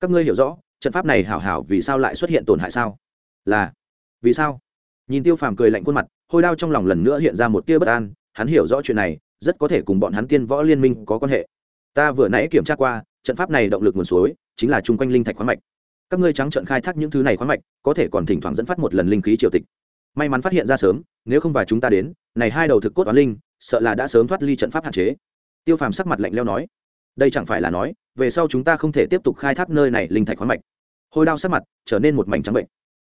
A: các ngươi hiểu rõ trận pháp này hảo hảo vì sao lại xuất hiện tổn hại sao? Là, vì sao? Nhìn tiêu phàm cười lạnh khuôn mặt, hôi đao trong lòng lần nữa hiện ra một tia bất an, hắn hiểu rõ chuyện này, rất có thể cùng bọn hắn tiên võ liên minh có quan hệ. Ta vừa nãy kiểm tra qua, trận pháp này động lực nguồn suối, chính là chung quanh linh thạch khoáng mạch. Các ngươi trắng trận khai thác những thứ này khoáng mạch, có thể còn thỉnh thoảng dẫn phát một lần linh khí triều tịch. May mắn phát hiện ra sớm, nếu không phải chúng ta đến, này hai đầu thực cốt toán linh, sợ là đã sớm thoát ly trận pháp hạn chế. Tiêu phàm sắc mặt lạnh leo nói, đây chẳng phải là nói, về sau chúng ta không thể tiếp tục khai thác nơi này linh thạch khoáng mạch hôi đao sát mặt trở nên một mảnh trắng bệnh.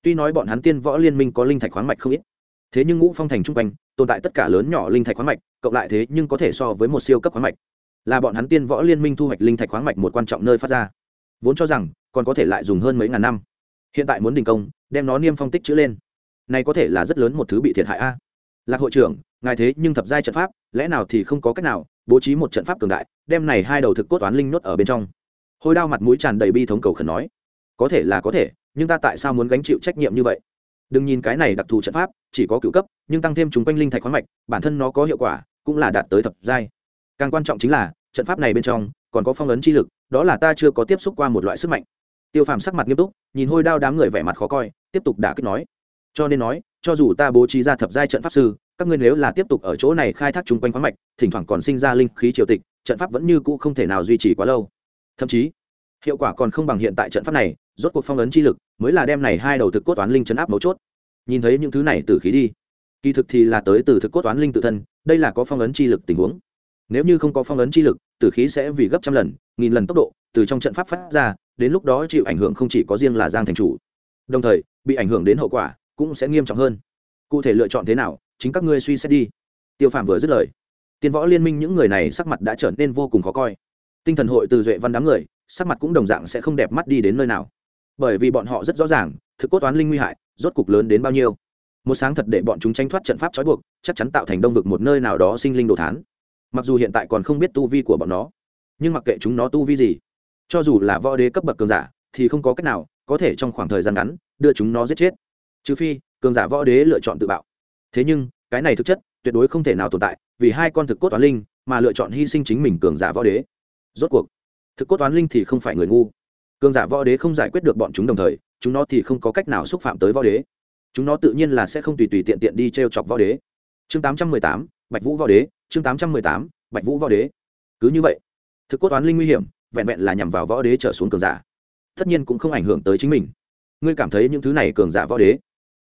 A: Tuy nói bọn hắn tiên võ liên minh có linh thạch khoáng mạch không ít, thế nhưng ngũ phong thành trung quanh, tồn tại tất cả lớn nhỏ linh thạch khoáng mạch, cộng lại thế nhưng có thể so với một siêu cấp khoáng mạch. Là bọn hắn tiên võ liên minh thu hoạch linh thạch khoáng mạch một quan trọng nơi phát ra. Vốn cho rằng, còn có thể lại dùng hơn mấy ngàn năm. Hiện tại muốn đình công, đem nó niêm phong tích chữ lên. Này có thể là rất lớn một thứ bị thiệt hại a. Lạc hội trưởng, ngài thế nhưng thập giai trận pháp, lẽ nào thì không có cách nào bố trí một trận pháp cường đại, đem này hai đầu thực cốt toán linh nhốt ở bên trong? Hôi đao mặt mũi tràn đầy bi thống cầu khẩn nói có thể là có thể, nhưng ta tại sao muốn gánh chịu trách nhiệm như vậy? Đừng nhìn cái này đặc thù trận pháp, chỉ có cựu cấp, nhưng tăng thêm chúng quanh linh thạch khoáng mạch, bản thân nó có hiệu quả, cũng là đạt tới thập giai. Càng quan trọng chính là, trận pháp này bên trong, còn có phong ấn chi lực, đó là ta chưa có tiếp xúc qua một loại sức mạnh. Tiêu phàm sắc mặt nghiêm túc, nhìn hôi đao đám người vẻ mặt khó coi, tiếp tục đả kích nói. Cho nên nói, cho dù ta bố trí ra thập giai trận pháp sư, các ngươi nếu là tiếp tục ở chỗ này khai thác chung quanh khoáng mạch, thỉnh thoảng còn sinh ra linh khí triều tịch, trận pháp vẫn như cũ không thể nào duy trì quá lâu. Thậm chí hiệu quả còn không bằng hiện tại trận pháp này, rốt cuộc phong ấn chi lực mới là đem này hai đầu thực cốt toán linh chấn áp mấu chốt. Nhìn thấy những thứ này từ khí đi, kỳ thực thì là tới từ thực cốt toán linh tự thân, đây là có phong ấn chi lực tình huống. Nếu như không có phong ấn chi lực, tử khí sẽ vì gấp trăm lần, nghìn lần tốc độ, từ trong trận pháp phát ra, đến lúc đó chịu ảnh hưởng không chỉ có riêng là giang thành chủ. Đồng thời, bị ảnh hưởng đến hậu quả cũng sẽ nghiêm trọng hơn. Cụ thể lựa chọn thế nào, chính các ngươi suy xét đi. Tiêu phạm vừa dứt lời, tiên võ liên minh những người này sắc mặt đã trở nên vô cùng khó coi. Tinh thần hội từ duệ văn đám người sắc mặt cũng đồng dạng sẽ không đẹp mắt đi đến nơi nào. Bởi vì bọn họ rất rõ ràng, thực cốt toán linh nguy hại, rốt cục lớn đến bao nhiêu. Một sáng thật để bọn chúng tranh thoát trận pháp trói buộc, chắc chắn tạo thành đông vực một nơi nào đó sinh linh đồ thán. Mặc dù hiện tại còn không biết tu vi của bọn nó, nhưng mặc kệ chúng nó tu vi gì, cho dù là võ đế cấp bậc cường giả, thì không có cách nào có thể trong khoảng thời gian ngắn đưa chúng nó giết chết. Trừ phi, cường giả võ đế lựa chọn tự bạo. Thế nhưng, cái này thực chất tuyệt đối không thể nào tồn tại, vì hai con thực cốt toán linh mà lựa chọn hy sinh chính mình cường giả võ đế. Rốt cuộc thực cốt toán linh thì không phải người ngu. Cường giả võ đế không giải quyết được bọn chúng đồng thời, chúng nó thì không có cách nào xúc phạm tới võ đế. Chúng nó tự nhiên là sẽ không tùy tùy tiện tiện đi t r e o chọc võ đế. Chương tám trăm mười tám, bạch vũ võ đế, chương tám trăm mười tám, bạch vũ võ đế. Cứ như vậy, thực cốt toán linh nguy hiểm, vẹn vẹn là nhằm vào võ đế trở xuống cường giả. Tất nhiên cũng không ảnh hưởng tới chính mình. Ngươi cảm thấy những thứ này cường giả võ đế,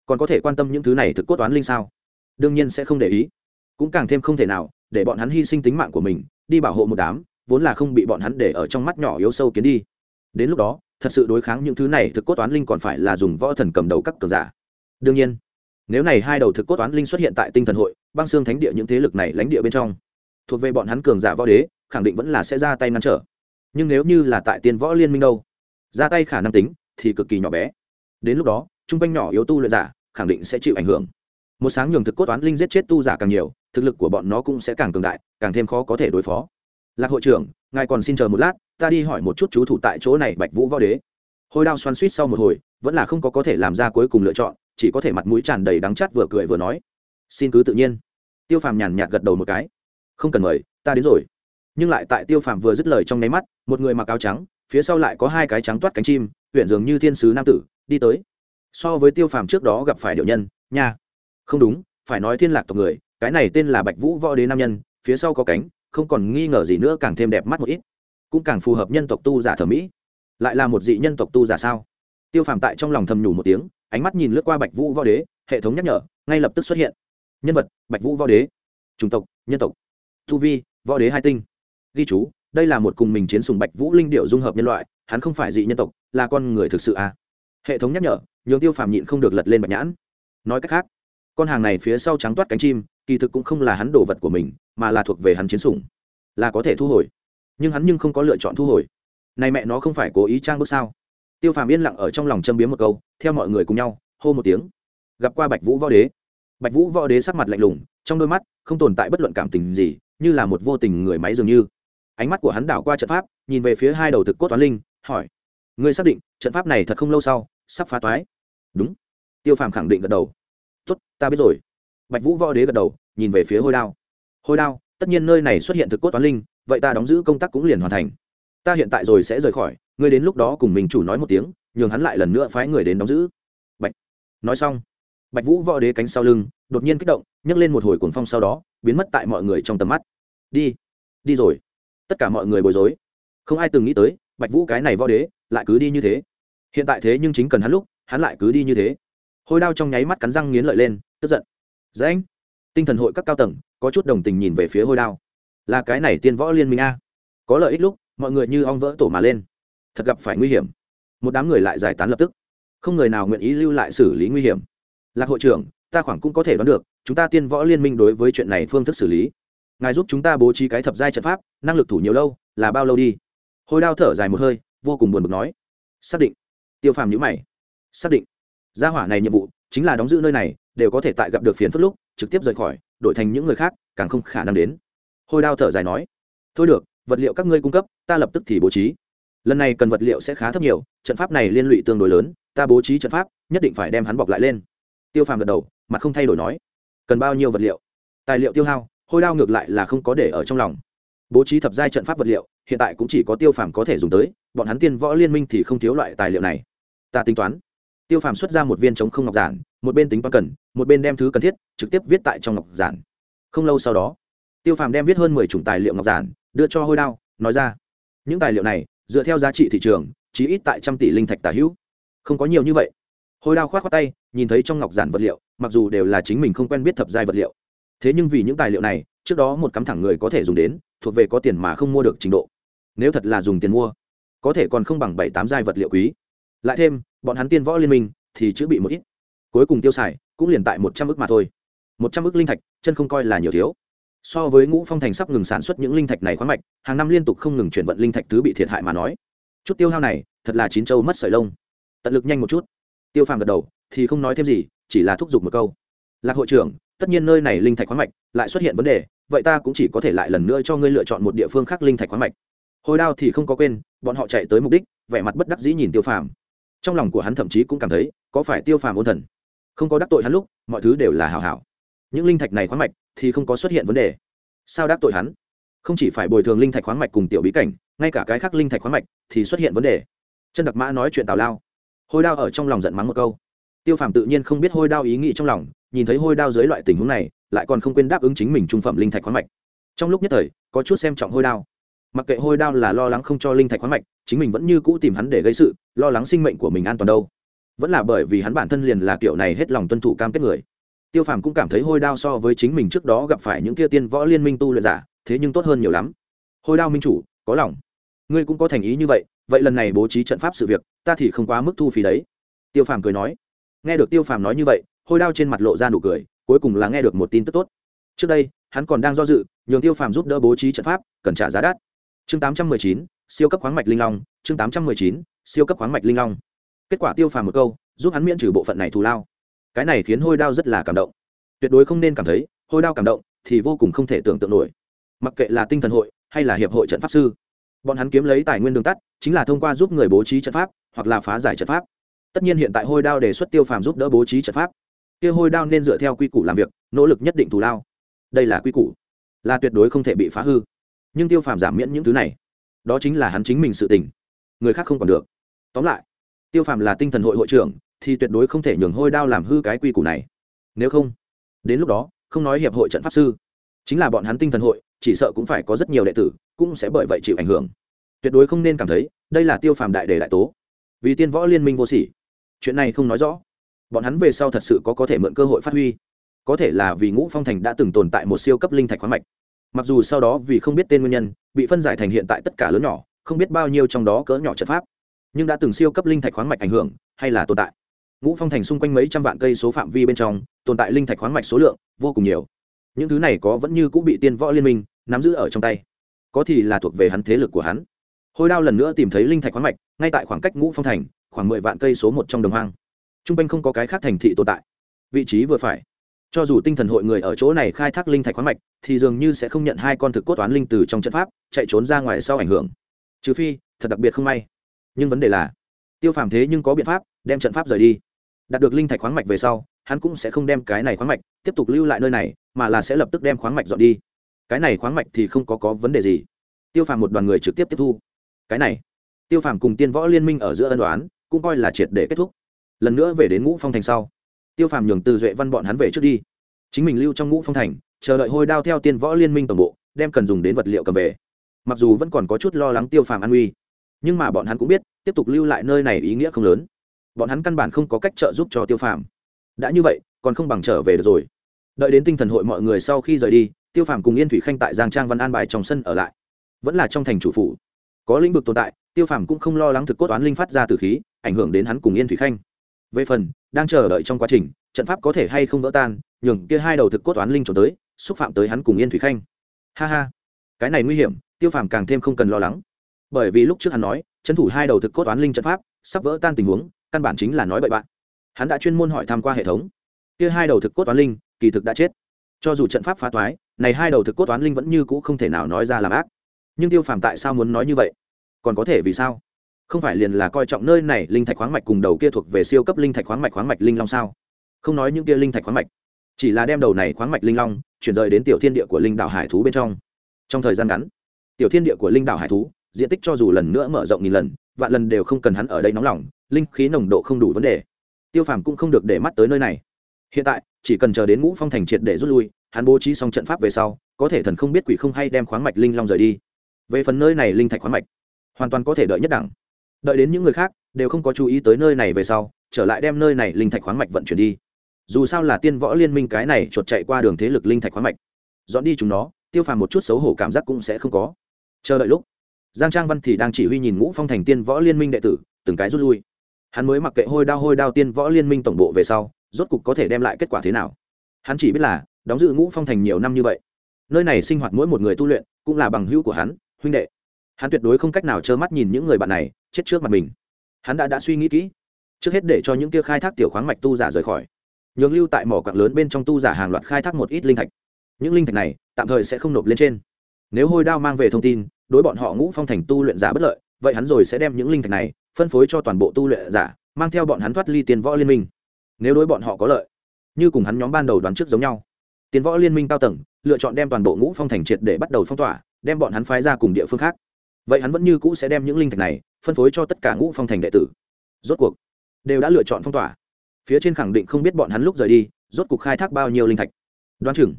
A: còn có thể quan tâm những thứ này thực cốt toán linh sao? Đương nhiên sẽ không để ý. Cũng càng thêm không thể nào, để bọn hắn hy sinh tính mạng của mình, đi bảo hộ một đám vốn là không bị bọn hắn để ở trong mắt nhỏ yếu sâu kiến đi. Đến lúc đó, thật sự đối kháng những thứ này thực cốt toán linh còn phải là dùng võ thần cầm đầu các cường giả. Đương nhiên, nếu này hai đầu thực cốt toán linh xuất hiện tại tinh thần hội, băng xương thánh địa những thế lực này lãnh địa bên trong, thuộc về bọn hắn cường giả võ đế, khẳng định vẫn là sẽ ra tay ngăn trở. Nhưng nếu như là tại tiên võ liên minh đâu, ra tay khả năng tính thì cực kỳ nhỏ bé. Đến lúc đó, trung quanh nhỏ yếu tu luyện giả khẳng định sẽ chịu ảnh hưởng. Một sáng nhường thực cốt toán linh giết chết tu giả càng nhiều, thực lực của bọn nó cũng sẽ càng cường đại, càng thêm khó có thể đối phó lạc hội trưởng, ngài còn xin chờ một lát, ta đi hỏi một chút chú thủ tại chỗ này bạch vũ võ đế. Hồi đao xoắn suýt sau một hồi, vẫn là không có có thể làm ra cuối cùng lựa chọn, chỉ có thể mặt mũi tràn đầy đắng chát vừa cười vừa nói. Xin cứ tự nhiên. Tiêu phàm nhàn nhạt gật đầu một cái. Không cần mời, ta đến rồi. Nhưng lại tại tiêu phàm vừa dứt lời trong nháy mắt, một người mặc áo trắng, phía sau lại có hai cái trắng toát cánh chim, huyện dường như thiên sứ nam tử, đi tới. So với tiêu phàm trước đó gặp phải điệu nhân, nha. Không đúng, phải nói thiên lạc tộc người, cái này tên là bạch vũ võ đế nam nhân, phía sau có cánh không còn nghi ngờ gì nữa càng thêm đẹp mắt một ít. Cũng càng phù hợp nhân tộc tu giả thẩm mỹ. Lại là một dị nhân tộc tu giả sao? Tiêu phàm tại trong lòng thầm nhủ một tiếng, ánh mắt nhìn lướt qua bạch vũ võ đế, hệ thống nhắc nhở, ngay lập tức xuất hiện. Nhân vật, bạch vũ võ đế. Chủng tộc, nhân tộc. Tu vi, võ đế hai tinh. Ghi chú, đây là một cùng mình chiến sùng bạch vũ linh điệu dung hợp nhân loại, hắn không phải dị nhân tộc, là con người thực sự à? Hệ thống nhắc nhở, nhường tiêu phàm nhịn không được lật lên bạch nhãn. Nói cách khác, con hàng này phía sau trắng toát cánh chim kỳ thực cũng không là hắn đồ vật của mình, mà là thuộc về hắn chiến sủng. Là có thể thu hồi. Nhưng hắn nhưng không có lựa chọn thu hồi. Này mẹ nó không phải cố ý trang bước sao? Tiêu phàm yên lặng ở trong lòng châm biếm một câu, theo mọi người cùng nhau, hô một tiếng. Gặp qua bạch vũ võ đế. Bạch vũ võ đế sắc mặt lạnh lùng, trong đôi mắt không tồn tại bất luận cảm tình gì, như là một vô tình người máy dường như. Ánh mắt của hắn đảo qua trận pháp, nhìn về phía hai đầu thực cốt toán linh, hỏi, ngươi xác định trận pháp này thật không lâu sau sắp phá toái? Đúng. Tiêu phàm khẳng định gật đầu. Tốt, ta biết rồi bạch vũ võ đế gật đầu, nhìn về phía hôi đao. Hôi đao, tất nhiên nơi này xuất hiện thực cốt toán linh, vậy ta đóng giữ công tác cũng liền hoàn thành. Ta hiện tại rồi sẽ rời khỏi, ngươi đến lúc đó cùng mình chủ nói một tiếng, nhường hắn lại lần nữa phái người đến đóng giữ. Bạch. Nói xong, bạch vũ võ đế cánh sau lưng, đột nhiên kích động, nhấc lên một hồi cuồng phong sau đó, biến mất tại mọi người trong tầm mắt. Đi đi rồi. Tất cả mọi người bối rối. Không ai từng nghĩ tới, bạch vũ cái này võ đế, lại cứ đi như thế. Hiện tại thế nhưng chính cần hắn lúc, hắn lại cứ đi như thế. Hôi đao trong nháy mắt cắn răng nghiến lợi lên, tức giận. Dạ dễ tinh thần hội các cao tầng, có chút đồng tình nhìn về phía hôi đao. Là cái này tiên võ liên minh a. Có lợi ích lúc, mọi người như ong vỡ tổ mà lên. Thật gặp phải nguy hiểm. Một đám người lại giải tán lập tức. Không người nào nguyện ý lưu lại xử lý nguy hiểm. Lạc hội trưởng, ta khoảng cũng có thể đoán được, chúng ta tiên võ liên minh đối với chuyện này phương thức xử lý. Ngài giúp chúng ta bố trí cái thập giai trận pháp, năng lực thủ nhiều lâu, là bao lâu đi? Hôi đao thở dài một hơi, vô cùng buồn bực nói. Xác định. Tiêu phàm nhữ mày. Xác định. Gia hỏa này nhiệm vụ chính là đóng giữ nơi này, đều có thể tại gặp được phiền phức lúc, trực tiếp rời khỏi, đổi thành những người khác, càng không khả năng đến. Hôi đao thở dài nói. Thôi được, vật liệu các ngươi cung cấp, ta lập tức thì bố trí. Lần này cần vật liệu sẽ khá thấp nhiều, trận pháp này liên lụy tương đối lớn, ta bố trí trận pháp, nhất định phải đem hắn bọc lại lên. Tiêu phàm gật đầu, mặt không thay đổi nói. Cần bao nhiêu vật liệu? Tài liệu tiêu hao, hôi đao ngược lại là không có để ở trong lòng. Bố trí thập giai trận pháp vật liệu, hiện tại cũng chỉ có tiêu phàm có thể dùng tới, bọn hắn tiên võ liên minh thì không thiếu loại tài liệu này. Ta tính toán tiêu phàm xuất ra một viên chống không ngọc giản, một bên tính toán cần, một bên đem thứ cần thiết, trực tiếp viết tại trong ngọc giản. Không lâu sau đó, tiêu phàm đem viết hơn mười chủng tài liệu ngọc giản, đưa cho hôi đao, nói ra, những tài liệu này, dựa theo giá trị thị trường chỉ ít tại trăm tỷ linh thạch tả hữu. Không có nhiều như vậy. Hôi đao k h o á t khoác tay, nhìn thấy trong ngọc giản vật liệu, mặc dù đều là chính mình không quen biết thập giai vật liệu. Thế nhưng vì những tài liệu này, trước đó một cắm thẳng người có thể dùng đến, thuộc về có tiền mà không mua được trình độ. Nếu thật là dùng tiền mua, có thể còn không bằng bảy tám giai vật liệu quý lại thêm, bọn hắn tiên võ liên minh thì chữ bị một ít. Cuối cùng tiêu xài cũng liền tại một trăm ước mà thôi. Một trăm ước linh thạch, chân không coi là nhiều thiếu. So với ngũ phong thành sắp ngừng sản xuất những linh thạch này khoáng mạch, hàng năm liên tục không ngừng chuyển vận linh thạch thứ bị thiệt hại mà nói. Chút tiêu hao này, thật là chín châu mất sợi lông. Tận lực nhanh một chút. Tiêu phàm gật đầu, thì không nói thêm gì, chỉ là thúc giục một câu. Lạc hội trưởng, tất nhiên nơi này linh thạch khoáng mạch lại xuất hiện vấn đề, vậy ta cũng chỉ có thể lại lần nữa cho ngươi lựa chọn một địa phương khác linh thạch khoáng mạch. Hồi đao thì không có quên, bọn họ chạy tới mục đích, vẻ mặt bất đắc dĩ nhìn tiêu phàm trong lòng của hắn thậm chí cũng cảm thấy, có phải tiêu phàm ôn thần? Không có đắc tội hắn lúc, mọi thứ đều là hào hảo. Những linh thạch này khoáng mạch thì không có xuất hiện vấn đề. Sao đắc tội hắn? Không chỉ phải bồi thường linh thạch khoáng mạch cùng tiểu bí cảnh, ngay cả cái khác linh thạch khoáng mạch thì xuất hiện vấn đề. Chân đặc mã nói chuyện tào lao. Hôi đao ở trong lòng giận mắng một câu. Tiêu phàm tự nhiên không biết hôi đao ý nghĩ trong lòng, nhìn thấy hôi đao dưới loại tình huống này, lại còn không quên đáp ứng chính mình trung phẩm linh thạch khoáng mạch. Trong lúc nhất thời, có chút xem trọng hôi đao mặc kệ hôi đao là lo lắng không cho linh thạch khoáng mạch, chính mình vẫn như cũ tìm hắn để gây sự, lo lắng sinh mệnh của mình an toàn đâu. Vẫn là bởi vì hắn bản thân liền là kiểu này hết lòng tuân thủ cam kết người. Tiêu phàm cũng cảm thấy hôi đao so với chính mình trước đó gặp phải những kia tiên võ liên minh tu luyện giả, thế nhưng tốt hơn nhiều lắm. Hôi đao minh chủ, có lòng. Ngươi cũng có thành ý như vậy vậy lần này bố trí trận pháp sự việc, ta thì không quá mức thu phí đấy. Tiêu phàm cười nói. Nghe được tiêu phàm nói như vậy, hôi đao trên mặt lộ ra nụ cười, cuối cùng là nghe được một tin tức tốt. Trước đây, hắn còn đang do dự, nhường tiêu phàm giúp đỡ bố trí trận pháp, cần trả giá đắt chương tám trăm mười chín, siêu cấp khoáng mạch linh long, chương tám trăm mười chín, siêu cấp khoáng mạch linh long. Kết quả tiêu phàm một câu, giúp hắn miễn trừ bộ phận này thù lao. Cái này khiến hôi đao rất là cảm động. Tuyệt đối không nên cảm thấy, hôi đao cảm động thì vô cùng không thể tưởng tượng nổi. Mặc kệ là tinh thần hội hay là hiệp hội trận pháp sư, bọn hắn kiếm lấy tài nguyên đường tắt chính là thông qua giúp người bố trí trận pháp hoặc là phá giải trận pháp. Tất nhiên hiện tại hôi đao đề xuất tiêu phàm giúp đỡ bố trí trận pháp. Kia hôi đao nên dựa theo quy củ làm việc, nỗ lực nhất định thù lao. Đây là quy củ, là tuyệt đối không thể bị phá hư nhưng tiêu phàm giảm miễn những thứ này. Đó chính là hắn chính mình sự tình. Người khác không còn được. Tóm lại, tiêu phàm là tinh thần hội hội trưởng, thì tuyệt đối không thể nhường hôi đao làm hư cái quy củ này. Nếu không, đến lúc đó, không nói hiệp hội trận pháp sư, chính là bọn hắn tinh thần hội, chỉ sợ cũng phải có rất nhiều đệ tử, cũng sẽ bởi vậy chịu ảnh hưởng. Tuyệt đối không nên cảm thấy, đây là tiêu phàm đại đề đại tố. Vì tiên võ liên minh vô sỉ. Chuyện này không nói rõ. Bọn hắn về sau thật sự có có thể mượn cơ hội phát huy. Có thể là vì ngũ phong thành đã từng tồn tại một siêu cấp linh thạch khoáng mạch mặc dù sau đó vì không biết tên nguyên nhân, bị phân giải thành hiện tại tất cả lớn nhỏ, không biết bao nhiêu trong đó cỡ nhỏ trận pháp, nhưng đã từng siêu cấp linh thạch khoáng mạch ảnh hưởng, hay là tồn tại. Ngũ phong thành xung quanh mấy trăm vạn cây số phạm vi bên trong, tồn tại linh thạch khoáng mạch số lượng vô cùng nhiều. Những thứ này có vẫn như cũng bị tiên võ liên minh nắm giữ ở trong tay. Có thì là thuộc về hắn thế lực của hắn. Hôi đao lần nữa tìm thấy linh thạch khoáng mạch, ngay tại khoảng cách ngũ phong thành, khoảng mười vạn cây số một trong đồng hoang. T r u n g quanh không có cái khác thành thị tồn tại. Vị trí vừa phải cho dù tinh thần hội người ở chỗ này khai thác linh thạch khoáng mạch, thì dường như sẽ không nhận hai con thực cốt toán linh từ trong trận pháp, chạy trốn ra ngoài sau ảnh hưởng. Trừ phi, thật đặc biệt không may. Nhưng vấn đề là, tiêu phàm thế nhưng có biện pháp, đem trận pháp rời đi. Đạt được linh thạch khoáng mạch về sau, hắn cũng sẽ không đem cái này khoáng mạch tiếp tục lưu lại nơi này, mà là sẽ lập tức đem khoáng mạch dọn đi. Cái này khoáng mạch thì không có có vấn đề gì. Tiêu phàm một đoàn người trực tiếp tiếp thu. Cái này, tiêu phàm cùng tiên võ liên minh ở giữa ân đoán, cũng coi là triệt để kết thúc. Lần nữa về đến ngũ phong thành sau tiêu phàm nhường từ duệ văn bọn hắn về trước đi. Chính mình lưu trong ngũ phong thành, chờ đợi hôi đao theo tiên võ liên minh tổng bộ, đem cần dùng đến vật liệu cầm về. Mặc dù vẫn còn có chút lo lắng tiêu phàm an uy, nhưng mà bọn hắn cũng biết, tiếp tục lưu lại nơi này ý nghĩa không lớn. Bọn hắn căn bản không có cách trợ giúp cho tiêu phàm. Đã như vậy, còn không bằng trở về được rồi. Đợi đến tinh thần hội mọi người sau khi rời đi, tiêu phàm cùng yên thủy khanh tại giang trang văn an bài trong sân ở lại. Vẫn là trong thành chủ phủ. Có lĩnh vực tồn tại, tiêu phàm cũng không lo lắng thực cốt oán linh phát ra từ khí, ảnh hưởng đến hắn cùng yên thủy khanh. Về phần đang chờ đợi trong quá trình, trận pháp có thể hay không vỡ tan, nhường kia hai đầu thực cốt toán linh trốn tới, xúc phạm tới hắn cùng yên thủy khanh. Ha ha. Cái này nguy hiểm, tiêu phàm càng thêm không cần lo lắng. Bởi vì lúc trước hắn nói, trấn thủ hai đầu thực cốt toán linh trận pháp, sắp vỡ tan tình huống, căn bản chính là nói bậy bạn. Hắn đã chuyên môn hỏi tham q u a hệ thống. Kia hai đầu thực cốt toán linh, kỳ thực đã chết. Cho dù trận pháp phá toái, này hai đầu thực cốt toán linh vẫn như cũ không thể nào nói ra làm ác. Nhưng tiêu phàm tại sao muốn nói như vậy? Còn có thể vì sao? Không phải liền là coi trọng nơi này linh thạch khoáng mạch cùng đầu kia thuộc về siêu cấp linh thạch khoáng mạch khoáng mạch linh long sao? Không nói những kia linh thạch khoáng mạch. Chỉ là đem đầu này khoáng mạch linh long chuyển rời đến tiểu thiên địa của linh đảo hải thú bên trong. Trong thời gian ngắn, tiểu thiên địa của linh đảo hải thú, diện tích cho dù lần nữa mở rộng nghìn lần, vạn lần đều không cần hắn ở đây nóng lòng, linh khí nồng độ không đủ vấn đề. Tiêu phàm cũng không được để mắt tới nơi này. Hiện tại, chỉ cần chờ đến ngũ phong thành triệt để rút lui, hắn bố trí xong trận pháp về sau, có thể thần không biết quỷ không hay đem khoáng mạch linh long rời đi. Về phần nơi này linh thạch khoáng mạch, hoàn toàn có thể đợi nhất đẳng đợi đến những người khác đều không có chú ý tới nơi này về sau, trở lại đem nơi này linh thạch khoáng mạch vận chuyển đi. Dù sao là tiên võ liên minh cái này chuột chạy qua đường thế lực linh thạch khoáng mạch. Dọn đi chúng nó, tiêu phàm một chút xấu hổ cảm giác cũng sẽ không có. Chờ đợi lúc, giang trang văn thì đang chỉ huy nhìn ngũ phong thành tiên võ liên minh đệ tử, từng cái rút lui. Hắn mới mặc kệ hôi đao hôi đao tiên võ liên minh tổng bộ về sau, rốt cục có thể đem lại kết quả thế nào. Hắn chỉ biết là, đóng giữ ngũ phong thành nhiều năm như vậy. Nơi này sinh hoạt mỗi một người tu luyện, cũng là bằng hữu của hắn, huynh đệ hắn tuyệt đối không cách nào trơ mắt nhìn những người bạn này chết trước mặt mình. Hắn đã đã suy nghĩ kỹ, trước hết để cho những kia khai thác tiểu khoáng mạch tu giả rời khỏi. Nhường lưu tại mỏ quặng lớn bên trong tu giả hàng loạt khai thác một ít linh thạch. Những linh thạch này tạm thời sẽ không nộp lên trên. Nếu hôi đao mang về thông tin, đối bọn họ ngũ phong thành tu luyện giả bất lợi, vậy hắn rồi sẽ đem những linh thạch này phân phối cho toàn bộ tu luyện giả, mang theo bọn hắn thoát ly tiền võ liên minh. Nếu đối bọn họ có lợi, như cùng hắn nhóm ban đầu đoán trước giống nhau, tiền võ liên minh cao tầng, lựa chọn đem toàn bộ ngũ phong thành triệt để bắt đầu phong tỏa, đem bọn hắn phái ra cùng địa phương khác vậy hắn vẫn như cũ sẽ đem những linh thạch này phân phối cho tất cả ngũ phong thành đệ tử. Rốt cuộc, đều đã lựa chọn phong tỏa. Phía trên khẳng định không biết bọn hắn lúc rời đi, rốt cuộc khai thác bao nhiêu linh thạch. Đoán chừng,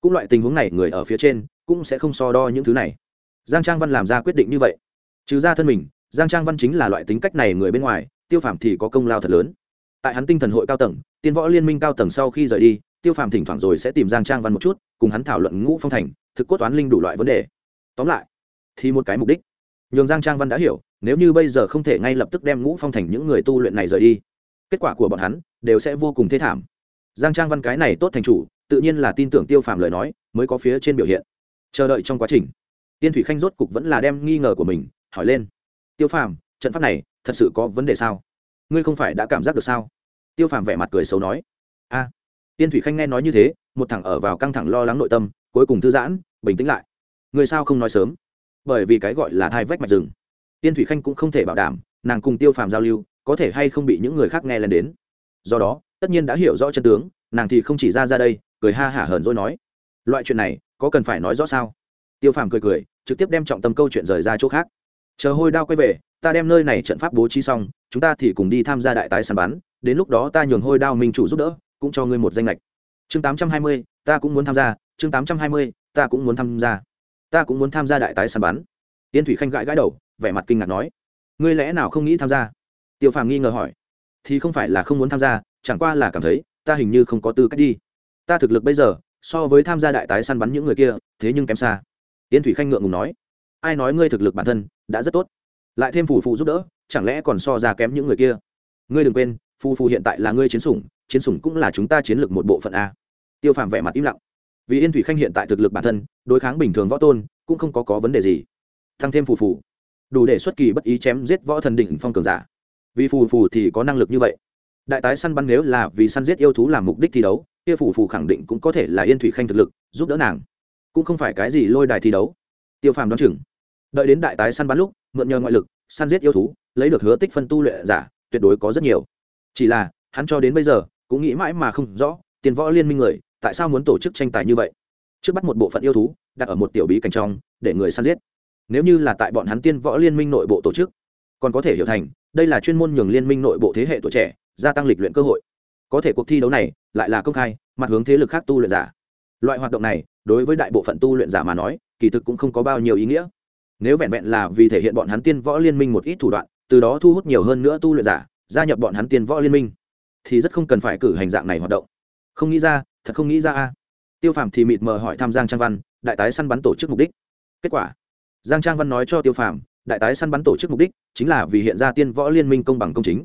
A: cũng loại tình huống này người ở phía trên cũng sẽ không so đo những thứ này. Giang trang văn làm ra quyết định như vậy. Trừ ra thân mình, giang trang văn chính là loại tính cách này người bên ngoài, tiêu phàm thì có công lao thật lớn. Tại hắn tinh thần hội cao tầng, tiên võ liên minh cao tầng sau khi rời đi, tiêu phàm thỉnh thoảng rồi sẽ tìm giang trang văn một chút, cùng hắn thảo luận ngũ phong thành, thực cốt toán linh đủ loại vấn đề. Tóm lại, thì một cái mục đích nhường giang trang văn đã hiểu, nếu như bây giờ không thể ngay lập tức đem ngũ phong thành những người tu luyện này rời đi, kết quả của bọn hắn đều sẽ vô cùng thê thảm. Giang trang văn cái này tốt thành chủ, tự nhiên là tin tưởng tiêu phàm lời nói, mới có phía trên biểu hiện. Chờ đợi trong quá trình, tiên thủy khanh rốt cục vẫn là đem nghi ngờ của mình hỏi lên. Tiêu phàm, trận pháp này thật sự có vấn đề sao? Ngươi không phải đã cảm giác được sao? Tiêu phàm vẻ mặt cười xấu nói. A. Tiên thủy khanh nghe nói như thế, một thằng ở vào căng thẳng lo lắng nội tâm, cuối cùng thư giãn, bình tĩnh lại. Người sao không nói sớm? Bởi vì cái gọi là thai vách mạch rừng. Tiên thủy khanh cũng không thể bảo đảm, nàng cùng tiêu phàm giao lưu, có thể hay không bị những người khác nghe lên đến. Do đó, tất nhiên đã hiểu rõ chân tướng, nàng thì không chỉ ra ra đây, cười ha hả hờn dỗi nói. Loại chuyện này, có cần phải nói rõ sao? Tiêu phàm cười cười, trực tiếp đem trọng tâm câu chuyện rời ra chỗ khác. Chờ hôi đao quay về, ta đem nơi này trận pháp bố trí xong, chúng ta thì cùng đi tham gia đại tái săn bắn, đến lúc đó ta nhường hôi đao minh chủ giúp đỡ, cũng cho ngươi một danh lệch chương tám trăm hai mươi, ta cũng muốn tham gia, chương tám trăm hai mươi, ta cũng muốn tham gia ta cũng muốn tham gia đại tái săn bắn. Yên thủy khanh gãi gãi đầu, vẻ mặt kinh ngạc nói, ngươi lẽ nào không nghĩ tham gia? Tiêu phàm nghi ngờ hỏi, thì không phải là không muốn tham gia, chẳng qua là cảm thấy, ta hình như không có tư cách đi. Ta thực lực bây giờ, so với tham gia đại tái săn bắn những người kia, thế nhưng kém xa. Yên thủy khanh ngượng ngùng nói, ai nói ngươi thực lực bản thân đã rất tốt. Lại thêm phù phù giúp đỡ, chẳng lẽ còn so ra kém những người kia? Ngươi đừng quên, phù phù hiện tại là ngươi chiến sủng chiến sủng cũng là chúng ta chiến lược một bộ phận a. Tiêu phàm vẻ mặt im lặng vì yên thủy khanh hiện tại thực lực bản thân, đối kháng bình thường võ tôn, cũng không có có vấn đề gì. Thăng thêm phù phù. Đủ để xuất kỳ bất ý chém giết võ thần đỉnh phong cường giả. Vì phù phù thì có năng lực như vậy. Đại tái săn bắn nếu là vì săn giết yêu thú làm mục đích thi đấu, kia phù phù khẳng định cũng có thể là yên thủy khanh thực lực, giúp đỡ nàng. Cũng không phải cái gì lôi đài thi đấu. Tiêu phàm đoán chừng. Đợi đến đại tái săn bắn lúc, mượn nhờ ngoại lực, săn giết yêu thú, lấy được hứa tích phân tu luyện giả, tuyệt đối có rất nhiều. Chỉ là, hắn cho đến bây giờ, cũng nghĩ mãi mà không rõ, tiền võ liên minh người tại sao muốn tổ chức tranh tài như vậy? Trước bắt một bộ phận yêu thú, đặt ở một tiểu bí cảnh trong, để người săn giết. Nếu như là tại bọn hắn tiên võ liên minh nội bộ tổ chức, còn có thể hiểu thành, đây là chuyên môn nhường liên minh nội bộ thế hệ tuổi trẻ, gia tăng lịch luyện cơ hội. Có thể cuộc thi đấu này lại là công khai, mặt hướng thế lực khác tu luyện giả. Loại hoạt động này, đối với đại bộ phận tu luyện giả mà nói, kỳ thực cũng không có bao nhiêu ý nghĩa. Nếu vẹn vẹn là vì thể hiện bọn hắn tiên võ liên minh một ít thủ đoạn, từ đó thu hút nhiều hơn nữa tu luyện giả, gia nhập bọn hắn tiên võ liên minh, thì rất không cần phải cử hành dạng này hoạt động. Không nghĩ ra thật không nghĩ ra a. Tiêu phàm thì mịt mờ hỏi tham giang trang văn, đại tái săn bắn tổ chức mục đích. Kết quả, giang trang văn nói cho tiêu phàm, đại tái săn bắn tổ chức mục đích chính là vì hiện ra tiên võ liên minh công bằng công chính.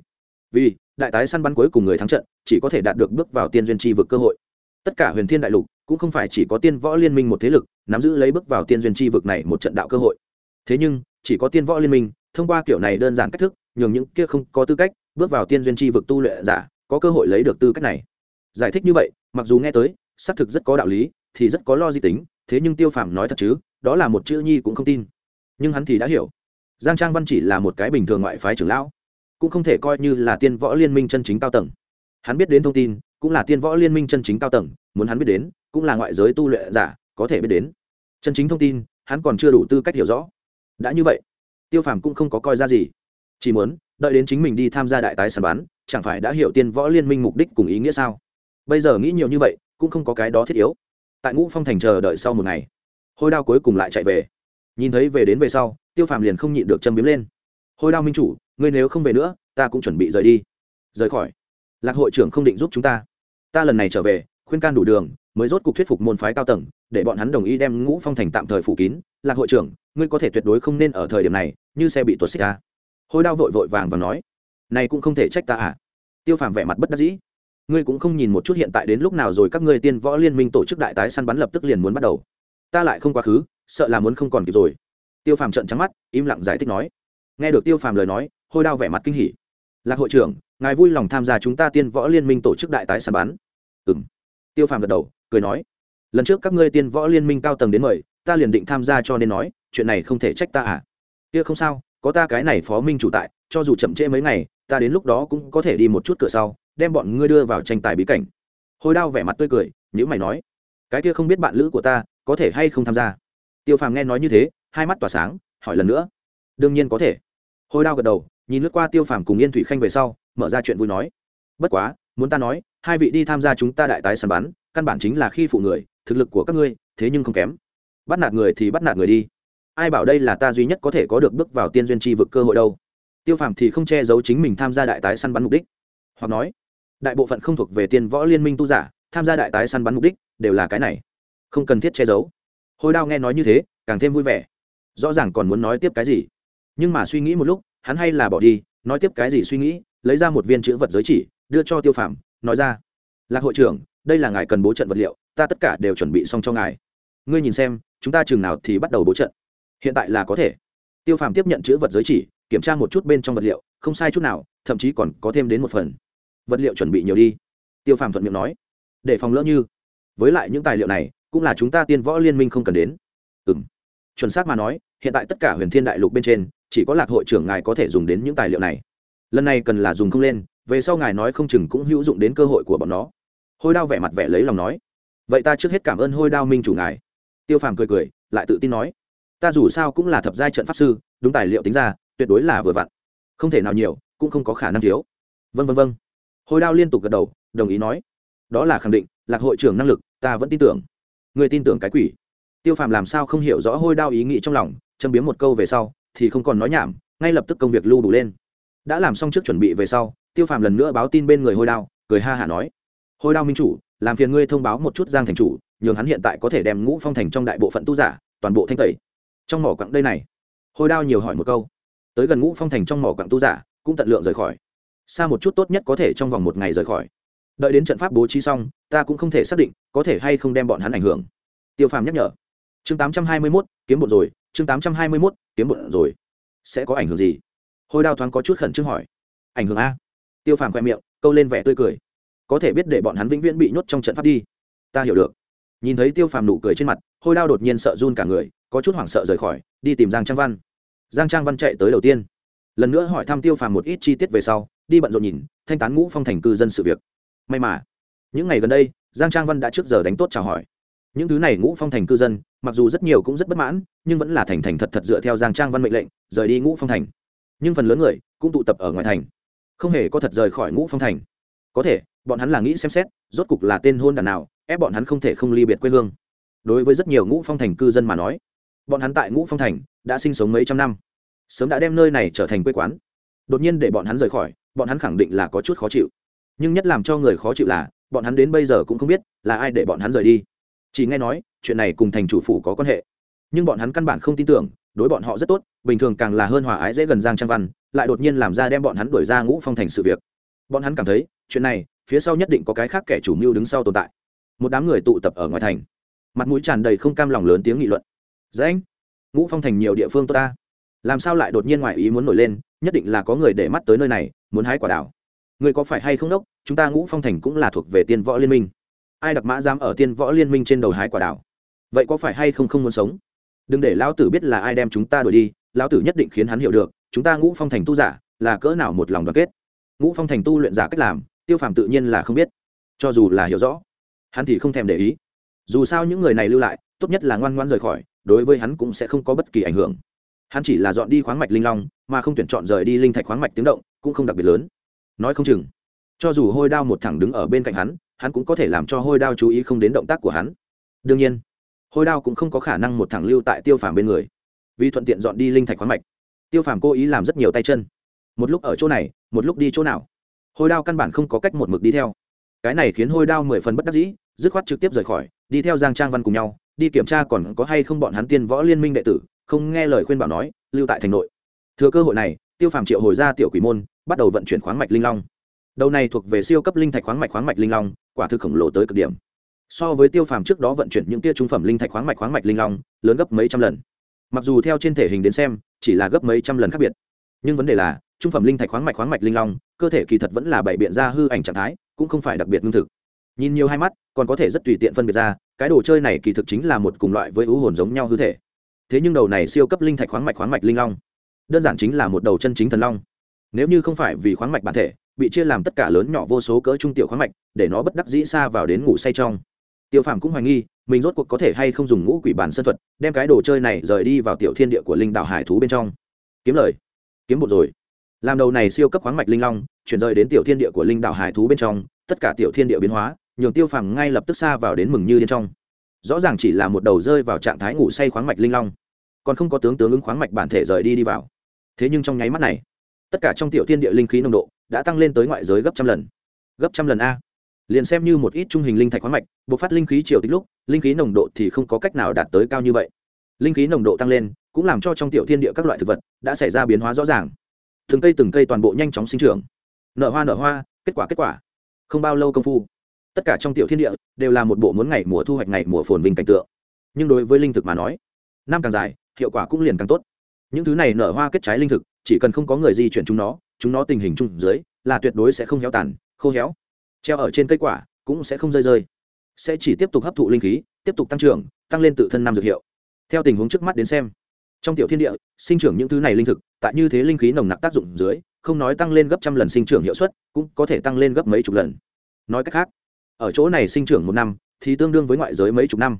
A: Vì đại tái săn bắn cuối cùng người thắng trận, chỉ có thể đạt được bước vào tiên duyên tri vực cơ hội. Tất cả huyền thiên đại lục cũng không phải chỉ có tiên võ liên minh một thế lực nắm giữ lấy bước vào tiên duyên tri vực này một trận đạo cơ hội. Thế nhưng, chỉ có tiên võ liên minh, thông qua kiểu này đơn giản cách thức, nhường những kia không có tư cách bước vào tiên duyên tri vực tu luyện giả có cơ hội lấy được tư cách này giải thích như vậy, mặc dù nghe tới, xác thực rất có đạo lý, thì rất có lo di tính, thế nhưng tiêu phàm nói thật chứ, đó là một chữ nhi cũng không tin. Nhưng hắn thì đã hiểu. Giang trang văn chỉ là một cái bình thường ngoại phái trưởng lão, cũng không thể coi như là tiên võ liên minh chân chính cao tầng. Hắn biết đến thông tin, cũng là tiên võ liên minh chân chính cao tầng, muốn hắn biết đến, cũng là ngoại giới tu luyện giả, có thể biết đến. Chân chính thông tin, hắn còn chưa đủ tư cách hiểu rõ. Đã như vậy, tiêu phàm cũng không có coi ra gì. Chỉ muốn, đợi đến chính mình đi tham gia đại tái sàn bán chẳng phải đã hiểu tiên võ liên minh mục đích cùng ý nghĩa sao? Bây giờ nghĩ nhiều như vậy, cũng không có cái đó thiết yếu. Tại ngũ phong thành chờ đợi sau một ngày, hôi đao cuối cùng lại chạy về. Nhìn thấy về đến về sau, tiêu phàm liền không nhịn được châm biếm lên. Hôi đao minh chủ, ngươi nếu không về nữa, ta cũng chuẩn bị rời đi. Rời khỏi. Lạc hội trưởng không định giúp chúng ta. Ta lần này trở về, khuyên can đủ đường, mới rốt cuộc thuyết phục môn phái cao tầng, để bọn hắn đồng ý đem ngũ phong thành tạm thời phủ kín. Lạc hội trưởng, ngươi có thể tuyệt đối không nên ở thời điểm này, như xe bị tuột xích ta. Hôi đao vội vội vàng và nói, này cũng không thể trách ta à? Tiêu phàm vẻ mặt bất đắc dĩ ngươi cũng không nhìn một chút hiện tại đến lúc nào rồi các ngươi tiên võ liên minh tổ chức đại tái săn bắn lập tức liền muốn bắt đầu. Ta lại không quá khứ, sợ là muốn không còn kịp rồi. Tiêu phàm trận trắng mắt, im lặng giải thích nói. Nghe được tiêu phàm lời nói, hôi đao vẻ mặt kinh hỉ. Lạc hội trưởng, ngài vui lòng tham gia chúng ta tiên võ liên minh tổ chức đại tái săn bắn. Ừ m tiêu phàm gật đầu, cười nói. Lần trước các ngươi tiên võ liên minh cao tầng đến mời, ta liền định tham gia cho nên nói, chuyện này không thể trách ta à? Kia không sao, có ta cái này phó minh chủ tại, cho dù chậm trễ mấy ngày, ta đến lúc đó cũng có thể đi một chút cửa sau đem bọn ngươi đưa vào tranh tài bí cảnh. Hồi đao vẻ mặt tươi cười nhữ mày nói, cái kia không biết bạn lữ của ta có thể hay không tham gia? Tiêu phàm nghe nói như thế, hai mắt tỏa sáng, hỏi lần nữa, đương nhiên có thể. Hồi đao gật đầu, nhìn lướt qua tiêu phàm cùng yên thủy khanh về sau, mở ra chuyện vui nói, bất quá, muốn ta nói, hai vị đi tham gia chúng ta đại tái săn bắn, căn bản chính là khi phụ người, thực lực của các ngươi, thế nhưng không kém. Bắt nạt người thì bắt nạt người đi. Ai bảo đây là ta duy nhất có thể có được bước vào tiên duyên tri vực cơ hội đâu. Tiêu phàm thì không che giấu chính mình tham gia đại tái săn bắn mục đích. Hoặc nói đại bộ phận không thuộc về tiên võ liên minh tu giả, tham gia đại tái săn bắn mục đích đều là cái này. Không cần thiết che giấu. Hồi đao nghe nói như thế, càng thêm vui vẻ. Rõ ràng còn muốn nói tiếp cái gì. Nhưng mà suy nghĩ một lúc, hắn hay là bỏ đi, nói tiếp cái gì suy nghĩ, lấy ra một viên chữ vật giới chỉ, đưa cho tiêu phàm, nói ra. Lạc hội trưởng, đây là ngài cần bố trận vật liệu, ta tất cả đều chuẩn bị xong cho ngài. Ngươi nhìn xem, chúng ta chừng nào thì bắt đầu bố trận. Hiện tại là có thể. Tiêu phàm tiếp nhận chữ vật giới chỉ, kiểm tra một chút bên trong vật liệu, không sai chút nào, thậm chí còn có thêm đến một phần vật liệu chuẩn bị nhiều đi. Tiêu phàm thuận miệng nói, để phòng lỡ như. Với lại những tài liệu này, cũng là chúng ta tiên võ liên minh không cần đến. Ừ m chuẩn xác mà nói, hiện tại tất cả huyền thiên đại lục bên trên, chỉ có lạc hội trưởng ngài có thể dùng đến những tài liệu này. Lần này cần là dùng không lên, về sau ngài nói không chừng cũng hữu dụng đến cơ hội của bọn nó. Hôi đao vẻ mặt vẻ lấy lòng nói, vậy ta trước hết cảm ơn hôi đao minh chủ ngài. Tiêu phàm cười cười, lại tự tin nói, ta dù sao cũng là thập giai trận pháp sư, đúng tài liệu tính ra, tuyệt đối là vừa vặn. Không thể nào nhiều, cũng không có khả năng thiếu. Vân vân vân hồi đao liên tục gật đầu, đồng ý nói. Đó là khẳng định, lạc hội trưởng năng lực, ta vẫn tin tưởng. Người tin tưởng cái quỷ. Tiêu phàm làm sao không hiểu rõ hôi đao ý nghĩ trong lòng, châm biếm một câu về sau, thì không còn nói nhảm, ngay lập tức công việc lưu đủ lên. Đã làm xong trước chuẩn bị về sau, tiêu phàm lần nữa báo tin bên người hôi đao, cười ha hả nói. Hôi đao minh chủ, làm phiền ngươi thông báo một chút giang thành chủ, nhường hắn hiện tại có thể đem ngũ phong thành trong đại bộ phận tu giả, toàn bộ thanh tẩy. Trong mỏ quặng đây này. Hôi đao nhiều hỏi một câu. Tới gần ngũ phong thành trong mỏ quặng tu giả, cũng tận lượng rời khỏi xa một chút tốt nhất có thể trong vòng một ngày rời khỏi. Đợi đến trận pháp bố trí xong, ta cũng không thể xác định có thể hay không đem bọn hắn ảnh hưởng. Tiêu phàm nhắc nhở. Chương tám trăm hai mươi mốt, kiếm bột rồi, chương tám trăm hai mươi mốt, kiếm bột rồi. Sẽ có ảnh hưởng gì? Hôi đao thoáng có chút khẩn trương hỏi. Ảnh hưởng a. Tiêu phàm khoe miệng, câu lên vẻ tươi cười. Có thể biết để bọn hắn vĩnh viễn bị nhốt trong trận pháp đi. Ta hiểu được. Nhìn thấy tiêu phàm nụ cười trên mặt hôi đao đột nhiên sợ run cả người, có chút hoảng sợ rời khỏi, đi tìm giang trang văn. Giang trang văn chạy tới đầu tiên. Lần nữa hỏi thăm tiêu phàm một ít chi tiết về sau đi bận rộn nhìn, thanh tán ngũ phong thành cư dân sự việc. May mà, những ngày gần đây, giang trang văn đã trước giờ đánh tốt chào hỏi. Những thứ này ngũ phong thành cư dân, mặc dù rất nhiều cũng rất bất mãn, nhưng vẫn là thành thành thật thật dựa theo giang trang văn mệnh lệnh, rời đi ngũ phong thành. Nhưng phần lớn người cũng tụ tập ở ngoài thành. Không hề có thật rời khỏi ngũ phong thành. Có thể, bọn hắn là nghĩ xem xét, rốt cục là tên hôn đàn nào, ép bọn hắn không thể không ly biệt quê hương. Đối với rất nhiều ngũ phong thành cư dân mà nói, bọn hắn tại ngũ phong thành đã sinh sống mấy trăm năm, sớm đã đem nơi này trở thành quê quán. Đột nhiên để bọn hắn rời khỏi bọn hắn khẳng định là có chút khó chịu. Nhưng nhất làm cho người khó chịu là, bọn hắn đến bây giờ cũng không biết là ai để bọn hắn rời đi. Chỉ nghe nói, chuyện này cùng thành chủ phủ có quan hệ. Nhưng bọn hắn căn bản không tin tưởng, đối bọn họ rất tốt, bình thường càng là hơn hòa ái dễ gần giang trang văn, lại đột nhiên làm ra đem bọn hắn đuổi ra ngũ phong thành sự việc. Bọn hắn cảm thấy, chuyện này, phía sau nhất định có cái khác kẻ chủ mưu đứng sau tồn tại. Một đám người tụ tập ở ngoài thành. Mặt mũi tràn đầy không cam lòng lớn tiếng nghị luận. Dễ anh ngũ phong thành nhiều địa phương tốt ta làm sao lại đột nhiên ngoài ý muốn nổi lên, nhất định là có người để mắt tới nơi này, muốn hái quả đảo người có phải hay không đốc? Chúng ta ngũ phong thành cũng là thuộc về tiên võ liên minh. Ai đặc mã dám ở tiên võ liên minh trên đầu hái quả đảo vậy có phải hay không không muốn sống? Đừng để lão tử biết là ai đem chúng ta đuổi đi, lão tử nhất định khiến hắn hiểu được, chúng ta ngũ phong thành tu giả, là cỡ nào một lòng đoàn kết. Ngũ phong thành tu luyện giả cách làm, tiêu phàm tự nhiên là không biết. Cho dù là hiểu rõ, hắn thì không thèm để ý. Dù sao những người này lưu lại, tốt nhất là ngoan ngoan rời khỏi, đối với hắn cũng sẽ không có bất kỳ ảnh hưởng hắn chỉ là dọn đi khoáng mạch linh long, mà không tuyển chọn rời đi linh thạch khoáng mạch tiếng động, cũng không đặc biệt lớn. Nói không chừng, cho dù hôi đao một thẳng đứng ở bên cạnh hắn hắn cũng có thể làm cho hôi đao chú ý không đến động tác của hắn. Đương nhiên, hôi đao cũng không có khả năng một thẳng lưu tại tiêu phàm bên người, vì thuận tiện dọn đi linh thạch khoáng mạch. Tiêu phàm cố ý làm rất nhiều tay chân. Một lúc ở chỗ này, một lúc đi chỗ nào. Hôi đao căn bản không có cách một mực đi theo. Cái này khiến hôi đao mười phần bất đắc dĩ, dứt khoát trực tiếp rời khỏi, đi theo giang trang văn cùng nhau, đi kiểm tra còn có hay không bọn hắn tiên võ liên minh đệ tử không nghe lời khuyên bảo nói, lưu tại thành nội. Thừa cơ hội này, tiêu phàm triệu hồi ra tiểu quỷ môn, bắt đầu vận chuyển khoáng mạch linh long. Đầu này thuộc về siêu cấp linh thạch khoáng mạch khoáng mạch linh long, quả thực khổng lồ tới cực điểm. So với tiêu phàm trước đó vận chuyển những tia trung phẩm linh thạch khoáng mạch khoáng mạch linh long, lớn gấp mấy trăm lần. Mặc dù theo trên thể hình đến xem, chỉ là gấp mấy trăm lần khác biệt. Nhưng vấn đề là, trung phẩm linh thạch khoáng mạch khoáng mạch linh long, cơ thể kỳ thật vẫn là bảy biện ra hư ảnh trạng thái, cũng không phải đặc biệt lương thực. Nhìn nhiều hai mắt, còn có thể rất tùy tiện phân biệt ra, cái đồ chơi này kỳ thực chính là một cùng loại với ưu hồn giống nhau hư thể thế nhưng đầu này siêu cấp linh thạch khoáng mạch khoáng mạch linh long, đơn giản chính là một đầu chân chính thần long. Nếu như không phải vì khoáng mạch bản thể, bị chia làm tất cả lớn nhỏ vô số cỡ trung tiểu khoáng mạch, để nó bất đắc dĩ xa vào đến ngủ say trong. Tiêu phàm cũng hoài nghi, mình rốt cuộc có thể hay không dùng ngũ quỷ bản sân thuật, đem cái đồ chơi này rời đi vào tiểu thiên địa của linh đạo hải thú bên trong. Kiếm lời, kiếm một rồi. Làm đầu này siêu cấp khoáng mạch linh long, chuyển rời đến tiểu thiên địa của linh đạo hải thú bên trong, tất cả tiểu thiên địa biến hóa, nhường tiêu phàm ngay lập tức xa vào đến mừng như điên trong rõ ràng chỉ là một đầu rơi vào trạng thái ngủ say khoáng mạch linh long, còn không có tướng tướng ứng khoáng mạch bản thể rời đi đi vào. Thế nhưng trong nháy mắt này, tất cả trong tiểu thiên địa linh khí nồng độ đã tăng lên tới ngoại giới gấp trăm lần. Gấp trăm lần a. Liền xem như một ít trung hình linh thạch khoáng mạch buộc phát linh khí triều tích lúc, linh khí nồng độ thì không có cách nào đạt tới cao như vậy. Linh khí nồng độ tăng lên cũng làm cho trong tiểu thiên địa các loại thực vật đã xảy ra biến hóa rõ ràng. Từng cây từng cây toàn bộ nhanh chóng sinh trưởng. Nở hoa nở hoa, kết quả kết quả. Không bao lâu công phu tất cả trong tiểu thiên địa đều là một bộ muốn ngày mùa thu hoạch ngày mùa phồn vinh cảnh tượng. Nhưng đối với linh thực mà nói, năm càng dài, hiệu quả cũng liền càng tốt. Những thứ này nở hoa kết trái linh thực, chỉ cần không có người di chuyển chúng nó chúng nó tình hình chung dưới là tuyệt đối sẽ không héo tàn, khô héo. Treo ở trên cây quả cũng sẽ không rơi rơi. Sẽ chỉ tiếp tục hấp thụ linh khí, tiếp tục tăng trưởng, tăng lên tự thân năm dược hiệu. Theo tình huống trước mắt đến xem, trong tiểu thiên địa, sinh trưởng những thứ này linh thực, tại như thế linh khí nồng nặc tác dụng dưới, không nói tăng lên gấp trăm lần sinh trưởng hiệu suất, cũng có thể tăng lên gấp mấy chục lần. Nói cách khác ở chỗ này sinh trưởng một năm, thì tương đương với ngoại giới mấy chục năm.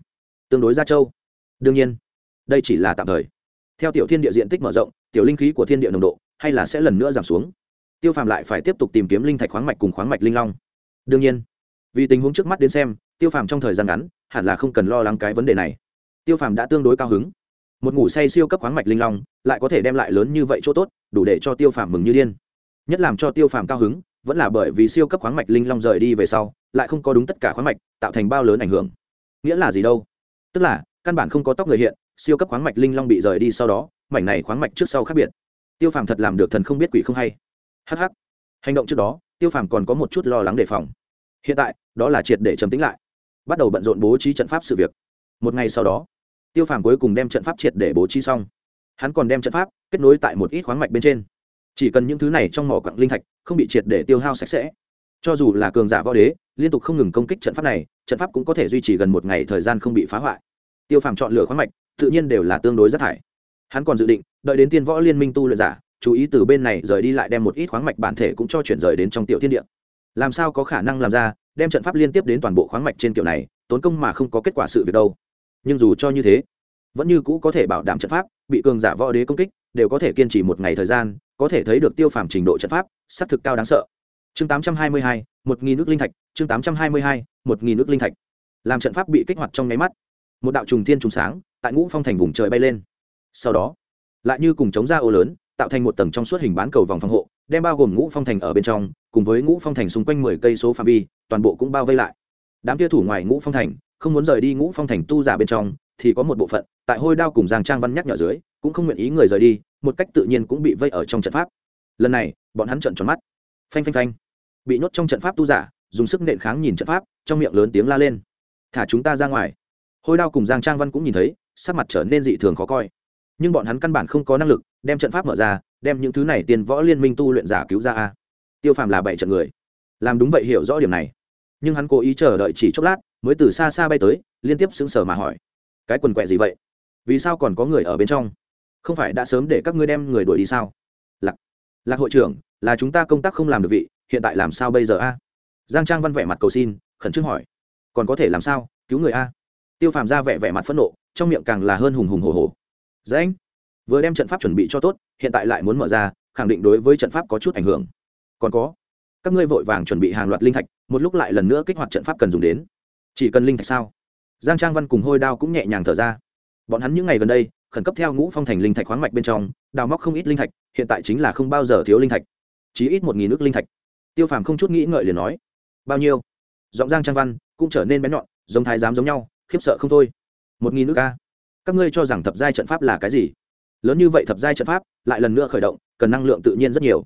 A: Tương đối gia châu. Đương nhiên, đây chỉ là tạm thời. Theo tiểu thiên địa diện tích mở rộng, tiểu linh khí của thiên địa nồng độ hay là sẽ lần nữa giảm xuống. Tiêu phàm lại phải tiếp tục tìm kiếm linh thạch khoáng mạch cùng khoáng mạch linh long. Đương nhiên, vì tình huống trước mắt đến xem, tiêu phàm trong thời gian ngắn, hẳn là không cần lo lắng cái vấn đề này. Tiêu phàm đã tương đối cao hứng. Một ngủ say siêu cấp khoáng mạch linh long lại có thể đem lại lớn như vậy chỗ tốt, đủ để cho tiêu phàm mừng như điên. Nhất làm cho tiêu phàm cao hứng vẫn là bởi vì siêu cấp khoáng mạch linh long rời đi về sau, lại không có đúng tất cả khoáng mạch, tạo thành bao lớn ảnh hưởng. Nghĩa là gì đâu? Tức là, căn bản không có tóc người hiện, siêu cấp khoáng mạch linh long bị rời đi sau đó, mảnh này khoáng mạch trước sau khác biệt. Tiêu phàm thật làm được thần không biết quỷ không hay. Hh hành động trước đó, tiêu phàm còn có một chút lo lắng đề phòng. Hiện tại, đó là triệt để chấm tính lại. Bắt đầu bận rộn bố trí trận pháp sự việc. Một ngày sau đó, tiêu phàm cuối cùng đem trận pháp triệt để bố trí xong. Hắn còn đem trận pháp kết nối tại một ít khoáng mạch bên trên. Chỉ cần những thứ này trong mỏ quặng linh thạch không bị triệt để tiêu hao sạch sẽ. Cho dù là cường giả võ đế, liên tục không ngừng công kích trận pháp này, trận pháp cũng có thể duy trì gần một ngày thời gian không bị phá hoại. Tiêu phàm chọn lựa khoáng mạch, tự nhiên đều là tương đối rất thải. Hắn còn dự định, đợi đến tiên võ liên minh tu luyện giả, chú ý từ bên này rời đi lại đem một ít khoáng mạch bản thể cũng cho chuyển rời đến trong tiểu thiên địa. Làm sao có khả năng làm ra, đem trận pháp liên tiếp đến toàn bộ khoáng mạch trên kiểu này, tốn công mà không có kết quả sự việc đâu. Nhưng dù cho như thế, vẫn như cũ có thể bảo đảm trận pháp, bị cường giả võ đế công kích, đều có thể kiên trì một ngày thời gian, có thể thấy được tiêu phàm trình độ trận pháp xác thực cao đáng sợ. Chương tám trăm hai mươi hai, một nghìn nước linh thạch, chương tám trăm hai mươi hai, một nghìn nước linh thạch. Làm trận pháp bị kích hoạt trong nháy mắt. Một đạo trùng thiên trùng sáng, tại ngũ phong thành vùng trời bay lên. Sau đó, lại như cùng chống ra ô lớn, tạo thành một tầng trong suốt hình bán cầu vòng phòng hộ, đem bao gồm ngũ phong thành ở bên trong, cùng với ngũ phong thành xung quanh mười cây số phạm vi, toàn bộ cũng bao vây lại. Đám kia thủ ngoài ngũ phong thành, không muốn rời đi ngũ phong thành tu giả bên trong, thì có một bộ phận, tại hôi đao cùng giang trang văn nhắc nhở dưới, cũng không nguyện ý người rời đi, một cách tự nhiên cũng bị vây ở trong trận pháp lần này, bọn hắn trận tròn mắt. Phanh phanh phanh. Bị nhốt trong trận pháp tu giả, dùng sức nện kháng nhìn trận pháp, trong miệng lớn tiếng la lên. Thả chúng ta ra ngoài. Hôi đao cùng giang trang văn cũng nhìn thấy, sắc mặt trở nên dị thường khó coi. Nhưng bọn hắn căn bản không có năng lực, đem trận pháp mở ra, đem những thứ này tiền võ liên minh tu luyện giả cứu ra a. Tiêu phàm là bảy trận người. Làm đúng vậy hiểu rõ điểm này. Nhưng hắn cố ý chờ đợi chỉ chốc lát, mới từ xa xa bay tới, liên tiếp sững sờ mà hỏi. Cái quần quẹ gì vậy? Vì sao còn có người ở bên trong? Không phải đã sớm để các ngươi đem người đuổi đi sao? Lặc lạc hội trưởng, là chúng ta công tác không làm được vị, hiện tại làm sao bây giờ a? Giang trang văn vẻ mặt cầu xin, khẩn trương hỏi. Còn có thể làm sao? Cứu người a? Tiêu phàm ra vẻ vẻ mặt phẫn nộ, trong miệng càng là hơn hùng hùng hồ hồ dễ dạ anh, vừa đem trận pháp chuẩn bị cho tốt, hiện tại lại muốn mở ra, khẳng định đối với trận pháp có chút ảnh hưởng. Còn có, các ngươi vội vàng chuẩn bị hàng loạt linh thạch, một lúc lại lần nữa kích hoạt trận pháp cần dùng đến. Chỉ cần linh thạch sao? Giang trang văn cùng hôi đao cũng nhẹ nhàng thở ra. Bọn hắn những ngày gần đây khẩn cấp theo ngũ phong thành linh thạch khoáng mạch bên trong, đào móc không ít linh thạch, hiện tại chính là không bao giờ thiếu linh thạch, chí ít một nghìn nước linh thạch. Tiêu phàm không chút nghĩ ngợi liền nói, bao nhiêu? Giọng giang trang văn cũng trở nên bén nhọn, giống thái giám giống nhau, khiếp sợ không thôi. Một nghìn nước ca các ngươi cho rằng thập giai trận pháp là cái gì? Lớn như vậy thập giai trận pháp, lại lần nữa khởi động, cần năng lượng tự nhiên rất nhiều.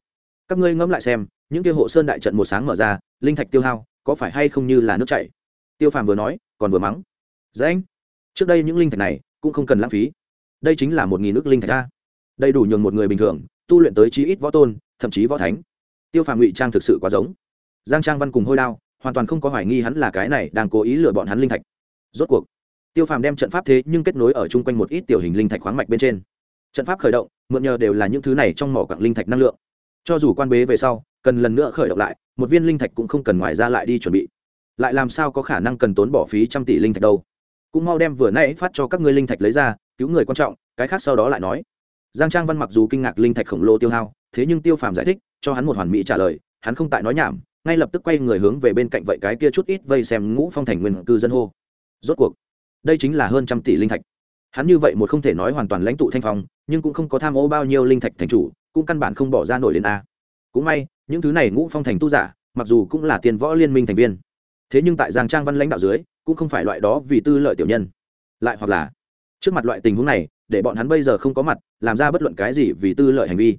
A: Các ngươi ngẫm lại xem, những kia hộ sơn đại trận một sáng mở ra, linh thạch tiêu hao, có phải hay không như là nước chảy? Tiêu phàm vừa nói, còn vừa mắng dễ anh trước đây những linh thạch này cũng không cần lãng phí đây chính là một nghìn nước linh thạch a. Đây đủ nhường một người bình thường, tu luyện tới chí ít võ tôn, thậm chí võ thánh. Tiêu phàm ngụy trang thực sự quá giống. Giang trang văn cùng hôi đao, hoàn toàn không có hoài nghi hắn là cái này đang cố ý lừa bọn hắn linh thạch. Rốt cuộc, tiêu phàm đem trận pháp thế nhưng kết nối ở chung quanh một ít tiểu hình linh thạch khoáng mạch bên trên. Trận pháp khởi động, mượn nhờ đều là những thứ này trong mỏ quặng linh thạch năng lượng. Cho dù quan bế về sau, cần lần nữa khởi động lại, một viên linh thạch cũng không cần ngoài ra lại đi chuẩn bị. Lại làm sao có khả năng cần tốn bỏ phí trăm tỷ linh thạch đâu? Cũng mau đem vừa nãy phát cho các ngươi linh thạch lấy ra cứu người quan trọng, cái khác sau đó lại nói. Giang trang văn mặc dù kinh ngạc linh thạch khổng lồ tiêu hao, thế nhưng tiêu phàm giải thích, cho hắn một hoàn mỹ trả lời, hắn không tại nói nhảm, ngay lập tức quay người hướng về bên cạnh vậy cái kia chút ít vây xem ngũ phong thành nguyên cư dân hô. Rốt cuộc, đây chính là hơn trăm tỷ linh thạch. Hắn như vậy một không thể nói hoàn toàn lãnh tụ thanh phong, nhưng cũng không có tham ô bao nhiêu linh thạch thành chủ, cũng căn bản không bỏ ra nổi đến a. Cũng may, những thứ này ngũ phong thành tu giả, mặc dù cũng là tiền võ liên minh thành viên, thế nhưng tại giang trang văn lãnh đạo dưới, cũng không phải loại đó vì tư lợi tiểu nhân. Lại hoặc là trước mặt loại tình huống này, để bọn hắn bây giờ không có mặt, làm ra bất luận cái gì vì tư lợi hành vi.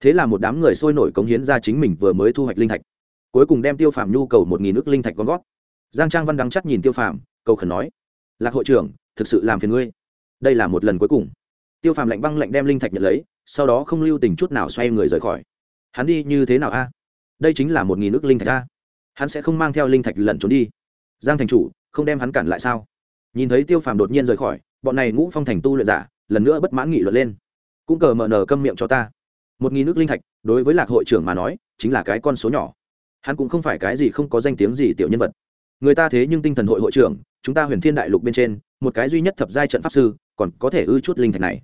A: Thế là một đám người sôi nổi cống hiến ra chính mình vừa mới thu hoạch linh thạch. Cuối cùng đem tiêu phàm nhu cầu một nghìn nước linh thạch con gót giang trang văn đắng chắc nhìn tiêu phàm, cầu khẩn nói, lạc hội trưởng, thực sự làm phiền ngươi. Đây là một lần cuối cùng. Tiêu phàm lạnh băng lạnh đem linh thạch nhận lấy, sau đó không lưu tình chút nào xoay người rời khỏi. Hắn đi như thế nào a? Đây chính là một nghìn nước linh thạch a. Hắn sẽ không mang theo linh thạch lẩn trốn đi. Giang thành chủ, không đem hắn cản lại sao? Nhìn thấy tiêu phàm đột nhiên rời khỏi, bọn này ngũ phong thành tu luyện giả, lần nữa bất mãn nghị luận lên. Cũng cờ mở nở câm miệng cho ta. Một nghìn nước linh thạch, đối với lạc hội trưởng mà nói, chính là cái con số nhỏ. Hắn cũng không phải cái gì không có danh tiếng gì tiểu nhân vật. Người ta thế nhưng tinh thần hội hội trưởng, chúng ta huyền thiên đại lục bên trên, một cái duy nhất thập giai trận pháp sư, còn có thể ư chút linh thạch này.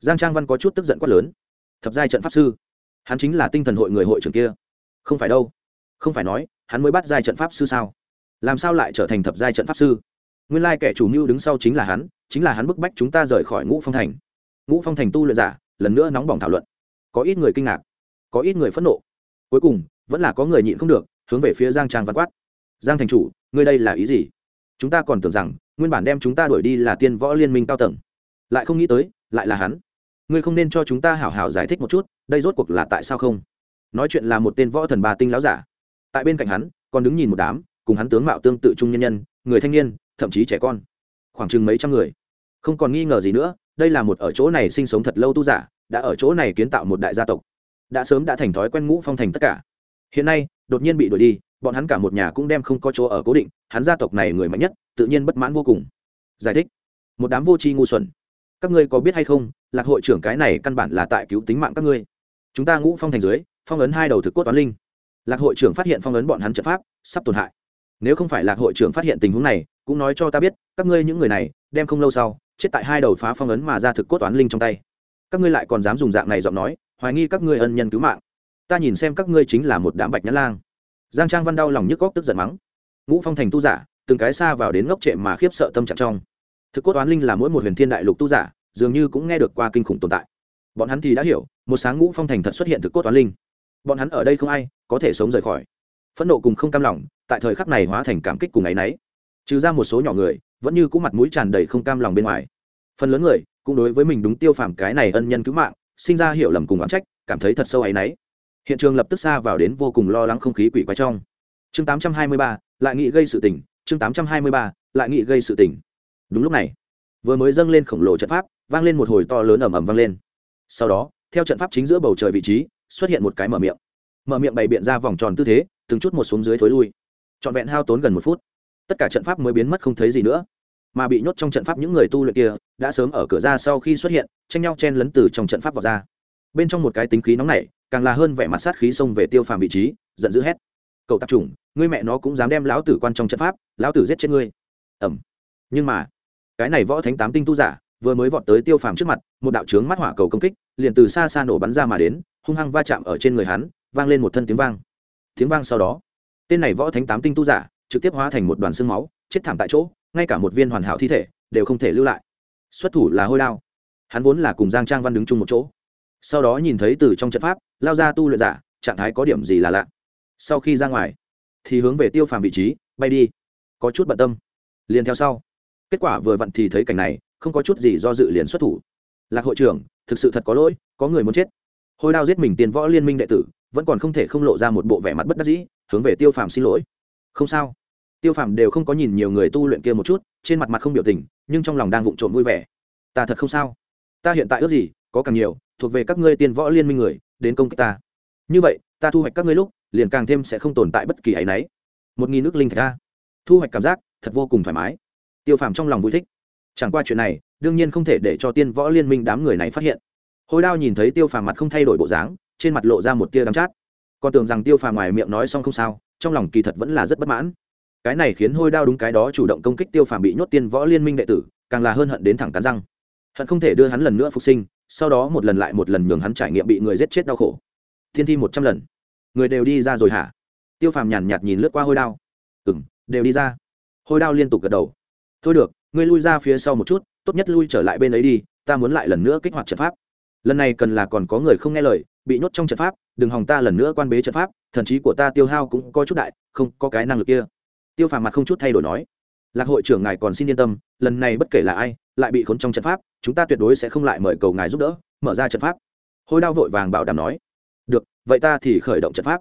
A: Giang trang văn có chút tức giận quát lớn. Thập giai trận pháp sư? Hắn chính là tinh thần hội người hội trưởng kia. Không phải đâu. Không phải nói, hắn mới bắt giai trận pháp sư sao? Làm sao lại trở thành thập giai trận pháp sư? Nguyên lai kẻ chủ mưu đứng sau chính là hắn, chính là hắn bức bách chúng ta rời khỏi ngũ phong thành. Ngũ phong thành tu luyện giả, lần nữa nóng bỏng thảo luận. Có ít người kinh ngạc, có ít người phẫn nộ. Cuối cùng, vẫn là có người nhịn không được, hướng về phía giang trang văn quát. Giang thành chủ, ngươi đây là ý gì? Chúng ta còn tưởng rằng, nguyên bản đem chúng ta đuổi đi là tiên võ liên minh cao tầng. Lại không nghĩ tới, lại là hắn. Ngươi không nên cho chúng ta hảo hảo giải thích một chút, đây rốt cuộc là tại sao không? Nói chuyện là một tên võ thần bà tinh láo giả. Tại bên cạnh hắn, còn đứng nhìn một đám, cùng hắn tướng mạo tương tự trung nhân nhân, người thanh niên thậm chí trẻ con. Khoảng chừng mấy trăm người. Không còn nghi ngờ gì nữa, đây là một ở chỗ này sinh sống thật lâu tu giả, đã ở chỗ này kiến tạo một đại gia tộc. Đã sớm đã thành thói quen ngũ phong thành tất cả. Hiện nay, đột nhiên bị đuổi đi, bọn hắn cả một nhà cũng đem không có chỗ ở cố định, hắn gia tộc này người mạnh nhất, tự nhiên bất mãn vô cùng. Giải thích. Một đám vô tri ngu xuẩn. Các ngươi có biết hay không, lạc hội trưởng cái này căn bản là tại cứu tính mạng các ngươi. Chúng ta ngũ phong thành dưới, phong ấn hai đầu thực cốt toán linh. Lạc hội trưởng phát hiện phong ấn bọn hắn trận pháp, sắp tổn hại nếu không phải lạc hội trưởng phát hiện tình huống này, cũng nói cho ta biết, các ngươi những người này, đem không lâu sau, chết tại hai đầu phá phong ấn mà ra thực cốt toán linh trong tay. Các ngươi lại còn dám dùng dạng này giọng nói, hoài nghi các ngươi ân nhân cứu mạng. Ta nhìn xem các ngươi chính là một đám bạch nhã lang. Giang trang văn đau lòng nhức góc tức giận mắng. Ngũ phong thành tu giả, từng cái xa vào đến ngốc trệ mà khiếp sợ tâm trạng trong. Thực cốt toán linh là mỗi một huyền thiên đại lục tu giả, dường như cũng nghe được qua kinh khủng tồn tại. Bọn hắn thì đã hiểu, một sáng ngũ phong thành thật xuất hiện thực cốt toán linh. Bọn hắn ở đây không ai có thể sống rời khỏi phẫn nộ cùng không cam lòng, tại thời khắc này hóa thành cảm kích cùng ấ y trừ ra một số nhỏ người, vẫn như cũng mặt mũi tràn đầy không cam lòng bên ngoài. Phần lớn người, cũng đối với mình đúng tiêu phàm cái này ân nhân cứu mạng, sinh ra hiểu lầm cùng oán trách, cảm thấy thật sâu áy náy. Hiện trường lập tức xa vào đến vô cùng lo lắng không khí quỷ quái trong. Chương tám trăm hai mươi ba, lại nghị gây sự tỉnh chương tám trăm hai mươi ba, lại nghị gây sự tỉnh đúng lúc này, vừa mới dâng lên khổng lồ trận pháp, vang lên một hồi to lớn ầm ầm vang lên. Sau đó, theo trận pháp chính giữa bầu trời vị trí, xuất hiện một cái mở miệng. Mở miệng bày biện ra vòng tròn tư thế từng chút một xuống dưới thối lui. Trọn vẹn hao tốn gần một phút, tất cả trận pháp mới biến mất không thấy gì nữa. Mà bị nhốt trong trận pháp những người tu luyện kia đã sớm ở cửa ra sau khi xuất hiện, tranh nhau chen lấn từ trong trận pháp vào ra. Bên trong một cái tính khí nóng nảy, càng là hơn vẻ mặt sát khí xông về tiêu phàm vị trí, giận dữ hét. Cậu tạp chủng, ngươi mẹ nó cũng dám đem lão tử quan trong trận pháp, lão tử giết chết ngươi. Ẩm nhưng mà, cái này võ thánh tám tinh tu giả vừa mới vọt tới tiêu phàm trước mặt, một đạo trướng mắt hỏa cầu công kích liền từ xa xa nổ bắn ra mà đến, hung hăng va chạm ở trên người hắn, vang lên một thân tiếng vang tiếng vang sau đó. Tên này võ thánh tám tinh tu giả, trực tiếp hóa thành một đoàn xương máu, chết thảm tại chỗ, ngay cả một viên hoàn hảo thi thể đều không thể lưu lại. Xuất thủ là hôi đao. Hắn vốn là cùng giang trang văn đứng chung một chỗ. Sau đó nhìn thấy từ trong trận pháp, lao ra tu luyện giả, trạng thái có điểm gì là lạ. Sau khi ra ngoài, thì hướng về tiêu phàm vị trí, bay đi. Có chút bận tâm. Liền theo sau. Kết quả vừa vặn thì thấy cảnh này, không có chút gì do dự liền xuất thủ. Lạc hội trưởng, thực sự thật có lỗi, có người muốn chết. Hôi đao giết mình tiền võ liên minh đệ tử vẫn còn không thể không lộ ra một bộ vẻ mặt bất đắc dĩ, hướng về tiêu phàm xin lỗi. Không sao. Tiêu phàm đều không có nhìn nhiều người tu luyện kia một chút, trên mặt mặt không biểu tình, nhưng trong lòng đang vụng trộm vui vẻ. Ta thật không sao. Ta hiện tại ước gì, có càng nhiều, thuộc về các ngươi tiên võ liên minh người, đến công kích ta. Như vậy, ta thu hoạch các ngươi lúc, liền càng thêm sẽ không tồn tại bất kỳ áy náy. Một nghìn nước linh thạch ta thu hoạch cảm giác, thật vô cùng thoải mái. Tiêu phàm trong lòng vui thích. Chẳng qua chuyện này, đương nhiên không thể để cho tiên võ liên minh đám người này phát hiện. Hồi đao nhìn thấy tiêu phàm mặt không thay đổi bộ dáng trên mặt lộ ra một tia đắm chát. Còn tưởng rằng tiêu phàm ngoài miệng nói xong không sao, trong lòng kỳ thật vẫn là rất bất mãn. Cái này khiến hôi đao đúng cái đó chủ động công kích tiêu phàm bị nhốt tiên võ liên minh đệ tử, càng là hơn hận đến thẳng cắn răng. Hận không thể đưa hắn lần nữa phục sinh, sau đó một lần lại một lần nhường hắn trải nghiệm bị người giết chết đau khổ. Thiên thi một trăm lần. Người đều đi ra rồi hả? Tiêu phàm nhàn nhạt nhìn lướt qua hôi đao. Ừ m đều đi ra. Hôi đao liên tục gật đầu. Thôi được, ngươi lui ra phía sau một chút, tốt nhất lui trở lại bên ấy đi, ta muốn lại lần nữa kích hoạt trận pháp lần này cần là còn có người không nghe lời, bị nhốt trong trận pháp, đừng hòng ta lần nữa quan bế trận pháp, thần trí của ta tiêu hao cũng có chút đại, không có cái năng lực kia. Tiêu phàm mặt không chút thay đổi nói, lạc hội trưởng ngài còn xin yên tâm, lần này bất kể là ai, lại bị khốn trong trận pháp, chúng ta tuyệt đối sẽ không lại mời cầu ngài giúp đỡ, mở ra trận pháp. Hôi đao vội vàng bảo đảm nói, được, vậy ta thì khởi động trận pháp.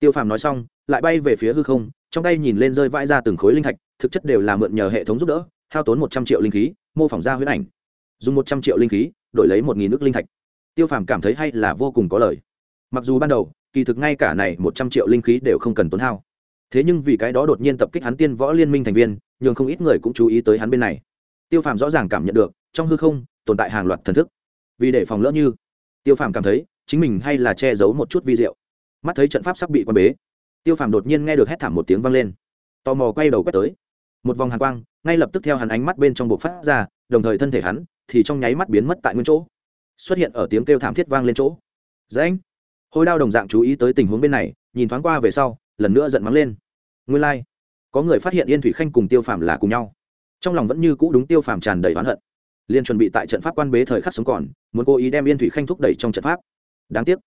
A: Tiêu phàm nói xong, lại bay về phía hư không, trong tay nhìn lên rơi vãi ra từng khối linh thạch, thực chất đều là mượn nhờ hệ thống giúp đỡ, hao tốn một trăm triệu linh khí, mô phỏng ra huyết ảnh. Dùng một trăm triệu linh khí, đổi lấy một nghìn nước linh thạch tiêu phàm cảm thấy hay là vô cùng có lời. Mặc dù ban đầu, kỳ thực ngay cả này một trăm triệu linh khí đều không cần tốn hao. Thế nhưng vì cái đó đột nhiên tập kích hắn tiên võ liên minh thành viên, nhường không ít người cũng chú ý tới hắn bên này. Tiêu phàm rõ ràng cảm nhận được, trong hư không, tồn tại hàng loạt thần thức. Vì để phòng lỡ như, tiêu phàm cảm thấy, chính mình hay là che giấu một chút vi diệu. Mắt thấy trận pháp sắp bị quan bế, tiêu phàm đột nhiên nghe được hét thảm một tiếng vang lên. Tò mò quay đầu quét tới. Một vòng hàn quang, ngay lập tức theo hắn ánh mắt bên trong buộc phát ra, đồng thời thân thể hắn thì trong nháy mắt biến mất tại nguyên chỗ xuất hiện ở tiếng kêu thảm thiết vang lên chỗ. Dạ anh. Hôi đao đồng dạng chú ý tới tình huống bên này, nhìn thoáng qua về sau, lần nữa giận mắng lên. Nguyên lai、like. có người phát hiện yên thủy khanh cùng tiêu phàm là cùng nhau. Trong lòng vẫn như cũ đúng tiêu phàm tràn đầy oán hận. Liền chuẩn bị tại trận pháp quan bế thời khắc sống còn, muốn cố ý đem yên thủy khanh thúc đẩy trong trận pháp. Đáng tiếc.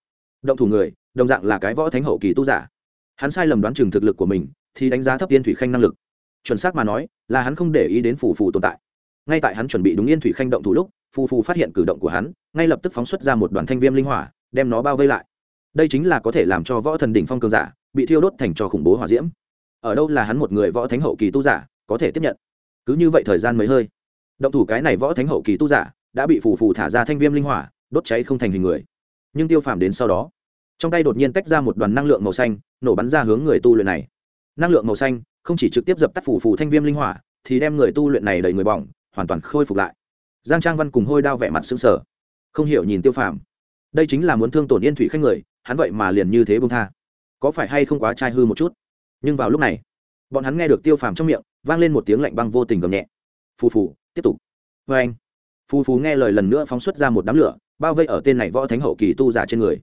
A: Động thủ người, đồng dạng là cái võ thánh hậu kỳ tu giả. Hắn sai lầm đoán chừng thực lực của mình, thì đánh giá thấp yên thủy khanh năng lực. Chuẩn xác mà nói, là hắn không để ý đến phủ phủ tồn tại ngay tại hắn chuẩn bị đúng yên thủy khanh động thủ lúc phù phù phát hiện cử động của hắn, ngay lập tức phóng xuất ra một đoàn thanh viêm linh hỏa, đem nó bao vây lại. Đây chính là có thể làm cho võ thần đỉnh phong cường giả bị thiêu đốt thành cho khủng bố hỏa diễm. Ở đâu là hắn một người võ thánh hậu kỳ tu giả có thể tiếp nhận? Cứ như vậy thời gian mới hơi. Động thủ cái này võ thánh hậu kỳ tu giả đã bị phù phù thả ra thanh viêm linh hỏa, đốt cháy không thành hình người. Nhưng tiêu phàm đến sau đó, trong tay đột nhiên tách ra một đoàn năng lượng màu xanh, nổ bắn ra hướng người tu luyện này. Năng lượng màu xanh không chỉ trực tiếp dập tắt phù phù thanh viêm linh hỏa, thì đem người tu luyện này đầy người bỏng hoàn toàn khôi phục lại. Giang trang văn cùng hôi đao vẻ mặt xứng sở không hiểu nhìn tiêu phàm. Đây chính là muốn thương tổn yên thủy khách người, hắn vậy mà liền như thế bông tha. Có phải hay không quá trai hư một chút? Nhưng vào lúc này, bọn hắn nghe được tiêu phàm trong miệng, vang lên một tiếng lạnh băng vô tình gầm nhẹ. Phù phù, tiếp tục. Vê anh, phù phù nghe lời lần nữa phóng xuất ra một đám lửa, bao vây ở tên này võ thánh hậu kỳ tu giả trên người.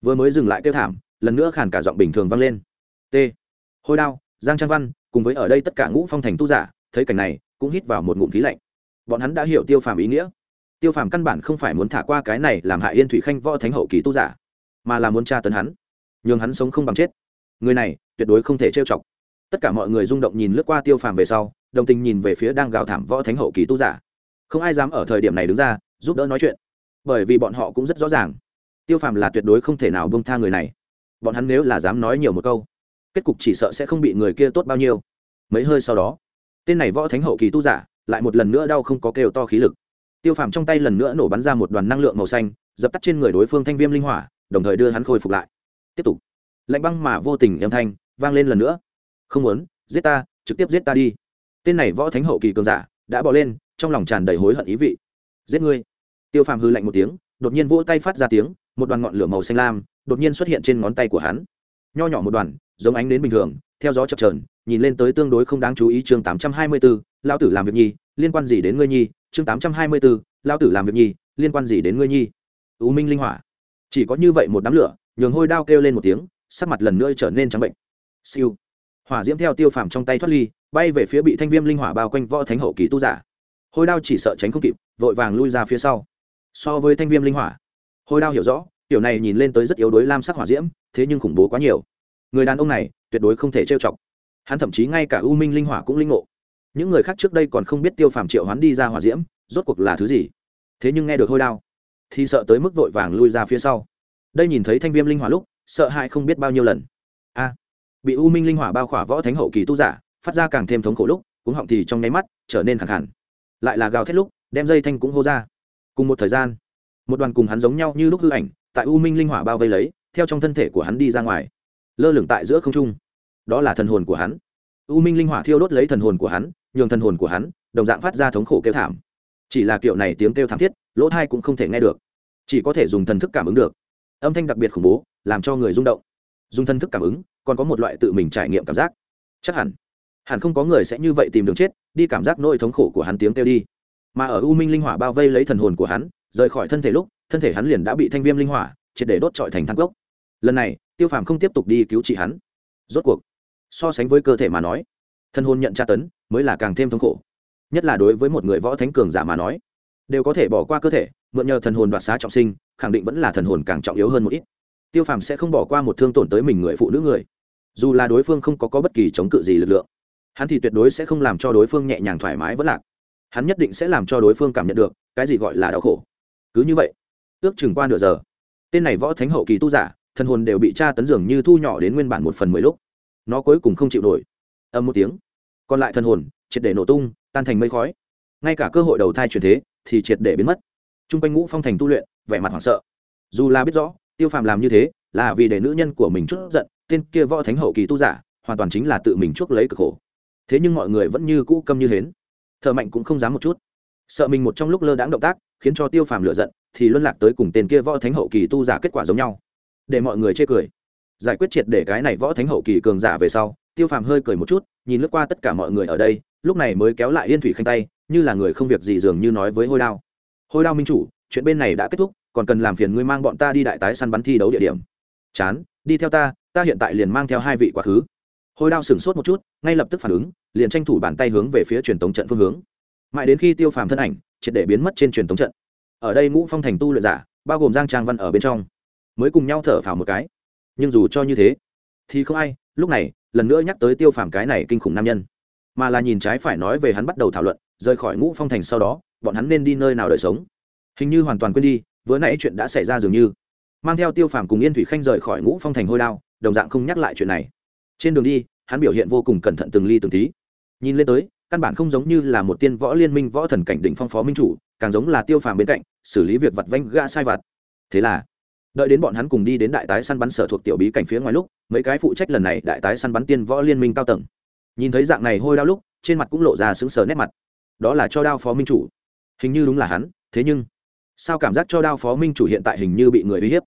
A: Vừa mới dừng lại kêu thảm, lần nữa khàn cả giọng bình thường vang lên. T, hôi đao, giang trang văn, cùng với ở đây tất cả ngũ phong thành tu giả, thấy cảnh này, cũng hít vào một ngụm khí lạnh bọn hắn đã hiểu tiêu phàm ý nghĩa. Tiêu phàm căn bản không phải muốn thả qua cái này làm hại yên thủy khanh võ thánh hậu kỳ tu giả, mà là muốn tra tấn hắn, nhường hắn sống không bằng chết. Người này tuyệt đối không thể trêu chọc. Tất cả mọi người rung động nhìn lướt qua tiêu phàm về sau, đồng tình nhìn về phía đang gào thảm võ thánh hậu kỳ tu giả. Không ai dám ở thời điểm này đứng ra, giúp đỡ nói chuyện, bởi vì bọn họ cũng rất rõ ràng, tiêu phàm là tuyệt đối không thể nào bông tha người này. Bọn hắn nếu là dám nói nhiều một câu, kết cục chỉ sợ sẽ không bị người kia tốt bao nhiêu. Mấy hơi sau đó, tên này võ thánh hậu kỳ tu giả lại một lần nữa đau không có kêu to khí lực. Tiêu phàm trong tay lần nữa nổ bắn ra một đoàn năng lượng màu xanh, dập tắt trên người đối phương thanh viêm linh hỏa, đồng thời đưa hắn khôi phục lại. Tiếp tục. Lạnh băng mà vô tình âm thanh vang lên lần nữa. Không muốn, giết ta, trực tiếp giết ta đi. Tên này võ thánh hậu kỳ cường giả đã bỏ lên, trong lòng tràn đầy hối hận ý vị. Giết ngươi. Tiêu phàm hư lạnh một tiếng, đột nhiên vỗ tay phát ra tiếng, một đoàn ngọn lửa màu xanh lam đột nhiên xuất hiện trên ngón tay của hắn. Nho nhỏ một đoàn giống ánh đến bình thường theo gió chập trờn nhìn lên tới tương đối không đáng chú ý chương tám trăm hai mươi 824, lão tử làm việc nhi liên quan gì đến ngươi nhi? Chương tám trăm hai mươi 824, lão tử làm việc nhi liên quan gì đến ngươi nhi? U minh linh hỏa. Chỉ có như vậy một đám lửa nhường hôi đao kêu lên một tiếng sắc mặt lần nữa trở nên trắng bệnh. Siêu. Hỏa diễm theo tiêu phàm trong tay thoát ly bay về phía bị thanh viêm linh hỏa bao quanh võ thánh hậu kỳ tu giả. Hôi đao chỉ sợ tránh không kịp vội vàng lui ra phía sau. So với thanh viêm linh hỏa hôi đao hiểu rõ tiểu này nhìn lên tới rất yếu đuối lam sắc hỏa diễm thế nhưng khủng bố quá nhiều người đàn ông này tuyệt đối không thể trêu chọc. Hắn thậm chí ngay cả u minh linh hỏa cũng linh ngộ. Những người khác trước đây còn không biết tiêu phàm triệu hắn đi ra hỏa diễm, rốt cuộc là thứ gì? Thế nhưng nghe được hôi đao, thì sợ tới mức vội vàng lui ra phía sau. Đây nhìn thấy thanh viêm linh hỏa lúc, sợ hãi không biết bao nhiêu lần. A, bị u minh linh hỏa bao khỏa võ thánh hậu kỳ tu giả, phát ra càng thêm thống khổ lúc cũng họng thì trong nháy mắt trở nên khẳng hẳn lại là gào thét lúc, đem dây thanh cũng hô ra. Cùng một thời gian, một đoàn cùng hắn giống nhau như lúc hư ảnh, tại u minh linh hỏa bao vây lấy, theo trong thân thể của hắn đi ra ngoài lơ lửng tại giữa không trung. Đó là thần hồn của hắn. U minh linh hỏa thiêu đốt lấy thần hồn của hắn, nhường thần hồn của hắn, đồng dạng phát ra thống khổ kêu thảm. Chỉ là kiểu này tiếng kêu thảm thiết, lỗ thai cũng không thể nghe được. Chỉ có thể dùng thần thức cảm ứng được. Âm thanh đặc biệt khủng bố, làm cho người rung động. Dùng thần thức cảm ứng, còn có một loại tự mình trải nghiệm cảm giác. Chắc hẳn hẳn không có người sẽ như vậy tìm đường chết, đi cảm giác nỗi thống khổ của hắn tiếng kêu đi. Mà ở u minh linh hỏa bao vây lấy thần hồn của hắn, rời khỏi thân thể lúc, thân thể hắn liền đã bị thanh viêm linh hỏa triệt để đốt trọi thành thang gốc lần này tiêu phàm không tiếp tục đi cứu trị hắn. Rốt cuộc so sánh với cơ thể mà nói thân hồn nhận tra tấn mới là càng thêm thống khổ. Nhất là đối với một người võ thánh cường giả mà nói đều có thể bỏ qua cơ thể mượn nhờ thần hồn đoạt xá trọng sinh khẳng định vẫn là thần hồn càng trọng yếu hơn một ít. Tiêu phàm sẽ không bỏ qua một thương tổn tới mình người phụ nữ người dù là đối phương không có, có bất kỳ chống cự gì lực lượng. Hắn thì tuyệt đối sẽ không làm cho đối phương nhẹ nhàng thoải mái vẫn lạc. Hắn nhất định sẽ làm cho đối phương cảm nhận được cái gì gọi là đau khổ. Cứ như vậy ước chừng qua nửa giờ tên này võ thánh hậu kỳ tu giả thần hồn đều bị tra tấn dường như thu nhỏ đến nguyên bản một phần mười lúc. Nó cuối cùng không chịu nổi. Âm một tiếng. Còn lại thần hồn, triệt để nổ tung, tan thành mây khói. Ngay cả cơ hội đầu thai truyền thế, thì triệt để biến mất. T r u n g quanh ngũ phong thành tu luyện, vẻ mặt hoảng sợ. Dù là biết rõ, tiêu phàm làm như thế, là vì để nữ nhân của mình chút giận, tên kia võ thánh hậu kỳ tu giả, hoàn toàn chính là tự mình chuốc lấy cực khổ. Thế nhưng mọi người vẫn như cũ câm như hến. Thợ mạnh cũng không dám một chút. Sợ mình một trong lúc lơ đãng động tác, khiến cho tiêu phàm lựa giận, thì luân lạc tới cùng tên kia võ thánh hậu kỳ tu giả kết quả giống nhau để mọi người chê cười. Giải quyết triệt để cái này võ thánh hậu kỳ cường giả về sau, tiêu phàm hơi cười một chút, nhìn lướt qua tất cả mọi người ở đây, lúc này mới kéo lại yên thủy khanh tay, như là người không việc gì dường như nói với hôi đao. Hôi đao minh chủ, chuyện bên này đã kết thúc, còn cần làm phiền ngươi mang bọn ta đi đại tái săn bắn thi đấu địa điểm. Chán, đi theo ta ta hiện tại liền mang theo hai vị quá khứ. Hôi đao sửng sốt một chút, ngay lập tức phản ứng, liền tranh thủ bàn tay hướng về phía truyền tống trận phương hướng. Mãi đến khi tiêu phàm thân ảnh triệt để biến mất trên truyền tống trận, ở đây ngũ phong thành tu luyện giả, bao gồm giang trang văn ở bên trong mới cùng nhau thở phào một cái. Nhưng dù cho như thế, thì không ai, lúc này, lần nữa nhắc tới tiêu phàm cái này kinh khủng nam nhân. Mà là nhìn trái phải nói về hắn bắt đầu thảo luận, rời khỏi ngũ phong thành sau đó, bọn hắn nên đi nơi nào đời sống. Hình như hoàn toàn quên đi, vừa nãy chuyện đã xảy ra dường như. Mang theo tiêu phàm cùng yên thủy khanh rời khỏi ngũ phong thành hôi đao, đồng dạng không nhắc lại chuyện này. Trên đường đi, hắn biểu hiện vô cùng cẩn thận từng ly từng tí. Nhìn lên tới, căn bản không giống như là một tiên võ liên minh võ thần cảnh đỉnh phong phó minh chủ, càng giống là tiêu phàm bên cạnh, xử lý việc vặt vanh gã sai vặt. Thế là đợi đến bọn hắn cùng đi đến đại tái săn bắn sở thuộc tiểu bí cảnh phía ngoài lúc, mấy cái phụ trách lần này đại tái săn bắn tiên võ liên minh cao tầng. Nhìn thấy dạng này hôi đau lúc, trên mặt cũng lộ ra sững sờ nét mặt. Đó là cho đao phó minh chủ. Hình như đúng là hắn, thế nhưng, sao cảm giác cho đao phó minh chủ hiện tại hình như bị người uy hiếp?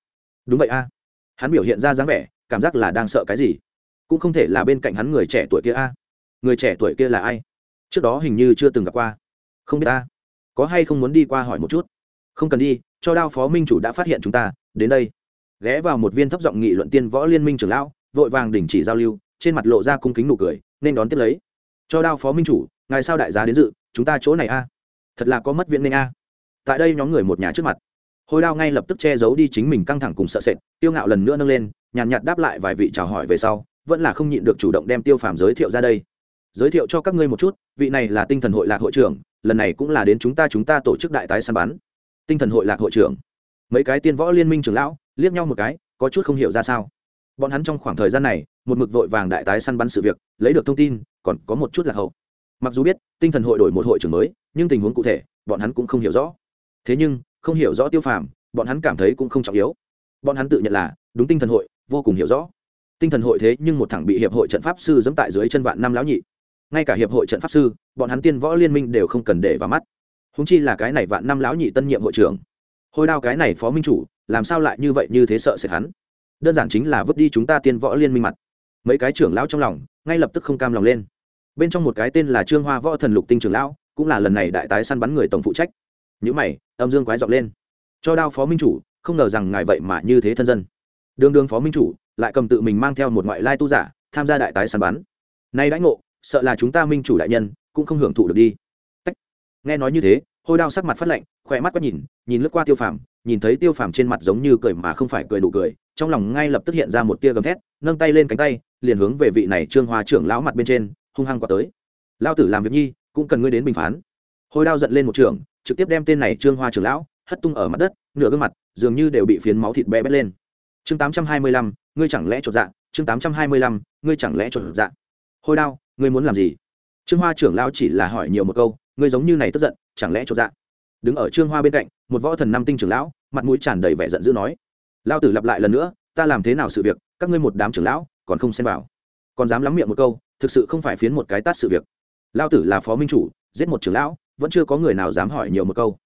A: Đúng vậy a. Hắn biểu hiện ra dáng vẻ, cảm giác là đang sợ cái gì? Cũng không thể là bên cạnh hắn người trẻ tuổi kia a. Người trẻ tuổi kia là ai? Trước đó hình như chưa từng gặp qua. Không biết ta có hay không muốn đi qua hỏi một chút? Không cần đi, cho đao phó minh chủ đã phát hiện chúng ta đến đây. Ghé vào một viên thấp giọng nghị luận tiên võ liên minh trưởng lão, vội vàng đình chỉ giao lưu, trên mặt lộ ra cung kính nụ cười, nên đón tiếp lấy. Cho đao phó minh chủ, ngài sao đại giá đến dự, chúng ta chỗ này a. Thật là có mất viện nên a. Tại đây nhóm người một nhà trước mặt. Hồi đao ngay lập tức che giấu đi chính mình căng thẳng cùng sợ sệt, tiêu ngạo lần nữa nâng lên, nhàn nhạt đáp lại vài vị chào hỏi về sau, vẫn là không nhịn được chủ động đem tiêu phàm giới thiệu ra đây. Giới thiệu cho các ngươi một chút, vị này là tinh thần hội lạc hội trưởng, lần này cũng là đến chúng ta chúng ta tổ chức đại tái săn bắn. Tinh thần hội lạc hội trưởng mấy cái tiên võ liên minh trưởng lão liếc nhau một cái, có chút không hiểu ra sao. Bọn hắn trong khoảng thời gian này, một mực vội vàng đại tái săn bắn sự việc, lấy được thông tin, còn có một chút lạc hậu. Mặc dù biết, tinh thần hội đổi một hội trưởng mới, nhưng tình huống cụ thể, bọn hắn cũng không hiểu rõ. Thế nhưng, không hiểu rõ tiêu phàm, bọn hắn cảm thấy cũng không trọng yếu. Bọn hắn tự nhận là, đúng tinh thần hội, vô cùng hiểu rõ. Tinh thần hội thế nhưng một thằng bị hiệp hội trận pháp sư dẫm tại dưới chân vạn năm lão nhị. Ngay cả hiệp hội trận pháp sư, bọn hắn tiên võ liên minh đều không cần để vào mắt. Húng chi là cái này vạn năm lão nhị tân nhiệm hội trưởng hôi đao cái này phó minh chủ, làm sao lại như vậy như thế sợ sệt hắn? Đơn giản chính là vứt đi chúng ta tiên võ liên minh mặt. Mấy cái trưởng lão trong lòng, ngay lập tức không cam lòng lên. Bên trong một cái tên là trương hoa võ thần lục tinh trưởng lão, cũng là lần này đại tái săn bắn người tổng phụ trách. Những mày, âm dương quái dọc lên. Cho đao phó minh chủ, không ngờ rằng ngài vậy mà như thế thân dân. Đường đường phó minh chủ, lại cầm tự mình mang theo một ngoại lai tu giả, tham gia đại tái săn bắn. Nay đãi ngộ, sợ là chúng ta minh chủ đại nhân, cũng không hưởng thụ được đi. Tách. nghe nói như thế hôi đao sắc mặt phát lạnh, khỏe mắt quét nhìn nhìn lướt qua tiêu phàm, nhìn thấy tiêu phàm trên mặt giống như cười mà không phải cười đủ cười, trong lòng ngay lập tức hiện ra một tia gầm thét, nâng tay lên cánh tay, liền hướng về vị này trương hoa trưởng lão mặt bên trên, hung hăng qua tới. Lao tử làm việc nhi, cũng cần ngươi đến bình phán. Hôi đao giận lên một trường, trực tiếp đem tên này trương hoa trưởng lão hất tung ở mặt đất, nửa gương mặt dường như đều bị phiến máu thịt bé bét lên. Chương tám trăm hai mươi lăm, ngươi chẳng lẽ chột dạ? Chương tám trăm hai mươi lăm, ngươi chẳng lẽ chột dạ? Hôi đao, ngươi muốn làm gì? Trương hoa trưởng lão chỉ là hỏi nhiều một câu, ngươi giống như này tức giận chẳng lẽ cho dạ? Đứng ở trương hoa bên cạnh, một võ thần năm tinh trưởng lão, mặt mũi tràn đầy vẻ giận dữ nói lao tử lặp lại lần nữa, ta làm thế nào sự việc, các ngươi một đám trưởng lão, còn không xem vào. Còn dám lắm miệng một câu, thực sự không phải phiến một cái tát sự việc. Lao tử là phó minh chủ, giết một trưởng lão, vẫn chưa có người nào dám hỏi nhiều một câu.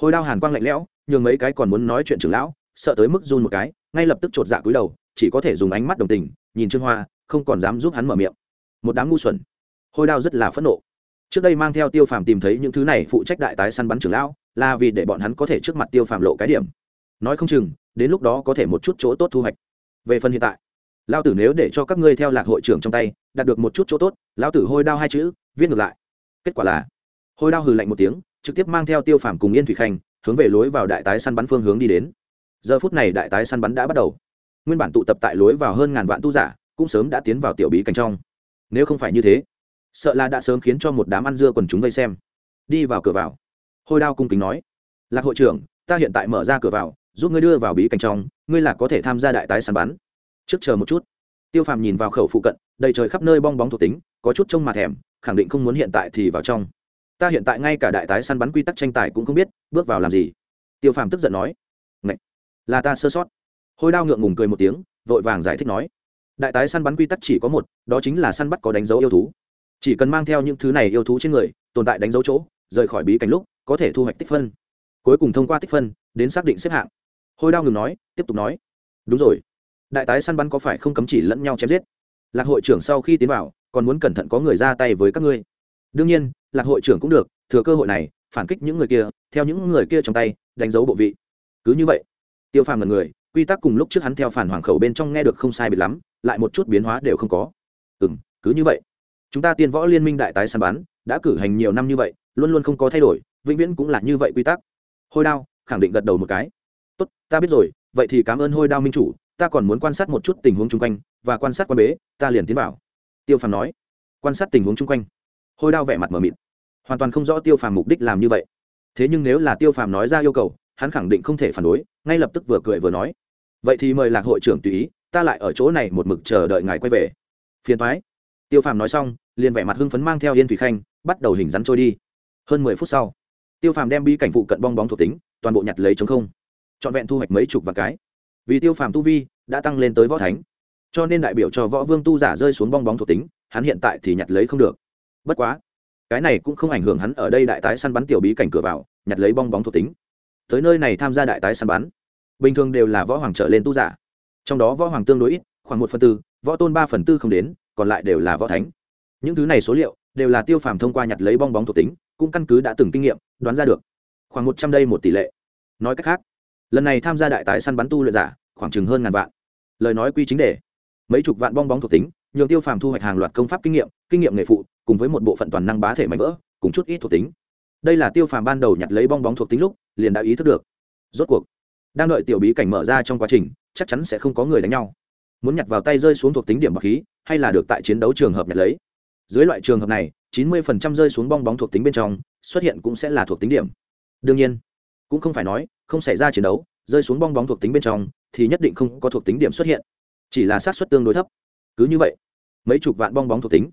A: Hồi đao hàn quang lạnh lẽo, nhường mấy cái còn muốn nói chuyện trưởng lão, sợ tới mức run một cái, ngay lập tức chột dạ cúi đầu, chỉ có thể dùng ánh mắt đồng tình, nhìn trương hoa, không còn dám giúp hắn mở miệng. Một đám ngu xuẩn. Hồi đao rất là phẫn nộ trước đây mang theo tiêu phàm tìm thấy những thứ này phụ trách đại tái săn bắn trưởng lão, là vì để bọn hắn có thể trước mặt tiêu phàm lộ cái điểm. Nói không chừng, đến lúc đó có thể một chút chỗ tốt thu hoạch. Về phần hiện tại lao tử nếu để cho các ngươi theo lạc hội trưởng trong tay, đạt được một chút chỗ tốt lao tử hôi đao hai chữ, viết ngược lại. Kết quả là, hôi đao hừ lạnh một tiếng, trực tiếp mang theo tiêu phàm cùng yên thủy khanh, hướng về lối vào đại tái săn bắn phương hướng đi đến. Giờ phút này đại tái săn bắn đã bắt đầu. Nguyên bản tụ tập tại lối vào hơn ngàn vạn tu giả, cũng sớm đã tiến vào tiểu bí cảnh trong. Nếu không phải như thế sợ là đã sớm khiến cho một đám ăn dưa quần chúng vây xem. Đi vào cửa vào. Hôi đao cung kính nói. Lạc hội trưởng, ta hiện tại mở ra cửa vào, giúp ngươi đưa vào bí cảnh trong, ngươi là có thể tham gia đại tái săn bắn. Trước chờ một chút. Tiêu phàm nhìn vào khẩu phụ cận, đầy trời khắp nơi bong bóng thuộc tính, có chút trông mặt thèm, khẳng định không muốn hiện tại thì vào trong. Ta hiện tại ngay cả đại tái săn bắn quy tắc tranh tài cũng không biết, bước vào làm gì. Tiêu phàm tức giận nói. Ngậy! là ta sơ sót. Hôi đao ngượng ngùng cười một tiếng, vội vàng giải thích nói. Đại tái săn bắn quy tắc chỉ có một, đó chính là săn bắt có đánh dấu yêu thú chỉ cần mang theo những thứ này yêu thú trên người, tồn tại đánh dấu chỗ, rời khỏi bí cảnh lúc, có thể thu hoạch tích phân. Cuối cùng thông qua tích phân, đến xác định xếp hạng. Hôi đao ngừng nói, tiếp tục nói. Đúng rồi. Đại tái săn bắn có phải không cấm chỉ lẫn nhau chém giết? Lạc hội trưởng sau khi tiến vào, còn muốn cẩn thận có người ra tay với các ngươi. Đương nhiên, lạc hội trưởng cũng được, thừa cơ hội này, phản kích những người kia, theo những người kia trong tay, đánh dấu bộ vị. Cứ như vậy, tiêu phàm là người, quy tắc cùng lúc trước hắn theo phản hoàng khẩu bên trong nghe được không sai biệt lắm, lại một chút biến hóa đều không có. Ừ m cứ như vậy chúng ta tiên võ liên minh đại tái săn bắn, đã cử hành nhiều năm như vậy, luôn luôn không có thay đổi, vĩnh viễn cũng là như vậy quy tắc. Hôi đao, khẳng định gật đầu một cái. Tốt, ta biết rồi, vậy thì cảm ơn hôi đao minh chủ, ta còn muốn quan sát một chút tình huống chung quanh, và quan sát quan bế, ta liền tiến vào. Tiêu phàm nói. Quan sát tình huống chung quanh. Hôi đao vẻ mặt mờ mịt. Hoàn toàn không rõ tiêu phàm mục đích làm như vậy. Thế nhưng nếu là tiêu phàm nói ra yêu cầu, hắn khẳng định không thể phản đối, ngay lập tức vừa cười vừa nói. Vậy thì mời lạc hội trưởng tùy ý, ta lại ở chỗ này một mực chờ đợi ngài quay về. Phiền thoái tiêu phàm nói xong, liền vẻ mặt hưng phấn mang theo yên thủy khanh, bắt đầu hình rắn trôi đi. Hơn mười phút sau, tiêu phàm đem bi cảnh phụ cận bong bóng thuộc tính, toàn bộ nhặt lấy chống không. Trọn vẹn thu hoạch mấy chục vạn cái. Vì tiêu phàm tu vi, đã tăng lên tới võ thánh. Cho nên đại biểu cho võ vương tu giả rơi xuống bong bóng thuộc tính, hắn hiện tại thì nhặt lấy không được. Bất quá, cái này cũng không ảnh hưởng hắn ở đây đại tái săn bắn tiểu bí cảnh cửa vào, nhặt lấy bong bóng thuộc tính. Tới nơi này tham gia đại tái săn bắn, bình thường đều là võ hoàng trở lên tu giả. Trong đó võ hoàng tương đối ít, khoảng một phần tư, võ tôn ba phần tư không đến còn lại đều là võ thánh. Những thứ này số liệu đều là tiêu phàm thông qua nhặt lấy bong bóng thuộc tính, cũng căn cứ đã từng kinh nghiệm, đoán ra được. Khoảng một trăm đây một tỷ lệ. Nói cách khác, lần này tham gia đại tái săn bắn tu luyện giả, khoảng chừng hơn ngàn vạn. Lời nói quy chính đề. Mấy chục vạn bong bóng thuộc tính, nhường tiêu phàm thu hoạch hàng loạt công pháp kinh nghiệm kinh nghiệm nghề phụ, cùng với một bộ phận toàn năng bá thể mạnh vỡ, cùng chút ít thuộc tính. Đây là tiêu phàm ban đầu nhặt lấy bong bóng thuộc tính lúc, liền đã ý thức được. Rốt cuộc, đang đợi tiểu bí cảnh mở ra trong quá trình, chắc chắn sẽ không có người đánh nhau. Muốn nhặt vào tay rơi xuống thuộc tính điểm bậc khí hay là được tại chiến đấu trường hợp nhặt lấy. Dưới loại trường hợp này, chín mươi rơi xuống bong bóng thuộc tính bên trong, xuất hiện cũng sẽ là thuộc tính điểm. Đương nhiên, cũng không phải nói, không xảy ra chiến đấu, rơi xuống bong bóng thuộc tính bên trong, thì nhất định không có thuộc tính điểm xuất hiện. Chỉ là xác suất tương đối thấp. Cứ như vậy, mấy chục vạn bong bóng thuộc tính.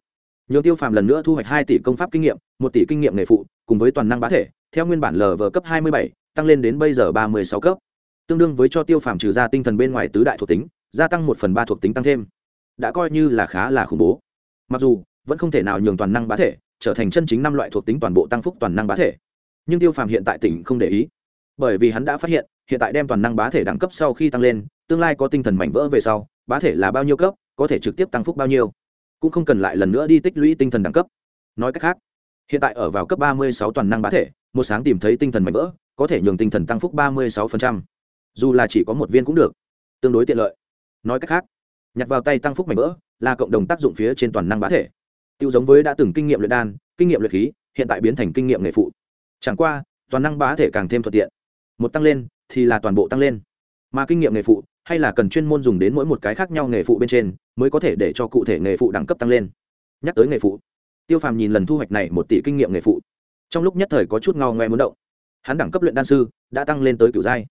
A: Nhiều tiêu phàm lần nữa thu hoạch hai tỷ công pháp kinh nghiệm, một tỷ kinh nghiệm nghề phụ, cùng với toàn năng bá thể, theo nguyên bản lv cấp hai mươi bảy, tăng lên đến bây giờ ba mươi sáu cấp. Tương đương với cho tiêu phàm trừ ra tinh thần bên ngoài tứ đại thuộc tính, gia tăng một phần ba thuộc tính tăng thêm đã coi như là khá là khủng bố. Mặc dù, vẫn không thể nào nhường toàn năng bá thể trở thành chân chính năm loại thuộc tính toàn bộ tăng phúc toàn năng bá thể. Nhưng tiêu phàm hiện tại tỉnh không để ý. Bởi vì hắn đã phát hiện hiện tại đem toàn năng bá thể đẳng cấp sau khi tăng lên, tương lai có tinh thần mảnh vỡ về sau, bá thể là bao nhiêu cấp, có thể trực tiếp tăng phúc bao nhiêu. Cũng không cần lại lần nữa đi tích lũy tinh thần đẳng cấp. Nói cách khác, hiện tại ở vào cấp ba mươi sáu toàn năng bá thể, một sáng tìm thấy tinh thần mảnh vỡ, có thể nhường tinh thần tăng phúc ba mươi sáu dù là chỉ có một viên cũng được. Tương đối tiện lợi. Nói cách khác nhặt vào tay tăng phúc mảnh vỡ, là cộng đồng tác dụng phía trên toàn năng bá thể. Tiêu giống với đã từng kinh nghiệm luyện đan, kinh nghiệm luyện khí, hiện tại biến thành kinh nghiệm nghề phụ. Chẳng qua, toàn năng bá thể càng thêm thuận tiện. Một tăng lên, thì là toàn bộ tăng lên. Mà kinh nghiệm nghề phụ, hay là cần chuyên môn dùng đến mỗi một cái khác nhau nghề phụ bên trên, mới có thể để cho cụ thể nghề phụ đẳng cấp tăng lên. Nhắc tới nghề phụ, tiêu phàm nhìn lần thu hoạch này một tỷ kinh nghiệm nghề phụ. Trong lúc nhất thời có chút ngao ngoe muốn động, hắn đẳng cấp luyện đan sư đã tăng lên tới kiểu giai.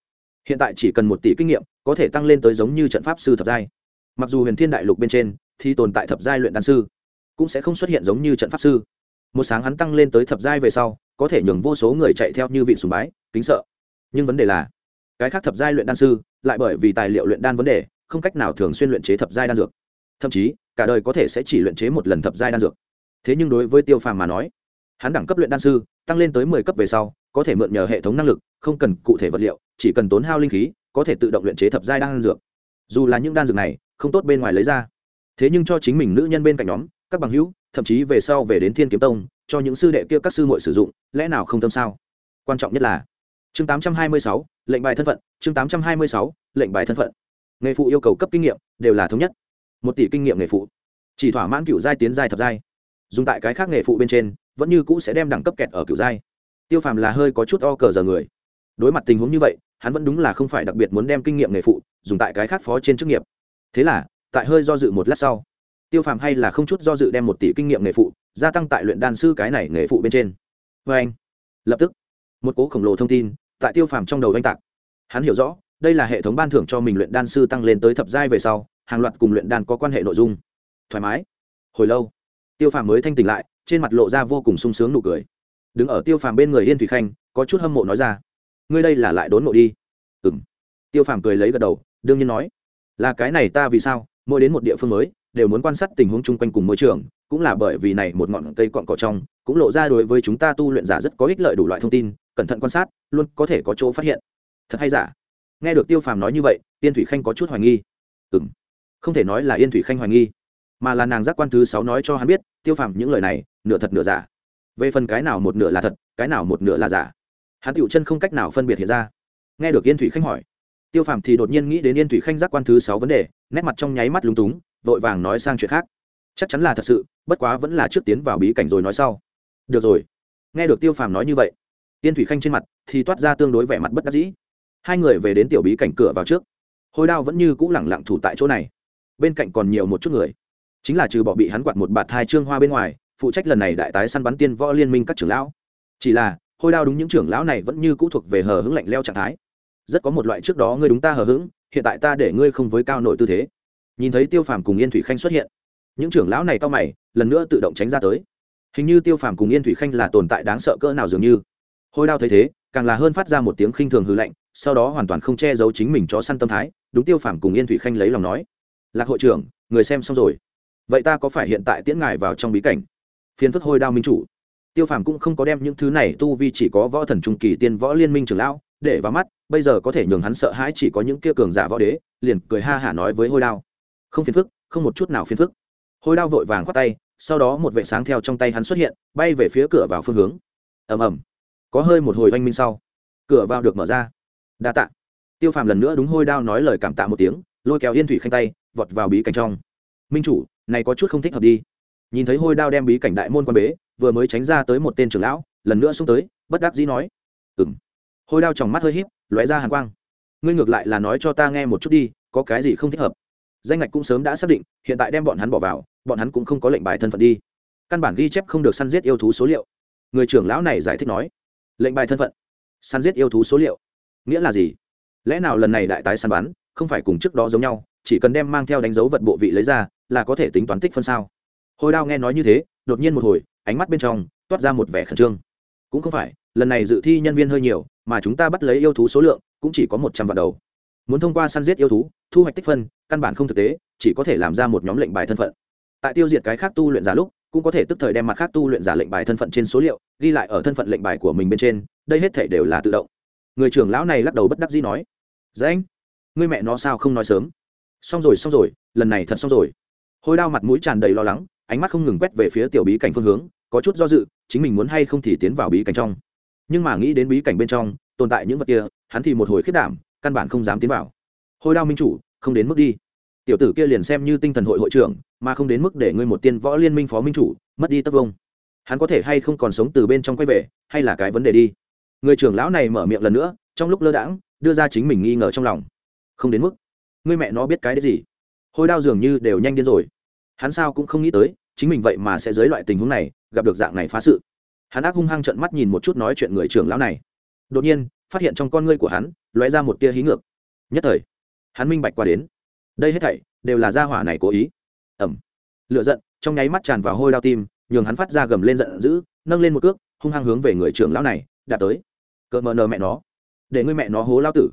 A: Hiện tại chỉ cần một tỷ kinh nghiệm, có thể tăng lên tới giống như trận pháp sư thập giai mặc dù huyền thiên đại lục bên trên thì tồn tại thập giai luyện đan sư, cũng sẽ không xuất hiện giống như trận pháp sư. Một sáng hắn tăng lên tới thập giai về sau, có thể nhường vô số người chạy theo như vị sùng bái, kính sợ. Nhưng vấn đề là, cái khác thập giai luyện đan sư lại bởi vì tài liệu luyện đan vấn đề, không cách nào thường xuyên luyện chế thập giai đan dược. Thậm chí, cả đời có thể sẽ chỉ luyện chế một lần thập giai đan dược. Thế nhưng đối với tiêu phàm mà nói, hắn đẳng cấp luyện đan sư tăng lên tới mười cấp về sau, có thể mượn nhờ hệ thống năng lực, không cần cụ thể vật liệu, chỉ cần tốn hao linh khí, có thể tự động luyện chế thập giai đan dược. Dù là những đan dược này không tốt bên ngoài lấy ra. Thế nhưng cho chính mình nữ nhân bên cạnh nhóm các bằng hữu thậm chí về sau về đến thiên kiếm tông cho những sư đệ kia các sư muội sử dụng lẽ nào không tâm sao? Quan trọng nhất là chương 826, lệnh bài thân phận chương 826, lệnh bài thân phận. Nghề phụ yêu cầu cấp kinh nghiệm đều là thống nhất. Một tỷ kinh nghiệm nghề phụ. Chỉ thỏa mãn cựu giai tiến giai thập giai. Dùng tại cái khác nghề phụ bên trên vẫn như cũ sẽ đem đẳng cấp kẹt ở cựu giai. Tiêu phàm là hơi có chút o cờ giờ người. Đối mặt tình huống như vậy hắn vẫn đúng là không phải đặc biệt muốn đem kinh nghiệm nghề phụ dùng tại cái khác phó trên chức nghiệp thế là, tại hơi do dự một lát sau, tiêu phàm hay là không chút do dự đem một tỷ kinh nghiệm nghề phụ gia tăng tại luyện đan sư cái này nghề phụ bên trên. Vê anh, lập tức, một cố khổng lồ thông tin tại tiêu phàm trong đầu oanh tạc. Hắn hiểu rõ, đây là hệ thống ban thưởng cho mình luyện đan sư tăng lên tới thập giai về sau, hàng loạt cùng luyện đan có quan hệ nội dung. Thoải mái. Hồi lâu, tiêu phàm mới thanh tỉnh lại, trên mặt lộ ra vô cùng sung sướng nụ cười. Đứng ở tiêu phàm bên người yên thủy khanh, có chút hâm mộ nói ra, ngươi đây là lại đốn nộ đi. Ừ m tiêu phàm cười lấy gật đầu, đương nhiên nói là cái này ta vì sao, mỗi đến một địa phương mới, đều muốn quan sát tình huống chung quanh cùng môi trường, cũng là bởi vì này một ngọn cây cọn cỏ trong, cũng lộ ra đối với chúng ta tu luyện giả rất có ích lợi đủ loại thông tin, cẩn thận quan sát, luôn có thể có chỗ phát hiện. Thật hay giả? Nghe được tiêu phàm nói như vậy, yên thủy khanh có chút hoài nghi. Ừ m không thể nói là yên thủy khanh hoài nghi, mà là nàng giác quan thứ sáu nói cho hắn biết, tiêu phàm những lời này, nửa thật nửa giả. Về phần cái nào một nửa là thật, cái nào một nửa là giả? Hắn tựu chân không cách nào phân biệt hiện ra. Nghe được yên thủy khanh hỏi tiêu phàm thì đột nhiên nghĩ đến yên thủy khanh giác quan thứ sáu vấn đề, nét mặt trong nháy mắt lúng túng, vội vàng nói sang chuyện khác. Chắc chắn là thật sự, bất quá vẫn là trước tiến vào bí cảnh rồi nói sau. Được rồi. Nghe được tiêu phàm nói như vậy, yên thủy khanh trên mặt thì toát ra tương đối vẻ mặt bất đắc dĩ. Hai người về đến tiểu bí cảnh cửa vào trước. Hôi đao vẫn như cũ lẳng lặng thủ tại chỗ này. Bên cạnh còn nhiều một chút người. Chính là trừ bỏ bị hắn quạt một bạt hai trương hoa bên ngoài, phụ trách lần này đại tái săn bắn tiên võ liên minh các trưởng lão. Chỉ là hôi đao đúng những trưởng lão này vẫn như cũ thuộc về hờ hững lạnh leo trạng thái rất có một loại trước đó ngươi đúng ta hờ hững, hiện tại ta để ngươi không với cao nội tư thế. Nhìn thấy tiêu phàm cùng yên thủy khanh xuất hiện, những trưởng lão này cao mày, lần nữa tự động tránh ra tới. Hình như tiêu phàm cùng yên thủy khanh là tồn tại đáng sợ cỡ nào dường như. Hôi đao thấy thế, càng là hơn phát ra một tiếng khinh thường hư lạnh, sau đó hoàn toàn không che giấu chính mình cho săn tâm thái, đúng tiêu phàm cùng yên thủy khanh lấy lòng nói, lạc hội trưởng, người xem xong rồi. Vậy ta có phải hiện tại tiễn ngài vào trong bí cảnh? Phiến phức hôi đao minh chủ. Tiêu phàm cũng không có đem những thứ này tu vi chỉ có võ thần trung kỳ tiên võ liên minh trưởng lão để vào mắt, bây giờ có thể nhường hắn sợ hãi chỉ có những kia cường giả võ đế, liền cười ha hả nói với hôi đao. Không phiền phức, không một chút nào phiền phức. Hôi đao vội vàng khoát tay, sau đó một vệ sáng theo trong tay hắn xuất hiện, bay về phía cửa vào phương hướng. Ầm ầm. Có hơi một hồi oanh minh sau, cửa vào được mở ra. Đa tạ. Tiêu phàm lần nữa đúng hôi đao nói lời cảm tạ một tiếng, lôi kéo yên thủy khanh tay, vọt vào bí cảnh trong. Minh chủ, này có chút không thích hợp đi. Nhìn thấy hôi đao đem bí cảnh đại môn quan bế, vừa mới tránh ra tới một tên trưởng lão, lần nữa xuống tới, bất đắc dĩ nói ừng hôi đao tròng mắt hơi híp, lóe ra hàn quang. Ngươi ngược lại là nói cho ta nghe một chút đi, có cái gì không thích hợp? Danh ngạch cũng sớm đã xác định, hiện tại đem bọn hắn bỏ vào, bọn hắn cũng không có lệnh bài thân phận đi. Căn bản ghi chép không được săn giết yêu thú số liệu. Người trưởng lão này giải thích nói, lệnh bài thân phận? Săn giết yêu thú số liệu? Nghĩa là gì? Lẽ nào lần này đại tái săn bắn, không phải cùng trước đó giống nhau, chỉ cần đem mang theo đánh dấu vật bộ vị lấy ra, là có thể tính toán tích phân sao? Hồi đao nghe nói như thế, đột nhiên một hồi, ánh mắt bên trong toát ra một vẻ khẩn trương. Cũng không phải, lần này dự thi nhân viên hơi nhiều mà chúng ta bắt lấy yêu thú số lượng cũng chỉ có một trăm vạn đầu. Muốn thông qua săn giết yêu thú, thu hoạch tích phân, căn bản không thực tế, chỉ có thể làm ra một nhóm lệnh bài thân phận. Tại tiêu diệt cái khác tu luyện giả lúc, cũng có thể tức thời đem mặt khác tu luyện giả lệnh bài thân phận trên số liệu ghi lại ở thân phận lệnh bài của mình bên trên, đây hết thể đều là tự động. Người trưởng lão này lắc đầu bất đắc dĩ nói dạ anh người mẹ nó sao không nói sớm? Xong rồi xong rồi, lần này thật xong rồi. Hôi đao mặt mũi tràn đầy lo lắng, ánh mắt không ngừng quét về phía tiểu bí cảnh phương hướng, có chút do dự, chính mình muốn hay không thì tiến vào bí cảnh trong nhưng mà nghĩ đến bí cảnh bên trong, tồn tại những vật kia, hắn thì một hồi khiết đảm, căn bản không dám tiến vào. Hôi đao minh chủ, không đến mức đi. Tiểu tử kia liền xem như tinh thần hội hội trưởng, mà không đến mức để ngươi một tiên võ liên minh phó minh chủ, mất đi tất vông. Hắn có thể hay không còn sống từ bên trong quay về, hay là cái vấn đề đi. Người trưởng lão này mở miệng lần nữa, trong lúc lơ đãng, đưa ra chính mình nghi ngờ trong lòng. Không đến mức. Ngươi mẹ nó biết cái đấy gì? Hôi đao dường như đều nhanh điên rồi. Hắn sao cũng không nghĩ tới, chính mình vậy mà sẽ dưới loại tình huống này, gặp được dạng này phá sự hắn ác hung hăng trợn mắt nhìn một chút nói chuyện người trưởng lão này. Đột nhiên, phát hiện trong con ngươi của hắn, lóe ra một tia hí ngược. Nhất thời, hắn minh bạch qua đến. Đây hết thảy đều là gia hỏa này cố ý. Ẩm lựa giận trong nháy mắt tràn vào hôi đao tim, nhường hắn phát ra gầm lên giận dữ, nâng lên một cước, hung hăng hướng về người trưởng lão này, đạp tới. Cợt mờ nờ mẹ nó. Để ngươi mẹ nó hố lao tử.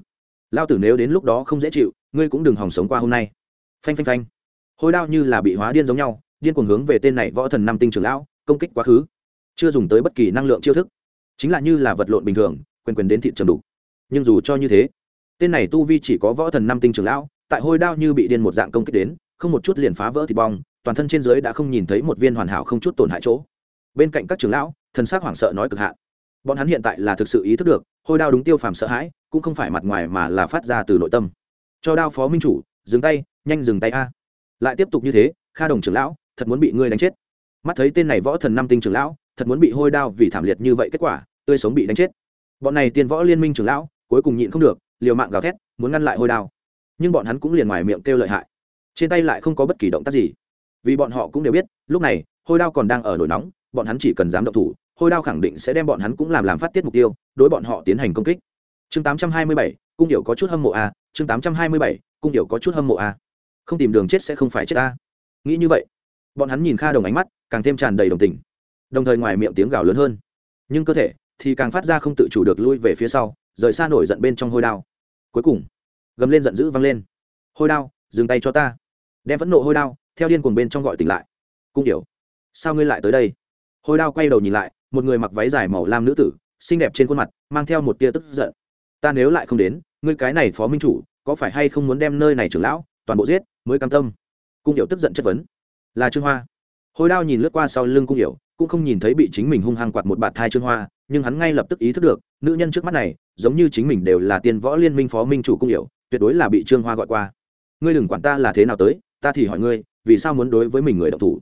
A: Lao tử nếu đến lúc đó không dễ chịu, ngươi cũng đừng hòng sống qua hôm nay. Phanh phanh phanh. Hôi đao như là bị hóa điên giống nhau, điên cuồng hướng về tên này võ thần năm tinh trưởng lão, công kích quá khứ chưa dùng tới bất kỳ năng lượng chiêu thức. Chính là như là vật lộn bình thường, quyền quyền đến thị trầm đủ nhưng dù cho như thế, tên này tu vi chỉ có võ thần năm tinh trưởng lão, tại hôi đao như bị điên một dạng công kích đến, không một chút liền phá vỡ thịt bong, toàn thân trên dưới đã không nhìn thấy một viên hoàn hảo không chút tổn hại chỗ. Bên cạnh các trưởng lão, thần sắc hoảng sợ nói cực hạn. Bọn hắn hiện tại là thực sự ý thức được, hôi đao đúng tiêu phàm sợ hãi, cũng không phải mặt ngoài mà là phát ra từ nội tâm. Cho đao phó minh chủ, dừng tay, nhanh dừng tay a. Lại tiếp tục như thế, kha đồng trưởng lão, thật muốn bị ngươi đánh chết. Mắt thấy tên này võ thần năm tinh trưởng lão thật muốn bị hôi đao vì thảm liệt như vậy kết quả tươi sống bị đánh chết. Bọn này tiền võ liên minh trưởng lão cuối cùng nhịn không được liều mạng gào thét muốn ngăn lại hôi đao. Nhưng bọn hắn cũng liền ngoài miệng kêu lợi hại. Trên tay lại không có bất kỳ động tác gì. Vì bọn họ cũng đều biết lúc này hôi đao còn đang ở nổi nóng bọn hắn chỉ cần dám động thủ hôi đao khẳng định sẽ đem bọn hắn cũng làm làm phát tiết mục tiêu đối bọn họ tiến hành công kích. Chương 827, cung điệu có chút hâm mộ a chương 827, cung điệu có chút hâm mộ a. Không tìm đường chết sẽ không phải chết ta. Nghĩ như vậy bọn hắn nhìn kha đồng ánh mắt càng thêm tràn đầy đồng tình đồng thời ngoài miệng tiếng gào lớn hơn. Nhưng cơ thể thì càng phát ra không tự chủ được lui về phía sau, rời xa nổi giận bên trong hôi đao. Cuối cùng, gầm lên giận dữ văng lên. Hôi đao, dừng tay cho ta. Đem phẫn nộ hôi đao theo điên cuồng bên trong gọi tỉnh lại. Cung điểu, sao ngươi lại tới đây? Hôi đao quay đầu nhìn lại, một người mặc váy dài màu lam nữ tử, xinh đẹp trên khuôn mặt, mang theo một tia tức giận. Ta nếu lại không đến, ngươi cái này phó minh chủ, có phải hay không muốn đem nơi này trưởng lão toàn bộ giết, mới cam tâm? Cung điệu tức giận chất vấn. Là trương hoa hôi đao nhìn lướt qua sau lưng cung Hiểu, cũng không nhìn thấy bị chính mình hung hăng quạt một bạt thai trương hoa nhưng hắn ngay lập tức ý thức được nữ nhân trước mắt này giống như chính mình đều là tiên võ liên minh phó minh chủ cung hiểu tuyệt đối là bị trương hoa gọi qua. Ngươi đừng quản ta là thế nào tới ta thì hỏi ngươi vì sao muốn đối với mình người đọc thủ?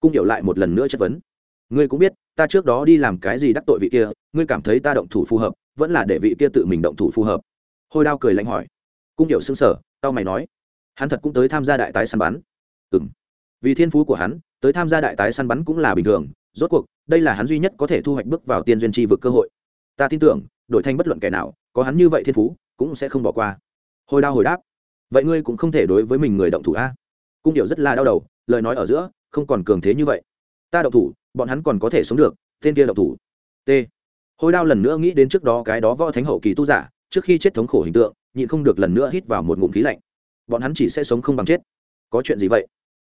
A: Cung hiểu lại một lần nữa chất vấn. Ngươi cũng biết ta trước đó đi làm cái gì đắc tội vị kia ngươi cảm thấy ta động thủ phù hợp vẫn là để vị kia tự mình động thủ phù hợp. Hôi đao cười lạnh hỏi. Cung hiểu xưng sở tao mày nói. Hắn thật cũng tới tham gia đại tái săn bắn. Ừ m vì thiên phú của hắn tới tham gia đại tái săn bắn cũng là bình thường, rốt cuộc, đây là hắn duy nhất có thể thu hoạch bước vào tiên duyên tri vực cơ hội. Ta tin tưởng, đổi thanh bất luận kẻ nào, có hắn như vậy thiên phú, cũng sẽ không bỏ qua. Hồi đao hồi đáp. Vậy ngươi cũng không thể đối với mình người động thủ a? Cung điệu rất là đau đầu, lời nói ở giữa, không còn cường thế như vậy. Ta động thủ, bọn hắn còn có thể sống được, tên kia động thủ. T. Hồi đao lần nữa nghĩ đến trước đó cái đó võ thánh hậu kỳ tu giả, trước khi chết thống khổ hình tượng, nhịn không được lần nữa hít vào một ngụm khí lạnh. Bọn hắn chỉ sẽ sống không bằng chết. Có chuyện gì vậy?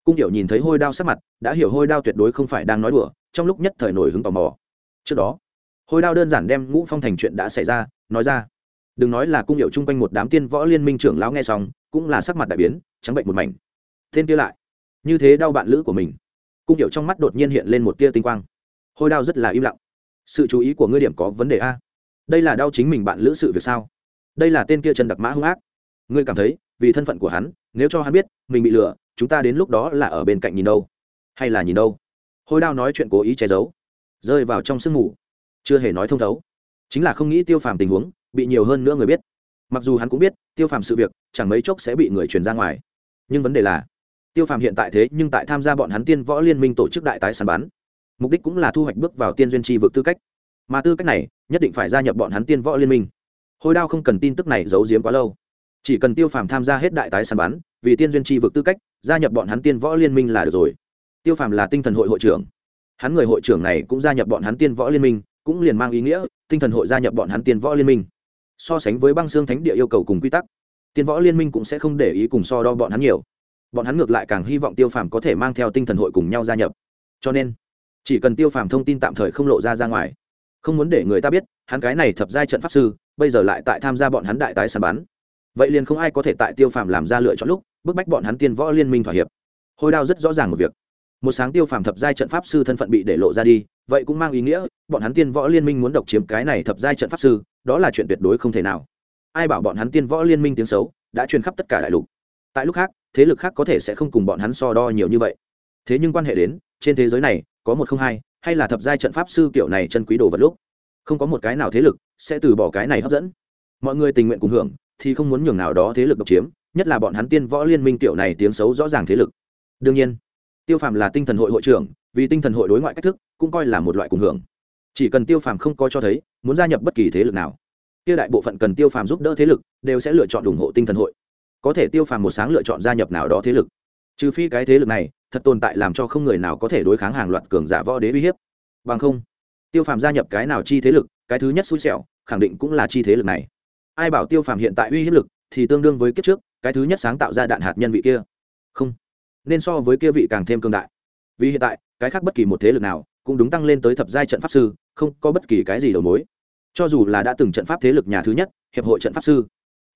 A: Cung điệu nhìn thấy hôi đao sắc mặt, đã hiểu hôi đao tuyệt đối không phải đang nói đùa, trong lúc nhất thời nổi hứng tò mò. Trước đó, hôi đao đơn giản đem ngũ phong thành chuyện đã xảy ra, nói ra. Đừng nói là cung điệu chung quanh một đám tiên võ liên minh trưởng lão nghe xong, cũng là sắc mặt đại biến, trắng bệnh một mảnh. Tên kia lại, như thế đau bạn lữ của mình. Cung điệu trong mắt đột nhiên hiện lên một tia tinh quang. Hôi đao rất là im lặng. Sự chú ý của ngươi điểm có vấn đề a. Đây là đau chính mình bạn lữ sự việc sao? Đây là tên kia trần đặc mã hung ác. Ngươi cảm thấy, vì thân phận của hắn, nếu cho hắn biết, mình bị lừa chúng ta đến lúc đó là ở bên cạnh nhìn đâu? Hay là nhìn đâu? Hôi đao nói chuyện cố ý che giấu. Rơi vào trong sương mù. Chưa hề nói thông thấu. Chính là không nghĩ tiêu phàm tình huống, bị nhiều hơn nữa người biết. Mặc dù hắn cũng biết, tiêu phàm sự việc, chẳng mấy chốc sẽ bị người truyền ra ngoài. Nhưng vấn đề là, tiêu phàm hiện tại thế nhưng tại tham gia bọn hắn tiên võ liên minh tổ chức đại tái sàn bán mục đích cũng là thu hoạch bước vào tiên duyên tri vực tư cách. Mà tư cách này, nhất định phải gia nhập bọn hắn tiên võ liên minh. Hồi đao không cần tin tức này giấu giếm quá lâu. Chỉ cần tiêu phàm tham gia hết đại tái sàn bán vì tiên duyên tri vực tư cách gia nhập bọn hắn tiên võ liên minh là được rồi. Tiêu phàm là tinh thần hội hội trưởng. Hắn người hội trưởng này cũng gia nhập bọn hắn tiên võ liên minh, cũng liền mang ý nghĩa, tinh thần hội gia nhập bọn hắn tiên võ liên minh. So sánh với băng xương thánh địa yêu cầu cùng quy tắc, tiên võ liên minh cũng sẽ không để ý cùng so đo bọn hắn nhiều. Bọn hắn ngược lại càng hy vọng tiêu phàm có thể mang theo tinh thần hội cùng nhau gia nhập. Cho nên, chỉ cần tiêu phàm thông tin tạm thời không lộ ra ra ngoài, không muốn để người ta biết, hắn cái này thập giai trận pháp sư, bây giờ lại tại tham gia bọn hắn đại tái sàn bắn. Vậy liền không ai có thể tại tiêu phàm làm ra lựa chọn lúc bức bách bọn hắn tiên võ liên minh thỏa hiệp. Hồi đao rất rõ ràng một việc. Một sáng tiêu phàm thập giai trận pháp sư thân phận bị để lộ ra đi, vậy cũng mang ý nghĩa, bọn hắn tiên võ liên minh muốn độc chiếm cái này thập giai trận pháp sư, đó là chuyện tuyệt đối không thể nào. Ai bảo bọn hắn tiên võ liên minh tiếng xấu, đã truyền khắp tất cả đại lục. Tại lúc khác, thế lực khác có thể sẽ không cùng bọn hắn so đo nhiều như vậy. Thế nhưng quan hệ đến, trên thế giới này, có một không hai, hay là thập giai trận pháp sư kiểu này chân quý đồ vật lúc, không có một cái nào thế lực sẽ từ bỏ cái này hấp dẫn. Mọi người tình nguyện cùng hưởng, thì không muốn nhường nào đó thế lực độc chiếm nhất là bọn hắn tiên võ liên minh kiểu này tiếng xấu rõ ràng thế lực. Đương nhiên, tiêu phàm là tinh thần hội hội trưởng, vì tinh thần hội đối ngoại cách thức, cũng coi là một loại cùng hưởng. Chỉ cần tiêu phàm không coi cho thấy, muốn gia nhập bất kỳ thế lực nào tiêu đại bộ phận cần tiêu phàm giúp đỡ thế lực, đều sẽ lựa chọn ủng hộ tinh thần hội. Có thể tiêu phàm một sáng lựa chọn gia nhập nào đó thế lực. Trừ phi cái thế lực này, thật tồn tại làm cho không người nào có thể đối kháng hàng loạt cường giả võ đế uy hiếp. Bằng không, tiêu phàm gia nhập cái nào chi thế lực, cái thứ nhất xui xẻo, khẳng định cũng là chi thế lực này. Ai bảo tiêu phàm hiện tại uy hiếp lực, thì tương đương với kiếp trước cái thứ nhất sáng tạo ra đạn hạt nhân vị kia. Không. Nên so với kia vị càng thêm cương đại. Vì hiện tại, cái khác bất kỳ một thế lực nào cũng đúng tăng lên tới thập giai trận pháp sư, không có bất kỳ cái gì đầu mối. Cho dù là đã từng trận pháp thế lực nhà thứ nhất, hiệp hội trận pháp sư,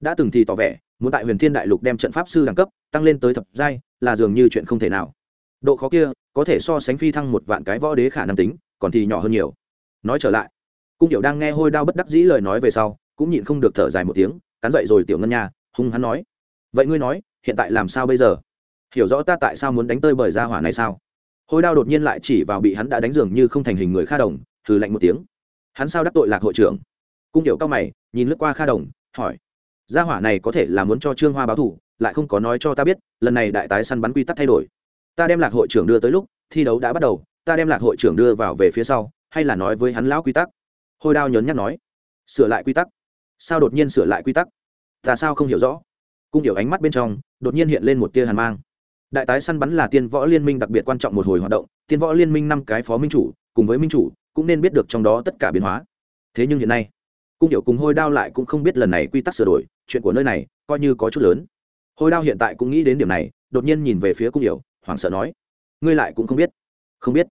A: đã từng thì tỏ vẻ muốn tại huyền thiên đại lục đem trận pháp sư đẳng cấp tăng lên tới thập giai là dường như chuyện không thể nào. Độ khó kia có thể so sánh phi thăng một vạn cái võ đế khả năng tính, còn thì nhỏ hơn nhiều. Nói trở lại, cung điệu đang nghe hôi đao bất đắc dĩ lời nói về sau, cũng nhịn không được thở dài một tiếng, cắn dậy rồi tiểu ngân nha, hung hắn nói vậy ngươi nói, hiện tại làm sao bây giờ? Hiểu rõ ta tại sao muốn đánh tơi bởi ra hỏa này sao? Hôi đao đột nhiên lại chỉ vào bị hắn đã đánh dường như không thành hình người kha đồng thử lạnh một tiếng. Hắn sao đắc tội lạc hội trưởng? Cung điệu cao mày, nhìn lướt qua kha đồng, hỏi. Gia hỏa này có thể là muốn cho trương hoa báo thủ lại không có nói cho ta biết, lần này đại tái săn bắn quy tắc thay đổi. Ta đem lạc hội trưởng đưa tới lúc, thi đấu đã bắt đầu, ta đem lạc hội trưởng đưa vào về phía sau, hay là nói với hắn lão quy tắc? Hôi đao nhớn nhắc nói. Sửa lại quy tắc. Sao đột nhiên sửa lại quy tắc? Ta sao không hiểu rõ? cung điệu ánh mắt bên trong đột nhiên hiện lên một tia hàn mang. Đại tái săn bắn là tiên võ liên minh đặc biệt quan trọng một hồi hoạt động tiên võ liên minh năm cái phó minh chủ cùng với minh chủ cũng nên biết được trong đó tất cả biến hóa. Thế nhưng hiện nay cung điệu cùng hôi đao lại cũng không biết lần này quy tắc sửa đổi chuyện của nơi này coi như có chút lớn. Hôi đao hiện tại cũng nghĩ đến điểm này đột nhiên nhìn về phía cung điệu hoảng sợ nói ngươi lại cũng không biết. Không biết.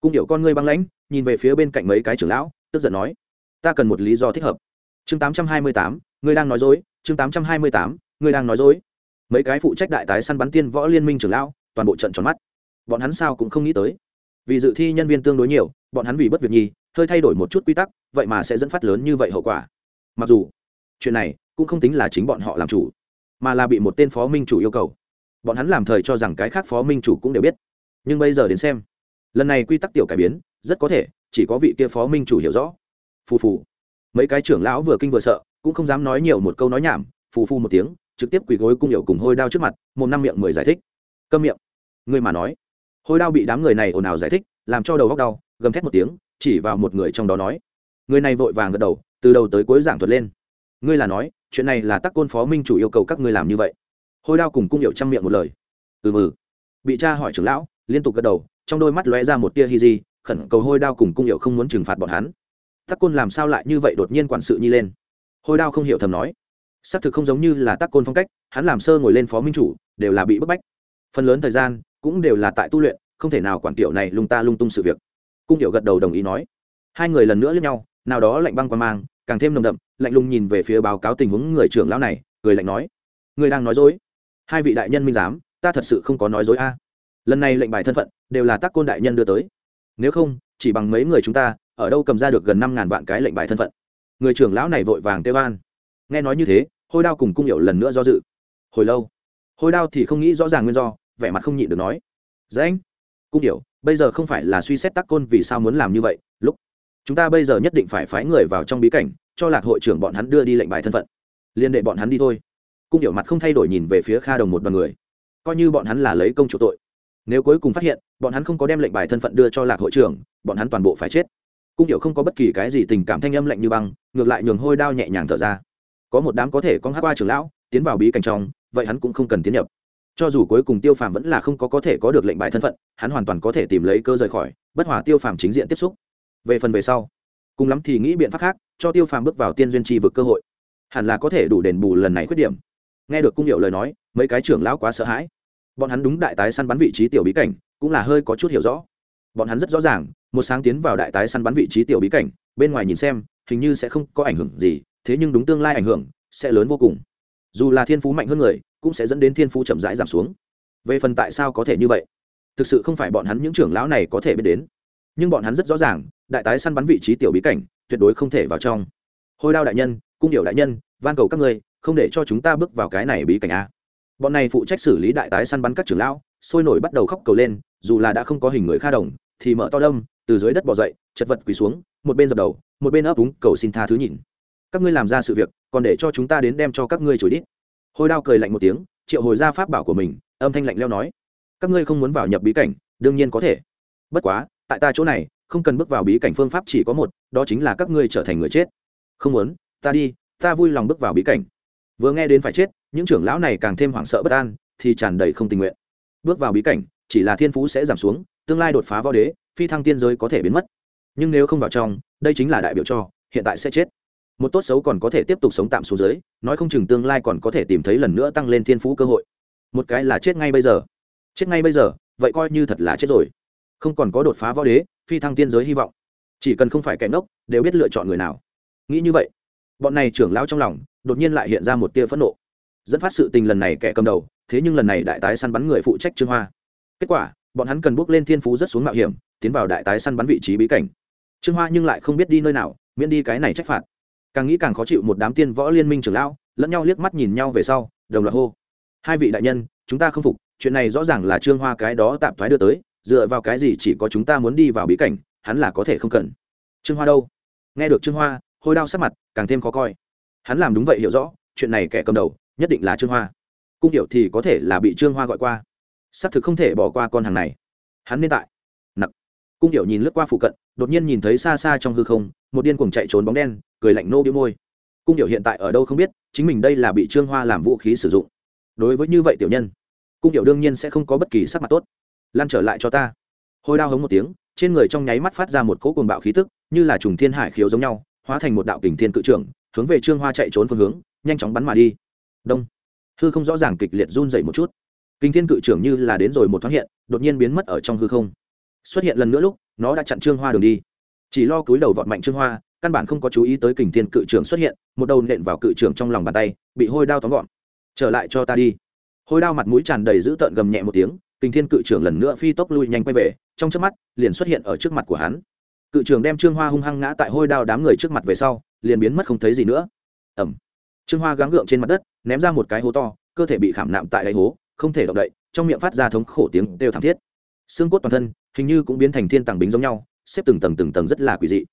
A: Cung điệu con ngươi băng lãnh nhìn về phía bên cạnh mấy cái trưởng lão tức giận nói ta cần một lý do thích hợp. Chương 828, ngươi đang nói dối chương 828, ngươi đang nói dối. Mấy cái phụ trách đại tái săn bắn tiên võ liên minh trưởng lão, toàn bộ trận tròn mắt. Bọn hắn sao cũng không nghĩ tới. Vì dự thi nhân viên tương đối nhiều, bọn hắn vì bất việc nhi hơi thay đổi một chút quy tắc, vậy mà sẽ dẫn phát lớn như vậy hậu quả. Mặc dù, chuyện này cũng không tính là chính bọn họ làm chủ, mà là bị một tên phó minh chủ yêu cầu. Bọn hắn làm thời cho rằng cái khác phó minh chủ cũng đều biết. Nhưng bây giờ đến xem, lần này quy tắc tiểu cải biến, rất có thể chỉ có vị kia phó minh chủ hiểu rõ. Phù phù. Mấy cái trưởng lão vừa kinh vừa sợ, cũng không dám nói nhiều một câu nói nhảm, phù phù một tiếng trực tiếp quỳ gối cung hiệu cùng hôi đao trước mặt, một năm miệng mười giải thích. Câm miệng. Người mà nói. Hôi đao bị đám người này ồn ào giải thích, làm cho đầu góc đau, gầm thét một tiếng, chỉ vào một người trong đó nói. Người này vội vàng gật đầu, từ đầu tới cuối giảng thuật lên. Ngươi là nói, chuyện này là tắc côn phó minh chủ yêu cầu các ngươi làm như vậy. Hôi đao cùng cung hiệu chăm miệng một lời. Ừ mừ bị cha hỏi trưởng lão, liên tục gật đầu, trong đôi mắt lóe ra một tia hi di khẩn cầu hôi đao cùng cung hiệu không muốn trừng phạt bọn hắn. Tắc côn làm sao lại như vậy đột nhiên quản sự nhi lên? Hôi đao không hiểu thầm nói xác thực không giống như là tác côn phong cách, hắn làm sơ ngồi lên phó minh chủ, đều là bị bức bách. Phần lớn thời gian, cũng đều là tại tu luyện, không thể nào quản tiểu này lung ta lung tung sự việc. Cung hiệu gật đầu đồng ý nói. Hai người lần nữa lẫn nhau, nào đó lạnh băng qua mang, càng thêm nồng đậm, lạnh lùng nhìn về phía báo cáo tình huống người trưởng lão này người lạnh nói. Người đang nói dối. Hai vị đại nhân minh giám, ta thật sự không có nói dối a. Lần này lệnh bài thân phận, đều là tác côn đại nhân đưa tới. Nếu không, chỉ bằng mấy người chúng ta, ở đâu cầm ra được gần năm ngàn vạn cái lệnh bài thân phận. Người trưởng lão này vội vàng kêu an. Nghe nói như thế hôi đao cùng cung hiệu lần nữa do dự. Hồi lâu, hôi đao thì không nghĩ rõ ràng nguyên do, vẻ mặt không nhịn được nói. Dễ anh cung hiệu bây giờ không phải là suy xét tắc côn vì sao muốn làm như vậy, lúc chúng ta bây giờ nhất định phải phái người vào trong bí cảnh, cho lạc hội trưởng bọn hắn đưa đi lệnh bài thân phận. Liên đệ bọn hắn đi thôi. Cung hiệu mặt không thay đổi nhìn về phía kha đồng một đoàn người. Coi như bọn hắn là lấy công chủ tội. Nếu cuối cùng phát hiện, bọn hắn không có đem lệnh bài thân phận đưa cho lạc hội trưởng, bọn hắn toàn bộ phải chết. Cung hiệu không có bất kỳ cái gì tình cảm thanh âm lạnh như băng, ngược lại nhường hôi đao nhẹ nhàng thở ra có một đám có thể con hát qua trưởng lão, tiến vào bí cảnh trong, vậy hắn cũng không cần tiến nhập. Cho dù cuối cùng tiêu phàm vẫn là không có có thể có được lệnh bài thân phận, hắn hoàn toàn có thể tìm lấy cơ rời khỏi, bất hòa tiêu phàm chính diện tiếp xúc. Về phần về sau, cùng lắm thì nghĩ biện pháp khác, cho tiêu phàm bước vào tiên duyên tri vực cơ hội. Hẳn là có thể đủ đền bù lần này khuyết điểm. Nghe được cung hiệu lời nói, mấy cái trưởng lão quá sợ hãi. Bọn hắn đúng đại tái săn bắn vị trí tiểu bí cảnh, cũng là hơi có chút hiểu rõ. Bọn hắn rất rõ ràng, một sáng tiến vào đại tái săn bắn vị trí tiểu bí cảnh, bên ngoài nhìn xem, hình như sẽ không có ảnh hưởng gì thế nhưng đúng tương lai ảnh hưởng sẽ lớn vô cùng. Dù là thiên phú mạnh hơn người, cũng sẽ dẫn đến thiên phú chậm rãi giảm xuống. Về phần tại sao có thể như vậy? Thực sự không phải bọn hắn những trưởng lão này có thể biết đến. Nhưng bọn hắn rất rõ ràng, đại tái săn bắn vị trí tiểu bí cảnh, tuyệt đối không thể vào trong. Hôi đao đại nhân, cung điệu đại nhân, van cầu các ngươi, không để cho chúng ta bước vào cái này bí cảnh a. Bọn này phụ trách xử lý đại tái săn bắn các trưởng lão, sôi nổi bắt đầu khóc cầu lên, dù là đã không có hình người kha đồng, thì mở to đâm, từ dưới đất bỏ dậy, chật vật quỳ xuống, một bên dập đầu, một bên ấp úng cầu xin tha thứ nhìn các ngươi làm ra sự việc, còn để cho chúng ta đến đem cho các ngươi chửi đít. Hôi đao cười lạnh một tiếng, triệu hồi ra pháp bảo của mình, âm thanh lạnh leo nói, các ngươi không muốn vào nhập bí cảnh, đương nhiên có thể. Bất quá, tại ta chỗ này, không cần bước vào bí cảnh phương pháp chỉ có một, đó chính là các ngươi trở thành người chết. Không muốn, ta đi, ta vui lòng bước vào bí cảnh. Vừa nghe đến phải chết, những trưởng lão này càng thêm hoảng sợ bất an, thì tràn đầy không tình nguyện. Bước vào bí cảnh, chỉ là thiên phú sẽ giảm xuống, tương lai đột phá võ đế, phi thăng tiên giới có thể biến mất. Nhưng nếu không vào trong, đây chính là đại biểu cho, hiện tại sẽ chết một tốt xấu còn có thể tiếp tục sống tạm xuống dưới, nói không chừng tương lai còn có thể tìm thấy lần nữa tăng lên thiên phú cơ hội. Một cái là chết ngay bây giờ. Chết ngay bây giờ, vậy coi như thật là chết rồi. Không còn có đột phá võ đế, phi thăng tiên giới hy vọng. Chỉ cần không phải kẻ ngốc, đều biết lựa chọn người nào. Nghĩ như vậy, bọn này trưởng lao trong lòng, đột nhiên lại hiện ra một tia phẫn nộ. Dẫn phát sự tình lần này kẻ cầm đầu, thế nhưng lần này đại tái săn bắn người phụ trách trương hoa. Kết quả, bọn hắn cần bước lên thiên phú rất xuống mạo hiểm, tiến vào đại tái săn bắn vị trí bí cảnh. Trương hoa nhưng lại không biết đi nơi nào, miễn đi cái này trách phạt càng nghĩ càng khó chịu một đám tiên võ liên minh trưởng lão, lẫn nhau liếc mắt nhìn nhau về sau, đồng loạt hô. Hai vị đại nhân, chúng ta không phục, chuyện này rõ ràng là trương hoa cái đó tạm thoái đưa tới, dựa vào cái gì chỉ có chúng ta muốn đi vào bí cảnh, hắn là có thể không cần. Trương hoa đâu? Nghe được trương hoa, hôi đau sắc mặt, càng thêm khó coi. Hắn làm đúng vậy hiểu rõ, chuyện này kẻ cầm đầu, nhất định là trương hoa. Cung hiểu thì có thể là bị trương hoa gọi qua. Xác thực không thể bỏ qua con hàng này. Hắn nên tại. Nặc. Cung hiểu nhìn lướt qua phụ cận, đột nhiên nhìn thấy xa xa trong hư không, một điên cuồng chạy trốn bóng đen cười lạnh nô bĩu môi. Cung điệu hiện tại ở đâu không biết, chính mình đây là bị trương hoa làm vũ khí sử dụng. Đối với như vậy tiểu nhân, cung điệu đương nhiên sẽ không có bất kỳ sắc mặt tốt. Lan trở lại cho ta. Hồi đao hống một tiếng, trên người trong nháy mắt phát ra một cỗ cuồng bạo khí tức, như là trùng thiên hải khiếu giống nhau, hóa thành một đạo kình thiên cự trưởng, hướng về trương hoa chạy trốn phương hướng, nhanh chóng bắn mà đi. Đông. Hư không rõ ràng kịch liệt run dậy một chút. Kinh thiên cự trưởng như là đến rồi một thoáng hiện, đột nhiên biến mất ở trong hư không. Xuất hiện lần nữa lúc, nó đã chặn trương hoa đường đi. Chỉ lo cúi đầu vọt mạnh trương hoa căn bản không có chú ý tới kình thiên cự trưởng xuất hiện, một đầu nện vào cự trưởng trong lòng bàn tay, bị hôi đao tóm gọn. Trở lại cho ta đi. Hôi đao mặt mũi tràn đầy dữ tợn gầm nhẹ một tiếng, kình thiên cự trưởng lần nữa phi tốc lui nhanh quay về, trong chớp mắt, liền xuất hiện ở trước mặt của hắn. Cự trưởng đem trương hoa hung hăng ngã tại hôi đao đám người trước mặt về sau, liền biến mất không thấy gì nữa. Ẩm trương hoa gắng gượng trên mặt đất, ném ra một cái hố to, cơ thể bị khảm nạm tại đáy hố, không thể động đậy, trong miệng phát ra thống khổ tiếng đều thảm thiết. Xương cốt toàn thân hình như cũng biến thành thiên tàng bính giống nhau, xếp từng tầng từng tầng rất là quỷ dị.